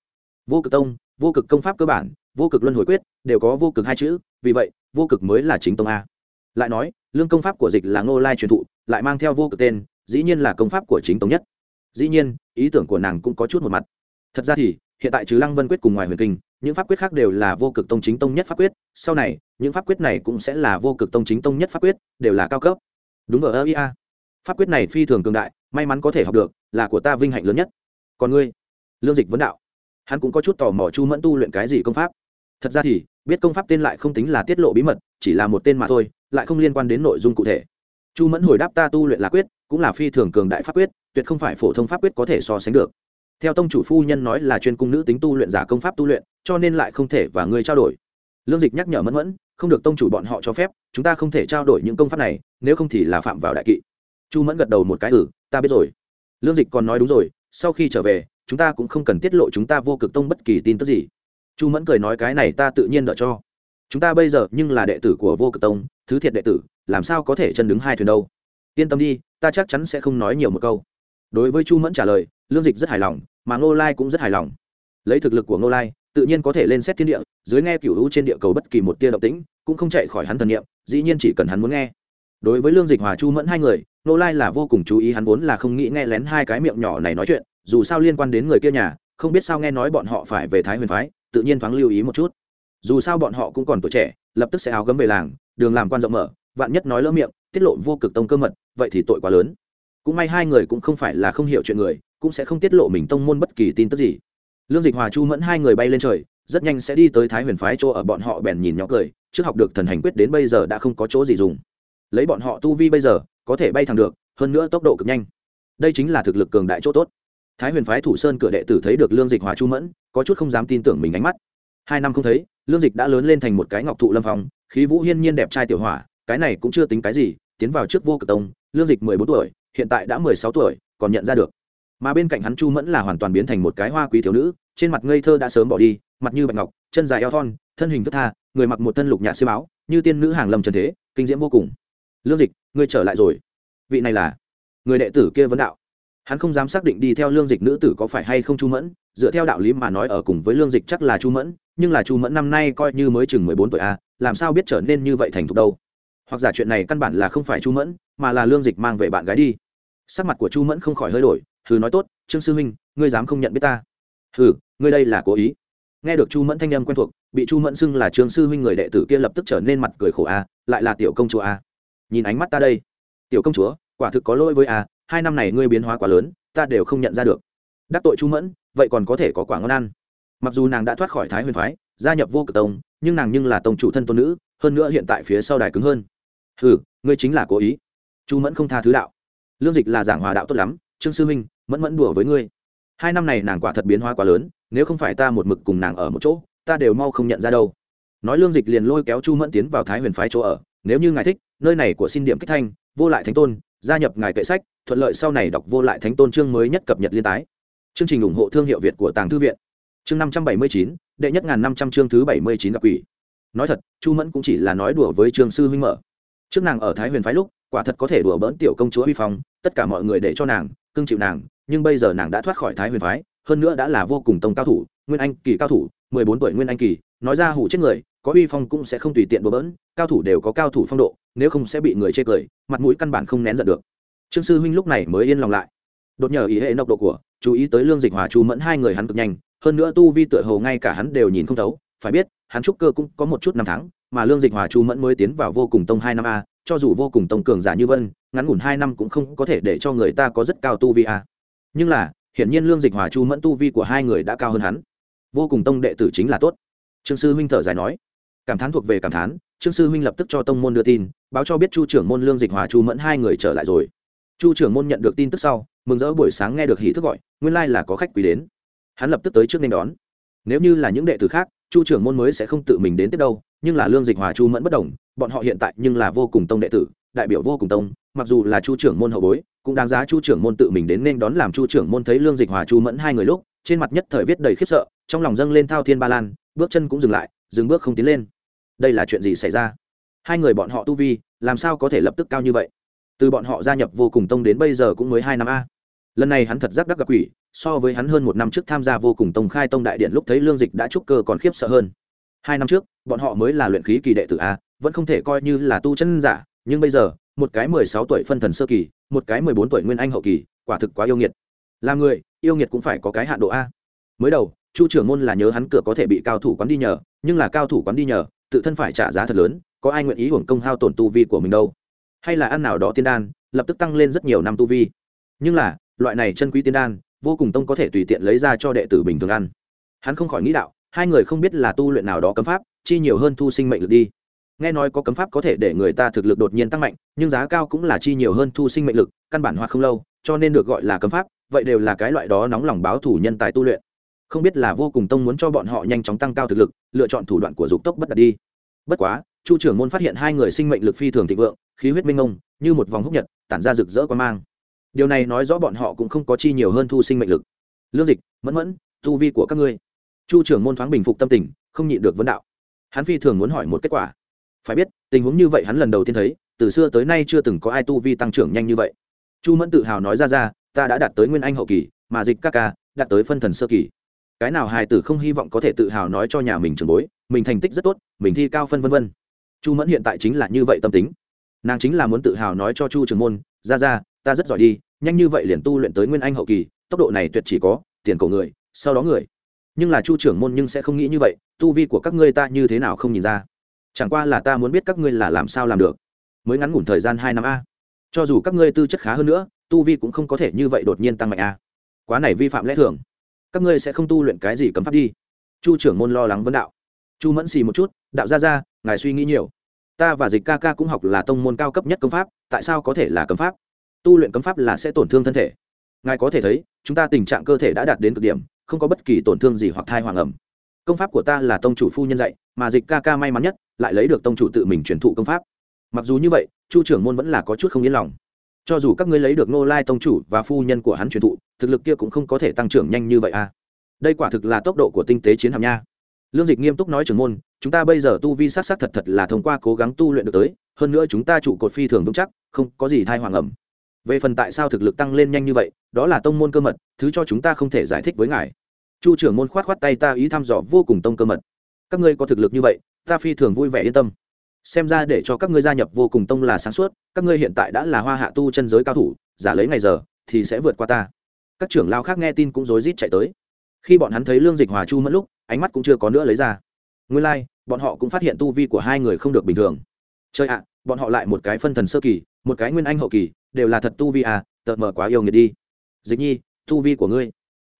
Vô cực tông, vô cực công pháp cơ bản, vô cực luân hồi quyết, đều có vô cực hai chữ, vì vậy, vô cực mới là chính tông a. Lại nói, lương công pháp của dịch là ngô lai truyền thụ, lại mang theo vô cực tên, dĩ nhiên là công pháp của chính tông nhất. Dĩ nhiên, ý tưởng của nàng cũng có chút một mặt. Thật ra thì hiện tại trừ lăng vân quyết cùng ngoài huyền kinh, những pháp quyết khác đều là vô cực tông chính tông nhất pháp quyết, sau này, những pháp quyết này cũng sẽ là vô cực tông chính tông nhất pháp quyết, đều là cao cấp. Đúng vào ơ ia pháp quyết này phi thường cường đại, may mắn có thể học được, là của ta vinh hạnh lớn nhất. Còn ngươi? Lương dịch vấn đạo. Hắn cũng có chút tò mò chu mẫn tu luyện cái gì công pháp. Thật ra thì, biết công pháp tên lại không tính là tiết lộ bí mật, chỉ là một tên mà thôi, lại không liên quan đến nội dung cụ thể. Chu mẫn hồi đáp ta tu luyện là quyết, cũng là phi thường cường đại pháp quyết, tuyệt không phải phổ thông pháp quyết có thể so sánh được theo tông chủ phu nhân nói là chuyên cung nữ tính tu luyện giả công pháp tu luyện, cho nên lại không thể và ngươi trao đổi. Lương dịch nhắc nhở mẫn mẫn, không được tông chủ bọn họ cho phép, chúng ta không thể trao đổi những công pháp này, nếu không thì là phạm vào đại kỵ. Chu mẫn gật đầu một cái ừ ta biết rồi. Lương dịch còn nói đúng rồi, sau khi trở về, chúng ta cũng không cần tiết lộ chúng ta vô cực tông bất kỳ tin tức gì. Chu mẫn cười nói, cái này ta tự nhiên đợi cho. Chúng ta bây giờ nhưng là đệ tử của vô cực tông, thứ thiệt đệ tử, làm sao có thể chân đứng hai thuyền đâu? Yên tâm đi, ta chắc chắn sẽ không nói nhiều một câu. Đối với chu mẫn trả lời, lương dịch rất hài lòng mà ngô lai cũng rất hài lòng. Lấy thực lực của ngô lai, tự nhiên có thể lên xét thiên địa, dưới nghe cựu hữu trên địa cầu bất kỳ một tia động tĩnh, cũng không chạy khỏi hắn thần niệm, dĩ nhiên chỉ cần hắn muốn nghe. Đối với lương dịch hòa chu mẫn hai người, ngô lai là vô cùng chú ý, hắn vốn là không nghĩ nghe lén hai cái miệng nhỏ này nói chuyện, dù sao liên quan đến người kia nhà, không biết sao nghe nói bọn họ phải về thái huyền phái, tự nhiên thoáng lưu ý một chút. Dù sao bọn họ cũng còn tuổi trẻ, lập tức sẽ áo gấm về làng, đường làm quan rộng mở, vạn nhất nói lỡ miệng, tiết lộ vô cực tông cơ mật, vậy thì tội quá lớn. Cũng may hai người cũng không phải là không hiểu chuyện người cũng sẽ không tiết lộ mình tông môn bất kỳ tin tức gì. Lương dịch hòa chu mẫn hai người bay lên trời rất nhanh sẽ đi tới thái huyền phái chỗ ở bọn họ bèn nhìn nhỏ cười trước học được thần hành quyết đến bây giờ đã không có chỗ gì dùng. Lấy bọn họ tu vi bây giờ có thể bay thẳng được hơn nữa tốc độ cực nhanh. Đây chính là thực lực cường đại chỗ tốt. Thái huyền phái thủ sơn cửa đệ tử thấy được lương dịch hòa chu mẫn có chút không dám tin tưởng mình ánh mắt. Hai năm không thấy lương dịch đã lớn lên thành một cái ngọc thụ lâm phòng, khí vũ hiên nhiên đẹp trai tiểu hỏa cái này cũng chưa tính cái gì tiến vào trước vô cực tông lương dịch mười bốn tuổi hiện tại đã mười sáu tuổi còn nhận ra được mà bên cạnh hắn chu mẫn là hoàn toàn biến thành một cái hoa quý thiếu nữ trên mặt ngây thơ đã sớm bỏ đi mặt như bạch ngọc chân dài eo thon thân hình thất tha người mặc một thân lục nhạt siêu báo như tiên nữ hàng lầm trần thế kinh diễm vô cùng lương dịch ngươi trở lại rồi vị này là người đệ tử kia vấn đạo hắn không dám xác định đi theo lương dịch nữ tử có phải hay không chu mẫn dựa theo đạo lý mà nói ở cùng với lương dịch chắc là chu mẫn nhưng là chu mẫn năm nay coi như mới chừng mười bốn tuổi a làm sao biết trở nên như vậy thành thục đâu hoặc giả chuyện này căn bản là không phải chu mẫn mà là lương dịch mang về bạn gái đi sắc mặt của chu mẫn không khỏi hơi đổi hừ nói tốt, trương sư huynh ngươi dám không nhận biết ta? Hừ, ngươi đây là cố ý. Nghe được chu mẫn thanh âm quen thuộc, bị chu mẫn xưng là trương sư huynh người đệ tử kia lập tức trở nên mặt cười khổ a, lại là tiểu công chúa a. Nhìn ánh mắt ta đây. Tiểu công chúa, quả thực có lỗi với a, hai năm này ngươi biến hóa quá lớn, ta đều không nhận ra được. Đắc tội chu mẫn, vậy còn có thể có quả ngon ăn. Mặc dù nàng đã thoát khỏi thái huyền phái, gia nhập vô cực tông, nhưng nàng nhưng là tông chủ thân tôn nữ, hơn nữa hiện tại phía sau đài cứng hơn. Hừ, ngươi chính là cố ý. Chu mẫn không tha thứ đạo. Lương dịch là giảng hòa đạo tốt lắm trương sư huynh, mẫn mẫn đùa với ngươi. Hai năm này nàng quả thật biến hóa quá lớn, nếu không phải ta một mực cùng nàng ở một chỗ, ta đều mau không nhận ra đâu. Nói lương dịch liền lôi kéo chu mẫn tiến vào thái huyền phái chỗ ở, nếu như ngài thích, nơi này của xin điểm kích thanh, vô lại thánh tôn, gia nhập ngài kệ sách, thuận lợi sau này đọc vô lại thánh tôn chương mới nhất cập nhật liên tái. Chương trình ủng hộ thương hiệu việt của tàng thư viện. Chương năm trăm bảy mươi chín, đệ nhất ngàn năm trăm chương thứ bảy mươi chín gặp quỷ. Nói thật, chu mẫn cũng chỉ là nói đùa với trương sư huynh mở. Trước nàng ở thái huyền phái lúc, quả thật có thể đùa bỡn tiểu công chúa huy phong, tất cả mọi người để cho nàng cưng chịu nàng, nhưng bây giờ nàng đã thoát khỏi thái huyền phái, hơn nữa đã là vô cùng tông cao thủ, nguyên anh kỳ cao thủ, mười bốn tuổi nguyên anh kỳ, nói ra hủ chết người, có uy phong cũng sẽ không tùy tiện bừa bỡn, cao thủ đều có cao thủ phong độ, nếu không sẽ bị người chê cười, mặt mũi căn bản không nén giận được. Trương sư huynh lúc này mới yên lòng lại. Đột nhờ ý hệ nọc độ của, chú ý tới lương dịch hòa chu mẫn hai người hắn cực nhanh, hơn nữa tu vi tựa hồ ngay cả hắn đều nhìn không thấu. Phải biết, hắn trúc cơ cũng có một chút năm tháng, mà lương dịch hòa chu mẫn mới tiến vào vô cùng tông hai năm a cho dù vô cùng tông cường giả như vân, ngắn ngủn hai năm cũng không có thể để cho người ta có rất cao tu vi à. nhưng là, hiển nhiên lương dịch hòa chu mẫn tu vi của hai người đã cao hơn hắn. Vô cùng tông đệ tử chính là tốt. Trương sư huynh thở dài nói. Cảm thán thuộc về cảm thán, trương sư huynh lập tức cho tông môn đưa tin, báo cho biết chu trưởng môn lương dịch hòa chu mẫn hai người trở lại rồi. Chu trưởng môn nhận được tin tức sau, mừng rỡ buổi sáng nghe được hỷ thức gọi, nguyên lai là có khách quý đến. Hắn lập tức tới trước nên đón. Nếu như là những đệ tử khác, chu trưởng môn mới sẽ không tự mình đến tiếp đâu nhưng là lương dịch hòa chu mẫn bất đồng, bọn họ hiện tại nhưng là vô cùng tông đệ tử, đại biểu vô cùng tông, mặc dù là chu trưởng môn hậu bối, cũng đáng giá chu trưởng môn tự mình đến nên đón làm chu trưởng môn thấy lương dịch hòa chu mẫn hai người lúc, trên mặt nhất thời viết đầy khiếp sợ, trong lòng dâng lên thao thiên ba lan, bước chân cũng dừng lại, dừng bước không tiến lên. Đây là chuyện gì xảy ra? Hai người bọn họ tu vi, làm sao có thể lập tức cao như vậy? Từ bọn họ gia nhập vô cùng tông đến bây giờ cũng mới hai năm a. Lần này hắn thật giác đắc gặp quỷ, so với hắn hơn một năm trước tham gia vô cùng tông khai tông đại điện lúc thấy lương dịch đã trúc cơ còn khiếp sợ hơn. Hai năm trước bọn họ mới là luyện khí kỳ đệ tử a, vẫn không thể coi như là tu chân giả, nhưng bây giờ, một cái mười sáu tuổi phân thần sơ kỳ, một cái mười bốn tuổi nguyên anh hậu kỳ, quả thực quá yêu nghiệt. Là người, yêu nghiệt cũng phải có cái hạn độ a. Mới đầu, chu trưởng môn là nhớ hắn cửa có thể bị cao thủ quán đi nhờ, nhưng là cao thủ quán đi nhờ, tự thân phải trả giá thật lớn, có ai nguyện ý hưởng công hao tổn tu vi của mình đâu. Hay là ăn nào đó tiên đan, lập tức tăng lên rất nhiều năm tu vi. Nhưng là, loại này chân quý tiên đan, vô cùng tông có thể tùy tiện lấy ra cho đệ tử bình thường ăn. Hắn không khỏi nghĩ đạo, hai người không biết là tu luyện nào đó cấm pháp chi nhiều hơn thu sinh mệnh lực đi. Nghe nói có cấm pháp có thể để người ta thực lực đột nhiên tăng mạnh, nhưng giá cao cũng là chi nhiều hơn thu sinh mệnh lực, căn bản hoạt không lâu, cho nên được gọi là cấm pháp, vậy đều là cái loại đó nóng lòng báo thủ nhân tài tu luyện. Không biết là vô cùng tông muốn cho bọn họ nhanh chóng tăng cao thực lực, lựa chọn thủ đoạn của dục tốc bất đạt đi. Bất quá, chu trưởng môn phát hiện hai người sinh mệnh lực phi thường thịnh vượng, khí huyết minh ông như một vòng húc nhật, tản ra rực rỡ quan mang. Điều này nói rõ bọn họ cũng không có chi nhiều hơn thu sinh mệnh lực. Lương dịch, mẫn mẫn, tu vi của các ngươi. Chu trưởng môn thoáng bình phục tâm tình, không nhịn được vấn đạo hắn phi thường muốn hỏi một kết quả. Phải biết, tình huống như vậy hắn lần đầu tiên thấy, từ xưa tới nay chưa từng có ai tu vi tăng trưởng nhanh như vậy. Chu mẫn tự hào nói ra ra, ta đã đạt tới nguyên anh hậu kỳ, mà dịch các ca đạt tới phân thần sơ kỳ. Cái nào hài tử không hy vọng có thể tự hào nói cho nhà mình trường bối, mình thành tích rất tốt, mình thi cao phân vân vân. Chu mẫn hiện tại chính là như vậy tâm tính. Nàng chính là muốn tự hào nói cho chu trường môn, ra ra, ta rất giỏi đi, nhanh như vậy liền tu luyện tới nguyên anh hậu kỳ, tốc độ này tuyệt chỉ có tiền cổ người, sau đó người nhưng là chu trưởng môn nhưng sẽ không nghĩ như vậy, tu vi của các ngươi ta như thế nào không nhìn ra. Chẳng qua là ta muốn biết các ngươi là làm sao làm được. Mới ngắn ngủn thời gian hai năm a. Cho dù các ngươi tư chất khá hơn nữa, tu vi cũng không có thể như vậy đột nhiên tăng mạnh a. Quá này vi phạm lẽ thường. Các ngươi sẽ không tu luyện cái gì cấm pháp đi. Chu trưởng môn lo lắng vấn đạo. Chu mẫn xì một chút, đạo ra ra, ngài suy nghĩ nhiều. Ta và dịch ca ca cũng học là tông môn cao cấp nhất cấm pháp, tại sao có thể là cấm pháp? Tu luyện cấm pháp là sẽ tổn thương thân thể. Ngài có thể thấy, chúng ta tình trạng cơ thể đã đạt đến cực điểm không có bất kỳ tổn thương gì hoặc thai hoàng ẩm. Công pháp của ta là tông chủ phu nhân dạy, mà dịch ca ca may mắn nhất, lại lấy được tông chủ tự mình truyền thụ công pháp. Mặc dù như vậy, chu trưởng môn vẫn là có chút không yên lòng. Cho dù các ngươi lấy được nô lai tông chủ và phu nhân của hắn truyền thụ, thực lực kia cũng không có thể tăng trưởng nhanh như vậy à. Đây quả thực là tốc độ của tinh tế chiến hàm nha. Lương dịch nghiêm túc nói trưởng môn, chúng ta bây giờ tu vi sát sát thật thật là thông qua cố gắng tu luyện được tới, hơn nữa chúng ta trụ cột phi thường vững chắc, không có gì thai hoàng ẩm. Về phần tại sao thực lực tăng lên nhanh như vậy, đó là tông môn cơ mật, thứ cho chúng ta không thể giải thích với ngài chu trưởng môn khoát khoát tay ta ý thăm dò vô cùng tông cơ mật. Các ngươi có thực lực như vậy ta phi thường vui vẻ yên tâm. Xem ra để cho các ngươi gia nhập vô cùng tông là sáng suốt các ngươi hiện tại đã là hoa hạ tu chân giới cao thủ giả lấy ngày giờ thì sẽ vượt qua ta. Các trưởng lao khác nghe tin cũng rối rít chạy tới. Khi bọn hắn thấy lương dịch hòa chu mất lúc ánh mắt cũng chưa có nữa lấy ra. Nguyên lai、like, bọn họ cũng phát hiện tu vi của hai người không được bình thường. Chơi ạ bọn họ lại một cái phân thần sơ kỳ một cái nguyên anh hậu kỳ đều là thật tu vi à tợt mờ quá yêu nghiệt đi. Dịch nhi tu vi của ngươi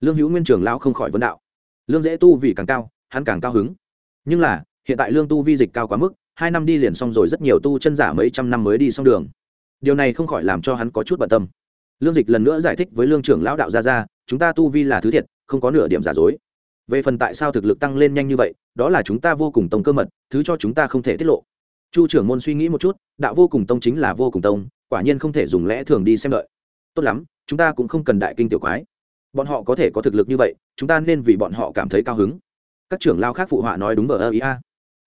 lương hữu nguyên trưởng lão không khỏi vấn đạo. Lương dễ tu vì càng cao hắn càng cao hứng. Nhưng là hiện tại lương tu vi dịch cao quá mức hai năm đi liền xong rồi rất nhiều tu chân giả mấy trăm năm mới đi xong đường. Điều này không khỏi làm cho hắn có chút bận tâm. Lương dịch lần nữa giải thích với lương trưởng lão đạo gia gia, chúng ta tu vi là thứ thiệt không có nửa điểm giả dối. Về phần tại sao thực lực tăng lên nhanh như vậy đó là chúng ta vô cùng tông cơ mật thứ cho chúng ta không thể tiết lộ. Chu trưởng môn suy nghĩ một chút đạo vô cùng tông chính là vô cùng tông quả nhiên không thể dùng lẽ thường đi xem đợi. Tốt lắm chúng ta cũng không cần đại kinh tiểu quái bọn họ có thể có thực lực như vậy, chúng ta nên vì bọn họ cảm thấy cao hứng. Các trưởng lao khác phụ họa nói đúng vờ ơ ý a.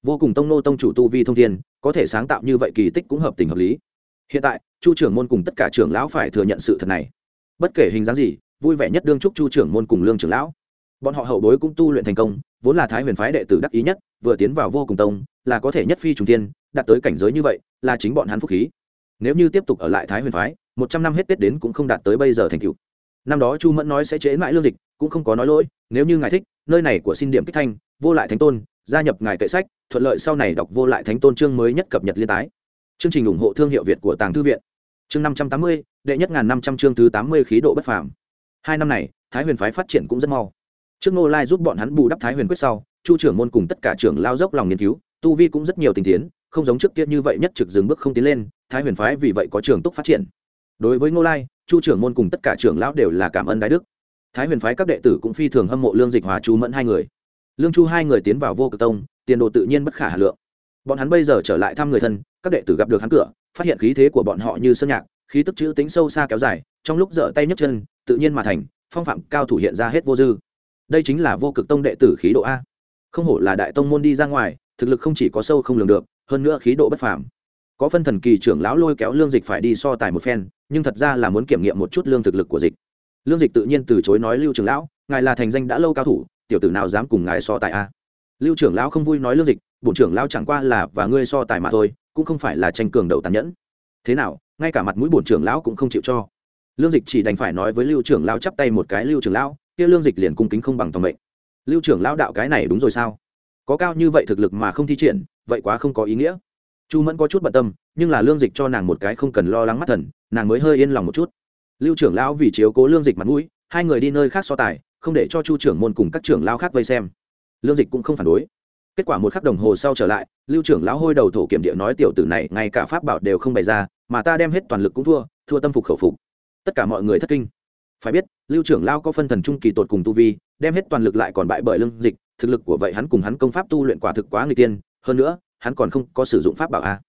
Vô cùng tông nô tông chủ tu vi thông thiên, có thể sáng tạo như vậy kỳ tích cũng hợp tình hợp lý. Hiện tại, chu trưởng môn cùng tất cả trưởng lão phải thừa nhận sự thật này. Bất kể hình dáng gì, vui vẻ nhất đương chúc chu trưởng môn cùng lương trưởng lão. Bọn họ hậu bối cũng tu luyện thành công, vốn là thái huyền phái đệ tử đắc ý nhất, vừa tiến vào vô cùng tông, là có thể nhất phi trùng tiên đạt tới cảnh giới như vậy, là chính bọn hắn phúc khí. Nếu như tiếp tục ở lại thái huyền phái, một trăm năm hết tết đến cũng không đạt tới bây giờ thành cựu năm đó chu mẫn nói sẽ chế mãi lương dịch, cũng không có nói lỗi, nếu như ngài thích, nơi này của xin điểm kích thanh, vô lại thánh tôn, gia nhập ngài kệ sách, thuận lợi sau này đọc vô lại thánh tôn chương mới nhất cập nhật liên tái. Chương trình ủng hộ thương hiệu việt của tàng thư viện. Chương năm trăm tám mươi, đệ nhất ngàn năm trăm chương thứ tám mươi khí độ bất phàm. Hai năm này, thái huyền phái phát triển cũng rất mau. Trước ngô lai giúp bọn hắn bù đắp thái huyền quyết sau, chu trưởng môn cùng tất cả trưởng lao dốc lòng nghiên cứu, tu vi cũng rất nhiều tình tiến, không giống trước kia như vậy nhất trực dừng bước không tiến lên, thái huyền phái vì vậy có trường túc phát triển đối với ngô lai, chu trưởng môn cùng tất cả trưởng lão đều là cảm ơn đại đức. Thái huyền phái các đệ tử cũng phi thường hâm mộ lương dịch hòa chu mẫn hai người. Lương chu hai người tiến vào vô cực tông, tiền đồ tự nhiên bất khả hà lượng. Bọn hắn bây giờ trở lại thăm người thân, các đệ tử gặp được hắn cửa, phát hiện khí thế của bọn họ như sơn nhạc, khí tức chữ tính sâu xa kéo dài, trong lúc dở tay nhấc chân, tự nhiên mà thành, phong phạm cao thủ hiện ra hết vô dư. Đây chính là vô cực tông đệ tử khí độ a. Không hổ là đại tông môn đi ra ngoài, thực lực không chỉ có sâu không lường được, hơn nữa khí độ bất phàm có phân thần kỳ trưởng lão lôi kéo lương dịch phải đi so tài một phen, nhưng thật ra là muốn kiểm nghiệm một chút lương thực lực của dịch. Lương dịch tự nhiên từ chối nói lưu trưởng lão, ngài là thành danh đã lâu cao thủ, tiểu tử nào dám cùng ngài so tài a? Lưu trưởng lão không vui nói lương dịch, bổn trưởng lão chẳng qua là và ngươi so tài mà thôi, cũng không phải là tranh cường đầu tàn nhẫn. Thế nào, ngay cả mặt mũi bổn trưởng lão cũng không chịu cho. Lương dịch chỉ đành phải nói với lưu trưởng lão chắp tay một cái, lưu trưởng lão, kia lương dịch liền cung kính không bằng tòng mệnh. Lưu trưởng lão đạo cái này đúng rồi sao? Có cao như vậy thực lực mà không thi triển, vậy quá không có ý nghĩa chu mẫn có chút bận tâm, nhưng là lương dịch cho nàng một cái không cần lo lắng mắt thần, nàng mới hơi yên lòng một chút. Lưu trưởng lão vì chiếu cố lương dịch mặt mũi, hai người đi nơi khác so tài, không để cho chu trưởng môn cùng các trưởng lão khác vây xem. Lương dịch cũng không phản đối. Kết quả một khắc đồng hồ sau trở lại, lưu trưởng lão hôi đầu thổ kiểm địa nói tiểu tử này ngay cả pháp bảo đều không bày ra, mà ta đem hết toàn lực cũng thua thua tâm phục khẩu phục. Tất cả mọi người thất kinh. Phải biết, lưu trưởng lao có phân thần trung kỳ tột cùng tu vi, đem hết toàn lực lại còn bại bởi lương dịch, thực lực của vậy hắn cùng hắn công pháp tu luyện quả thực quá người tiên. Hơn nữa hắn còn không có sử dụng pháp bảo a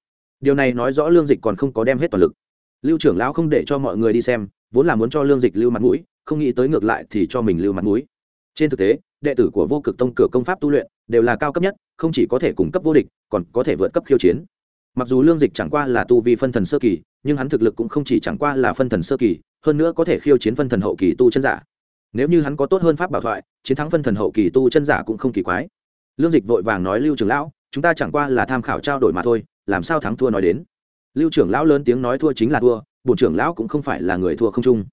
điều này nói rõ lương dịch còn không có đem hết toàn lực. Lưu trưởng lão không để cho mọi người đi xem, vốn là muốn cho lương dịch lưu mặt mũi, không nghĩ tới ngược lại thì cho mình lưu mặt mũi. Trên thực tế, đệ tử của vô cực tông cửa công pháp tu luyện đều là cao cấp nhất, không chỉ có thể cung cấp vô địch, còn có thể vượt cấp khiêu chiến. Mặc dù lương dịch chẳng qua là tu vi phân thần sơ kỳ, nhưng hắn thực lực cũng không chỉ chẳng qua là phân thần sơ kỳ, hơn nữa có thể khiêu chiến phân thần hậu kỳ tu chân giả. Nếu như hắn có tốt hơn pháp bảo thoại, chiến thắng phân thần hậu kỳ tu chân giả cũng không kỳ quái. Lương dịch vội vàng nói lưu trưởng lão chúng ta chẳng qua là tham khảo trao đổi mà thôi, làm sao thắng thua nói đến? Lưu trưởng lão lớn tiếng nói thua chính là thua, bổn trưởng lão cũng không phải là người thua không chung.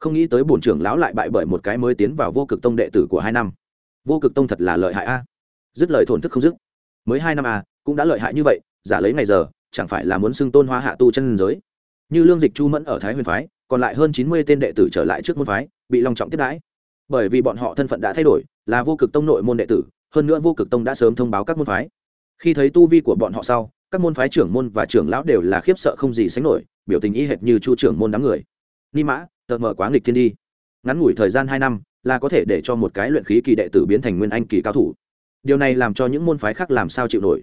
Không nghĩ tới bổn trưởng lão lại bại bởi một cái mới tiến vào vô cực tông đệ tử của hai năm. Vô cực tông thật là lợi hại a. Dứt lời thổn thức không dứt. Mới hai năm a cũng đã lợi hại như vậy, giả lấy ngày giờ, chẳng phải là muốn xưng tôn hoa hạ tu chân giới. Như lương dịch chu mẫn ở thái huyền phái, còn lại hơn chín mươi tên đệ tử trở lại trước môn phái, bị long trọng tiếp đãi. Bởi vì bọn họ thân phận đã thay đổi, là vô cực tông nội môn đệ tử, hơn nữa vô cực tông đã sớm thông báo các môn phái khi thấy tu vi của bọn họ sau, các môn phái trưởng môn và trưởng lão đều là khiếp sợ không gì sánh nổi, biểu tình y hệt như chu trưởng môn đám người. Ni mã, tờ mở quá nghịch thiên đi. Ngắn ngủi thời gian hai năm, là có thể để cho một cái luyện khí kỳ đệ tử biến thành nguyên anh kỳ cao thủ. Điều này làm cho những môn phái khác làm sao chịu nổi.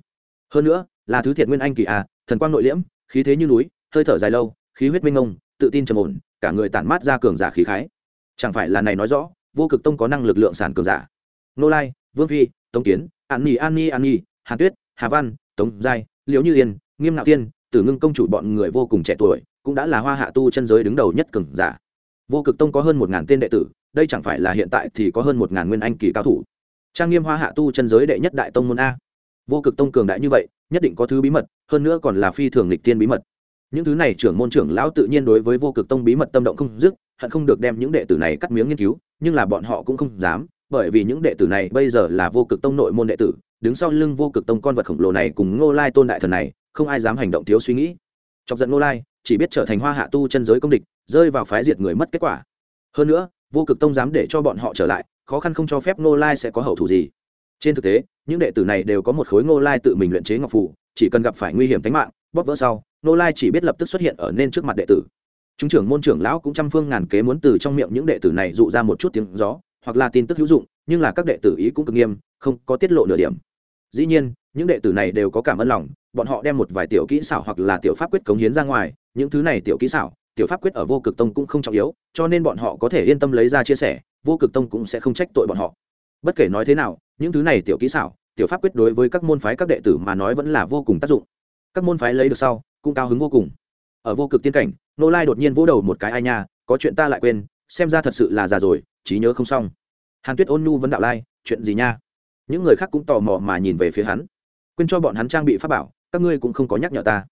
Hơn nữa, là thứ thiệt nguyên anh kỳ à thần quang nội liễm, khí thế như núi, hơi thở dài lâu, khí huyết minh ông tự tin trầm ổn, cả người tản mát ra cường giả khí khái. Chẳng phải là này nói rõ, vô cực tông có năng lực lượng sản cường giả. Nô lai, vương phi, tống kiến, an nhi an nhi an nhi hàn tuyết hà văn, tống giai, liễu như yên, nghiêm nạo tiên, tử ngưng công chủ bọn người vô cùng trẻ tuổi, cũng đã là hoa hạ tu chân giới đứng đầu nhất cường giả. Vô cực tông có hơn một ngàn tên đệ tử, đây chẳng phải là hiện tại thì có hơn một ngàn nguyên anh kỳ cao thủ. Trang nghiêm hoa hạ tu chân giới đệ nhất đại tông môn a. Vô cực tông cường đại như vậy, nhất định có thứ bí mật, hơn nữa còn là phi thường lịch tiên bí mật. Những thứ này trưởng môn trưởng lão tự nhiên đối với vô cực tông bí mật tâm động không dứt, hận không được đem những đệ tử này cắt miếng nghiên cứu, nhưng là bọn họ cũng không dám, bởi vì những đệ tử này bây giờ là vô cực tông nội môn đệ tử đứng sau lưng vô cực tông con vật khổng lồ này cùng ngô lai tôn đại thần này, không ai dám hành động thiếu suy nghĩ. Chọc giận ngô lai, chỉ biết trở thành hoa hạ tu chân giới công địch, rơi vào phái diệt người mất kết quả. Hơn nữa, vô cực tông dám để cho bọn họ trở lại, khó khăn không cho phép ngô lai sẽ có hậu thủ gì. Trên thực tế, những đệ tử này đều có một khối ngô lai tự mình luyện chế ngọc phủ chỉ cần gặp phải nguy hiểm tính mạng, bóp vỡ sau, ngô lai chỉ biết lập tức xuất hiện ở nên trước mặt đệ tử. Chúng trưởng môn trưởng lão cũng trăm phương ngàn kế muốn từ trong miệng những đệ tử này dụ ra một chút tiếng gió, hoặc là tin tức hữu dụng, nhưng là các đệ tử ý cũng cực nghiêm, không có tiết lộ nửa điểm dĩ nhiên, những đệ tử này đều có cảm ơn lòng, bọn họ đem một vài tiểu kỹ xảo hoặc là tiểu pháp quyết cống hiến ra ngoài, những thứ này tiểu kỹ xảo, tiểu pháp quyết ở vô cực tông cũng không trọng yếu, cho nên bọn họ có thể yên tâm lấy ra chia sẻ, vô cực tông cũng sẽ không trách tội bọn họ. Bất kể nói thế nào, những thứ này tiểu kỹ xảo, tiểu pháp quyết đối với các môn phái các đệ tử mà nói vẫn là vô cùng tác dụng. Các môn phái lấy được sau, cũng cao hứng vô cùng. Ở vô cực tiên cảnh, nô lai đột nhiên vỗ đầu một cái, ai nha, có chuyện ta lại quên, xem ra thật sự là già rồi, trí nhớ không xong. Hàn tuyết ôn nhu vấn đạo, lai, chuyện gì nha? Những người khác cũng tò mò mà nhìn về phía hắn. Quên cho bọn hắn trang bị pháp bảo, các ngươi cũng không có nhắc nhở ta.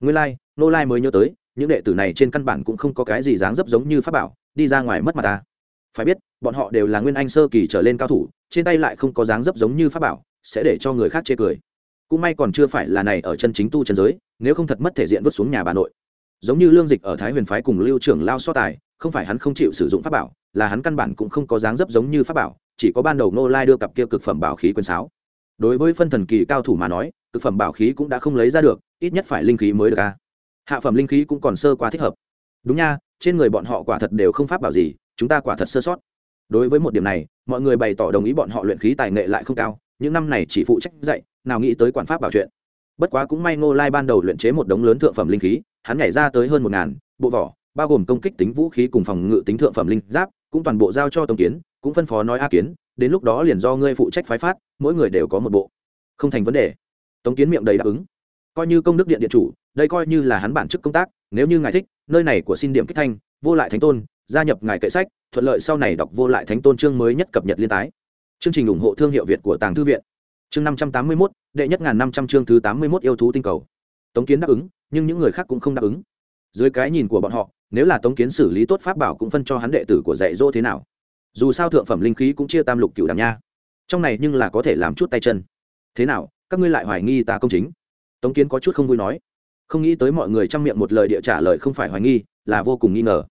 Ngươi lai, nô lai mới nhớ tới, những đệ tử này trên căn bản cũng không có cái gì dáng dấp giống như pháp bảo, đi ra ngoài mất mặt ta. Phải biết, bọn họ đều là nguyên anh sơ kỳ trở lên cao thủ, trên tay lại không có dáng dấp giống như pháp bảo, sẽ để cho người khác chê cười. Cũng may còn chưa phải là này ở chân chính tu chân giới, nếu không thật mất thể diện vứt xuống nhà bà nội. Giống như lương dịch ở thái huyền phái cùng lưu trưởng lao so tài, không phải hắn không chịu sử dụng pháp bảo, là hắn căn bản cũng không có dáng dấp giống như pháp bảo chỉ có ban đầu nô lai đưa cặp kia cực phẩm bảo khí quyền sáo. Đối với phân thần kỳ cao thủ mà nói, cực phẩm bảo khí cũng đã không lấy ra được, ít nhất phải linh khí mới được ca hạ phẩm linh khí cũng còn sơ quá thích hợp. Đúng nha, trên người bọn họ quả thật đều không pháp bảo gì, chúng ta quả thật sơ sót. Đối với một điểm này, mọi người bày tỏ đồng ý bọn họ luyện khí tài nghệ lại không cao, những năm này chỉ phụ trách dạy, nào nghĩ tới quản pháp bảo chuyện. Bất quá cũng may ngô lai ban đầu luyện chế một đống lớn thượng phẩm linh khí, hắn nhảy ra tới hơn một ngàn, bộ vỏ, bao gồm công kích tính vũ khí cùng phòng ngự tính thượng phẩm linh giáp, cũng toàn bộ giao cho tống kiến cũng phân phó nói a kiến, đến lúc đó liền do ngươi phụ trách phái phát, mỗi người đều có một bộ. Không thành vấn đề. Tống kiến miệng đầy đáp ứng. Coi như công đức điện điện chủ, đây coi như là hắn bản chức công tác, nếu như ngài thích, nơi này của xin điểm kích thanh, vô lại thánh tôn, gia nhập ngài kệ sách, thuận lợi sau này đọc vô lại thánh tôn chương mới nhất cập nhật liên tái. Chương trình ủng hộ thương hiệu việt của tàng thư viện. Chương năm trăm tám mươi mốt, đệ nhất ngàn năm trăm chương thứ tám mươi mốt yêu thú tinh cầu. Tống kiến đáp ứng, nhưng những người khác cũng không đáp ứng. Dưới cái nhìn của bọn họ, nếu là tống kiến xử lý tốt pháp bảo cũng phân cho hắn đệ tử của dạy dỗ thế nào? Dù sao thượng phẩm linh khí cũng chia tam lục cựu đàm nha. Trong này nhưng là có thể làm chút tay chân. Thế nào, các ngươi lại hoài nghi ta công chính? Tống kiến có chút không vui nói. Không nghĩ tới mọi người chăm miệng một lời địa trả lời không phải hoài nghi, là vô cùng nghi ngờ.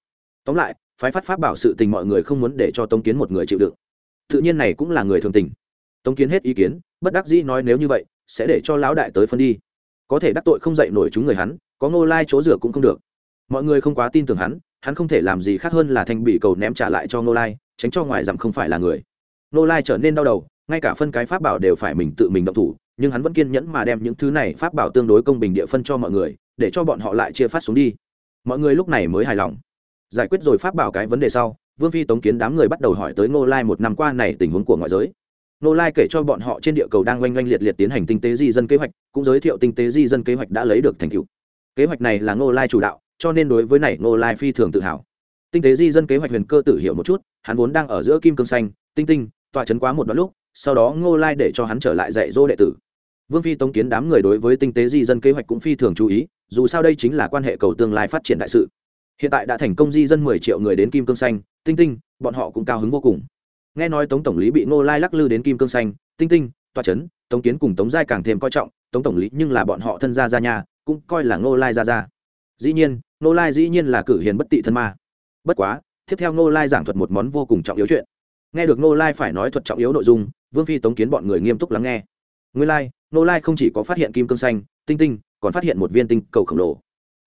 Tóm lại, phái phát pháp bảo sự tình mọi người không muốn để cho tống kiến một người chịu đựng. Tự nhiên này cũng là người thường tình. Tống kiến hết ý kiến, bất đắc dĩ nói nếu như vậy, sẽ để cho lão đại tới phân đi. Có thể đắc tội không dạy nổi chúng người hắn, có ngô lai chỗ rửa cũng không được. Mọi người không quá tin tưởng hắn hắn không thể làm gì khác hơn là thanh bị cầu ném trả lại cho ngô lai tránh cho ngoài dặm không phải là người. Ngô lai trở nên đau đầu, ngay cả phân cái pháp bảo đều phải mình tự mình động thủ, nhưng hắn vẫn kiên nhẫn mà đem những thứ này pháp bảo tương đối công bình địa phân cho mọi người, để cho bọn họ lại chia phát xuống đi. Mọi người lúc này mới hài lòng. Giải quyết rồi pháp bảo cái vấn đề sau, vương phi tống kiến đám người bắt đầu hỏi tới ngô lai một năm qua này tình huống của ngoại giới. Ngô lai kể cho bọn họ trên địa cầu đang oanh oanh liệt liệt tiến hành tinh tế di dân kế hoạch, cũng giới thiệu tinh tế di dân kế hoạch đã lấy được thành tựu. Kế hoạch này là ngô lai chủ đạo, cho nên đối với này ngô lai phi thường tự hào tinh tế di dân kế hoạch huyền cơ tử hiểu một chút, hắn vốn đang ở giữa kim cương xanh, tinh tinh, tọa chấn quá một đoạn lúc, sau đó ngô lai để cho hắn trở lại dạy dỗ đệ tử. Vương phi tống kiến đám người đối với tinh tế di dân kế hoạch cũng phi thường chú ý, dù sao đây chính là quan hệ cầu tương lai phát triển đại sự. Hiện tại đã thành công di dân mười triệu người đến kim cương xanh, tinh tinh, bọn họ cũng cao hứng vô cùng. Nghe nói tống tổng lý bị ngô lai lắc lư đến kim cương xanh, tinh tinh, tọa c h ấ n tống kiến cùng tống giai càng thêm coi trọng, tống tổng lý nhưng là bọn họ thân gia ra nhà, cũng coi là ngô lai ra ra dĩ nhiên, ngô lai dĩ nhiên là cử hiền bất tị thân ma bất quá, tiếp theo ngô lai giảng thuật một món vô cùng trọng yếu chuyện. Nghe được ngô lai phải nói thuật trọng yếu nội dung, vương phi tống kiến bọn người nghiêm túc lắng nghe. Nguyên lai, ngô lai không chỉ có phát hiện kim cương xanh, tinh tinh, còn phát hiện một viên tinh cầu khổng lồ.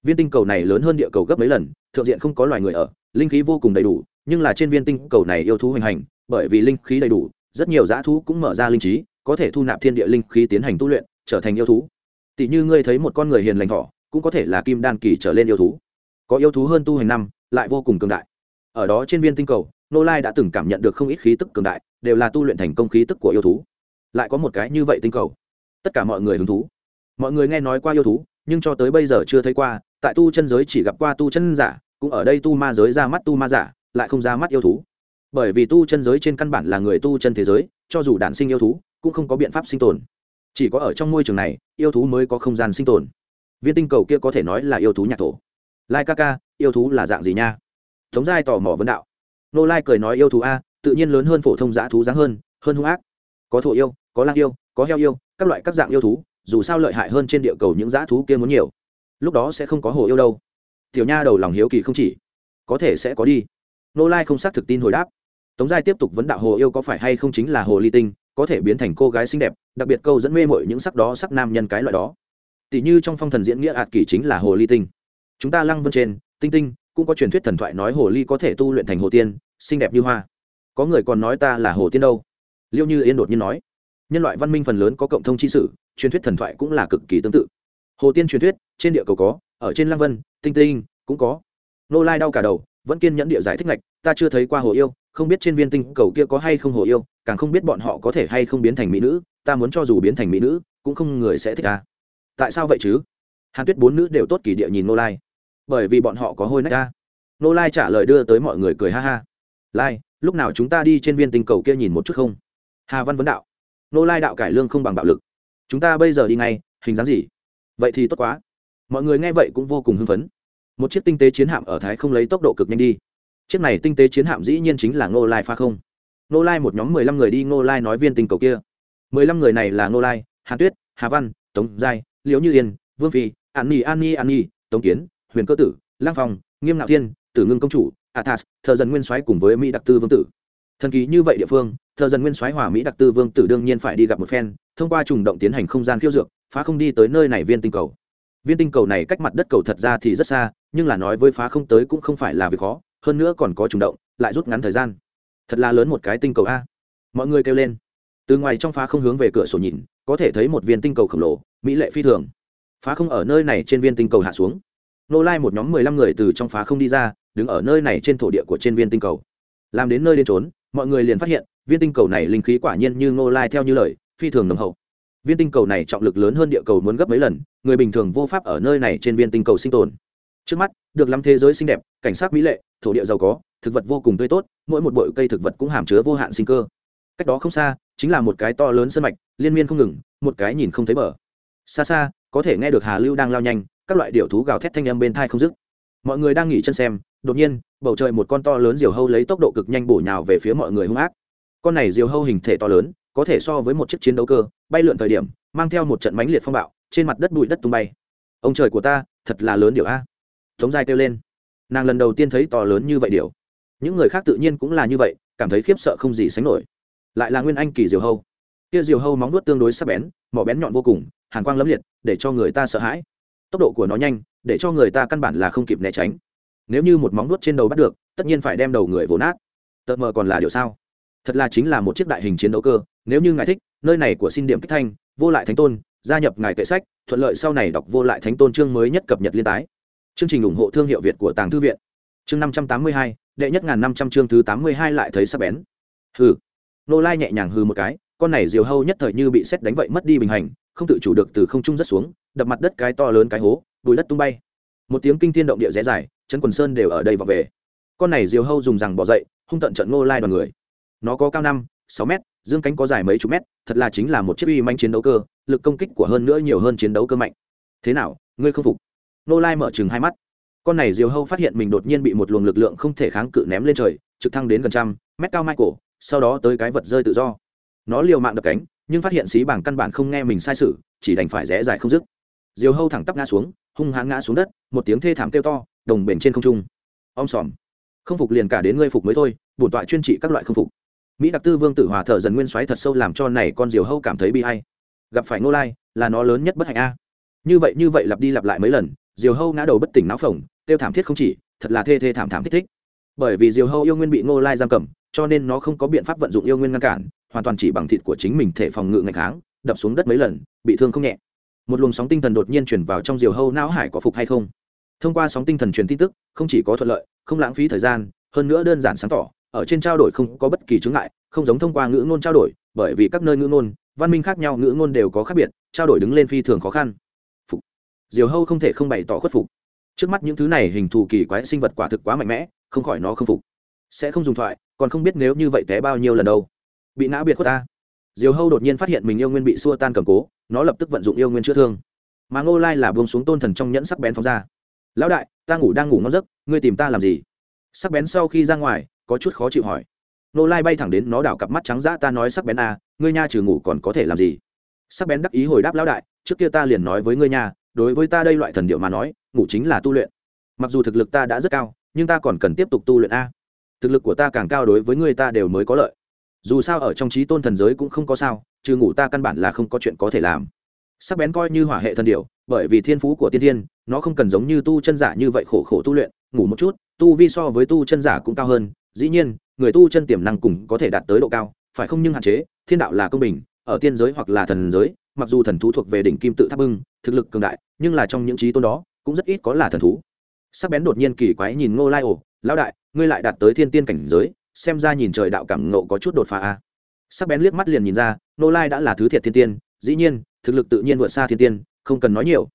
Viên tinh cầu này lớn hơn địa cầu gấp mấy lần, thượng diện không có loài người ở, linh khí vô cùng đầy đủ, nhưng là trên viên tinh cầu này yêu thú hoành hành, bởi vì linh khí đầy đủ, rất nhiều dã thú cũng mở ra linh trí, có thể thu nạp thiên địa linh khí tiến hành tu luyện, trở thành yêu thú. Tỷ như ngươi thấy một con người hiền lành thỏ, cũng có thể là kim đan kỳ trở lên yêu thú. Có yêu thú hơn tu hành năm lại vô cùng cường đại. Ở đó trên viên tinh cầu nô lai đã từng cảm nhận được không ít khí tức cường đại, đều là tu luyện thành công khí tức của yêu thú. Lại có một cái như vậy tinh cầu. Tất cả mọi người hứng thú. Mọi người nghe nói qua yêu thú, nhưng cho tới bây giờ chưa thấy qua. Tại tu chân giới chỉ gặp qua tu chân giả, cũng ở đây tu ma giới ra mắt tu ma giả, lại không ra mắt yêu thú. Bởi vì tu chân giới trên căn bản là người tu chân thế giới, cho dù đản sinh yêu thú, cũng không có biện pháp sinh tồn. Chỉ có ở trong môi trường này, yêu thú mới có không gian sinh tồn. Viên tinh cầu kia có thể nói là yêu thú nhạc thổ lai ca ca, yêu thú là dạng gì nha? Tống giai tò mò vấn đạo. Nô lai cười nói yêu thú a, tự nhiên lớn hơn phổ thông dã thú dáng hơn hơn hung ác. Có thổ yêu, có lang yêu, có heo yêu, các loại các dạng yêu thú, dù sao lợi hại hơn trên địa cầu những dã thú kia muốn nhiều. Lúc đó sẽ không có hồ yêu đâu. Tiểu nha đầu lòng hiếu kỳ không chỉ. Có thể sẽ có đi. Nô lai không xác thực tin hồi đáp. Tống giai tiếp tục vấn đạo hồ yêu có phải hay không chính là hồ ly tinh, có thể biến thành cô gái xinh đẹp, đặc biệt câu dẫn mê mội những sắc đó sắc nam nhân cái loại đó. Tỷ như trong phong thần diễn nghĩa ạt kỷ chính là hồ ly tinh chúng ta lăng vân trên, tinh tinh, cũng có truyền thuyết thần thoại nói hồ ly có thể tu luyện thành hồ tiên, xinh đẹp như hoa. Có người còn nói ta là hồ tiên đâu. Liêu như yên đột nhiên nói, nhân loại văn minh phần lớn có cộng thông chi sử truyền thuyết thần thoại cũng là cực kỳ tương tự. Hồ tiên truyền thuyết, trên địa cầu có, ở trên lăng vân, tinh tinh cũng có. Nô lai đau cả đầu, vẫn kiên nhẫn địa giải thích ngạch, ta chưa thấy qua hồ yêu, không biết trên viên tinh cầu kia có hay không hồ yêu, càng không biết bọn họ có thể hay không biến thành mỹ nữ, ta muốn cho dù biến thành mỹ nữ, cũng không người sẽ thích ta. Tại sao vậy chứ? Hàn tuyết bốn nữ đều tốt kỳ địa nhìn nô lai bởi vì bọn họ có hôi nách ra nô lai trả lời đưa tới mọi người cười ha ha. Lai, lúc nào chúng ta đi trên viên tinh cầu kia nhìn một chút không? Hà văn vấn đạo. Nô lai đạo cải lương không bằng bạo lực. Chúng ta bây giờ đi ngay, hình dáng gì? Vậy thì tốt quá. Mọi người nghe vậy cũng vô cùng hưng phấn. Một chiếc tinh tế chiến hạm ở thái không lấy tốc độ cực nhanh đi. Chiếc này tinh tế chiến hạm dĩ nhiên chính là ngô lai pha không. Ngô lai một nhóm mười lăm người đi ngô lai nói viên tinh cầu kia. Mười lăm người này là ngô lai hà tuyết, hà văn, tống giai, liễu như yên, vương phi, an ni an nhi an nhi, tống kiến huyền cơ tử, lang phong, nghiêm ngạo thiên, tử ngưng công chủ, athas thợ dần nguyên soái cùng với mỹ đặc tư vương tử. Thần kỳ như vậy địa phương thợ dần nguyên soái hòa mỹ đặc tư vương tử đương nhiên phải đi gặp một phen, thông qua trùng động tiến hành không gian khiêu dược, phá không đi tới nơi này viên tinh cầu. Viên tinh cầu này cách mặt đất cầu thật ra thì rất xa, nhưng là nói với phá không tới cũng không phải là việc khó, hơn nữa còn có trùng động, lại rút ngắn thời gian. Thật là lớn một cái tinh cầu a. Mọi người kêu lên. Từ ngoài trong phá không hướng về cửa sổ nhìn, có thể thấy một viên tinh cầu khổng lồ, mỹ lệ phi thường. Phá không ở nơi này trên viên tinh cầu hạ xuống nô lai một nhóm mười lăm người từ trong phá không đi ra, đứng ở nơi này trên thổ địa của trên viên tinh cầu. Làm đến nơi đến trốn mọi người liền phát hiện, viên tinh cầu này linh khí quả nhiên như nô lai theo như lời, phi thường nồng hậu. Viên tinh cầu này trọng lực lớn hơn địa cầu muốn gấp mấy lần, người bình thường vô pháp ở nơi này trên viên tinh cầu sinh tồn. Trước mắt, được lắm thế giới xinh đẹp, cảnh sát mỹ lệ, thổ địa giàu có, thực vật vô cùng tươi tốt, mỗi một bụi cây thực vật cũng hàm chứa vô hạn sinh cơ. Cách đó không xa, chính là một cái to lớn sân mạch, liên miên không ngừng, một cái nhìn không thấy bờ. Xa xa, có thể nghe được hà lưu đang lao nhanh các loại điệu thú gào thét thanh âm bên thai không dứt. Mọi người đang nghỉ chân xem, đột nhiên, bầu trời một con to lớn diều hâu lấy tốc độ cực nhanh bổ nhào về phía mọi người hung ác. Con này diều hâu hình thể to lớn, có thể so với một chiếc chiến đấu cơ, bay lượn thời điểm, mang theo một trận mánh liệt phong bạo, trên mặt đất bụi đất tung bay. Ông trời của ta, thật là lớn điều a. Tống giai kêu lên. Nàng lần đầu tiên thấy to lớn như vậy điều những người khác tự nhiên cũng là như vậy, cảm thấy khiếp sợ không gì sánh nổi. Lại là nguyên anh kỳ diều hâu. Kia diều hâu móng nuốt tương đối sắc bén mỏ bén nhọn vô cùng, hàn quang lấm liệt, để cho người ta sợ hãi tốc độ của nó nhanh, để cho người ta căn bản là không kịp né tránh. Nếu như một móng nuốt trên đầu bắt được, tất nhiên phải đem đầu người vồ nát. Tợt mờ còn là điều sao? Thật là chính là một chiếc đại hình chiến đấu cơ, nếu như ngài thích, nơi này của xin điểm kích thanh, vô lại thánh tôn, gia nhập ngài kệ sách, thuận lợi sau này đọc vô lại thánh tôn chương mới nhất cập nhật liên tái. Chương trình ủng hộ thương hiệu việt của tàng thư viện. Chương năm trăm tám mươi hai, đệ nhất ngàn năm trăm chương thứ tám mươi hai lại thấy sắp bén. Hừ. Nô lai nhẹ nhàng hừ một cái, con này diều hâu nhất thời như bị xét đánh vậy mất đi bình hành, không tự chủ được từ không trung rất xuống đập mặt đất cái to lớn cái hố, bùi đất tung bay. Một tiếng kinh thiên động địa rẽ dài chân quần sơn đều ở đây và về. Con này diều hâu dùng rằng bỏ dậy, hung tận trận nô lai đoàn người. Nó có cao năm, sáu mét, dương cánh có dài mấy chục mét, thật là chính là một chiếc uy manh chiến đấu cơ, lực công kích của hơn nữa nhiều hơn chiến đấu cơ mạnh. Thế nào, ngươi không phục? Nô lai mở chừng hai mắt. Con này diều hâu phát hiện mình đột nhiên bị một luồng lực lượng không thể kháng cự ném lên trời, trực thăng đến gần trăm, mét cao michael, sau đó tới cái vật rơi tự do. Nó liều mạng đập cánh, nhưng phát hiện xí bảng căn bản không nghe mình sai sự, chỉ đành phải rẽ dài không dứt diều hâu thẳng tắp ngã xuống, hung hãn ngã xuống đất, một tiếng thê thảm kêu to, đồng bền trên không trung. Om sòm. Không phục liền cả đến ngươi phục mới thôi, bổn tọa chuyên trị các loại không phục. Mỹ đặc tư vương tử hòa thở dần nguyên xoáy thật sâu làm cho này con diều hâu cảm thấy bi hay gặp phải Ngô lai, là nó lớn nhất bất hạnh a. Như vậy như vậy lặp đi lặp lại mấy lần, diều hâu ngã đầu bất tỉnh não phồng tiêu thảm thiết không chỉ, thật là thê thê thảm thảm thích thích. Bởi vì diều hâu yêu nguyên bị Ngô lai giam cầm, cho nên nó không có biện pháp vận dụng yêu nguyên ngăn cản, hoàn toàn chỉ bằng thịt của chính mình thể phòng ngự ngày kháng đập xuống đất mấy lần, bị thương không nhẹ một luồng sóng tinh thần đột nhiên chuyển vào trong diều hâu não hải có phục hay không? Thông qua sóng tinh thần truyền tin tức, không chỉ có thuận lợi, không lãng phí thời gian, hơn nữa đơn giản sáng tỏ, ở trên trao đổi không có bất kỳ chứng ngại, không giống thông qua ngữ ngôn trao đổi, bởi vì các nơi ngữ ngôn, văn minh khác nhau ngữ ngôn đều có khác biệt, trao đổi đứng lên phi thường khó khăn. Phục. Diều hâu không thể không bày tỏ khuất phục. Trước mắt những thứ này hình thù kỳ quái sinh vật quả thực quá mạnh mẽ, không khỏi nó không phục. Sẽ không dùng thoại, còn không biết nếu như vậy té bao nhiêu lần đâu. Bị não biệt khuất ta diều hâu đột nhiên phát hiện mình yêu nguyên bị xua tan cầm cố, nó lập tức vận dụng yêu nguyên chữa thương. Mà ngô lai là buông xuống tôn thần trong nhẫn sắc bén phóng ra. Lão đại, ta ngủ đang ngủ ngon giấc, ngươi tìm ta làm gì? Sắc bén sau khi ra ngoài, có chút khó chịu hỏi. Ngô lai bay thẳng đến nó đảo cặp mắt trắng dã, ta nói sắc bén à ngươi nha trừ ngủ còn có thể làm gì? Sắc bén đắc ý hồi đáp, lão đại, trước kia ta liền nói với ngươi nha, đối với ta đây loại thần điệu mà nói, ngủ chính là tu luyện. Mặc dù thực lực ta đã rất cao, nhưng ta còn cần tiếp tục tu luyện a. Thực lực của ta càng cao đối với ngươi ta đều mới có lợi dù sao ở trong trí tôn thần giới cũng không có sao, trừ ngủ ta căn bản là không có chuyện có thể làm. Sắc bén coi như hỏa hệ thần điệu bởi vì thiên phú của tiên thiên, nó không cần giống như tu chân giả như vậy khổ khổ tu luyện, ngủ một chút, tu vi so với tu chân giả cũng cao hơn, dĩ nhiên, người tu chân tiềm năng cũng có thể đạt tới độ cao, phải không nhưng hạn chế, thiên đạo là công bình, ở tiên giới hoặc là thần giới, mặc dù thần thú thuộc về đỉnh kim tự tháp bưng, thực lực cường đại, nhưng là trong những trí tôn đó, cũng rất ít có là thần thú. Sắc bén đột nhiên kỳ quái nhìn ngô lai ổ, lão đại, ngươi lại đạt tới thiên tiên cảnh giới xem ra nhìn trời đạo cảm ngộ có chút đột phá a sắc bén liếc mắt liền nhìn ra, nô lai đã là thứ thiệt thiên tiên, dĩ nhiên, thực lực tự nhiên vượt xa thiên tiên, không cần nói nhiều.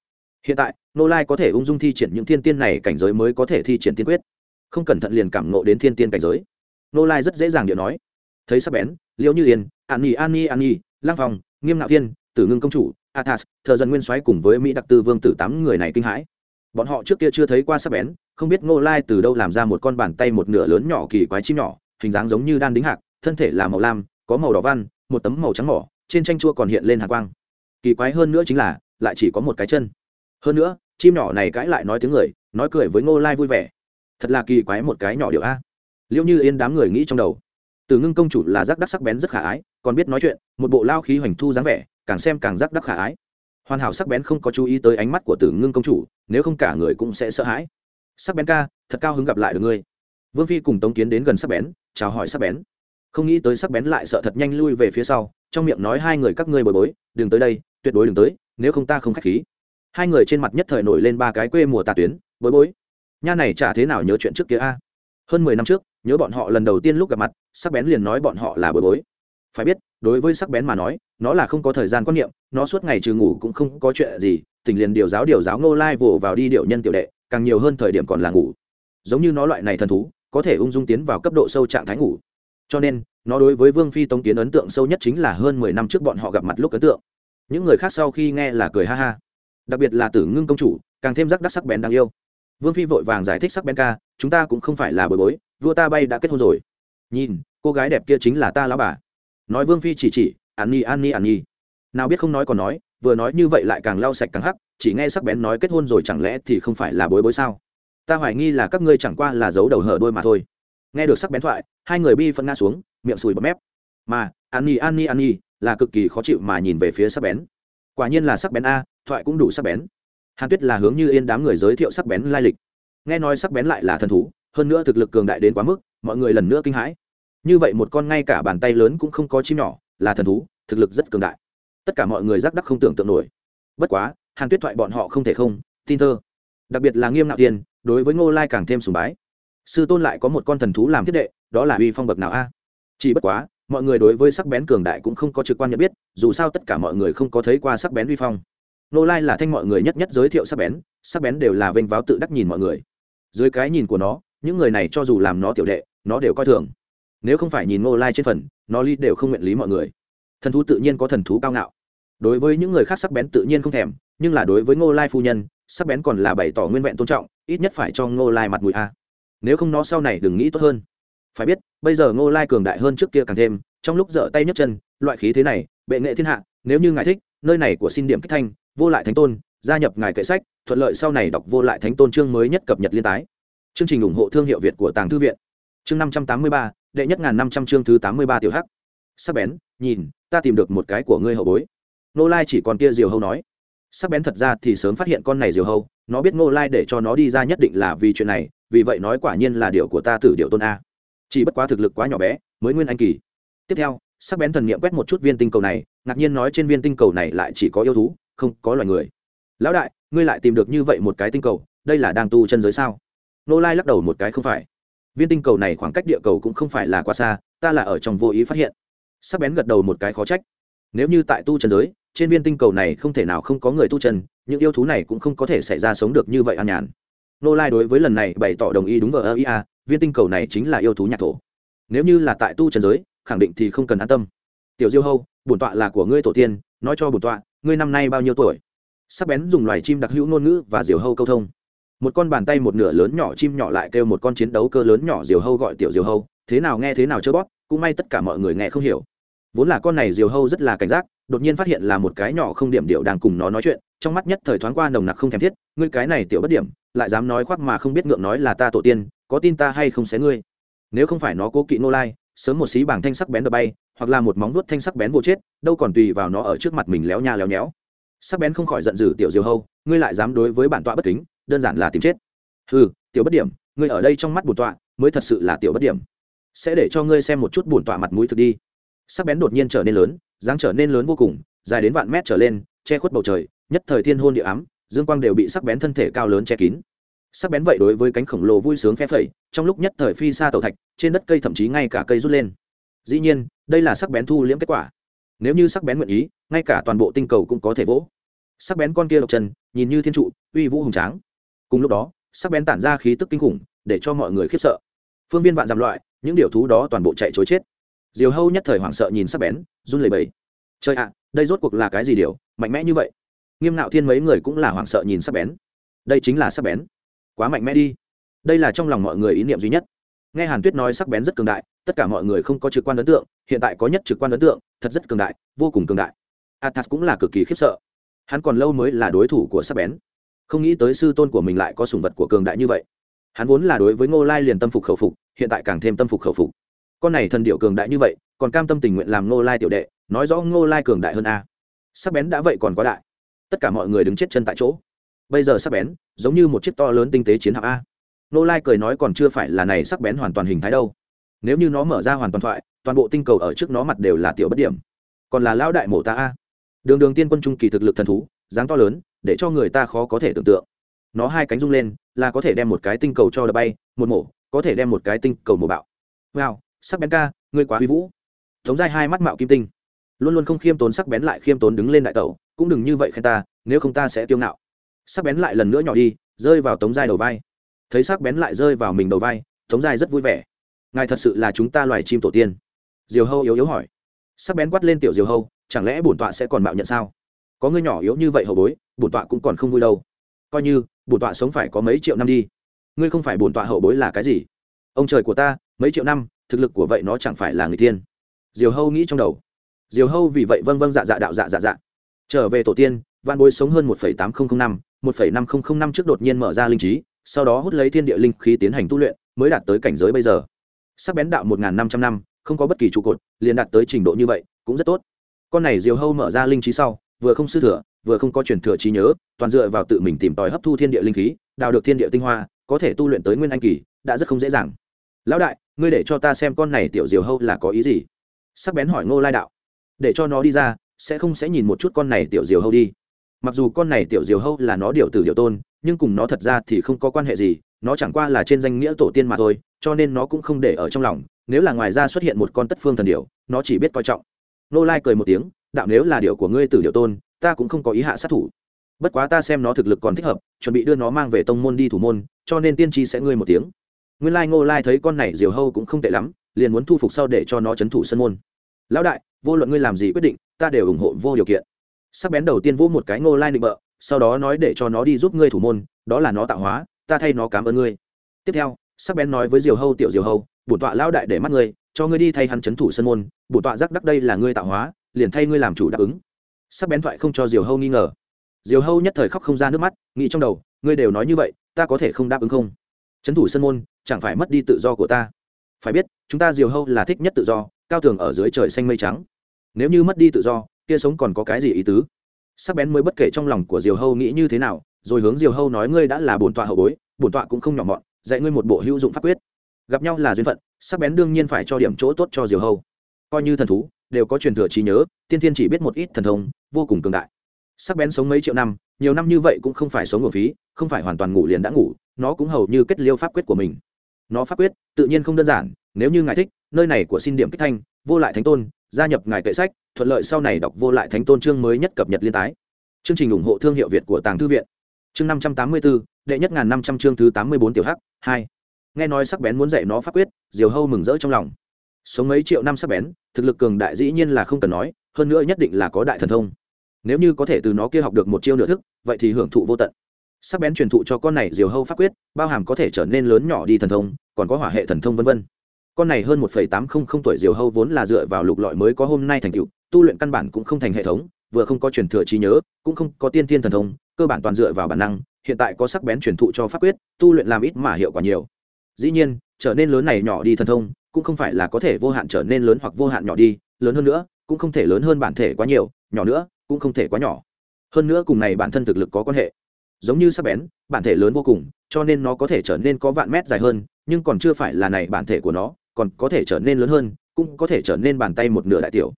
Hiện tại, nô lai có thể ung dung thi triển những thiên tiên này cảnh giới mới có thể thi triển tiên quyết. Không cẩn thận liền cảm ngộ đến thiên tiên cảnh giới. Nô lai rất dễ dàng điệu nói. Thấy sắc bén, liễu như yên, an nhi an nhi an nhi lang phòng nghiêm ngạo thiên, tử ngưng công chủ, athas, thờ dân nguyên soái cùng với mỹ đặc tư vương tử tám người này kinh hãi. Bọn họ trước kia chưa thấy qua sắc bén, không biết nô lai từ đâu làm ra một con bàn tay một nửa lớn nhỏ kỳ quái chim nhỏ hình dáng giống như đan đính hạc, thân thể là màu lam, có màu đỏ văn, một tấm màu trắng mỏ, trên tranh chua còn hiện lên hạt quang. Kỳ quái hơn nữa chính là, lại chỉ có một cái chân. Hơn nữa, chim nhỏ này cãi lại nói tiếng người, nói cười với ngô lai vui vẻ. Thật là kỳ quái một cái nhỏ điệu a. Liêu như yên đám người nghĩ trong đầu. Từ ngưng công chủ là giác đắc sắc bén rất khả ái, còn biết nói chuyện, một bộ lao khí hoành thu dáng vẻ, càng xem càng giác đắc khả ái. Hoàn hảo sắc bén không có chú ý tới ánh mắt của tử ngưng công chủ, nếu không cả người cũng sẽ sợ hãi. Sắc bén ca, thật cao hứng gặp lại được ngươi vương phi cùng tống kiến đến gần sắc bén, chào hỏi sắc bén. Không nghĩ tới sắc bén lại sợ thật nhanh lui về phía sau, trong miệng nói hai người các ngươi bồi bối, đừng tới đây, tuyệt đối đừng tới, nếu không ta không k h á c h khí. Hai người trên mặt nhất thời nổi lên ba cái quê mùa tà tuyến bối bối, nha này chả thế nào nhớ chuyện trước kia a? Hơn mười năm trước, nhớ bọn họ lần đầu tiên lúc gặp mặt sắc bén liền nói bọn họ là bối bối. Phải biết, đối với sắc bén mà nói, nó là không có thời gian quan niệm, nó suốt ngày trừ ngủ cũng không có chuyện gì, tỉnh liền điều giáo điều giáo ngô lai vồ vào đi điệu nhân tiểu đệ, càng nhiều hơn thời điểm còn là ngủ. Giống như nó loại này thần thú có thể ung dung tiến vào cấp độ sâu trạng thái ngủ. Cho nên, nó đối với vương phi tống tiến ấn tượng sâu nhất chính là hơn mười năm trước bọn họ gặp mặt lúc ấn tượng. Những người khác sau khi nghe là cười ha ha. Đặc biệt là tử ngưng công chủ, càng thêm rắc đắc sắc bén đáng yêu. Vương phi vội vàng giải thích sắc bén ca, chúng ta cũng không phải là bồi bối, vua ta bay đã kết hôn rồi. Nhìn, cô gái đẹp kia chính là ta lão bà. Nói vương phi chỉ chỉ, an nhi an nhi an nhi. Nào biết không nói còn nói, vừa nói như vậy lại càng lau sạch càng hắc, chỉ nghe sắc bén nói kết hôn rồi chẳng lẽ thì không phải là bối bối sao? Ta hoài nghi là các ngươi chẳng qua là giấu đầu hở đôi mà thôi. Nghe được sắc bén thoại, hai người bi phân ngã xuống, miệng sùi bấm mép. Mà an nhi an nhi an nhi là cực kỳ khó chịu mà nhìn về phía sắc bén. Quả nhiên là sắc bén a, thoại cũng đủ sắc bén. Hàn tuyết là hướng như yên đám người giới thiệu sắc bén lai lịch. Nghe nói sắc bén lại là thần thú, hơn nữa thực lực cường đại đến quá mức, mọi người lần nữa kinh hãi. Như vậy một con ngay cả bàn tay lớn cũng không có chim nhỏ, là thần thú, thực lực rất cường đại. Tất cả mọi người giác đắc không tưởng tượng nổi. Bất quá, hàn tuyết thoại bọn họ không thể không, tin thơ. Đặc biệt là nghiêm nạo tiền đối với ngô lai càng thêm sùng bái. Sư tôn lại có một con thần thú làm thiết đệ, đó là uy phong bậc nào a? Chỉ bất quá, mọi người đối với sắc bén cường đại cũng không có trực quan nhận biết, dù sao tất cả mọi người không có thấy qua sắc bén uy phong. Nô lai là thanh mọi người nhất nhất giới thiệu sắc bén sắc bén đều là vênh váo tự đắc nhìn mọi người. Dưới cái nhìn của nó, những người này cho dù làm nó tiểu đệ, nó đều coi thường. Nếu không phải nhìn nô lai trên phần, nó ly đều không nguyện lý mọi người. Thần thú tự nhiên có thần thú cao ngạo. Đối với những người khác sắc bén tự nhiên không thèm, nhưng là đối với ngô lai phu nhân sắc bén còn là bày tỏ nguyên vẹn tôn trọng, ít nhất phải cho ngô lai mặt mũi a. Nếu không nó sau này đừng nghĩ tốt hơn. Phải biết, bây giờ ngô lai cường đại hơn trước kia càng thêm, trong lúc dở tay nhấc chân, loại khí thế này, bệ nghệ thiên hạ, nếu như ngài thích, nơi này của xin điểm kích thanh, vô lại thánh tôn, gia nhập ngài kệ sách, thuận lợi sau này đọc vô lại thánh tôn chương mới nhất cập nhật liên tái. Chương trình ủng hộ thương hiệu việt của tàng thư viện. Chương năm trăm tám mươi ba, đệ nhất ngàn năm trăm chương thứ tám mươi ba tiểu hắc. Sắc bén, nhìn, ta tìm được một cái của ngươi hậu bối. Nô lai chỉ còn kia diều hâu nói sắc bén thật ra thì sớm phát hiện con này diều hâu, nó biết ngô lai để cho nó đi ra nhất định là vì chuyện này, vì vậy nói quả nhiên là điều của ta tử điệu tôn a. Chỉ bất quá thực lực quá nhỏ bé, mới nguyên anh kỳ. Tiếp theo, sắc bén thần niệm quét một chút viên tinh cầu này, ngạc nhiên nói trên viên tinh cầu này lại chỉ có yêu thú, không có loài người. Lão đại, ngươi lại tìm được như vậy một cái tinh cầu, đây là đang tu chân giới sao? Nô lai lắc đầu một cái, không phải. Viên tinh cầu này khoảng cách địa cầu cũng không phải là quá xa, ta là ở trong vô ý phát hiện. Sắc bén gật đầu một cái, khó trách. Nếu như tại tu chân giới trên viên tinh cầu này không thể nào không có người tu chân, những yêu thú này cũng không có thể xảy ra sống được như vậy an nhàn. Nô lai đối với lần này bày tỏ đồng ý đúng vờ ơ ia viên tinh cầu này chính là yêu thú nhạc thổ. Nếu như là tại tu trần giới, khẳng định thì không cần an tâm. Tiểu diêu hâu, bổn tọa là của ngươi tổ tiên, nói cho bổn tọa, ngươi năm nay bao nhiêu tuổi? Sắc bén dùng loài chim đặc hữu ngôn ngữ và diều hâu câu thông. Một con bàn tay một nửa lớn nhỏ chim nhỏ lại kêu một con chiến đấu cơ lớn nhỏ diều hâu gọi tiểu diều hâu. Thế nào nghe thế nào chớ bóp, cũng may tất cả mọi người nghe không hiểu vốn là con này diều hâu rất là cảnh giác, đột nhiên phát hiện là một cái nhỏ không điểm điệu đang cùng nó nói chuyện, trong mắt nhất thời thoáng qua nồng nặc không thèm thiết, ngươi cái này tiểu bất điểm, lại dám nói khoác mà không biết ngượng nói là ta tổ tiên, có tin ta hay không xé ngươi? Nếu không phải nó cố kỵ nô lai, sớm một xí bảng thanh sắc bén đập bay, hoặc là một móng vuốt thanh sắc bén vô chết, đâu còn tùy vào nó ở trước mặt mình léo nha léo nhéo. Sắc bén không khỏi giận dữ tiểu diều hâu, ngươi lại dám đối với bản tọa bất kính, đơn giản là tìm chết. Ừ tiểu bất điểm, ngươi ở đây trong mắt bổn tọa, mới thật sự là tiểu bất điểm. Sẽ để cho ngươi xem một chút bổn tọa mặt mũi thực đi sắc bén đột nhiên trở nên lớn, dáng trở nên lớn vô cùng, dài đến vạn mét trở lên, che khuất bầu trời, nhất thời thiên hôn địa ám, dương quang đều bị sắc bén thân thể cao lớn che kín. Sắc bén vậy đối với cánh khổng lồ vui sướng phe phẩy, trong lúc nhất thời phi xa tàu thạch, trên đất cây thậm chí ngay cả cây rút lên. Dĩ nhiên, đây là sắc bén thu liễm kết quả. Nếu như sắc bén nguyện ý, ngay cả toàn bộ tinh cầu cũng có thể vỗ. Sắc bén con kia độc chân, nhìn như thiên trụ, uy vũ hùng tráng. Cùng lúc đó, sắc bén tản ra khí tức kinh khủng, để cho mọi người khiếp sợ. Phương viên vạn giảm loại, những điều thú đó toàn bộ chạy chối chết diều hâu nhất thời hoảng sợ nhìn sắc bén, run lẩy bẩy. Trời ạ, đây rốt cuộc là cái gì điều, mạnh mẽ như vậy? Nghiêm nạo thiên mấy người cũng là hoảng sợ nhìn sắc bén. Đây chính là sắc bén. Quá mạnh mẽ đi. Đây là trong lòng mọi người ý niệm duy nhất. Nghe hàn tuyết nói sắc bén rất cường đại, tất cả mọi người không có trực quan ấn tượng, hiện tại có nhất trực quan ấn tượng, thật rất cường đại, vô cùng cường đại. Athas cũng là cực kỳ khiếp sợ. Hắn còn lâu mới là đối thủ của sắc bén. Không nghĩ tới sư tôn của mình lại có sùng vật của cường đại như vậy. Hắn vốn là đối với ngô lai liền tâm phục khẩu phục, hiện tại càng thêm tâm phục khẩu phục con này thần điệu cường đại như vậy, còn cam tâm tình nguyện làm ngô lai tiểu đệ, nói rõ ngô lai cường đại hơn a. Sắc bén đã vậy còn quá đại. Tất cả mọi người đứng chết chân tại chỗ. Bây giờ sắc bén, giống như một chiếc to lớn tinh tế chiến hạm a. Ngô lai cười nói còn chưa phải là này sắc bén hoàn toàn hình thái đâu. Nếu như nó mở ra hoàn toàn thoại, toàn bộ tinh cầu ở trước nó mặt đều là tiểu bất điểm. Còn là lão đại mổ ta a. Đường đường tiên quân trung kỳ thực lực thần thú, dáng to lớn, để cho người ta khó có thể tưởng tượng. Nó hai cánh rung lên, là có thể đem một cái tinh cầu cho đập bay, một mổ, có thể đem một cái tinh cầu mổ bạo. Wow sắc bén ca, ngươi quá huy vũ. Tống giai hai mắt mạo kim tinh. Luôn luôn không khiêm tốn sắc bén lại khiêm tốn đứng lên đại tẩu, cũng đừng như vậy khen ta, nếu không ta sẽ tiêu ngạo. Sắc bén lại lần nữa nhỏ đi, rơi vào tống giai đầu vai. Thấy sắc bén lại rơi vào mình đầu vai, tống giai rất vui vẻ. Ngài thật sự là chúng ta loài chim tổ tiên. Diều hâu yếu yếu hỏi. Sắc bén quát lên tiểu diều hâu, chẳng lẽ bổn tọa sẽ còn mạo nhận sao? Có ngươi nhỏ yếu như vậy hậu bối, bổn tọa cũng còn không vui đâu. Coi như, bổn tọa sống phải có mấy triệu năm đi. Ngươi không phải bổn tọa hậu bối là cái gì? Ông trời của ta, mấy triệu năm thực lực của vậy nó chẳng phải là người tiên. Diều hâu nghĩ trong đầu. Diều hâu vì vậy vâng vâng dạ dạ đạo dạ dạ dạ. Trở về tổ tiên văn bối sống hơn một tám nghìn năm, một năm nghìn năm trước đột nhiên mở ra linh trí, sau đó hút lấy thiên địa linh khí tiến hành tu luyện, mới đạt tới cảnh giới bây giờ. Sắc bén đạo một năm trăm năm, không có bất kỳ trụ cột, liền đạt tới trình độ như vậy, cũng rất tốt. Con này diều hâu mở ra linh trí sau, vừa không sư thừa, vừa không có truyền thừa trí nhớ, toàn dựa vào tự mình tìm tòi hấp thu thiên địa linh khí, đào được thiên địa tinh hoa, có thể tu luyện tới nguyên anh kỳ, đã rất không dễ dàng. Lão đại ngươi để cho ta xem con này tiểu diều hâu là có ý gì? Sắc bén hỏi ngô lai đạo. Để cho nó đi ra, sẽ không sẽ nhìn một chút con này tiểu diều hâu đi. Mặc dù con này tiểu diều hâu là nó điều từ điều tôn, nhưng cùng nó thật ra thì không có quan hệ gì, nó chẳng qua là trên danh nghĩa tổ tiên mà thôi, cho nên nó cũng không để ở trong lòng. Nếu là ngoài ra xuất hiện một con tất phương thần điểu, nó chỉ biết coi trọng. Nô lai cười một tiếng, đạo nếu là điều của ngươi từ điều tôn, ta cũng không có ý hạ sát thủ. Bất quá ta xem nó thực lực còn thích hợp, chuẩn bị đưa nó mang về tông môn đi thủ môn, cho nên tiên tri sẽ ngươi một tiếng nguyên lai ngô lai thấy con này diều hâu cũng không tệ lắm, liền muốn thu phục sau để cho nó c h ấ n thủ sân môn. Lão đại, vô luận ngươi làm gì quyết định, ta đều ủng hộ vô điều kiện. Sắc bén đầu tiên vỗ một cái ngô lai định bợ, sau đó nói để cho nó đi giúp ngươi thủ môn, đó là nó tạo hóa, ta thay nó cảm ơn ngươi. Tiếp theo, sắc bén nói với diều hâu, tiểu diều hâu, bổn tọa lão đại để mắt ngươi, cho ngươi đi thay hắn c h ấ n thủ sân môn, bổn tọa giác đắc đây là ngươi tạo hóa, liền thay ngươi làm chủ đáp ứng. Sắc bén thoại không cho diều hâu nghi ngờ. Diều hâu nhất thời khóc không ra nước mắt, nghĩ trong đầu, ngươi đều nói như vậy, ta có thể không đáp ứng không? Trấn thủ sân môn chẳng phải mất đi tự do của ta. Phải biết, chúng ta diều hâu là thích nhất tự do, cao tường ở dưới trời xanh mây trắng. Nếu như mất đi tự do, kia sống còn có cái gì ý tứ? Sắc bén mới bất kể trong lòng của diều hâu nghĩ như thế nào, rồi hướng diều hâu nói ngươi đã là bổn tọa hậu bối, bổn tọa cũng không nhỏ mọn, dạy ngươi một bộ hữu dụng pháp quyết. Gặp nhau là duyên phận, sắc bén đương nhiên phải cho điểm chỗ tốt cho diều hâu. Coi như thần thú, đều có truyền thừa trí nhớ, tiên thiên chỉ biết một ít thần thông, vô cùng cường đại. Sắc bén sống mấy triệu năm, nhiều năm như vậy cũng không phải sống ngủ phí, không phải hoàn toàn ngủ liền đã ngủ, nó cũng hầu như kết liêu pháp quyết của mình nó pháp quyết, tự nhiên không đơn giản, nếu như ngài thích, nơi này của xin điểm kích thanh, vô lại thánh tôn, gia nhập ngài kệ sách, thuận lợi sau này đọc vô lại thánh tôn chương mới nhất cập nhật liên tái. Chương trình ủng hộ thương hiệu việt của tàng thư viện. Chương năm trăm tám mươi bốn đệ nhất ngàn năm trăm chương thứ tám mươi bốn tiểu hắc, hai. Nghe nói sắc bén muốn dạy nó pháp quyết, diều hâu mừng rỡ trong lòng. Sống mấy triệu năm sắc bén, thực lực cường đại dĩ nhiên là không cần nói, hơn nữa nhất định là có đại thần thông. Nếu như có thể từ nó kia học được một chiêu nửa thức, vậy thì hưởng thụ vô tận sắc bén truyền thụ cho con này diều hâu pháp quyết, bao hàm có thể trở nên lớn nhỏ đi thần thông, còn có hỏa hệ thần thông vân vân. Con này hơn một tám trăm linh tuổi diều hâu vốn là dựa vào lục lọi mới có hôm nay thành tựu, tu luyện căn bản cũng không thành hệ thống, vừa không có truyền thừa trí nhớ, cũng không có tiên tiên thần thông, cơ bản toàn dựa vào bản năng, hiện tại có sắc bén truyền thụ cho pháp quyết, tu luyện làm ít mà hiệu quả nhiều. Dĩ nhiên, trở nên lớn này nhỏ đi thần thông, cũng không phải là có thể vô hạn trở nên lớn hoặc vô hạn nhỏ đi, lớn hơn nữa, cũng không thể lớn hơn bản thể quá nhiều, nhỏ nữa, cũng không thể quá nhỏ. Hơn nữa cùng này bản thân thực lực có quan hệ giống như sắc bén, bản thể lớn vô cùng, cho nên nó có thể trở nên có vạn mét dài hơn, nhưng còn chưa phải là này bản thể của nó, còn có thể trở nên lớn hơn, cũng có thể trở nên bàn tay một nửa đại tiểu.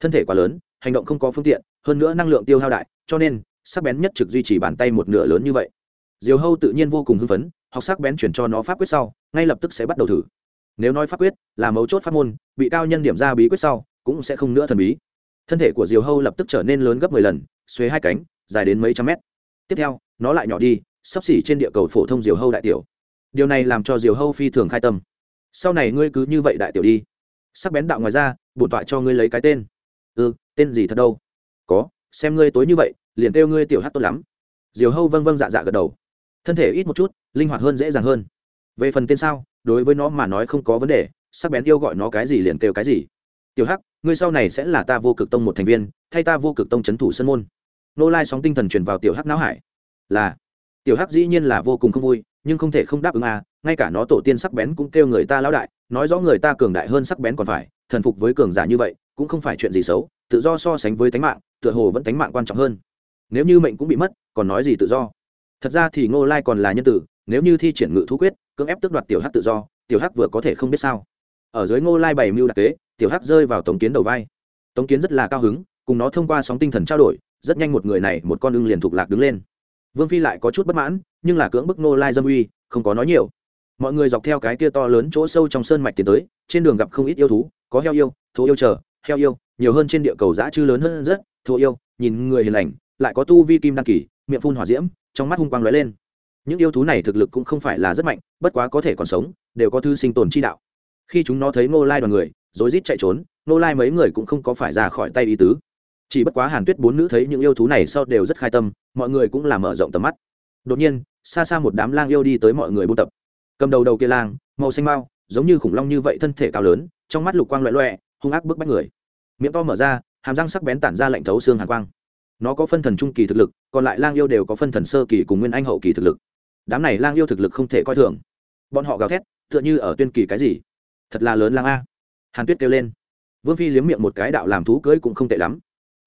Thân thể quá lớn, hành động không có phương tiện, hơn nữa năng lượng tiêu hao đại, cho nên, sắc bén nhất trực duy trì bàn tay một nửa lớn như vậy. Diều hâu tự nhiên vô cùng hưng phấn, học sắc bén chuyển cho nó pháp quyết sau, ngay lập tức sẽ bắt đầu thử. Nếu nói pháp quyết, là mấu chốt pháp môn, bị cao nhân điểm ra bí quyết sau, cũng sẽ không nữa thần bí. Thân thể của diều hâu lập tức trở nên lớn gấp mười lần xuế hai cánh, dài đến mấy trăm mét. Tiếp theo nó lại nhỏ đi, sắp xỉ trên địa cầu phổ thông diều hâu đại tiểu. Điều này làm cho diều hâu phi thường khai tâm. Sau này ngươi cứ như vậy đại tiểu đi. Sắc bén đạo ngoài ra, bổn tọa cho ngươi lấy cái tên. Ừ tên gì thật đâu? Có, xem ngươi tối như vậy, liền kêu ngươi tiểu hát tốt lắm. Diều hâu vâng vâng dạ dạ gật đầu. Thân thể ít một chút, linh hoạt hơn dễ dàng hơn. Về phần tên sao, đối với nó mà nói không có vấn đề, sắc bén yêu gọi nó cái gì liền kêu cái gì. Tiểu hắc, ngươi sau này sẽ là ta vô cực tông một thành viên, thay ta vô cực tông c h ấ n thủ sân môn. Nô lai sóng tinh thần truyền vào tiểu hắc não hải là, tiểu hắc dĩ nhiên là vô cùng không vui, nhưng không thể không đáp ứng à ngay cả nó tổ tiên sắc bén cũng kêu người ta lão đại, nói rõ người ta cường đại hơn sắc bén còn phải, thần phục với cường giả như vậy, cũng không phải chuyện gì xấu, tự do so sánh với tánh mạng, tựa hồ vẫn tánh mạng quan trọng hơn. Nếu như mệnh cũng bị mất, còn nói gì tự do? Thật ra thì ngô lai còn là nhân tử, nếu như thi triển ngự thú quyết, cưỡng ép tước đoạt tiểu hắc tự do, tiểu hắc vừa có thể không biết sao. Ở dưới ngô lai bày mưu đặc kế, tiểu hắc rơi vào tống kiến đầu vai. Tống kiến rất là cao hứng, cùng nó thông qua sóng tinh thần trao đổi, rất nhanh một người này, một con ưng liền thuộc lạc đứng lên vương phi lại có chút bất mãn, nhưng là cưỡng bức nô lai dâm uy, không có nói nhiều. Mọi người dọc theo cái kia to lớn chỗ sâu trong sơn mạch tiến tới, trên đường gặp không ít yêu thú, có heo yêu thố yêu chờ, heo yêu, nhiều hơn trên địa cầu dã chư lớn hơn rất thô yêu, nhìn người hiền lành, lại có tu vi kim đăng kỳ, miệng phun hỏa diễm, trong mắt hung quang lóe lên. Những yêu thú này thực lực cũng không phải là rất mạnh, bất quá có thể còn sống, đều có thư sinh tồn chi đạo. Khi chúng nó thấy nô lai đoàn người, rối rít chạy trốn nô lai mấy người cũng không có phải ra khỏi tay ý tứ. Chỉ bất quá hàn tuyết bốn nữ thấy những yêu thú này sau đều rất khai tâm mọi người cũng là mở rộng tầm mắt. Đột nhiên, xa xa một đám lang yêu đi tới mọi người buôn tập. Cầm đầu đầu kia lang, màu xanh mau, giống như khủng long như vậy, thân thể cao lớn, trong mắt lục quang loẹ loẹ hung ác bức bách người. Miệng to mở ra, hàm răng sắc bén tản ra lạnh thấu xương hàn quang. Nó có phân thần trung kỳ thực lực, còn lại lang yêu đều có phân thần sơ kỳ cùng nguyên anh hậu kỳ thực lực. Đám này lang yêu thực lực không thể coi thường. Bọn họ gào thét, tựa như ở tuyên kỳ cái gì. Thật là lớn lang a. Hàn tuyết kêu lên. Vương phi liếm miệng một cái, đạo làm thú cưới cũng không tệ lắm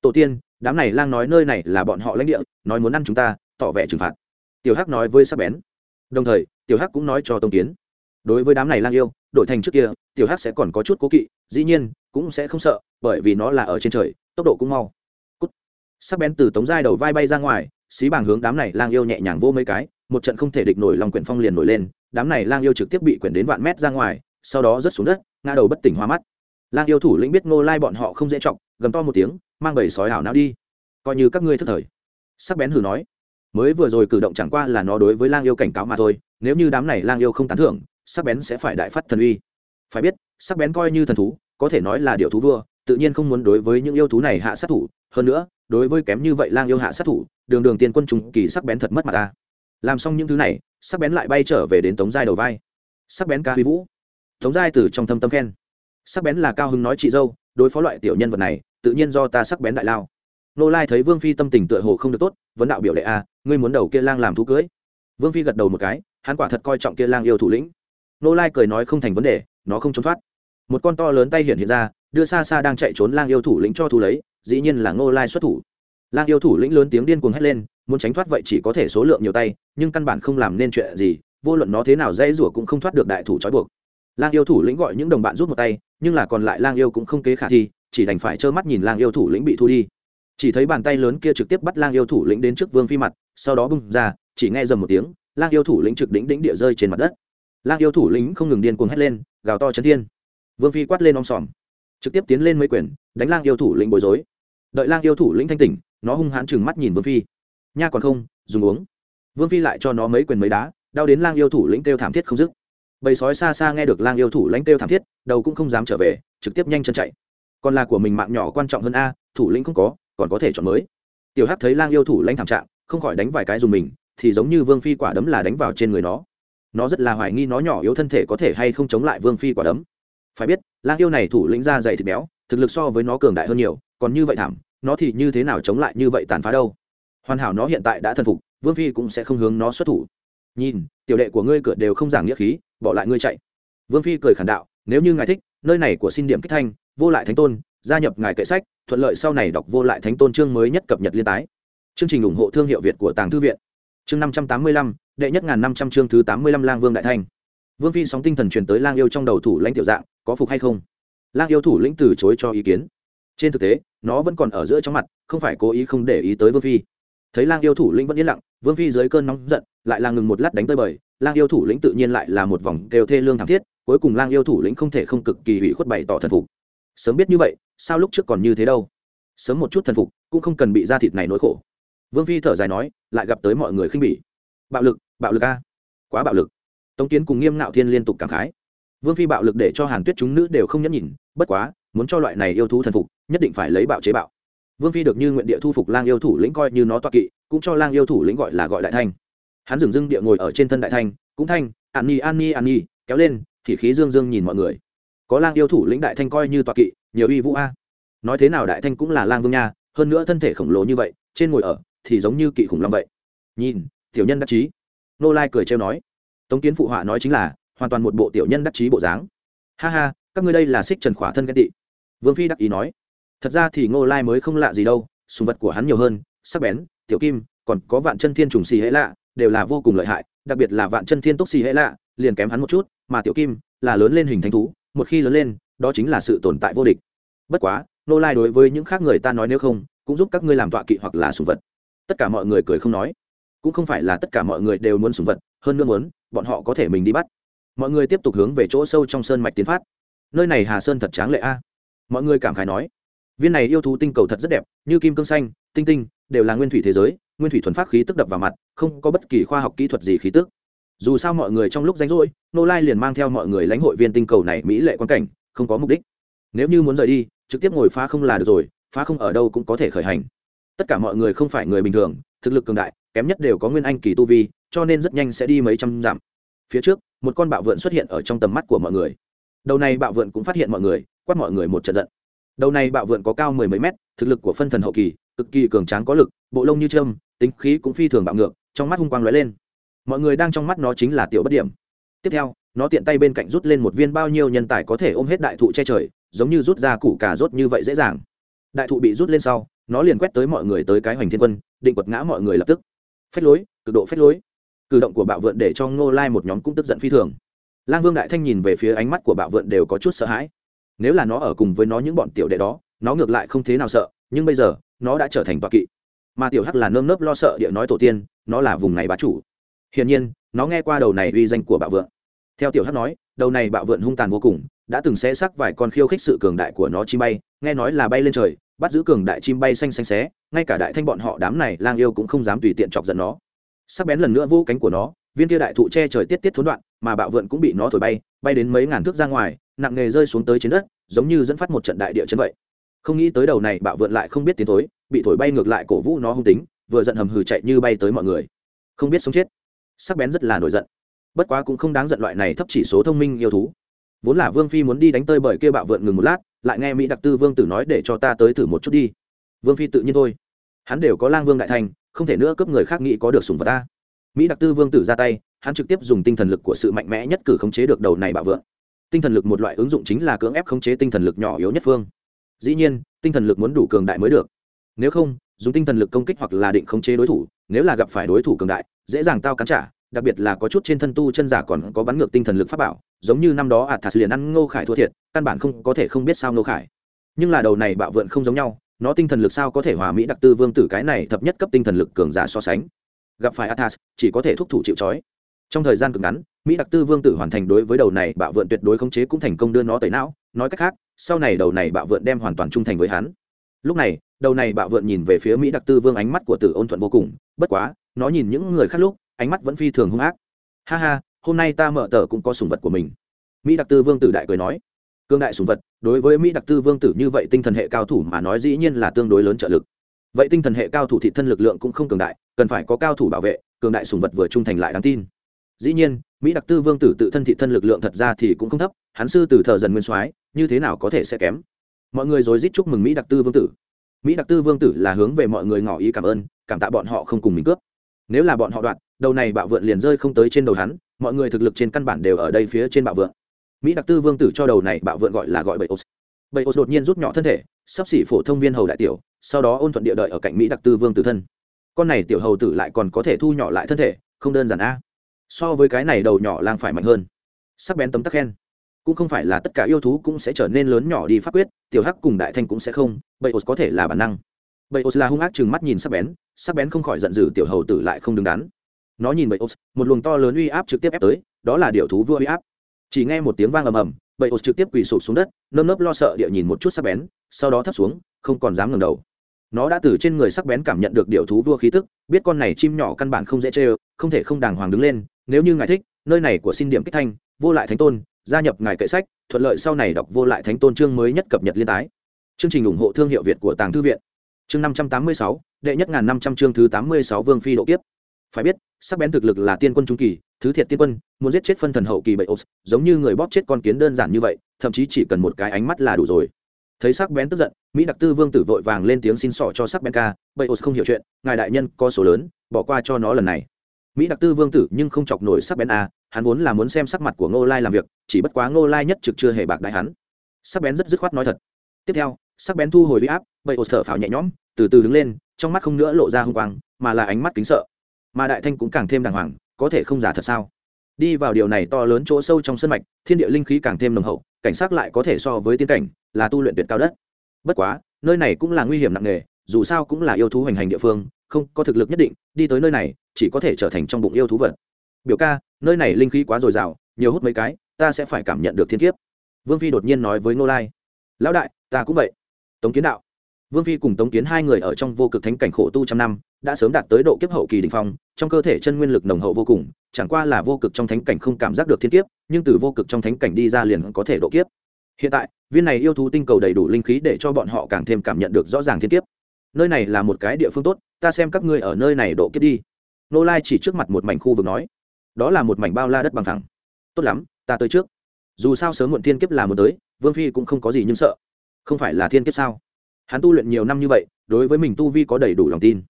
tổ tiên, đám này lang nói nơi này là bọn họ lãnh địa, nói muốn ăn chúng ta, tỏ vẻ trừng phạt. Tiểu hắc nói với sắc bén. Đồng thời, tiểu hắc cũng nói cho tông kiến. Đối với đám này lang yêu, đổi thành trước kia, tiểu hắc sẽ còn có chút cố kỵ, dĩ nhiên, cũng sẽ không sợ, bởi vì nó là ở trên trời, tốc độ cũng mau. Cút. sắc bén từ tống giai đầu vai bay ra ngoài, xí bảng hướng đám này lang yêu nhẹ nhàng vô mấy cái, một trận không thể địch nổi lòng quyển phong liền nổi lên, đám này lang yêu trực tiếp bị quyển đến vạn mét ra ngoài, sau đó rớt xuống đất, ngã đầu bất tỉnh hoa mắt. Lang yêu thủ lĩnh biết ngô lai bọn họ không dễ trọng gầm to một tiếng, mang bầy sói hảo não đi. Coi như các ngươi thức thời. Sắc bén hừ nói, mới vừa rồi cử động chẳng qua là nó đối với lang yêu cảnh cáo mà thôi, nếu như đám này lang yêu không tán thưởng, sắc bén sẽ phải đại phát thần uy. Phải biết, sắc bén coi như thần thú, có thể nói là điệu thú vua, tự nhiên không muốn đối với những yêu thú này hạ sát thủ. Hơn nữa, đối với kém như vậy lang yêu hạ sát thủ, đường đường tiên quân trùng kỳ sắc bén thật mất mặt ta. Làm xong những thứ này, sắc bén lại bay trở về đến tống giai đầu vai. Sắc bén ca huy vũ. Tống giai từ trong thâm tâm khen. Sắc bén là cao hứng nói chị dâu đối phó loại tiểu nhân vật này, tự nhiên do ta sắc bén đại lao. Nô lai thấy vương phi tâm tình tựa hồ không được tốt, vấn đạo biểu đệ a, ngươi muốn đầu kia lang làm thú cưới. Vương phi gật đầu một cái, hắn quả thật coi trọng kia lang yêu thủ lĩnh. Nô lai cười nói không thành vấn đề, nó không trốn thoát. Một con to lớn tay hiện hiện ra, đưa xa xa đang chạy trốn lang yêu thủ lĩnh cho thu lấy, dĩ nhiên là Nô lai xuất thủ. Lang yêu thủ lĩnh lớn tiếng điên cuồng hét lên, muốn tránh thoát vậy chỉ có thể số lượng nhiều tay, nhưng căn bản không làm nên chuyện gì, vô luận nó thế nào dễ rủa cũng không thoát được đại thủ trói buộc lang yêu thủ lĩnh gọi những đồng bạn rút một tay, nhưng là còn lại lang yêu cũng không kế khả thi, chỉ đành phải trơ mắt nhìn lang yêu thủ lĩnh bị thu đi. Chỉ thấy bàn tay lớn kia trực tiếp bắt lang yêu thủ lĩnh đến trước vương phi mặt, sau đó bung ra, chỉ nghe dầm một tiếng, lang yêu thủ lĩnh trực đỉnh đỉnh địa rơi trên mặt đất. Lang yêu thủ lĩnh không ngừng điên cuồng hét lên, gào to chấn thiên. Vương phi quát lên om sòm, trực tiếp tiến lên mấy quyền, đánh lang yêu thủ lĩnh bối rối. Đợi lang yêu thủ lĩnh thanh tỉnh, nó hung hãn chừng mắt nhìn vương phi. Nha còn không, dùng uống. Vương phi lại cho nó mấy quyền mấy đá, đau đến lang yêu thủ lĩnh kêu thảm thiết không dứt bầy sói xa xa nghe được lang yêu thủ lãnh kêu thảm thiết, đầu cũng không dám trở về, trực tiếp nhanh chân chạy. Còn là của mình mạng nhỏ quan trọng hơn a, thủ lĩnh không có, còn có thể chọn mới. Tiểu hắc thấy lang yêu thủ lãnh thảm trạng, không khỏi đánh vài cái dùng mình, thì giống như vương phi quả đấm là đánh vào trên người nó. Nó rất là hoài nghi nó nhỏ yếu thân thể có thể hay không chống lại vương phi quả đấm. Phải biết, lang yêu này thủ lĩnh ra dày thịt béo, thực lực so với nó cường đại hơn nhiều, còn như vậy thảm, nó thì như thế nào chống lại như vậy tàn phá đâu? Hoàn hảo nó hiện tại đã thần phục, vương phi cũng sẽ không hướng nó xuất thủ nhìn, tiểu đệ của ngươi cửa đều không giảng nghĩa khí, bỏ lại ngươi chạy. Vương phi cười khản đạo, nếu như ngài thích, nơi này của xin điểm kích thanh, vô lại thánh tôn, gia nhập ngài kệ sách, thuận lợi sau này đọc vô lại thánh tôn chương mới nhất cập nhật liên tái. Chương trình ủng hộ thương hiệu việt của tàng thư viện. Chương năm trăm tám mươi lăm, đệ nhất ngàn năm trăm chương thứ tám mươi lăm lang vương đại thanh vương phi sóng tinh thần truyền tới lang yêu trong đầu thủ lãnh tiểu dạng, có phục hay không? Lang yêu thủ lĩnh từ chối cho ý kiến. Trên thực tế, nó vẫn còn ở giữa trong mặt, không phải cố ý không để ý tới vương phi. Thấy lang yêu thủ lĩnh vẫn yên lặng vương phi dưới cơn nóng giận, lại là ngừng một lát đánh tơi bời, lang yêu thủ lĩnh tự nhiên lại là một vòng kêu thê lương thảm thiết, cuối cùng lang yêu thủ lĩnh không thể không cực kỳ hủy khuất bày tỏ thần phục. Sớm biết như vậy, sao lúc trước còn như thế đâu? Sớm một chút thần phục, cũng không cần bị da thịt này nỗi khổ. Vương phi thở dài nói, lại gặp tới mọi người khinh bỉ. Bạo lực bạo lực a. Quá bạo lực. Tống kiến cùng nghiêm ngạo thiên liên tục cảm khái. Vương phi bạo lực để cho hàn tuyết chúng nữ đều không nhẫn nhìn bất quá, muốn cho loại này yêu thú thần phục, nhất định phải lấy bạo chế bạo vương phi được như nguyện địa thu phục lang yêu thủ lĩnh coi như nó toa kỵ, cũng cho lang yêu thủ lĩnh gọi là gọi đại thanh. Hắn dừng dưng địa ngồi ở trên thân đại thanh, cũng thanh, an nhi an nhi an nhi, kéo lên, thì khí dương dương nhìn mọi người. Có lang yêu thủ lĩnh đại thanh coi như toa kỵ, nhiều uy vũ a. Nói thế nào đại thanh cũng là lang vương nha, hơn nữa thân thể khổng lồ như vậy, trên ngồi ở thì giống như kỵ khủng long vậy. Nhìn, tiểu nhân đắc chí. Nô lai cười trêu nói. Tống kiến phụ họa nói chính là, hoàn toàn một bộ tiểu nhân đắc chí bộ dáng. Ha ha, các ngươi đây là xích trần khỏa thân ghen tị. Vương phi đắc ý nói thật ra thì ngô lai mới không lạ gì đâu, sùng vật của hắn nhiều hơn, sắc bén, tiểu kim, còn có vạn chân thiên trùng xì hễ lạ, đều là vô cùng lợi hại, đặc biệt là vạn chân thiên túc xì hễ lạ, liền kém hắn một chút, mà tiểu kim là lớn lên hình thánh thú, một khi lớn lên, đó chính là sự tồn tại vô địch. Bất quá nô lai đối với những khác người ta nói nếu không, cũng giúp các ngươi làm tọa kỵ hoặc là sùng vật. Tất cả mọi người cười không nói. Cũng không phải là tất cả mọi người đều muốn sùng vật, hơn nữa muốn, bọn họ có thể mình đi bắt. Mọi người tiếp tục hướng về chỗ sâu trong sơn mạch tiến phát. Nơi này hà sơn thật tráng lệ a. Mọi người cảm khái nói viên này yêu thú tinh cầu thật rất đẹp, như kim cương xanh, tinh tinh, đều là nguyên thủy thế giới, nguyên thủy thuần phát khí tức đập vào mặt, không có bất kỳ khoa học kỹ thuật gì khí tức. Dù sao mọi người trong lúc rảnh rỗi nô lai liền mang theo mọi người lãnh hội viên tinh cầu này mỹ lệ quan cảnh, không có mục đích. Nếu như muốn rời đi, trực tiếp ngồi phá không là được rồi, phá không ở đâu cũng có thể khởi hành. Tất cả mọi người không phải người bình thường, thực lực cường đại, kém nhất đều có nguyên anh kỳ tu vi, cho nên rất nhanh sẽ đi mấy trăm dặm. Phía trước, một con bạo vượn xuất hiện ở trong tầm mắt của mọi người. Đầu này bạo vượn cũng phát hiện mọi người, quát mọi người một trận giận đầu này bạo vượn có cao mười mấy mét, thực lực của phân thần hậu kỳ, cực kỳ cường tráng có lực, bộ lông như trơm, tính khí cũng phi thường bạo ngược, trong mắt hung quang lóe lên. Mọi người đang trong mắt nó chính là tiểu bất điểm. Tiếp theo, nó tiện tay bên cạnh rút lên một viên bao nhiêu nhân tài có thể ôm hết đại thụ che trời, giống như rút ra củ cà rốt như vậy dễ dàng. Đại thụ bị rút lên sau, nó liền quét tới mọi người tới cái hoành thiên quân, định quật ngã mọi người lập tức. Phách lối, cực độ phách lối. Cử động của bạo vượn để cho ngô lai một nhóm cũng tức giận phi thường. Lang vương đại thanh nhìn về phía ánh mắt của bạo vượn đều có chút sợ hãi nếu là nó ở cùng với nó những bọn tiểu đệ đó, nó ngược lại không thế nào sợ, nhưng bây giờ, nó đã trở thành toạ kỵ. Mà tiểu hắc là nơm nớp lo sợ địa nói tổ tiên, nó là vùng này bá chủ. Hiển nhiên, nó nghe qua đầu này uy danh của bạo vượn theo tiểu hắc nói, đầu này bạo vượn hung tàn vô cùng, đã từng xé xác vài con khiêu khích sự cường đại của nó chim bay, nghe nói là bay lên trời, bắt giữ cường đại chim bay xanh xanh xé, ngay cả đại thanh bọn họ đám này lang yêu cũng không dám tùy tiện chọc giận nó. Sắc bén lần nữa vô cánh của nó, viên kia đại thụ che trời tiết tiết thốn đoạn, mà bạo vượn cũng bị nó thổi bay bay đến mấy ngàn thước ra ngoài, nặng nghề rơi xuống tới trên đất, giống như dẫn phát một trận đại địa chấn vậy. Không nghĩ tới đầu này bạo vượn lại không biết tiến thối, bị thổi bay ngược lại cổ vũ nó hung tính, vừa giận hầm hừ chạy như bay tới mọi người. Không biết sống chết. Sắc bén rất là nổi giận. Bất quá cũng không đáng giận loại này thấp chỉ số thông minh yêu thú. Vốn là vương phi muốn đi đánh tơi bởi kia bạo vượn ngừng một lát, lại nghe mỹ đặc tư vương tử nói để cho ta tới thử một chút đi. Vương phi tự nhiên thôi. Hắn đều có lang vương đại thành, không thể nữa cấp người khác nghĩ có được sùng vật ta. Mỹ đặc tư vương tử ra tay hắn trực tiếp dùng tinh thần lực của sự mạnh mẽ nhất cử khống chế được đầu này bạo vượng. Tinh thần lực một loại ứng dụng chính là cưỡng ép khống chế tinh thần lực nhỏ yếu nhất phương. Dĩ nhiên, tinh thần lực muốn đủ cường đại mới được. Nếu không, dùng tinh thần lực công kích hoặc là định khống chế đối thủ, nếu là gặp phải đối thủ cường đại, dễ dàng tao cắn trả, đặc biệt là có chút trên thân tu chân giả còn có bắn ngược tinh thần lực pháp bảo, giống như năm đó athas liền ăn ngô khải thua thiệt, căn bản không có thể không biết sao ngô khải. Nhưng là đầu này bạo vượn không giống nhau, nó tinh thần lực sao có thể hòa mỹ đặc tư vương tử cái này thập nhất cấp tinh thần lực cường giả so sánh. Gặp phải athas, chỉ có thể thúc thủ chịu trói trong thời gian cực ngắn, mỹ đặc tư vương tử hoàn thành đối với đầu này bạo vượn tuyệt đối khống chế cũng thành công đưa nó tới não. Nói cách khác, sau này đầu này bạo vượn đem hoàn toàn trung thành với hắn. Lúc này, đầu này bạo vượn nhìn về phía mỹ đặc tư vương ánh mắt của tử ôn thuận vô cùng. Bất quá, nó nhìn những người khác lúc, ánh mắt vẫn phi thường hung ác. Ha ha, hôm nay ta mở tờ cũng có sùng vật của mình. Mỹ đặc tư vương tử đại cười nói. Cương đại sùng vật, đối với mỹ đặc tư vương tử như vậy tinh thần hệ cao thủ mà nói dĩ nhiên là tương đối lớn trợ lực. Vậy tinh thần hệ cao thủ thị thân lực lượng cũng không cường đại, cần phải có cao thủ bảo vệ, cường đại sùng vật vừa trung thành lại đáng tin dĩ nhiên, mỹ đặc tư vương tử tự thân thị thân lực lượng thật ra thì cũng không thấp, hắn sư từ thờ dần nguyên soái, như thế nào có thể sẽ kém? Mọi người rồi rít chúc mừng mỹ đặc tư vương tử. Mỹ đặc tư vương tử là hướng về mọi người ngỏ ý cảm ơn, cảm tạ bọn họ không cùng mình cướp. Nếu là bọn họ đoạn, đầu này bạo vượn liền rơi không tới trên đầu hắn, mọi người thực lực trên căn bản đều ở đây phía trên bạo vượn. Mỹ đặc tư vương tử cho đầu này bạo vượn gọi là gọi bậy ô bậy ô đột nhiên rút nhỏ thân thể, sắp xỉ phổ thông viên hầu đại tiểu, sau đó ôn thuận địa đợi ở cạnh mỹ đặc tư vương tử thân. Con này tiểu hầu tử lại còn có thể thu nhỏ lại thân thể, không đơn giản a so với cái này đầu nhỏ lang phải mạnh hơn. Sắc bén tấm tắc khen. Cũng không phải là tất cả yêu thú cũng sẽ trở nên lớn nhỏ đi pháp quyết, tiểu hắc cùng đại thanh cũng sẽ không bậy ô có thể là bản năng. Bậy ô là hung ác chừng mắt nhìn sắc bén sắc bén không khỏi giận dữ, tiểu hầu tử lại không đứng đắn. Nó nhìn bậy ô một luồng to lớn uy áp trực tiếp ép tới, đó là điệu thú vua uy áp. Chỉ nghe một tiếng vang ầm ầm bậy ô trực tiếp quỳ sụp xuống đất, nơm nớp lo sợ địa nhìn một chút sắc bén, sau đó thấp xuống, không còn dám ngẩng đầu nó đã từ trên người sắc bén cảm nhận được điệu thú vua khí tức, biết con này chim nhỏ căn bản không dễ chê không thể không đàng hoàng đứng lên, nếu như ngài thích, nơi này của xin điểm kích thanh, vô lại thánh tôn, gia nhập ngài kệ sách, thuận lợi sau này đọc vô lại thánh tôn chương mới nhất cập nhật liên tái. Chương trình ủng hộ thương hiệu việt của tàng thư viện. Chương năm trăm tám mươi sáu, đệ nhất ngàn năm trăm chương thứ tám mươi sáu vương phi độ kiếp. Phải biết, sắc bén thực lực là tiên quân trung kỳ, thứ thiệt tiên quân, muốn giết chết phân thần hậu kỳ bậy ốp giống như người bóp chết con kiến đơn giản như vậy, thậm chí chỉ cần một cái ánh mắt là đủ rồi thấy sắc bén tức giận, mỹ đặc tư vương tử vội vàng lên tiếng xin sỏ cho sắc bén ca bậy ốc không hiểu chuyện, ngài đại nhân có số lớn, bỏ qua cho nó lần này. Mỹ đặc tư vương tử nhưng không chọc nổi sắc bén a, hắn vốn là muốn xem sắc mặt của ngô lai làm việc, chỉ bất quá ngô lai nhất trực chưa hề bạc đại hắn. Sắc bén rất dứt khoát nói thật. Tiếp theo, sắc bén thu hồi huy áp bậy ột thở phào nhẹ nhõm, từ từ đứng lên, trong mắt không nữa lộ ra hung quang, mà là ánh mắt kính sợ. Mà đại thanh cũng càng thêm đàng hoàng, có thể không giả thật sao? Đi vào điều này to lớn chỗ sâu trong sân mạch, thiên địa linh khí càng thêm nồng hậu, cảnh sát lại có thể so với tiên cảnh là tu luyện tuyệt cao đất. Bất quá, nơi này cũng là nguy hiểm nặng nề, dù sao cũng là yêu thú hành hành địa phương, không có thực lực nhất định, đi tới nơi này, chỉ có thể trở thành trong bụng yêu thú vật. Biểu ca, nơi này linh khí quá dồi dào, nhiều hút mấy cái, ta sẽ phải cảm nhận được thiên kiếp. Vương phi đột nhiên nói với ngô lai. Lão đại, ta cũng vậy. Tống kiến đạo. Vương phi cùng tống kiến hai người ở trong vô cực thánh cảnh khổ tu trăm năm, đã sớm đạt tới độ kiếp hậu kỳ đ ỉ n h phong, trong cơ thể chân nguyên lực nồng hậu vô cùng, chẳng qua là vô cực trong thánh cảnh không cảm giác được thiên kiếp, nhưng từ vô cực trong thánh cảnh đi ra liền có thể độ kiếp hiện tại, viên này yêu thú tinh cầu đầy đủ linh khí để cho bọn họ càng thêm cảm nhận được rõ ràng thiên kiếp. Nơi này là một cái địa phương tốt, ta xem các ngươi ở nơi này độ kiếp đi. Nô lai chỉ trước mặt một mảnh khu vực nói, đó là một mảnh bao la đất bằng thẳng. Tốt lắm, ta tới trước. Dù sao sớm muộn thiên kiếp là một tới, vương phi cũng không có gì nhưng sợ. Không phải là thiên kiếp sao? Hắn tu luyện nhiều năm như vậy, đối với mình tu vi có đầy đủ lòng tin.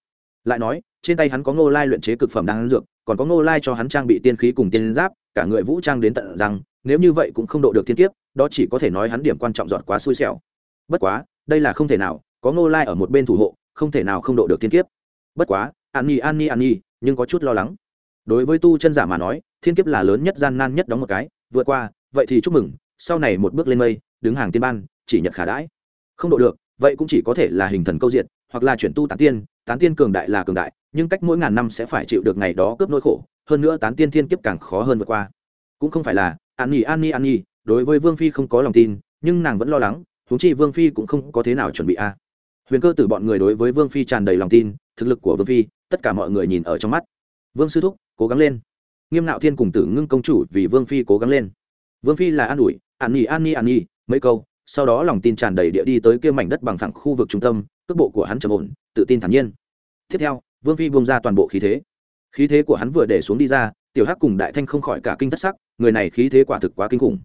Lại nói, trên tay hắn có ngô lai luyện chế cực phẩm đang dược, còn có ngô lai cho hắn trang bị tiên khí cùng tiên giáp, cả người vũ trang đến tận rằng nếu như vậy cũng không độ được thiên kiếp đó chỉ có thể nói hắn điểm quan trọng giọt quá xui xẻo. Bất quá, đây là không thể nào, có ngô lai ở một bên thủ hộ, không thể nào không độ được thiên kiếp. Bất quá, an nhi an nhi an nhi, nhưng có chút lo lắng. Đối với tu chân giả mà nói, thiên kiếp là lớn nhất gian nan nhất đóng một cái, vượt qua, vậy thì chúc mừng, sau này một bước lên mây, đứng hàng tiên ban, chỉ nhật khả đãi. Không độ được, vậy cũng chỉ có thể là hình thần câu diện hoặc là chuyển tu tán tiên tán tiên cường đại là cường đại, nhưng cách mỗi ngàn năm sẽ phải chịu được ngày đó cướp nỗi khổ, hơn nữa tán tiên thiên kiếp càng khó hơn vượt qua. Cũng không phải là, an nhi an nhi an nhi đối với vương phi không có lòng tin, nhưng nàng vẫn lo lắng, huống chi vương phi cũng không có thế nào chuẩn bị a. Huyền cơ tử bọn người đối với vương phi tràn đầy lòng tin, thực lực của vương phi, tất cả mọi người nhìn ở trong mắt. Vương sư thúc, cố gắng lên. Nghiêm nạo thiên cùng tử ngưng công chủ vì vương phi cố gắng lên. Vương phi là an ủi, an nhi an nhi an nhi, mấy câu. Sau đó lòng tin tràn đầy địa đi tới kia mảnh đất bằng phẳng khu vực trung tâm, cước bộ của hắn trầm ổn, tự tin thản nhiên. Tiếp theo, vương phi buông ra toàn bộ khí thế. Khí thế của hắn vừa để xuống đi ra, tiểu hắc cùng đại thanh không khỏi cả kinh thất sắc, người này khí thế quả thực quá kinh khủng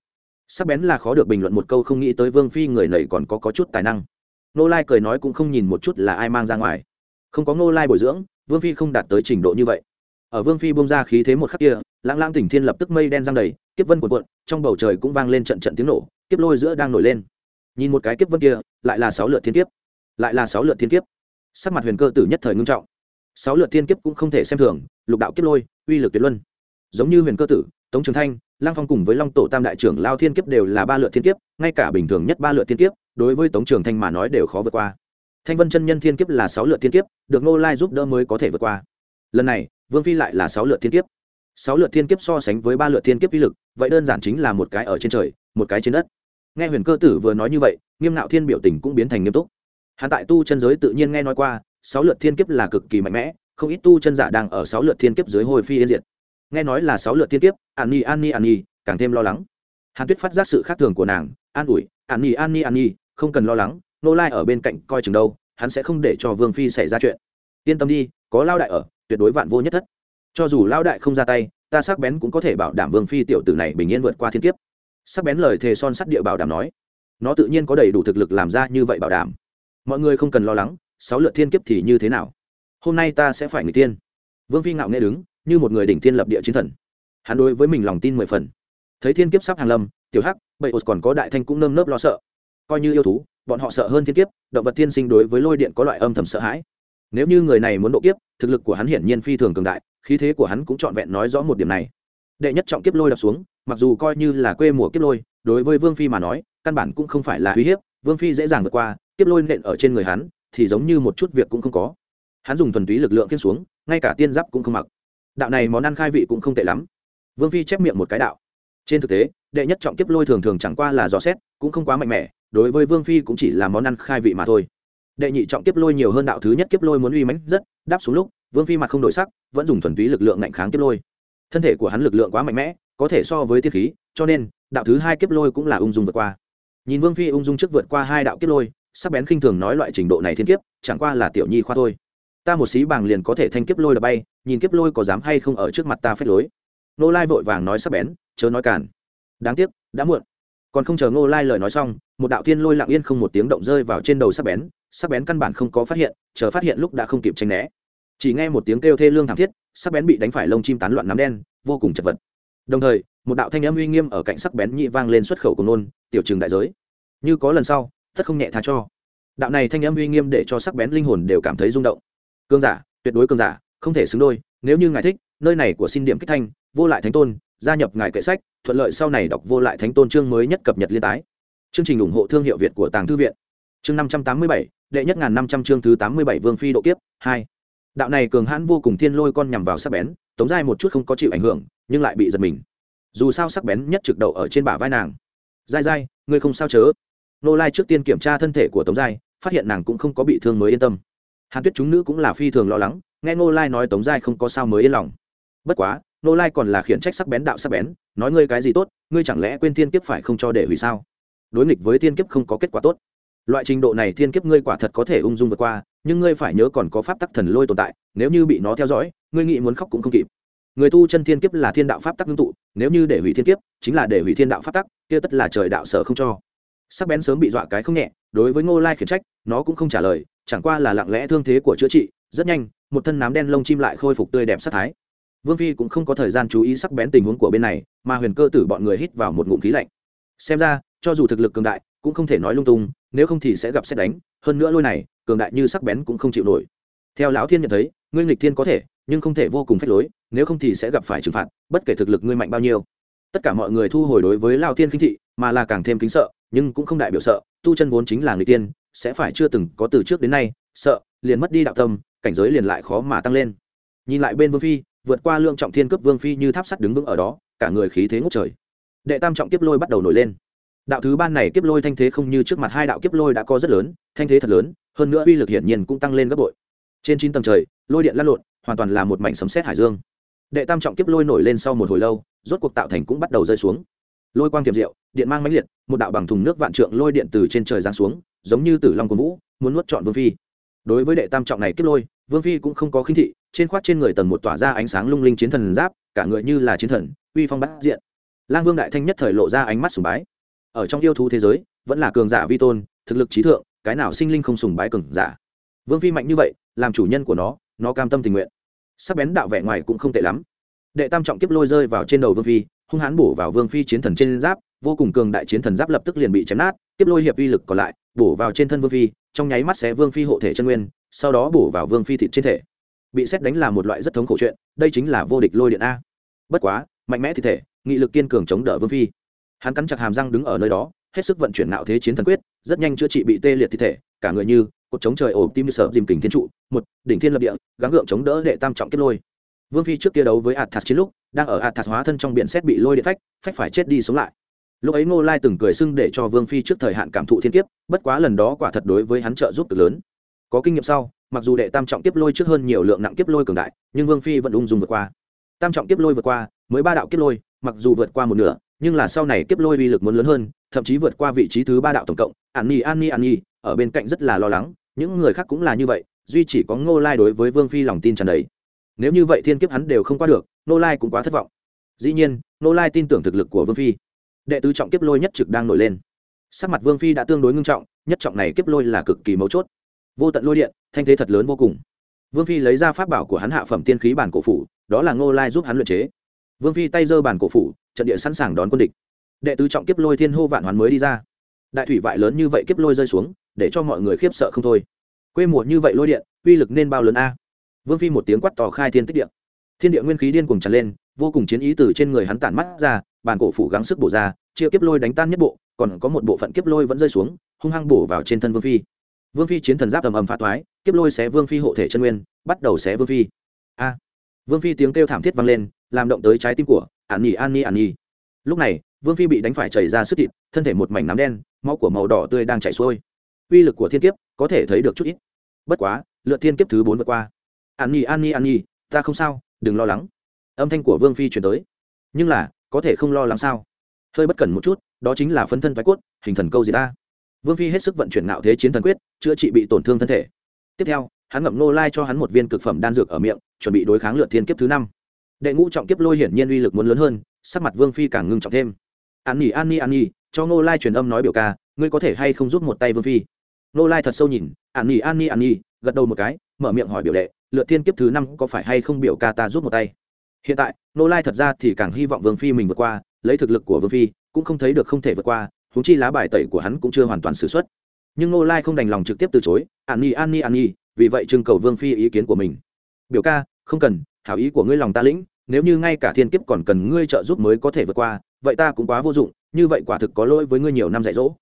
sắc bén là khó được bình luận một câu không nghĩ tới vương phi người này còn có, có chút tài năng. Nô lai cười nói cũng không nhìn một chút là ai mang ra ngoài. Không có nô lai bồi dưỡng vương phi không đạt tới trình độ như vậy. Ở vương phi bông ra khí thế một khắc kia lãng lãng tỉnh thiên lập tức mây đen răng đầy kiếp vân cuộn cuộn trong bầu trời cũng vang lên trận trận tiếng nổ kiếp lôi giữa đang nổi lên. Nhìn một cái kiếp vân kia lại là sáu lượt thiên kiếp. Lại là sáu lượt thiên kiếp. Sắc mặt huyền cơ tử nhất thời ngưng trọng. Sáu lượt thiên kiếp cũng không thể xem thường lục đạo kiếp lôi uy lực tuyệt luân. Giống như huyền cơ tử tống trường thanh lang phong cùng với long tổ tam đại trưởng lao thiên kiếp đều là ba lượt thiên kiếp, ngay cả bình thường nhất ba lượt thiên kiếp, đối với tống trường thanh mà nói đều khó vượt qua. Thanh vân chân nhân thiên kiếp là sáu lượt thiên kiếp, được ngô lai giúp đỡ mới có thể vượt qua. Lần này, vương phi lại là sáu lượt thiên kiếp. Sáu lượt thiên kiếp so sánh với ba lượt thiên kiếp uy lực, vậy đơn giản chính là một cái ở trên trời, một cái trên đất. Nghe huyền cơ tử vừa nói như vậy, nghiêm nạo thiên biểu tình cũng biến thành nghiêm túc. Hắn tại tu chân giới tự nhiên nghe nói qua, sáu lượt thiên kiếp là cực kỳ mạnh mẽ, không ít tu chân giả đang ở sáu lượt thiên kiếp dưới hồi phi yên diệt nghe nói là sáu lượt tiên tiếp an nhi an nhi an nhi càng thêm lo lắng. Hàn tuyết phát giác sự khác thường của nàng, an ủi, an nhi an nhi an nhi không cần lo lắng nô lai ở bên cạnh coi chừng đâu, hắn sẽ không để cho vương phi xảy ra chuyện. Yên tâm đi, có lao đại ở, tuyệt đối vạn vô nhất thất. Cho dù lao đại không ra tay, ta sắc bén cũng có thể bảo đảm vương phi tiểu tử này bình yên vượt qua thiên kiếp. Sắc bén lời thề son sắt địa bảo đảm nói. Nó tự nhiên có đầy đủ thực lực làm ra như vậy bảo đảm. Mọi người không cần lo lắng, sáu lượt thiên kiếp thì như thế nào? Hôm nay ta sẽ phải người tiên. Vương phi ngạo nghe đứng như một người đỉnh thiên lập địa chiến thần. Hắn đối với mình lòng tin mười phần. Thấy thiên kiếp sắp hàng lâm, tiểu hắc bậy ột còn có đại thanh cũng nơm nớp lo sợ. Coi như yêu thú, bọn họ sợ hơn thiên kiếp, động vật thiên sinh đối với lôi điện có loại âm thầm sợ hãi. Nếu như người này muốn độ kiếp, thực lực của hắn hiển nhiên phi thường cường đại, khí thế của hắn cũng trọn vẹn nói rõ một điểm này. Đệ nhất trọng kiếp lôi đập xuống, mặc dù coi như là quê mùa kiếp lôi, đối với vương phi mà nói, căn bản cũng không phải là uy hiếp, vương phi dễ dàng vượt qua, kiếp lôi nện ở trên người hắn, thì giống như một chút việc cũng không có. Hắn dùng thuần túy lực lượng kiếp xuống, ngay cả tiên giáp cũng không mặc đạo này món ăn khai vị cũng không tệ lắm. Vương phi chép miệng một cái đạo. Trên thực tế, đệ nhất trọng kiếp lôi thường thường chẳng qua là dò xét, cũng không quá mạnh mẽ, đối với vương phi cũng chỉ là món ăn khai vị mà thôi. Đệ nhị trọng kiếp lôi nhiều hơn đạo thứ nhất kiếp lôi muốn uy mãnh rất, đáp xuống lúc, vương phi mặt không đổi sắc, vẫn dùng thuần túy lực lượng ngạnh kháng kiếp lôi. Thân thể của hắn lực lượng quá mạnh mẽ, có thể so với tiết khí, cho nên, đạo thứ hai kiếp lôi cũng là ung dung vượt qua. Nhìn vương phi ung dung trước vượt qua hai đạo kiếp lôi, sắc bén khinh thường nói loại trình độ này thiên kiếp, chẳng qua là tiểu nhi khoa thôi ta một xí bàng liền có thể thanh kiếp lôi đập bay, nhìn kiếp lôi có dám hay không ở trước mặt ta phép lối. Nô lai vội vàng nói sắp bén, chớ nói cản đáng tiếc, đã muộn. Còn không chờ ngô lai lời nói xong, một đạo thiên lôi lặng yên không một tiếng động rơi vào trên đầu sắp bén Sắp bén căn bản không có phát hiện, chờ phát hiện lúc đã không kịp tranh né. Chỉ nghe một tiếng kêu thê lương thảm thiết, sắp bén bị đánh phải lông chim tán loạn nám đen, vô cùng chật vật. Đồng thời, một đạo thanh âm uy nghiêm ở cạnh sắc bén nhị vang lên xuất khẩu của nôn tiểu trường đại giới, như có lần sau, tất không nhẹ tha cho. Đạo này thanh âm uy nghiêm để cho sắc bén linh hồn đều cảm thấy rung động cương giả, tuyệt đối cương giả, không thể xứng đôi. Nếu như ngài thích, nơi này của xin điểm kích thanh, vô lại thánh tôn, gia nhập ngài kệ sách, thuận lợi sau này đọc vô lại thánh tôn chương mới nhất cập nhật liên tái. Chương trình ủng hộ thương hiệu việt của tàng thư viện. Chương năm trăm tám mươi bảy, đệ nhất ngàn năm trăm chương thứ tám mươi bảy vương phi độ kiếp, hai. Đạo này cường hãn vô cùng thiên lôi con nhằm vào sắc bén, tống giai một chút không có chịu ảnh hưởng, nhưng lại bị giật mình. Dù sao sắc bén nhất trực đầu ở trên bả vai nàng. Dai dai ngươi không sao chớ. Nô lai trước tiên kiểm tra thân thể của tống giai, phát hiện nàng cũng không có bị thương mới yên tâm hàn tuyết chúng nữ cũng là phi thường lo lắng, nghe nô lai nói tống giai không có sao mới yên lòng. Bất quá nô lai còn là khiển trách sắc bén đạo sắc bén, nói ngươi cái gì tốt, ngươi chẳng lẽ quên thiên kiếp phải không cho để hủy sao? Đối nghịch với thiên kiếp không có kết quả tốt. Loại trình độ này thiên kiếp ngươi quả thật có thể ung dung vượt qua, nhưng ngươi phải nhớ còn có pháp tắc thần lôi tồn tại, nếu như bị nó theo dõi, ngươi nghĩ muốn khóc cũng không kịp. Người tu chân thiên kiếp là thiên đạo pháp tắc ngưng tụ, nếu như để hủy thiên kiếp, chính là để hủy thiên đạo pháp tắc, kia tất là trời đạo sở không cho. Sắc bén sớm bị dọa cái không nhẹ, đối với ngô lai khiển trách, nó cũng không trả lời chẳng qua là lặng lẽ thương thế của chữa trị, rất nhanh, một thân nám đen lông chim lại khôi phục tươi đẹp sắc thái. Vương phi cũng không có thời gian chú ý sắc bén tình huống của bên này, mà huyền cơ tử bọn người hít vào một ngụm khí lạnh. Xem ra, cho dù thực lực cường đại, cũng không thể nói lung tung, nếu không thì sẽ gặp xét đánh, hơn nữa lôi này, cường đại như sắc bén cũng không chịu nổi. Theo lão thiên nhận thấy, ngươi nghịch thiên có thể, nhưng không thể vô cùng phép lối, nếu không thì sẽ gặp phải trừng phạt, bất kể thực lực ngươi mạnh bao nhiêu. Tất cả mọi người thu hồi đối với lao thiên khinh thị, mà là càng thêm kính sợ, nhưng cũng không đại biểu sợ, tu chân vốn chính là người tiên sẽ phải chưa từng có từ trước đến nay, sợ, liền mất đi đạo tâm, cảnh giới liền lại khó mà tăng lên. Nhìn lại bên vương phi, vượt qua lượng trọng thiên cướp vương phi như tháp sắt đứng vững ở đó, cả người khí thế ngốc trời. Đệ tam trọng kiếp lôi bắt đầu nổi lên. Đạo thứ ban này kiếp lôi thanh thế không như trước mặt hai đạo kiếp lôi đã có rất lớn, thanh thế thật lớn, hơn nữa uy lực hiển nhiên cũng tăng lên gấp bội. Trên chín tầng trời, lôi điện lăn lộn, hoàn toàn là một mảnh sấm sét hải dương. Đệ tam trọng kiếp lôi nổi lên sau một hồi lâu, rốt cuộc tạo thành cũng bắt đầu rơi xuống. Lôi quang tiềm diệu, điện mang mãnh liệt, một đạo bằng thùng nước vạn trượng lôi điện từ trên trời giáng xuống giống như tử long của vũ, muốn nuốt chọn vương phi. Đối với đệ tam trọng này kết lôi, vương phi cũng không có khinh thị, trên khoác trên người tần một tỏa ra ánh sáng lung linh chiến thần giáp, cả người như là chiến thần, uy phong bát diện. Lang vương đại thanh nhất thời lộ ra ánh mắt sùng bái. Ở trong yêu thú thế giới, vẫn là cường giả vi tôn, thực lực trí thượng, cái nào sinh linh không sùng bái cường giả. Vương phi mạnh như vậy, làm chủ nhân của nó nó cam tâm tình nguyện. Sắc bén đạo vẻ ngoài cũng không tệ lắm. Đệ tam trọng kiếp lôi rơi vào trên đầu vương phi, hung hãn bổ vào vương phi chiến thần trên giáp, vô cùng cường đại chiến thần giáp lập tức liền bị chém nát, kiếp lôi hiệp uy lực còn lại bổ vào trên thân vương phi, trong nháy mắt xé vương phi hộ thể chân nguyên, sau đó bổ vào vương phi thịt trên thể. Bị xét đánh là một loại rất thống khổ chuyện, đây chính là vô địch lôi điện a. Bất quá, mạnh mẽ thi thể, nghị lực kiên cường chống đỡ vương phi. Hắn cắn chặt hàm răng đứng ở nơi đó, hết sức vận chuyển nạo thế chiến thần quyết, rất nhanh chữa trị bị tê liệt thi thể, cả người như cột chống trời ổ tim như sợ dìm kình thiên trụ, một, đỉnh thiên lập địa, gắng gượng chống đỡ đệ tam trọng kết lôi. Vương phi trước kia đấu với athas chiến lúc, đang ở athas hóa thân trong biển xét bị lôi điện phách phách phải chết đi sống lại lúc ấy ngô lai từng cười xưng để cho vương phi trước thời hạn cảm thụ thiên kiếp, bất quá lần đó quả thật đối với hắn trợ giúp cực lớn. Có kinh nghiệm sau, mặc dù đệ tam trọng kiếp lôi trước hơn nhiều lượng nặng kiếp lôi cường đại, nhưng vương phi vẫn ung dung vượt qua. Tam trọng kiếp lôi vượt qua, mới ba đạo kiếp lôi, mặc dù vượt qua một nửa, nhưng là sau này kiếp lôi uy lực muốn lớn hơn, thậm chí vượt qua vị trí thứ ba đạo tổng cộng, an nhi an nhi an nhi, ở bên cạnh rất là lo lắng, những người khác cũng là như vậy, duy chỉ có ngô lai đối với vương phi lòng tin tràn đầy. Nếu như vậy thiên kiếp hắn đều không qua được, ngô lai cũng quá thất vọng. Dĩ nhiên, ngô lai tin tưởng thực lực của vương phi đệ tứ trọng kiếp lôi nhất trực đang nổi lên. Sắc mặt vương phi đã tương đối ngưng trọng, nhất trọng này kiếp lôi là cực kỳ mấu chốt. Vô tận lôi điện, thanh thế thật lớn vô cùng. Vương phi lấy ra pháp bảo của hắn hạ phẩm tiên khí bản cổ phủ, đó là ngô lai giúp hắn luyện chế. Vương phi tay giơ bản cổ phủ, trận địa sẵn sàng đón quân địch. Đệ tứ trọng kiếp lôi thiên hô vạn hoán mới đi ra. Đại thủy vại lớn như vậy kiếp lôi rơi xuống, để cho mọi người khiếp sợ không thôi. Quê mùa như vậy lôi điện, uy lực nên bao lớn a? Vương phi một tiếng quát tò khai thiên tích điện thiên địa nguyên khí điên cùng tràn lên, vô cùng chiến ý từ trên người hắn tản mắt ra bàn cổ phủ gắng sức bổ ra chia kiếp lôi đánh tan nhất bộ, còn có một bộ phận kiếp lôi vẫn rơi xuống, hung hăng bổ vào trên thân vương phi. Vương phi chiến thần giáp ầm ầm phá toái, kiếp lôi xé vương phi hộ thể chân nguyên, bắt đầu xé vương phi. A! Vương phi tiếng kêu thảm thiết vang lên, làm động tới trái tim của ạn nhì an nhi an nhi. Lúc này, vương phi bị đánh phải chảy ra sức thịt, thân thể một mảnh nám đen, máu của màu đỏ tươi đang chảy xuôi. Uy lực của thiên kiếp có thể thấy được chút ít. Bất quá, lượt thiên kiếp thứ bốn vượt qua. An nhi an nhi an nhi, ta không sao, đừng lo lắng. Âm thanh của vương phi chuyển tới. Nhưng là, có thể không lo lắng sao? Hơi bất cẩn một chút, đó chính là phân thân thoái cốt, hình thần câu gì ta. Vương phi hết sức vận chuyển nạo thế chiến thần quyết, chữa trị bị tổn thương thân thể. Tiếp theo, hắn ngậm nô lai cho hắn một viên cực phẩm đan dược ở miệng, chuẩn bị đối kháng lượt thiên kiếp thứ năm. Đệ ngũ trọng kiếp lôi hiển nhiên uy lực muốn lớn hơn, sắc mặt vương phi càng ngưng trọng thêm. An nhi an nhi an nhi, cho nô lai truyền âm nói biểu ca, ngươi có thể hay không giúp một tay vương phi? Nô lai thật sâu nhìn, an nhi an nhi an nhi, gật đầu một cái, mở miệng hỏi biểu đệ, lượt thiên kiếp thứ năm có phải hay không biểu ca ta giúp một tay? Hiện tại nô lai thật ra thì càng hy vọng vương phi mình vượt qua lấy thực lực của vương phi, cũng không thấy được không thể vượt qua húng chi lá bài tẩy của hắn cũng chưa hoàn toàn xử x u ấ t nhưng Ngô lai không đành lòng trực tiếp từ chối, an nhi an nhi an nhi, vì vậy trưng cầu vương phi ý kiến của mình. Biểu ca, không cần, hảo ý của ngươi lòng ta lĩnh, nếu như ngay cả thiên kiếp còn cần ngươi trợ giúp mới có thể vượt qua, vậy ta cũng quá vô dụng, như vậy quả thực có lỗi với ngươi nhiều năm dạy dỗ.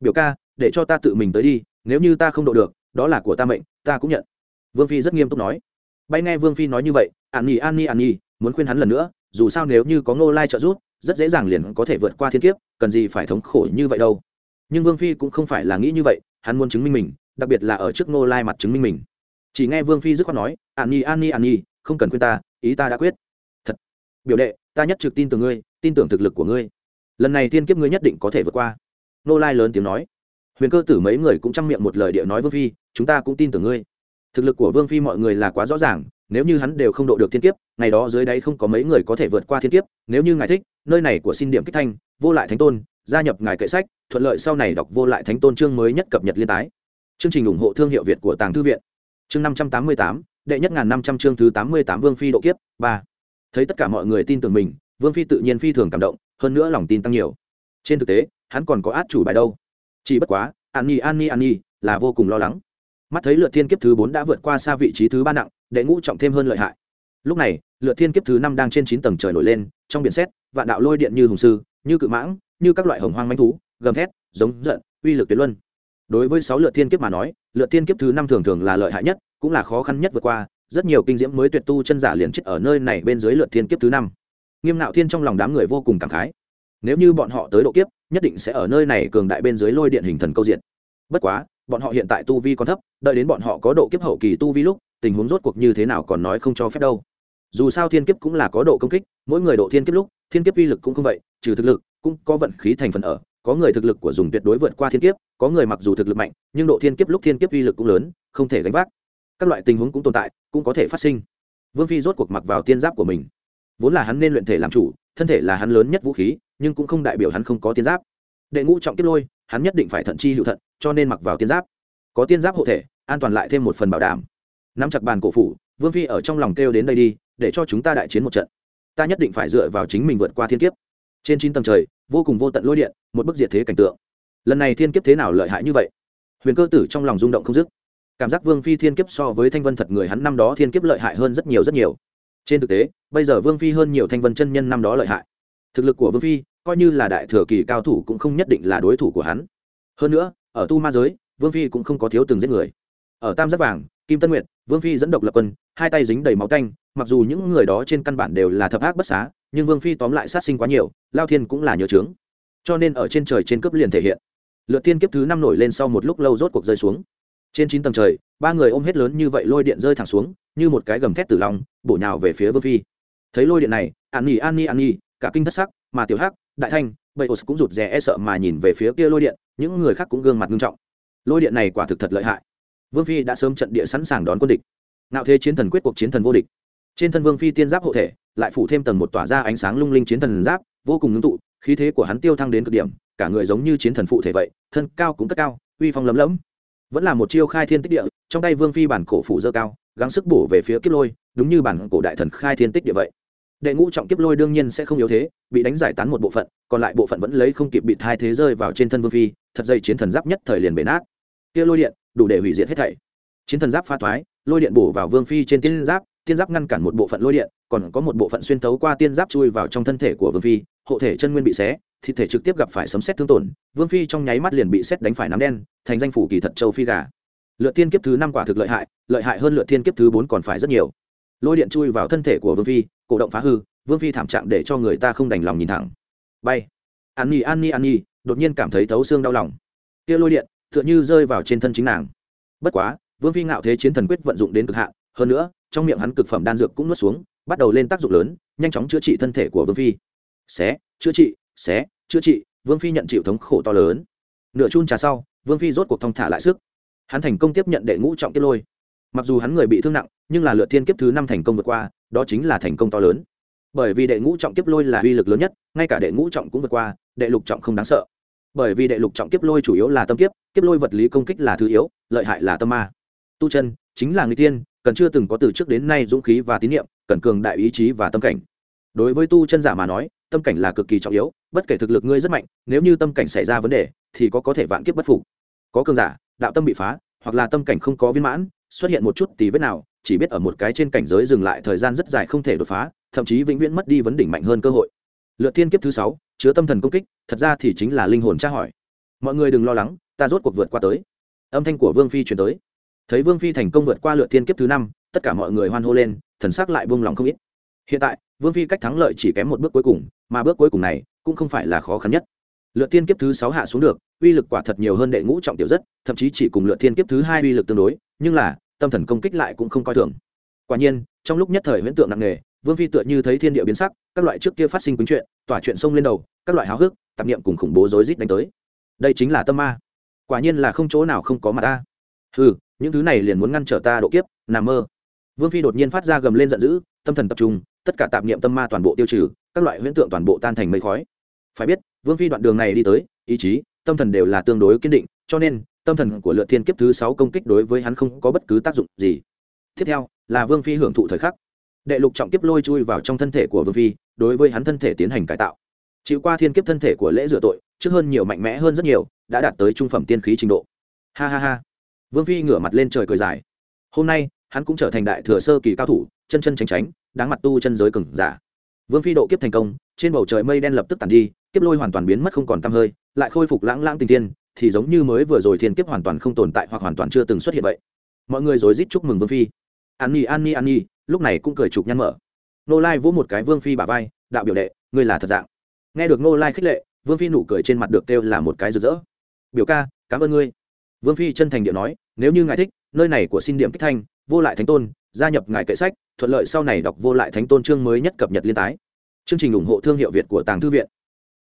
Biểu ca, để cho ta tự mình tới đi, nếu như ta không độ được, đó là của ta mệnh, ta cũng nhận. Vương phi rất nghiêm túc nói. Bay nghe vương phi nói như vậy, an nhi an nhi an nhi, muốn khuyên hắn lần nữa, dù sao nếu như có ngô lai trợ giúp rất dễ dàng liền có thể vượt qua thiên kiếp, cần gì phải thống khổ như vậy đâu. Nhưng vương phi cũng không phải là nghĩ như vậy, hắn muốn chứng minh mình, đặc biệt là ở trước ngô lai mặt chứng minh mình. Chỉ nghe vương phi dứt khoát nói, an nhi an nhi an nhi, không cần khuyên ta, ý ta đã quyết. Thật, biểu đệ, ta nhất trực tin tưởng ngươi, tin tưởng thực lực của ngươi. Lần này thiên kiếp ngươi nhất định có thể vượt qua. Ngô lai lớn tiếng nói. Huyền cơ tử mấy người cũng chăm miệng một lời địa nói vương phi, chúng ta cũng tin tưởng ngươi. Thực lực của vương phi mọi người là quá rõ ràng nếu như hắn đều không độ được thiên kiếp, ngày đó dưới đáy không có mấy người có thể vượt qua thiên kiếp, nếu như ngài thích, nơi này của xin điểm kích thanh, vô lại thánh tôn, gia nhập ngài kệ sách, thuận lợi sau này đọc vô lại thánh tôn chương mới nhất cập nhật liên tái. Chương trình ủng hộ thương hiệu việt của tàng thư viện. Chương năm trăm tám mươi tám, đệ nhất ngàn năm trăm chương thứ tám mươi tám vương phi độ kiếp, ba. Thấy tất cả mọi người tin tưởng mình, vương phi tự nhiên phi thường cảm động, hơn nữa lòng tin tăng nhiều. Trên thực tế, hắn còn có át chủ bài đâu. Chỉ bất quá, an nhi an nhi an nhi, là vô cùng lo lắng. Mắt thấy lượt thiên kiếp thứ bốn đã vượt qua xa vị trí thứ ba nặng đệ ngũ trọng thêm hơn lợi hại. Lúc này, lượt thiên kiếp thứ năm đang trên chín tầng trời nổi lên, trong biển xét vạn đạo lôi điện như hùng sư, như cự mãng, như các loại hồng hoang manh thú, gầm thét, giống giận, uy lực tuyệt luân. Đối với sáu lượt thiên kiếp mà nói, lượt thiên kiếp thứ năm thường thường là lợi hại nhất, cũng là khó khăn nhất vượt qua, rất nhiều kinh diễm mới tuyệt tu chân giả liền chết ở nơi này bên dưới lượt thiên kiếp thứ năm. Nghiêm nạo thiên trong lòng đám người vô cùng cảm khái. Nếu như bọn họ tới độ kiếp, nhất định sẽ ở nơi này cường đại bên dưới lôi điện hình thần câu diện. Bất quá, bọn họ hiện tại tu vi còn thấp, đợi đến bọn họ có độ kiếp hậu kỳ tu vi lúc tình huống rốt cuộc như thế nào còn nói không cho phép đâu. Dù sao thiên kiếp cũng là có độ công kích, mỗi người độ thiên kiếp lúc, thiên kiếp uy lực cũng không vậy, trừ thực lực, cũng có vận khí thành phần ở. Có người thực lực của dùng tuyệt đối vượt qua thiên kiếp, có người mặc dù thực lực mạnh, nhưng độ thiên kiếp lúc thiên kiếp uy lực cũng lớn, không thể gánh vác. Các loại tình huống cũng tồn tại, cũng có thể phát sinh. Vương phi rốt cuộc mặc vào tiên giáp của mình. Vốn là hắn nên luyện thể làm chủ, thân thể là hắn lớn nhất vũ khí, nhưng cũng không đại biểu hắn không có tiên giáp. Đệ ngũ trọng kiếp lôi, hắn nhất định phải thận chi hữu thận, cho nên mặc vào tiên giáp. Có tiên giáp hộ thể, an toàn lại thêm một phần bảo đảm nắm chặt bàn cổ phủ, vương phi ở trong lòng kêu đến đây đi, để cho chúng ta đại chiến một trận. Ta nhất định phải dựa vào chính mình vượt qua thiên kiếp. Trên chín tầng trời, vô cùng vô tận lôi điện, một bức diệt thế cảnh tượng. Lần này thiên kiếp thế nào lợi hại như vậy? Huyền cơ tử trong lòng rung động không dứt. Cảm giác vương phi thiên kiếp so với thanh vân thật người hắn năm đó thiên kiếp lợi hại hơn rất nhiều rất nhiều. Trên thực tế, bây giờ vương phi hơn nhiều thanh vân chân nhân năm đó lợi hại. Thực lực của vương phi coi như là đại thừa kỳ cao thủ cũng không nhất định là đối thủ của hắn. Hơn nữa, ở tu ma giới, vương phi cũng không có thiếu từng giết người. Ở tam giác vàng kim tân nguyệt vương phi dẫn độc lập quân hai tay dính đầy máu canh mặc dù những người đó trên căn bản đều là thập ác bất xá nhưng vương phi tóm lại sát sinh quá nhiều lao thiên cũng là nhớ trướng cho nên ở trên trời trên cấp liền thể hiện. Lượt tiên kiếp thứ năm nổi lên sau một lúc lâu rốt cuộc rơi xuống. Trên chín tầng trời ba người ôm hết lớn như vậy lôi điện rơi thẳng xuống như một cái gầm thét tử lòng, bổ nhào về phía vương phi. Thấy lôi điện này an nhi an nhi an nhi cả kinh thất sắc mà tiểu hắc đại thanh bậy ô cũng rụt rè e sợ mà nhìn về phía kia lôi điện những người khác cũng gương mặt nghiêm trọng. Lôi điện này quả thực thật lợi hại vương phi đã sớm trận địa sẵn sàng đón quân địch. Nạo thế chiến thần quyết cuộc chiến thần vô địch. Trên thân vương phi tiên giáp hộ thể, lại phủ thêm tầng một tỏa ra ánh sáng lung linh chiến thần giáp, vô cùng ngưng tụ, khí thế của hắn tiêu thăng đến cực điểm, cả người giống như chiến thần phụ thể vậy, thân cao cũng cất cao, uy phong lấm lấm. Vẫn là một chiêu khai thiên tích địa, trong tay vương phi bản cổ phủ dơ cao, gắng sức bổ về phía kiếp lôi, đúng như bản cổ đại thần khai thiên tích địa vậy. Đệ ngũ trọng kiếp lôi đương nhiên sẽ không yếu thế, bị đánh giải tán một bộ phận, còn lại bộ phận vẫn lấy không kịp bị hai thế rơi vào trên thân vương phi, thật dây chiến thần giáp nhất thời liền bể nát kia lôi điện, đủ để hủy diệt hết thảy. Chiến thần giáp pha thoái, lôi điện bổ vào vương phi trên tiên giáp tiên giáp ngăn cản một bộ phận lôi điện, còn có một bộ phận xuyên thấu qua tiên giáp chui vào trong thân thể của vương phi, hộ thể chân nguyên bị xé thịt thể trực tiếp gặp phải sấm xét thương tổn, vương phi trong nháy mắt liền bị xét đánh phải nắm đen, thành danh phủ kỳ thật châu phi gà. Lựa tiên kiếp thứ năm quả thực lợi hại lợi hại hơn lựa tiên kiếp thứ bốn còn phải rất nhiều. Lôi điện chui vào thân thể của vương phi, cổ động phá hư, vương phi thảm trạng để cho người ta không đành lòng nhìn thẳng. Bay. An nhi an nhi an nhi, đột nhiên cảm thấy thấu xương đau lòng. Kia lôi điện tựa như rơi vào trên thân chính nàng. Bất quá, vương phi ngạo thế chiến thần quyết vận dụng đến cực hạn, hơn nữa, trong miệng hắn cực phẩm đan dược cũng nuốt xuống, bắt đầu lên tác dụng lớn, nhanh chóng chữa trị thân thể của vương phi. Xé, chữa trị, xé, chữa trị, vương phi nhận chịu thống khổ to lớn. Nửa chun trà sau, vương phi rốt cuộc thong thả lại sức. Hắn thành công tiếp nhận đệ ngũ trọng tiết lôi. Mặc dù hắn người bị thương nặng, nhưng là lượt thiên kiếp thứ năm thành công vượt qua, đó chính là thành công to lớn. Bởi vì đệ ngũ trọng kiếp lôi là uy lực lớn nhất, ngay cả đệ ngũ trọng cũng vượt qua, đệ lục trọng không đáng sợ bởi vì đệ lục trọng kiếp lôi chủ yếu là tâm kiếp kiếp lôi vật lý công kích là thứ yếu, lợi hại là tâm ma. Tu chân, chính là người tiên, cần chưa từng có từ trước đến nay dũng khí và tín nhiệm cần cường đại ý chí và tâm cảnh. Đối với tu chân giả mà nói, tâm cảnh là cực kỳ trọng yếu, bất kể thực lực ngươi rất mạnh, nếu như tâm cảnh xảy ra vấn đề, thì có có thể vạn kiếp bất phục. Có cường giả, đạo tâm bị phá, hoặc là tâm cảnh không có viên mãn, xuất hiện một chút tí vết nào, chỉ biết ở một cái trên cảnh giới dừng lại thời gian rất dài không thể đột phá, thậm chí vĩnh viễn mất đi vấn đỉnh mạnh hơn cơ hội. Lượt thiên kiếp thứ sáu chứa tâm thần công kích, thật ra thì chính là linh hồn tra hỏi. Mọi người đừng lo lắng, ta rốt cuộc vượt qua tới. Âm thanh của vương phi chuyển tới. Thấy vương phi thành công vượt qua lượt thiên kiếp thứ năm, tất cả mọi người hoan hô lên, thần sắc lại buông lòng không ít. Hiện tại, vương phi cách thắng lợi chỉ kém một bước cuối cùng, mà bước cuối cùng này cũng không phải là khó khăn nhất. Lượt thiên kiếp thứ sáu hạ xuống được, uy lực quả thật nhiều hơn đệ ngũ trọng tiểu rất, thậm chí chỉ cùng lượt thiên kiếp thứ hai uy lực tương đối, nhưng là, tâm thần công kích lại cũng không coi thường. Quả nhiên, trong lúc nhất thời huyễn tượng nặng nề vương phi tựa như thấy thiên địa biến sắc, các loại trước kia phát sinh quýnh chuyện, tỏa chuyện sông lên đầu, các loại háo hức, tạp niệm cùng khủng bố rối rít đánh tới. Đây chính là tâm ma. Quả nhiên là không chỗ nào không có mà ta. Ừ những thứ này liền muốn ngăn trở ta độ kiếp nằm mơ. Vương phi đột nhiên phát ra gầm lên giận dữ, tâm thần tập trung, tất cả tạp niệm tâm ma toàn bộ tiêu trừ, các loại huyễn tượng toàn bộ tan thành mây khói. Phải biết, vương phi đoạn đường này đi tới, ý chí, tâm thần đều là tương đối kiên định, cho nên, tâm thần của lượt thiên kiếp thứ sáu công kích đối với hắn không có bất cứ tác dụng gì. Tiếp theo, là vương phi hưởng thụ thời khắc đệ lục trọng kiếp lôi chui vào trong thân thể của vương phi, đối với hắn thân thể tiến hành cải tạo. Chịu qua thiên kiếp thân thể của lễ rửa tội, trước hơn nhiều mạnh mẽ hơn rất nhiều, đã đạt tới trung phẩm tiên khí trình độ. Ha ha ha. Vương phi ngửa mặt lên trời cười dài. Hôm nay, hắn cũng trở thành đại thừa sơ kỳ cao thủ, chân chân tránh tránh, đáng mặt tu chân giới cừng giả. Vương phi độ kiếp thành công, trên bầu trời mây đen lập tức tàn đi, kiếp lôi hoàn toàn biến mất không còn tăm hơi, lại khôi phục lãng lãng tình tiên, thì giống như mới vừa rồi thiên kiếp hoàn toàn không tồn tại hoặc hoàn toàn chưa từng xuất hiện vậy. Mọi người rối rít chúc mừng vương phi an nhi an nhi an nhi, lúc này cũng cười chụp nhăn mở. Nô lai vỗ một cái vương phi bả vai, đạo biểu đệ, ngươi là thật dạng. Nghe được nô lai khích lệ, vương phi nụ cười trên mặt được kêu là một cái rực rỡ. Biểu ca, cảm ơn ngươi. Vương phi chân thành điện nói, nếu như ngài thích, nơi này của xin điểm kích thanh, vô lại thánh tôn, gia nhập ngài kệ sách, thuận lợi sau này đọc vô lại thánh tôn chương mới nhất cập nhật liên tái. Chương trình ủng hộ thương hiệu việt của tàng thư viện.